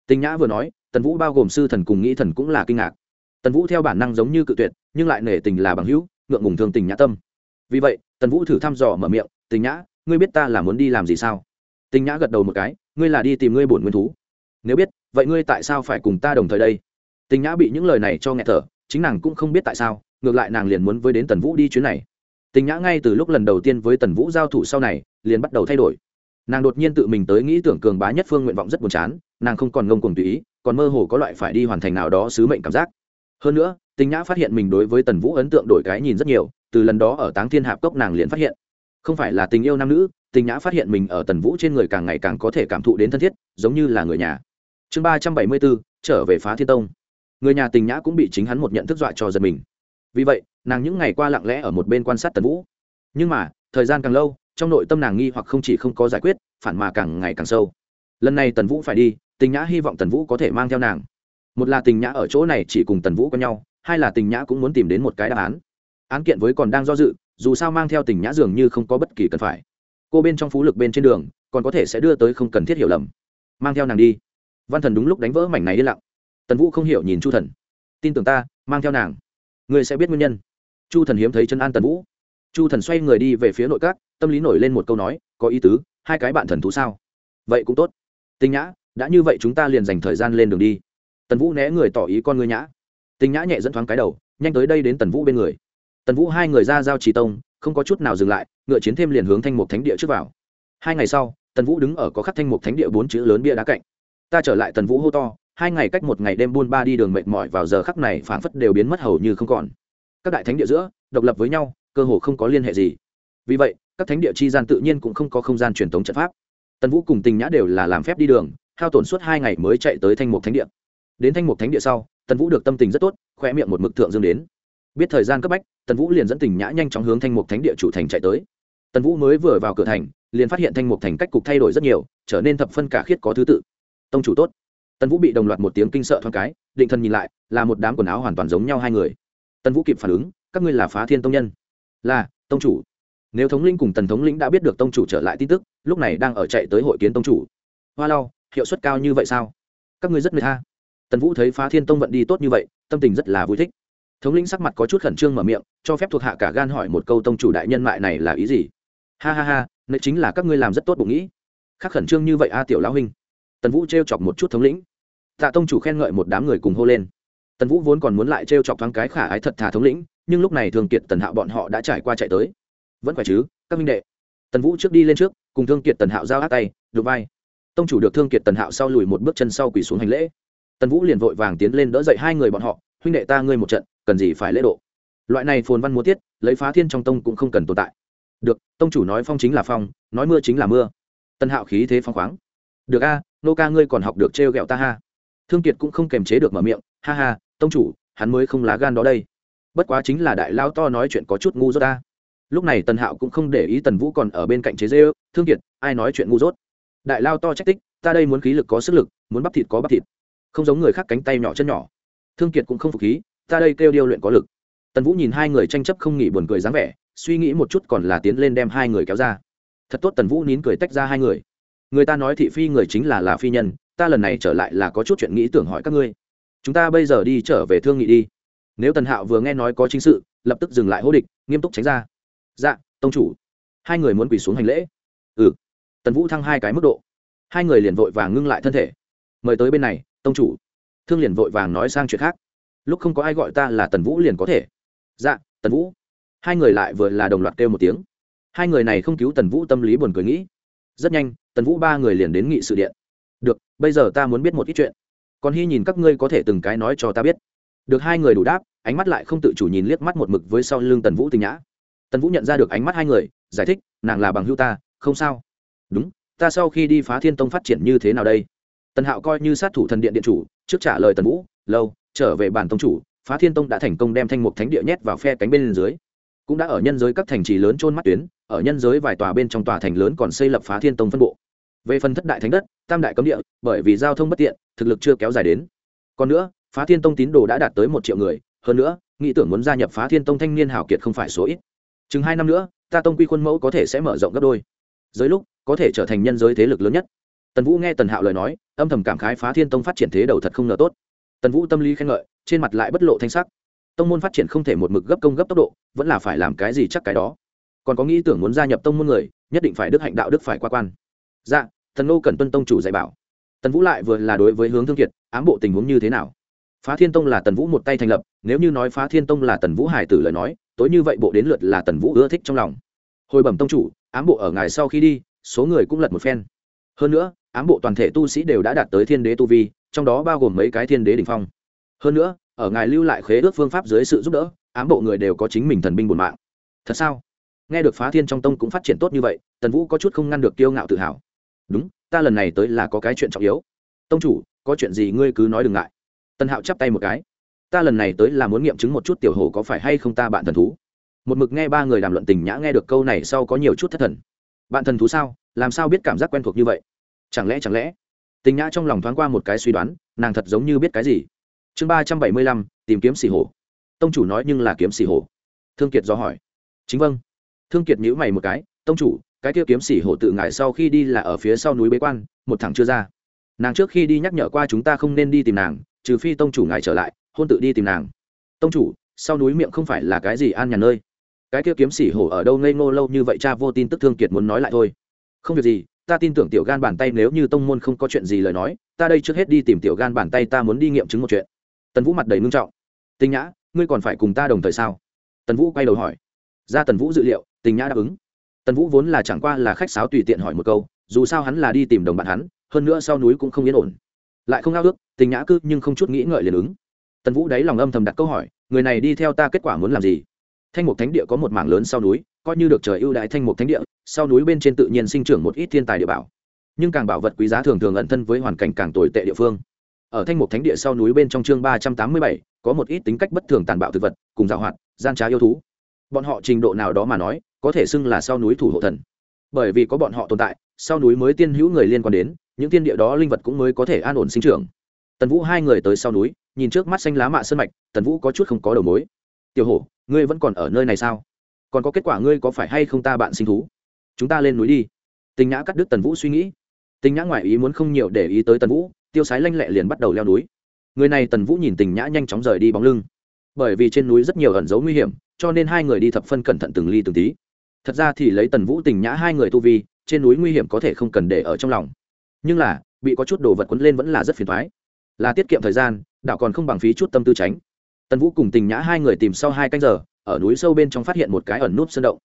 Tình nhã vừa nói, tần vũ bao gồm sư thần cùng nghĩ thần cũng là kinh ngạc. Tần vũ theo bản năng giống như cự tuyệt, nhưng lại nể tình là bằng hữu, ngượng ngùng thường tình nhã tâm. Vì vậy, tần vũ thử thăm dò mở miệng, tình nhã, ngươi biết ta là muốn đi làm gì sao? Tình nhã gật đầu một cái, ngươi là đi tìm ngươi bổn nguyên thú. Nếu biết, vậy ngươi tại sao phải cùng ta đồng thời đây? Tình nhã bị những lời này cho nghẹt thở chính nàng cũng không biết tại sao, ngược lại nàng liền muốn với đến tần vũ đi chuyến này. Tình nhã ngay từ lúc lần đầu tiên với tần vũ giao thủ sau này, liền bắt đầu thay đổi. Nàng đột nhiên tự mình tới nghĩ tưởng cường bá nhất phương nguyện vọng rất buồn chán, nàng không còn ngông cuồng tùy ý, còn mơ hồ có loại phải đi hoàn thành nào đó sứ mệnh cảm giác. Hơn nữa, tình nhã phát hiện mình đối với tần vũ ấn tượng đổi cái nhìn rất nhiều, từ lần đó ở táng thiên hạp cốc nàng liền phát hiện. Không phải là tình yêu nam nữ, tình nhã phát hiện mình ở tần vũ trên người càng ngày càng có thể cảm thụ đến thân thiết, giống như là người nhà. Chương ba trăm bảy mươi bốn, trở về phá thiên tông người nhà tình nhã cũng bị chính hắn một nhận thức dọa cho giật mình. Vì vậy, nàng những ngày qua lặng lẽ ở một bên quan sát tần vũ. Nhưng mà, thời gian càng lâu, trong nội tâm nàng nghi hoặc không chỉ không có giải quyết, phản mà càng ngày càng sâu. Lần này tần vũ phải đi, tình nhã hy vọng tần vũ có thể mang theo nàng. Một là tình nhã ở chỗ này chỉ cùng tần vũ có nhau, hai là tình nhã cũng muốn tìm đến một cái đáp án. Án kiện với còn đang do dự, dù sao mang theo tình nhã dường như không có bất kỳ cần phải. Cô bên trong phú lực bên trên đường, còn có thể sẽ đưa tới không cần thiết hiểu lầm. Mang theo nàng đi. Văn thần đúng lúc đánh vỡ mảnh này yên lặng tần vũ không hiểu nhìn chu thần tin tưởng ta mang theo nàng ngươi sẽ biết nguyên nhân chu thần hiếm thấy chân an tần vũ chu thần xoay người đi về phía nội các tâm lý nổi lên một câu nói có ý tứ hai cái bạn thần thú sao vậy cũng tốt tinh nhã đã như vậy chúng ta liền dành thời gian lên đường đi tần vũ né người tỏ ý con ngươi nhã tinh nhã nhẹ dẫn thoáng cái đầu nhanh tới đây đến tần vũ bên người tần vũ hai người ra giao trì tông không có chút nào dừng lại ngựa chiến thêm liền hướng thanh mục thánh địa trước vào hai ngày sau tần vũ đứng ở có khắc thanh mục thánh địa bốn chữ lớn bia đá cạnh ta trở lại tần vũ hô to hai ngày cách một ngày đêm buôn ba đi đường mệt mỏi vào giờ khắc này phảng phất đều biến mất hầu như không còn. Các đại thánh địa giữa, độc lập với nhau, cơ hồ không có liên hệ gì. Vì vậy, các thánh địa chi gian tự nhiên cũng không có không gian truyền thống trận pháp. Tần vũ cùng tình nhã đều là làm phép đi đường, hao tổn suốt hai ngày mới chạy tới thanh mục thánh địa. Đến thanh mục thánh địa sau, tần vũ được tâm tình rất tốt khoe miệng một mực thượng dương đến. Biết thời gian cấp bách, tần vũ liền dẫn tình nhã nhanh chóng hướng thanh mục thánh địa chủ thành chạy tới. Tần vũ mới vừa vào cửa thành, liền phát hiện thanh mục thành cách cục thay đổi rất nhiều, trở nên thập phân cả khiết có thứ tự. Tông chủ tốt tần vũ bị đồng loạt một tiếng kinh sợ thoáng cái, định thần nhìn lại, là một đám quần áo hoàn toàn giống nhau hai người. Tần vũ kịp phản ứng, các ngươi là phá thiên tông nhân. Là, tông chủ. Nếu thống linh cùng tần thống lĩnh đã biết được tông chủ trở lại tin tức, lúc này đang ở chạy tới hội kiến tông chủ. Hoa lau, hiệu suất cao như vậy sao? Các ngươi rất mệt tha. tần vũ thấy phá thiên tông vận đi tốt như vậy, tâm tình rất là vui thích. Thống lĩnh sắc mặt có chút khẩn trương mở miệng, cho phép thuộc hạ cả gan hỏi một câu tông chủ đại nhân mại này là ý gì? Ha ha ha nơi chính là các ngươi làm rất tốt bụng nghĩ. Khác khẩn trương như vậy a, tiểu lão huynh. Tần vũ t r e o chọc một chút thống lĩnh tạ tông chủ khen ngợi một đám người cùng hô lên. Tần vũ vốn còn muốn lại t r e o chọc thoáng cái khả ái thật thà thống lĩnh, nhưng lúc này thường kiệt tần hạo bọn họ đã trải qua chạy tới. Vẫn phải chứ, các minh đệ. Tần vũ trước đi lên trước, cùng thương kiệt tần hạo giao hát tay, đụng vai. Tông chủ được thương kiệt tần hạo sau lùi một bước chân sau quỳ xuống hành lễ. Tần vũ liền vội vàng tiến lên đỡ dậy hai người bọn họ, huynh đệ ta ngươi một trận, cần gì phải lễ độ? Loại này phồn văn múa tiết, lấy phá thiên trong tông cũng không cần tồn tại. Được, tông chủ nói phong chính là phong, nói mưa chính là mưa. Tân hạo khí thế phong khoáng. Được a, nô ca ngươi còn học được trêu ghẹo ta ha thương kiệt cũng không kềm chế được mở miệng, ha ha, tông chủ, hắn mới không lá gan đó đây. Bất quá chính là đại lao to nói chuyện có chút ngu dốt ta. Lúc này tần hạo cũng không để ý tần vũ còn ở bên cạnh chế dê ư thương kiệt, ai nói chuyện ngu dốt? Đại lao to trách tích, ta đây muốn khí lực có sức lực, muốn bắp thịt có bắp thịt. Không giống người khác cánh tay nhỏ chân nhỏ. Thương kiệt cũng không phục khí, ta đây kêu điêu luyện có lực. Tần vũ nhìn hai người tranh chấp không nghỉ buồn cười dáng vẻ, suy nghĩ một chút còn là tiến lên đem hai người kéo ra. Thật tốt, tần vũ nín cười tách ra hai người. Người ta nói thị phi người chính là là phi nhân ta lần này trở lại là có chút chuyện nghĩ tưởng hỏi các ngươi. Chúng ta bây giờ đi trở về thương nghị đi. Nếu tần hạo vừa nghe nói có chính sự, lập tức dừng lại hô địch, nghiêm túc tránh ra. Dạ tông chủ. Hai người muốn quỳ xuống hành lễ. Ừ. Tần vũ thăng hai cái mức độ. Hai người liền vội vàng ngưng lại thân thể. Mời tới bên này, tông chủ. Thương liền vội vàng nói sang chuyện khác. Lúc không có ai gọi ta là tần vũ liền có thể. Dạ tần vũ. Hai người lại vừa là đồng loạt kêu một tiếng. Hai người này không cứu tần vũ tâm lý buồn cười nghĩ. Rất nhanh, tần vũ ba người liền đến nghị sự điện được, bây giờ ta muốn biết một ít chuyện. Còn hy nhìn các ngươi có thể từng cái nói cho ta biết. Được, hai người đủ đáp, ánh mắt lại không tự chủ nhìn liếc mắt một mực với sau lưng tần vũ tình nhã. Tần vũ nhận ra được ánh mắt hai người, giải thích, nàng là bằng hưu ta, không sao. Đúng, ta sau khi đi phá thiên tông phát triển như thế nào đây? Tần hạo coi như sát thủ thần điện điện chủ, trước trả lời tần vũ, lâu, trở về bản tông chủ, phá thiên tông đã thành công đem thanh mục thánh địa nhét vào phe cánh bên dưới. Cũng đã ở nhân giới các thành trì lớn trôn mắt tuyến, ở nhân giới vài tòa bên trong tòa thành lớn còn xây lập phá thiên tông phân bộ về phần thất đại thánh đất, tam đại cấm địa, bởi vì giao thông bất tiện, thực lực chưa kéo dài đến. Còn nữa, phá thiên tông tín đồ đã đạt tới một triệu người, hơn nữa, nghĩ tưởng muốn gia nhập phá thiên tông thanh niên hảo kiệt không phải số ít. Chừng hai năm nữa, ta tông quy khuôn mẫu có thể sẽ mở rộng gấp đôi. Dưới lúc, có thể trở thành nhân giới thế lực lớn nhất. Tần vũ nghe tần hạo lời nói, âm thầm cảm khái phá thiên tông phát triển thế đầu thật không ngờ tốt. Tần vũ tâm lý khen ngợi, trên mặt lại bất lộ thanh sắc. Tông môn phát triển không thể một mực gấp công gấp tốc độ, vẫn là phải làm cái gì chắc cái đó. Còn có nghĩ tưởng muốn gia nhập tông môn người, nhất định phải đức hạnh đạo đức phải qua quan dạ thần nô cần tuân tông chủ dạy bảo. Tần vũ lại vừa là đối với hướng thương kiệt, ám bộ tình huống như thế nào? Phá thiên tông là tần vũ một tay thành lập, nếu như nói phá thiên tông là tần vũ hải tử lời nói, tối như vậy bộ đến lượt là tần vũ ưa thích trong lòng. Hồi bẩm tông chủ, ám bộ ở ngài sau khi đi, số người cũng lật một phen. Hơn nữa, ám bộ toàn thể tu sĩ đều đã đạt tới thiên đế tu vi, trong đó bao gồm mấy cái thiên đế đ ỉ n h phong. Hơn nữa, ở ngài lưu lại khế ước phương pháp dưới sự giúp đỡ, ám bộ người đều có chính mình thần binh bổn mạng. Thật sao? Nghe được phá thiên trong tông cũng phát triển tốt như vậy, tần vũ có chút không ngăn được kiêu ngạo tự hào đúng, ta lần này tới là có cái chuyện trọng yếu. Tông chủ, có chuyện gì ngươi cứ nói đừng ngại. Tần hạo chắp tay một cái. Ta lần này tới là muốn nghiệm chứng một chút tiểu hồ có phải hay không ta bạn thần thú. Một mực nghe ba người đàm luận tình nhã nghe được câu này sau có nhiều chút thất thần. Bạn thần thú sao? Làm sao biết cảm giác quen thuộc như vậy? Chẳng lẽ chẳng lẽ? Tình nhã trong lòng thoáng qua một cái suy đoán, nàng thật giống như biết cái gì? Chương ba trăm bảy mươi lăm, tìm kiếm xì hổ. Tông chủ nói nhưng là kiếm xì hổ. Thương kiệt do hỏi. Chính vâng. Thương kiệt nhữ mày một cái. Tông chủ cái kia kiếm xỉ hổ tự ngại sau khi đi là ở phía sau núi bế quan, một thằng chưa ra. Nàng trước khi đi nhắc nhở qua chúng ta không nên đi tìm nàng, trừ phi tông chủ ngài trở lại, hôn tự đi tìm nàng. Tông chủ, sau núi miệng không phải là cái gì an nhàn nơi? Cái kia kiếm xỉ hổ ở đâu ngây ngô lâu như vậy cha vô tin tức thương kiệt muốn nói lại thôi. Không việc gì, ta tin tưởng tiểu gan bàn tay nếu như tông môn không có chuyện gì lời nói, ta đây trước hết đi tìm tiểu gan bàn tay ta muốn đi nghiệm chứng một chuyện. Tần vũ mặt đầy ngưng trọng. Tinh nhã, ngươi còn phải cùng ta đồng thời sao? Tần vũ quay đầu hỏi. Ra tần vũ dự liệu tình nhã đáp ứng tần vũ vốn là chẳng qua là khách sáo tùy tiện hỏi một câu, dù sao hắn là đi tìm đồng bạn hắn, hơn nữa sau núi cũng không yên ổn. Lại không ao ước, tình nhã cư nhưng không chút nghĩ ngợi liền ứng. Tần vũ đáy lòng âm thầm đặt câu hỏi, người này đi theo ta kết quả muốn làm gì? Thanh mục thánh địa có một mảng lớn sau núi, coi như được trời ưu đại thanh mục thánh địa, sau núi bên trên tự nhiên sinh trưởng một ít thiên tài địa bảo. Nhưng càng bảo vật quý giá thường thường ẩn thân với hoàn cảnh càng tồi tệ địa phương. Ở thanh mục thánh địa sau núi bên trong chương ba trăm tám mươi bảy, có một ít tính cách bất thường tàn bạo thực vật, cùng dạo hoạt, gian trá yêu thú bọn họ trình độ nào đó mà nói, có thể xưng là sau núi thủ hộ thần. Bởi vì có bọn họ tồn tại, sau núi mới tiên hữu người liên quan đến, những tiên địa đó linh vật cũng mới có thể an ổn sinh trưởng. Tần vũ hai người tới sau núi, nhìn trước mắt xanh lá mạ sơn mạch, tần vũ có chút không có đầu mối. Tiểu hổ, ngươi vẫn còn ở nơi này sao? Còn có kết quả ngươi có phải hay không ta bạn sinh thú? Chúng ta lên núi đi. Tình nhã cắt đứt tần vũ suy nghĩ. Tình nhã ngoại ý muốn không nhiều để ý tới tần vũ, tiêu sái lanh lẹ liền bắt đầu leo núi. Người này tần vũ nhìn tình nhã nhanh chóng rời đi bóng lưng. Bởi vì trên núi rất nhiều ẩn dấu nguy hiểm cho nên hai người đi thập phân cẩn thận từng ly từng tí. Thật ra thì lấy tần vũ tình nhã hai người tu vi, trên núi nguy hiểm có thể không cần để ở trong lòng. Nhưng là, bị có chút đồ vật quấn lên vẫn là rất phiền thoái là tiết kiệm thời gian đạo còn không bằng phí chút tâm tư tránh. Tần vũ cùng tình nhã hai người tìm sau hai canh giờ, ở núi sâu bên trong phát hiện một cái ẩn nút sơn động.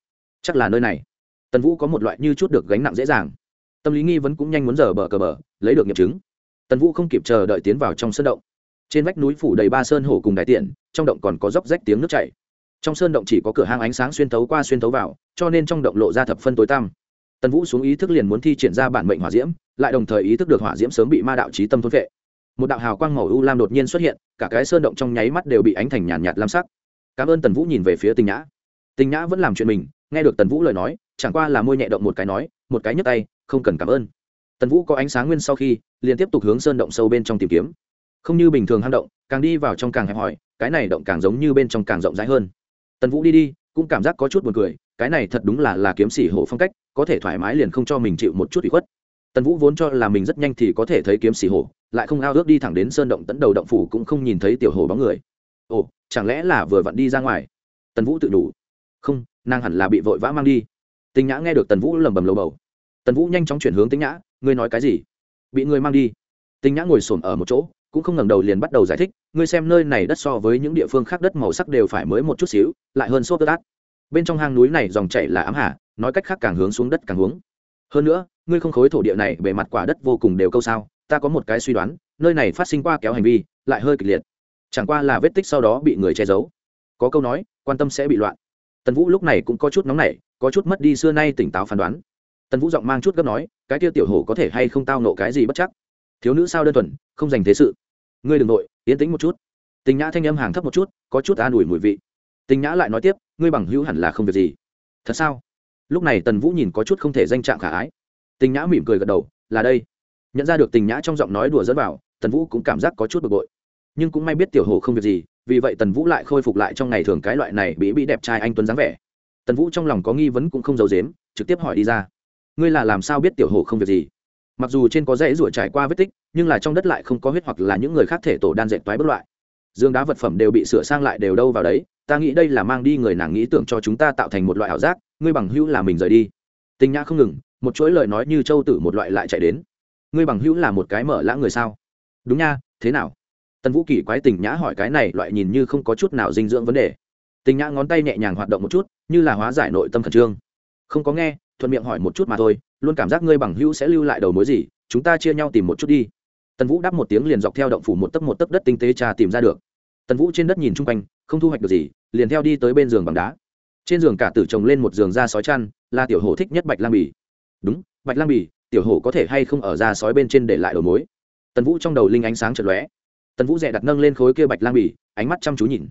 Chắc là nơi này. Tần vũ có một loại như chút được gánh nặng dễ dàng. Tâm lý nghi vấn cũng nhanh muốn giờ bờ cờ bờ, lấy được nghiệm chứng. Tần vũ không kịp chờ đợi tiến vào trong sơn động. Trên vách núi phủ đầy ba sơn hổ cùng đại tiện, trong động còn có dốc rách tiếng nước chảy trong sơn động chỉ có cửa hang ánh sáng xuyên thấu qua xuyên thấu vào cho nên trong động lộ ra thập phân tối tăm. Tần vũ xuống ý thức liền muốn thi triển ra bản mệnh hỏa diễm lại đồng thời ý thức được hỏa diễm sớm bị ma đạo trí tâm thôn vệ. Một đạo hào quang màu u lam đột nhiên xuất hiện cả cái sơn động trong nháy mắt đều bị ánh thành nhàn nhạt, nhạt lam sắc. Cảm ơn tần vũ nhìn về phía tình nhã. Tình nhã vẫn làm chuyện mình nghe được tần vũ lời nói chẳng qua là môi nhẹ động một cái nói một cái nhấp tay không cần cảm ơn. Tần vũ có ánh sáng nguyên sau khi liền tiếp tục hướng sơn động sâu bên trong tìm kiếm. Không như bình thường hang động càng đi vào trong càng hẹp hòi cái này động càng giống như bên trong càng rộng rãi hơn tần vũ đi đi, cũng cảm giác có chút buồn cười, cái này thật đúng là là kiếm sĩ hổ phong cách, có thể thoải mái liền không cho mình chịu một chút ủy khuất. Tần vũ vốn cho là mình rất nhanh thì có thể thấy kiếm sĩ hổ, lại không ao ước đi thẳng đến sơn động tấn đầu động phủ cũng không nhìn thấy tiểu hổ bóng người. Ồ, chẳng lẽ là vừa vặn đi ra ngoài? Tần vũ tự đủ. Không, nàng hẳn là bị vội vã mang đi. Tinh nhã nghe được tần vũ lầm bầm lầu bầu. Tần vũ nhanh chóng chuyển hướng tinh nhã, ngươi nói cái gì? Bị ngươi mang đi. Tinh nhã ngồi xổm ở một chỗ cũng không ngẩng đầu liền bắt đầu giải thích ngươi xem nơi này đất so với những địa phương khác đất màu sắc đều phải mới một chút xíu lại hơn sốt đất át bên trong hang núi này dòng chảy là ám hạ, nói cách khác càng hướng xuống đất càng hướng. Hơn nữa ngươi không khối thổ địa này bề mặt quả đất vô cùng đều câu sao ta có một cái suy đoán nơi này phát sinh qua kéo hành vi lại hơi kịch liệt. Chẳng qua là vết tích sau đó bị người che giấu. Có câu nói quan tâm sẽ bị loạn. Tần vũ lúc này cũng có chút nóng nảy có chút mất đi xưa nay tỉnh táo phán đoán. Tần vũ giọng mang chút gấp nói cái kia tiểu hổ có thể hay không tao nộ cái gì bất chắc? Thiếu nữ sao đơn thuần không dành thế sự. Ngươi đ ừ n g nội yến tĩnh một chút. Tình nhã thanh âm hàng thấp một chút, có chút an ủi mùi vị. Tình nhã lại nói tiếp, ngươi bằng hữu hẳn là không việc gì. Thật sao? Lúc này tần vũ nhìn có chút không thể danh trạng khả ái. Tình nhã mỉm cười gật đầu, là đây. Nhận ra được tình nhã trong giọng nói đùa dẫn vào, tần vũ cũng cảm giác có chút bực bội. Nhưng cũng may biết tiểu hồ không việc gì, vì vậy tần vũ lại khôi phục lại trong ngày thường cái loại này bị bị đẹp trai anh tuấn dáng vẻ. Tần vũ trong lòng có nghi vấn cũng không giấu dếm trực tiếp hỏi đi ra. Ngươi là làm sao biết tiểu hồ không việc gì? Mặc dù trên có dãy rủa trải qua vết tích, nhưng là trong đất lại không có huyết hoặc là những người khác thể tổ đan dệt toái bất loại. Dương đá vật phẩm đều bị sửa sang lại đều đâu vào đấy, ta nghĩ đây là mang đi người nàng nghĩ tưởng cho chúng ta tạo thành một loại ảo giác, ngươi bằng hữu là mình rời đi. Tình nhã không ngừng, một chuỗi lời nói như châu tử một loại lại chạy đến. Ngươi bằng hữu là một cái mở lãng người sao? Đúng nha, thế nào? Tần vũ kỳ quái tình nhã hỏi cái này loại nhìn như không có chút nào dinh dưỡng vấn đề. Tình nhã ngón tay nhẹ nhàng hoạt động một chút, như là hóa giải nội tâm khẩn trương. Không có nghe thuận miệng hỏi một chút mà thôi, luôn cảm giác ngươi bằng hữu sẽ lưu lại đầu mối gì, chúng ta chia nhau tìm một chút đi. Tần vũ đáp một tiếng liền dọc theo động phủ một tấc một tấc đất tinh tế trà tìm ra được. Tần vũ trên đất nhìn chung quanh, không thu hoạch được gì, liền theo đi tới bên giường bằng đá. Trên giường cả tử trồng lên một giường da sói chăn, là tiểu hổ thích nhất bạch lang bì. Đúng, bạch lang bì, tiểu hổ có thể hay không ở da sói bên trên để lại đầu mối? Tần vũ trong đầu linh ánh sáng chật lóe. Tần vũ dẹ đặt nâng lên khối kia bạch lang bì, ánh mắt chăm chú nhìn.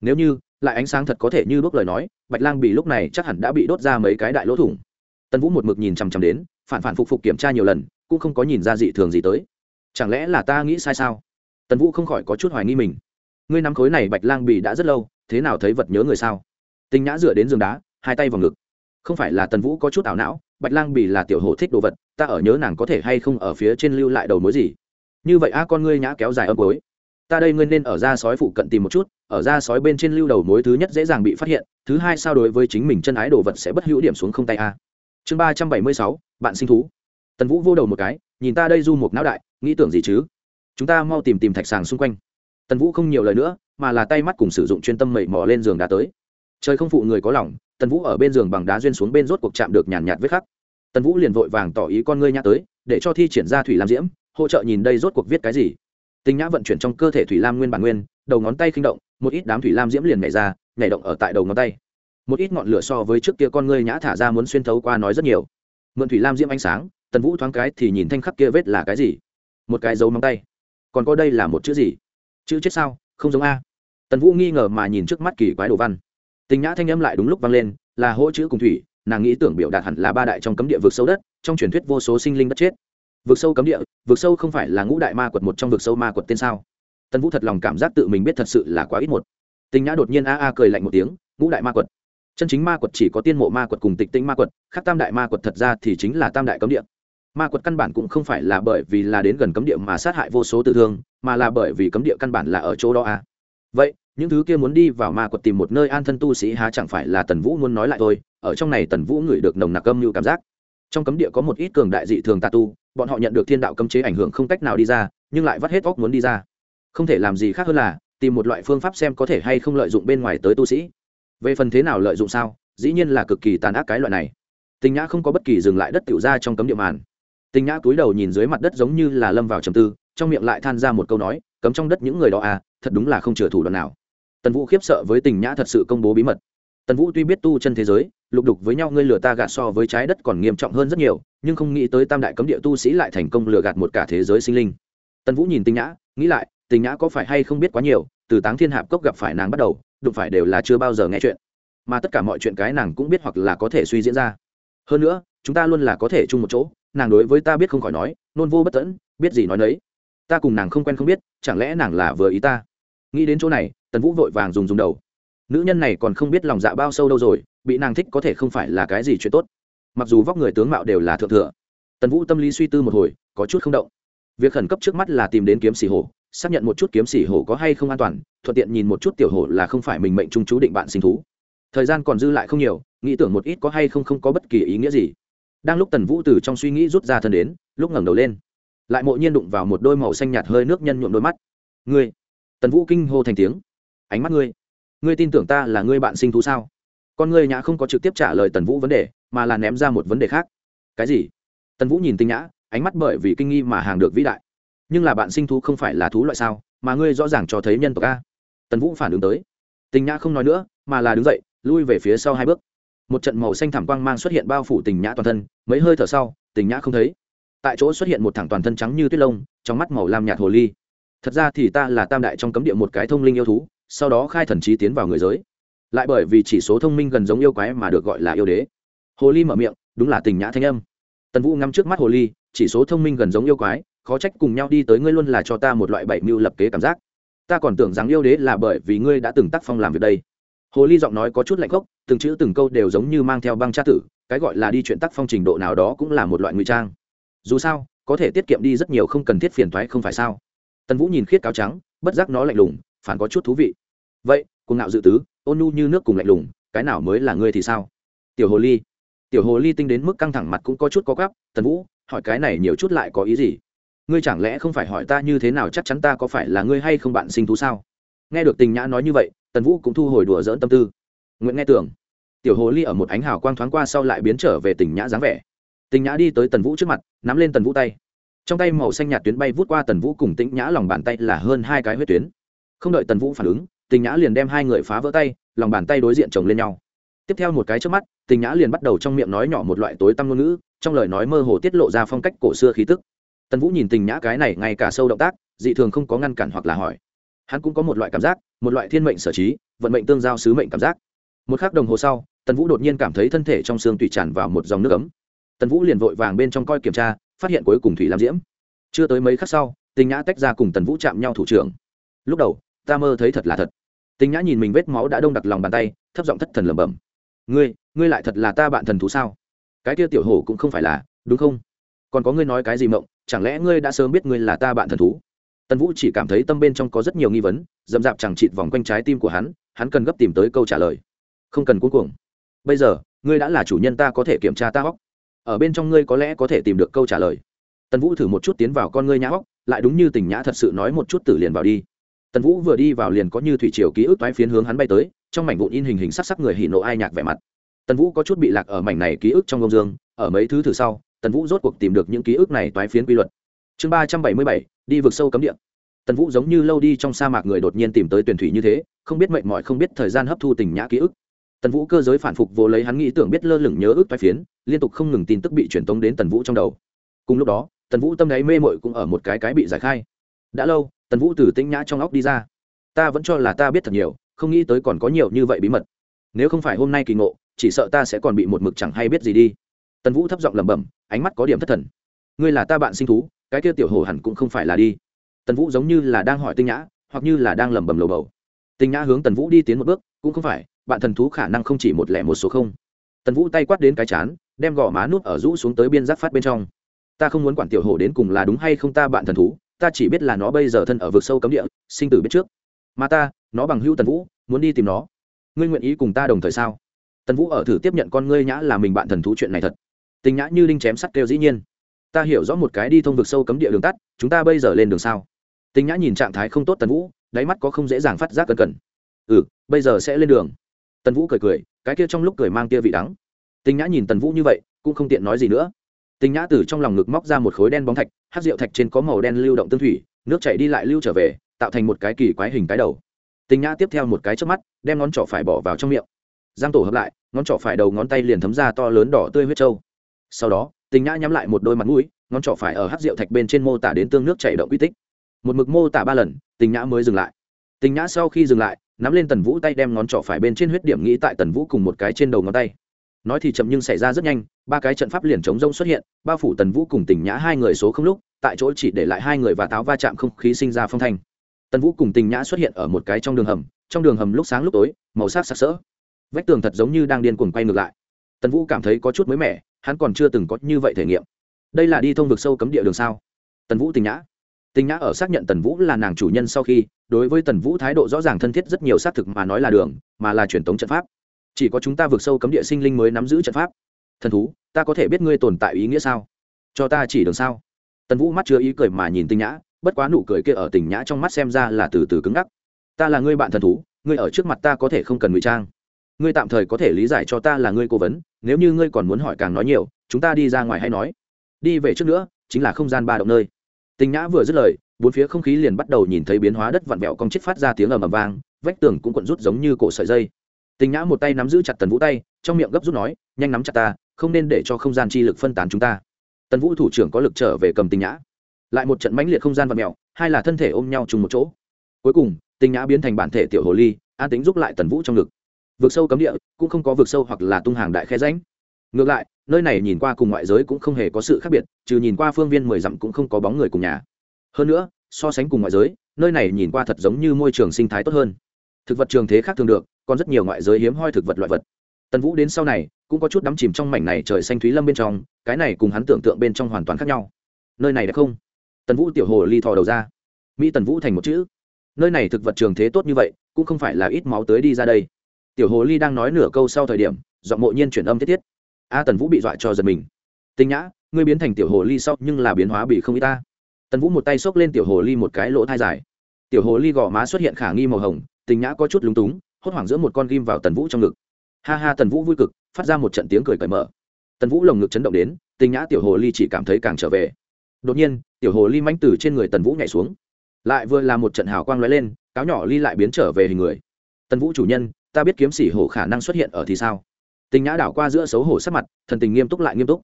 Nếu như, lại ánh sáng thật có thể như bước lời nói, bạch lang bì lúc này chắc hẳn đã bị đốt ra mấy cái đại lỗ thủng tần vũ một mực nhìn chằm chằm đến, phản phản phục phục kiểm tra nhiều lần, cũng không có nhìn ra dị thường gì tới. Chẳng lẽ là ta nghĩ sai sao? Tần vũ không khỏi có chút hoài nghi mình. Ngươi nắm khối này bạch lang bì đã rất lâu, thế nào thấy vật nhớ người sao? Tinh nhã dựa đến giường đá, hai tay vào ngực. Không phải là tần vũ có chút ảo não, bạch lang bì là tiểu hồ thích đồ vật, ta ở nhớ nàng có thể hay không ở phía trên lưu lại đầu mối gì? Như vậy a, con ngươi nhã kéo dài âm cối ta đây ngươi nên ở ra sói phụ cận tìm một chút, ở ra sói bên trên lưu đầu mối thứ nhất dễ dàng bị phát hiện, thứ hai sao đối với chính mình chân ái đồ vật sẽ bất hữu điểm xuống không tay a? Chương ba trăm bảy mươi sáu, bạn sinh thú. Tần vũ vô đầu một cái, nhìn ta đây du một não đại, nghĩ tưởng gì chứ? Chúng ta mau tìm tìm thạch sàng xung quanh. Tần vũ không nhiều lời nữa, mà là tay mắt cùng sử dụng chuyên tâm mẩy mò lên giường đá tới. Trời không phụ người có lòng, tần vũ ở bên giường bằng đá duyên xuống bên rốt cuộc chạm được nhàn nhạt vết khắc. Tần vũ liền vội vàng tỏ ý con ngươi nhã tới, để cho thi triển ra thủy lam diễm, hỗ trợ nhìn đây rốt cuộc viết cái gì. Tinh nhã vận chuyển trong cơ thể thủy lam nguyên bản nguyên, đầu ngón tay khinh động, một ít đám thủy lam diễm liền nhảy ra, nhảy động ở tại đầu ngón tay một ít ngọn lửa so với trước kia con ngươi nhã thả ra muốn xuyên thấu qua nói rất nhiều. Mượn thủy lam diễm ánh sáng, tần vũ thoáng cái thì nhìn thanh khắc kia vết là cái gì? Một cái dấu móng tay. Còn có đây là một chữ gì? Chữ chết sao? Không giống a. Tần vũ nghi ngờ mà nhìn trước mắt kỳ quái đồ văn. Tình nhã thanh âm lại đúng lúc vang lên, là hỗ chữ cùng thủy, nàng nghĩ tưởng biểu đạt hẳn là ba đại trong cấm địa vực sâu đất, trong truyền thuyết vô số sinh linh đất chết. Vực sâu cấm địa, vực sâu không phải là ngũ đại ma quật một trong vực sâu ma quật tên sao? Tần vũ thật lòng cảm giác tự mình biết thật sự là quá ít một. Tình nhã đột nhiên a a cười lạnh một tiếng, ngũ đại ma quật chân chính ma quật chỉ có tiên mộ ma quật cùng tịch tĩnh ma quật, khác tam đại ma quật thật ra thì chính là tam đại cấm địa. Ma quật căn bản cũng không phải là bởi vì là đến gần cấm địa mà sát hại vô số tự thương, mà là bởi vì cấm địa căn bản là ở chỗ đó à. vậy, những thứ kia muốn đi vào ma quật tìm một nơi an thân tu sĩ há chẳng phải là tần vũ muốn nói lại thôi, ở trong này tần vũ ngửi được nồng nặc âm như cảm giác. Trong cấm địa có một ít cường đại dị thường tà tu, bọn họ nhận được thiên đạo cấm chế ảnh hưởng không cách nào đi ra, nhưng lại vắt hết óc muốn đi ra. Không thể làm gì khác hơn là tìm một loại phương pháp xem có thể hay không lợi dụng bên ngoài tới tu sĩ về phần thế nào lợi dụng sao, dĩ nhiên là cực kỳ tàn ác cái loại này. Tình nhã không có bất kỳ dừng lại đất tiểu ra trong cấm địa màn. Tình nhã cúi đầu nhìn dưới mặt đất giống như là lâm vào trầm tư, trong miệng lại than ra một câu nói, cấm trong đất những người đó à thật đúng là không chừa thủ đoạn nào. Tần vũ khiếp sợ với tình nhã thật sự công bố bí mật. Tần vũ tuy biết tu chân thế giới, lục đục với nhau ngươi lừa ta gạt so với trái đất còn nghiêm trọng hơn rất nhiều, nhưng không nghĩ tới tam đại cấm địa tu sĩ lại thành công lừa gạt một cả thế giới sinh linh. Tần vũ nhìn tình nhã, nghĩ lại, tình nhã có phải hay không biết quá nhiều, từ táng thiên hạp cốc gặp phải nàng bắt đầu đụng phải đều là chưa bao giờ nghe chuyện. Mà tất cả mọi chuyện cái nàng cũng biết hoặc là có thể suy diễn ra. Hơn nữa, chúng ta luôn là có thể chung một chỗ, nàng đối với ta biết không khỏi nói, nôn vô bất tẫn, biết gì nói nấy. Ta cùng nàng không quen không biết, chẳng lẽ nàng là vừa ý ta? Nghĩ đến chỗ này, tần vũ vội vàng dùng dùng đầu. Nữ nhân này còn không biết lòng dạ bao sâu đâu rồi, bị nàng thích có thể không phải là cái gì chuyện tốt. Mặc dù vóc người tướng mạo đều là thượng thừa, tần vũ tâm lý suy tư một hồi, có chút không động. Việc khẩn cấp trước mắt là tìm đến kiếm xì hổ xác nhận một chút kiếm xỉ hổ có hay không an toàn, thuận tiện nhìn một chút tiểu hổ là không phải mình mệnh trung chú định bạn sinh thú. Thời gian còn dư lại không nhiều, nghĩ tưởng một ít có hay không không có bất kỳ ý nghĩa gì. Đang lúc tần vũ từ trong suy nghĩ rút ra thân đến, lúc ngẩng đầu lên, lại mộ nhiên đụng vào một đôi màu xanh nhạt hơi nước nhân nhuộm đôi mắt. Ngươi? Tần vũ kinh hô thành tiếng. Ánh mắt ngươi? Ngươi tin tưởng ta là ngươi bạn sinh thú sao? Con ngươi nhã không có trực tiếp trả lời tần vũ vấn đề, mà là ném ra một vấn đề khác. Cái gì? Tần vũ nhìn tinh nhã, ánh mắt bởi vì kinh nghi mà hàng được vĩ đại nhưng là bạn sinh thú không phải là thú loại sao, mà ngươi rõ ràng cho thấy nhân tộc a. Tần vũ phản ứng tới. Tình nhã không nói nữa, mà là đứng dậy, lui về phía sau hai bước. Một trận màu xanh thảm quang mang xuất hiện bao phủ tình nhã toàn thân, mấy hơi thở sau, tình nhã không thấy. Tại chỗ xuất hiện một thẳng toàn thân trắng như tuyết lông, trong mắt màu lam nhạt hồ ly. Thật ra thì ta là tam đại trong cấm địa một cái thông linh yêu thú, sau đó khai thần trí tiến vào người giới. Lại bởi vì chỉ số thông minh gần giống yêu quái mà được gọi là yêu đế. Hồ ly mở miệng, đúng là tình nhã thanh âm. Tần vũ ngắm trước mắt hồ ly, chỉ số thông minh gần giống yêu quái khó trách cùng nhau đi tới ngươi luôn là cho ta một loại bảy mưu lập kế cảm giác. Ta còn tưởng rằng yêu đế là bởi vì ngươi đã từng tác phong làm việc đây. Hồ ly giọng nói có chút lạnh gốc từng chữ từng câu đều giống như mang theo băng tra tử, cái gọi là đi chuyện tác phong trình độ nào đó cũng là một loại ngụy trang. Dù sao, có thể tiết kiệm đi rất nhiều không cần thiết phiền thoái không phải sao? Tần vũ nhìn khiết cáo trắng, bất giác nó lạnh lùng, phản có chút thú vị. Vậy, cuồng ngạo dự tứ, ôn nhu như nước cùng lạnh lùng, cái nào mới là ngươi thì sao? Tiểu hồ ly. Tiểu hồ ly tinh đến mức căng thẳng mặt cũng có chút có gắp tần vũ, hỏi cái này nhiều chút lại có ý gì? Ngươi chẳng lẽ không phải hỏi ta như thế nào chắc chắn ta có phải là ngươi hay không bạn sinh thú sao? Nghe được tình nhã nói như vậy, tần vũ cũng thu hồi đùa dỡn tâm tư. Nguyễn nghe tưởng tiểu hồ ly ở một ánh hào quang thoáng qua sau lại biến trở về tình nhã dáng vẻ. Tình nhã đi tới tần vũ trước mặt, nắm lên tần vũ tay. Trong tay màu xanh nhạt tuyến bay vút qua tần vũ cùng tĩnh nhã lòng bàn tay là hơn hai cái huyết tuyến. Không đợi tần vũ phản ứng tình nhã liền đem hai người phá vỡ tay, lòng bàn tay đối diện chồng lên nhau. Tiếp theo một cái trước mắt tình nhã liền bắt đầu trong miệng nói nhỏ một loại tối tăm ngôn ngữ, trong lời nói mơ hồ tiết lộ ra phong cách cổ xưa khí tức tần vũ nhìn tình nhã cái này ngay cả sâu động tác, dị thường không có ngăn cản hoặc là hỏi. Hắn cũng có một loại cảm giác, một loại thiên mệnh sở trí, vận mệnh tương giao sứ mệnh cảm giác. Một k h ắ c đồng hồ sau, tần vũ đột nhiên cảm thấy thân thể trong xương tùy tràn vào một dòng nước ấm. Tần vũ liền vội vàng bên trong coi kiểm tra, phát hiện cuối cùng thủy làm diễm. Chưa tới mấy khắc sau, tình nhã tách ra cùng tần vũ chạm nhau thủ trưởng. Lúc đầu, ta mơ thấy thật là thật. Tình nhã nhìn mình vết máu đã đông đặc lòng bàn tay, thấp giọng thất thần lẩm bẩm. Ngươi ngươi lại thật là ta bạn thần thú sao? Cái kia tiểu hổ cũng không phải là, đúng không? Còn có ngươi nói cái gì mộng chẳng lẽ ngươi đã sớm biết ngươi là ta bạn thần thú? Tần vũ chỉ cảm thấy tâm bên trong có rất nhiều nghi vấn d ầ m d ạ p chẳng chịt vòng quanh trái tim của hắn hắn cần gấp tìm tới câu trả lời. Không cần cuối cùng bây giờ, ngươi đã là chủ nhân ta có thể kiểm tra ta hóc ở bên trong ngươi có lẽ có thể tìm được câu trả lời. Tần vũ thử một chút tiến vào con ngươi nhã hóc lại đúng như tình nhã thật sự nói một chút tử liền vào đi. Tần vũ vừa đi vào liền có như thủy triều ký ức toái phiến hướng hắn bay tới, trong mảnh vụn in hình hình sắc sắc người hỉ nộ ai nhạc vẻ mặt. Tần vũ có chút bị lạc ở mảnh này ký ức trong công dương, ở mấy thứ thử sau tần vũ rốt cuộc tìm được những ký ức này toái phiến quy luật. Chương ba trăm bảy mươi bảy, đi vực sâu cấm địa. Tần vũ giống như lâu đi trong sa mạc người đột nhiên tìm tới tuyển thủy như thế, không biết mệnh mọi không biết thời gian hấp thu tình nhã ký ức. Tần vũ cơ giới phản phục vô lấy hắn nghĩ tưởng biết lơ lửng nhớ ước toái phiến, liên tục không ngừng tin tức bị truyền tống đến tần vũ trong đầu. Cùng lúc đó, tần vũ tâm đáy mê mội cũng ở một cái cái bị giải khai. Đã lâu, tần vũ từ tĩnh nhã trong óc đi ra. Ta vẫn cho là ta biết thật nhiều, không nghĩ tới còn có nhiều như vậy bí mật. Nếu không phải hôm nay kỳ ngộ, chỉ sợ ta sẽ còn bị một mực chẳng hay biết gì đi tần vũ thấp giọng lẩm bẩm, ánh mắt có điểm thất thần. Ngươi là ta bạn sinh thú, cái kia tiểu hổ hẳn cũng không phải là đi. Tần vũ giống như là đang hỏi tinh nhã, hoặc như là đang lẩm bẩm lầu bầu. Tinh nhã hướng tần vũ đi tiến một bước, cũng không phải, bạn thần thú khả năng không chỉ một lẻ một số không. Tần vũ tay quát đến cái chán, đem gò má nút ở rũ xuống tới biên giác phát bên trong. Ta không muốn quản tiểu hổ đến cùng là đúng hay không ta bạn thần thú, ta chỉ biết là nó bây giờ thân ở vực sâu cấm địa, sinh tử biết trước. Mà ta, nó bằng hữu tần vũ, muốn đi tìm nó. Ngươi nguyện ý cùng ta đồng thời sao? Tần vũ ở thử tiếp nhận con ngươi nhã là mình bạn thần thú chuyện này thật tình nhã như linh chém sắt kêu dĩ nhiên. Ta hiểu rõ một cái đi thông vực sâu cấm địa đường tắt, chúng ta bây giờ lên đường sao? Tình nhã nhìn trạng thái không tốt tần vũ, đáy mắt có không dễ dàng phát giác cẩn cẩn. Ừ bây giờ sẽ lên đường. Tần vũ cười cười, cái kia trong lúc cười mang kia vị đắng. Tình nhã nhìn tần vũ như vậy, cũng không tiện nói gì nữa. Tình nhã từ trong lòng ngực móc ra một khối đen bóng thạch hát rượu thạch trên có màu đen lưu động tương thủy, nước chảy đi lại lưu trở về, tạo thành một cái kỳ quái hình cái đầu. Tình nhã tiếp theo một cái trước mắt, đem ngón trỏ phải bỏ vào trong miệng. Giang tổ hợp lại, ngón trỏ phải đầu ngón tay liền thấm ra to lớn đỏ tươi huyết trâu sau đó, tình nhã nhắm lại một đôi mặt mũi, ngón trỏ phải ở hát rượu thạch bên trên mô tả đến tương nước chảy động quy tích. Một mực mô tả ba lần, tình nhã mới dừng lại. Tình nhã sau khi dừng lại, nắm lên tần vũ tay đem ngón trỏ phải bên trên huyết điểm nghĩ tại tần vũ cùng một cái trên đầu ngón tay. Nói thì chậm nhưng xảy ra rất nhanh, ba cái trận pháp liền chống rông xuất hiện, bao phủ tần vũ cùng tình nhã hai người số không lúc, tại chỗ chỉ để lại hai người và táo va chạm không khí sinh ra phong thanh. Tần vũ cùng tình nhã xuất hiện ở một cái trong đường hầm, trong đường hầm lúc sáng lúc tối, màu sắc sặc sỡ. Vách tường thật giống như đang điên cuồng quay ngược lại. Tần vũ cảm thấy có chút mới mẻ hắn còn chưa từng có như vậy thể nghiệm. Đây là đi thông vực sâu cấm địa đường sao? Tần vũ tình nhã. Tình nhã ở xác nhận tần vũ là nàng chủ nhân sau khi, đối với tần vũ thái độ rõ ràng thân thiết rất nhiều xác thực mà nói là đường, mà là truyền thống trận pháp. Chỉ có chúng ta vượt sâu cấm địa sinh linh mới nắm giữ trận pháp. Thần thú, ta có thể biết ngươi tồn tại ý nghĩa sao? Cho ta chỉ đường sao? Tần vũ mắt chưa ý cười mà nhìn tình nhã, bất quá nụ cười kia ở tình nhã trong mắt xem ra là từ từ cứng ngắc. Ta là ngươi bạn thần thú, ngươi ở trước mặt ta có thể không cần ngụy trang ngươi tạm thời có thể lý giải cho ta là ngươi cố vấn, nếu như ngươi còn muốn hỏi càng nói nhiều, chúng ta đi ra ngoài hay nói. Đi về trước nữa, chính là không gian ba động nơi. Tình nhã vừa dứt lời, bốn phía không khí liền bắt đầu nhìn thấy biến hóa đất vặn vẹo cong chết phát ra tiếng ầm ầm vang, vách tường cũng cuộn rút giống như cổ sợi dây. Tình nhã một tay nắm giữ chặt tần vũ tay, trong miệng gấp rút nói, nhanh nắm chặt ta, không nên để cho không gian chi lực phân tán chúng ta. Tần vũ thủ trưởng có lực trở về cầm tình nhã. Lại một trận mãnh liệt không gian vặn mèo hai là thân thể ôm nhau chung một chỗ. Cuối cùng, tình nhã biến thành bản thể tiểu hồ ly, an tính giúp lại tần vũ trong ngực vượt sâu cấm địa, cũng không có vượt sâu hoặc là tung hàng đại khe ránh ngược lại, nơi này nhìn qua cùng ngoại giới cũng không hề có sự khác biệt, trừ nhìn qua phương viên mười dặm cũng không có bóng người cùng nhà. Hơn nữa, so sánh cùng ngoại giới, nơi này nhìn qua thật giống như môi trường sinh thái tốt hơn. Thực vật trường thế khác thường được, còn rất nhiều ngoại giới hiếm hoi thực vật loại vật. Tần vũ đến sau này, cũng có chút đắm chìm trong mảnh này trời xanh thúy lâm bên trong, cái này cùng hắn tưởng tượng bên trong hoàn toàn khác nhau. Nơi này đẹp không? Tần vũ tiểu hồ ly thò đầu ra. Mỹ tần vũ thành một chữ. Nơi này thực vật trường thế tốt như vậy, cũng không phải là ít máu tới đi ra đây tiểu hồ ly đang nói nửa câu sau thời điểm, giọng mộ nhiên chuyển âm tiết tiết a tần vũ bị dọa cho giật mình. Tinh nhã, ngươi biến thành tiểu hồ ly sau nhưng là biến hóa bị không y ta. Tần vũ một tay xốc lên tiểu hồ ly một cái lỗ thai dài. Tiểu hồ ly gò má xuất hiện khả nghi màu hồng tình nhã có chút lúng túng, hốt hoảng giữa một con ghim vào tần vũ trong ngực. Ha ha, tần vũ vui cực, phát ra một trận tiếng cười cởi mở. Tần vũ lồng ngực chấn động đến tình nhã tiểu hồ ly chỉ cảm thấy càng trở về. Đột nhiên, tiểu hồ ly manh từ trên người tần vũ nhảy xuống. Lại vừa là một trận hào quang lóe lên, cáo nhỏ ly lại biến trở về hình người. Tần vũ chủ nhân ta biết kiếm sĩ hổ khả năng xuất hiện ở thì sao? Tình nhã đảo qua giữa xấu hổ sắc mặt, thần tình nghiêm túc lại nghiêm túc.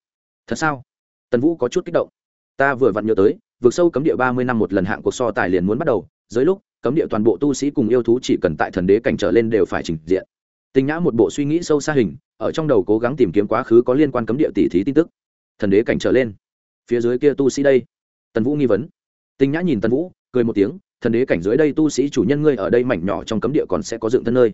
Thật sao? Tần vũ có chút kích động. Ta vừa vặn nhớ tới vượt sâu cấm địa ba mươi năm một lần hạng cuộc so tài liền muốn bắt đầu, dưới lúc, cấm địa toàn bộ tu sĩ cùng yêu thú chỉ cần tại thần đế cảnh trở lên đều phải trình diện. Tình nhã một bộ suy nghĩ sâu xa hình, ở trong đầu cố gắng tìm kiếm quá khứ có liên quan cấm địa tỷ thí tin tức. Thần đế cảnh trở lên. Phía dưới kia tu sĩ đây. Tần vũ nghi vấn. Tình nhã nhìn tần vũ, cười một tiếng, thần đế cảnh dưới đây tu sĩ chủ nhân ngươi ở đây mảnh nhỏ trong cấm địa còn sẽ có dựng thân nơi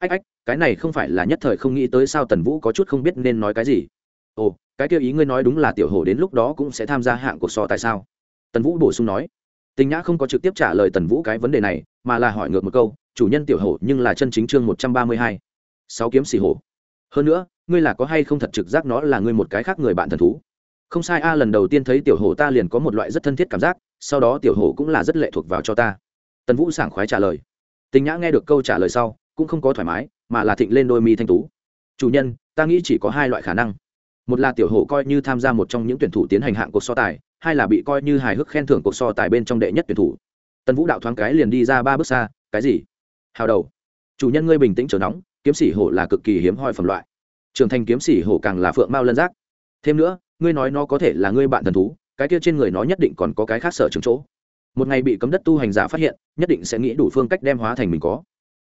ách ách, cái này không phải là nhất thời không nghĩ tới sao tần vũ có chút không biết nên nói cái gì. Ồ, cái kia ý ngươi nói đúng là tiểu hồ đến lúc đó cũng sẽ tham gia hạng cuộc so tại sao? Tần vũ bổ sung nói. Tình nhã không có trực tiếp trả lời tần vũ cái vấn đề này, mà là hỏi ngược một câu, chủ nhân tiểu hổ nhưng là chân chính chương một trăm ba mươi hai, sáu kiếm xì hổ. Hơn nữa, ngươi là có hay không thật trực giác nó là ngươi một cái khác người bạn thần thú? Không sai, a, lần đầu tiên thấy tiểu hổ ta liền có một loại rất thân thiết cảm giác, sau đó tiểu hổ cũng là rất lệ thuộc vào cho ta. Tần vũ sảng khoái trả lời. Tình nhã nghe được câu trả lời sau cũng không có thoải mái, mà là thịnh lên đôi mi thanh tú. Chủ nhân, ta nghĩ chỉ có hai loại khả năng. Một là tiểu hổ coi như tham gia một trong những tuyển thủ tiến hành hạng cuộc so tài, hai là bị coi như hài hước khen thưởng cuộc so tài bên trong đệ nhất tuyển thủ. Tần vũ đạo thoáng cái liền đi ra ba bước xa, cái gì? Hào đầu. Chủ nhân ngươi bình tĩnh trở nóng, kiếm sĩ hổ là cực kỳ hiếm hoi phẩm loại. Trưởng thành kiếm sĩ hổ càng là phượng mao lân giác. Thêm nữa, ngươi nói nó có thể là ngươi bạn thần thú, cái kia trên người nó nhất định còn có cái khác sở trường chỗ. Một ngày bị cấm đất tu hành giả phát hiện, nhất định sẽ nghĩ đủ phương cách đem hóa thành mình có.